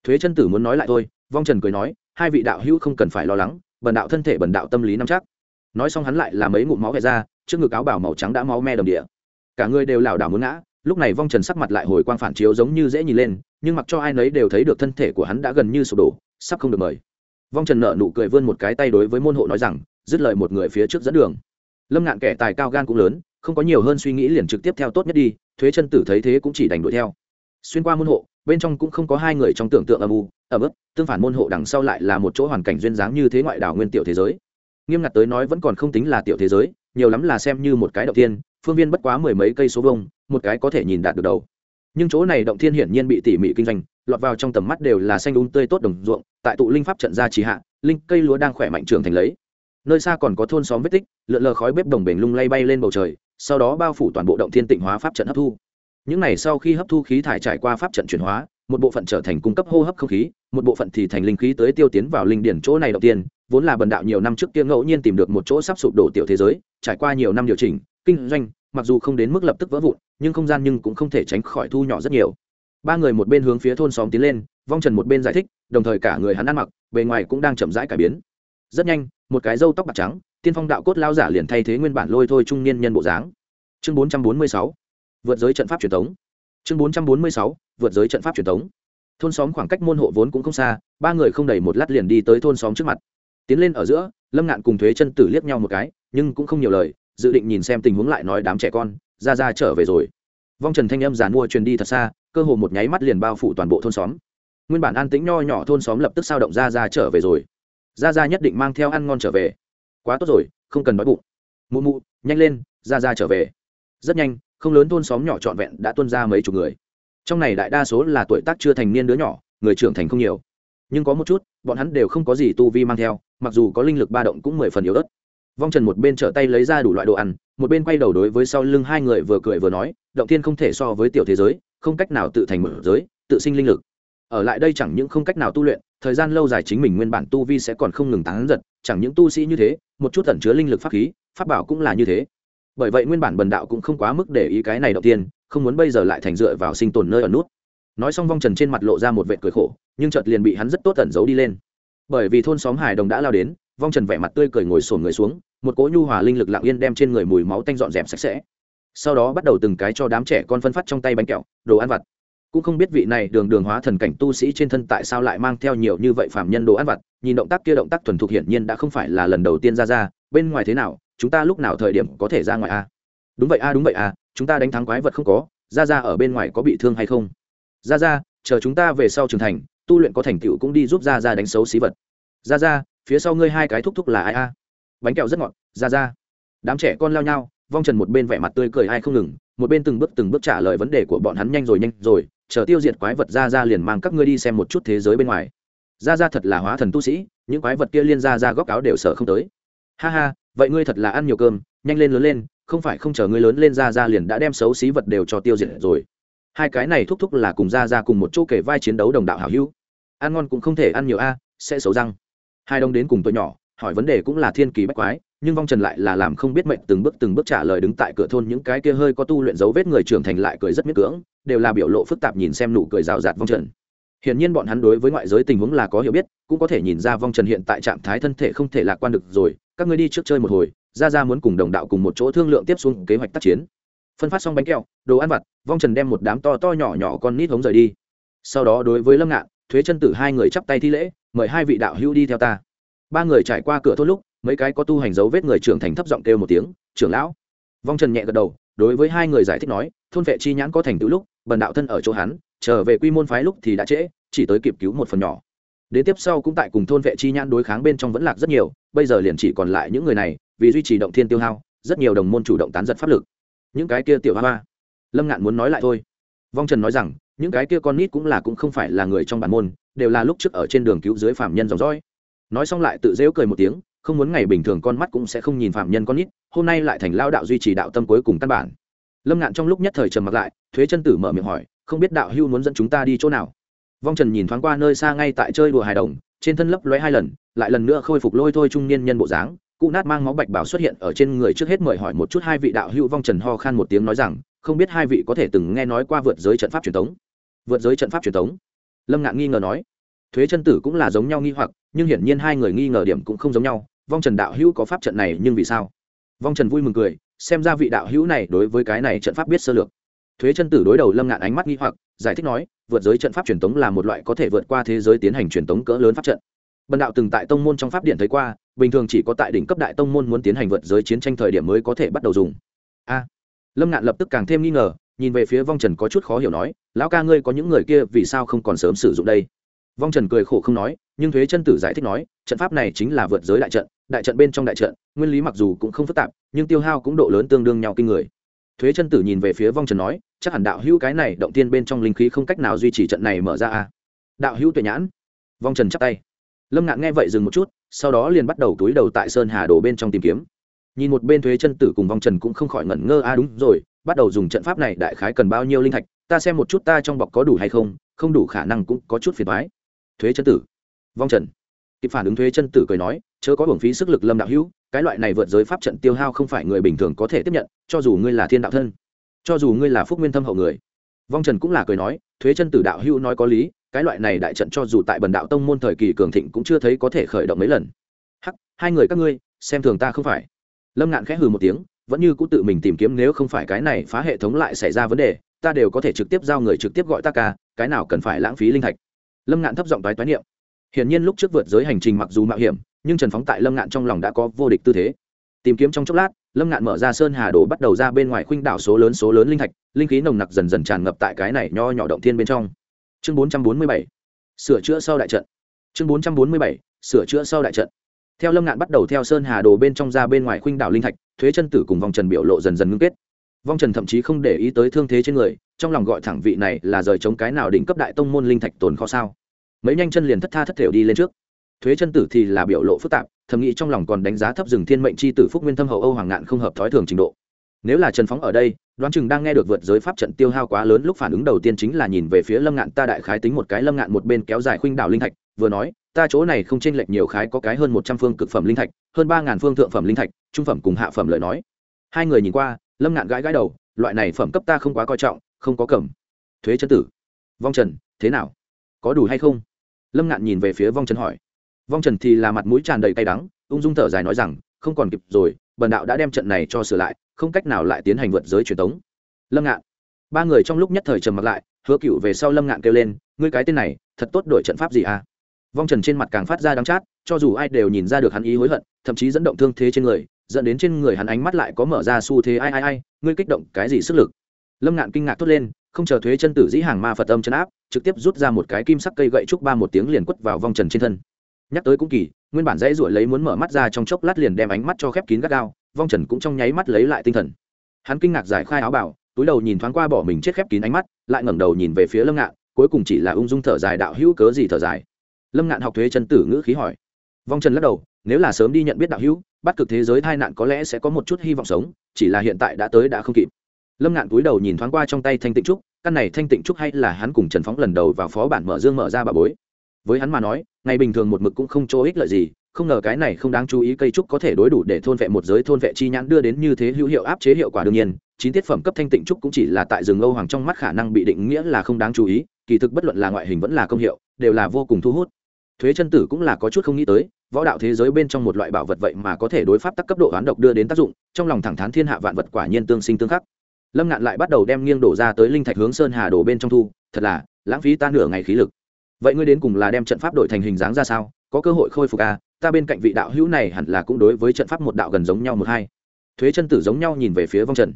Thuế chân tử muốn nói lại thôi, vong trần cười nói, hai vị đạo hữu không cần phải lo lắng bần đạo thân thể bần đạo tâm lý nắm chắc. Nói xong hắn lại là mấy ngụm máu vẹt ra, trước ngực áo bảo màu trắng đã máu me đầm địa. Cả người đều lảo đảo muốn ngã, lúc này vong trần sắc mặt lại hồi quang phản chiếu giống như dễ nhìn lên, nhưng mặc cho ai nấy đều thấy được thân thể của hắn đã gần như sụp đổ, sắp không được mời. Vong trần nợ nụ cười vươn một cái tay đối với môn hộ nói rằng, dứt lời một người phía trước dẫn đường. Lâm ngạn kẻ tài cao gan cũng lớn, không có nhiều hơn suy nghĩ liền trực tiếp theo tốt nhất đi, thuế chân tử thấy thế cũng chỉ đành đuổi theo xuyên qua môn hộ, bên trong cũng không có hai người trong tưởng tượng âm u, ẩm ướp tương phản môn hộ đằng sau lại là một chỗ hoàn cảnh duyên dáng như thế ngoại đảo nguyên tiểu thế giới. Nghiêm ngặt tới nói vẫn còn không tính là tiểu thế giới, nhiều lắm là xem như một cái động thiên, phương viên bất quá mười mấy cây số vông một cái có thể nhìn đạt được đầu. Nhưng chỗ này động thiên hiển nhiên bị tỉ mỉ kinh doanh, lọt vào trong tầm mắt đều là xanh đúng tươi tốt đồng ruộng, tại tụ linh pháp trận ra trì hạ, linh cây lúa đang khỏe mạnh trưởng thành lấy. Nơi xa còn có thôn xóm vết tích, lượn lờ khói bếp đồng bể lung lay bay lên bầu trời, sau đó bao phủ toàn bộ động thiên tịnh hóa pháp trận hấp thu những này sau khi hấp thu khí thải trải qua pháp trận chuyển hóa, một bộ phận trở thành cung cấp hô hấp không khí, một bộ phận thì thành linh khí tới tiêu tiến vào linh điển chỗ này đầu tiên. Vốn là bần đạo nhiều năm trước kia ngẫu nhiên tìm được một chỗ sắp sụp đổ tiểu thế giới, trải qua nhiều năm điều chỉnh, kinh doanh, mặc dù không đến mức lập tức vỡ vụn, nhưng không gian nhưng cũng không thể tránh khỏi thu nhỏ rất nhiều. Ba người một bên hướng phía thôn xóm tiến lên, vong trần một bên giải thích, đồng thời cả người hắn ăn mặc, bề ngoài cũng đang chậm rãi cải biến. Rất nhanh, một cái râu tóc bạc trắng, tiên phong đạo cốt lao giả liền thay thế nguyên bản lôi thôi trung niên nhân bộ dáng. Chương bốn trăm bốn mươi sáu vượt giới trận pháp truyền thống. Chương bốn trăm bốn mươi sáu, vượt giới trận pháp truyền thống. Thôn xóm khoảng cách môn hộ vốn cũng không xa, ba người không đầy một lát liền đi tới thôn xóm trước mặt. Tiến lên ở giữa, lâm ngạn cùng thuế chân tử liếc nhau một cái, nhưng cũng không nhiều lời, dự định nhìn xem tình huống lại nói đám trẻ con, ra ra trở về rồi. Vong trần thanh âm giàn mua truyền đi thật xa, cơ hồ một nháy mắt liền bao phủ toàn bộ thôn xóm. Nguyên bản an tĩnh nho nhỏ thôn xóm lập tức sao động ra ra trở về rồi. Ra ra nhất định mang theo ăn ngon trở về. Quá tốt rồi, không cần nói bụng. Mụ mụ, nhanh lên, ra ra trở về. Rất nhanh không lớn thôn xóm nhỏ trọn vẹn đã tuân ra mấy chục người. Trong này đại đa số là tuổi tác chưa thành niên đứa nhỏ, người trưởng thành không nhiều. Nhưng có một chút, bọn hắn đều không có gì tu vi mang theo, mặc dù có linh lực ba động cũng mười phần yếu ớt. Vong trần một bên trở tay lấy ra đủ loại đồ ăn, một bên quay đầu đối với sau lưng hai người vừa cười vừa nói, động thiên không thể so với tiểu thế giới, không cách nào tự thành mở giới, tự sinh linh lực. Ở lại đây chẳng những không cách nào tu luyện, thời gian lâu dài chính mình nguyên bản tu vi sẽ còn không ngừng tán giật, chẳng những tu sĩ như thế, một chút tẩn chứa linh lực pháp khí, pháp bảo cũng là như thế bởi vậy nguyên bản bần đạo cũng không quá mức để ý cái này đầu tiên, không muốn bây giờ lại thành dựa vào sinh tồn nơi ở nút. Nói xong vong trần trên mặt lộ ra một vệ cười khổ, nhưng chợt liền bị hắn rất tốt tẩn giấu đi lên. Bởi vì thôn xóm hải đồng đã lao đến, vong trần vẻ mặt tươi cười ngồi sổn người xuống, một cỗ nhu hòa linh lực lặng yên đem trên người mùi máu tanh dọn dẹp sạch sẽ. Sau đó bắt đầu từng cái cho đám trẻ con phân phát trong tay bánh kẹo, đồ ăn vặt. Cũng không biết vị này đường đường hóa thần cảnh tu sĩ trên thân tại sao lại mang theo nhiều như vậy phạm nhân đồ ăn vặt, nhìn động tác kia động tác thuần thục hiển nhiên đã không phải là lần đầu tiên ra ra, bên ngoài thế nào chúng ta lúc nào thời điểm có thể ra ngoài a đúng vậy a đúng vậy a chúng ta đánh thắng quái vật không có ra ra ở bên ngoài có bị thương hay không? Ra ra chờ chúng ta về sau trưởng thành, tu luyện có thành tựu cũng đi giúp ra ra đánh xấu xí vật. Ra ra phía sau ngươi hai cái thúc thúc là ai a bánh kẹo rất ngọt ra ra đám trẻ con lao nhau, vong trần một bên vẻ mặt tươi cười ai không ngừng, một bên từng bước từng bước trả lời vấn đề của bọn hắn nhanh rồi nhanh rồi, chờ tiêu diệt quái vật ra ra liền mang các ngươi đi xem một chút thế giới bên ngoài. Ra ra thật là hóa thần tu sĩ, những quái vật kia liên ra ra góc áo đều sợ không tới. Ha ha vậy ngươi thật là ăn nhiều cơm, nhanh lên lớn lên, không phải không chờ ngươi lớn lên ra ra liền đã đem xấu xí vật đều cho tiêu diệt rồi. Hai cái này thúc thúc là cùng ra ra cùng một chỗ kể vai chiến đấu đồng đạo hảo hữu. Ăn ngon cũng không thể ăn nhiều a, sẽ xấu răng. Hai đồng đến cùng tuổi nhỏ, hỏi vấn đề cũng là thiên kỳ bách quái, nhưng vong trần lại là làm không biết mệnh từng bước từng bước trả lời đứng tại cửa thôn những cái kia hơi có tu luyện dấu vết người trưởng thành lại cười rất miết cưỡng, đều là biểu lộ phức tạp nhìn xem nụ cười rào rạt vong trần hiển nhiên bọn hắn đối với ngoại giới tình huống là có hiểu biết, cũng có thể nhìn ra vong trần hiện tại trạng thái thân thể không thể lạc quan được rồi. Các ngươi đi trước chơi một hồi, ra ra muốn cùng đồng đạo cùng một chỗ thương lượng tiếp xuống kế hoạch tác chiến. Phân phát xong bánh kẹo, đồ ăn vặt, vong trần đem một đám to to nhỏ nhỏ con nít hống rời đi. Sau đó đối với lâm ngạn, thuế chân tử hai người chắp tay thi lễ, mời hai vị đạo hữu đi theo ta. Ba người trải qua cửa thôn lúc, mấy cái có tu hành dấu vết người trưởng thành thấp giọng kêu một tiếng, trưởng lão. Vong trần nhẹ gật đầu, đối với hai người giải thích nói, thôn vệ chi nhãn có thành tựu lúc, bần đạo thân ở chỗ hắn trở về quy môn phái lúc thì đã trễ, chỉ tới kịp cứu một phần nhỏ. Đến tiếp sau cũng tại cùng thôn vệ chi nhãn đối kháng bên trong vẫn lạc rất nhiều, bây giờ liền chỉ còn lại những người này, vì duy trì động thiên tiêu hao, rất nhiều đồng môn chủ động tán giật pháp lực. Những cái kia tiểu hoa hoa. Lâm ngạn muốn nói lại thôi. Vong trần nói rằng, những cái kia con nít cũng là cũng không phải là người trong bản môn, đều là lúc trước ở trên đường cứu dưới phạm nhân dòng dõi. Nói xong lại tự dễu cười một tiếng, không muốn ngày bình thường con mắt cũng sẽ không nhìn phạm nhân con nít, hôm nay lại thành lao đạo duy trì đạo tâm cuối cùng căn bản. Lâm ngạn trong lúc nhất thời trầm mặc lại, thuế chân tử mở miệng hỏi không biết đạo hưu muốn dẫn chúng ta đi chỗ nào. Vong trần nhìn thoáng qua nơi xa ngay tại chơi đùa hài đồng, trên thân lấp lóe hai lần, lại lần nữa khôi phục lôi thôi trung niên nhân bộ dáng, cụ nát mang máu bạch bảo xuất hiện ở trên người trước hết mời hỏi một chút hai vị đạo hữu. Vong trần ho khan một tiếng nói rằng, không biết hai vị có thể từng nghe nói qua vượt giới trận pháp truyền thống. Vượt giới trận pháp truyền thống? Lâm ngạn nghi ngờ nói. Thuế chân tử cũng là giống nhau nghi hoặc, nhưng hiển nhiên hai người nghi ngờ điểm cũng không giống nhau. Vong trần đạo hữu có pháp trận này nhưng vì sao? Vong trần vui mừng cười, xem ra vị đạo hữu này đối với cái này trận pháp biết sơ lược thuế chân tử đối đầu lâm ngạn ánh mắt nghi hoặc, giải thích nói, vượt giới trận pháp truyền tống là một loại có thể vượt qua thế giới tiến hành truyền tống cỡ lớn pháp trận. Bần đạo từng tại tông môn trong pháp điện thấy qua, bình thường chỉ có tại đỉnh cấp đại tông môn muốn tiến hành vượt giới chiến tranh thời điểm mới có thể bắt đầu dùng. A. Lâm ngạn lập tức càng thêm nghi ngờ, nhìn về phía vong trần có chút khó hiểu nói, lão ca ngươi có những người kia, vì sao không còn sớm sử dụng đây? Vong trần cười khổ không nói, nhưng thuế chân tử giải thích nói, trận pháp này chính là vượt giới đại trận đại trận bên trong đại trận, nguyên lý mặc dù cũng không phức tạp, nhưng tiêu hao cũng độ lớn tương đương nhau kinh người thuế chân tử nhìn về phía vong trần nói, chắc hẳn đạo hữu cái này động tiên bên trong linh khí không cách nào duy trì trận này mở ra à? Đạo hữu tuệ nhãn. Vong trần chắp tay. Lâm ngạn nghe vậy dừng một chút, sau đó liền bắt đầu túi đầu tại sơn hà đồ bên trong tìm kiếm. Nhìn một bên thuế chân tử cùng vong trần cũng không khỏi ngẩn ngơ a đúng rồi, bắt đầu dùng trận pháp này đại khái cần bao nhiêu linh thạch, ta xem một chút ta trong bọc có đủ hay không không đủ khả năng cũng có chút phiền thoái thuế chân tử. Vong trần. Kịp phản ứng thuế chân tử cười nói, chớ có hưởng phí sức lực lâm đạo hữu cái loại này vượt giới pháp trận tiêu hao không phải người bình thường có thể tiếp nhận, cho dù ngươi là thiên đạo thân, cho dù ngươi là phúc nguyên thâm hậu người. Vong trần cũng là cười nói, thuế chân tử đạo hữu nói có lý, cái loại này đại trận cho dù tại bần đạo tông môn thời kỳ cường thịnh cũng chưa thấy có thể khởi động mấy lần. Hắc, hai người các ngươi, xem thường ta không phải. Lâm ngạn khẽ hừ một tiếng, vẫn như cũ tự mình tìm kiếm nếu không phải cái này phá hệ thống lại xảy ra vấn đề, ta đều có thể trực tiếp giao người trực tiếp gọi ta ca, cái nào cần phải lãng phí linh thạch. Lâm ngạn thấp giọng toái toái niệm. Hiển nhiên lúc trước vượt giới hành trình mặc dù mạo hiểm nhưng trần phóng tại lâm ngạn trong lòng đã có vô địch tư thế tìm kiếm trong chốc lát lâm ngạn mở ra sơn hà đồ bắt đầu ra bên ngoài khuynh đảo số lớn số lớn linh thạch linh khí nồng nặc dần dần tràn ngập tại cái này nho nhỏ động thiên bên trong chương bốn trăm bốn mươi bảy sửa chữa sau đại trận chương bốn trăm bốn mươi bảy sửa chữa sau đại trận theo lâm ngạn bắt đầu theo sơn hà đồ bên trong ra bên ngoài khuynh đảo linh thạch thuế chân tử cùng vòng trần biểu lộ dần dần ngưng kết vong trần thậm chí không để ý tới thương thế trên người trong lòng gọi thẳng vị này là rời chống cái nào đỉnh cấp đại tông môn linh thạch tồn kho sao mấy nhanh chân liền thất tha thất thểu đi lên trước thuế chân tử thì là biểu lộ phức tạp, thầm nghĩ trong lòng còn đánh giá thấp rừng thiên mệnh c h i tử phúc nguyên thâm hậu âu hoàng ngạn không hợp thói thường trình độ. Nếu là trần phóng ở đây, đoán chừng đang nghe được vượt giới pháp trận tiêu hao quá lớn lúc phản ứng đầu tiên chính là nhìn về phía lâm ngạn ta đại khái tính một cái lâm ngạn một bên kéo dài khuynh đảo linh thạch, vừa nói, ta chỗ này không chênh lệch nhiều khái có cái hơn một trăm phương cực phẩm linh thạch, hơn ba ngàn phương thượng phẩm linh thạch, trung phẩm cùng hạ phẩm lời nói. Hai người nhìn qua, lâm ngạn gãi gãi đầu, loại này phẩm cấp ta không quá coi trọng, không có cầm. Thuế chân tử. Vong trần, thế nào? Có đủ hay không? Lâm ngạn nhìn về phía vong trần hỏi vong trần thì là mặt mũi tràn đầy cay đắng, ung dung thở dài nói rằng, không còn kịp rồi, bần đạo đã đem trận này cho sửa lại, không cách nào lại tiến hành vượt giới truyền thống lâm ngạn. Ba người trong lúc nhất thời trầm mặt lại, hứa cựu về sau lâm ngạn kêu lên, ngươi cái tên này, thật tốt đổi trận pháp gì à? Vong trần trên mặt càng phát ra đắng chát, cho dù ai đều nhìn ra được hắn ý hối hận, thậm chí dẫn động thương thế trên người, dẫn đến trên người hắn ánh mắt lại có mở ra xu thế ai ai ai, ngươi kích động cái gì sức lực? Lâm ngạn kinh ngạc thốt lên, không chờ thuế chân tử dĩ hàng ma phật âm chấn áp, trực tiếp rút ra một cái kim sắc cây gậy trúc ba một tiếng liền quất vào vong trần trên thân nhắc tới cũng kỳ, nguyên bản dãy ruổi lấy muốn mở mắt ra trong chốc lát liền đem ánh mắt cho khép kín gắt gao, vong trần cũng trong nháy mắt lấy lại tinh thần. Hắn kinh ngạc giải khai áo bảo túi đầu nhìn thoáng qua bỏ mình chết khép kín ánh mắt, lại ngẩng đầu nhìn về phía lâm ngạn, cuối cùng chỉ là ung dung thở dài đạo hữu cớ gì thở dài. Lâm ngạn học thuế chân tử ngữ khí hỏi. Vong trần lắc đầu, nếu là sớm đi nhận biết đạo hữu, bắt cực thế giới tai nạn có lẽ sẽ có một chút hy vọng sống, chỉ là hiện tại đã tới đã không kịp. Lâm ngạn cúi đầu nhìn thoáng qua trong tay thanh tịnh trúc, căn này thanh tịnh trúc hay là hắn cùng trần phóng lần đầu vào phó bản mở dương mở ra bà bối với hắn mà nói, ngày bình thường một mực cũng không chỗ ích lợi gì, không ngờ cái này không đáng chú ý cây trúc có thể đối đủ để thôn vệ một giới thôn vệ chi nhãn đưa đến như thế hữu hiệu áp chế hiệu quả đương nhiên, chín tiết phẩm cấp thanh tịnh trúc cũng chỉ là tại rừng âu hoàng trong mắt khả năng bị định nghĩa là không đáng chú ý, kỳ thực bất luận là ngoại hình vẫn là công hiệu, đều là vô cùng thu hút. Thuế chân tử cũng là có chút không nghĩ tới, võ đạo thế giới bên trong một loại bảo vật vậy mà có thể đối pháp tắc cấp độ oán độc đưa đến tác dụng, trong lòng thẳng thắn thiên hạ vạn vật quả nhiên tương sinh tương khắc. Lâm ngạn lại bắt đầu đem nghiêng đổ ra tới linh thạch hướng sơn hà đổ bên trong thu, thật là, lãng phí ta nửa ngày khí lực vậy ngươi đến cùng là đem trận pháp đổi thành hình dáng ra sao? Có cơ hội khôi phục à? Ta bên cạnh vị đạo hữu này hẳn là cũng đối với trận pháp một đạo gần giống nhau một hai. Thuế chân tử giống nhau nhìn về phía vong trần.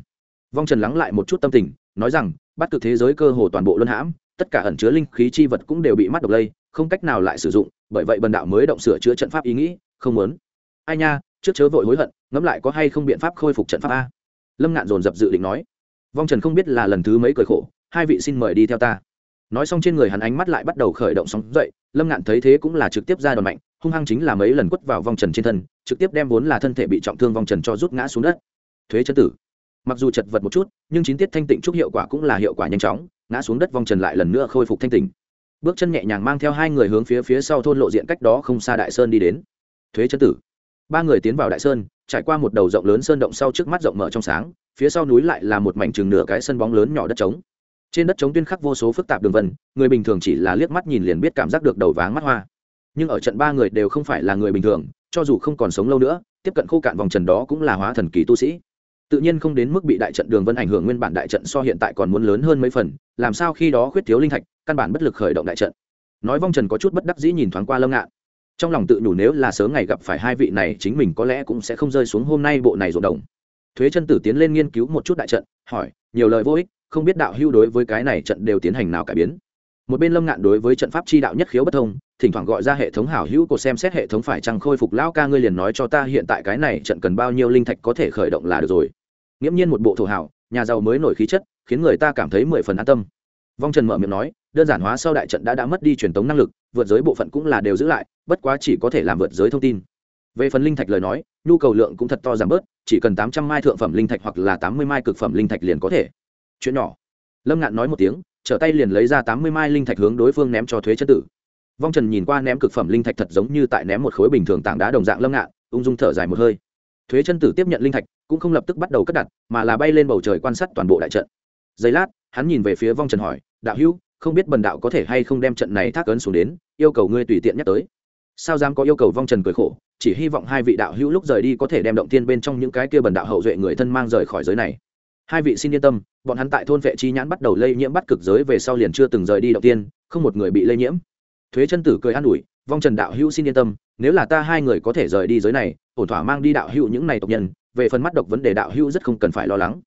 Vong trần lắng lại một chút tâm tình, nói rằng, bắt cực thế giới cơ hồ toàn bộ luân hãm, tất cả ẩn chứa linh khí chi vật cũng đều bị mắt độc lây, không cách nào lại sử dụng, bởi vậy bần đạo mới động sửa chữa trận pháp ý nghĩ, không muốn. Ai nha, trước chớ vội hối hận, ngẫm lại có hay không biện pháp khôi phục trận pháp a? Lâm ngạn dồn dập dự định nói. Vong trần không biết là lần thứ mấy cười khổ, hai vị xin mời đi theo ta nói xong trên người hắn ánh mắt lại bắt đầu khởi động sóng dậy, lâm ngạn thấy thế cũng là trực tiếp ra đòn mạnh, hung hăng chính là mấy lần quất vào vong trần trên thân, trực tiếp đem vốn là thân thể bị trọng thương vong trần cho rút ngã xuống đất. Thuế chân tử. Mặc dù chật vật một chút, nhưng chín tiết thanh tịnh chúc hiệu quả cũng là hiệu quả nhanh chóng, ngã xuống đất vong trần lại lần nữa khôi phục thanh tịnh. Bước chân nhẹ nhàng mang theo hai người hướng phía phía sau thôn lộ diện cách đó không xa đại sơn đi đến. Thuế chân tử. Ba người tiến vào đại sơn, trải qua một đầu rộng lớn sơn động sau trước mắt rộng mở trong sáng, phía sau núi lại là một mảnh chừng nửa cái sân bóng lớn nhỏ đất trống trên đất chống tuyên khắc vô số phức tạp đường vân, người bình thường chỉ là liếc mắt nhìn liền biết cảm giác được đầu váng mắt hoa. Nhưng ở trận ba người đều không phải là người bình thường, cho dù không còn sống lâu nữa, tiếp cận khô cạn vòng trần đó cũng là hóa thần kỳ tu sĩ. Tự nhiên không đến mức bị đại trận đường vân ảnh hưởng nguyên bản đại trận so hiện tại còn muốn lớn hơn mấy phần, làm sao khi đó khuyết thiếu linh thạch, căn bản bất lực khởi động đại trận. Nói vong trần có chút bất đắc dĩ nhìn thoáng qua lâm ngạn. Trong lòng tự nhủ nếu là sớm ngày gặp phải hai vị này, chính mình có lẽ cũng sẽ không rơi xuống hôm nay bộ này rộn đồng. Thuế chân tử tiến lên nghiên cứu một chút đại trận, hỏi, nhiều lời vô ích không biết đạo hưu đối với cái này trận đều tiến hành nào cải biến. Một bên lâm ngạn đối với trận pháp chi đạo nhất khiếu bất thông, thỉnh thoảng gọi ra hệ thống hảo hữu của xem xét hệ thống phải chăng khôi phục. Lão ca ngươi liền nói cho ta hiện tại cái này trận cần bao nhiêu linh thạch có thể khởi động là được rồi. Nghiễm nhiên một bộ thổ hảo, nhà giàu mới nổi khí chất, khiến người ta cảm thấy mười phần an tâm. Vong trần mở miệng nói, đơn giản hóa sau đại trận đã đã mất đi truyền tống năng lực, vượt giới bộ phận cũng là đều giữ lại, bất quá chỉ có thể làm vượt giới thông tin. Về phần linh thạch lời nói, nhu cầu lượng cũng thật to giảm bớt, chỉ cần tám trăm mai thượng phẩm linh thạch hoặc là tám mươi mai cực phẩm linh thạch liền có thể chuyện nhỏ. Lâm ngạn nói một tiếng, trở tay liền lấy ra tám mươi mai linh thạch hướng đối phương ném cho thuế chân tử. Vong trần nhìn qua ném cực phẩm linh thạch thật giống như tại ném một khối bình thường tảng đá đồng dạng lâm ngạn, ung dung thở dài một hơi. Thuế chân tử tiếp nhận linh thạch, cũng không lập tức bắt đầu cất đặt, mà là bay lên bầu trời quan sát toàn bộ đại trận. Giây lát, hắn nhìn về phía vong trần hỏi, đạo hữu, không biết bần đạo có thể hay không đem trận này thác ấn xuống đến, yêu cầu ngươi tùy tiện nhắc tới. Sao dám có yêu cầu vong trần cười khổ, chỉ hy vọng hai vị đạo hữu lúc rời đi có thể đem động tiên bên trong những cái kia bần đạo hậu duệ người thân mang rời khỏi giới này hai vị xin yên tâm, bọn hắn tại thôn vệ chi nhãn bắt đầu lây nhiễm bắt cực giới về sau liền chưa từng rời đi đầu tiên, không một người bị lây nhiễm. Thuế chân tử cười an ủi, vong trần đạo hữu xin yên tâm, nếu là ta hai người có thể rời đi giới này, ổn thỏa mang đi đạo hữu những này tộc nhân, về phần mắt độc vấn đề đạo hữu rất không cần phải lo lắng.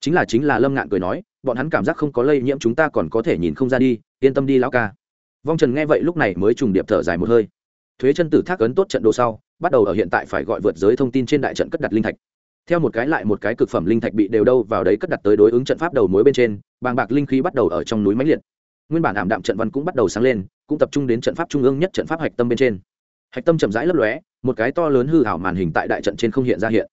Chính là chính là lâm ngạn cười nói, bọn hắn cảm giác không có lây nhiễm chúng ta còn có thể nhìn không ra đi, yên tâm đi lão ca. Vong trần nghe vậy lúc này mới trùng điệp thở dài một hơi. Thuế chân tử thác ấn tốt trận đồ sau, bắt đầu ở hiện tại phải gọi vượt giới thông tin trên đại trận cất đặt linh thạch theo một cái lại một cái cực phẩm linh thạch bị đều đâu vào đấy cất đặt tới đối ứng trận pháp đầu mối bên trên, bàng bạc linh khí bắt đầu ở trong núi máy liệt. Nguyên bản ảm đạm trận văn cũng bắt đầu sáng lên, cũng tập trung đến trận pháp trung ương nhất trận pháp hạch tâm bên trên. Hạch tâm chậm rãi lấp lóe, một cái to lớn hư hảo màn hình tại đại trận trên không hiện ra hiện.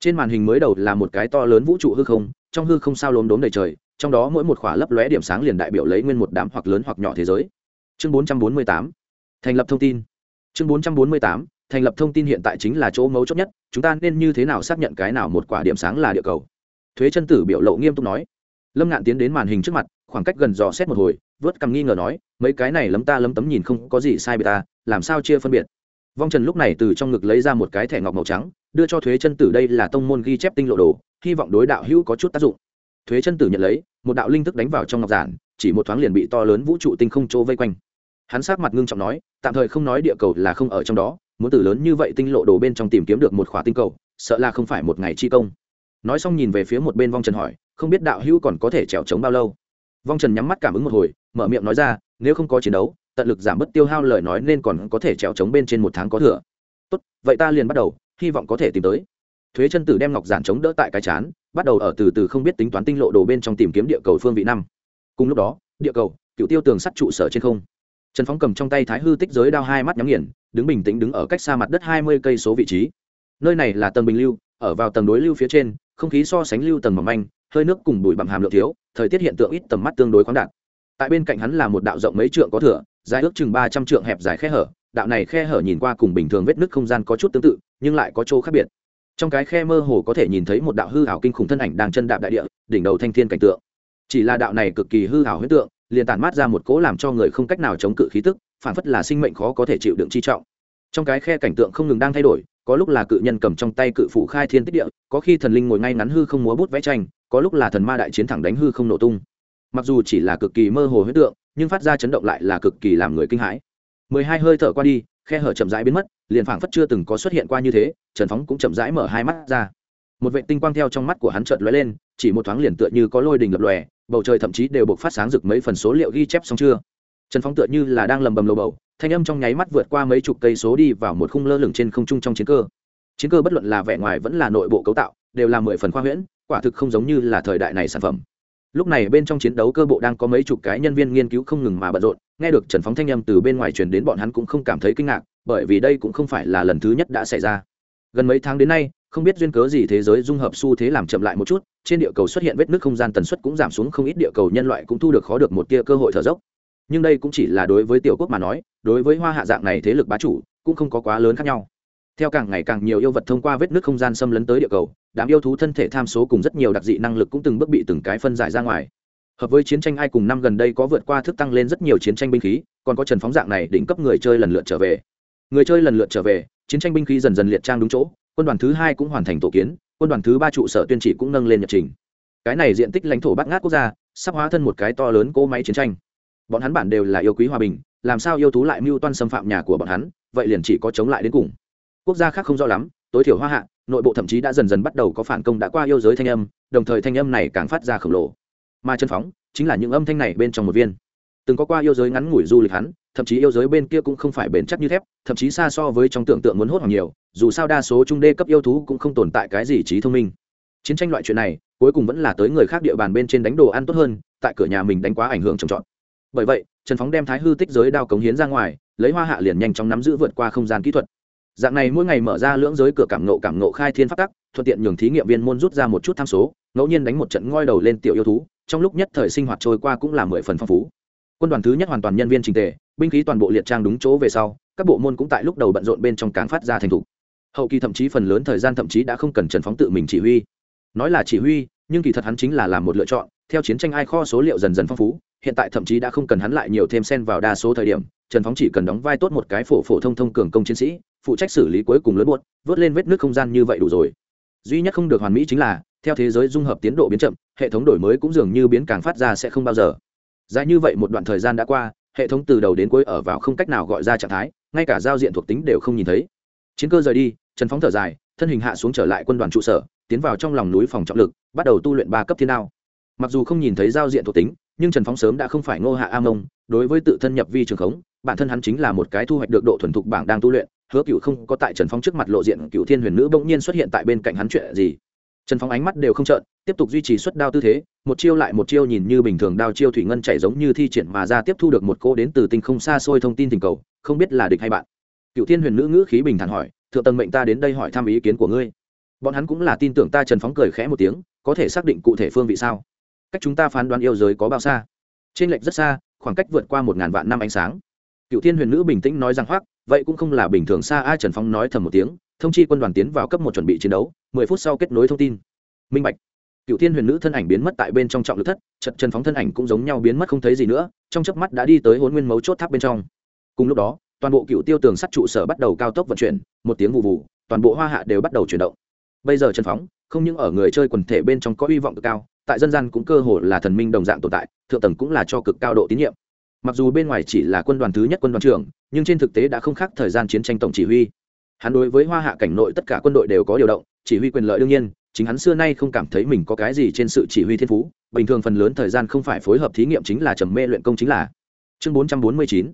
Trên màn hình mới đầu là một cái to lớn vũ trụ hư không, trong hư không sao lốm đốm đầy trời, trong đó mỗi một khỏa lấp lóe điểm sáng liền đại biểu lấy nguyên một đám hoặc lớn hoặc nhỏ thế giới. Chương 448 thành lập thông tin. Chương 448 thành lập thông tin hiện tại chính là chỗ mấu chốt nhất, chúng ta nên như thế nào xác nhận cái nào một quả điểm sáng là địa cầu? Thuế chân tử biểu lộ nghiêm túc nói. Lâm ngạn tiến đến màn hình trước mặt, khoảng cách gần dò xét một hồi, vớt cằm nghi ngờ nói, mấy cái này lấm ta lấm tấm nhìn không có gì sai bị ta, làm sao chia phân biệt? Vong trần lúc này từ trong ngực lấy ra một cái thẻ ngọc màu trắng, đưa cho thuế chân tử đây là tông môn ghi chép tinh lộ đồ, hy vọng đối đạo hữu có chút tác dụng. Thuế chân tử nhận lấy, một đạo linh thức đánh vào trong ngọc giản, chỉ một thoáng liền bị to lớn vũ trụ tinh không chỗ vây quanh. Hắn sát mặt ngưng trọng nói, tạm thời không nói địa cầu là không ở trong đó muốn từ lớn như vậy tinh lộ đồ bên trong tìm kiếm được một khỏa tinh cầu, sợ là không phải một ngày chi công. Nói xong nhìn về phía một bên vong trần hỏi, không biết đạo hữu còn có thể trèo trống bao lâu? Vong trần nhắm mắt cảm ứng một hồi, mở miệng nói ra, nếu không có chiến đấu, tận lực giảm bớt tiêu hao lời nói nên còn có thể trèo trống bên trên một tháng có thừa. Tốt, vậy ta liền bắt đầu, hy vọng có thể tìm tới. Thuế chân tử đem ngọc giản chống đỡ tại cái chán, bắt đầu ở từ từ không biết tính toán tinh lộ đồ bên trong tìm kiếm địa cầu phương vị năm. Cùng lúc đó, địa cầu, cựu tiêu tường sắt trụ sở trên không. Trần phóng cầm trong tay thái hư tích giới đao hai mắt nhắm nghiền đứng bình tĩnh đứng ở cách xa mặt đất hai mươi cây số vị trí. Nơi này là tầng bình lưu, ở vào tầng đối lưu phía trên, không khí so sánh lưu tầng mỏng manh, hơi nước cùng bụi bặm hàm lượng thiếu, thời tiết hiện tượng ít tầm mắt tương đối khoáng đạt. Tại bên cạnh hắn là một đạo rộng mấy trượng có thửa, dài ước chừng ba trăm trượng hẹp dài khe hở, đạo này khe hở nhìn qua cùng bình thường vết nứt không gian có chút tương tự, nhưng lại có chỗ khác biệt. Trong cái khe mơ hồ có thể nhìn thấy một đạo hư ảo kinh khủng thân ảnh đang chân đạp đại địa, đỉnh đầu thanh thiên cảnh tượng. Chỉ là đạo này cực kỳ hư ảo huyết tượng, liền tản mát ra một cỗ làm cho người không cách nào chống cự khí tức phản phất là sinh mệnh khó có thể chịu đựng chi trọng. Trong cái khe cảnh tượng không ngừng đang thay đổi, có lúc là cự nhân cầm trong tay cự phủ khai thiên tích địa, có khi thần linh ngồi ngay ngắn hư không múa bút vẽ tranh, có lúc là thần ma đại chiến thẳng đánh hư không nổ tung. Mặc dù chỉ là cực kỳ mơ hồ huyết tượng, nhưng phát ra chấn động lại là cực kỳ làm người kinh hãi. Mười hai hơi thở qua đi, khe hở chậm rãi biến mất, liền phảng phất chưa từng có xuất hiện qua như thế, trần phóng cũng chậm rãi mở hai mắt ra. Một vệ tinh quang theo trong mắt của hắn chợt lóe lên, chỉ một thoáng liền tựa như có lôi đình lập lòe, bầu trời thậm chí đều buộc phát sáng rực mấy phần số liệu ghi chép xong chưa trần phóng tựa như là đang lầm bầm lầu bầu, thanh âm trong nháy mắt vượt qua mấy chục cây số đi vào một khung lơ lửng trên không trung trong chiến cơ. Chiến cơ bất luận là vẻ ngoài vẫn là nội bộ cấu tạo, đều là mười phần khoa huyễn, quả thực không giống như là thời đại này sản phẩm. Lúc này bên trong chiến đấu cơ bộ đang có mấy chục cái nhân viên nghiên cứu không ngừng mà bận rộn, nghe được trần phóng thanh âm từ bên ngoài truyền đến bọn hắn cũng không cảm thấy kinh ngạc, bởi vì đây cũng không phải là lần thứ nhất đã xảy ra. Gần mấy tháng đến nay, không biết duyên cớ gì thế giới dung hợp xu thế làm chậm lại một chút, trên địa cầu xuất hiện vết nước không gian tần suất cũng giảm xuống không ít địa cầu nhân loại cũng thu được khó được một tia cơ hội thở dốc nhưng đây cũng chỉ là đối với tiểu quốc mà nói, đối với hoa hạ dạng này thế lực bá chủ, cũng không có quá lớn khác nhau. Theo càng ngày càng nhiều yêu vật thông qua vết nước không gian xâm lấn tới địa cầu, đám yêu thú thân thể tham số cùng rất nhiều đặc dị năng lực cũng từng bước bị từng cái phân giải ra ngoài. Hợp với chiến tranh ai cùng năm gần đây có vượt qua thức tăng lên rất nhiều chiến tranh binh khí, còn có trần phóng dạng này đỉnh cấp người chơi lần lượt trở về. Người chơi lần lượt trở về, chiến tranh binh khí dần dần liệt trang đúng chỗ, quân đoàn thứ hai cũng hoàn thành tổ kiến, quân đoàn thứ ba trụ sở tuyên chỉ cũng nâng lên nhật trình. Cái này diện tích lãnh thổ bắt ngát quốc gia, sắp hóa thân một cái to lớn cỗ máy chiến tranh bọn hắn bản đều là yêu quý hòa bình, làm sao yêu thú lại mưu toan xâm phạm nhà của bọn hắn, vậy liền chỉ có chống lại đến cùng. Quốc gia khác không rõ lắm, tối thiểu hoa hạ, nội bộ thậm chí đã dần dần bắt đầu có phản công đã qua yêu giới thanh âm, đồng thời thanh âm này càng phát ra khổng lồ. Mà chân phóng, chính là những âm thanh này bên trong một viên. Từng có qua yêu giới ngắn ngủi du lịch hắn, thậm chí yêu giới bên kia cũng không phải bền chắc như thép, thậm chí xa so với trong tưởng tượng muốn hốt hoảng nhiều, dù sao đa số trung đê cấp yêu thú cũng không tồn tại cái gì trí thông minh. Chiến tranh loại chuyện này, cuối cùng vẫn là tới người khác địa bàn bên trên đánh đồ ăn tốt hơn, tại cửa nhà mình đánh quá ảnh hưởng trầm trọn bởi vậy, trần phóng đem thái hư tích giới đao cống hiến ra ngoài, lấy hoa hạ liền nhanh chóng nắm giữ vượt qua không gian kỹ thuật. Dạng này mỗi ngày mở ra lưỡng giới cửa cảm nộ cảm nộ khai thiên phát tắc, thuận tiện nhường thí nghiệm viên môn rút ra một chút tham số, ngẫu nhiên đánh một trận ngoi đầu lên tiểu yêu thú, trong lúc nhất thời sinh hoạt trôi qua cũng là mười phần phong phú. Quân đoàn thứ nhất hoàn toàn nhân viên trình tề, binh khí toàn bộ liệt trang đúng chỗ về sau, các bộ môn cũng tại lúc đầu bận rộn bên trong cáng phát ra thành thục. Hậu kỳ thậm chí phần lớn thời gian thậm chí đã không cần trần phóng tự mình chỉ huy. Nói là chỉ huy, nhưng kỳ thật hắn chính là làm một lựa chọn, theo chiến tranh ai kho số liệu dần dần phong phú hiện tại thậm chí đã không cần hắn lại nhiều thêm xen vào đa số thời điểm, trần phóng chỉ cần đóng vai tốt một cái phổ phổ thông thông cường công chiến sĩ, phụ trách xử lý cuối cùng lớn buốt, vớt lên vết nước không gian như vậy đủ rồi. Duy nhất không được hoàn mỹ chính là, theo thế giới dung hợp tiến độ biến chậm, hệ thống đổi mới cũng dường như biến càng phát ra sẽ không bao giờ. Dài như vậy một đoạn thời gian đã qua, hệ thống từ đầu đến cuối ở vào không cách nào gọi ra trạng thái, ngay cả giao diện thuộc tính đều không nhìn thấy. Chiến cơ rời đi, trần phóng thở dài, thân hình hạ xuống trở lại quân đoàn trụ sở, tiến vào trong lòng núi phòng trọng lực, bắt đầu tu luyện ba cấp thiên đao. Mặc dù không nhìn thấy giao diện thuộc tính nhưng trần phóng sớm đã không phải ngô hạ a mông đối với tự thân nhập vi trường khống bản thân hắn chính là một cái thu hoạch được độ thuần thục bảng đang tu luyện hứa cựu không có tại trần phóng trước mặt lộ diện cựu thiên huyền nữ bỗng nhiên xuất hiện tại bên cạnh hắn chuyện gì trần phóng ánh mắt đều không trợn tiếp tục duy trì suất đao tư thế một chiêu lại một chiêu nhìn như bình thường đao chiêu thủy ngân chảy giống như thi triển mà ra tiếp thu được một cô đến từ tinh không xa xôi thông tin tình cầu không biết là địch hay bạn cựu thiên huyền nữ ngữ khí bình thản hỏi thượng tầng mệnh ta đến đây hỏi thăm ý kiến của ngươi bọn hắn cũng là tin tưởng ta trần phóng cười khẽ một tiếng có thể xác định cụ thể phương vị sao cách chúng ta phán đoán yêu giới có bao xa? Trên lệch rất xa, khoảng cách vượt qua một ngàn vạn năm ánh sáng. Cựu thiên huyền nữ bình tĩnh nói rằng hoác vậy cũng không là bình thường xa ai trần phóng nói thầm một tiếng, thông chi quân đoàn tiến vào cấp một chuẩn bị chiến đấu, mười phút sau kết nối thông tin. Minh bạch. Cựu thiên huyền nữ thân ảnh biến mất tại bên trong trọng lực thất trận trần phóng thân ảnh cũng giống nhau biến mất không thấy gì nữa, trong chớp mắt đã đi tới hôn nguyên mấu chốt tháp bên trong. Cùng lúc đó, toàn bộ cựu tiêu tường sắt trụ sở bắt đầu cao tốc vận chuyển, một tiếng vụ vụ toàn bộ hoa hạ đều bắt đầu chuyển động bây giờ trần phóng, không những ở người chơi quần thể bên trong có hy vọng cực cao, tại dân gian cũng cơ hồ là thần minh đồng dạng tồn tại, thượng tầng cũng là cho cực cao độ tín nhiệm. Mặc dù bên ngoài chỉ là quân đoàn thứ nhất quân đoàn trưởng, nhưng trên thực tế đã không khác thời gian chiến tranh tổng chỉ huy. Hắn đối với hoa hạ cảnh nội tất cả quân đội đều có điều động, chỉ huy quyền lợi đương nhiên, chính hắn xưa nay không cảm thấy mình có cái gì trên sự chỉ huy thiên phú, bình thường phần lớn thời gian không phải phối hợp thí nghiệm chính là trầm mê luyện công chính là. Chương 449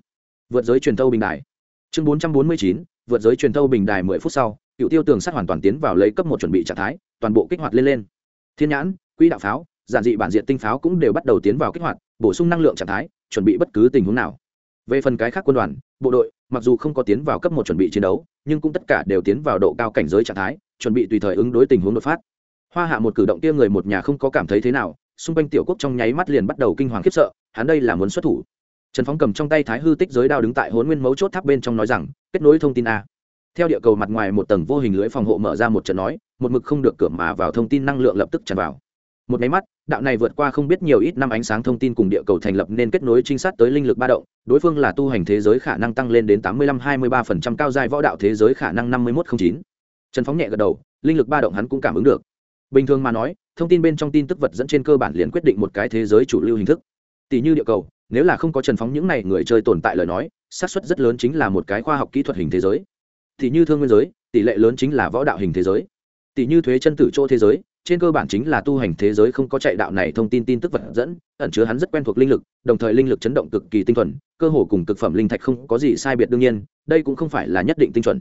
vượt giới truyền thâu bình đại. Chương 449 vượt giới truyền thâu bình đài mười phút sau, cựu tiêu tường sắt hoàn toàn tiến vào lấy cấp một chuẩn bị trạng thái, toàn bộ kích hoạt lên lên. Thiên nhãn, quỹ đạo pháo, giản dị bản diện tinh pháo cũng đều bắt đầu tiến vào kích hoạt, bổ sung năng lượng trạng thái, chuẩn bị bất cứ tình huống nào. Về phần cái khác quân đoàn, bộ đội, mặc dù không có tiến vào cấp một chuẩn bị chiến đấu, nhưng cũng tất cả đều tiến vào độ cao cảnh giới trạng thái, chuẩn bị tùy thời ứng đối tình huống đột phát. Hoa hạ một cử động kia người một nhà không có cảm thấy thế nào, xung quanh tiểu quốc trong nháy mắt liền bắt đầu kinh hoàng khiếp sợ, hắn đây là muốn xuất thủ trần phóng cầm trong tay thái hư tích giới đao đứng tại hôn nguyên mấu chốt tháp bên trong nói rằng, kết nối thông tin a. Theo địa cầu mặt ngoài một tầng vô hình lưới phòng hộ mở ra một trận nói, một mực không được cửa mà vào thông tin năng lượng lập tức tràn vào. Một máy mắt, đạo này vượt qua không biết nhiều ít năm ánh sáng thông tin cùng địa cầu thành lập nên kết nối trinh sát tới linh lực ba động, đối phương là tu hành thế giới khả năng tăng lên đến tám mươi lăm hai mươi ba phần trăm cao dài võ đạo thế giới khả năng năm mươi một không chín. Trần phóng nhẹ gật đầu, linh lực ba động hắn cũng cảm ứng được. Bình thường mà nói, thông tin bên trong tin tức vật dẫn trên cơ bản liền quyết định một cái thế giới chủ lưu hình thức. Tỷ như địa cầu nếu là không có trần phóng những này người chơi tồn tại lời nói, xác suất rất lớn chính là một cái khoa học kỹ thuật hình thế giới. Thì như thương nguyên giới, tỷ lệ lớn chính là võ đạo hình thế giới. Tỷ như thuế chân tử chỗ thế giới, trên cơ bản chính là tu hành thế giới không có chạy đạo này thông tin tin tức vật dẫn, ẩn chứa hắn rất quen thuộc linh lực, đồng thời linh lực chấn động cực kỳ tinh thuần, cơ hồ cùng cực phẩm linh thạch không có gì sai biệt đương nhiên, đây cũng không phải là nhất định tinh chuẩn.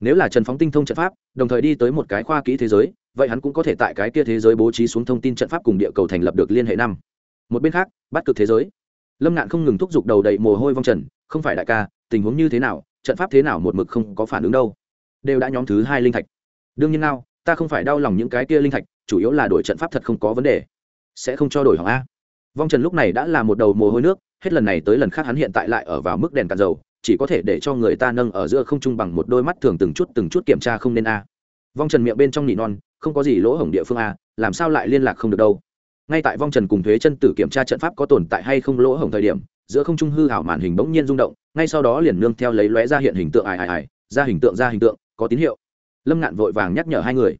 Nếu là trần phóng tinh thông trận pháp, đồng thời đi tới một cái khoa kỹ thế giới, vậy hắn cũng có thể tại cái kia thế giới bố trí xuống thông tin trận pháp cùng địa cầu thành lập được liên hệ năm. Một bên khác, bắt cực thế giới lâm ngạn không ngừng thúc giục đầu đầy mồ hôi vong trần, không phải đại ca, tình huống như thế nào, trận pháp thế nào một mực không có phản ứng đâu. Đều đã nhóm thứ hai linh thạch. Đương nhiên nào, ta không phải đau lòng những cái kia linh thạch, chủ yếu là đổi trận pháp thật không có vấn đề. Sẽ không cho đổi hỏng a. Vong trần lúc này đã là một đầu mồ hôi nước, hết lần này tới lần khác hắn hiện tại lại ở vào mức đèn cạn dầu, chỉ có thể để cho người ta nâng ở giữa không trung bằng một đôi mắt thường từng chút từng chút kiểm tra không nên a. Vong trần miệng bên trong nỉ non, không có gì lỗ hổng địa phương a, làm sao lại liên lạc không được đâu ngay tại vong trần cùng thuế chân tử kiểm tra trận pháp có tồn tại hay không lỗ hổng thời điểm, giữa không trung hư hảo màn hình bỗng nhiên rung động, ngay sau đó liền nương theo lấy lóe ra hiện hình tượng ải ải ải ra hình tượng, ra hình tượng, có tín hiệu. Lâm ngạn vội vàng nhắc nhở hai người.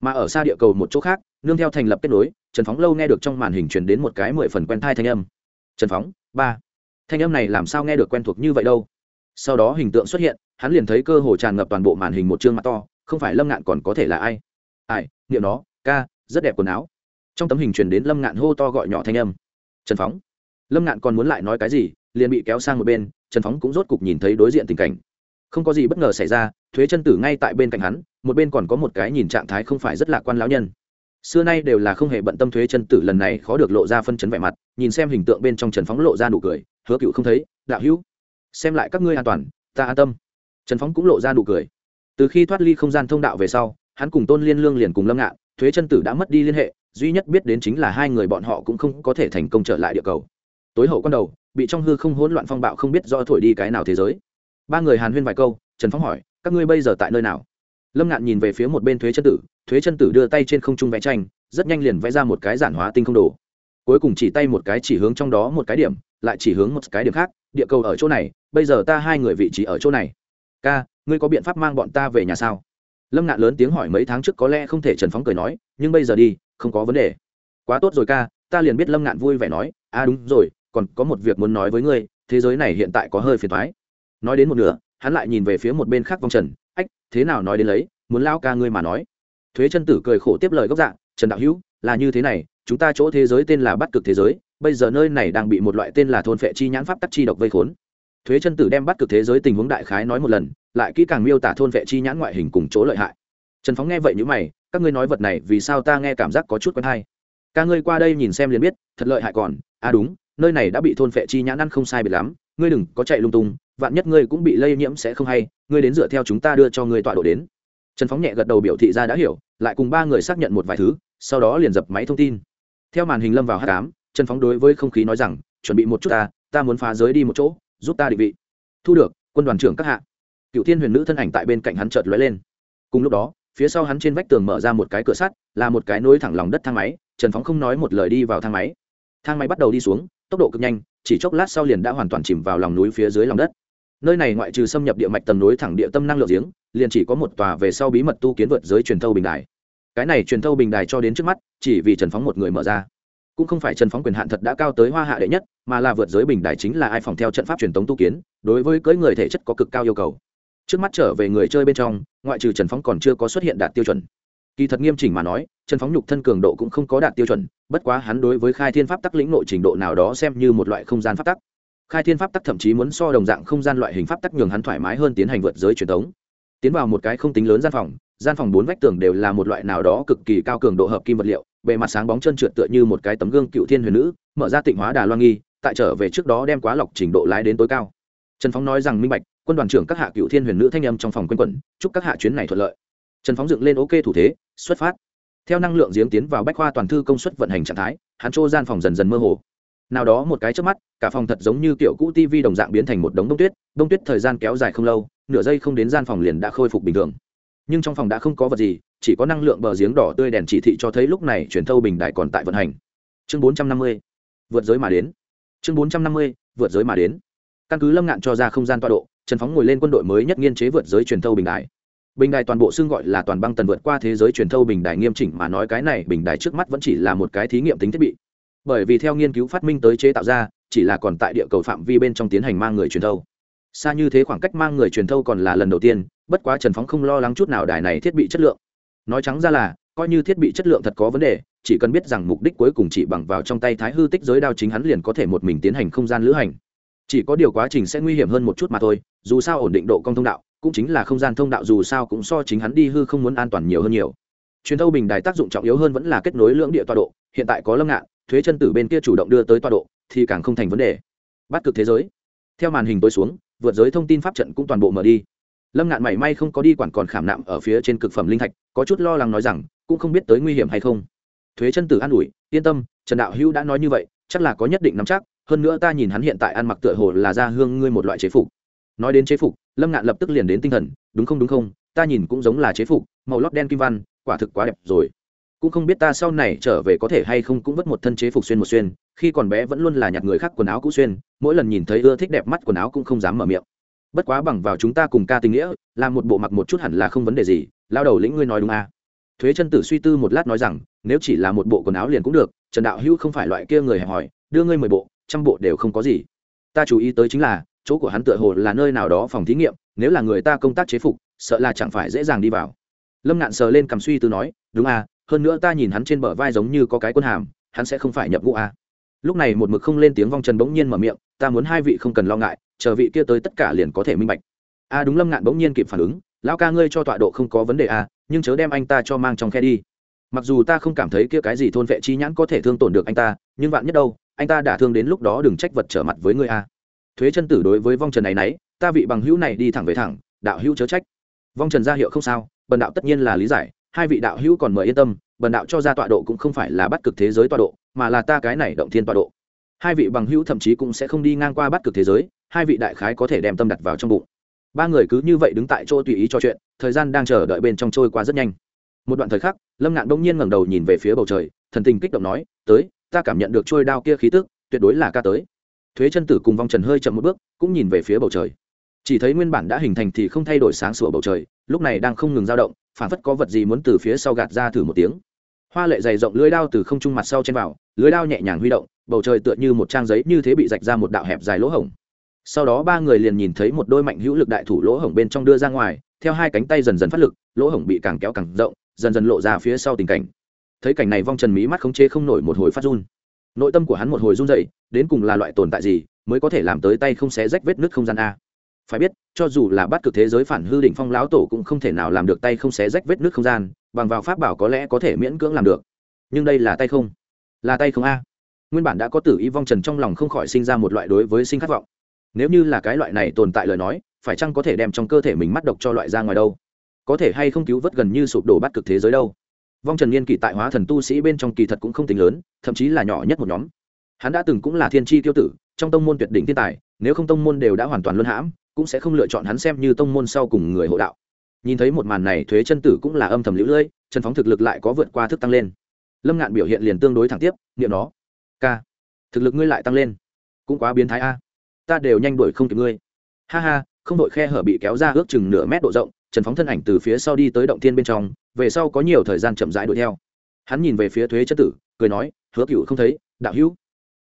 Mà ở xa địa cầu một chỗ khác, nương theo thành lập kết nối, trần phóng lâu nghe được trong màn hình truyền đến một cái mười phần quen thai thanh âm. Trần phóng, ba. Thanh âm này làm sao nghe được quen thuộc như vậy đâu? Sau đó hình tượng xuất hiện, hắn liền thấy cơ hồ tràn ngập toàn bộ màn hình một chương mặt to, không phải lâm ngạn còn có thể là ai? Ai nghiệm nó, ca, rất đẹp quần áo trong tấm hình truyền đến lâm ngạn hô to gọi nhỏ thanh âm. Trần phóng. Lâm ngạn còn muốn lại nói cái gì, liền bị kéo sang một bên, trần phóng cũng rốt cục nhìn thấy đối diện tình cảnh. Không có gì bất ngờ xảy ra, thuế chân tử ngay tại bên cạnh hắn, một bên còn có một cái nhìn trạng thái không phải rất lạc quan lão nhân. Xưa nay đều là không hề bận tâm thuế chân tử lần này khó được lộ ra phân chấn vẻ mặt, nhìn xem hình tượng bên trong trần phóng lộ ra nụ cười, hứa cựu không thấy, đạo hữu, xem lại các ngươi an toàn, ta an tâm. Trần phóng cũng lộ ra nụ cười. Từ khi thoát ly không gian thông đạo về sau, hắn cùng tôn liên lương liền cùng lâm ngạn, thuế chân tử đã mất đi liên hệ duy nhất biết đến chính là hai người bọn họ cũng không có thể thành công trở lại địa cầu. Tối hậu con đầu, bị trong hư không hỗn loạn phong bạo không biết do thổi đi cái nào thế giới. Ba người hàn huyên vài câu, trần phóng hỏi, các ngươi bây giờ tại nơi nào? Lâm ngạn nhìn về phía một bên thuế chân tử, thuế chân tử đưa tay trên không trung vẽ tranh, rất nhanh liền vẽ ra một cái giản hóa tinh không đồ. Cuối cùng chỉ tay một cái chỉ hướng trong đó một cái điểm, lại chỉ hướng một cái điểm khác, địa cầu ở chỗ này, bây giờ ta hai người vị trí ở chỗ này. Ca, ngươi có biện pháp mang bọn ta về nhà sao? Lâm ngạn lớn tiếng hỏi mấy tháng trước có lẽ không thể trần phóng cười nói, nhưng bây giờ đi không có vấn đề. Quá tốt rồi ca, ta liền biết lâm ngạn vui vẻ nói à đúng rồi, còn có một việc muốn nói với ngươi, thế giới này hiện tại có hơi phiền thoái nói đến một nửa, hắn lại nhìn về phía một bên khác vong trần, ách, thế nào nói đến lấy, muốn lao ca ngươi mà nói. Thuế chân tử cười khổ tiếp lời gốc dạng trần đạo hữu, là như thế này, chúng ta chỗ thế giới tên là bắt cực thế giới, bây giờ nơi này đang bị một loại tên là thôn phệ chi nhãn pháp tắc chi độc vây khốn. Thuế chân tử đem bắt cực thế giới tình huống đại khái nói một lần, lại kỹ càng miêu tả thôn vệ chi nhãn ngoại hình cùng chỗ lợi hại. Trần phóng nghe vậy như mày các ngươi nói vật này vì sao ta nghe cảm giác có chút quen hay? Ca ngươi qua đây nhìn xem liền biết, thật lợi hại còn. À đúng, nơi này đã bị thôn phệ chi nhãn ăn không sai biệt lắm. Ngươi đừng có chạy lung tung, vạn nhất ngươi cũng bị lây nhiễm sẽ không hay. Ngươi đến dựa theo chúng ta đưa cho ngươi tọa độ đến. Trần phóng nhẹ gật đầu biểu thị ra đã hiểu, lại cùng ba người xác nhận một vài thứ, sau đó liền dập máy thông tin. Theo màn hình lâm vào h tám trần phóng đối với không khí nói rằng, chuẩn bị một chút ta ta muốn phá giới đi một chỗ, giúp ta định vị. Thu được, quân đoàn trưởng các hạ. Cựu thiên huyền nữ thân ảnh tại bên cạnh hắn chợt lóe lên. Cùng lúc đó phía sau hắn trên vách tường mở ra một cái cửa sắt, là một cái nối thẳng lòng đất thang máy, trần phóng không nói một lời đi vào thang máy. Thang máy bắt đầu đi xuống, tốc độ cực nhanh, chỉ chốc lát sau liền đã hoàn toàn chìm vào lòng núi phía dưới lòng đất. Nơi này ngoại trừ xâm nhập địa mạch tầng núi thẳng địa tâm năng lượng giếng, liền chỉ có một tòa về sau bí mật tu kiến vượt giới truyền thâu bình đài. Cái này truyền thâu bình đài cho đến trước mắt, chỉ vì trần phóng một người mở ra. Cũng không phải trần phóng quyền hạn thật đã cao tới hoa hạ đệ nhất, mà là vượt giới bình đài chính là ai phòng theo trận pháp truyền tống tu kiến, đối với cưỡi người thể chất có cực cao yêu cầu trước mắt trở về người chơi bên trong, ngoại trừ trần phóng còn chưa có xuất hiện đạt tiêu chuẩn. Kỳ thật nghiêm chỉnh mà nói, trần phóng nhục thân cường độ cũng không có đạt tiêu chuẩn, bất quá hắn đối với khai thiên pháp tắc lĩnh nội trình độ nào đó xem như một loại không gian pháp tắc. Khai thiên pháp tắc thậm chí muốn so đồng dạng không gian loại hình pháp tắc nhường hắn thoải mái hơn tiến hành vượt giới truyền thống. Tiến vào một cái không tính lớn gian phòng gian phòng bốn vách tường đều là một loại nào đó cực kỳ cao cường độ hợp kim vật liệu, bề mặt sáng bóng chân trượt tựa như một cái tấm gương cựu thiên huyền nữ, mở ra tịnh hóa đà loan nghi, tại trở về trước đó đem quá lọc trình độ lái đến tối cao. Trần phóng nói rằng minh bạch quân đoàn trưởng các hạ cựu thiên huyền nữ thanh âm trong phòng quân quẩn, chúc các hạ chuyến này thuận lợi. Trần phóng dựng lên ok thủ thế, xuất phát. Theo năng lượng giếng tiến vào bách khoa toàn thư công suất vận hành trạng thái, hắn trô gian phòng dần dần mơ hồ. Nào đó một cái trước mắt, cả phòng thật giống như kiểu cũ tv đồng dạng biến thành một đống đông tuyết đông tuyết thời gian kéo dài không lâu, nửa giây không đến gian phòng liền đã khôi phục bình thường. Nhưng trong phòng đã không có vật gì, chỉ có năng lượng bờ giếng đỏ tươi đèn chỉ thị cho thấy lúc này truyền thâu bình đại còn tại vận hành. Chương 450. vượt giới mà đến. Chương 450. vượt giới mà đến. Căn cứ lâm ngạn cho ra không gian tọa độ trần phóng ngồi lên quân đội mới nhất nghiên chế vượt giới truyền thâu bình đại bình đài toàn bộ xưng gọi là toàn băng tần vượt qua thế giới truyền thâu bình đài nghiêm chỉnh mà nói cái này bình đài trước mắt vẫn chỉ là một cái thí nghiệm tính thiết bị. Bởi vì theo nghiên cứu phát minh tới chế tạo ra, chỉ là còn tại địa cầu phạm vi bên trong tiến hành mang người truyền thâu. Xa như thế khoảng cách mang người truyền thâu còn là lần đầu tiên, bất quá trần phóng không lo lắng chút nào đài này thiết bị chất lượng. Nói trắng ra là, coi như thiết bị chất lượng thật có vấn đề, chỉ cần biết rằng mục đích cuối cùng chỉ bằng vào trong tay thái hư tích giới đao chính hắn liền có thể một mình tiến hành không gian lữ hành chỉ có điều quá trình sẽ nguy hiểm hơn một chút mà thôi, dù sao ổn định độ công thông đạo, cũng chính là không gian thông đạo dù sao cũng so chính hắn đi hư không muốn an toàn nhiều hơn nhiều. Truyền thâu bình đài tác dụng trọng yếu hơn vẫn là kết nối lưỡng địa tọa độ, hiện tại có lâm ngạn, thuế chân tử bên kia chủ động đưa tới tọa độ, thì càng không thành vấn đề. Bắt cực thế giới. Theo màn hình tối xuống, vượt giới thông tin pháp trận cũng toàn bộ mở đi. Lâm ngạn mảy may không có đi quản còn khảm nạm ở phía trên cực phẩm linh thạch, có chút lo lắng nói rằng, cũng không biết tới nguy hiểm hay không. Thuế chân tử an ủi, yên tâm, trần đạo hữu đã nói như vậy, chắc là có nhất định nắm chắc hơn nữa ta nhìn hắn hiện tại ăn mặc tựa hồ là ra hương ngươi một loại chế phục. Nói đến chế phục, lâm ngạn lập tức liền đến tinh thần, đúng không đúng không, ta nhìn cũng giống là chế phục, màu lót đen kim văn, quả thực quá đẹp rồi. Cũng không biết ta sau này trở về có thể hay không cũng vất một thân chế phục xuyên một xuyên, khi còn bé vẫn luôn là nhặt người khác quần áo cũ xuyên, mỗi lần nhìn thấy ưa thích đẹp mắt quần áo cũng không dám mở miệng. Bất quá bằng vào chúng ta cùng ca tình nghĩa, làm một bộ mặc một chút hẳn là không vấn đề gì, lao đầu lĩnh ngươi nói đúng à. thuế chân tử suy tư một lát nói rằng, nếu chỉ là một bộ quần áo liền cũng được, trần đạo hữu không phải loại kia người hẹp hòi, đưa ngươi mười bộ trăm bộ đều không có gì. Ta chú ý tới chính là, chỗ của hắn tựa hồ là nơi nào đó phòng thí nghiệm, nếu là người ta công tác chế phục, sợ là chẳng phải dễ dàng đi vào. Lâm ngạn sờ lên cầm suy tư nói, đúng à hơn nữa ta nhìn hắn trên bờ vai giống như có cái quân hàm, hắn sẽ không phải nhập ngũ à. lúc này một mực không lên tiếng vong trần bỗng nhiên mở miệng, ta muốn hai vị không cần lo ngại, chờ vị kia tới tất cả liền có thể minh bạch. A à đúng. Lâm ngạn bỗng nhiên kịp phản ứng, lão ca ngươi cho tọa độ không có vấn đề à nhưng chớ đem anh ta cho mang trong khe đi. Mặc dù ta không cảm thấy kia cái gì thôn vệ chi nhãn có thể thương tổn được anh ta, nhưng vạn nhất đâu anh ta đã thương đến lúc đó đừng trách vật trở mặt với ngươi a. Thuế chân tử đối với vong trần này nấy, ta vị bằng hữu này đi thẳng về thẳng, đạo hữu chớ trách. Vong trần ra hiệu không sao, bần đạo tất nhiên là lý giải, hai vị đạo hữu còn mời yên tâm, bần đạo cho ra tọa độ cũng không phải là bắt cực thế giới tọa độ, mà là ta cái này động thiên tọa độ. Hai vị bằng hữu thậm chí cũng sẽ không đi ngang qua bắt cực thế giới, hai vị đại khái có thể đem tâm đặt vào trong bụng. Ba người cứ như vậy đứng tại chỗ tùy ý trò chuyện, thời gian đang chờ đợi bên trong trôi qua rất nhanh. Một đoạn thời khắc, lâm ngạn đông nhiên ngẩng đầu nhìn về phía bầu trời, thần tình kích động nói, tới ta cảm nhận được trôi đao kia khí tức, tuyệt đối là ca tới. Thuế chân tử cùng vong trần hơi chậm một bước, cũng nhìn về phía bầu trời. Chỉ thấy nguyên bản đã hình thành thì không thay đổi sáng sủa bầu trời, lúc này đang không ngừng dao động, phản phất có vật gì muốn từ phía sau gạt ra thử một tiếng. Hoa lệ dày rộng lưới đao từ không trung mặt sau trên vào, lưới đao nhẹ nhàng huy động, bầu trời tựa như một trang giấy như thế bị rạch ra một đạo hẹp dài lỗ hổng. Sau đó ba người liền nhìn thấy một đôi mạnh hữu lực đại thủ lỗ hổng bên trong đưa ra ngoài, theo hai cánh tay dần dần phát lực, lỗ hổng bị càng kéo càng rộng, dần dần lộ ra phía sau tình cảnh thấy cảnh này vong trần mí mắt không chế không nổi một hồi phát run. Nội tâm của hắn một hồi run dậy đến cùng là loại tồn tại gì mới có thể làm tới tay không xé rách vết nứt không gian a? Phải biết, cho dù là bắt cực thế giới phản hư đỉnh phong lão tổ cũng không thể nào làm được tay không xé rách vết nứt không gian, bằng vào pháp bảo có lẽ có thể miễn cưỡng làm được. Nhưng đây là tay không? Là tay không a? Nguyên bản đã có tử y vong trần trong lòng không khỏi sinh ra một loại đối với sinh khát vọng. Nếu như là cái loại này tồn tại lời nói, phải chăng có thể đem trong cơ thể mình mắt độc cho loại ra ngoài đâu? Có thể hay không cứu vớt gần như sụp đổ bắt cực thế giới đâu? Vong trần niên kỷ tại hóa thần tu sĩ bên trong kỳ thật cũng không tính lớn, thậm chí là nhỏ nhất một nhóm. Hắn đã từng cũng là thiên tri tiêu tử, trong tông môn tuyệt đỉnh thiên tài, nếu không tông môn đều đã hoàn toàn luân hãm, cũng sẽ không lựa chọn hắn xem như tông môn sau cùng người hộ đạo. Nhìn thấy một màn này, thuế chân tử cũng là âm thầm lũ lưỡi trần phóng thực lực lại có vượt qua thức tăng lên. Lâm ngạn biểu hiện liền tương đối thẳng tiếp, niệm nó. K thực lực ngươi lại tăng lên, cũng quá biến thái a. Ta đều nhanh đuổi không kịp ngươi. Ha ha, không đội khe hở bị kéo ra ước chừng nửa mét độ rộng trần phóng thân ảnh từ phía sau đi tới động thiên bên trong, về sau có nhiều thời gian chậm rãi đuổi theo. Hắn nhìn về phía thuế chân tử, cười nói, hứa cựu không thấy, đạo hữu.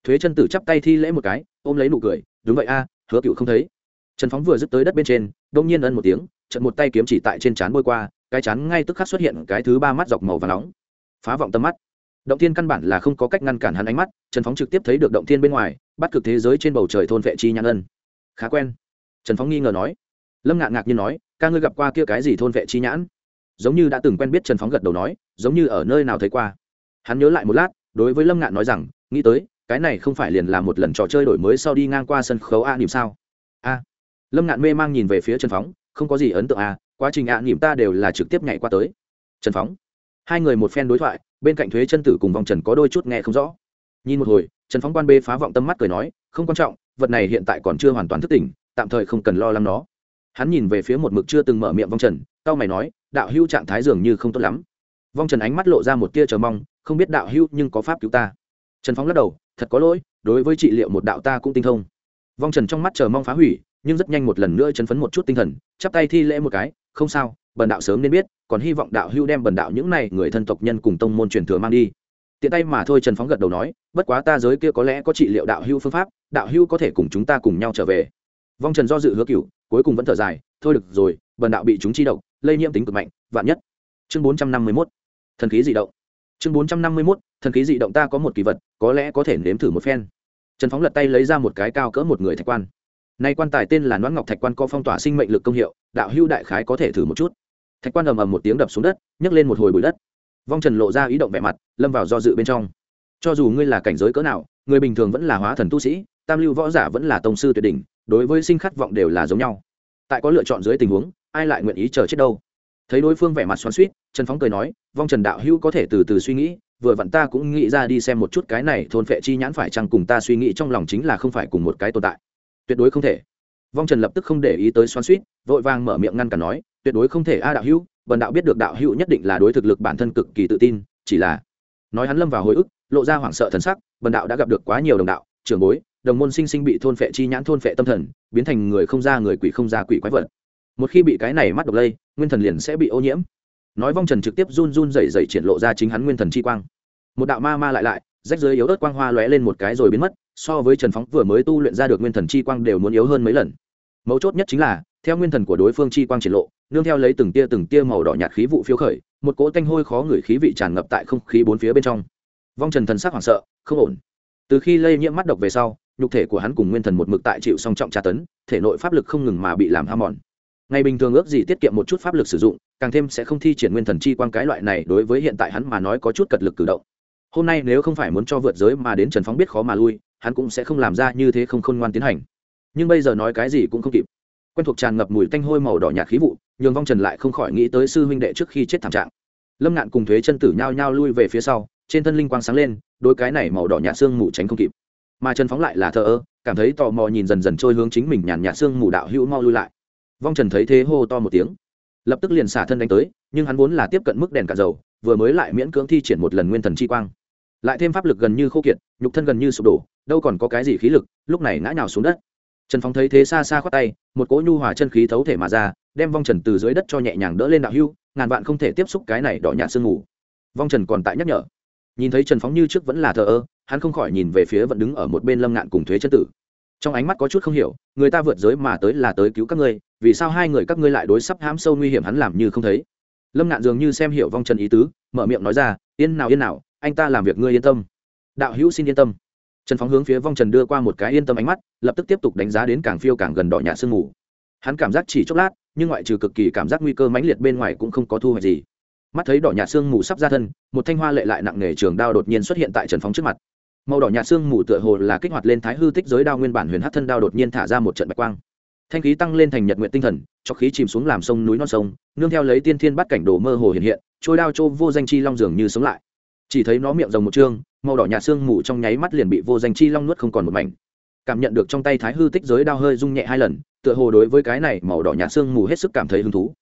Thuế chân tử chắp tay thi lễ một cái, ôm lấy nụ cười, đúng vậy a, hứa cựu không thấy. Trần phóng vừa dứt tới đất bên trên, đông nhiên ân một tiếng trận một tay kiếm chỉ tại trên trán bôi qua, cái chán ngay tức khắc xuất hiện cái thứ ba mắt dọc màu và nóng. Phá vọng tâm mắt. Động thiên căn bản là không có cách ngăn cản hắn ánh mắt, trần phóng trực tiếp thấy được động thiên bên ngoài, bắt cực thế giới trên bầu trời thôn vệ chi nhãn ân. Khá quen. Trần phóng nghi ngờ nói. Lâm ngạn ngạc nhiên nói ca ngươi gặp qua kia cái gì thôn vệ chi nhãn? Giống như đã từng quen biết trần phóng gật đầu nói, giống như ở nơi nào thấy qua. Hắn nhớ lại một lát, đối với lâm ngạn nói rằng, nghĩ tới, cái này không phải liền là một lần trò chơi đổi mới sau đi ngang qua sân khấu a niệm sao? A. Lâm ngạn mê mang nhìn về phía trần phóng, không có gì ấn tượng a, quá trình a niệm ta đều là trực tiếp nhảy qua tới. Trần phóng. Hai người một phen đối thoại, bên cạnh thuế chân tử cùng vòng trần có đôi chút nghe không rõ. Nhìn một hồi, trần phóng quan bê phá vọng tâm mắt cười nói, không quan trọng, vật này hiện tại còn chưa hoàn toàn thức tỉnh, tạm thời không cần lo lắng nó hắn nhìn về phía một mực chưa từng mở miệng vong trần tao mày nói, đạo hữu trạng thái dường như không tốt lắm. Vong trần ánh mắt lộ ra một tia chờ mong, không biết đạo hữu nhưng có pháp cứu ta. Trần phóng lắc đầu, thật có lỗi, đối với trị liệu một đạo ta cũng tinh thông. Vong trần trong mắt chờ mong phá hủy, nhưng rất nhanh một lần nữa chấn phấn một chút tinh thần, chắp tay thi lễ một cái, không sao, bần đạo sớm nên biết, còn hy vọng đạo hưu đem bần đạo những này người thân tộc nhân cùng tông môn truyền thừa mang đi. Tiện tay mà thôi trần phóng gật đầu nói, bất quá ta giới kia có lẽ có trị liệu đạo hưu phương pháp, đạo hưu có thể cùng chúng ta cùng nhau trở về. Vong trần do dự hứa cựu cuối cùng vẫn thở dài, thôi được rồi, bần đạo bị chúng chi độc, lây nhiễm tính cực mạnh, vạn nhất. Chương bốn trăm năm mươi mốt, thần khí dị động. Chương bốn trăm năm mươi mốt, thần khí dị động ta có một kỳ vật, có lẽ có thể nếm thử một phen. Trần phóng lật tay lấy ra một cái cao cỡ một người thạch quan. Nay quan tài tên là noãn ngọc thạch quan có phong tỏa sinh mệnh lực công hiệu, đạo hưu đại khái có thể thử một chút. Thạch quan ầm ầm một tiếng đập xuống đất, nhấc lên một hồi bụi đất. Vong trần lộ ra ý động vẻ mặt, lâm vào do dự bên trong. Cho dù ngươi là cảnh giới cỡ nào, người bình thường vẫn là hóa thần tu sĩ, tam lưu võ giả vẫn là tông sư tuyệt đỉnh đối với sinh khát vọng đều là giống nhau. Tại có lựa chọn dưới tình huống, ai lại nguyện ý chờ chết đâu? Thấy đối phương vẻ mặt xoắn suýt trần phóng cười nói, vong trần đạo hữu có thể từ từ suy nghĩ, vừa vặn ta cũng nghĩ ra đi xem một chút cái này thôn phệ chi nhãn phải chăng cùng ta suy nghĩ trong lòng chính là không phải cùng một cái tồn tại. Tuyệt đối không thể. Vong trần lập tức không để ý tới xoắn suýt vội vàng mở miệng ngăn cản nói, tuyệt đối không thể a đạo hữu, bần đạo biết được đạo hữu nhất định là đối thực lực bản thân cực kỳ tự tin, chỉ là nói hắn lâm vào hồi ức, lộ ra hoảng sợ thần sắc, bần đạo đã gặp được quá nhiều đồng đạo trường bối đồng môn sinh sinh bị thôn phệ chi nhãn thôn phệ tâm thần, biến thành người không ra người quỷ không ra quỷ quái vật. Một khi bị cái này mắt độc lây, nguyên thần liền sẽ bị ô nhiễm. Nói vong trần trực tiếp run run rẩy rẩy triển lộ ra chính hắn nguyên thần chi quang. Một đạo ma ma lại lại, rách dưới yếu ớt quang hoa lóe lên một cái rồi biến mất, so với trần phóng vừa mới tu luyện ra được nguyên thần chi quang đều muốn yếu hơn mấy lần. Mấu chốt nhất chính là, theo nguyên thần của đối phương chi quang triển lộ, nương theo lấy từng tia từng tia màu đỏ nhạt khí vụ phiêu khởi, một cỗ tanh hôi khó ngửi khí vị tràn ngập tại không khí bốn phía bên trong. Vong trần thần sắc hoảng sợ, không ổn. Từ khi lây nhiễm mắt độc về sau nhục thể của hắn cùng nguyên thần một mực tại chịu song trọng tra tấn, thể nội pháp lực không ngừng mà bị làm ham mòn. Ngày bình thường ước gì tiết kiệm một chút pháp lực sử dụng, càng thêm sẽ không thi triển nguyên thần chi quang cái loại này đối với hiện tại hắn mà nói có chút cật lực cử động. Hôm nay nếu không phải muốn cho vượt giới mà đến trần phóng biết khó mà lui, hắn cũng sẽ không làm ra như thế không khôn ngoan tiến hành. Nhưng bây giờ nói cái gì cũng không kịp. Quen thuộc tràn ngập mùi tanh hôi màu đỏ nhạt khí vụ, nhường vong trần lại không khỏi nghĩ tới sư huynh đệ trước khi chết thảm trạng. Lâm ngạn cùng thuế chân tử nhao nhao lui về phía sau, trên thân linh quang sáng lên, đôi cái này màu đỏ nhạt xương mù tránh không kịp mà trần phóng lại là thờ ơ, cảm thấy tò mò nhìn dần dần trôi hướng chính mình nhàn nhạt xương mù đạo hữu mau lui lại. Vong trần thấy thế hô to một tiếng, lập tức liền xả thân đánh tới, nhưng hắn vốn là tiếp cận mức đèn cả dầu, vừa mới lại miễn cưỡng thi triển một lần nguyên thần chi quang. Lại thêm pháp lực gần như khô kiệt, nhục thân gần như sụp đổ, đâu còn có cái gì khí lực, lúc này ngã nhào xuống đất. Trần phóng thấy thế xa xa khoát tay, một cỗ nhu hòa chân khí thấu thể mà ra, đem vong trần từ dưới đất cho nhẹ nhàng đỡ lên đạo hưu ngàn vạn không thể tiếp xúc cái này đỏ nhạt sương ngủ vong trần còn tại nhắc nhở nhìn thấy trần phóng như trước vẫn là thờ ơ, hắn không khỏi nhìn về phía vẫn đứng ở một bên lâm ngạn cùng thuế chân tử. Trong ánh mắt có chút không hiểu, người ta vượt giới mà tới là tới cứu các ngươi, vì sao hai người các ngươi lại đối sắp hãm sâu nguy hiểm hắn làm như không thấy? Lâm ngạn dường như xem hiểu vong trần ý tứ, mở miệng nói ra, yên nào yên nào, anh ta làm việc ngươi yên tâm. Đạo hữu xin yên tâm. Trần phóng hướng phía vong trần đưa qua một cái yên tâm ánh mắt, lập tức tiếp tục đánh giá đến càng phiêu càng gần đỏ nhà sương mù. Hắn cảm giác chỉ chốc lát, nhưng ngoại trừ cực kỳ cảm giác nguy cơ mãnh liệt bên ngoài cũng không có thu hoạch gì mắt thấy đỏ nhạt xương mù sắp ra thân, một thanh hoa lệ lại nặng nề trường đao đột nhiên xuất hiện tại trần phóng trước mặt. Màu đỏ nhạt xương mù tựa hồ là kích hoạt lên thái hư tích giới đao nguyên bản huyền hát thân đao đột nhiên thả ra một trận bạch quang. Thanh khí tăng lên thành nhật nguyện tinh thần, cho khí chìm xuống làm sông núi non sông, nương theo lấy tiên thiên bắt cảnh đồ mơ hồ hiện hiện, trôi đao trô vô danh chi long dường như sống lại. Chỉ thấy nó miệng rồng một chương màu đỏ nhạt xương mù trong nháy mắt liền bị vô danh chi long nuốt không còn một mảnh. Cảm nhận được trong tay thái hư tích giới đao hơi rung nhẹ hai lần, tựa hồ đối với cái này màu đỏ nhạt xương mù hết sức cảm thấy hứng thú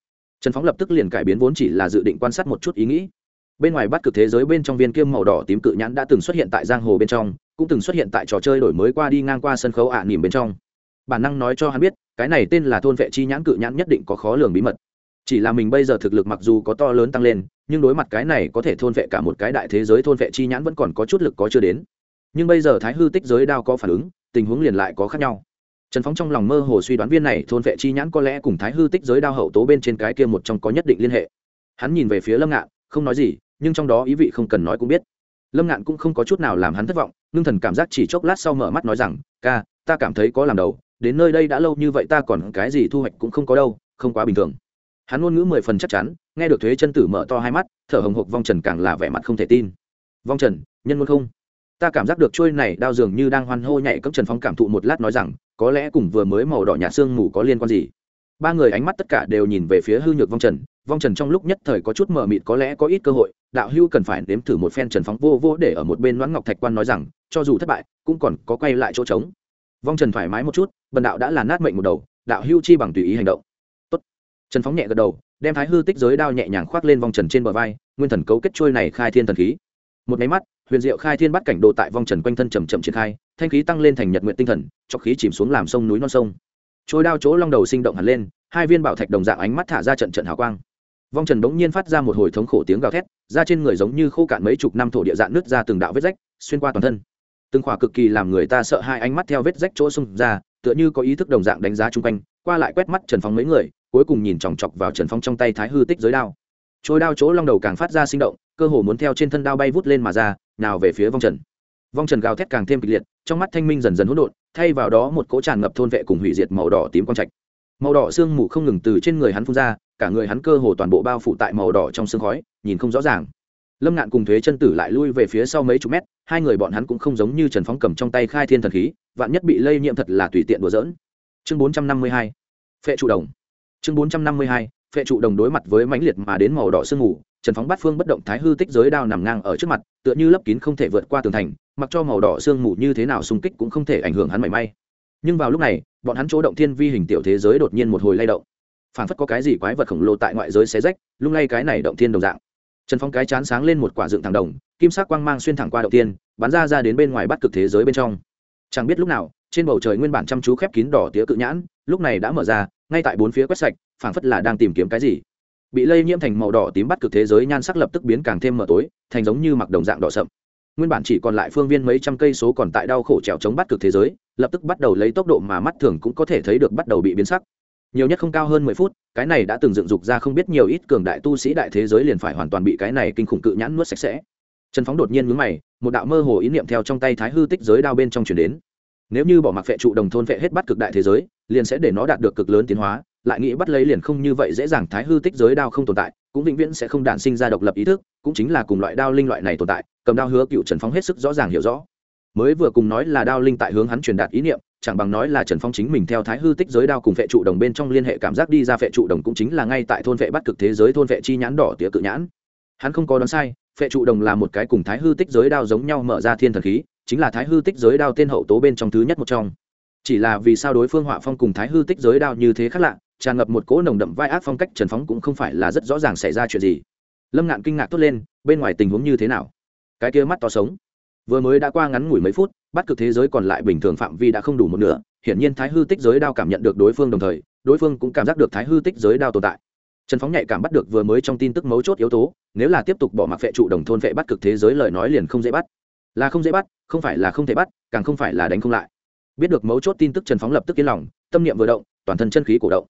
trần phóng lập tức liền cải biến vốn chỉ là dự định quan sát một chút ý nghĩ. Bên ngoài bắt cực thế giới bên trong viên kiêm màu đỏ tím cự nhãn đã từng xuất hiện tại giang hồ bên trong, cũng từng xuất hiện tại trò chơi đổi mới qua đi ngang qua sân khấu ạ à nỉm bên trong. Bản năng nói cho hắn biết, cái này tên là thôn vệ chi nhãn cự nhãn nhất định có khó lường bí mật. Chỉ là mình bây giờ thực lực mặc dù có to lớn tăng lên, nhưng đối mặt cái này có thể thôn vệ cả một cái đại thế giới thôn vệ chi nhãn vẫn còn có chút lực có chưa đến. Nhưng bây giờ thái hư tích giới đao có phản ứng, tình huống liền lại có khác nhau trần phóng trong lòng mơ hồ suy đoán viên này thôn vệ chi nhãn có lẽ cùng thái hư tích giới đao hậu tố bên trên cái kia một trong có nhất định liên hệ. Hắn nhìn về phía lâm ngạn, không nói gì, nhưng trong đó ý vị không cần nói cũng biết. Lâm ngạn cũng không có chút nào làm hắn thất vọng, ngưng thần cảm giác chỉ chốc lát sau mở mắt nói rằng, ca, ta cảm thấy có làm đầu, đến nơi đây đã lâu như vậy ta còn cái gì thu hoạch cũng không có đâu, không quá bình thường. Hắn ngôn ngữ mười phần chắc chắn, nghe được thuế chân tử mở to hai mắt, thở hồng hộc vong trần càng là vẻ mặt không thể tin. Vong trần, nhân ngôn không? Ta cảm giác được trôi này đao dường như đang hoan hô nhảy cấp trần phóng cảm thụ một lát nói rằng có lẽ cùng vừa mới màu đỏ nhạt xương mù có liên quan gì. Ba người ánh mắt tất cả đều nhìn về phía hư nhược vong trần. Vong trần trong lúc nhất thời có chút mờ mịt, có lẽ có ít cơ hội, đạo hưu cần phải nếm thử một phen trần phóng vô vô để ở một bên loãng ngọc thạch quan nói rằng, cho dù thất bại, cũng còn có quay lại chỗ trống. Vong trần thoải mái một chút, bần đạo đã là nát mệnh một đầu, đạo hưu chi bằng tùy ý hành động. Tốt. trần phóng nhẹ gật đầu, đem thái hư tích giới đao nhẹ nhàng khoác lên vong trần trên bờ vai, nguyên thần cấu kết trôi này khai thiên thần khí. Một máy mắt huyền diệu khai thiên bắt cảnh đồ tại vong trần quanh thân chầm chậm triển khai, thanh khí tăng lên thành nhật nguyện tinh thần, cho khí chìm xuống làm sông núi non sông. Trôi đao chỗ long đầu sinh động hẳn lên, hai viên bảo thạch đồng dạng ánh mắt thả ra trận trận hào quang. Vong trần bỗng nhiên phát ra một hồi thống khổ tiếng gào thét ra trên người giống như khô cạn mấy chục năm thổ địa dạng nứt ra từng đạo vết rách, xuyên qua toàn thân. Từng khỏa cực kỳ làm người ta sợ hai ánh mắt theo vết rách chỗ xung ra, tựa như có ý thức đồng dạng đánh giá chung quanh, qua lại quét mắt trần phóng mấy người, cuối cùng nhìn chòng chọc vào trần phóng trong tay thái hư tích giới đao. Trôi đao chỗ long đầu càng phát ra sinh động cơ hồ muốn theo trên thân đao bay vút lên mà ra, nào về phía vong trần. Vong trần gào thét càng thêm kịch liệt, trong mắt thanh minh dần dần hỗn độn, thay vào đó một cỗ tràn ngập thôn vệ cùng hủy diệt màu đỏ tím quang trạch. Màu đỏ sương mù không ngừng từ trên người hắn phun ra, cả người hắn cơ hồ toàn bộ bao phủ tại màu đỏ trong sương khói, nhìn không rõ ràng. Lâm ngạn cùng thuế chân tử lại lui về phía sau mấy chục mét, hai người bọn hắn cũng không giống như trần phóng cầm trong tay khai thiên thần khí, vạn nhất bị lây nhiễm thật là tùy tiện đùa dỡn chương bốn trăm năm mươi hai, phệ trụ đồng. Chương bốn trăm năm mươi hai, phệ trụ đồng đối mặt với mãnh liệt mà đến màu đỏ sương mù trần phóng bát phương bất động thái hư tích giới đao nằm ngang ở trước mặt, tựa như lấp kín không thể vượt qua tường thành, mặc cho màu đỏ sương mù như thế nào xung kích cũng không thể ảnh hưởng hắn mảy may. Nhưng vào lúc này, bọn hắn chỗ động thiên vi hình tiểu thế giới đột nhiên một hồi lay động. Phản phất có cái gì quái vật khổng lồ tại ngoại giới xé rách, lung lay cái này động thiên đồng dạng. Trần phong cái chán sáng lên một quả dựng thẳng đồng, kim sắc quang mang xuyên thẳng qua động tiên bắn ra ra đến bên ngoài bắt cực thế giới bên trong. Chẳng biết lúc nào, trên bầu trời nguyên bản chăm chú khép kín đỏ tía cự nhãn, lúc này đã mở ra, ngay tại bốn phía quét sạch, phảng phất là đang tìm kiếm cái gì bị lây nhiễm thành màu đỏ tím bắt cực thế giới nhan sắc lập tức biến càng thêm mờ tối, thành giống như mặc đồng dạng đỏ sậm. Nguyên bản chỉ còn lại phương viên mấy trăm cây số còn tại đau khổ trèo chống bắt cực thế giới, lập tức bắt đầu lấy tốc độ mà mắt thường cũng có thể thấy được bắt đầu bị biến sắc. Nhiều nhất không cao hơn mười phút, cái này đã từng dựng dục ra không biết nhiều ít cường đại tu sĩ đại thế giới liền phải hoàn toàn bị cái này kinh khủng cự nhãn nuốt sạch sẽ. Trần phóng đột nhiên mướn mày, một đạo mơ hồ ý niệm theo trong tay thái hư tích giới đao bên trong chuyển đến. Nếu như bỏ mặc vệ trụ đồng thôn vệ hết bắt cực đại thế giới, liền sẽ để nó đạt được cực lớn tiến hóa lại nghĩ bắt lấy liền không như vậy dễ dàng thái hư tích giới đao không tồn tại, cũng vĩnh viễn sẽ không đản sinh ra độc lập ý thức, cũng chính là cùng loại đao linh loại này tồn tại, cầm đao hứa cựu trần phóng hết sức rõ ràng hiểu rõ. Mới vừa cùng nói là đao linh tại hướng hắn truyền đạt ý niệm, chẳng bằng nói là trần phong chính mình theo thái hư tích giới đao cùng vệ trụ đồng bên trong liên hệ cảm giác đi ra vệ trụ đồng cũng chính là ngay tại thôn vệ bắt cực thế giới thôn vệ chi nhãn đỏ tía cự nhãn. Hắn không có đoán sai, vệ trụ đồng là một cái cùng thái hư tích giới đao giống nhau mở ra thiên thần khí, chính là thái hư tích giới đao tên hậu tố bên trong thứ nhất một trong. Chỉ là vì sao đối phương họa phong cùng thái hư tích giới đao như thế khác lạ tràn ngập một cỗ nồng đậm vai ác phong cách trần phóng cũng không phải là rất rõ ràng xảy ra chuyện gì. Lâm ngạn kinh ngạc tốt lên, bên ngoài tình huống như thế nào? Cái kia mắt to sống. Vừa mới đã qua ngắn ngủi mấy phút, bắt cực thế giới còn lại bình thường phạm vi đã không đủ một nửa, hiển nhiên thái hư tích giới đao cảm nhận được đối phương đồng thời, đối phương cũng cảm giác được thái hư tích giới đao tồn tại. Trần phóng nhạy cảm bắt được vừa mới trong tin tức mấu chốt yếu tố, nếu là tiếp tục bỏ mặc vệ trụ đồng thôn vệ bắt cực thế giới lời nói liền không dễ bắt. Là không dễ bắt, không phải là không thể bắt, càng không phải là đánh không lại. Biết được mấu chốt tin tức trần phóng lập tức yên lòng, tâm niệm vừa động, toàn thân chân khí cổ động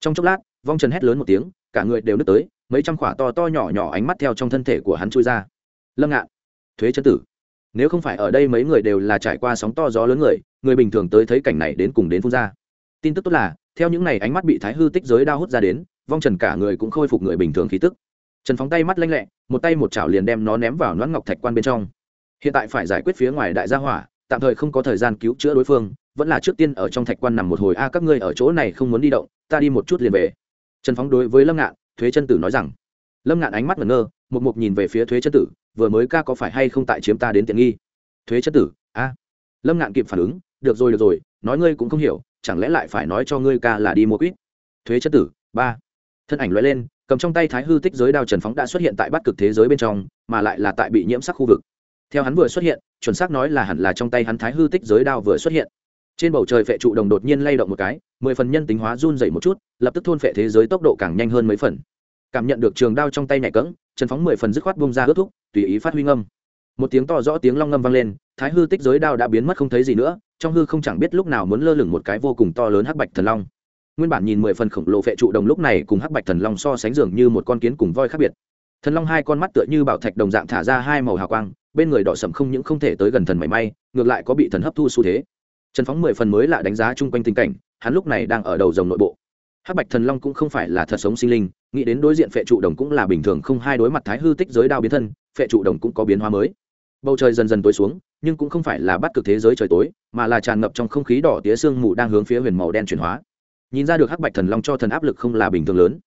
trong chốc lát, vong trần hét lớn một tiếng, cả người đều nứt tới, mấy trăm khỏa to to nhỏ nhỏ ánh mắt theo trong thân thể của hắn chui ra. Lâm ngạn, thuế chân tử, nếu không phải ở đây mấy người đều là trải qua sóng to gió lớn người người bình thường tới thấy cảnh này đến cùng đến phun ra. Tin tức tốt là, theo những ngày ánh mắt bị thái hư tích giới đao hút ra đến, vong trần cả người cũng khôi phục người bình thường khí tức. Trần phóng tay mắt lanh lẹ, một tay một chảo liền đem nó ném vào nón ngọc thạch quan bên trong. Hiện tại phải giải quyết phía ngoài đại gia hỏa, tạm thời không có thời gian cứu chữa đối phương vẫn là trước tiên ở trong thạch quan nằm một hồi, a, các ngươi ở chỗ này không muốn đi động, ta đi một chút liền về. Trần phóng đối với lâm ngạn, thuế chân tử nói rằng. Lâm ngạn ánh mắt ngẩn ngơ, một mục nhìn về phía thuế chân tử, vừa mới ca có phải hay không tại chiếm ta đến tiện nghi? Thuế chân tử, a. Lâm ngạn kịp phản ứng, được rồi được rồi, nói ngươi cũng không hiểu, chẳng lẽ lại phải nói cho ngươi ca là đi mua quýt? Thuế chân tử, ba. Thân ảnh loại lên, cầm trong tay thái hư tích giới đao trần phóng đã xuất hiện tại bát cực thế giới bên trong, mà lại là tại bị nhiễm sắc khu vực. Theo hắn vừa xuất hiện, chuẩn xác nói là hẳn là trong tay hắn thái hư tích giới đao vừa xuất hiện trên bầu trời phệ trụ đồng đột nhiên lay động một cái, mười phần nhân tính hóa run dày một chút, lập tức thôn phệ thế giới tốc độ càng nhanh hơn mấy phần. Cảm nhận được trường đao trong tay nhảy cỡng trần phóng mười phần dứt khoát bông ra ướt thúc, tùy ý phát huy ngâm. Một tiếng to rõ tiếng long ngâm vang lên, thái hư tích giới đao đã biến mất không thấy gì nữa, trong hư không chẳng biết lúc nào muốn lơ lửng một cái vô cùng to lớn hắc bạch thần long. Nguyên bản nhìn mười phần khổng lồ phệ trụ đồng lúc này cùng hắc bạch thần long so sánh dường như một con kiến cùng voi khác biệt. Thần long hai con mắt tựa như bảo thạch đồng dạng thả ra hai màu hào quang, bên người đỏ sầm không những không thể tới gần thần mảy may, ngược lại có bị thần hấp thu xu thế trần phóng mười phần mới lạ đánh giá chung quanh tình cảnh, hắn lúc này đang ở đầu dòng nội bộ. Hắc bạch thần long cũng không phải là thật sống sinh linh, nghĩ đến đối diện phệ trụ đồng cũng là bình thường không hai đối mặt thái hư tích giới đao biến thân, phệ trụ đồng cũng có biến hóa mới. Bầu trời dần dần tối xuống, nhưng cũng không phải là bắt cực thế giới trời tối, mà là tràn ngập trong không khí đỏ tía sương mù đang hướng phía huyền màu đen chuyển hóa. Nhìn ra được hắc bạch thần long cho thần áp lực không là bình thường lớn.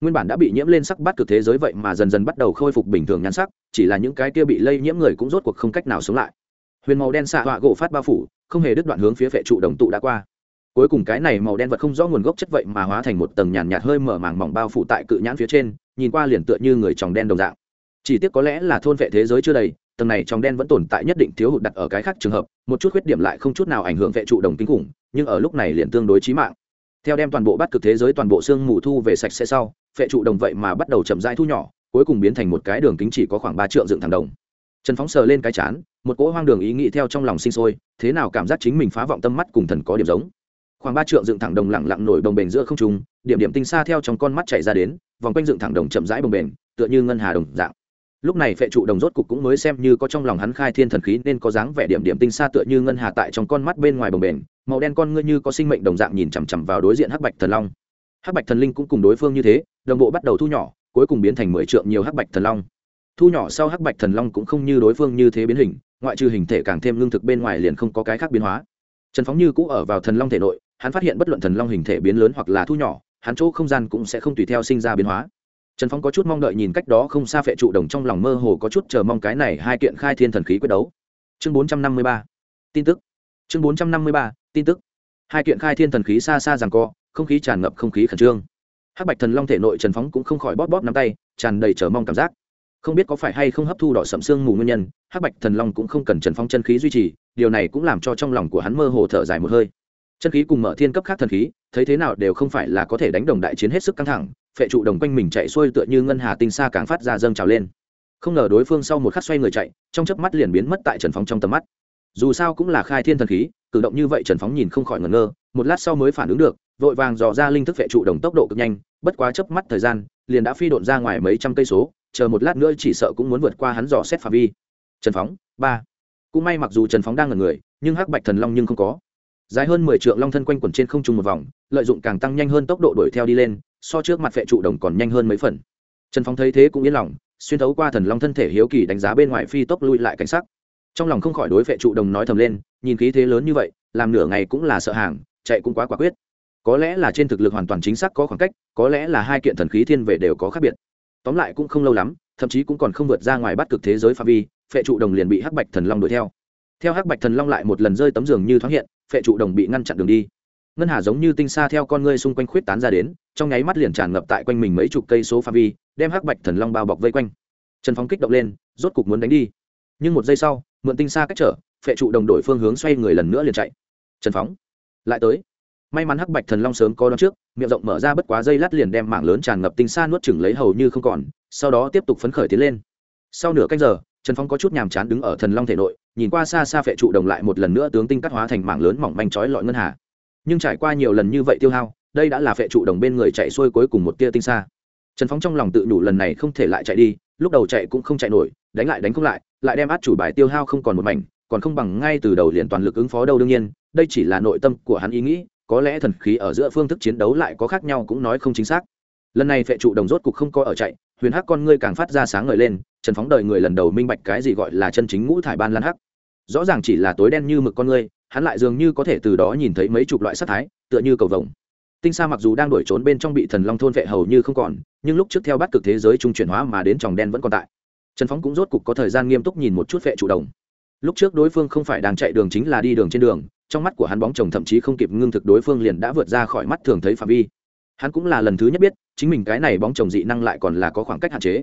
Nguyên bản đã bị nhiễm lên sắc bát cực thế giới vậy mà dần dần bắt đầu khôi phục bình thường nhan sắc, chỉ là những cái kia bị lây nhiễm người cũng rốt cuộc không cách nào sống lại. Huyền màu đen xạ họa gỗ phát bao phủ không hề đứt đoạn hướng phía vệ trụ đồng tụ đã qua. Cuối cùng cái này màu đen vật không rõ nguồn gốc chất vậy mà hóa thành một tầng nhàn nhạt hơi mở màng mỏng bao phủ tại cự nhãn phía trên, nhìn qua liền tựa như người tròng đen đồng dạng. Chỉ tiếc có lẽ là thôn vệ thế giới chưa đầy, tầng này tròng đen vẫn tồn tại nhất định thiếu hụt đặt ở cái khác trường hợp, một chút khuyết điểm lại không chút nào ảnh hưởng vệ trụ đồng kinh khủng, nhưng ở lúc này liền tương đối chí mạng. Theo đem toàn bộ bắt cực thế giới toàn bộ xương mù thu về sạch sẽ sau vệ trụ đồng vậy mà bắt đầu chậm rãi thu nhỏ, cuối cùng biến thành một cái đường kính chỉ có khoảng ba triệu dựng thẳng đồng. Trần phóng sờ lên cái chán một cỗ hoang đường ý nghĩ theo trong lòng sinh sôi, thế nào cảm giác chính mình phá vọng tâm mắt cùng thần có điểm giống. Khoảng ba trượng dựng thẳng đồng lặng lặng nổi đồng bền giữa không trung, điểm điểm tinh xa theo trong con mắt chạy ra đến, vòng quanh dựng thẳng đồng chậm rãi bồng bền tựa như ngân hà đồng dạng. Lúc này phệ trụ đồng rốt cục cũng mới xem như có trong lòng hắn khai thiên thần khí nên có dáng vẻ điểm điểm tinh xa tựa như ngân hà tại trong con mắt bên ngoài bồng bền màu đen con ngươi như có sinh mệnh đồng dạng nhìn chằm chằm vào đối diện hắc bạch thần long. Hắc bạch thần linh cũng cùng đối phương như thế, đồng bộ bắt đầu thu nhỏ, cuối cùng biến thành mười trượng nhiều hắc bạch thần long. Thu nhỏ sau hắc bạch thần long cũng không như đối phương như thế biến hình ngoại trừ hình thể càng thêm lương thực bên ngoài liền không có cái khác biến hóa. Trần phóng như cũ ở vào thần long thể nội, hắn phát hiện bất luận thần long hình thể biến lớn hoặc là thu nhỏ, hắn chỗ không gian cũng sẽ không tùy theo sinh ra biến hóa. Trần phóng có chút mong đợi nhìn cách đó không xa phệ trụ đồng trong lòng mơ hồ có chút chờ mong cái này hai kiện khai thiên thần khí quyết đấu. Chương bốn trăm năm mươi ba, tin tức. Chương bốn trăm năm mươi ba, tin tức. Hai kiện khai thiên thần khí xa xa rằng co, không khí tràn ngập không khí khẩn trương. Hắc bạch thần long thể nội trần phóng cũng không khỏi bóp bóp nắm tay, tràn đầy chờ mong cảm giác không biết có phải hay không hấp thu đỏ sậm xương mù nguyên nhân, hắc bạch thần long cũng không cần trần Phong chân khí duy trì, điều này cũng làm cho trong lòng của hắn mơ hồ thở dài một hơi. Chân khí cùng mở thiên cấp khác thần khí, thấy thế nào đều không phải là có thể đánh đồng đại chiến hết sức căng thẳng, phệ trụ đồng quanh mình chạy xuôi tựa như ngân hà tinh xa càng phát ra dâng trào lên. Không ngờ đối phương sau một khắc xoay người chạy, trong chớp mắt liền biến mất tại trần phóng trong tầm mắt. Dù sao cũng là khai thiên thần khí, cử động như vậy trần phóng nhìn không khỏi ngẩn ngơ, một lát sau mới phản ứng được, vội vàng dò ra linh thức phệ trụ đồng tốc độ cực nhanh, bất quá chớp mắt thời gian, liền đã phi độn ra ngoài mấy trăm cây số chờ một lát nữa chỉ sợ cũng muốn vượt qua hắn dò xét phạm vi. Trần phóng, ba. Cũng may mặc dù trần phóng đang ở người, nhưng hắc bạch thần long nhưng không có. Dài hơn mười trượng long thân quanh quẩn trên không trung một vòng, lợi dụng càng tăng nhanh hơn tốc độ đuổi theo đi lên, so trước mặt phệ trụ đồng còn nhanh hơn mấy phần. Trần phóng thấy thế cũng yên lòng, xuyên thấu qua thần long thân thể hiếu kỳ đánh giá bên ngoài phi tốc lui lại cảnh sắc. Trong lòng không khỏi đối phệ trụ đồng nói thầm lên, nhìn khí thế lớn như vậy, làm nửa ngày cũng là sợ hàng, chạy cũng quá quả quyết. Có lẽ là trên thực lực hoàn toàn chính xác có khoảng cách, có lẽ là hai kiện thần khí thiên về đều có khác biệt tóm lại cũng không lâu lắm, thậm chí cũng còn không vượt ra ngoài bắt cực thế giới phạm vi, phệ trụ đồng liền bị hắc bạch thần long đuổi theo. Theo hắc bạch thần long lại một lần rơi tấm giường như thoáng hiện, phệ trụ đồng bị ngăn chặn đường đi. Ngân hà giống như tinh xa theo con ngươi xung quanh khuyết tán ra đến, trong nháy mắt liền tràn ngập tại quanh mình mấy chục cây số pha vi, đem hắc bạch thần long bao bọc vây quanh. Trần phóng kích động lên, rốt cục muốn đánh đi. Nhưng một giây sau, mượn tinh xa cách trở, phệ trụ đồng đổi phương hướng xoay người lần nữa liền chạy. Trần phóng lại tới may mắn hắc bạch thần long sớm có đón trước, miệng rộng mở ra bất quá dây lát liền đem mạng lớn tràn ngập tinh xa nuốt chừng lấy hầu như không còn, sau đó tiếp tục phấn khởi tiến lên. Sau nửa canh giờ, trần phong có chút nhàm chán đứng ở thần long thể nội, nhìn qua xa xa phệ trụ đồng lại một lần nữa tướng tinh cắt hóa thành mảng lớn mỏng manh chói lọi ngân hà. Nhưng trải qua nhiều lần như vậy tiêu hao, đây đã là phệ trụ đồng bên người chạy xuôi cuối cùng một tia tinh xa trần phong trong lòng tự đủ lần này không thể lại chạy đi, lúc đầu chạy cũng không chạy nổi, đánh lại đánh không lại lại đem át chủ bài tiêu hao không còn một mảnh, còn không bằng ngay từ đầu liền toàn lực ứng phó đâu đương nhiên, đây chỉ là nội tâm của hắn ý nghĩ có lẽ thần khí ở giữa phương thức chiến đấu lại có khác nhau cũng nói không chính xác. Lần này phệ trụ đồng rốt cục không có ở chạy, huyền hắc con ngươi càng phát ra sáng ngời lên, trần phóng đời người lần đầu minh bạch cái gì gọi là chân chính ngũ thải ban lan hắc. Rõ ràng chỉ là tối đen như mực con ngươi, hắn lại dường như có thể từ đó nhìn thấy mấy chục loại sắc thái, tựa như cầu vồng. Tinh sa mặc dù đang đổi trốn bên trong bị thần long thôn vệ hầu như không còn, nhưng lúc trước theo bắt cực thế giới trung chuyển hóa mà đến tròng đen vẫn còn tại. Trần phóng cũng rốt cục có thời gian nghiêm túc nhìn một chút vệ trụ đồng lúc trước đối phương không phải đang chạy đường chính là đi đường trên đường, trong mắt của hắn bóng chồng thậm chí không kịp ngưng thực đối phương liền đã vượt ra khỏi mắt thường thấy phạm vi. Hắn cũng là lần thứ nhất biết, chính mình cái này bóng chồng dị năng lại còn là có khoảng cách hạn chế.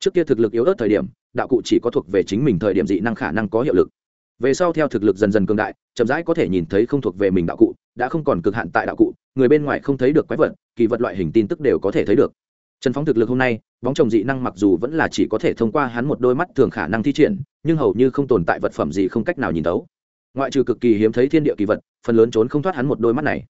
Trước kia thực lực yếu ớt thời điểm, đạo cụ chỉ có thuộc về chính mình thời điểm dị năng khả năng có hiệu lực. Về sau theo thực lực dần dần cường đại, chậm rãi có thể nhìn thấy không thuộc về mình đạo cụ, đã không còn cực hạn tại đạo cụ, người bên ngoài không thấy được quái vật, kỳ vật loại hình tin tức đều có thể thấy được. Trần phóng thực lực hôm nay bóng chồng dị năng mặc dù vẫn là chỉ có thể thông qua hắn một đôi mắt thường khả năng thi triển, nhưng hầu như không tồn tại vật phẩm gì không cách nào nhìn tấu ngoại trừ cực kỳ hiếm thấy thiên địa kỳ vật, phần lớn trốn không thoát hắn một đôi mắt này.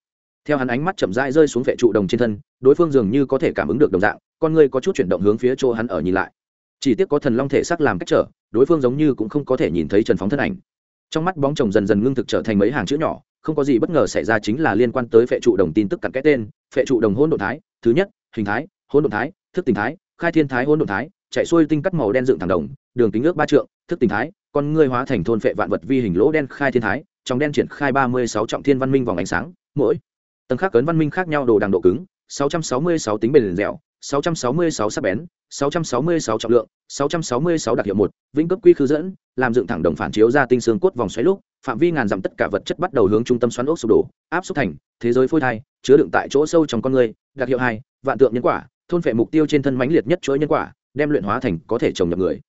Theo hắn ánh mắt chậm rãi rơi xuống vệ trụ đồng trên thân, đối phương dường như có thể cảm ứng được đồng dạng, con người có chút chuyển động hướng phía chỗ hắn ở nhìn lại. Chỉ tiếc có thần long thể sắc làm cách trở, đối phương giống như cũng không có thể nhìn thấy trần phóng thân ảnh. Trong mắt bóng chồng dần dần ngưng thực trở thành mấy hàng chữ nhỏ, không có gì bất ngờ xảy ra chính là liên quan tới phệ trụ đồng tin tức cặn cái tên phệ trụ đồng hôn đ ộ thái, thứ nhất, hình thái hôn đ ộ thái, thức tình thái khai thiên thái hôn độn thái, chạy xuôi tinh cắt màu đen dựng thẳng đồng, đường kính ước ba trượng, thức tình thái, con ngươi hóa thành thôn phệ vạn vật vi hình lỗ đen khai thiên thái, trong đen triển khai ba mươi sáu trọng thiên văn minh vòng ánh sáng, mỗi tầng khác cấn văn minh khác nhau đồ đằng độ cứng, sáu trăm sáu mươi sáu tính bền dẻo 666 sắc bén 666 trọng lượng 666 đặc hiệu một, vĩnh cấp quy khứ dẫn, làm dựng thẳng đồng phản chiếu ra tinh xương cốt vòng xoáy lúc, phạm vi ngàn dặm tất cả vật chất bắt đầu hướng trung tâm xoắn ốc sụp đổ, áp xúc thành, thế giới phôi thai, chứa đựng tại chỗ sâu trong con người, đặc hiệu hai, vạn tượng nhân quả thôn phệ mục tiêu trên thân mãnh liệt nhất chuỗi nhân quả đem luyện hóa thành có thể trồng nhập người.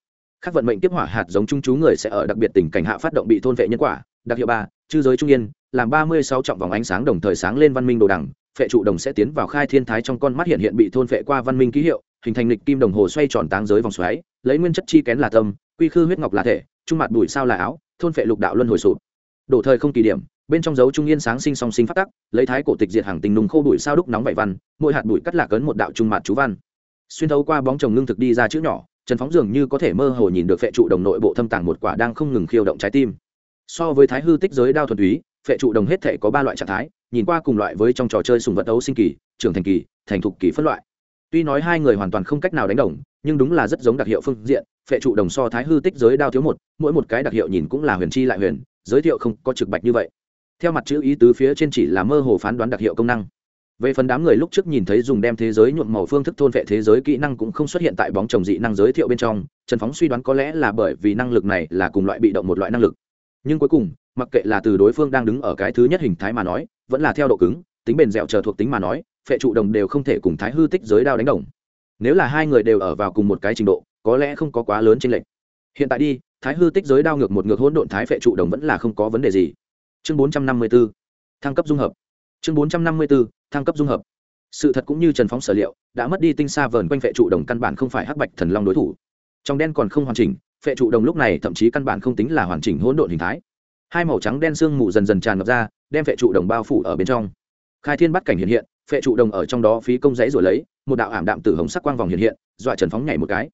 Các vận mệnh tiếp hỏa hạt giống trung chú người sẽ ở đặc biệt tình cảnh hạ phát động bị thôn vệ nhân quả đặc hiệu ba chư giới trung yên làm ba mươi sáu trọng vòng ánh sáng đồng thời sáng lên văn minh đồ đẳng, phệ trụ đồng sẽ tiến vào khai thiên thái trong con mắt hiện hiện bị thôn phệ qua văn minh ký hiệu hình thành lịch kim đồng hồ xoay tròn táng giới vòng xoáy lấy nguyên chất chi kén là tâm quy khư huyết ngọc là thể trung mặt bụi sao là áo thôn phệ lục đạo luân hồi sụp. Đổ thời không kỳ điểm bên trong dấu trung yên sáng sinh song sinh phát tắc, lấy thái cổ tịch diệt hàng tình nùng khô bụi sao đúc nóng vảy văn, mỗi hạt bụi cắt lạc ấn một đạo trung mạt chú văn. Xuyên thấu qua bóng chồng ngưng thực đi ra chữ nhỏ, trần phóng dường như có thể mơ hồ nhìn được phệ trụ đồng nội bộ thâm tàng một quả đang không ngừng khiêu động trái tim. So với thái hư tích giới đao thuần túy, phệ trụ đồng hết thể có ba loại trạng thái, nhìn qua cùng loại với trong trò chơi sùng vật ấu sinh kỳ, trưởng thành kỳ, thành thục kỳ phân loại. Tuy nói hai người hoàn toàn không cách nào đánh đồng, nhưng đúng là rất giống đặc hiệu phương diện, phệ trụ đồng so thái hư tích giới đao thiếu một, mỗi một cái đặc hiệu nhìn cũng là huyền chi lại huyền, giới thiệu không có trực bạch như vậy theo mặt chữ ý tứ phía trên chỉ là mơ hồ phán đoán đặc hiệu công năng. Về phần đám người lúc trước nhìn thấy dùng đem thế giới nhuộm màu phương thức thôn vệ thế giới kỹ năng cũng không xuất hiện tại bóng chồng dị năng giới thiệu bên trong, trần phóng suy đoán có lẽ là bởi vì năng lực này là cùng loại bị động một loại năng lực. Nhưng cuối cùng, mặc kệ là từ đối phương đang đứng ở cái thứ nhất hình thái mà nói, vẫn là theo độ cứng, tính bền dẻo chờ thuộc tính mà nói, phệ trụ đồng đều không thể cùng thái hư tích giới đao đánh đồng. Nếu là hai người đều ở vào cùng một cái trình độ, có lẽ không có quá lớn chênh lệch. hiện tại đi, thái hư tích giới đao ngược một ngược hỗn độn thái phệ trụ đồng vẫn là không có vấn đề gì chương bốn trăm năm mươi b ố thăng cấp dung hợp. Chương bốn trăm năm mươi b ố thăng cấp dung hợp. Sự thật cũng như trần phóng sở liệu, đã mất đi tinh xa vờn quanh vệ trụ đồng căn bản không phải hắc bạch thần long đối thủ. Trong đen còn không hoàn chỉnh, phệ trụ đồng lúc này thậm chí căn bản không tính là hoàn chỉnh hỗn độn hình thái. Hai màu trắng đen sương mù dần dần tràn ngập ra, đem phệ trụ đồng bao phủ ở bên trong. Khai thiên bắt cảnh hiện hiện, phệ trụ đồng ở trong đó phí công giấy rồi lấy, một đạo ảm đạm tử hồng sắc quang vòng hiện hiện, dọa trần phóng nhảy một cái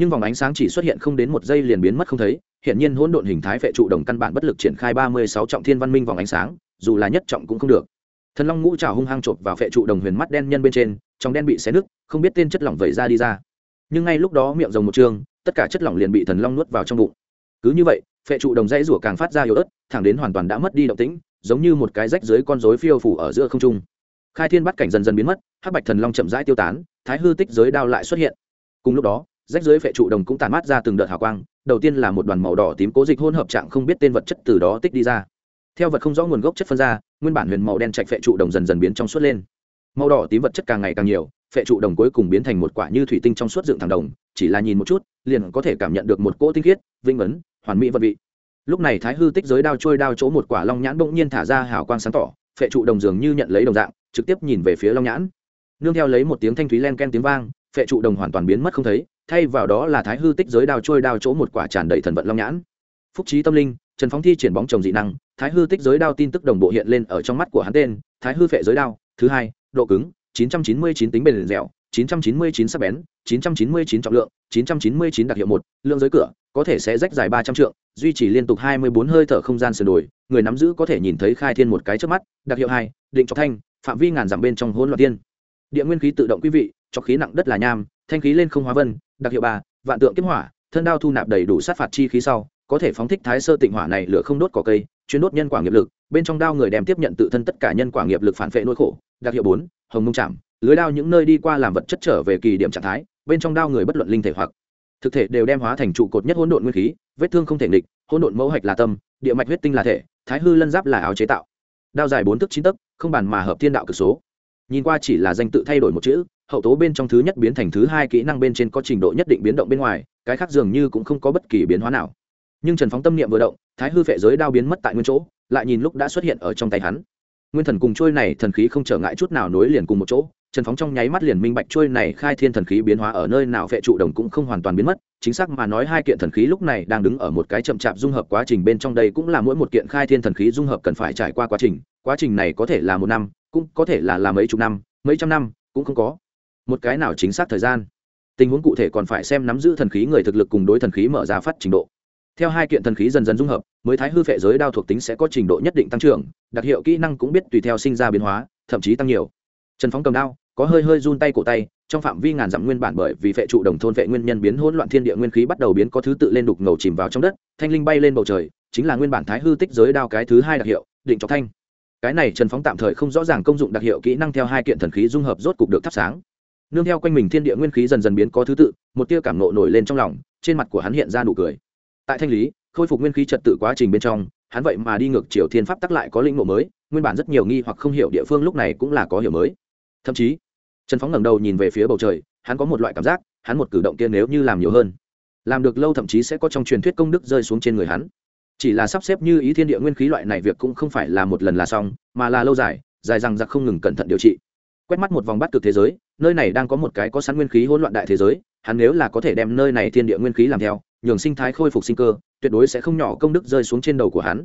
nhưng vòng ánh sáng chỉ xuất hiện không đến một giây liền biến mất không thấy. Hiện nhiên hỗn độn hình thái vệ trụ đồng căn bản bất lực triển khai ba mươi sáu trọng thiên văn minh vòng ánh sáng, dù là nhất trọng cũng không được. Thần long ngũ trào hung hăng chộp vào vệ trụ đồng huyền mắt đen nhân bên trên, trong đen bị xé nứt, không biết tên chất lỏng vẩy ra đi ra. Nhưng ngay lúc đó miệng rồng một trường, tất cả chất lỏng liền bị thần long nuốt vào trong bụng. Cứ như vậy, phệ trụ đồng dãy rủa càng phát ra yếu ớt, thẳng đến hoàn toàn đã mất đi động tĩnh, giống như một cái rách dưới con rối phiêu phủ ở giữa không trung. Khai thiên bắt cảnh dần dần biến mất, hắc bạch thần long chậm rãi tiêu tán, thái hư tích giới đao lại xuất hiện. Cùng lúc đó rách dưới phệ trụ đồng cũng tàn mát ra từng đợt hào quang, đầu tiên là một đoàn màu đỏ tím cố dịch hôn hợp trạng không biết tên vật chất từ đó tích đi ra. Theo vật không rõ nguồn gốc chất phân ra, nguyên bản huyền màu đen chạy phệ trụ đồng dần dần biến trong suốt lên. Màu đỏ tím vật chất càng ngày càng nhiều, phệ trụ đồng cuối cùng biến thành một quả như thủy tinh trong suốt dựng thẳng đồng, chỉ là nhìn một chút, liền có thể cảm nhận được một cỗ tinh khiết vinh ấn, hoàn mỹ vật vị. Lúc này thái hư tích giới đao trôi đao chỗ một quả long nhãn bỗng nhiên thả ra hào quang sáng tỏ, phệ trụ đồng dường như nhận lấy đồng dạng, trực tiếp nhìn về phía long nhãn. Nương theo lấy một tiếng thanh thúy len ken tiếng vang, phệ trụ đồng hoàn toàn biến mất không thấy thay vào đó là thái hư tích giới đao trôi đao chỗ một quả tràn đầy thần vận long nhãn. Phúc trí tâm linh, trần phóng thi triển bóng trồng dị năng, thái hư tích giới đao tin tức đồng bộ hiện lên ở trong mắt của hắn tên, thái hư phệ giới đao, thứ hai, độ cứng 999 tính bền dẻo 999 sắc bén 999 trọng lượng 999 đặc hiệu một, lượng giới cửa, có thể sẽ rách dài 300 trượng, duy trì liên tục 24 hơi thở không gian sửa đổi người nắm giữ có thể nhìn thấy khai thiên một cái trước mắt, đặc hiệu hai, định trọc thanh, phạm vi ngàn dặm bên trong hỗn loạn tiên. Địa nguyên khí tự động quý vị cho khí nặng đất là nham, thanh khí lên không hóa vân, đặc hiệu ba vạn tượng kiếp hỏa, thân đao thu nạp đầy đủ sát phạt chi khí sau, có thể phóng thích thái sơ tịnh hỏa này lửa không đốt cỏ cây, chuyên đốt nhân quả nghiệp lực, bên trong đao người đem tiếp nhận tự thân tất cả nhân quả nghiệp lực phản vệ nỗi khổ, đặc hiệu bốn, hồng mông chạm lưới đao những nơi đi qua làm vật chất trở về kỳ điểm trạng thái, bên trong đao người bất luận linh thể hoặc thực thể đều đem hóa thành trụ cột nhất hỗn độn nguyên khí, vết thương không thể nghịch, hỗn độn mẫu hạch là tâm, địa mạch huyết tinh là thể, thái hư lân giáp là áo chế tạo. Đao dài bốn thước chín tấc, không bàn mà hợp thiên đạo cực số. Nhìn qua chỉ là danh tự thay đổi một chữ hậu tố bên trong thứ nhất biến thành thứ hai kỹ năng bên trên có trình độ nhất định biến động bên ngoài, cái khác dường như cũng không có bất kỳ biến hóa nào. Nhưng trần phóng tâm niệm vừa động, thái hư phệ giới đao biến mất tại nguyên chỗ, lại nhìn lúc đã xuất hiện ở trong tay hắn. Nguyên thần cùng trôi này thần khí không trở ngại chút nào nối liền cùng một chỗ, trần phóng trong nháy mắt liền minh bạch trôi này khai thiên thần khí biến hóa ở nơi nào vệ trụ đồng cũng không hoàn toàn biến mất, chính xác mà nói hai kiện thần khí lúc này đang đứng ở một cái chậm chạp dung hợp quá trình bên trong đây cũng là mỗi một kiện khai thiên thần khí dung hợp cần phải trải qua quá trình quá trình này có thể là một năm, cũng có thể là là mấy chục năm, mấy trăm năm, cũng không có một cái nào chính xác thời gian. Tình huống cụ thể còn phải xem nắm giữ thần khí người thực lực cùng đối thần khí mở ra phát trình độ. Theo hai kiện thần khí dần dần dung hợp, mới thái hư phệ giới đao thuộc tính sẽ có trình độ nhất định tăng trưởng, đặc hiệu kỹ năng cũng biết tùy theo sinh ra biến hóa, thậm chí tăng nhiều. Trần phóng cầm đao, có hơi hơi run tay cổ tay, trong phạm vi ngàn dặm nguyên bản bởi vì phệ trụ đồng thôn vệ nguyên nhân biến hỗn loạn thiên địa nguyên khí bắt đầu biến có thứ tự lên đục ngầu chìm vào trong đất, thanh linh bay lên bầu trời, chính là nguyên bản thái hư tích giới đao cái thứ hai đặc hiệu, định cho thanh. Cái này trần phóng tạm thời không rõ ràng công dụng đặc hiệu kỹ năng theo hai kiện thần khí dung hợp rốt cục được thắp sáng nương theo quanh mình thiên địa nguyên khí dần dần biến có thứ tự, một tia cảm nộ nổi lên trong lòng, trên mặt của hắn hiện ra nụ cười. Tại thanh lý, khôi phục nguyên khí trật tự quá trình bên trong, hắn vậy mà đi ngược chiều thiên pháp tắc lại có lĩnh ngộ mới, nguyên bản rất nhiều nghi hoặc không hiểu địa phương lúc này cũng là có hiểu mới. Thậm chí, trần phóng ngẩng đầu nhìn về phía bầu trời, hắn có một loại cảm giác, hắn một cử động kia nếu như làm nhiều hơn, làm được lâu thậm chí sẽ có trong truyền thuyết công đức rơi xuống trên người hắn. Chỉ là sắp xếp như ý thiên địa nguyên khí loại này việc cũng không phải là một lần là xong, mà là lâu dài dài rằng giặc không ngừng cẩn thận điều trị quét mắt một vòng bắt cực thế giới, nơi này đang có một cái có sẵn nguyên khí hỗn loạn đại thế giới, hắn nếu là có thể đem nơi này thiên địa nguyên khí làm theo, nhường sinh thái khôi phục sinh cơ, tuyệt đối sẽ không nhỏ công đức rơi xuống trên đầu của hắn.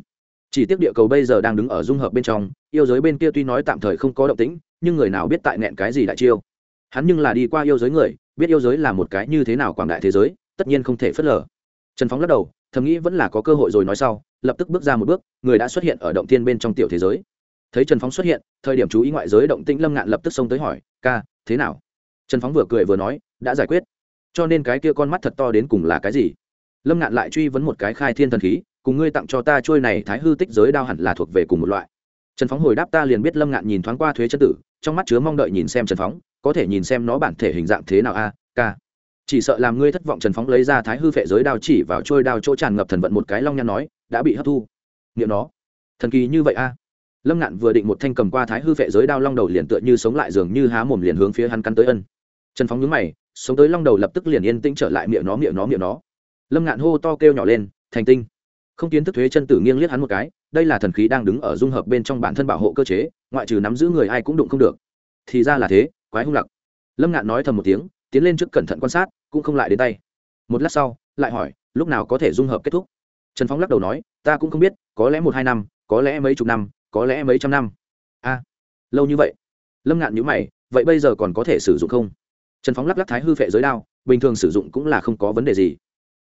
Chỉ tiếc địa cầu bây giờ đang đứng ở dung hợp bên trong, yêu giới bên kia tuy nói tạm thời không có động tĩnh, nhưng người nào biết tại nẹn cái gì đại chiêu. Hắn nhưng là đi qua yêu giới người, biết yêu giới là một cái như thế nào quảng đại thế giới, tất nhiên không thể phớt lờ. Trần phóng lắc đầu, thầm nghĩ vẫn là có cơ hội rồi nói sau, lập tức bước ra một bước, người đã xuất hiện ở động tiên bên trong tiểu thế giới thấy trần phóng xuất hiện, thời điểm chú ý ngoại giới động tĩnh lâm ngạn lập tức xông tới hỏi, ca, thế nào? Trần phóng vừa cười vừa nói, đã giải quyết. Cho nên cái kia con mắt thật to đến cùng là cái gì? Lâm ngạn lại truy vấn một cái khai thiên thần khí, cùng ngươi tặng cho ta trôi này thái hư tích giới đao hẳn là thuộc về cùng một loại. Trần phóng hồi đáp ta liền biết lâm ngạn nhìn thoáng qua thuế chân tử, trong mắt chứa mong đợi nhìn xem trần phóng, có thể nhìn xem nó bản thể hình dạng thế nào a, ca? Chỉ sợ làm ngươi thất vọng trần phóng lấy ra thái hư phệ giới đao chỉ vào trôi đao chỗ tràn ngập thần vận một cái long nhăn nói, đã bị hấp thu. Nghiệm nó. Thần kỳ như vậy a lâm ngạn vừa định một thanh cầm qua thái hư vệ giới đao long đầu liền tựa như sống lại dường như há mồm liền hướng phía hắn cắn tới ân. Trần phóng nhướng mày, sống tới long đầu lập tức liền yên tĩnh trở lại miệng nó miệng nó miệng nó. Lâm ngạn hô to kêu nhỏ lên, thành tinh! Không kiến thức thuế chân tử nghiêng liếc hắn một cái, đây là thần khí đang đứng ở dung hợp bên trong bản thân bảo hộ cơ chế, ngoại trừ nắm giữ người ai cũng đụng không được. Thì ra là thế, quái hung lặc. Lâm ngạn nói thầm một tiếng, tiến lên trước cẩn thận quan sát, cũng không lại đến tay. Một lát sau, lại hỏi, lúc nào có thể dung hợp kết thúc? Trần phóng lắc đầu nói, ta cũng không biết, có lẽ một hai năm, có lẽ mấy chục năm có lẽ mấy trăm năm. A, lâu như vậy. Lâm ngạn nhữ mày, vậy bây giờ còn có thể sử dụng không? Trần phóng lắc lắc thái hư phệ giới đao, bình thường sử dụng cũng là không có vấn đề gì.